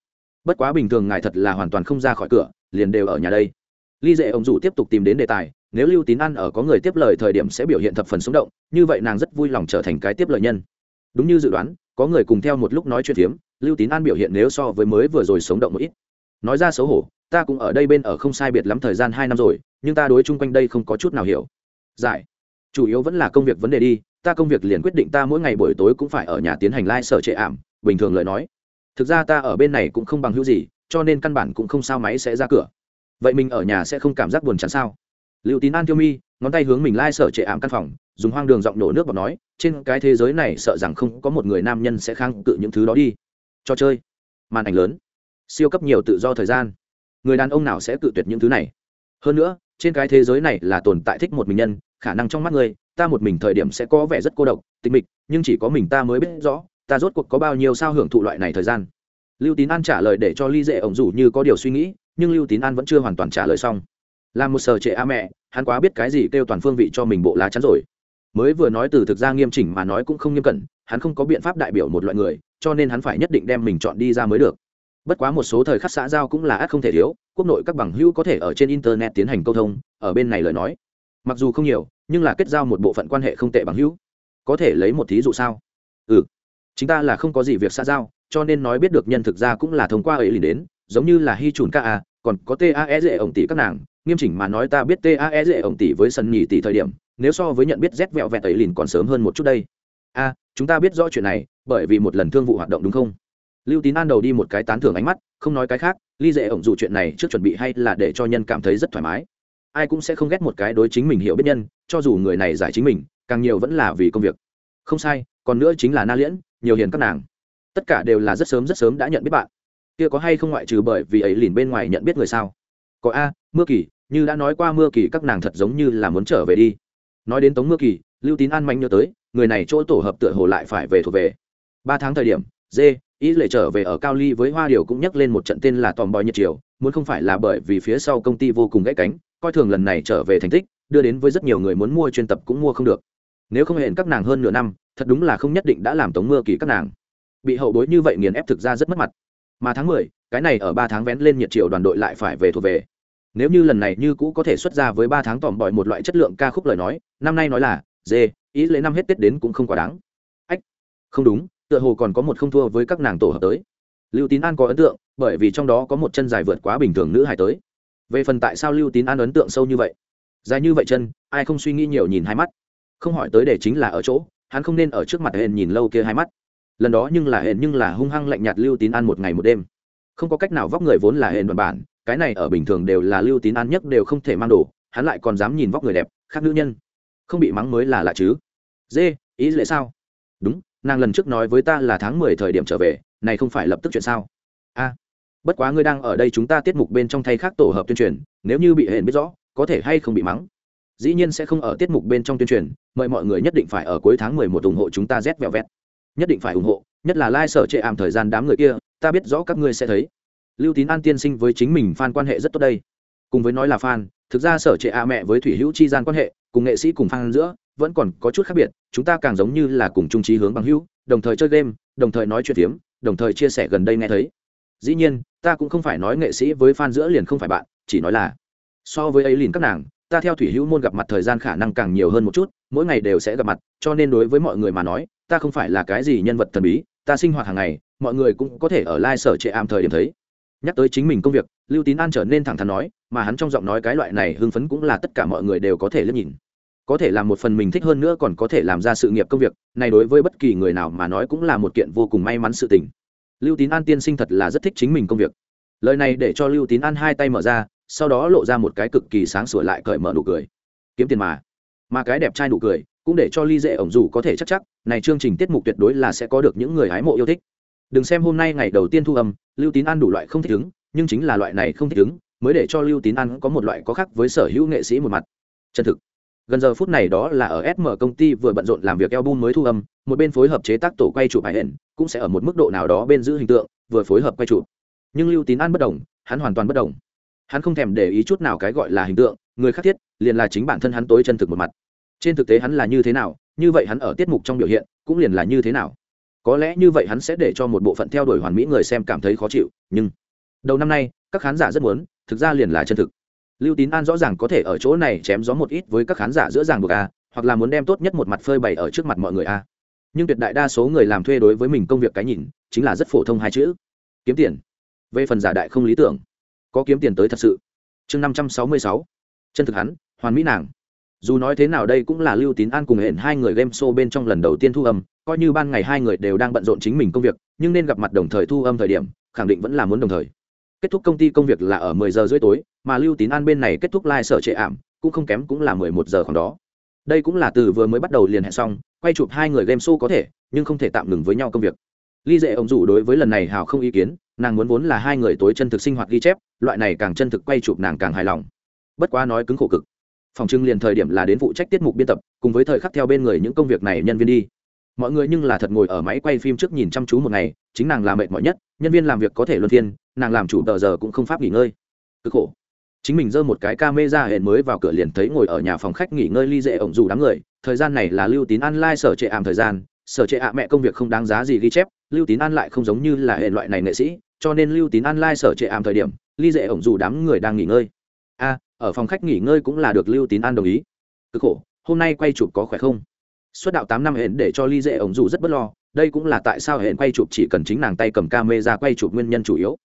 Bất quá bình thường ngài thật là hoàn toàn không ra khỏi cửa, liền đều ở nhà đây ly dệ ông dù tiếp tục tìm đến đề tài, nếu lưu tín an ở có người tiếp lời thời điểm sẽ biểu hiện thập phần sống động, như vậy nàng rất vui lòng trở thành cái tiếp lời nhân. Đúng như dự đoán, có người cùng theo một lúc nói chuyện phiếm, lưu tín an biểu hiện nếu so với mới vừa rồi sống động một ít. Nói ra xấu hổ, ta cũng ở đây bên ở không sai biệt lắm thời gian hai năm rồi, nhưng ta đối chung quanh đây không có chút nào hiểu. Giải. Chủ yếu vẫn là công việc vấn đề đi, ta công việc liền quyết định ta mỗi ngày buổi tối cũng phải ở nhà tiến hành lai、like、sở trệ ảm, bình thường lời nói. Thực ra ta ở bên này cũng không bằng hữu gì, cho nên căn bản cũng không sao máy sẽ ra cửa vậy mình ở nhà sẽ không cảm giác buồn chán sao? Liệu tín an tiêu mi ngón tay hướng mình lai、like、sở trệ ảm căn phòng dùng hoang đường giọng nổ nước và nói trên cái thế giới này sợ rằng không có một người nam nhân sẽ kháng cự những thứ đó đi. Cho chơi. Màn ảnh lớn. Siêu cấp nhiều tự do thời gian. Người đàn ông nào sẽ cự tuyệt những thứ này? Hơn nữa trên cái thế giới này là tồn tại thích một mình nhân khả năng trong mắt người, ta một mình thời điểm sẽ có vẻ rất cô độc tịch mịch nhưng chỉ có mình ta mới biết rõ ta rốt cuộc có bao nhiêu sao hưởng thụ loại này thời gian. Lưu tín an trả lời để cho ly dễ ổng dù như có điều suy nghĩ nhưng lưu tín an vẫn chưa hoàn toàn trả lời xong là một sờ trệ a mẹ hắn quá biết cái gì kêu toàn phương vị cho mình bộ lá chắn rồi mới vừa nói từ thực ra nghiêm chỉnh mà nói cũng không nghiêm cẩn hắn không có biện pháp đại biểu một loại người cho nên hắn phải nhất định đem mình chọn đi ra mới được bất quá một số thời khắc xã giao cũng là ắt không thể thiếu quốc nội các bằng hữu có thể ở trên internet tiến hành câu thông ở bên này lời nói mặc dù không nhiều nhưng là kết giao một bộ phận quan hệ không tệ bằng hữu có thể lấy một thí dụ sao ừ chúng ta là không có gì việc xã giao cho nên nói biết được nhân thực ra cũng là thông qua ấy liền đến giống như là hy chùn ca a, còn có tae dễ ổng tỷ các nàng, nghiêm chỉnh mà nói ta biết tae dễ ổng tỷ với sân nhì tỷ thời điểm, nếu so với nhận biết z vẹo vẹt ấy liền còn sớm hơn một chút đây. A, chúng ta biết rõ chuyện này, bởi vì một lần thương vụ hoạt động đúng không? Lưu tín an đầu đi một cái tán thưởng ánh mắt, không nói cái khác, ly dễ ổng dù chuyện này trước chuẩn bị hay là để cho nhân cảm thấy rất thoải mái. Ai cũng sẽ không ghét một cái đối chính mình hiểu biết nhân, cho dù người này giải chính mình, càng nhiều vẫn là vì công việc. Không sai, còn nữa chính là na liễn, nhiều hiền các nàng. Tất cả đều là rất sớm rất sớm đã nhận biết bạn kia có hay không ngoại trừ bởi vì ấy lìn bên ngoài nhận biết người sao? Có a, mưa kỳ, như đã nói qua mưa kỳ các nàng thật giống như là muốn trở về đi. Nói đến tống mưa kỳ, lưu tín an mạnh nhớ tới, người này chỗ tổ hợp tựa hồ lại phải về thuộc về. Ba tháng thời điểm dê ý lệ trở về ở cao ly với hoa điều cũng nhắc lên một trận tên là tòm bòi nhật triều, muốn không phải là bởi vì phía sau công ty vô cùng gãy cánh, coi thường lần này trở về thành tích, đưa đến với rất nhiều người muốn mua chuyên tập cũng mua không được. Nếu không hẹn các nàng hơn nửa năm, thật đúng là không nhất định đã làm tống mưa kỳ các nàng. Bị hậu bối như vậy nghiền ép thực ra rất mất mặt mà tháng mười, cái này ở ba tháng vén lên nhiệt triều đoàn đội lại phải về thuộc về. Nếu như lần này như cũ có thể xuất ra với ba tháng tòm bòi một loại chất lượng ca khúc lời nói, năm nay nói là, dê, ý lễ năm hết tết đến cũng không quá đáng. Ách, không đúng, tựa hồ còn có một không thua với các nàng tổ hợp tới. Lưu tín an có ấn tượng, bởi vì trong đó có một chân dài vượt quá bình thường nữ hải tới. Về phần tại sao lưu tín an ấn tượng sâu như vậy? Dài như vậy chân, ai không suy nghĩ nhiều nhìn hai mắt. Không hỏi tới để chính là ở chỗ, hắn không nên ở trước mặt hên nhìn lâu kia hai mắt lần đó nhưng là hển nhưng là hung hăng lạnh nhạt lưu tín an một ngày một đêm. Không có cách nào vóc người vốn là hển đoàn bản, cái này ở bình thường đều là lưu tín an nhất đều không thể mang đồ, hắn lại còn dám nhìn vóc người đẹp, khác nữ nhân. Không bị mắng mới là lạ chứ. Dê ý lệ sao? Đúng, nàng lần trước nói với ta là tháng mười thời điểm trở về, này không phải lập tức chuyện sao? A, bất quá ngươi đang ở đây chúng ta tiết mục bên trong thay khác tổ hợp tuyên truyền, nếu như bị hển biết rõ, có thể hay không bị mắng? Dĩ nhiên sẽ không ở tiết mục bên trong tuyên truyền, mời mọi người nhất định phải ở cuối tháng mười một ủng hộ chúng ta rét vẹo vẹt nhất định phải ủng hộ, nhất là lai、like、sở trệ ảm thời gian đám người kia, ta biết rõ các ngươi sẽ thấy. Lưu tín an tiên sinh với chính mình f a n quan hệ rất tốt đây. Cùng với nói là f a n thực ra sở trệ a mẹ với thủy hữu chi gian quan hệ, cùng nghệ sĩ cùng f a n giữa, vẫn còn có chút khác biệt, chúng ta càng giống như là cùng trung trí hướng bằng hữu, đồng thời chơi game, đồng thời nói chuyện phiếm, đồng thời chia sẻ gần đây nghe thấy. Dĩ nhiên, ta cũng không phải nói nghệ sĩ với fan giữa liền không phải bạn, chỉ nói là so với ấy liền các nàng, ta theo thủy hữu môn gặp mặt thời gian khả năng càng nhiều hơn một chút mỗi ngày đều sẽ gặp mặt, cho nên đối với mọi người mà nói, ta không phải là cái gì nhân vật thần bí, ta sinh hoạt hàng ngày, mọi người cũng có thể ở lai sở trệ ảm thời điểm thấy. Nhắc tới chính mình công việc, lưu tín an trở nên thẳng thắn nói, mà hắn trong giọng nói cái loại này hưng phấn cũng là tất cả mọi người đều có thể liếc nhìn. Có thể làm một phần mình thích hơn nữa còn có thể làm ra sự nghiệp công việc, này đối với bất kỳ người nào mà nói cũng là một kiện vô cùng may mắn sự tình. Lưu tín an tiên sinh thật là rất thích chính mình công việc. Lời này để cho lưu tín an hai tay mở ra, sau đó lộ ra một cái cực kỳ sáng sủa lại cởi mở nụ cười. Kiếm tiền mà mà cái đẹp trai nụ cười cũng để cho ly dễ ổng dù có thể chắc chắc, này chương trình tiết mục tuyệt đối là sẽ có được những người hái mộ yêu thích. Đừng xem hôm nay ngày đầu tiên thu âm, lưu tín an đủ loại không thích ứng, nhưng chính là loại này không thích ứng mới để cho lưu tín an có một loại có khác với sở hữu nghệ sĩ một mặt. Chân thực. Gần giờ phút này đó là ở sm công ty vừa bận rộn làm việc album mới thu âm, một bên phối hợp chế tác tổ quay chụp hải hển cũng sẽ ở một mức độ nào đó bên giữ hình tượng, vừa phối hợp quay chụp. Nhưng lưu tín an bất đồng, hắn hoàn toàn bất đồng. Hắn không thèm để ý chút nào cái gọi là hình tượng người khác thiết, liền là chính bản thân hắn tối chân thực một mặt. Trên thực tế hắn là như thế nào, như vậy hắn ở tiết mục trong biểu hiện, cũng liền là như thế nào. Có lẽ như vậy hắn sẽ để cho một bộ phận theo đuổi hoàn mỹ người xem cảm thấy khó chịu, nhưng đầu năm nay, các khán giả rất muốn, thực ra liền là chân thực. Lưu tín an rõ ràng có thể ở chỗ này chém gió một ít với các khán giả giữa ràng buộc a, hoặc là muốn đem tốt nhất một mặt phơi bày ở trước mặt mọi người a. Nhưng tuyệt đại đa số người làm thuê đối với mình công việc cái nhìn, chính là rất phổ thông hai chữ. Kiếm tiền. Về phần giả đại không lý tưởng. Có kiếm tiền tới thật sự. Chương năm trăm sáu mươi sáu chân thực hắn, hoàn mỹ nàng. Dù nói thế nào đây cũng là lưu tín an cùng hẹn hai người game show bên trong lần đầu tiên thu âm, coi như ban ngày hai người đều đang bận rộn chính mình công việc, nhưng nên gặp mặt đồng thời thu âm thời điểm, khẳng định vẫn là muốn đồng thời. Kết thúc công ty công việc là ở mười giờ rưỡi tối, mà lưu tín an bên này kết thúc lai、like、sở trệ ảm, cũng không kém cũng là mười một giờ khoảng đó. Đây cũng là từ vừa mới bắt đầu liền hẹn xong, quay chụp hai người game show có thể, nhưng không thể tạm ngừng với nhau công việc. Ly dệ ông dù đối với lần này hào không ý kiến, nàng muốn vốn là hai người tối chân thực sinh hoạt ghi chép, loại này càng chân thực quay chụp nàng càng hài lòng bất quá nói cứng khổ cực. Phòng trưng liền thời điểm là đến phụ trách tiết mục biên tập, cùng với thời khắc theo bên người những công việc này nhân viên đi. Mọi người nhưng là thật ngồi ở máy quay phim trước nhìn chăm chú một ngày, chính nàng là mệt mỏi nhất, nhân viên làm việc có thể luân phiên, nàng làm chủ tờ giờ cũng không pháp nghỉ ngơi. Cực khổ. Chính mình giơ một cái ca mê ra hẹn mới vào cửa liền thấy ngồi ở nhà phòng khách nghỉ ngơi ly dễ ổng dù đám người, thời gian này là lưu tín an lai、like、sở trệ ảm thời gian, sở trệ ạ mẹ công việc không đáng giá gì ghi chép, lưu tín an lại không giống như là hệ loại này nghệ sĩ, cho nên lưu tín an lai、like、sở trệ ảm thời điểm, ly dễ ổng dù đám người đang nghỉ ngơi ở phòng khách nghỉ ngơi cũng là được lưu tín an đồng ý. Cực khổ, hôm nay quay chụp có khỏe không? Suốt đạo tám năm hẹn để cho ly dễ ổng dù rất bất lo, đây cũng là tại sao hẹn quay chụp chỉ cần chính nàng tay cầm ca mê ra quay chụp nguyên nhân chủ yếu.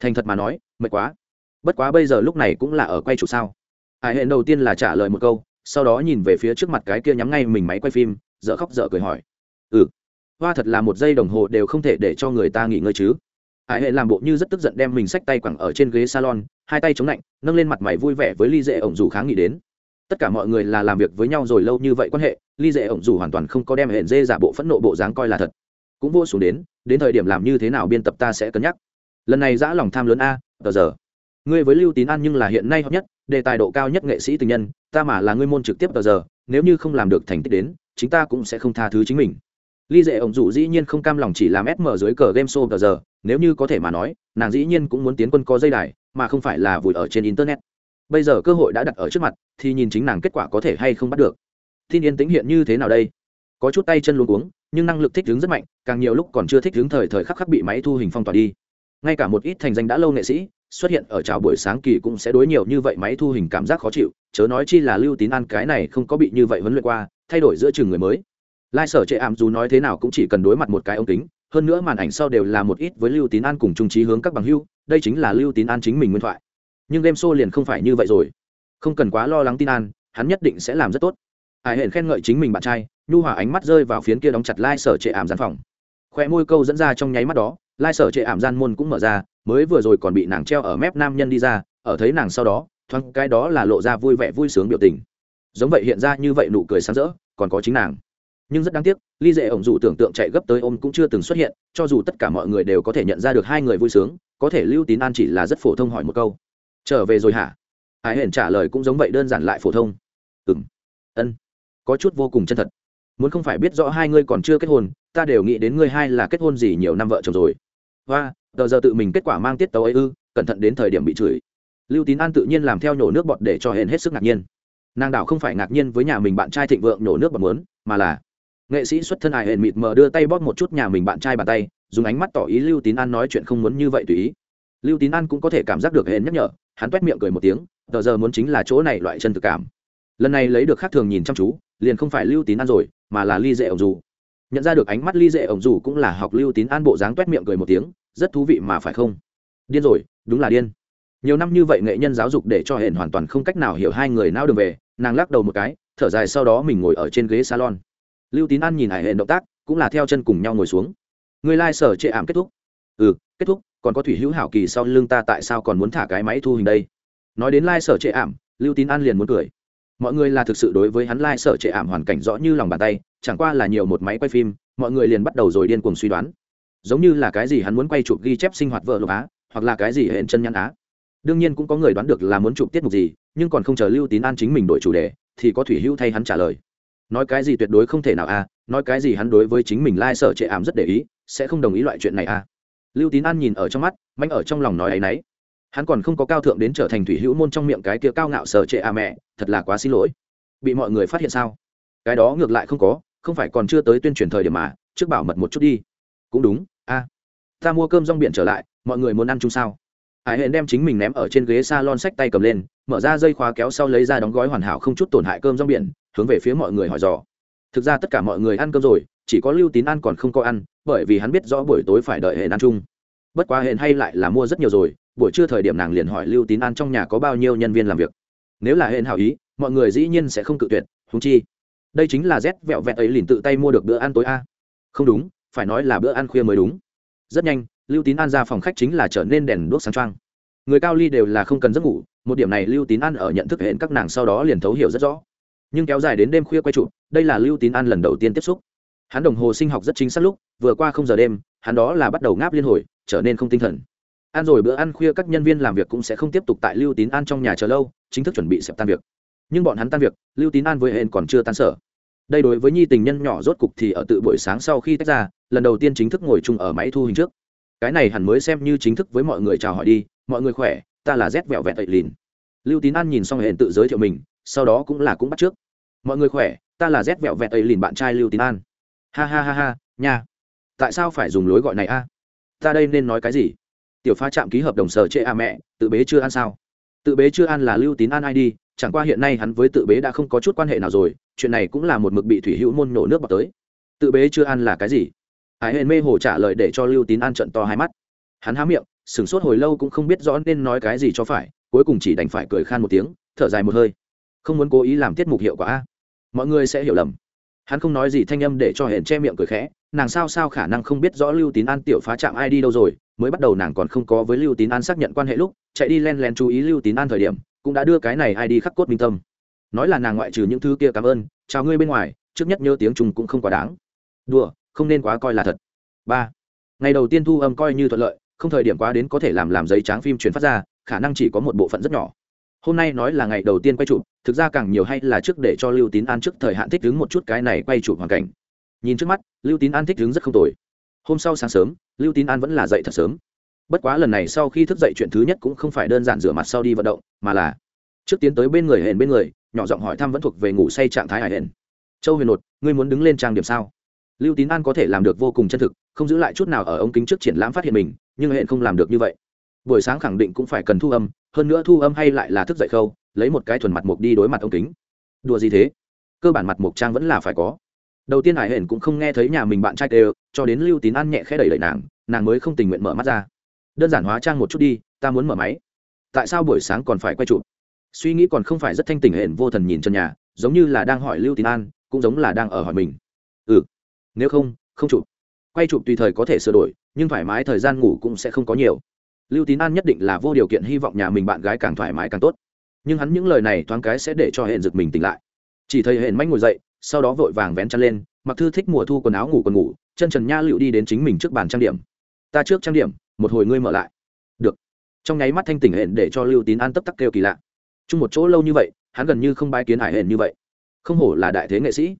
Thành thật mà nói, mệt quá. Bất quá bây giờ lúc này cũng là ở quay chụp sao? Hải hẹn đầu tiên là trả lời một câu, sau đó nhìn về phía trước mặt cái kia nhắm ngay mình máy quay phim, dở khóc dở cười hỏi. Ừ hoa thật là một giây đồng hồ đều không thể để cho người ta nghỉ ngơi chứ ải hệ làm bộ như rất tức giận đem mình xách tay quẳng ở trên ghế salon, hai tay chống lạnh, nâng lên mặt mày vui vẻ với ly dễ ổng dù kháng nghị đến. Tất cả mọi người là làm việc với nhau rồi lâu như vậy quan hệ, ly dễ ổng dù hoàn toàn không có đem hệ dê giả bộ phẫn nộ bộ dáng coi là thật. Cũng vô xuống đến đến thời điểm làm như thế nào biên tập ta sẽ cân nhắc. Lần này giã lòng tham lớn a, tờ giờ. Ngươi với lưu tín an nhưng là hiện nay hợp nhất, đề tài độ cao nhất nghệ sĩ tình nhân, ta mà là ngươi môn trực tiếp tờ giờ, nếu như không làm được thành tích đến, chính ta cũng sẽ không tha thứ chính mình ly dễ ổng dụ dĩ nhiên không cam lòng chỉ làm sm dưới cờ game show tờ giờ, nếu như có thể mà nói, nàng dĩ nhiên cũng muốn tiến quân có dây đài, mà không phải là vùi ở trên internet. Bây giờ cơ hội đã đặt ở trước mặt, thì nhìn chính nàng kết quả có thể hay không bắt được. Thiên yên tĩnh hiện như thế nào đây? Có chút tay chân luôn cuống, nhưng năng lực thích ứng rất mạnh, càng nhiều lúc còn chưa thích ứng thời thời khắc khắc bị máy thu hình phong tỏa đi. Ngay cả một ít thành danh đã lâu nghệ sĩ, xuất hiện ở chào buổi sáng kỳ cũng sẽ đối nhiều như vậy máy thu hình cảm giác khó chịu, chớ nói chi là lưu tín an cái này không có bị như vậy huấn luyện qua, thay đổi giữa chừng người mới lai sở trệ ảm dù nói thế nào cũng chỉ cần đối mặt một cái ống kính, hơn nữa màn ảnh sau đều là một ít với lưu tín an cùng trung trí hướng các bằng hưu, đây chính là lưu tín an chính mình nguyên thoại. Nhưng game show liền không phải như vậy rồi. Không cần quá lo lắng tin an, hắn nhất định sẽ làm rất tốt. Hải hển khen ngợi chính mình bạn trai, nhu hòa ánh mắt rơi vào phiến kia đóng chặt lai sở trệ ảm gian phòng. Khoe môi câu dẫn ra trong nháy mắt đó, lai sở trệ ảm gian môn cũng mở ra, mới vừa rồi còn bị nàng treo ở mép nam nhân đi ra, ở thấy nàng sau đó, thoáng cái đó là lộ ra vui vẻ vui sướng biểu tình. Giống vậy hiện ra như vậy nụ cười sáng rỡ, còn có chính nàng nhưng rất đáng tiếc, ly dễ ổng dù tưởng tượng chạy gấp tới ôm cũng chưa từng xuất hiện, cho dù tất cả mọi người đều có thể nhận ra được hai người vui sướng, có thể lưu tín an chỉ là rất phổ thông hỏi một câu. Trở về rồi hả? Hải hển trả lời cũng giống vậy đơn giản lại phổ thông. Ừng ân. Có chút vô cùng chân thật. Muốn không phải biết rõ hai ngươi còn chưa kết hôn, ta đều nghĩ đến ngươi hai là kết hôn gì nhiều năm vợ chồng rồi. Và tờ giờ tự mình kết quả mang tiết tấu ấy ư, cẩn thận đến thời điểm bị chửi. Lưu tín an tự nhiên làm theo nhổ nước bọt để cho hển hết sức ngạc nhiên. Nàng đảo không phải ngạc nhiên với nhà mình bạn trai thịnh vượng nhổ nước bọt muốn, mà là nghệ sĩ xuất thân ải hển mịt mờ đưa tay bóp một chút nhà mình bạn trai bàn tay, dùng ánh mắt tỏ ý lưu tín an nói chuyện không muốn như vậy tùy ý. Lưu tín an cũng có thể cảm giác được hển nhắc nhở, hắn t miệng cười một tiếng, tờ giờ muốn chính là chỗ này loại chân thực cảm. Lần này lấy được khác thường nhìn chăm chú, liền không phải lưu tín an rồi, mà là ly dễ ổng dù. Nhận ra được ánh mắt ly dễ ổng dù cũng là học lưu tín an bộ dáng t miệng cười một tiếng, rất thú vị mà phải không? Điên rồi, đúng là điên. Nhiều năm như vậy nghệ nhân giáo dục để cho hển hoàn toàn không cách nào hiểu hai người nao đường về, nàng lắc đầu một cái, thở dài sau đó mình ngồi ở trên ghế salon lưu tín an nhìn hải hệ động tác, cũng là theo chân cùng nhau ngồi xuống. Người lai、like、sở trệ ảm kết thúc. Ừ kết thúc, còn có thủy hữu hảo kỳ sau lưng ta tại sao còn muốn thả cái máy thu hình đây? Nói đến lai、like、sở trệ ảm, lưu tín an liền muốn cười. Mọi người là thực sự đối với hắn lai、like、sở trệ ảm hoàn cảnh rõ như lòng bàn tay, chẳng qua là nhiều một máy quay phim, mọi người liền bắt đầu rồi điên cuồng suy đoán. Giống như là cái gì hắn muốn quay chụp ghi chép sinh hoạt vợ lộc á, hoặc là cái gì hệ chân nhãn á. Đương nhiên cũng có người đoán được là muốn chụp tiết mục gì, nhưng còn không chờ lưu tín an chính mình đổi chủ đề, thì có thủy hữu thay hắn trả lời nói cái gì tuyệt đối không thể nào a nói cái gì hắn đối với chính mình lai sở trệ ảm rất để ý, sẽ không đồng ý loại chuyện này a lưu tín an nhìn ở trong mắt, manh ở trong lòng nói ấ y n ấ y hắn còn không có cao thượng đến trở thành thủy hữu môn trong miệng cái kia cao ngạo sở trệ a mẹ, thật là quá xin lỗi. Bị mọi người phát hiện sao? Cái đó ngược lại không có, không phải còn chưa tới tuyên truyền thời điểm mà, trước bảo mật một chút đi. Cũng đúng, a. Ta mua cơm rong biển trở lại, mọi người muốn ăn chung sao? Hải hẹn đem chính mình ném ở trên ghế s a lon sách tay cầm lên, mở ra dây khóa kéo sau lấy ra đóng gói hoàn hảo không chút tổn hại cơm rong biển hướng về phía mọi người hỏi dò. Thực ra tất cả mọi người ăn cơm rồi, chỉ có lưu tín ăn còn không có ăn, bởi vì hắn biết rõ buổi tối phải đợi hẹn ăn chung. Bất quá hẹn hay lại là mua rất nhiều rồi, buổi trưa thời điểm nàng liền hỏi lưu tín ăn trong nhà có bao nhiêu nhân viên làm việc. Nếu là hẹn hảo ý, mọi người dĩ nhiên sẽ không cự tuyệt húng chi. Đây chính là rét vẹo vẹt ấy liền tự tay mua được bữa ăn tối a. Không đúng, phải nói là bữa ăn khuya mới đúng. Rất nhanh, lưu tín an ra phòng khách chính là trở nên đèn đuốc sáng trăng người cao ly đều là không cần giấc ngủ, một điểm này lưu tín an ở nhận thức hẹn các nàng sau đó liền thấu hiểu rất rõ nhưng kéo dài đến đêm khuya quay trụ, đây là lưu tín an lần đầu tiên tiếp xúc. Hắn đồng hồ sinh học rất chính xác lúc, vừa qua không giờ đêm, hắn đó là bắt đầu ngáp liên hồi, trở nên không tinh thần. Ăn rồi bữa ăn khuya các nhân viên làm việc cũng sẽ không tiếp tục tại lưu tín an trong nhà chờ lâu, chính thức chuẩn bị sẽ tan việc. Nhưng bọn hắn tan việc, lưu tín an với hẹn còn chưa tan sở. Đây đối với nhi tình nhân nhỏ rốt cục thì ở tự buổi sáng sau khi tách ra, lần đầu tiên chính thức ngồi chung ở máy thu hình trước. Cái này hẳn mới xem như chính thức với mọi người chào hỏi đi, mọi người khỏe, ta là rét vẹo vẹt tậy lìn lưu tín an nhìn xong hẹn tự giới thiệu mình, sau đó cũng là cũng bắt trước mọi người khỏe, ta là rét vẹo vẹt ấy liền bạn trai lưu tín an. Ha ha ha ha, nha. Tại sao phải dùng lối gọi này a? Ta đây nên nói cái gì? Tiểu pha chạm ký hợp đồng sở trệ a à mẹ, tự bế chưa ăn sao? Tự bế chưa ăn là lưu tín an id chẳng qua hiện nay hắn với tự bế đã không có chút quan hệ nào rồi, chuyện này cũng là một mực bị thủy hữu môn nổ nước vào tới. Tự bế chưa ăn là cái gì? Hải hên mê hồ trả lời để cho lưu tín an trận to hai mắt. Hắn há miệng, sửng sốt hồi lâu cũng không biết rõ nên nói cái gì cho phải, cuối cùng chỉ đành phải cười khan một tiếng, thở dài một hơi. Không muốn cố ý làm tiết mục hiệu quả a mọi người sẽ hiểu lầm. Hắn không nói gì, thanh âm để cho hển che miệng cười khẽ, nàng sao sao khả năng không biết rõ lưu tín an tiểu phá trạm ai đi đâu rồi, mới bắt đầu nàng còn không có với lưu tín an xác nhận quan hệ lúc, chạy đi len len chú ý lưu tín an thời điểm, cũng đã đưa cái này ai đi khắc cốt minh tâm. Nói là nàng ngoại trừ những thứ kia cảm ơn, chào ngươi bên ngoài, trước nhất nhớ tiếng trung cũng không quá đáng. Đùa, không nên quá coi là thật. Ba, ngày đầu tiên thu âm coi như thuận lợi, không thời điểm quá đến có thể làm làm giấy tráng phim truyền phát ra, khả năng chỉ có một bộ phận rất nhỏ hôm nay nói là ngày đầu tiên quay chụp, thực ra càng nhiều hay là trước để cho lưu tín an trước thời hạn thích đứng một chút cái này quay chụp hoàn cảnh. Nhìn trước mắt, lưu tín an thích đứng rất không tồi. Hôm sau sáng sớm, lưu tín an vẫn là dậy thật sớm. Bất quá lần này sau khi thức dậy chuyện thứ nhất cũng không phải đơn giản rửa mặt sau đi vận động, mà là trước tiến tới bên người hển bên người, nhỏ giọng hỏi thăm vẫn thuộc về ngủ say trạng thái hải hển. Châu huyền nột, ngươi muốn đứng lên trang điểm sao? Lưu tín an có thể làm được vô cùng chân thực, không giữ lại chút nào ở ống kính trước triển lãm phát hiện mình, nhưng hẹn không làm được như vậy. Buổi sáng khẳng định cũng phải cần thu âm hơn nữa thu âm hay lại là thức dậy khâu, lấy một cái thuần mặt mục đi đối mặt ông kính. Đùa gì thế? Cơ bản mặt mục trang vẫn là phải có. Đầu tiên hải hển cũng không nghe thấy nhà mình bạn trai đều cho đến lưu tín an nhẹ khẽ đẩy đẩy nàng nàng mới không tình nguyện mở mắt ra. Đơn giản hóa trang một chút đi, ta muốn mở máy. Tại sao buổi sáng còn phải quay chụp? Suy nghĩ còn không phải rất thanh tỉnh hển vô thần nhìn chân nhà, giống như là đang hỏi lưu tín an, cũng giống là đang ở hỏi mình. Ừ nếu không không chụp. Quay chụp tùy thời có thể sửa đổi, nhưng thoải mái thời gian ngủ cũng sẽ không có nhiều lưu tín an nhất định là vô điều kiện hy vọng nhà mình bạn gái càng thoải mái càng tốt. Nhưng hắn những lời này thoáng cái sẽ để cho hẹn giật mình tỉnh lại. Chỉ thấy hẹn manh ngồi dậy, sau đó vội vàng vén chăn lên, mặc thư thích mùa thu quần áo ngủ còn ngủ, chân trần nha liệu đi đến chính mình trước bàn trang điểm. Ta trước trang điểm, một hồi ngươi mở lại. Được. Trong nháy mắt thanh tỉnh hẹn để cho lưu tín an tấp tắc kêu kỳ lạ. Chung một chỗ lâu như vậy, hắn gần như không bái kiến hải hẹn như vậy. Không hổ là đại thế nghệ sĩ.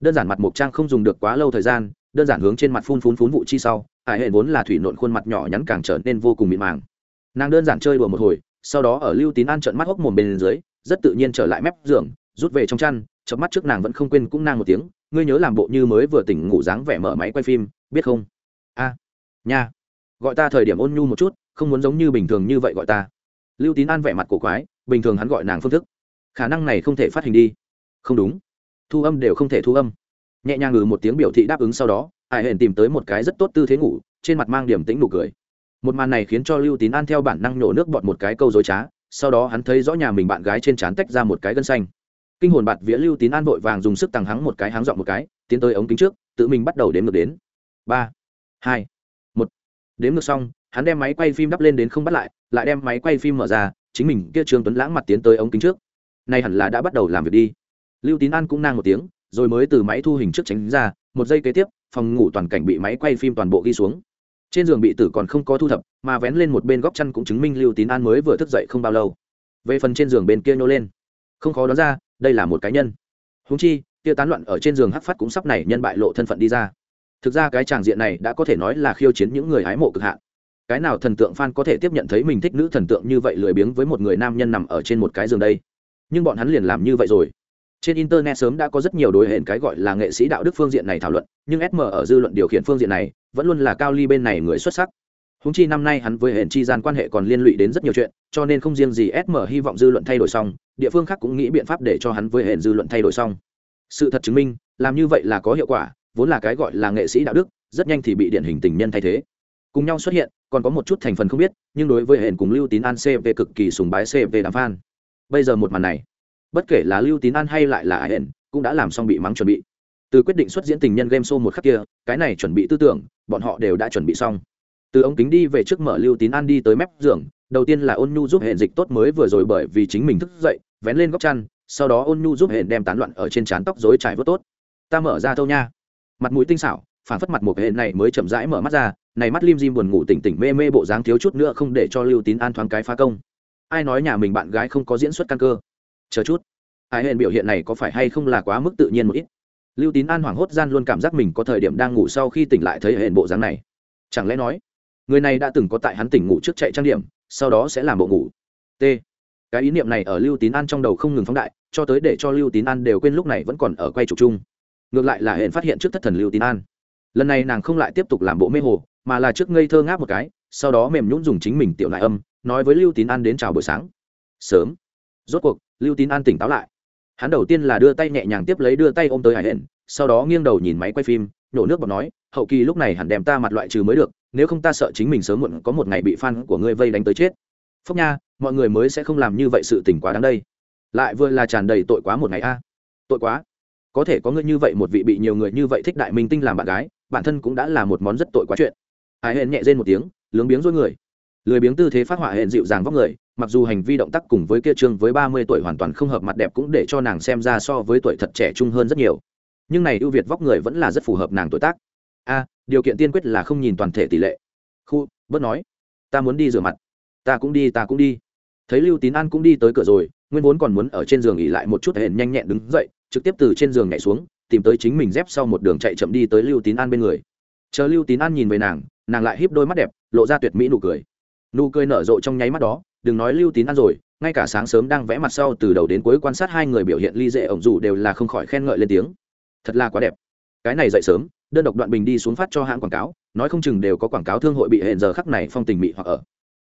Đơn giản mặt mộc trang không dùng được quá lâu thời gian, đơn giản hướng trên mặt phun phun phun vụ chi sau hải hệ vốn là thủy nộn khuôn mặt nhỏ nhắn càng trở nên vô cùng mịn màng. Nàng đơn giản chơi đùa một hồi, sau đó ở lưu tín an trận mắt hốc mồm bên dưới, rất tự nhiên trở lại mép giường, rút về trong chăn, chớp mắt trước nàng vẫn không quên cũng nang một tiếng, ngươi nhớ làm bộ như mới vừa tỉnh ngủ dáng vẻ mở máy quay phim, biết không? A, nha, gọi ta thời điểm ôn nhu một chút, không muốn giống như bình thường như vậy gọi ta. Lưu tín an vẻ mặt cổ quái, bình thường hắn gọi nàng phương thức. Khả năng này không thể phát hình đi. Không đúng, thu âm đều không thể thu âm. Nhẹ nhàng ngừ một tiếng biểu thị đáp ứng sau đó hải hển tìm tới một cái rất tốt tư thế ngủ, trên mặt mang điểm tĩnh nụ cười. Một màn này khiến cho lưu tín an theo bản năng nổ nước bọt một cái câu dối trá, sau đó hắn thấy rõ nhà mình bạn gái trên trán tách ra một cái gân xanh. Kinh hồn bạt vía lưu tín an vội vàng dùng sức tăng hắng một cái, háng dọn một cái, tiến tới ống kính trước, tự mình bắt đầu đếm ngược đến. Ba, hai, một. Đếm ngược xong, hắn đem máy quay phim đắp lên đến không bắt lại lại đem máy quay phim mở ra, chính mình, kia trương tuấn lãng mặt tiến tới ống kính trước. Nay hẳn là đã bắt đầu làm việc đi. Lưu tín an cũng nang một tiếng, rồi mới từ máy thu hình trước tránh ra, một giây kế tiếp phòng ngủ toàn cảnh bị máy quay phim toàn bộ ghi xuống. Trên giường bị tử còn không có thu thập, mà vén lên một bên góc chăn cũng chứng minh lưu tín an mới vừa thức dậy không bao lâu. Về phần trên giường bên kia nhô lên. Không khó đoán ra, đây là một cá nhân. Húng chi kia tán loạn ở trên giường hắc phát cũng sắp này nhân bại lộ thân phận đi ra. Thực ra cái tràng diện này đã có thể nói là khiêu chiến những người hái mộ cực hạn. Cái nào thần tượng fan có thể tiếp nhận thấy mình thích nữ thần tượng như vậy lười biếng với một người nam nhân nằm ở trên một cái giường đây? Nhưng bọn hắn liền làm như vậy rồi trên internet sớm đã có rất nhiều đối hẹn cái gọi là nghệ sĩ đạo đức phương diện này thảo luận, nhưng sm ở dư luận điều khiển phương diện này, vẫn luôn là cao ly bên này người xuất sắc. Húng chi năm nay hắn với hẹn chi gian quan hệ còn liên lụy đến rất nhiều chuyện, cho nên không riêng gì sm hy vọng dư luận thay đổi xong, địa phương khác cũng nghĩ biện pháp để cho hắn với hẹn dư luận thay đổi xong. Sự thật chứng minh, làm như vậy là có hiệu quả, vốn là cái gọi là nghệ sĩ đạo đức, rất nhanh thì bị điển hình tình nhân thay thế. Cùng nhau xuất hiện, còn có một chút thành phần không biết, nhưng đối với hẹn cùng lưu tín an cv cực kỳ sùng bái cv đàm phan bây giờ một màn này bất kể là lưu tín an hay lại là ai Hển, cũng đã làm xong bị mắng chuẩn bị. Từ quyết định xuất diễn tình nhân game show một khắc kia cái này chuẩn bị tư tưởng bọn họ đều đã chuẩn bị xong. Từ ống kính đi về trước mở lưu tín an đi tới mép giường đầu tiên là ôn nhu giúp hệ dịch tốt mới vừa rồi bởi vì chính mình thức dậy vén lên góc chăn sau đó ôn nhu giúp hệ đem tán loạn ở trên trán tóc dối trải vớt tốt. Ta mở ra thâu nha. Mặt mũi tinh xảo phản phất mặt một hệ này mới chậm rãi mở mắt ra này mắt lim dim buồn ngủ tỉnh tỉnh mê mê bộ dáng thiếu chút nữa không để cho lưu tín an thoáng cái phá công. Ai nói nhà mình bạn gái không có diễn xuất căn cơ? Chờ chút. Ai hên biểu hiện này có phải hay không là quá mức tự nhiên một ít? Lưu tín an hoảng hốt gian luôn cảm giác mình có thời điểm đang ngủ sau khi tỉnh lại thấy hẹn bộ dáng này. Chẳng lẽ nói, người này đã từng có tại hắn tỉnh ngủ trước chạy trang điểm, sau đó sẽ làm bộ ngủ? T. Cái ý niệm này ở lưu tín an trong đầu không ngừng phóng đại, cho tới để cho lưu tín an đều quên lúc này vẫn còn ở quay trục chung. Ngược lại là hẹn phát hiện trước thất thần lưu tín an. Lần này nàng không lại tiếp tục làm bộ mê hồ, mà là trước ngây thơ ngáp một cái, sau đó mềm nhún dùng chính mình tiểu lại âm, nói với lưu tín an đến chào buổi sáng. Sớm. Rốt cuộc lưu tín an tỉnh táo lại. Hắn đầu tiên là đưa tay nhẹ nhàng tiếp lấy đưa tay ôm tới hải hển sau đó nghiêng đầu nhìn máy quay phim nhổ nước bọt nói, hậu kỳ lúc này hẳn đem ta mặt loại trừ mới được, nếu không ta sợ chính mình sớm muộn có một ngày bị fan của ngươi vây đánh tới chết. Phúc nha, mọi người mới sẽ không làm như vậy sự tỉnh quá đáng đây. Lại vừa là tràn đầy tội quá một ngày a. Tội quá? Có thể có ngươi như vậy một vị bị nhiều người như vậy thích đại minh tinh làm bạn gái, bản thân cũng đã là một món rất tội quá chuyện. Hải hển nhẹ rên một tiếng, lướng biếng dối người. Lười biếng tư thế phát họa hẹn dịu dàng vóc người mặc dù hành vi động tác cùng với kia trương với ba mươi tuổi hoàn toàn không hợp mặt đẹp cũng để cho nàng xem ra so với tuổi thật trẻ trung hơn rất nhiều. Nhưng này ưu việt vóc người vẫn là rất phù hợp nàng tuổi tác. A, điều kiện tiên quyết là không nhìn toàn thể tỷ lệ. Khu, bớt nói. Ta muốn đi rửa mặt. Ta cũng đi, ta cũng đi. Thấy lưu tín an cũng đi tới cửa rồi, nguyên vốn còn muốn ở trên giường nghỉ lại một chút hẹn nhanh nhẹn đứng dậy, trực tiếp từ trên giường nhảy xuống, tìm tới chính mình dép sau một đường chạy chậm đi tới lưu tín an bên người. Chờ lưu tín an nhìn về nàng nàng lại híp đôi mắt đẹp, lộ ra tuyệt mỹ nụ cười. Nụ cười nở rộ trong nháy mắt đó đừng nói lưu tín ăn rồi, ngay cả sáng sớm đang vẽ mặt sau từ đầu đến cuối quan sát hai người biểu hiện ly dễ ổng dù đều là không khỏi khen ngợi lên tiếng. Thật là quá đẹp. Cái này dậy sớm, đơn độc đoạn bình đi xuống phát cho hãng quảng cáo, nói không chừng đều có quảng cáo thương hội bị hẹn giờ khắc này phong tình mị hoặc ở.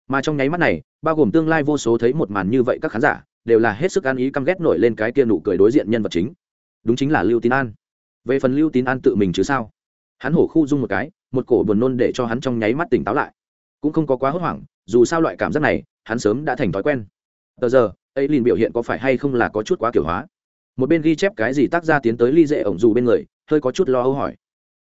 Mà trong nháy mắt này, bao gồm tương lai vô số thấy một màn như vậy các khán giả, đều là hết sức ăn ý căm ghét nổi lên cái kia nụ cười đối diện nhân vật chính. Đúng chính là lưu tín an. Về phần lưu tín an tự mình chứ sao? Hắn hổ khu dung một cái, một cổ buồn nôn để cho hắn trong nháy mắt tỉnh táo lại. Cũng không có quá hốt hoảng, dù sao loại cảm giác này hắn sớm đã thành thói quen. Tờ giờ ấy liền biểu hiện có phải hay không là có chút quá kiểu hóa? Một bên ghi chép cái gì tác gia tiến tới ly dễ ổng dù bên người, hơi có chút lo âu hỏi.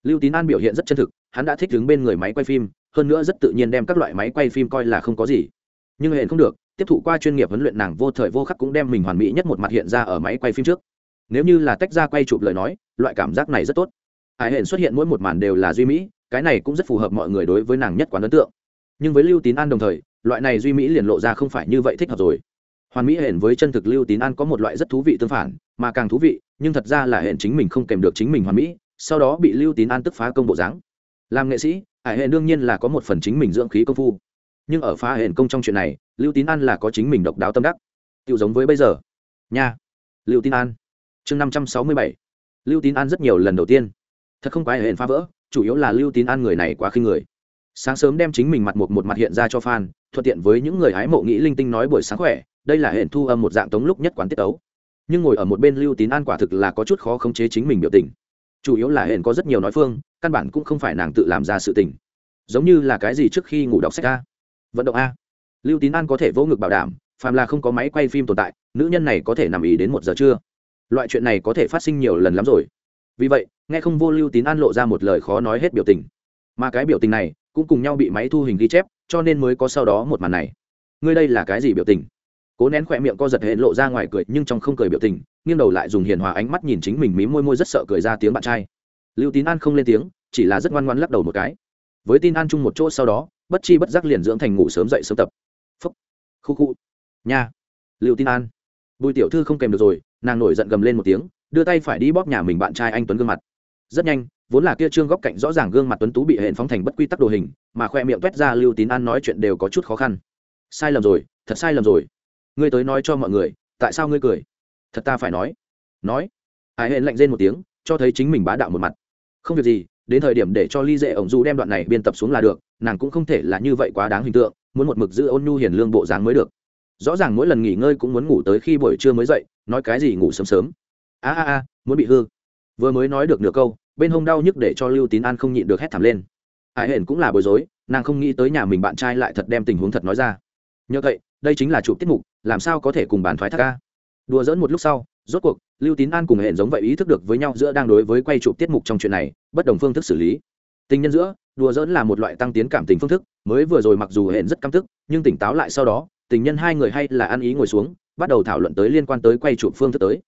Lưu tín an biểu hiện rất chân thực, hắn đã thích đứng bên người máy quay phim, hơn nữa rất tự nhiên đem các loại máy quay phim coi là không có gì. Nhưng hệ không được, tiếp thụ qua chuyên nghiệp huấn luyện nàng vô thời vô khắc cũng đem mình hoàn mỹ nhất một mặt hiện ra ở máy quay phim trước. Nếu như là tách ra quay chụp lời nói, loại cảm giác này rất tốt. Hải hển xuất hiện mỗi một màn đều là duy mỹ, cái này cũng rất phù hợp mọi người đối với nàng nhất quán ấn tượng. Nhưng với lưu tín an đồng thời loại này duy mỹ liền lộ ra không phải như vậy thích hợp rồi. Hoàn mỹ hển với chân thực lưu tín an có một loại rất thú vị tương phản, mà càng thú vị, nhưng thật ra là hển chính mình không kèm được chính mình hoàn mỹ, sau đó bị lưu tín an tức phá công bộ dáng. Làm nghệ sĩ, hải hển đương nhiên là có một phần chính mình dưỡng khí công phu. Nhưng ở phá hển công trong chuyện này, lưu tín an là có chính mình độc đáo tâm đắc. Tự giống với bây giờ. Nha. Lưu tín an. Chương năm trăm sáu mươi bảy. Lưu tín an rất nhiều lần đầu tiên. Thật không phải hển phá vỡ, chủ yếu là lưu tín an người này quá khinh người sáng sớm đem chính mình mặt một một mặt hiện ra cho fan thuận tiện với những người hái mộ nghĩ linh tinh nói buổi sáng khỏe, đây là hệ thu âm một dạng tống lúc nhất quán tiết tấu. Nhưng ngồi ở một bên lưu tín an quả thực là có chút khó khống chế chính mình biểu tình. Chủ yếu là hệ có rất nhiều nói phương, căn bản cũng không phải nàng tự làm ra sự tình. Giống như là cái gì trước khi ngủ đọc sách a. Vận động a. Lưu tín an có thể vỗ ngực bảo đảm, phàm là không có máy quay phim tồn tại, nữ nhân này có thể nằm ý đến một giờ trưa. Loại chuyện này có thể phát sinh nhiều lần lắm rồi. Vì vậy, nghe không vô lưu tín an lộ ra một lời khó nói hết biểu tình. Mà cái biểu tình này cũng cùng nhau bị máy thu hình ghi chép, cho nên mới có sau đó một màn này. Ngươi đây là cái gì biểu tình? Cố nén khỏe miệng co giật hệ lộ ra ngoài cười, nhưng trong không cười biểu tình, nghiêng đầu lại dùng hiền hòa ánh mắt nhìn chính mình mí môi môi rất sợ cười ra tiếng bạn trai. Lưu tín an không lên tiếng, chỉ là rất ngoan ngoan lắc đầu một cái. Với tin an chung một chỗ sau đó, bất chi bất giác liền dưỡng thành ngủ sớm dậy sớm tập. Phúc. Khu khu. Nha. Lưu tin an. Bùi tiểu thư không kèm được rồi, nàng nổi giận gầm lên một tiếng, đưa tay phải đi bóp nhà mình bạn trai anh tuấn gương mặt. Rất nhanh vốn là kia trương góc cạnh rõ ràng gương mặt tuấn tú bị hẹn phóng thành bất quy tắc đồ hình, mà khoe miệng quét ra lưu tín an nói chuyện đều có chút khó khăn. Sai lầm rồi, thật sai lầm rồi. Ngươi tới nói cho mọi người, tại sao ngươi cười? Thật ta phải nói. Nói. Hải hẹn lạnh rên một tiếng, cho thấy chính mình bá đạo một mặt. Không việc gì, đến thời điểm để cho ly dễ ổng du đem đoạn này biên tập xuống là được, nàng cũng không thể là như vậy quá đáng hình tượng, muốn một mực giữ ôn nhu hiền lương bộ dáng mới được. Rõ ràng mỗi lần nghỉ ngơi cũng muốn ngủ tới khi buổi trưa mới dậy, nói cái gì ngủ sớm sớm. A a a, muốn bị hư. Vừa mới nói được nửa câu bên hông đau nhức để cho lưu tín an không nhịn được hét thảm lên. Ai hển cũng là bối rối, nàng không nghĩ tới nhà mình bạn trai lại thật đem tình huống thật nói ra. Nhờ vậy, đây chính là chụp tiết mục, làm sao có thể cùng bàn thoái thác ca đùa dỡn một lúc sau, rốt cuộc, lưu tín an cùng hển giống vậy ý thức được với nhau giữa đang đối với quay chụp tiết mục trong chuyện này, bất đồng phương thức xử lý. Tình nhân giữa, đùa dỡn là một loại tăng tiến cảm tình phương thức, mới vừa rồi mặc dù hển rất căm tức, nhưng tỉnh táo lại sau đó, tình nhân hai người hay là ăn ý ngồi xuống, bắt đầu thảo luận tới liên quan tới quay chụp phương thức tới.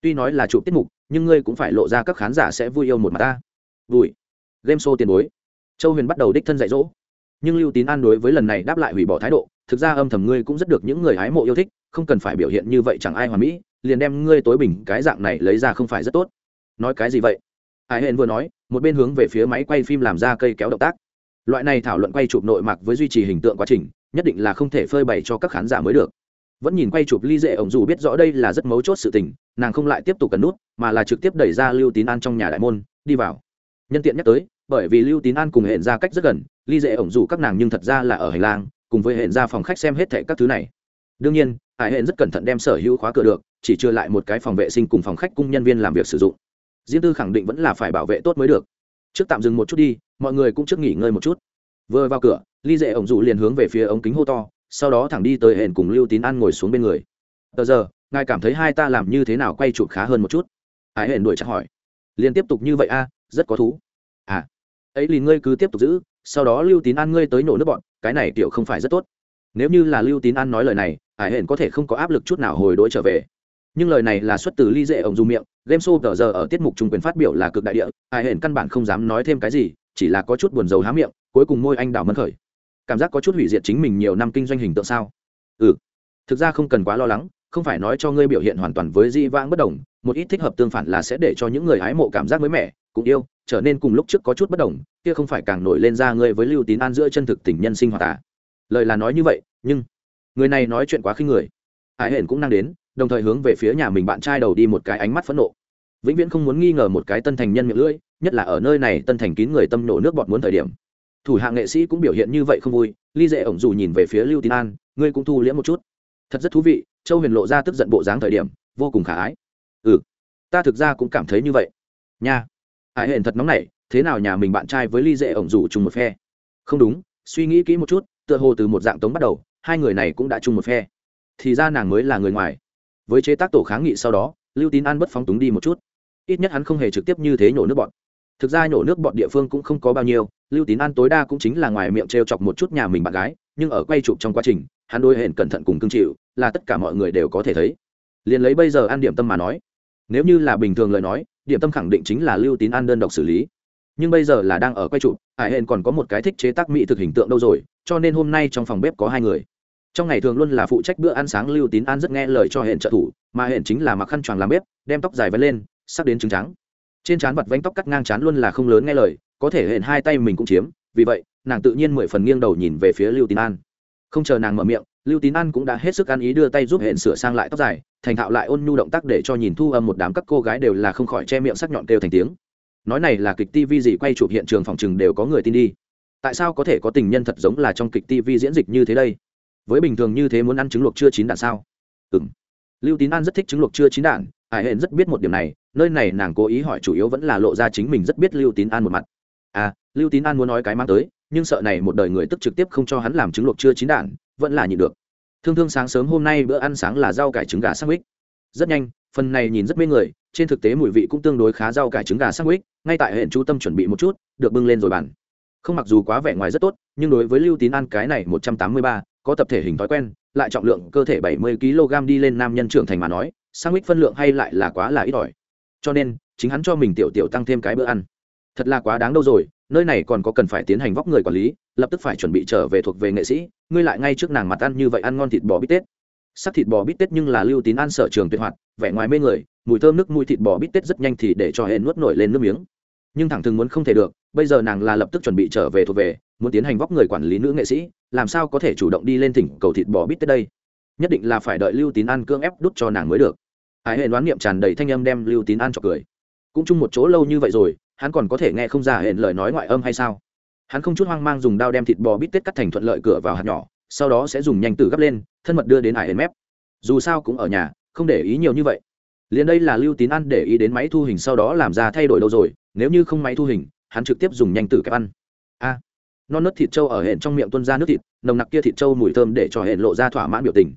Tuy nói là chụp tiết mục nhưng ngươi cũng phải lộ ra các khán giả sẽ vui yêu một mặt ta. Vui. Game show tiền bối. Châu huyền bắt đầu đích thân dạy dỗ. Nhưng lưu tín an đối với lần này đáp lại hủy bỏ thái độ, thực ra âm thầm ngươi cũng rất được những người hái mộ yêu thích, không cần phải biểu hiện như vậy chẳng ai hoàn mỹ, liền đem ngươi tối bình cái dạng này lấy ra không phải rất tốt. Nói cái gì vậy? Hải hên vừa nói, một bên hướng về phía máy quay phim làm ra cây kéo động tác. Loại này thảo luận quay chụp nội mạc với duy trì hình tượng quá trình, nhất định là không thể phơi bày cho các khán giả mới được vẫn nhìn quay chụp ly dễ ổng dù biết rõ đây là rất mấu chốt sự tình, nàng không lại tiếp tục cần nút, mà là trực tiếp đẩy ra lưu tín an trong nhà đại môn, đi vào. Nhân tiện nhắc tới, bởi vì lưu tín an cùng hẹn ra cách rất gần, ly dễ ổng dù các nàng nhưng thật ra là ở hành lang, cùng với hẹn ra phòng khách xem hết thệ các thứ này. Đương nhiên, hải hẹn rất cẩn thận đem sở hữu khóa cửa được, chỉ chưa lại một cái phòng vệ sinh cùng phòng khách cung nhân viên làm việc sử dụng. Riêng tư khẳng định vẫn là phải bảo vệ tốt mới được. Trước tạm dừng một chút đi, mọi người cũng trước nghỉ ngơi một chút. Vừa vào cửa, ly dễ ổng dù liền hướng về phía ống kính hô to sau đó thẳng đi tới hẹn cùng lưu tín an ngồi xuống bên người. Tờ giờ, ngài cảm thấy hai ta làm như thế nào quay chụp khá hơn một chút? Ai hẹn đuổi chắc hỏi. Liền tiếp tục như vậy a, rất có thú. À ấy liền ngươi cứ tiếp tục giữ, sau đó lưu tín an ngươi tới nổ nước bọn, cái này tiểu không phải rất tốt. Nếu như là lưu tín an nói lời này ai hẹn có thể không có áp lực chút nào hồi đỗi trở về. Nhưng lời này là xuất từ ly dễ ổng dù miệng, game show tờ giờ ở tiết mục trung quyền phát biểu là cực đại địa ai hẹn căn bản không dám nói thêm cái gì, chỉ là có chút buồn rầu há miệng, cuối cùng môi anh đào mân khởi cảm giác có chút hủy diệt chính mình nhiều năm kinh doanh hình tượng sao? Ừ. Thực ra không cần quá lo lắng, không phải nói cho ngươi biểu hiện hoàn toàn với dĩ vãng bất đồng, một ít thích hợp tương phản là sẽ để cho những người hái mộ cảm giác mới mẻ, cũng yêu, trở nên cùng lúc trước có chút bất đồng, kia không phải càng nổi lên ra ngươi với lưu tín an giữa chân thực tình nhân sinh hoạt à? Lời là nói như vậy, nhưng người này nói chuyện quá khinh người. Hải hển cũng năng đến, đồng thời hướng về phía nhà mình bạn trai đầu đi một cái ánh mắt phẫn nộ. Vĩnh viễn không muốn nghi ngờ một cái tân thành nhân miệng lưỡi, nhất là ở nơi này tân thành kín người tâm nổ nước bọt muốn thời điểm thủ hạ nghệ sĩ cũng biểu hiện như vậy không vui, ly dễ ổng dù nhìn về phía lưu tín an, ngươi cũng thu liễm một chút. Thật rất thú vị, châu huyền lộ ra tức giận bộ dáng thời điểm, vô cùng khả ái. Ừ ta thực ra cũng cảm thấy như vậy. Nha. Hải hển thật nóng nảy, thế nào nhà mình bạn trai với ly dễ ổng dù chung một phe? Không đúng, suy nghĩ kỹ một chút, tựa hồ từ một dạng tống bắt đầu, hai người này cũng đã chung một phe. Thì ra nàng mới là người ngoài. Với chế tác tổ kháng nghị sau đó, lưu tín an bất phóng túng đi một chút. Ít nhất hắn không hề trực tiếp như thế nhổ nước bọn thực ra nhổ nước bọn địa phương cũng không có bao nhiêu, lưu tín an tối đa cũng chính là ngoài miệng t r e o chọc một chút nhà mình bạn gái, nhưng ở quay chụp trong quá trình, hắn đôi hẹn cẩn thận cùng cương chịu, là tất cả mọi người đều có thể thấy. Liền lấy bây giờ ăn điểm tâm mà nói, nếu như là bình thường lời nói, điểm tâm khẳng định chính là lưu tín an đơn độc xử lý. Nhưng bây giờ là đang ở quay chụp, hải hẹn còn có một cái thích chế tác mỹ thực hình tượng đâu rồi, cho nên hôm nay trong phòng bếp có hai người. Trong ngày thường luôn là phụ trách bữa ăn sáng, lưu tín an rất nghe lời cho hẹn trợ thủ, mà hẹn chính là mặc khăn choàng làm bếp, đem tóc dài vấn lên, sắp đến trứng trắng trên trán vặt vánh tóc cắt ngang trán luôn là không lớn nghe lời, có thể hẹn hai tay mình cũng chiếm, vì vậy, nàng tự nhiên mười phần nghiêng đầu nhìn về phía lưu tín an. Không chờ nàng mở miệng, lưu tín an cũng đã hết sức ăn ý đưa tay giúp hẹn sửa sang lại tóc dài, thành thạo lại ôn nhu động tác để cho nhìn thu âm một đám các cô gái đều là không khỏi che miệng sắc nhọn kêu thành tiếng. Nói này là kịch tivi gì quay chụp hiện trường phòng chừng đều có người tin đi. Tại sao có thể có tình nhân thật giống là trong kịch tivi diễn dịch như thế đây? Với bình thường như thế muốn ăn trứng luộc chưa chín đạn sao? Ừ m lưu tín an rất thích trứng luộc chưa chín đạn hải hẹn rất biết một điểm này nơi này nàng cố ý hỏi chủ yếu vẫn là lộ ra chính mình rất biết lưu tín an một mặt. À lưu tín an muốn nói cái mang tới, nhưng sợ này một đời người tức trực tiếp không cho hắn làm trứng luộc chưa chín đạn, vẫn là nhịn được. Thương thương sáng sớm hôm nay bữa ăn sáng là rau cải trứng gà sandwich. Rất nhanh, phần này nhìn rất mê người, trên thực tế mùi vị cũng tương đối khá rau cải trứng gà sandwich, ngay tại hệ chú tâm chuẩn bị một chút, được bưng lên rồi bàn không mặc dù quá vẻ ngoài rất tốt, nhưng đối với lưu tín An cái này một trăm tám mươi ba, có tập thể hình thói quen, lại trọng lượng cơ thể bảy mươi kg đi lên nam nhân trưởng thành mà nói, sandwich phân lượng hay lại là quá là ít ỏi cho nên, chính hắn cho mình tiểu tiểu tăng thêm cái bữa ăn. Thật là quá đáng đâu rồi, nơi này còn có cần phải tiến hành vóc người quản lý, lập tức phải chuẩn bị trở về thuộc về nghệ sĩ, ngươi lại ngay trước nàng mặt ăn như vậy ăn ngon thịt bò bít tết. Sắc thịt bò bít tết nhưng là lưu tín ăn sở trường tuyệt hoạt, vẻ ngoài mê người, mùi thơm nước mùi thịt bò bít tết rất nhanh thì để cho hệ nuốt nổi lên nước miếng. Nhưng thẳng thừng muốn không thể được, bây giờ nàng là lập tức chuẩn bị trở về thuộc về, muốn tiến hành vóc người quản lý nữ nghệ sĩ, làm sao có thể chủ động đi lên thỉnh cầu thịt bò bít tết đây? Nhất định là phải đợi lưu tín ăn cưỡng ép đút cho nàng mới được hải hệ đoán niệm tràn đầy thanh âm đem lưu tín An cho cười. Cũng chung một chỗ lâu như vậy rồi, hắn còn có thể nghe không ra hệ lời nói ngoại âm hay sao? Hắn không chút hoang mang dùng dao đem thịt bò bít tết cắt thành thuận lợi cửa vào hạt nhỏ, sau đó sẽ dùng nhanh tử gấp lên, thân mật đưa đến hải hển mép. Dù sao cũng ở nhà, không để ý nhiều như vậy. Liền đây là lưu tín ăn để ý đến máy thu hình sau đó làm ra thay đổi đâu rồi, nếu như không máy thu hình, hắn trực tiếp dùng nhanh tử kẹp ăn. A. Non nớt thịt trâu ở hển trong miệng tuân ra nước thịt, nồng nặc kia thịt trâu mùi thơm để cho hển lộ ra thỏa mãn biểu tình.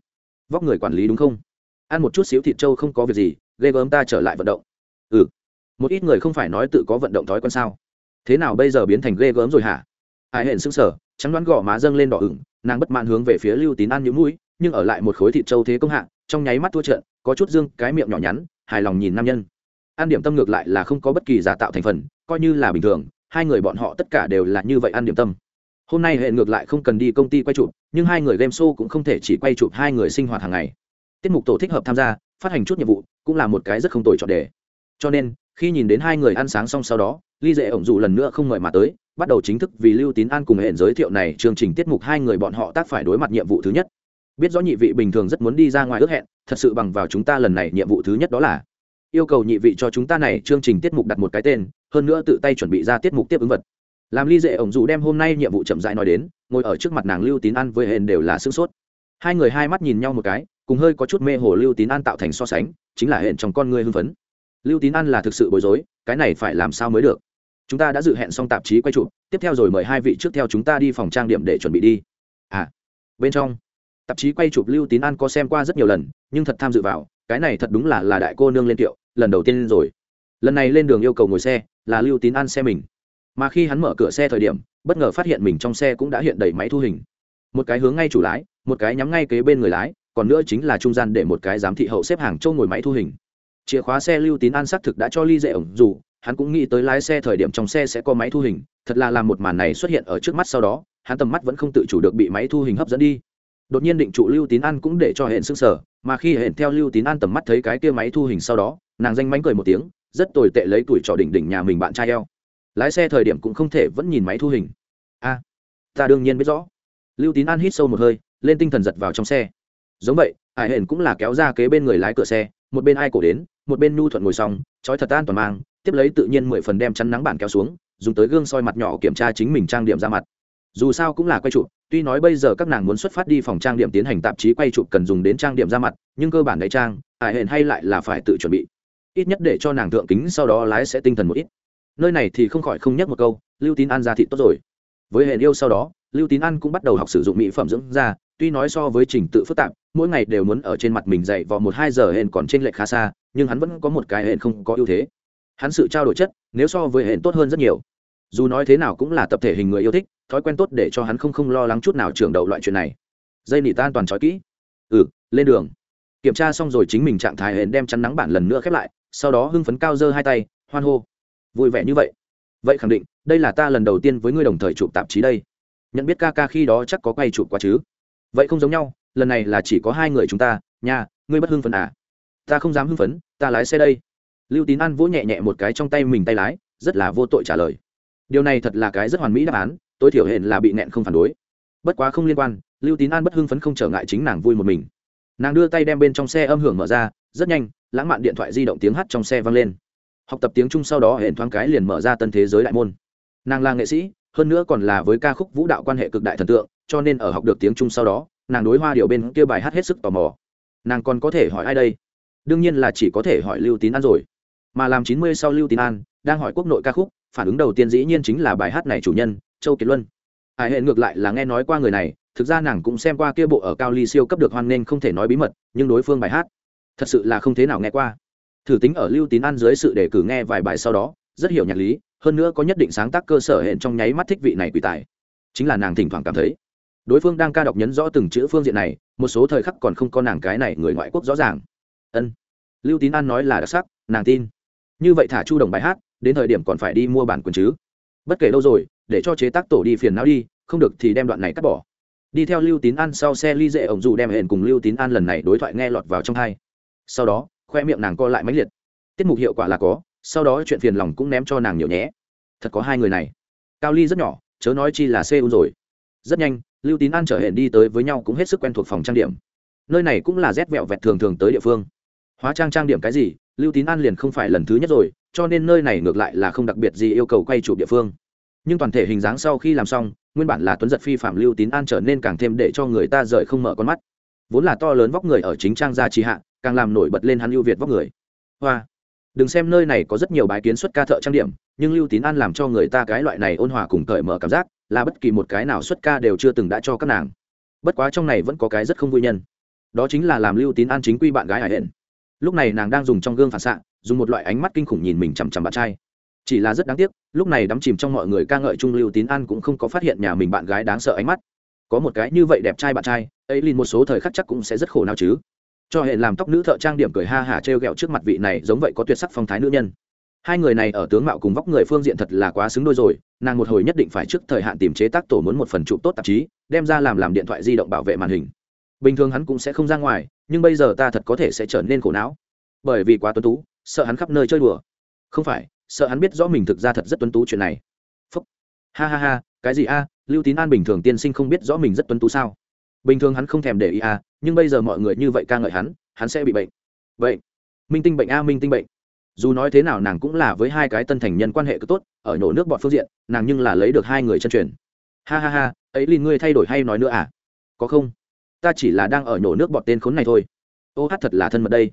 Vóc người quản lý đúng không? Ăn một chút xíu thịt trâu không có việc gì, ghê gớm ta trở lại vận động. Ừ. Một ít người không phải nói tự có vận động thói quen sao? Thế nào bây giờ biến thành ghê gớm rồi hả? Hải hển sững sờ, trắng đoán gò má dâng lên đỏ ửng, nàng bất mãn hướng về phía lưu tín ăn những mũi, nhưng ở lại một khối thịt trâu thế công hạ, trong nháy mắt thua trận, có chút dương, cái miệng nhỏ nhắn, hài lòng nhìn nam nhân. Ăn điểm tâm ngược lại là không có bất kỳ giả tạo thành phần, coi như là bình thường, hai người bọn họ tất cả đều là như vậy ăn điểm tâm. Hôm nay hệ ngược lại không cần đi công ty quay chụp, nhưng hai người game show cũng không thể chỉ quay chụp hai người sinh hoạt hàng ngày tiết mục tổ thích hợp tham gia, phát hành chút nhiệm vụ cũng là một cái rất không tồi chọn đề. Cho nên, khi nhìn đến hai người ăn sáng xong sau đó, ly dễ ổng dù lần nữa không mời mà tới, bắt đầu chính thức vì lưu tín an cùng hẹn giới thiệu này chương trình tiết mục hai người bọn họ tác phải đối mặt nhiệm vụ thứ nhất. Biết rõ nhị vị bình thường rất muốn đi ra ngoài ước hẹn, thật sự bằng vào chúng ta lần này nhiệm vụ thứ nhất đó là yêu cầu nhị vị cho chúng ta này chương trình tiết mục đặt một cái tên, hơn nữa tự tay chuẩn bị ra tiết mục tiếp ứng vật. Làm ly dễ ổng dù đem hôm nay nhiệm vụ chậm rãi nói đến, ngồi ở trước mặt nàng lưu tín ăn với hẹn đều là sức sốt. Hai người hai mắt nhìn nhau một cái cùng hơi có chút mê hồ lưu tín an tạo thành so sánh, chính là hẹn trong con người hưng phấn. Lưu tín an là thực sự bối rối, cái này phải làm sao mới được? Chúng ta đã dự hẹn xong tạp chí quay chụp, tiếp theo rồi mời hai vị trước theo chúng ta đi phòng trang điểm để chuẩn bị đi. À bên trong, tạp chí quay chụp lưu tín an có xem qua rất nhiều lần, nhưng thật tham dự vào, cái này thật đúng là là đại cô nương lên tiệu, lần đầu tiên lên rồi. Lần này lên đường yêu cầu ngồi xe, là lưu tín an xe mình. Mà khi hắn mở cửa xe thời điểm, bất ngờ phát hiện mình trong xe cũng đã hiện đầy máy thu hình. Một cái hướng ngay chủ lái, một cái nhắm ngay kế bên người lái còn nữa chính là trung gian để một cái giám thị hậu xếp hàng châu ngồi máy thu hình. Chìa khóa xe lưu tín an xác thực đã cho ly dễ ổng dù, hắn cũng nghĩ tới lái xe thời điểm trong xe sẽ có máy thu hình, thật là làm một màn này xuất hiện ở trước mắt sau đó, hắn tầm mắt vẫn không tự chủ được bị máy thu hình hấp dẫn đi. Đột nhiên định trụ lưu tín an cũng để cho hẹn s sở mà khi hẹn theo lưu tín an tầm mắt thấy cái kia máy thu hình sau đó, nàng danh mánh cười một tiếng, rất tồi tệ lấy tuổi trò đỉnh đỉnh nhà mình bạn trai eo. Lái xe thời điểm cũng không thể vẫn nhìn máy thu hình. A, ta đương nhiên biết rõ. Lưu tín an hít sâu một hơi, lên tinh thần giật vào trong xe giống vậy ải hển cũng là kéo ra kế bên người lái cửa xe, một bên ai cổ đến, một bên nhu thuận ngồi xong, trói thật an toàn mang, tiếp lấy tự nhiên mười phần đem chắn nắng bản kéo xuống, dùng tới gương soi mặt nhỏ kiểm tra chính mình trang điểm ra mặt. Dù sao cũng là quay chụp, tuy nói bây giờ các nàng muốn xuất phát đi phòng trang điểm tiến hành tạp chí quay chụp cần dùng đến trang điểm ra mặt, nhưng cơ bản đại trang ải hển hay lại là phải tự chuẩn bị. Ít nhất để cho nàng thượng kính sau đó lái sẽ tinh thần một ít. Nơi này thì không khỏi không nhắc một câu, lưu tín an ra thị tốt rồi. Với hển yêu sau đó, lưu tín an cũng bắt đầu học sử dụng mỹ phẩm dưỡng da tuy nói so với trình tự phức tạp, mỗi ngày đều muốn ở trên mặt mình dậy vào một hai giờ hẹn còn trên lệch khá xa, nhưng hắn vẫn có một cái hẹn không có ưu thế. Hắn sự trao đổi chất, nếu so với hẹn tốt hơn rất nhiều. Dù nói thế nào cũng là tập thể hình người yêu thích, thói quen tốt để cho hắn không không lo lắng chút nào trường đầu loại chuyện này. Dây nỉ tan toàn trói kỹ. Ừ lên đường. Kiểm tra xong rồi chính mình trạng thái hẹn đem chắn nắng bản lần nữa khép lại, sau đó hưng phấn cao giơ hai tay, hoan hô. Vui vẻ như vậy. Vậy khẳng định, đây là ta lần đầu tiên với ngươi đồng thời chụp tạp chí đây. Nhận biết ca ca khi đó chắc có quay chụp qua chứ? Vậy không giống nhau, lần này là chỉ có hai người chúng ta nhà ngươi bất hưng phấn à? Ta không dám hưng phấn, ta lái xe đây. Lưu tín an vỗ nhẹ nhẹ một cái trong tay mình tay lái, rất là vô tội trả lời. Điều này thật là cái rất hoàn mỹ đáp án, tối thiểu hẹn là bị nẹn không phản đối. Bất quá không liên quan, lưu tín an bất hưng phấn không trở ngại chính nàng vui một mình. Nàng đưa tay đem bên trong xe âm hưởng mở ra, rất nhanh, lãng mạn điện thoại di động tiếng hát trong xe vang lên. Học tập tiếng trung sau đó hển thoáng cái liền mở ra tân thế giới đại môn. Nàng là nghệ sĩ, hơn nữa còn là với ca khúc vũ đạo quan hệ cực đại thần tượng cho nên ở học được tiếng trung sau đó, nàng đối hoa điều bên kia bài hát hết sức tò mò. Nàng còn có thể hỏi ai đây? Đương nhiên là chỉ có thể hỏi lưu tín an rồi. Mà làm chín mươi sau lưu tín an đang hỏi quốc nội ca khúc, phản ứng đầu tiên dĩ nhiên chính là bài hát này chủ nhân, châu kiệt luân. Hải hệ ngược lại là nghe nói qua người này, thực ra nàng cũng xem qua kia bộ ở cao ly siêu cấp được hoan nghênh không thể nói bí mật, nhưng đối phương bài hát, thật sự là không thế nào nghe qua. Thử tính ở lưu tín an dưới sự đề cử nghe vài bài sau đó, rất hiểu nhạc lý, hơn nữa có nhất định sáng tác cơ sở hẹn trong nháy mắt thích vị này quỷ tài. Chính là nàng thỉnh thoảng cảm thấy đối phương đang ca đọc nhấn rõ từng chữ phương diện này, một số thời khắc còn không có nàng cái này người ngoại quốc rõ ràng. Ân. Lưu tín an nói là đặc sắc, nàng tin. Như vậy thả chu đồng bài hát, đến thời điểm còn phải đi mua bản quyền chứ. Bất kể lâu rồi, để cho chế tác tổ đi phiền não đi, không được thì đem đoạn này cắt bỏ. Đi theo lưu tín an sau xe ly dễ ổng dù đem hẹn cùng lưu tín an lần này đối thoại nghe lọt vào trong hai. Sau đó, khoe miệng nàng co lại mãnh liệt. Tiết mục hiệu quả là có, sau đó chuyện phiền lòng cũng ném cho nàng nhiều nhé. Thật có hai người này. Cao ly rất nhỏ, chớ nói chi là seoul rồi. Rất nhanh lưu tín an trở hẹn đi tới với nhau cũng hết sức quen thuộc phòng trang điểm. Nơi này cũng là rét vẹo vẹt thường thường tới địa phương. Hóa trang trang điểm cái gì, lưu tín an liền không phải lần thứ nhất rồi, cho nên nơi này ngược lại là không đặc biệt gì yêu cầu quay chụp địa phương. Nhưng toàn thể hình dáng sau khi làm xong, nguyên bản là tuấn giật phi phạm lưu tín an trở nên càng thêm để cho người ta rời không mở con mắt. Vốn là to lớn vóc người ở chính trang gia trì hạ, càng làm nổi bật lên hắn ưu việt vóc người. Hoa! Đừng xem nơi này có rất nhiều bài kiến xuất ca thợ trang điểm, nhưng lưu tín an làm cho người ta cái loại này ôn hòa cùng cởi mở cảm giác là bất kỳ một cái nào xuất ca đều chưa từng đã cho các nàng. Bất quá trong này vẫn có cái rất không vui nhân. Đó chính là làm lưu tín an chính quy bạn gái hải hển lúc này nàng đang dùng trong gương phản xạ, dùng một loại ánh mắt kinh khủng nhìn mình chằm chằm bạn trai. Chỉ là rất đáng tiếc, lúc này đắm chìm trong mọi người ca ngợi trung lưu tín an cũng không có phát hiện nhà mình bạn gái đáng sợ ánh mắt. Có một cái như vậy đẹp trai bạn trai, ấy liền một số thời khắc chắc cũng sẽ rất khổ nào chứ. Cho hệ làm tóc nữ thợ trang điểm cười ha hả t r e o g ẹ o trước mặt vị này giống vậy có tuyệt sắc phong thái nữ nhân hai người này ở tướng mạo cùng vóc người phương diện thật là quá xứng đôi rồi, nàng một hồi nhất định phải trước thời hạn tìm chế tác tổ muốn một phần chụp tốt tạp chí, đem ra làm làm điện thoại di động bảo vệ màn hình. Bình thường hắn cũng sẽ không ra ngoài, nhưng bây giờ ta thật có thể sẽ trở nên khổ não. Bởi vì quá tuân tú, sợ hắn khắp nơi chơi đùa. Không phải, sợ hắn biết rõ mình thực ra thật rất tuân tú chuyện này. Phúc. Ha ha ha, cái gì a, lưu tín an bình thường tiên sinh không biết rõ mình rất tuân tú sao? Bình thường hắn không thèm để ý a, nhưng bây giờ mọi người như vậy ca ngợi hắn hắn sẽ bị bệnh. Vậy minh tinh bệnh a, minh tinh bệnh dù nói thế nào nàng cũng là với hai cái tân thành nhân quan hệ cứ tốt, ở nổ nước bọn phương diện, nàng nhưng là lấy được hai người chân truyền. Ha ha ha, ấy linh ngươi thay đổi hay nói nữa à? Có không? Ta chỉ là đang ở nổ nước bọn tên khốn này thôi. Ô hát thật là thân mật đây.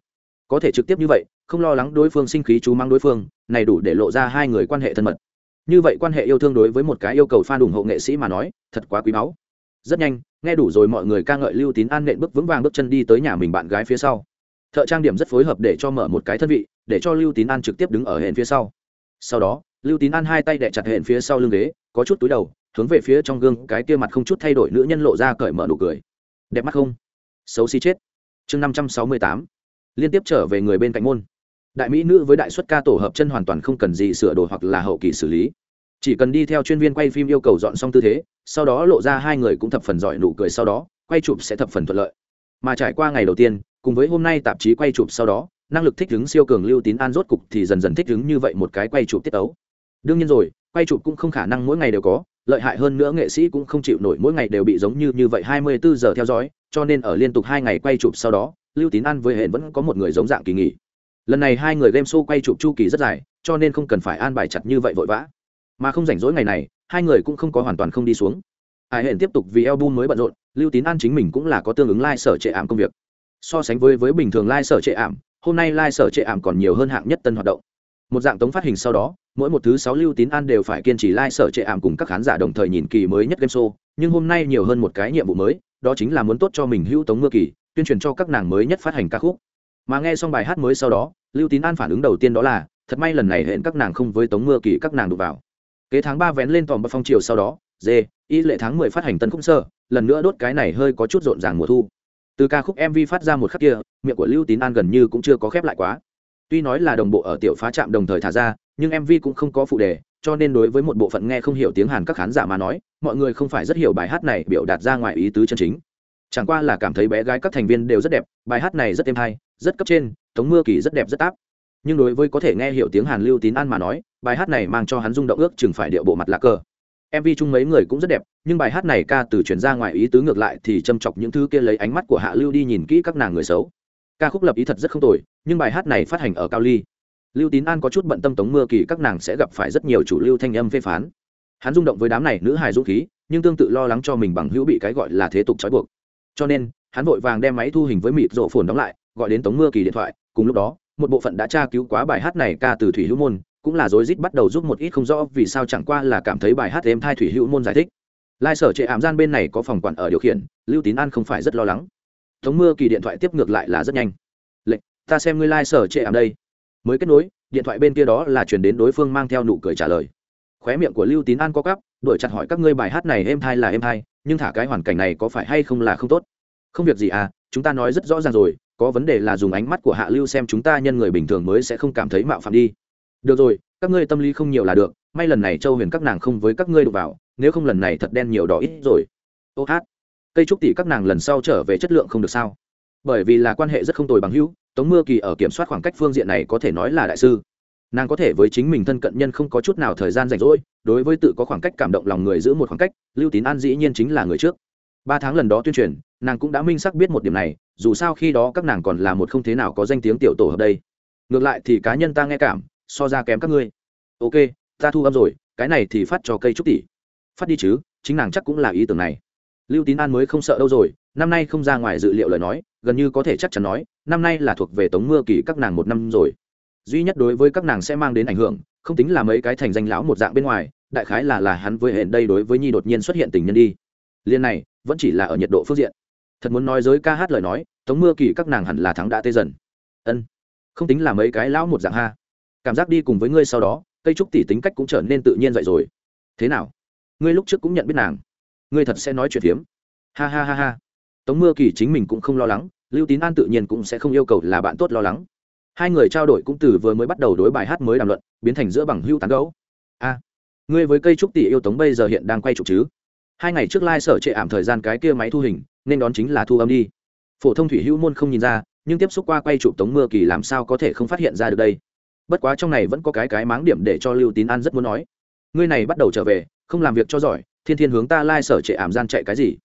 Có thể trực tiếp như vậy, không lo lắng đối phương sinh khí chú mang đối phương, này đủ để lộ ra hai người quan hệ thân mật. Như vậy quan hệ yêu thương đối với một cái yêu cầu f a n ủng hộ nghệ sĩ mà nói, thật quá quý báu. Rất nhanh, nghe đủ rồi mọi người ca ngợi lưu tín an nện bước vững vàng bước chân đi tới nhà mình bạn gái phía sau. Thợ trang điểm rất phối hợp để cho mở một cái thân vị để cho lưu tín an trực tiếp đứng ở hẹn phía sau. Sau đó, lưu tín an hai tay đẻ chặt hẹn phía sau lưng ghế, có chút túi đầu, hướng về phía trong gương cái kia mặt không chút thay đổi nữ nhân lộ ra cởi mở nụ cười. Đẹp mắt không? Xấu xí chết. Chương năm trăm sáu mươi tám. Liên tiếp trở về người bên cạnh môn. Đại mỹ nữ với đại xuất ca tổ hợp chân hoàn toàn không cần gì sửa đổi hoặc là hậu kỳ xử lý. Chỉ cần đi theo chuyên viên quay phim yêu cầu dọn xong tư thế, sau đó lộ ra hai người cũng thập phần giỏi nụ cười sau đó, quay chụp sẽ thập phần thuận lợi. Mà trải qua ngày đầu tiên, cùng với hôm nay tạp chí quay chụp sau đó năng lực thích ứng siêu cường lưu tín an rốt cục thì dần dần thích ứng như vậy một cái quay chụp tiết ấu. Đương nhiên rồi, quay chụp cũng không khả năng mỗi ngày đều có, lợi hại hơn nữa nghệ sĩ cũng không chịu nổi mỗi ngày đều bị giống như như vậy hai mươi bốn giờ theo dõi, cho nên ở liên tục hai ngày quay chụp sau đó, lưu tín an với hẹn vẫn có một người giống dạng kỳ nghỉ. Lần này hai người game show quay chụp chu kỳ rất dài, cho nên không cần phải an bài chặt như vậy vội vã. Mà không rảnh rỗi ngày này, hai người cũng không có hoàn toàn không đi xuống. Hải hẹn tiếp tục vì album mới bận rộn, lưu tín an chính mình cũng là có tương ứng lai、like、sở trệ ảm công việc. So sánh với với bình thường lai、like、sở trệ ảm hôm nay lai、like、sở trệ ảm còn nhiều hơn hạng nhất tân hoạt động. Một dạng tống phát hình sau đó, mỗi một thứ sáu lưu tín an đều phải kiên trì lai、like、sở trệ ảm cùng các khán giả đồng thời nhìn kỳ mới nhất game show, nhưng hôm nay nhiều hơn một cái nhiệm vụ mới, đó chính là muốn tốt cho mình hữu tống mưa kỳ, tuyên truyền cho các nàng mới nhất phát hành ca khúc. Mà nghe xong bài hát mới sau đó, lưu tín an phản ứng đầu tiên đó là, thật may lần này hẹn các nàng không với tống mưa kỳ các nàng đụt vào. Kế tháng ba vén lên tòm phong triều sau đó, dê, y lệ tháng mười phát hành tân khúc sơ, lần nữa đốt cái này hơi có chút rộn ràng mùa thu từ ca khúc mv phát ra một khắc kia, miệng của lưu tín an gần như cũng chưa có khép lại quá. Tuy nói là đồng bộ ở tiểu phá trạm đồng thời thả ra, nhưng mv cũng không có phụ đề, cho nên đối với một bộ phận nghe không hiểu tiếng hàn các khán giả mà nói, mọi người không phải rất hiểu bài hát này biểu đạt ra ngoài ý tứ chân chính. Chẳng qua là cảm thấy bé gái các thành viên đều rất đẹp, bài hát này rất êm hay, rất cấp trên, tống mưa kỳ rất đẹp rất áp nhưng đối với có thể nghe hiểu tiếng hàn lưu tín an mà nói, bài hát này mang cho hắn rung động ước chừng phải điệu bộ mặt lá cờ mv chung mấy người cũng rất đẹp, nhưng bài hát này ca từ chuyển ra ngoài ý tứ ngược lại thì châm chọc những thứ kia lấy ánh mắt của hạ lưu đi nhìn kỹ các nàng người xấu. Ca khúc lập ý thật rất không tồi, nhưng bài hát này phát hành ở cao ly. Lưu tín an có chút bận tâm tống mưa kỳ, các nàng sẽ gặp phải rất nhiều chủ lưu thanh âm phê phán. Hắn rung động với đám này nữ hài dũng khí, nhưng tương tự lo lắng cho mình bằng hữu bị cái gọi là thế tục trói buộc. Cho nên, hắn vội vàng đem máy thu hình với mịt rộ phồn đóng lại, gọi đến tống mưa kỳ điện thoại, cùng lúc đó, một bộ phận đã tra cứu quá bài hát này ca từ thủy hữu môn cũng là rối rít bắt đầu giúp một ít không rõ vì sao chẳng qua là cảm thấy bài hát êm thai thủy hữu môn giải thích. Lai sở trệ ảm gian bên này có phòng quản ở điều khiển, lưu tín an không phải rất lo lắng. Tống mưa kỳ điện thoại tiếp ngược lại là rất nhanh. Lệnh, ta xem ngươi lai sở trệ ảm đây. Mới kết nối, điện thoại bên kia đó là chuyển đến đối phương mang theo nụ cười trả lời. Khóe miệng của lưu tín an có cắp đổi chặt hỏi các ngươi bài hát này êm thai là êm thai, nhưng thả cái hoàn cảnh này có phải hay không là không tốt? Không việc gì à chúng ta nói rất rõ ràng rồi, có vấn đề là dùng ánh mắt của hạ lưu xem chúng ta nhân người bình thường mới sẽ không cảm thấy mạo phạm đi được rồi, các ngươi tâm lý không nhiều là được, may lần này châu huyền các nàng không với các ngươi đụng vào, nếu không lần này thật đen nhiều đỏ ít rồi. Ô hát, cây trúc tỷ các nàng lần sau trở về chất lượng không được sao? Bởi vì là quan hệ rất không tồi bằng hữu, tống mưa kỳ ở kiểm soát khoảng cách phương diện này có thể nói là đại sư. Nàng có thể với chính mình thân cận nhân không có chút nào thời gian rảnh rỗi, đối với tự có khoảng cách cảm động lòng người giữ một khoảng cách, lưu tín an dĩ nhiên chính là người trước. Ba tháng lần đó tuyên truyền, nàng cũng đã minh xác biết một điểm này, dù sao khi đó các nàng còn là một không thế nào có danh tiếng tiểu tổ hợp đây. Ngược lại thì cá nhân ta nghe cảm so ra kém các ngươi. Ok, ta thu âm rồi, cái này thì phát cho cây trúc tỷ. Phát đi chứ, chính nàng chắc cũng là ý tưởng này. Lưu tín an mới không sợ đâu rồi, năm nay không ra ngoài dự liệu lời nói, gần như có thể chắc chắn nói, năm nay là thuộc về tống mưa kỳ các nàng một năm rồi. Duy nhất đối với các nàng sẽ mang đến ảnh hưởng, không tính là mấy cái thành danh lão một dạng bên ngoài, đại khái là là hắn với hẹn đây đối với nhi đột nhiên xuất hiện tình nhân đi. Liên này, vẫn chỉ là ở nhiệt độ phương diện. Thật muốn nói giới ca hát lời nói, tống mưa kỳ các nàng hẳn là thắng đã tê dần. Ân, không tính là mấy cái lão một dạng ha cảm giác đi cùng với ngươi sau đó, cây trúc tỷ tính cách cũng trở nên tự nhiên dậy rồi. Thế nào? Ngươi lúc trước cũng nhận biết nàng. Ngươi thật sẽ nói chuyện phiếm. Ha ha ha ha. Tống mưa kỳ chính mình cũng không lo lắng, lưu tín an tự nhiên cũng sẽ không yêu cầu là bạn tốt lo lắng. Hai người trao đổi cũng từ vừa mới bắt đầu đối bài hát mới đàm luận, biến thành giữa bằng hưu tán gấu a, ngươi với cây trúc tỷ yêu tống bây giờ hiện đang quay chụp chứ? Hai ngày trước lai、like、sở trệ ảm thời gian cái kia máy thu hình, nên đón chính là thu âm đi. Phổ thông thủy hữu môn không nhìn ra, nhưng tiếp xúc qua quay chụp tống mưa kỳ làm sao có thể không phát hiện ra được đây? Bất quá trong này vẫn có cái cái máng điểm để cho lưu tín an rất muốn nói. Ngươi này bắt đầu trở về, không làm việc cho giỏi, thiên thiên hướng ta lai、like、sở trệ ảm gian chạy cái gì?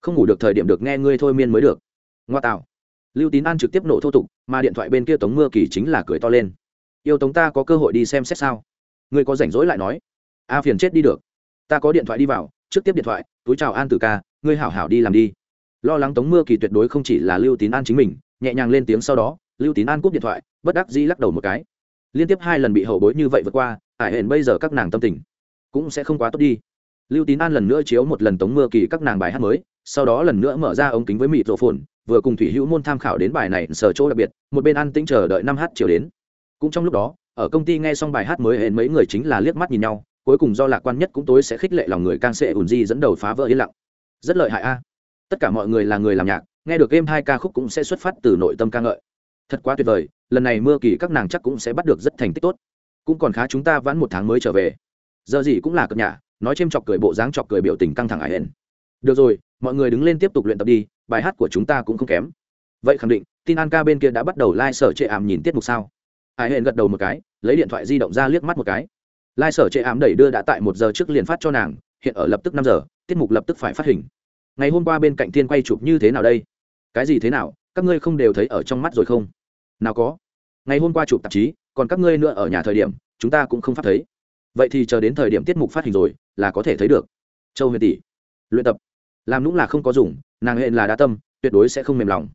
Không ngủ được thời điểm được nghe ngươi thôi miên mới được. Ngoa tạo. Lưu tín an trực tiếp nổ thô tục, mà điện thoại bên kia tống mưa kỳ chính là cười to lên. Yêu tống ta có cơ hội đi xem xét sao? Ngươi có rảnh rỗi lại nói. A phiền chết đi được. Ta có điện thoại đi vào, trước tiếp điện thoại, túi chào an tử ca, ngươi hảo hảo đi làm đi. Lo lắng tống mưa kỳ tuyệt đối không chỉ là lưu tín an chính mình, nhẹ nhàng lên tiếng sau đó, lưu tín an cúp điện thoại, bất đắc dĩ lắc đầu một cái liên tiếp hai lần bị hậu bối như vậy vượt qua, ải hển bây giờ các nàng tâm tình cũng sẽ không quá tốt đi. Lưu tín an lần nữa chiếu một lần tống mưa kỳ các nàng bài hát mới, sau đó lần nữa mở ra ống kính với mịt rộ phồn vừa cùng thủy hữu môn tham khảo đến bài này sở chỗ đặc biệt, một bên ăn tĩnh chờ đợi năm h chiều đến. Cũng trong lúc đó, ở công ty nghe xong bài hát mới hẹn mấy người chính là liếc mắt nhìn nhau, cuối cùng do lạc quan nhất cũng tối sẽ khích lệ lòng người càng sẽ ùn di dẫn đầu phá vỡ yên lặng. Rất lợi hại a. Tất cả mọi người là người làm nhạc, nghe được game hai ca khúc cũng sẽ xuất phát từ nội tâm ca ngợi. Thật quá tuyệt vời lần này mưa kỳ các nàng chắc cũng sẽ bắt được rất thành tích tốt. Cũng còn khá chúng ta vãn một tháng mới trở về. Giờ gì cũng là cập nhà nói c h chọc cười bộ dáng chọc cười biểu tình căng thẳng ải hển. Được rồi, mọi người đứng lên tiếp tục luyện tập đi, bài hát của chúng ta cũng không kém. Vậy khẳng định, tin an ca bên kia đã bắt đầu lai、like、sở chệ ảm nhìn tiết mục sao? Ải hển gật đầu một cái, lấy điện thoại di động ra liếc mắt một cái. Lai、like、sở chệ ảm đẩy đưa đã tại một giờ trước liền phát cho nàng, hiện ở lập tức năm giờ, tiết mục lập tức phải phát hình. Ngày hôm qua bên cạnh thiên quay chụp như thế nào đây? Cái gì thế nào? Các ngươi không đều thấy ở trong mắt rồi không? Nào có. Ngày hôm qua chụp tạp chí, còn các ngươi nữa ở nhà thời điểm, chúng ta cũng không phát thấy. Vậy thì chờ đến thời điểm tiết mục phát hình rồi, là có thể thấy được. Châu huyền tỷ, luyện tập. Làm đúng là không có dùng, nàng hẹn là đa tâm, tuyệt đối sẽ không mềm lòng.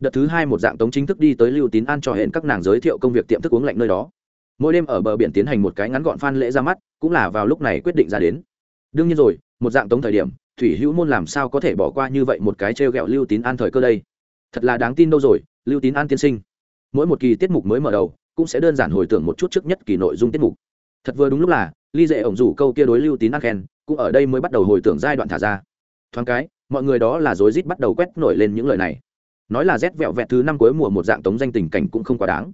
Đợt thứ hai một dạng tống chính thức đi tới lưu tín an cho hẹn các nàng giới thiệu công việc tiệm thức uống lạnh nơi đó. Mỗi đêm ở bờ biển tiến hành một cái ngắn gọn phan lễ ra mắt, cũng là vào lúc này quyết định ra đến. Đương nhiên rồi, một dạng tống thời điểm, thủy hữu môn làm sao có thể bỏ qua như vậy một cái t r e o g ẹ o lưu tín an thời cơ đây? Thật là đáng tin đâu rồi, lưu tín an tiên sinh mỗi một kỳ tiết mục mới mở đầu cũng sẽ đơn giản hồi tưởng một chút trước nhất kỳ nội dung tiết mục. Thật vừa đúng lúc là, ly dễ ổng rủ câu kia đối lưu tín argen khen, cũng ở đây mới bắt đầu hồi tưởng giai đoạn thả ra. Thoáng cái, mọi người đó là rối rít bắt đầu quét nổi lên những lời này. Nói là rét vẹo vẹt thứ năm cuối mùa một dạng tống danh tình cảnh cũng không quá đáng.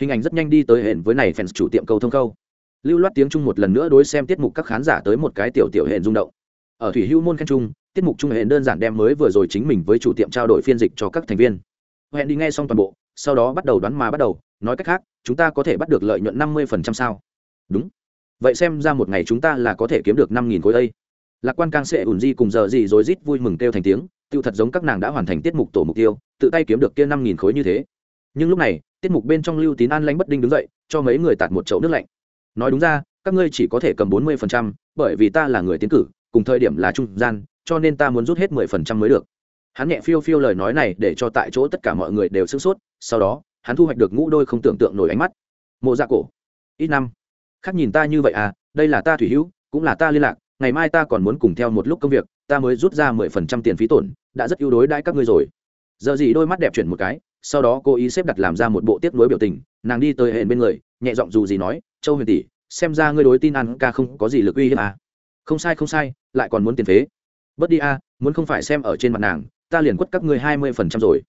Hình ảnh rất nhanh đi tới hẹn với này fans chủ tiệm câu thông câu. Lưu loát tiếng trung một lần nữa đối xem tiết mục các khán giả tới một cái tiểu tiểu hẹn rung động. Ở thủy hưu môn khen trung, tiết mục trung hẹn đơn giản đem mới vừa rồi chính mình với chủ tiệm trao đổi phiên dịch cho các thành viên. Hẹn đi nghe xong toàn bộ sau đó bắt đầu đoán mà bắt đầu, nói cách khác, chúng ta có thể bắt được lợi nhuận năm mươi phần trăm sao? Đúng. Vậy xem ra một ngày chúng ta là có thể kiếm được năm nghìn khối đây lạc quan càng sẽ ủn di cùng giờ gì rồi rít vui mừng kêu thành tiếng, tiêu thật giống các nàng đã hoàn thành tiết mục tổ mục tiêu, tự tay kiếm được kia năm nghìn khối như thế. Nhưng lúc này, tiết mục bên trong lưu tín an lanh bất đinh đứng dậy, cho mấy người tạt một chậu nước lạnh. Nói đúng ra, các ngươi chỉ có thể cầm bốn mươi phần trăm, bởi vì ta là người tiến cử, cùng thời điểm là trung gian, cho nên ta muốn rút hết mười phần trăm mới được. Hắn nhẹ phiêu phiêu lời nói này để cho tại chỗ tất cả mọi người đều sửng sốt sau đó hắn thu hoạch được ngũ đôi không tưởng tượng nổi ánh mắt. Mộ dạ cổ ít năm. Khác nhìn ta như vậy à đây là ta thủy hữu cũng là ta liên lạc ngày mai ta còn muốn cùng theo một lúc công việc ta mới rút ra mười phần trăm tiền phí tổn đã rất ưu đối đãi các ngươi rồi. Giờ gì đôi mắt đẹp chuyển một cái sau đó cô ý xếp đặt làm ra một bộ tiếp nối biểu tình nàng đi tới hẹn bên người nhẹ giọng dù gì nói châu huyền tỷ xem ra ngươi đối tin ăn ca không có gì lực uy hiếp à. không sai không sai lại còn muốn tiền phế. Bớt đi a à, muốn không phải xem ở trên mặt nàng ta liền quất các ngươi hai mươi phần trăm rồi.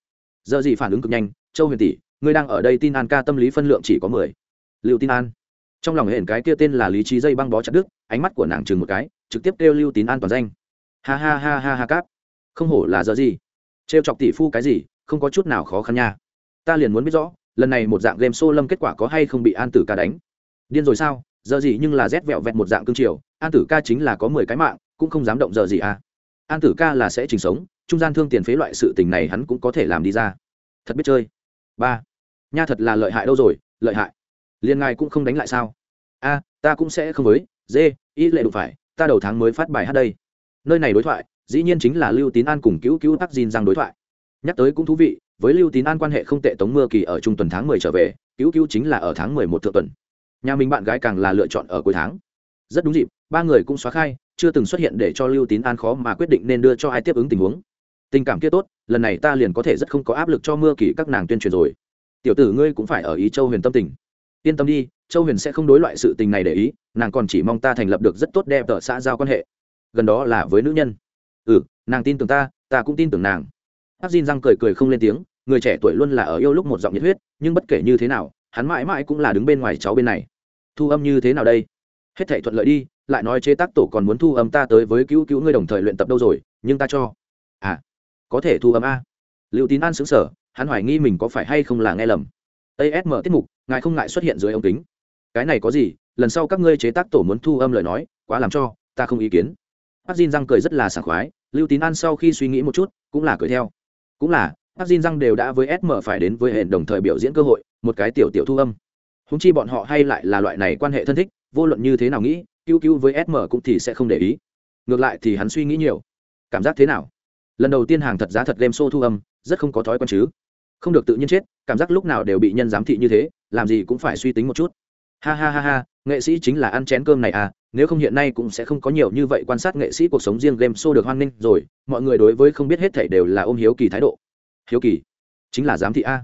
Giờ gì phản ứng cực nhanh châu huyền tỷ, ngươi đang ở đây tin an ca tâm lý phân lượng chỉ có mười. Lưu tin an. Trong lòng hển cái kia tên là lý trí dây băng bó chặt đức ánh mắt của nàng chừng một cái, trực tiếp kêu lưu tín an toàn danh. Ha ha ha ha ha cáp. Không hổ là giờ gì? Trêu chọc tỷ phu cái gì, không có chút nào khó khăn nha. Ta liền muốn biết rõ, lần này một dạng game xô lâm kết quả có hay không bị an tử ca đánh. Điên rồi sao? Giờ gì nhưng là rét vẹo vẹt một dạng cương triều, an tử ca chính là có mười cái mạng, cũng không dám động giờ gì à. An tử ca là sẽ trình sống, trung gian thương tiền phế loại sự tình này hắn cũng có thể làm đi ra. Thật biết chơi ba. Nha thật là lợi hại đâu rồi, lợi hại. Liền ngài cũng không đánh lại sao? A, ta cũng sẽ không với. Dê ý lệ đủ phải, ta đầu tháng mới phát bài hát đây. Nơi này đối thoại, dĩ nhiên chính là lưu tín an cùng cứu cứu tắc dìn rằng đối thoại. Nhắc tới cũng thú vị, với lưu tín an quan hệ không tệ tống mưa kỳ ở trung tuần tháng mười trở về, cứu cứu chính là ở tháng mười một thượng tuần. Nhà mình bạn gái càng là lựa chọn ở cuối tháng. Rất đúng dịp, ba người cũng xóa khai, chưa từng xuất hiện để cho lưu tín an khó mà quyết định nên đưa cho ai tiếp ứng tình huống tình cảm kia tốt, lần này ta liền có thể rất không có áp lực cho mưa kỳ các nàng tuyên truyền rồi. Tiểu tử ngươi cũng phải ở ý châu huyền tâm tình. Yên tâm đi, châu huyền sẽ không đối loại sự tình này để ý, nàng còn chỉ mong ta thành lập được rất tốt đẹp tờ xã giao quan hệ. Gần đó là với nữ nhân. Ừ nàng tin tưởng ta ta cũng tin tưởng nàng. Áp Jin răng cười cười không lên tiếng, người trẻ tuổi luôn là ở yêu lúc một giọng nhiệt huyết, nhưng bất kể như thế nào, hắn mãi mãi cũng là đứng bên ngoài cháu bên này. Thu âm như thế nào đây? Hết thảy thuận lợi đi, lại nói chế tác tổ còn muốn thu âm ta tới với cứu cứu ngươi đồng thời luyện tập đâu rồi, nhưng ta cho. À có thể thu âm a. Liệu tín an xứng sở hắn hoài nghi mình có phải hay không là nghe lầm. Asm tiết mục, ngài không ngại xuất hiện dưới ống kính. Cái này có gì, lần sau các ngươi chế tác tổ muốn thu âm lời nói, quá làm cho, ta không ý kiến. Bác Jin răng cười rất là sảng khoái, lưu tín an sau khi suy nghĩ một chút, cũng là cười theo. Cũng là bác Jin răng đều đã với sm phải đến với hẹn đồng thời biểu diễn cơ hội, một cái tiểu tiểu thu âm. Húng chi bọn họ hay lại là loại này quan hệ thân thích, vô luận như thế nào nghĩ, cứu cứu với sm cũng thì sẽ không để ý. Ngược lại thì hắn suy nghĩ nhiều. Cảm giác thế nào? Lần đầu tiên hàng thật giá thật game show thu âm, rất không có thói quen chứ. Không được tự nhiên chết, cảm giác lúc nào đều bị nhân giám thị như thế, làm gì cũng phải suy tính một chút. Ha ha ha ha, nghệ sĩ chính là ăn chén cơm này à nếu không hiện nay cũng sẽ không có nhiều như vậy quan sát nghệ sĩ cuộc sống riêng game show được hoan nghênh rồi, mọi người đối với không biết hết thảy đều là ôm hiếu kỳ thái độ. Hiếu kỳ? Chính là giám thị a.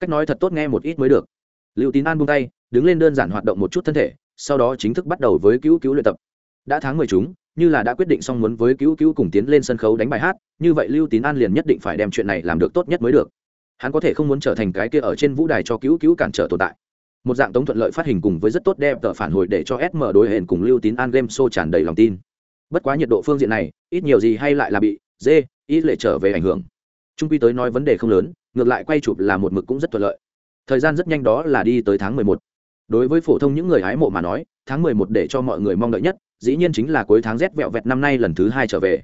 Cách nói thật tốt nghe một ít mới được. Liệu tín an buông tay, đứng lên đơn giản hoạt động một chút thân thể, sau đó chính thức bắt đầu với cứu cứu luyện tập đã tháng mười chúng, như là đã quyết định xong muốn với cứu cứu cùng tiến lên sân khấu đánh bài hát, như vậy lưu tín an liền nhất định phải đem chuyện này làm được tốt nhất mới được. Hắn có thể không muốn trở thành cái kia ở trên vũ đài cho cứu cứu cản trở tồn tại. Một dạng tống thuận lợi phát hình cùng với rất tốt đẹp tờ phản hồi để cho sm đối hển cùng lưu tín an game show tràn đầy lòng tin. Bất quá nhiệt độ phương diện này, ít nhiều gì hay lại là bị dê, ít lệ trở về ảnh hưởng. Trung quy tới nói vấn đề không lớn, ngược lại quay chụp là một mực cũng rất thuận lợi. Thời gian rất nhanh đó là đi tới tháng mười một. Đối với phổ thông những người hái mộ mà nói, tháng mười một để cho mọi người mong đợi nhất dĩ nhiên chính là cuối tháng rét vẹo vẹt năm nay lần thứ hai trở về.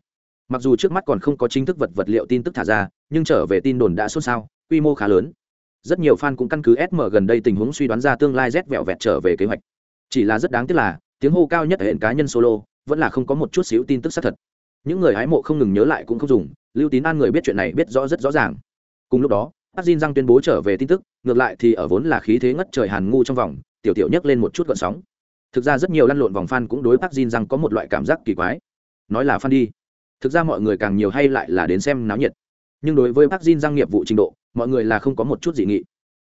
Mặc dù trước mắt còn không có chính thức vật vật liệu tin tức thả ra nhưng trở về tin đồn đã xôn xao quy mô khá lớn. Rất nhiều fan cũng căn cứ sm gần đây tình huống suy đoán ra tương lai rét vẹo vẹt trở về kế hoạch. Chỉ là rất đáng tiếc là tiếng hô cao nhất ở hệ cá nhân solo vẫn là không có một chút xíu tin tức xác thật. Những người hái mộ không ngừng nhớ lại cũng không dùng lưu tín an người biết chuyện này biết rõ rất rõ ràng. Cùng lúc đó bác Diên Giang tuyên bố trở về tin tức, ngược lại thì ở vốn là khí thế ngất trời hàn ngu trong vòng, tiểu tiểu nhấc lên một chút gọn sóng. Thực ra rất nhiều lăn lộn vòng fan cũng đối bác Jin rằng có một loại cảm giác kỳ quái. Nói là fan đi, thực ra mọi người càng nhiều hay lại là đến xem náo nhiệt. Nhưng đối với bác Jin rằng nghiệp vụ trình độ, mọi người là không có một chút dị nghị.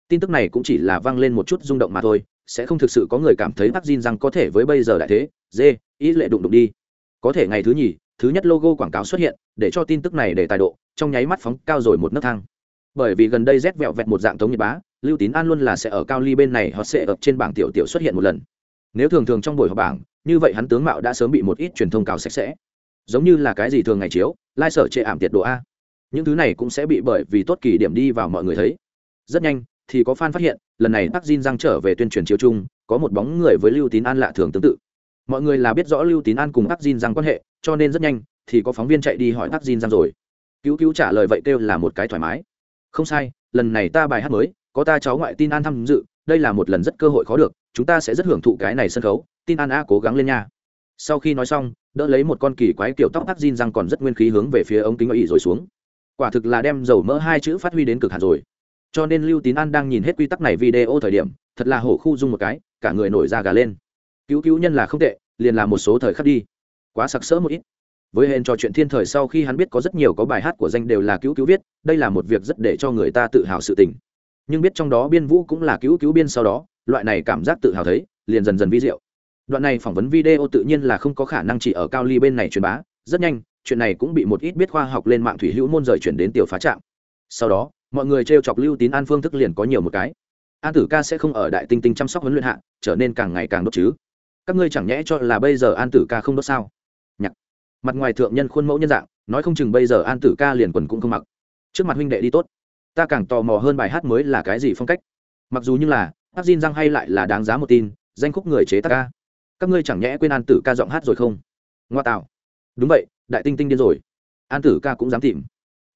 Tin tức này cũng chỉ là vang lên một chút rung động mà thôi, sẽ không thực sự có người cảm thấy bác Jin rằng có thể với bây giờ đại thế, dê, ý lệ đụng đụng đi. Có thể ngày thứ nhì, thứ nhất logo quảng cáo xuất hiện, để cho tin tức này để tài độ, trong nháy mắt phóng cao rồi một nấc thang bởi vì gần đây rét vẹo vẹt một dạng tống nhiệt bá lưu tín an luôn là sẽ ở cao ly bên này họ sẽ ập trên bảng tiểu tiểu xuất hiện một lần nếu thường thường trong buổi họp bảng, như vậy hắn tướng mạo đã sớm bị một ít truyền thông cào sạch sẽ. Giống như là cái gì thường ngày chiếu, lai sở chệ ảm tiệt độ a. Những thứ này cũng sẽ bị bởi vì tốt kỳ điểm đi vào mọi người thấy. Rất nhanh, thì có fan phát hiện, lần này Park Jin Giang trở về tuyên truyền chiếu chung, có một bóng người với Lưu Tín An lạ thường tương tự. Mọi người là biết rõ Lưu Tín An cùng Park Jin Giang quan hệ, cho nên rất nhanh, thì có phóng viên chạy đi hỏi Park Jin Giang rồi. Cứu cứu trả lời vậy kêu là một cái thoải mái. Không sai, lần này ta bài hát mới, có ta cháu ngoại tin an tham dự, đây là một lần rất cơ hội khó được chúng ta sẽ rất hưởng thụ cái này sân khấu, tin an a cố gắng lên nha. Sau khi nói xong, đỡ lấy một con kỳ quái kiểu tóc tắc jean răng còn rất nguyên khí hướng về phía ống kính ở ỉ rồi xuống. Quả thực là đem dầu mỡ hai chữ phát huy đến cực hạn rồi. Cho nên lưu tín an đang nhìn hết quy tắc này video thời điểm, thật là hổ khu dung một cái, cả người nổi da gà lên. Cứu cứu nhân là không tệ, liền là một số thời khắc đi. Quá sặc sỡ một ít. Với hên trò chuyện thiên thời sau khi hắn biết có rất nhiều có bài hát của danh đều là cứu cứu viết, đây là một việc rất để cho người ta tự hào sự tình. Nhưng biết trong đó biên vũ cũng là cứu cứu biên sau đó loại này cảm giác tự hào thấy, liền dần dần vi diệu. Đoạn này phỏng vấn video tự nhiên là không có khả năng chỉ ở cao ly bên này truyền bá, rất nhanh, chuyện này cũng bị một ít biết khoa học lên mạng thủy hữu môn rời chuyển đến tiểu phá trạm. Sau đó, mọi người t chọc lưu tín an phương thức liền có nhiều một cái. An tử ca sẽ không ở đại tinh tinh chăm sóc huấn luyện hạ, trở nên càng ngày càng đốt chứ. Các ngươi chẳng nhẽ cho là bây giờ an tử ca không đốt sao? Nhặt mặt ngoài thượng nhân khuôn mẫu nhân dạng, nói không chừng bây giờ an tử ca liền quần cũng không mặc. Trước mặt huynh đệ đi tốt. Ta càng tò mò hơn bài hát mới là cái gì phong cách. Mặc dù như là hát Jin răng hay lại là đáng giá một tin, danh khúc người chế tác ca. Các ngươi chẳng nhẽ quên an tử ca giọng hát rồi không? Ngoa tạo. Đúng vậy, đại tinh tinh điên rồi. An tử ca cũng dám tìm.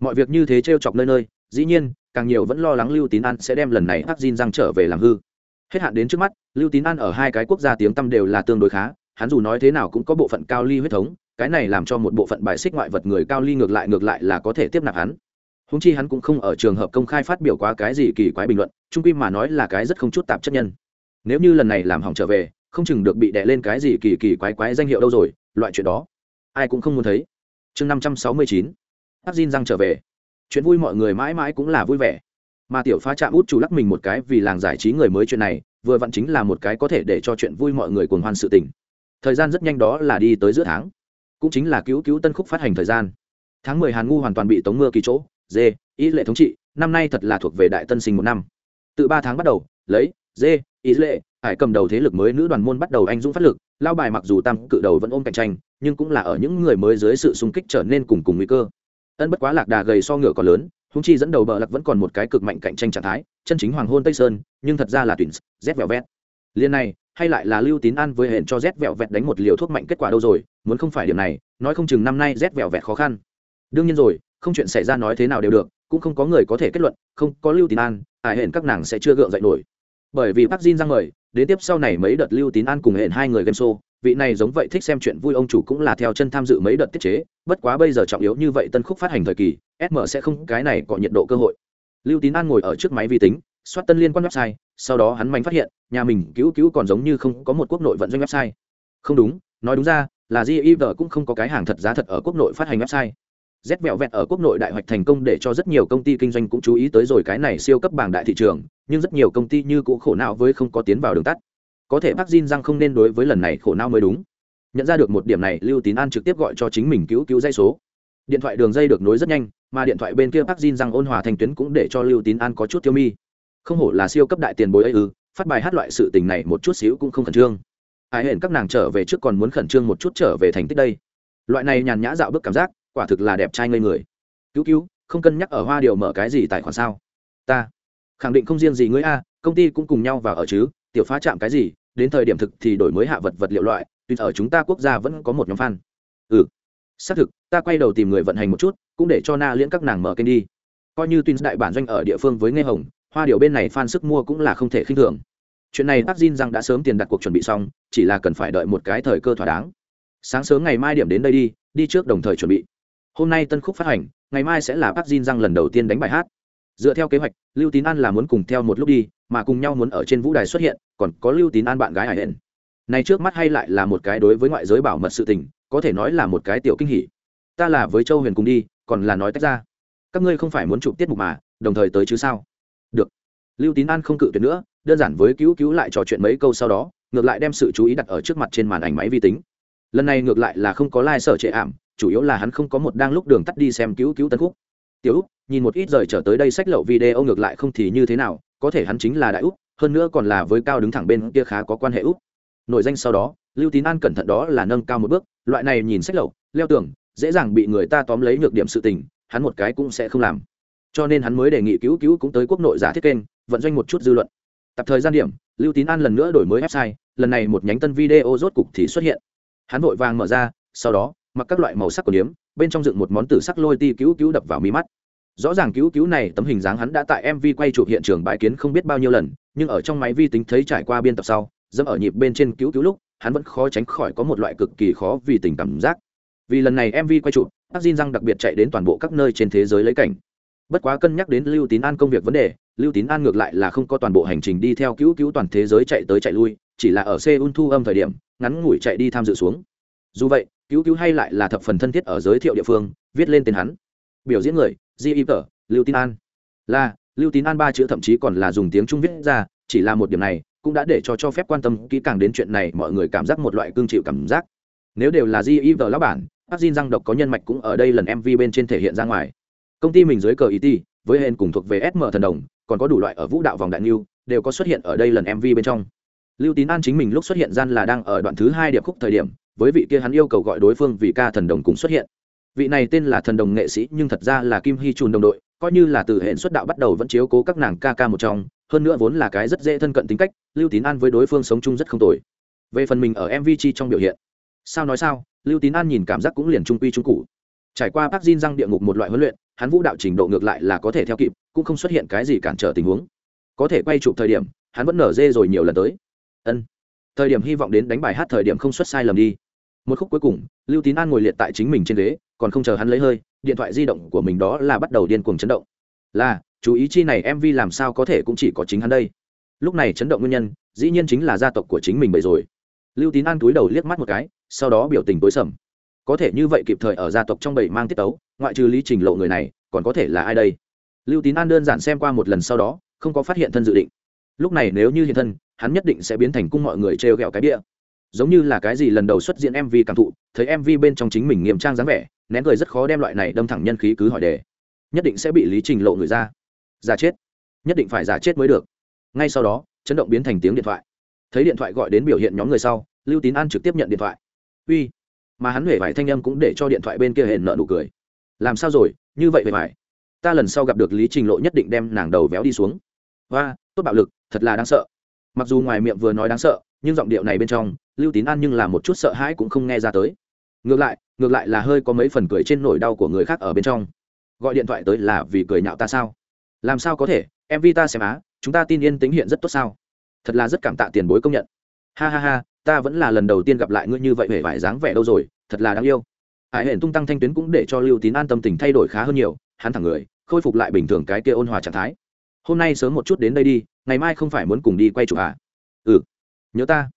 Mọi việc như thế t chọc nơi nơi, dĩ nhiên, càng nhiều vẫn lo lắng lưu tín an sẽ đem lần này hát Jin răng trở về làm hư. Hết hạn đến trước mắt, lưu tín an ở hai cái quốc gia tiếng tăm đều là tương đối khá, hắn dù nói thế nào cũng có bộ phận cao ly huyết thống, cái này làm cho một bộ phận bài xích ngoại vật người cao ly ngược lại ngược lại là có thể tiếp nạp hắn húng chi hắn cũng không ở trường hợp công khai phát biểu quá cái gì kỳ quái bình luận, trung quy mà nói là cái rất không chút tạp chất nhân. Nếu như lần này làm hỏng trở về, không chừng được bị đè lên cái gì kỳ kỳ quái quái danh hiệu đâu rồi, loại chuyện đó, ai cũng không muốn thấy. Chương năm trăm sáu mươi chín Tắc xin răng trở về. Chuyện vui mọi người mãi mãi cũng là vui vẻ. Mà tiểu pha chạm út chủ lắc mình một cái vì làng giải trí người mới chuyện này, vừa vặn chính là một cái có thể để cho chuyện vui mọi người cuồng hoan sự tình. Thời gian rất nhanh đó là đi tới giữa tháng. Cũng chính là cứu cứu tân khúc phát hành thời gian. Tháng mười hàn ngu hoàn toàn bị tống mưa kỳ chỗ dê ý lệ thống trị, năm nay thật là thuộc về đại tân sinh một năm. Từ ba tháng bắt đầu, lấy dê ý lệ hải cầm đầu thế lực mới nữ đoàn môn bắt đầu anh dũng phát lực, lao bài mặc dù tam cự đầu vẫn ôm cạnh tranh, nhưng cũng là ở những người mới dưới sự xung kích trở nên cùng cùng nguy cơ. Ân bất quá lạc đà gầy so ngựa còn lớn húng chi dẫn đầu bờ lạc vẫn còn một cái cực mạnh cạnh tranh trạng thái, chân chính hoàng hôn tây sơn, nhưng thật ra là tuyển z vẹo vẹt. Liên này, hay lại là lưu tín an với hẹn cho z vẹo vẹt đánh một liều thuốc mạnh kết quả đâu rồi, muốn không phải điểm này, nói không chừng năm nay z vẹo vẹt khó khăn. Đương nhiên rồi không chuyện xảy ra nói thế nào đều được, cũng không có người có thể kết luận, không có lưu tín an ải hển các nàng sẽ chưa gượng dậy nổi. Bởi vì bác Jin ra mời, đến tiếp sau này mấy đợt lưu tín an cùng hển hai người game show, vị này giống vậy thích xem chuyện vui ông chủ cũng là theo chân tham dự mấy đợt tiết chế, bất quá bây giờ trọng yếu như vậy tân khúc phát hành thời kỳ sm sẽ không, cái này có nhiệt độ cơ hội. Lưu tín an ngồi ở trước máy vi tính, soát tân liên quan website, sau đó hắn mạnh phát hiện, nhà mình cứu cứu còn giống như không có một quốc nội vận doanh website. Không đúng, nói đúng ra, là giv cũng không có cái hàng thật giá thật ở quốc nội phát hành website z vẹo vẹt ở quốc nội đại hoạch thành công để cho rất nhiều công ty kinh doanh cũng chú ý tới rồi cái này siêu cấp bảng đại thị trường, nhưng rất nhiều công ty như cũng khổ não với không có tiến vào đường tắt. Có thể Park Jin Giang không nên đối với lần này khổ não mới đúng. Nhận ra được một điểm này, lưu tín an trực tiếp gọi cho chính mình cứu cứu dây số. Điện thoại đường dây được nối rất nhanh, mà điện thoại bên kia Park Jin Giang ôn hòa thành tuyến cũng để cho lưu tín an có chút tiêu mi. Không hổ là siêu cấp đại tiền bối ấy ư, phát bài hát loại sự tình này một chút xíu cũng không khẩn trương. Ai hẹn các nàng trở về trước còn muốn khẩn trương một chút trở về thành tích đây. Loại này nhàn nhã dạo bước cảm giác quả thực là đẹp trai ngây người. Cứu cứu, không cân nhắc ở hoa điều mở cái gì tài khoản sao? Ta khẳng định không riêng gì ngươi a, công ty cũng cùng nhau vào ở chứ, tiểu phá chạm cái gì, đến thời điểm thực thì đổi mới hạ vật vật liệu loại, tuy ở chúng ta quốc gia vẫn có một nhóm fan. Ừ xác thực, ta quay đầu tìm người vận hành một chút, cũng để cho na liễn các nàng mở kênh đi. Coi như tuyên đại bản doanh ở địa phương với nghe hồng, hoa điều bên này fan sức mua cũng là không thể khinh thường. Chuyện này bác Jin rằng đã sớm tiền đặt cuộc chuẩn bị xong, chỉ là cần phải đợi một cái thời cơ thỏa đáng. Sáng sớm ngày mai điểm đến đây đi đi trước đồng thời chuẩn bị hôm nay tân khúc phát hành, ngày mai sẽ là bác Jin răng lần đầu tiên đánh bài hát. Dựa theo kế hoạch, lưu tín an là muốn cùng theo một lúc đi, mà cùng nhau muốn ở trên vũ đài xuất hiện, còn có lưu tín an bạn gái hải hển này trước mắt hay lại là một cái đối với ngoại giới bảo mật sự tình, có thể nói là một cái tiểu kinh hỉ. Ta là với châu huyền cùng đi, còn là nói tách ra. Các ngươi không phải muốn chụp tiết mục mà, đồng thời tới chứ sao? Được. Lưu tín an không cự tuyệt nữa, đơn giản với cứu cứu lại trò chuyện mấy câu sau đó, ngược lại đem sự chú ý đặt ở trước mặt trên màn ảnh máy vi tính. Lần này ngược lại là không có lai、like、sở trệ ảm chủ yếu là hắn không có một đang lúc đường tắt đi xem cứu cứu tân khúc. Tiểu úc, nhìn một ít rời trở tới đây sách lậu video ngược lại không thì như thế nào, có thể hắn chính là đại úc, hơn nữa còn là với cao đứng thẳng bên kia khá có quan hệ úc. Nội danh sau đó, lưu tín an cẩn thận đó là nâng cao một bước, loại này nhìn sách lậu, leo tường, dễ dàng bị người ta tóm lấy nhược điểm sự tình, hắn một cái cũng sẽ không làm. Cho nên hắn mới đề nghị cứu cứu cũng tới quốc nội giả thiết kênh, vận doanh một chút dư luận. Tập thời gian điểm, lưu tín an lần nữa đổi mới website, lần này một nhánh tân video rốt cục thì xuất hiện. Hắn vội vàng mở ra, sau đó mặc các loại màu sắc của điếm, bên trong dựng một món tử sắc lôi ti cứu cứu đập vào mí mắt. Rõ ràng cứu cứu này tấm hình dáng hắn đã tại mv quay chụp hiện trường bãi kiến không biết bao nhiêu lần, nhưng ở trong máy vi tính thấy trải qua biên tập sau, dẫm ở nhịp bên trên cứu cứu lúc, hắn vẫn khó tránh khỏi có một loại cực kỳ khó vì tình cảm giác. Vì lần này mv quay chụp bác Jin răng đặc biệt chạy đến toàn bộ các nơi trên thế giới lấy cảnh. Bất quá cân nhắc đến lưu tín an công việc vấn đề, lưu tín an ngược lại là không có toàn bộ hành trình đi theo cứu cứu toàn thế giới chạy tới chạy lui, chỉ là ở seoul thu âm thời điểm, ngắn ngủi chạy đi tham dự xuống. Dù vậy cứu cứu hay lại là thập phần thân thiết ở giới thiệu địa phương, viết lên tên hắn. Biểu diễn người di y tờ lưu tín an. Là, lưu tín an ba chữ thậm chí còn là dùng tiếng trung viết ra, chỉ là một điểm này, cũng đã để cho cho phép quan tâm kỹ càng đến chuyện này, mọi người cảm giác một loại cương chịu cảm giác. Nếu đều là di y tờ lão bản bác Jin răng độc có nhân mạch cũng ở đây lần mv bên trên thể hiện ra ngoài. Công ty mình dưới cờ it với hên cùng thuộc về sm thần đồng, còn có đủ loại ở vũ đạo vòng đại niu đều có xuất hiện ở đây lần mv bên trong. Lưu tín an chính mình lúc xuất hiện gian là đang ở đoạn thứ hai điệp khúc thời điểm với vị kia hắn yêu cầu gọi đối phương vì ca thần đồng cùng xuất hiện. Vị này tên là thần đồng nghệ sĩ nhưng thật ra là kim hy trùn đồng đội, coi như là từ hệ xuất đạo bắt đầu vẫn chiếu cố các nàng ca ca một trong, hơn nữa vốn là cái rất dễ thân cận tính cách, lưu tín an với đối phương sống chung rất không tồi. Về phần mình ở mv chi trong biểu hiện. Sao nói sao, lưu tín an nhìn cảm giác cũng liền trung quy trung cụ trải qua bác Jin răng địa ngục một loại huấn luyện, hắn vũ đạo trình độ ngược lại là có thể theo kịp, cũng không xuất hiện cái gì cản trở tình huống. Có thể quay chụp thời điểm, hắn vẫn nở dê rồi nhiều lần tới. Ân. Thời điểm hy vọng đến đánh bài hát thời điểm không xuất sai lầm đi một khúc cuối cùng, lưu tín an ngồi liệt tại chính mình trên ghế, còn không chờ hắn lấy hơi, điện thoại di động của mình đó là bắt đầu điên cuồng chấn động. Là, chú ý chi này mv làm sao có thể cũng chỉ có chính hắn đây. Lúc này chấn động nguyên nhân, dĩ nhiên chính là gia tộc của chính mình bậy rồi. Lưu tín an túi đầu liếc mắt một cái, sau đó biểu tình tối sầm. Có thể như vậy kịp thời ở gia tộc trong bảy mang tiết tấu, ngoại trừ lý trình lộ người này, còn có thể là ai đây? Lưu tín an đơn giản xem qua một lần sau đó, không có phát hiện thân dự định. Lúc này nếu như hiện thân, hắn nhất định sẽ biến thành cung mọi người trêu ghẹo cái bia giống như là cái gì lần đầu xuất diễn mv cảm thụ, thấy mv bên trong chính mình nghiêm trang dáng vẻ, nén cười rất khó đem loại này đâm thẳng nhân khí cứ hỏi đề. Nhất định sẽ bị lý trình lộ người ra. Giả chết. Nhất định phải giả chết mới được. Ngay sau đó, chấn động biến thành tiếng điện thoại. Thấy điện thoại gọi đến biểu hiện nhóm người sau, lưu tín an trực tiếp nhận điện thoại. Uy. Mà hắn huệ vải thanh âm cũng để cho điện thoại bên kia hẹn nợ nụ cười. Làm sao rồi? Như vậy huệ vải. Ta lần sau gặp được lý trình lộ nhất định đem nàng đầu véo đi xuống. Và tốt bạo lực, thật là đáng sợ. Mặc dù ngoài miệng vừa nói đáng sợ, nhưng giọng điệu này bên trong lưu tín an nhưng là một chút sợ hãi cũng không nghe ra tới. Ngược lại ngược lại là hơi có mấy phần cười trên nỗi đau của người khác ở bên trong. Gọi điện thoại tới là vì cười nhạo ta sao? Làm sao có thể? Em vi ta xem á, chúng ta tin yên tính hiện rất tốt sao? Thật là rất cảm tạ tiền bối công nhận. Ha ha ha, ta vẫn là lần đầu tiên gặp lại ngươi như vậy hề vải dáng vẻ đâu rồi, thật là đáng yêu. Hải hển tung tăng thanh tuyến cũng để cho lưu tín an tâm tình thay đổi khá hơn nhiều, hắn thẳng người, khôi phục lại bình thường cái kia ôn hòa trạng thái. Hôm nay sớm một chút đến đây đi, ngày mai không phải muốn cùng đi quay chụp à? Ừ nhớ ta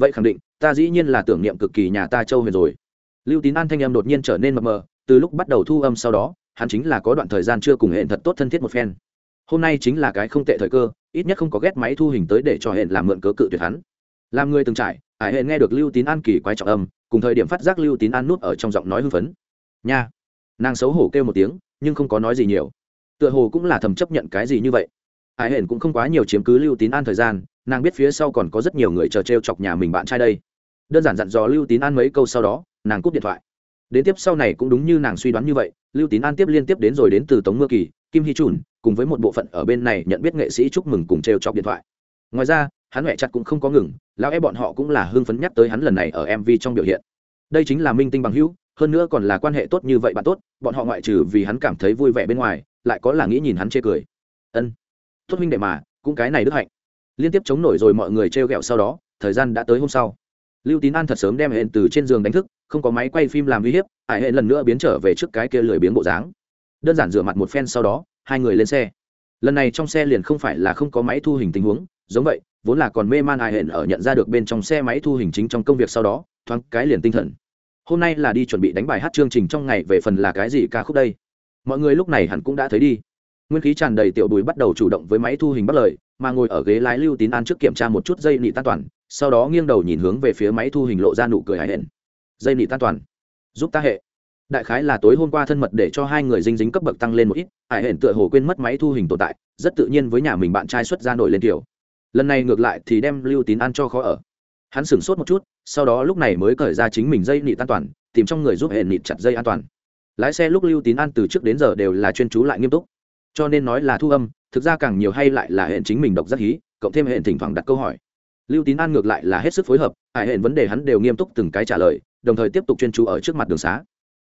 vậy khẳng định, ta dĩ nhiên là tưởng niệm cực kỳ nhà ta châu huyền rồi. Lưu tín an thanh em đột nhiên trở nên mập mờ, từ lúc bắt đầu thu âm sau đó, hắn chính là có đoạn thời gian chưa cùng hẹn thật tốt thân thiết một phen. Hôm nay chính là cái không tệ thời cơ, ít nhất không có ghét máy thu hình tới để cho hẹn làm mượn cớ cự tuyệt hắn. Làm người từng trải ải hẹn nghe được lưu tín an kỳ quái trọng âm, cùng thời điểm phát giác lưu tín an nút ở trong giọng nói hưng phấn. Nha. Nàng xấu hổ kêu một tiếng, nhưng không có nói gì nhiều. Tựa hồ cũng là thầm chấp nhận cái gì như vậy hải hển cũng không quá nhiều chiếm cứ lưu tín an thời gian, nàng biết phía sau còn có rất nhiều người chờ t r e o chọc nhà mình bạn trai đây. Đơn giản dặn dò lưu tín an mấy câu sau đó, nàng cúp điện thoại. Đến tiếp sau này cũng đúng như nàng suy đoán như vậy, lưu tín an tiếp liên tiếp đến rồi đến từ tống mưa kỳ, kim hy trùn cùng với một bộ phận ở bên này nhận biết nghệ sĩ chúc mừng cùng t r e o chọc điện thoại. Ngoài ra, hắn huệ chặt cũng không có ngừng, lão e bọn họ cũng là hưng phấn nhắc tới hắn lần này ở mv trong biểu hiện. Đây chính là minh tinh bằng hữu, hơn nữa còn là quan hệ tốt như vậy bạn tốt, bọn họ ngoại trừ vì hắn cảm thấy vui vẻ bên ngoài, lại có là nghĩ nhìn hắn chê cười. Ân tốt huynh đệ mà, cũng cái này đức hạnh. Liên tiếp chống nổi rồi mọi người trêu ghẹo sau đó, thời gian đã tới hôm sau. Lưu tín an thật sớm đem hệ từ trên giường đánh thức, không có máy quay phim làm uy hiếp, hải hẹn lần nữa biến trở về trước cái kia lười biếng bộ dáng. Đơn giản rửa mặt một phen sau đó, hai người lên xe. Lần này trong xe liền không phải là không có máy thu hình tình huống, giống vậy, vốn là còn mê man hải hẹn ở nhận ra được bên trong xe máy thu hình chính trong công việc sau đó, thoáng cái liền tinh thần. Hôm nay là đi chuẩn bị đánh bài hát chương trình trong ngày về phần là cái gì ca khúc đây? Mọi người lúc này hẳn cũng đã thấy đi nguyên khí tràn đầy tiểu bùi bắt đầu chủ động với máy thu hình bắt lời, mà ngồi ở ghế lái lưu tín an trước kiểm tra một chút dây nị tan toàn, sau đó nghiêng đầu nhìn hướng về phía máy thu hình lộ ra nụ cười hài hển dây nị tan toàn. Giúp ta hệ. Đại khái là tối hôm qua thân mật để cho hai người dinh dính cấp bậc tăng lên một ít hải hển tựa hồ quên mất máy thu hình tồn tại, rất tự nhiên với nhà mình bạn trai xuất ra nổi lên kiểu lần này ngược lại thì đem lưu tín an cho khó ở. Hắn sửng sốt một chút, sau đó lúc này mới cởi ra chính mình dây nị tan toàn, tìm trong người giúp hệ nịt chặt dây an toàn. Lái xe lúc lưu tín an từ trước đến giờ đều là chuyên chú lại nghiêm túc cho nên nói là thu âm, thực ra càng nhiều hay lại là hệ chính mình độc giác hí, cộng thêm hệ thỉnh thoảng đặt câu hỏi. Lưu tín an ngược lại là hết sức phối hợp hải hệ vấn đề hắn đều nghiêm túc từng cái trả lời, đồng thời tiếp tục chuyên chú ở trước mặt đường xá.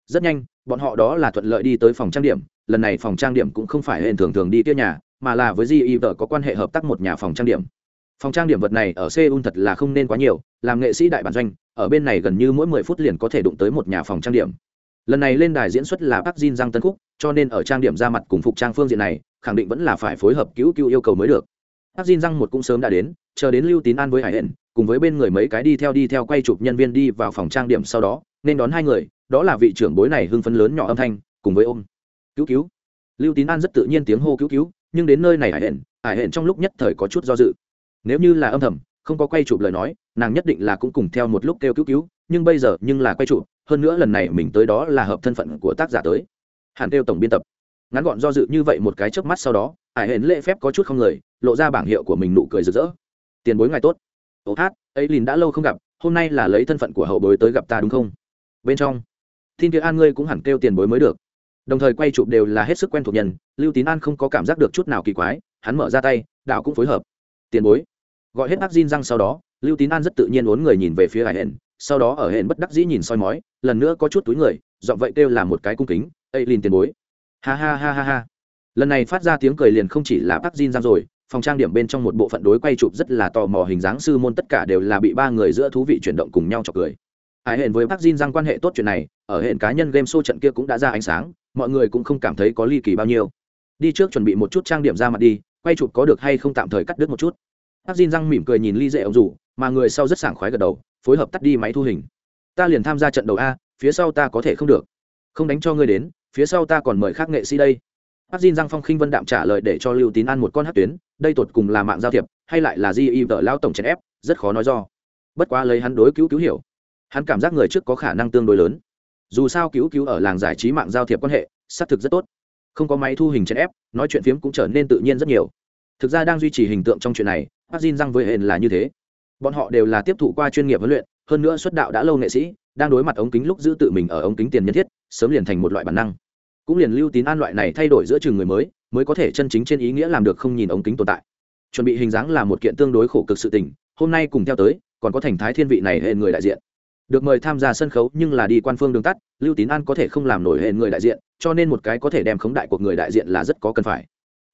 Rất nhanh, bọn họ đó là thuận lợi đi tới phòng trang điểm, lần này phòng trang điểm cũng không phải hệ thường thường đi kia nhà, mà là với di y vợ có quan hệ hợp tác một nhà phòng trang điểm. Phòng trang điểm vật này ở seoul thật là không nên quá nhiều, làm nghệ sĩ đại bản doanh, ở bên này gần như mỗi mười phút liền có thể đụng tới một nhà phòng trang điểm lần này lên đài diễn xuất là park jin giang tân khúc, cho nên ở trang điểm ra mặt cùng phục trang phương diện này, khẳng định vẫn là phải phối hợp cứu cứu yêu cầu mới được. Park jin giang một cũng sớm đã đến, chờ đến lưu tín an với hải hển cùng với bên người mấy cái đi theo đi theo quay chụp nhân viên đi vào phòng trang điểm sau đó, nên đón hai người, đó là vị trưởng bối này hưng phấn lớn nhỏ âm thanh, cùng với ôm. Cứu cứu. Lưu tín an rất tự nhiên tiếng hô cứu cứu, nhưng đến nơi này hải hển hải hển trong lúc nhất thời có chút do dự. Nếu như là âm thầm, không có quay chụp lời nói, nàng nhất định là cũng cùng theo một lúc kêu cứu cứu, nhưng bây giờ nhưng là quay chụp hơn nữa lần này mình tới đó là hợp thân phận của tác giả tới. Hàn kêu tổng biên tập. Ngắn gọn do dự như vậy một cái chớp mắt sau đó hải hển lễ phép có chút không người lộ ra bảng hiệu của mình nụ cười rực rỡ. Tiền bối ngài tốt. Ô hát, ấy lìn đã lâu không gặp, hôm nay là lấy thân phận của hậu bối tới gặp ta đúng không? Bên trong. Thiên kia an ngươi cũng hẳn kêu tiền bối mới được. Đồng thời quay chụp đều là hết sức quen thuộc nhân, lưu tín an không có cảm giác được chút nào kỳ quái, hắn mở ra tay, đạo cũng phối hợp. Tiền bối. Gọi hết ác diên răng sau đó, lưu tín an rất tự nhiên uốn người nhìn về phía hải hển sau đó ở hển bất đắc dĩ nhìn soi mói, lần nữa có chút túi người dọn vậy kêu là một cái cung kính ấy liền tiền bối. Ha ha ha ha ha. Lần này phát ra tiếng cười liền không chỉ là bác Jin Giang rồi, phòng trang điểm bên trong một bộ phận đối quay chụp rất là tò mò hình dáng sư môn tất cả đều là bị ba người giữa thú vị chuyển động cùng nhau chọc cười. Ai hẹn với bác Jin Giang quan hệ tốt chuyện này, ở hẹn cá nhân game show trận kia cũng đã ra ánh sáng, mọi người cũng không cảm thấy có ly kỳ bao nhiêu. Đi trước chuẩn bị một chút trang điểm ra mặt đi, quay chụp có được hay không tạm thời cắt đứt một chút. Bác Jin răng mỉm cười nhìn ly dễ ông rủ mà người sau rất sảng khoái gật đầu phối hợp tắt đi máy thu hình. Ta liền tham gia trận đầu a, phía sau ta có thể không được. Không đánh cho ngươi đến, phía sau ta còn mời khác nghệ sĩ đây. Bác Jin Giang phong khinh vân đạm trả lời để cho lưu tín ăn một con hát tuyến, đây tột cùng là mạng giao thiệp, hay lại là di y vợ lao tổng chèn ép, rất khó nói do. Bất quá lấy hắn đối cứu cứu hiểu, hắn cảm giác người trước có khả năng tương đối lớn. Dù sao cứu cứu ở làng giải trí mạng giao thiệp quan hệ, xác thực rất tốt. Không có máy thu hình chèn ép, nói chuyện phiếm cũng trở nên tự nhiên rất nhiều. Thực ra đang duy trì hình tượng trong chuyện này, bác Jin răng với hền là như thế bọn họ đều là tiếp thụ qua chuyên nghiệp huấn luyện hơn nữa xuất đạo đã lâu nghệ sĩ đang đối mặt ống kính lúc giữ tự mình ở ống kính tiền nhân thiết sớm liền thành một loại bản năng. Cũng liền lưu tín an loại này thay đổi giữa trường người mới mới có thể chân chính trên ý nghĩa làm được không nhìn ống kính tồn tại. Chuẩn bị hình dáng là một kiện tương đối khổ cực sự tình hôm nay cùng theo tới còn có thành thái thiên vị này hệ người đại diện. Được mời tham gia sân khấu nhưng là đi quan phương đường tắt lưu tín an có thể không làm nổi hệ người đại diện cho nên một cái có thể đem khống đại cuộc người đại diện là rất có cần phải.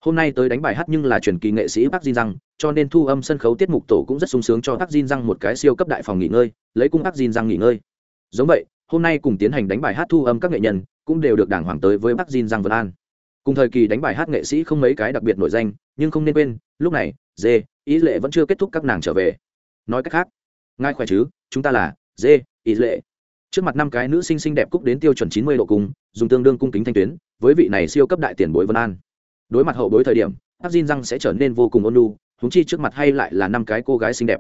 Hôm nay tới đánh bài hát nhưng là truyền kỳ nghệ sĩ bác di Răng, cho nên thu âm sân khấu tiết mục tổ cũng rất sung sướng cho Park Jin Rang một cái siêu cấp đại phòng nghỉ ngơi, lấy cung Park Jin Rang nghỉ ngơi. Giống vậy, hôm nay cùng tiến hành đánh bài hát thu âm các nghệ nhân, cũng đều được đảng hoàng tới với Park Jin Rang Vân An. Cùng thời kỳ đánh bài hát nghệ sĩ không mấy cái đặc biệt nổi danh, nhưng không nên quên, lúc này, dê, ý lệ vẫn chưa kết thúc các nàng trở về. Nói cách khác, ngay khỏe chứ, chúng ta là dê, ý lệ. Trước mặt năm cái nữ sinh xinh đẹp cúc đến tiêu chuẩn chín mươi độ cùng, dùng tương đương cung kính thanh tuyến, với vị này siêu cấp đại tiền bối Vân An đối mặt hậu bối thời điểm Park Jin Rang sẽ trở nên vô cùng ôn nhu huống chi trước mặt hay lại là năm cái cô gái xinh đẹp.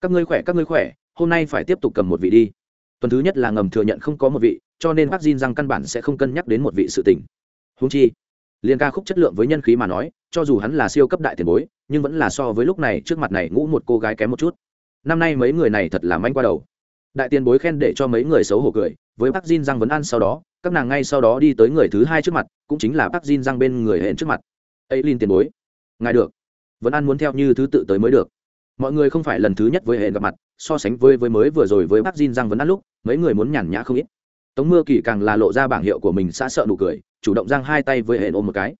Các ngươi khỏe, các ngươi khỏe, hôm nay phải tiếp tục cầm một vị đi. Tuần thứ nhất là ngầm thừa nhận không có một vị, cho nên Bác Jin rằng căn bản sẽ không cân nhắc đến một vị sự tình. Huống chi, liên ca khúc chất lượng với nhân khí mà nói, cho dù hắn là siêu cấp đại tiền bối, nhưng vẫn là so với lúc này trước mặt này ngũ một cô gái kém một chút. Năm nay mấy người này thật là manh qua đầu. Đại tiền bối khen để cho mấy người xấu hổ cười, với bác Jin răng vấn ăn sau đó, các nàng ngay sau đó đi tới người thứ hai trước mặt, cũng chính là bác Jin răng bên người hẹn trước mặt. Ấy linh tiền bối, ngài được vẫn ăn muốn theo như thứ tự tới mới được. Mọi người không phải lần thứ nhất với hệ gặp mặt, so sánh với với mới vừa rồi với bác Jin răng vẫn ăn lúc, mấy người muốn nhàn nhã không ít. Tống mưa kỳ càng là lộ ra bảng hiệu của mình xã sợ nụ cười, chủ động giang hai tay với hệ ôm một cái.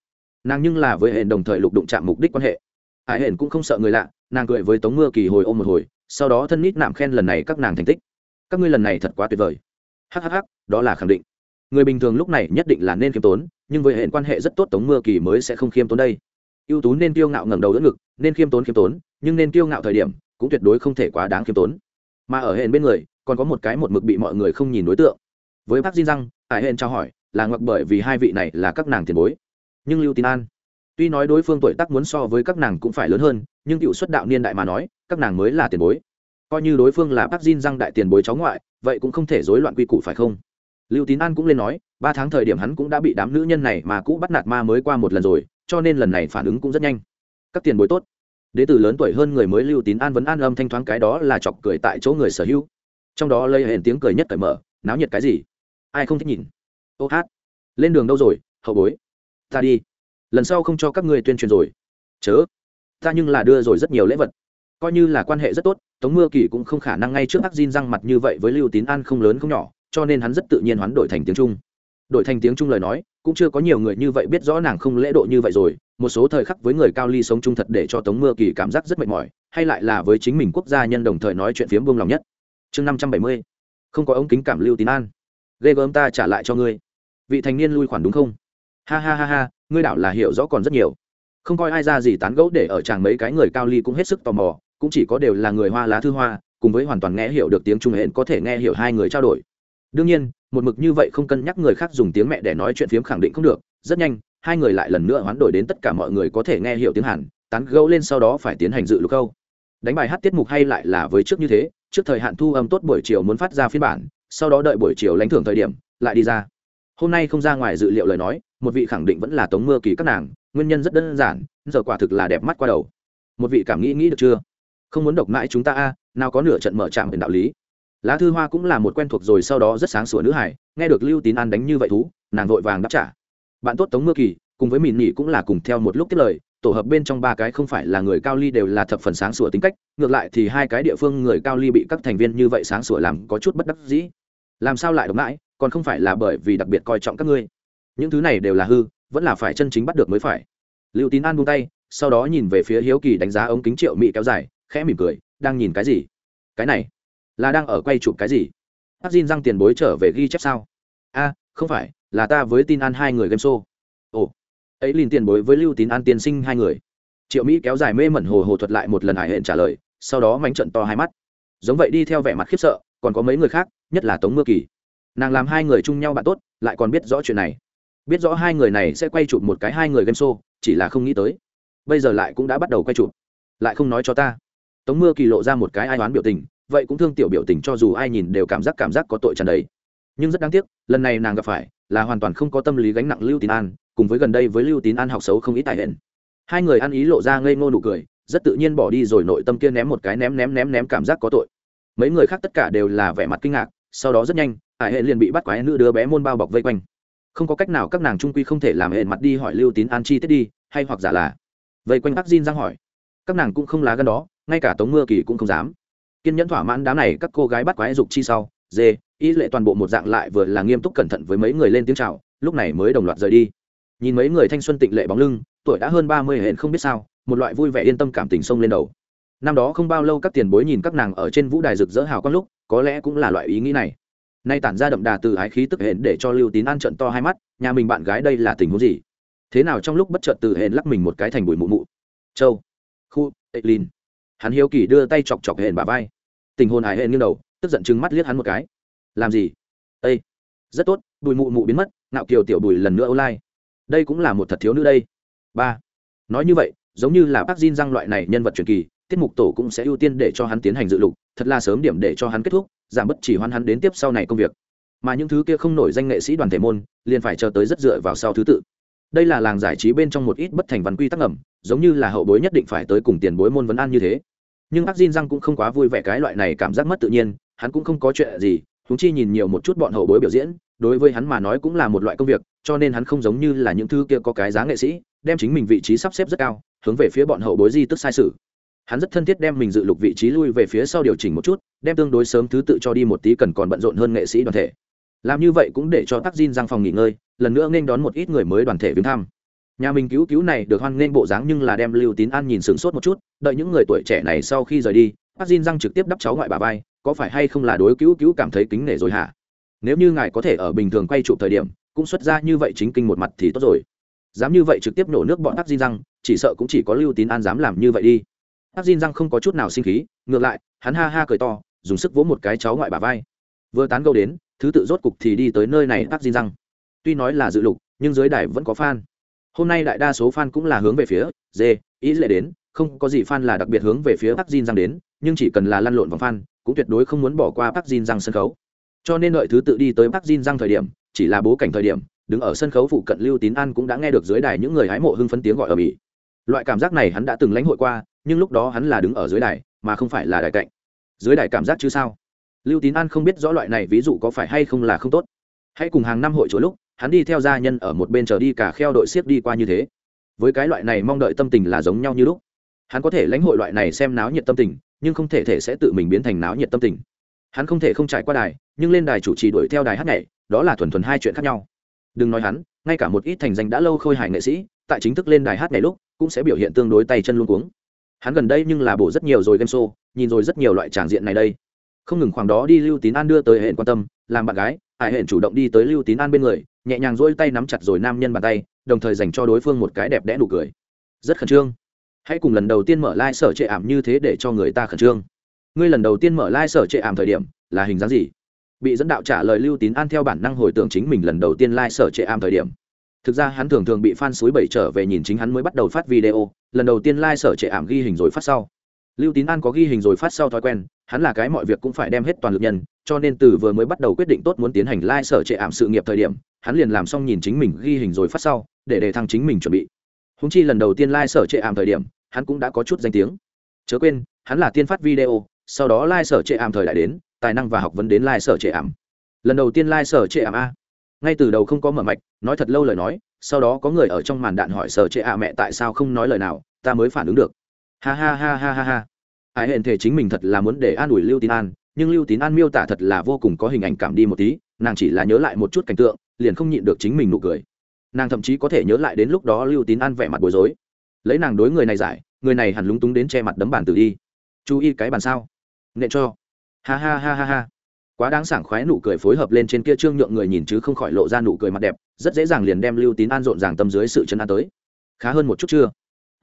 Nàng nhưng là với hệ đồng thời lục đụng chạm mục đích quan hệ. Hải hẹn cũng không sợ người lạ, nàng cười với tống mưa kỳ hồi ôm một hồi, sau đó thân nít nạm khen lần này các nàng thành tích. Các ngươi lần này thật quá tuyệt vời. Hhh đó là khẳng định. Người bình thường lúc này nhất định là nên khiêm tốn, nhưng với hệ quan hệ rất tốt tống mưa kỳ mới sẽ không khiêm tốn đây ưu tú nên kiêu ngạo ngẩng đầu đỡ ngực, nên khiêm tốn khiêm tốn, nhưng nên kiêu ngạo thời điểm cũng tuyệt đối không thể quá đáng khiêm tốn. Mà ở hệ bên người, còn có một cái một mực bị mọi người không nhìn đối tượng. Với bác di răng hải hên trao hỏi, là ngoặc bởi vì hai vị này là các nàng tiền bối. Nhưng lưu tín an, tuy nói đối phương tuổi tác muốn so với các nàng cũng phải lớn hơn, nhưng cựu xuất đạo niên đại mà nói, các nàng mới là tiền bối. Coi như đối phương là bác Diên răng đại tiền bối cháu ngoại, vậy cũng không thể rối loạn quy củ phải không? Lưu tín an cũng lên nói, ba tháng thời điểm hắn cũng đã bị đám nữ nhân này mà cũ bắt nạt ma mới qua một lần rồi cho nên lần này phản ứng cũng rất nhanh. Các tiền bối tốt. Đế tử lớn tuổi hơn người mới lưu tín an vấn an âm thanh thoáng cái đó là chọc cười tại chỗ người sở hữu. Trong đó lây hển tiếng cười nhất cởi mở, náo nhiệt cái gì? Ai không thích nhìn? Ô hát. Lên đường đâu rồi, hậu bối? Ta đi. Lần sau không cho các ngươi tuyên truyền rồi. Chớ. Ta nhưng là đưa rồi rất nhiều lễ vật. Coi như là quan hệ rất tốt, tống mưa kỳ cũng không khả năng ngay trước ác Diên răng mặt như vậy với lưu tín an không lớn không nhỏ, cho nên hắn rất tự nhiên hoán đổi thành tiếng trung đổi thành tiếng chung lời nói, cũng chưa có nhiều người như vậy biết rõ nàng không lễ độ như vậy rồi. Một số thời khắc với người cao ly sống chung thật để cho tống mưa kỳ cảm giác rất mệt mỏi, hay lại là với chính mình quốc gia nhân đồng thời nói chuyện phiếm buông lòng nhất. Chương năm trăm bảy mươi, không có ống kính cảm lưu tín an. Ghê gớm ta trả lại cho ngươi. Vị thành niên lui khoản đúng không? Ha ha ha ha, ngươi đảo là hiểu rõ còn rất nhiều. Không coi ai ra gì tán gẫu để ở chàng mấy cái người cao ly cũng hết sức tò mò, cũng chỉ có đều là người hoa lá thư hoa, cùng với hoàn toàn nghe hiểu được tiếng trung hẹn có thể nghe hiểu hai người trao đổi. Đương nhiên một mực như vậy không cân nhắc người khác dùng tiếng mẹ để nói chuyện phiếm khẳng định không được, rất nhanh, hai người lại lần nữa hoán đổi đến tất cả mọi người có thể nghe hiểu tiếng hàn, tán gẫu lên sau đó phải tiến hành dự lục câu. Đánh bài hát tiết mục hay lại là với trước như thế, trước thời hạn thu âm tốt buổi chiều muốn phát ra phiên bản, sau đó đợi buổi chiều lãnh thưởng thời điểm, lại đi ra. Hôm nay không ra ngoài dự liệu lời nói, một vị khẳng định vẫn là tống mưa kỳ các nàng, nguyên nhân rất đơn giản, giờ quả thực là đẹp mắt qua đầu. Một vị cảm nghĩ nghĩ được chưa? Không muốn độc mãi chúng ta a, nào có nửa trận mở trạm về đạo lý lá thư hoa cũng là một quen thuộc rồi, sau đó rất sáng sủa nữ hải nghe được lưu tín an đánh như vậy thú, nàng vội vàng đáp trả. Bạn tốt tống mưa kỳ, cùng với mìn nhị cũng là cùng theo một lúc tiết lời, tổ hợp bên trong ba cái không phải là người cao ly đều là thập phần sáng sủa tính cách, ngược lại thì hai cái địa phương người cao ly bị các thành viên như vậy sáng sủa làm có chút bất đắc dĩ. Làm sao lại độc mãi, còn không phải là bởi vì đặc biệt coi trọng các ngươi. Những thứ này đều là hư, vẫn là phải chân chính bắt được mới phải. Lưu tín an buông tay, sau đó nhìn về phía hiếu kỳ đánh giá ống kính triệu mỹ kéo dài, khẽ mỉm cười, đang nhìn cái gì? Cái này là đang ở quay chụp cái gì? Hát xin răng tiền bối trở về ghi chép sao? A, không phải, là ta với tin an hai người game show. Ồ, ấy liền tiền bối với lưu tín an tiên sinh hai người. Triệu mỹ kéo dài mê mẩn hồ hồ thuật lại một lần hải hẹn trả lời, sau đó mánh trận to hai mắt. Giống vậy đi theo vẻ mặt khiếp sợ, còn có mấy người khác, nhất là tống mưa kỳ. Nàng làm hai người chung nhau bạn tốt, lại còn biết rõ chuyện này. Biết rõ hai người này sẽ quay chụp một cái hai người game show, chỉ là không nghĩ tới. Bây giờ lại cũng đã bắt đầu quay chụp. Lại không nói cho ta. Tống mưa kỳ lộ ra một cái ai đoán biểu tình vậy cũng thương tiểu biểu tình cho dù ai nhìn đều cảm giác cảm giác có tội trần đấy nhưng rất đáng tiếc, lần này nàng gặp phải là hoàn toàn không có tâm lý gánh nặng lưu tín an, cùng với gần đây với lưu tín an học xấu không ít tài hẹn hai người ăn ý lộ ra ngây ngô nụ cười, rất tự nhiên bỏ đi rồi nội tâm kia ném một cái ném ném ném ném cảm giác có tội. Mấy người khác tất cả đều là vẻ mặt kinh ngạc, sau đó rất nhanh, hải hệ liền bị bắt quái nữ đứa bé môn bao bọc vây quanh. Không có cách nào các nàng trung quy không thể làm hệ mặt đi hỏi lưu tín an chi tiết đi, hay hoặc giả là vây quanh bác Jin giang hỏi. Các nàng cũng không lá gan đó, ngay cả tống mưa kỳ cũng không dám kiên nhẫn thỏa mãn đám này các cô gái bắt quái dục chi sau dê ý lệ toàn bộ một dạng lại vừa là nghiêm túc cẩn thận với mấy người lên tiếng chào, lúc này mới đồng loạt rời đi. Nhìn mấy người thanh xuân tịnh lệ bóng lưng, tuổi đã hơn ba mươi hẹn không biết sao, một loại vui vẻ yên tâm cảm tình sông lên đầu. Năm đó không bao lâu các tiền bối nhìn các nàng ở trên vũ đài rực rỡ hào quang lúc, có lẽ cũng là loại ý nghĩ này. Nay tản ra đậm đà từ ái khí tức hẹn để cho lưu tín ăn trận to hai mắt, nhà mình bạn gái đây là tình huống gì? Thế nào trong lúc bất chợt từ hẹn lắc mình một cái thành bụi mụ mụ? Châu, khu ệ lin hắn hiếu kỳ đưa tay chọc chọc hển bà vai. Tình hồn hải hển nghiêng đầu, tức giận chừng mắt liếc hắn một cái. Làm gì? Ây rất tốt bùi mụ mụ biến mất nạo kiều tiểu bùi lần nữa ô lai. Đây cũng là một thật thiếu nữ đây. Ba! Nói như vậy, giống như là bác Jin răng loại này nhân vật truyền kỳ, tiết mục tổ cũng sẽ ưu tiên để cho hắn tiến hành dự lục, thật là sớm điểm để cho hắn kết thúc, giảm bất chỉ hoan hắn đến tiếp sau này công việc. Mà những thứ kia không nổi danh nghệ sĩ đoàn thể môn, liền phải chờ tới rất dựa vào sau thứ tự. Đây là làng giải trí bên trong một ít bất thành văn quy tắc ẩm giống như là hậu bối nhất định phải tới cùng tiền bối môn vấn an như thế. Nhưng bác Jin răng cũng không quá vui vẻ cái loại này cảm giác mất tự nhiên, hắn cũng không có chuyện gì húng chi nhìn nhiều một chút bọn hậu bối biểu diễn, đối với hắn mà nói cũng là một loại công việc, cho nên hắn không giống như là những thứ kia có cái giá nghệ sĩ, đem chính mình vị trí sắp xếp rất cao, hướng về phía bọn hậu bối di tức sai sự. Hắn rất thân thiết đem mình dự lục vị trí lui về phía sau điều chỉnh một chút, đem tương đối sớm thứ tự cho đi một tí cần còn bận rộn hơn nghệ sĩ đoàn thể. Làm như vậy cũng để cho Tắc Jin giang phòng nghỉ ngơi, lần nữa nên đón một ít người mới đoàn thể viếng thăm nhà mình cứu cứu này được hoan nghênh bộ dáng nhưng là đem lưu tín an nhìn sửng sốt một chút, đợi những người tuổi trẻ này sau khi rời đi bác Jin răng trực tiếp đắp cháu ngoại bà vai, có phải hay không là đối cứu cứu cảm thấy kính nể rồi hả? Nếu như ngài có thể ở bình thường quay chụp thời điểm, cũng xuất ra như vậy chính kinh một mặt thì tốt rồi. Dám như vậy trực tiếp nổ nước bọn tắc di răng chỉ sợ cũng chỉ có lưu tín an dám làm như vậy đi. Tắc di răng không có chút nào sinh khí, ngược lại, hắn ha ha cười to, dùng sức vỗ một cái cháu ngoại bà vai. Vừa tán gâu đến, thứ tự rốt cục thì đi tới nơi này tắc di răng tuy nói là dự lục, nhưng dưới đài vẫn có fan hôm nay đại đa số fan cũng là hướng về phía d ý lệ đến không có gì fan là đặc biệt hướng về phía Park Jin Giang đến nhưng chỉ cần là lăn lộn vòng fan cũng tuyệt đối không muốn bỏ qua Park Jin Giang sân khấu. Cho nên đợi thứ tự đi tới Park Jin Giang thời điểm, chỉ là bố cảnh thời điểm, đứng ở sân khấu phụ cận Lưu Tín An cũng đã nghe được dưới đài những người hái mộ hưng phấn tiếng gọi ở mỹ. Loại cảm giác này hắn đã từng lãnh hội qua, nhưng lúc đó hắn là đứng ở dưới đài, mà không phải là đài cạnh. Dưới đài cảm giác chứ sao? Lưu Tín An không biết rõ loại này ví dụ có phải hay không là không tốt. Hãy cùng hàng năm hội chỗ lúc, hắn đi theo gia nhân ở một bên chờ đi cả kheo đội xiếc đi qua như thế. Với cái loại này mong đợi tâm tình là giống nhau như lúc. Hắn có thể lãnh hội loại này xem náo nhiệt tâm tình, nhưng không thể thể sẽ tự mình biến thành náo nhiệt tâm tình hắn không thể không trải qua đài nhưng lên đài chủ trì đuổi theo đài hát nhảy đó là thuần thuần hai chuyện khác nhau đừng nói hắn ngay cả một ít thành danh đã lâu khôi hài nghệ sĩ tại chính thức lên đài hát này lúc cũng sẽ biểu hiện tương đối tay chân luôn cuống hắn gần đây nhưng là bổ rất nhiều rồi game show nhìn rồi rất nhiều loại tràng diện này đây không ngừng khoảng đó đi lưu tín an đưa tới hệ quan tâm làm bạn gái hải hẹn chủ động đi tới lưu tín an bên người nhẹ nhàng rỗi tay nắm chặt rồi nam nhân bàn tay, đồng thời dành cho đối phương một cái đẹp đẽ nụ cười. Rất khẩn trương. Hãy cùng lần đầu tiên mở lai、like、sở trệ ảm như thế để cho người ta khẩn trương. Ngươi lần đầu tiên mở lai、like、sở trệ ảm thời điểm, là hình dáng gì? Bị dẫn đạo trả lời lưu tín an theo bản năng hồi tưởng chính mình lần đầu tiên lai、like、sở trệ ảm thời điểm. Thực ra hắn thường thường bị f a n suối bảy trở về nhìn chính hắn mới bắt đầu phát video, lần đầu tiên lai、like、sở trệ ảm ghi hình rồi phát sau. Lưu tín an có ghi hình rồi phát sau thói quen, hắn là cái mọi việc cũng phải đem hết toàn lực nhân cho nên từ vừa mới bắt đầu quyết định tốt muốn tiến hành lai、like、sở trệ ảm sự nghiệp thời điểm, hắn liền làm xong nhìn chính mình ghi hình rồi phát sau, để đề thăng chính mình chuẩn bị. Húng chi lần đầu tiên lai、like、sở trệ ảm thời điểm, hắn cũng đã có chút danh tiếng. Chớ quên, hắn là tiên phát video, sau đó lai、like、sở trệ ảm thời đại đến, tài năng và học vấn đến lai、like、sở trệ ảm. Lần đầu tiên lai、like、sở trệ ảm a. Ngay từ đầu không có mở mạch, nói thật lâu lời nói, sau đó có người ở trong màn đạn hỏi sở trệ ạ mẹ tại sao không nói lời nào, ta mới phản ứng được. Ha ha ha ha ha ha. Ai hẹn thể chính mình thật là muốn để an ủi lưu tín an nhưng lưu tín an miêu tả thật là vô cùng có hình ảnh cảm đi một tí, nàng chỉ là nhớ lại một chút cảnh tượng, liền không nhịn được chính mình nụ cười. Nàng thậm chí có thể nhớ lại đến lúc đó lưu tín an vẻ mặt bối rối. Lấy nàng đối người này giải, người này hẳn lúng túng đến che mặt đấm bàn tử đi. Chú ý cái bàn sao? Nện cho. Ha ha ha ha ha. Quá đáng sảng khoái nụ cười phối hợp lên trên kia trương nhượng người nhìn chứ không khỏi lộ ra nụ cười mặt đẹp, rất dễ dàng liền đem lưu tín an rộn ràng tâm dưới sự chân an tới. Khá hơn một chút chưa?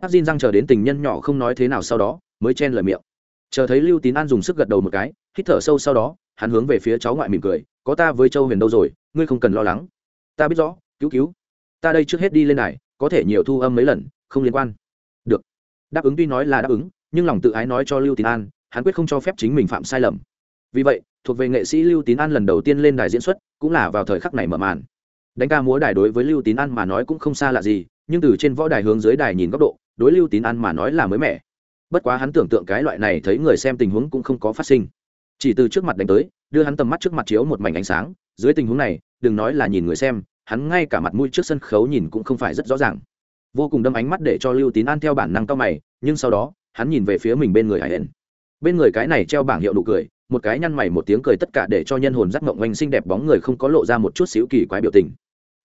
Áp xin răng chờ đến tình nhân nhỏ không nói thế nào sau đó, mới chen lời miệng. Chờ thấy lưu tín an dùng sức gật đầu một cái hít thở sâu sau đó, hắn hướng về phía cháu ngoại mỉm cười, có ta với châu huyền đâu rồi, ngươi không cần lo lắng. Ta biết rõ, cứu cứu. Ta đây trước hết đi lên này, có thể nhiều thu âm mấy lần, không liên quan. Được. Đáp ứng tuy nói là đáp ứng, nhưng lòng tự ái nói cho lưu tín an, hắn quyết không cho phép chính mình phạm sai lầm. Vì vậy, thuộc về nghệ sĩ lưu tín an lần đầu tiên lên đài diễn xuất, cũng là vào thời khắc này mở màn. Đánh ca múa đài đối với lưu tín an mà nói cũng không xa lạ gì, nhưng từ trên võ đài hướng dưới đài nhìn góc độ, đối lưu tín an mà nói là mới mẻ. Bất quá hắn tưởng tượng cái loại này thấy người xem tình huống cũng không có phát sinh chỉ từ trước mặt đánh tới, đưa hắn tầm mắt trước mặt chiếu một mảnh ánh sáng, dưới tình huống này, đừng nói là nhìn người xem, hắn ngay cả mặt mũi trước sân khấu nhìn cũng không phải rất rõ ràng. Vô cùng đâm ánh mắt để cho lưu tín an theo bản năng cao mày, nhưng sau đó, hắn nhìn về phía mình bên người hải hển bên người cái này treo bảng hiệu nụ cười, một cái nhăn mày một tiếng cười tất cả để cho nhân hồn giác ngộng oanh xinh đẹp bóng người không có lộ ra một chút xíu kỳ quái biểu tình.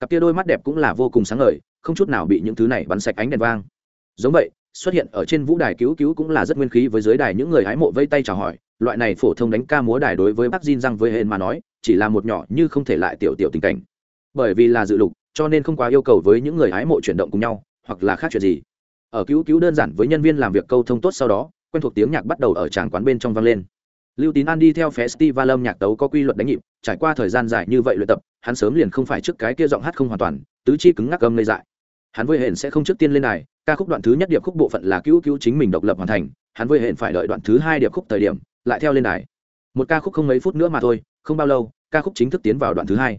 Cặp kia đôi mắt đẹp cũng là vô cùng sáng ngời, không chút nào bị những thứ này bắn sạch ánh đèn vang. Giống vậy, xuất hiện ở trên vũ đài cứu cứu cũng là rất nguyên khí với giới đài những người hái mộ vây tay chào hỏi loại này phổ thông đánh ca múa đài đối với bác Jin răng với hên mà nói, chỉ là một nhỏ như không thể lại tiểu tiểu tình cảnh. Bởi vì là dự lục, cho nên không quá yêu cầu với những người hái mộ chuyển động cùng nhau, hoặc là khác chuyện gì. Ở cứu cứu đơn giản với nhân viên làm việc câu thông tốt sau đó, quen thuộc tiếng nhạc bắt đầu ở tràng quán bên trong vang lên. Lưu tín an đi theo festival âm nhạc tấu có quy luật đánh nhịp, trải qua thời gian dài như vậy luyện tập, hắn sớm liền không phải trước cái kia giọng hát không hoàn toàn, tứ chi cứng ngắc âm ngây dại. Hắn với hẹn sẽ không trước tiên lên này ca khúc đoạn thứ nhất điệp khúc bộ phận là cứu cứu chính mình độc lập hoàn thành hắn với hẹn phải đợi đoạn thứ hai điệp khúc thời điểm, lại theo lên đài. Một ca khúc không mấy phút nữa mà thôi, không bao lâu, ca khúc chính thức tiến vào đoạn thứ hai.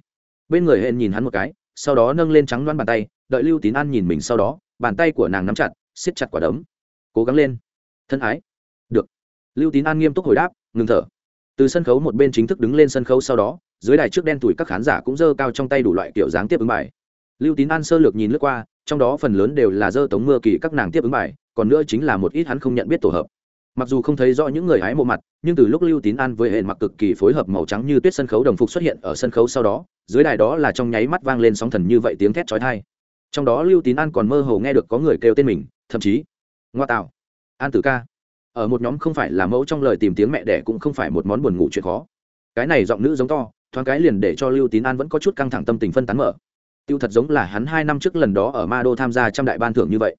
Bên người hẹn nhìn hắn một cái, sau đó nâng lên trắng đoán bàn tay, đợi lưu tín an nhìn mình sau đó, bàn tay của nàng nắm chặt, siết chặt quả đấm. Cố gắng lên. Thân ái. Được. Lưu tín an nghiêm túc hồi đáp, ngừng thở. Từ sân khấu một bên chính thức đứng lên sân khấu sau đó, dưới đài trước đen tuổi các khán giả cũng giơ cao trong tay đủ loại kiểu dáng tiếp ứng bài. Lưu tín an sơ lược nhìn lướt qua, trong đó phần lớn đều là dơ tống mưa kỳ các nàng tiếp ứng bài còn nữa chính là một ít hắn không nhận biết tổ hợp. Mặc dù không thấy rõ những người hái mộ mặt, nhưng từ lúc lưu tín an với hệ mặc cực kỳ phối hợp màu trắng như tuyết sân khấu đồng phục xuất hiện ở sân khấu sau đó, dưới đài đó là trong nháy mắt vang lên sóng thần như vậy tiếng thét trói thai trong đó lưu tín an còn mơ hồ nghe được có người kêu tên mình, thậm chí, ngoa tạo an tử ca. Ở một nhóm không phải là mẫu trong lời tìm tiếng mẹ đẻ cũng không phải một món buồn ngủ chuyện khó. Cái này giọng nữ giống to, thoáng cái liền để cho lưu tín an vẫn có chút căng thẳng tâm tình phân tán mở. Tiêu thật giống là hắn hai năm trước lần đó ở ma đô tham gia trăm đại ban thưởng như vậy.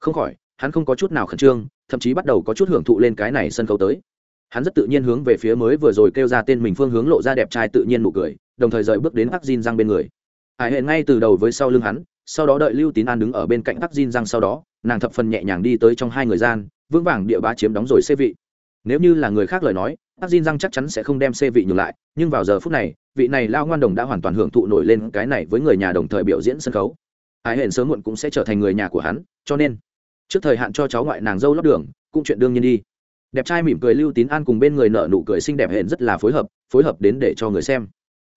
Không khỏi hắn không có chút nào khẩn trương, thậm chí bắt đầu có chút hưởng thụ lên cái này sân khấu tới. Hắn rất tự nhiên hướng về phía mới vừa rồi kêu ra tên mình phương hướng lộ ra đẹp trai tự nhiên nụ cười, đồng thời rời bước đến tắc Jin răng bên người. Hải hệ ngay từ đầu với sau lưng hắn, sau đó đợi lưu tín an đứng ở bên cạnh tắc Jin răng sau đó, nàng thập phần nhẹ nhàng đi tới trong hai người gian, vững vàng địa bá chiếm đóng rồi xê vị. Nếu như là người khác lời nói tắc Jin răng chắc chắn sẽ không đem xê vị nhường lại, nhưng vào giờ phút này, vị này lao ngoan đồng đã hoàn toàn hưởng thụ nổi lên cái này với người nhà đồng thời biểu diễn sân khấu. Hải hệ sớm muộn cũng sẽ trở thành người nhà của hắn, cho nên trước thời hạn cho cháu ngoại nàng dâu lót đường, cũng chuyện đương nhiên đi. Đẹp trai mỉm cười lưu tín an cùng bên người nợ nụ cười xinh đẹp hẹn rất là phối hợp phối hợp đến để cho người xem.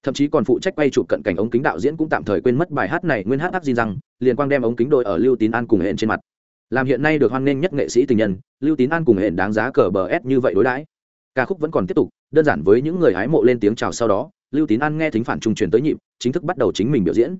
Thậm chí còn phụ trách quay chụp cận cảnh ống kính đạo diễn cũng tạm thời quên mất bài hát này nguyên hát áp gì rằng liền quang đem ống kính đội ở lưu tín an cùng hẹn trên mặt. Làm hiện nay được hoan nghênh nhất nghệ sĩ tình nhân, lưu tín an cùng hẹn đáng giá cờ bờ s như vậy đối đãi. Ca khúc vẫn còn tiếp tục, đơn giản với những người hái mộ lên tiếng chào sau đó, lưu tín an nghe thính phản trung truyền tới nhịp, chính thức bắt đầu chính mình biểu diễn.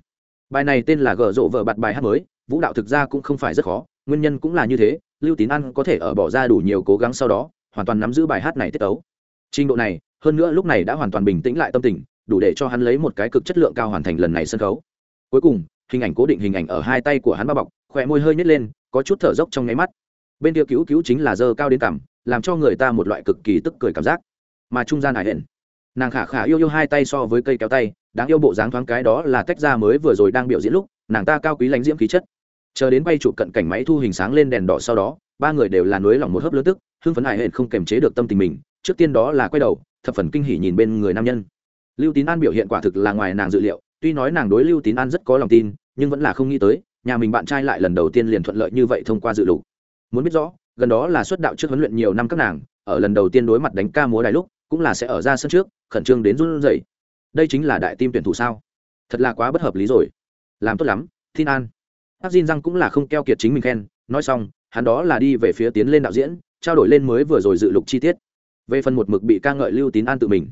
Bài này tên là gờ rộ vợ bạt bài hát mới, vũ đạo thực ra cũng không phải rất khó nguyên nhân cũng là như thế, lưu tín ăn có thể ở bỏ ra đủ nhiều cố gắng sau đó, hoàn toàn nắm giữ bài hát này tiết tấu. Trình độ này, hơn nữa lúc này đã hoàn toàn bình tĩnh lại tâm tình, đủ để cho hắn lấy một cái cực chất lượng cao hoàn thành lần này sân khấu. Cuối cùng, hình ảnh cố định hình ảnh ở hai tay của hắn bao bọc khỏe môi hơi nhét lên, có chút thở dốc trong nháy mắt. Bên kia cứu cứu chính là dơ cao đến cằm, làm cho người ta một loại cực kỳ tức cười cảm giác. Mà trung gian hải hển, nàng khả khả yêu yêu hai tay so với cây kéo tay, đáng yêu bộ dáng thoáng cái đó là tách ra mới vừa rồi đang biểu diễn lúc, nàng ta cao quý lãnh diễm khí chất chờ đến bay chụp cận cảnh máy thu hình sáng lên đèn đỏ sau đó, ba người đều là nới lòng một hớp lớn tức, hưng phấn hại hển không kềm chế được tâm tình mình, trước tiên đó là quay đầu, thập phần kinh hỉ nhìn bên người nam nhân. Lưu tín an biểu hiện quả thực là ngoài nàng dự liệu, tuy nói nàng đối lưu tín an rất có lòng tin, nhưng vẫn là không nghĩ tới, nhà mình bạn trai lại lần đầu tiên liền thuận lợi như vậy thông qua dự lục. Muốn biết rõ, gần đó là xuất đạo trước huấn luyện nhiều năm các nàng, ở lần đầu tiên đối mặt đánh ca múa đài lúc, cũng là sẽ ở ra sân trước, khẩn trương đến run rẩy. Đây chính là đại tim tuyển thủ sao? Thật là quá bất hợp lý rồi. Làm tốt lắm tin an bác Jin răng cũng là không keo kiệt chính mình khen. Nói xong, hắn đó là đi về phía tiến lên đạo diễn, trao đổi lên mới vừa rồi dự lục chi tiết. Về phần một mực bị ca ngợi lưu tín an tự mình,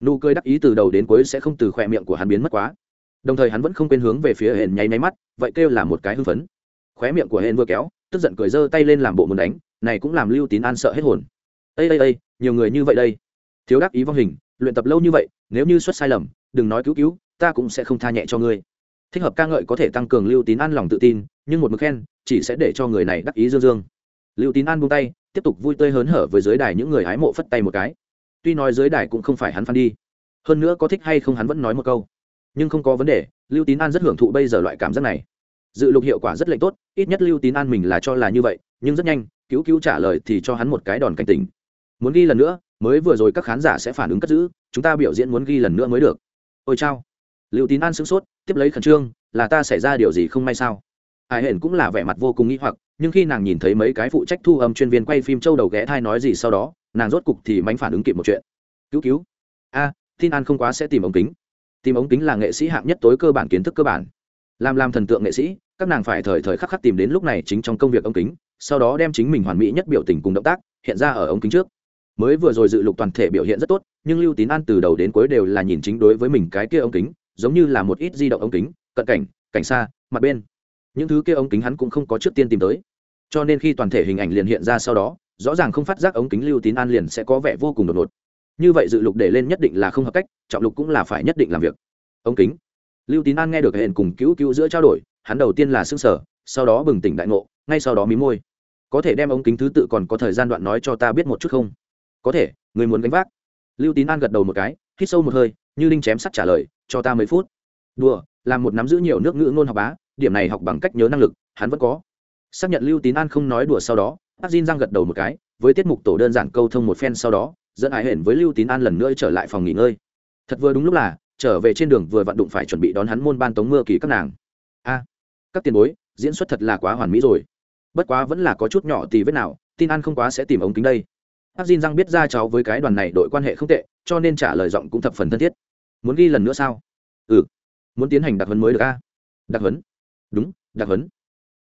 nụ cười đắc ý từ đầu đến cuối sẽ không từ khỏe miệng của hắn biến mất quá. Đồng thời hắn vẫn không quên hướng về phía hển nháy máy mắt, vậy kêu là một cái hưng phấn. Khóe miệng của hển vừa kéo, tức giận cười giơ tay lên làm bộ muốn đánh, này cũng làm lưu tín an sợ hết hồn. Ây ây ây nhiều người như vậy đây. Thiếu đắc ý vong hình, luyện tập lâu như vậy, nếu như xuất sai lầm, đừng nói cứu cứu, ta cũng sẽ không tha nhẹ cho ngươi thích hợp ca ngợi có thể tăng cường lưu tín an lòng tự tin, nhưng một mực khen, chỉ sẽ để cho người này đắc ý dương dương. Lưu tín an buông tay, tiếp tục vui tươi hớn hở với giới đài những người hái mộ phất tay một cái. Tuy nói giới đài cũng không phải hắn phan đi, hơn nữa có thích hay không hắn vẫn nói một câu. Nhưng không có vấn đề, lưu tín an rất hưởng thụ bây giờ loại cảm giác này. Dự lục hiệu quả rất lệnh tốt, ít nhất lưu tín an mình là cho là như vậy, nhưng rất nhanh, cứu cứu trả lời thì cho hắn một cái đòn cảnh tình muốn ghi lần nữa, mới vừa rồi các khán giả sẽ phản ứng cất giữ, chúng ta biểu diễn muốn ghi lần nữa mới được. Ôi chao. Lưu tín an sửng sốt tiếp lấy khẩn trương, là ta xảy ra điều gì không may sao? Hải hển cũng là vẻ mặt vô cùng nghĩ hoặc, nhưng khi nàng nhìn thấy mấy cái phụ trách thu âm chuyên viên quay phim châu đầu ghé thai nói gì sau đó, nàng rốt cục thì mánh phản ứng kịp một chuyện. Cứu cứu. A, tin an không quá sẽ tìm ống kính. Tìm ống kính là nghệ sĩ hạng nhất tối cơ bản kiến thức cơ bản. Làm làm thần tượng nghệ sĩ, các nàng phải thời thời khắc khắc tìm đến lúc này chính trong công việc ống kính, sau đó đem chính mình hoàn mỹ nhất biểu tình cùng động tác hiện ra ở ống kính trước. Mới vừa rồi dự lục toàn thể biểu hiện rất tốt, nhưng lưu tín an từ đầu đến cuối đều là nhìn chính đối với mình cái kia ống kính giống như là một ít di động ống kính, cận cảnh cảnh xa, mặt bên. Những thứ kia ống kính hắn cũng không có trước tiên tìm tới. Cho nên khi toàn thể hình ảnh liền hiện ra sau đó, rõ ràng không phát giác ống kính lưu tín an liền sẽ có vẻ vô cùng đột ngột. Như vậy dự lục để lên nhất định là không hợp cách, trọng lục cũng là phải nhất định làm việc. Ống kính. Lưu tín an nghe được hẹn cùng cứu cứu giữa trao đổi, hắn đầu tiên là s ư n g sở sau đó bừng tỉnh đại ngộ, ngay sau đó mí môi. Có thể đem ống kính thứ tự còn có thời gian đoạn nói cho ta biết một chút không? Có thể, người muốn gánh vác. Lưu tín an gật đầu một cái, hít sâu một hơi, như linh chém sắt trả lời cho ta mấy phút. Đùa, làm một nắm giữ nhiều nước ngữ ngôn học bá, điểm này học bằng cách nhớ năng lực, hắn vẫn có. Xác nhận lưu tín an không nói đùa sau đó a Jin răng gật đầu một cái, với tiết mục tổ đơn giản câu thông một phen sau đó, dẫn ái hển với lưu tín an lần nữa trở lại phòng nghỉ ngơi. Thật vừa đúng lúc là, trở về trên đường vừa vặn đụng phải chuẩn bị đón hắn môn ban tống mưa kỳ các nàng. A, các tiền bối, diễn xuất thật là quá hoàn mỹ rồi. Bất quá vẫn là có chút nhỏ thì vết nào, tin ăn không quá sẽ tìm ống kính đây. Ác Jin răng biết ra cháu với cái đoàn này đội quan hệ không tệ, cho nên trả lời giọng cũng thập phần thân thiết muốn ghi lần nữa sao? Ừ. Muốn tiến hành đặc huấn mới được a? Đặc huấn? Đúng, đặc huấn.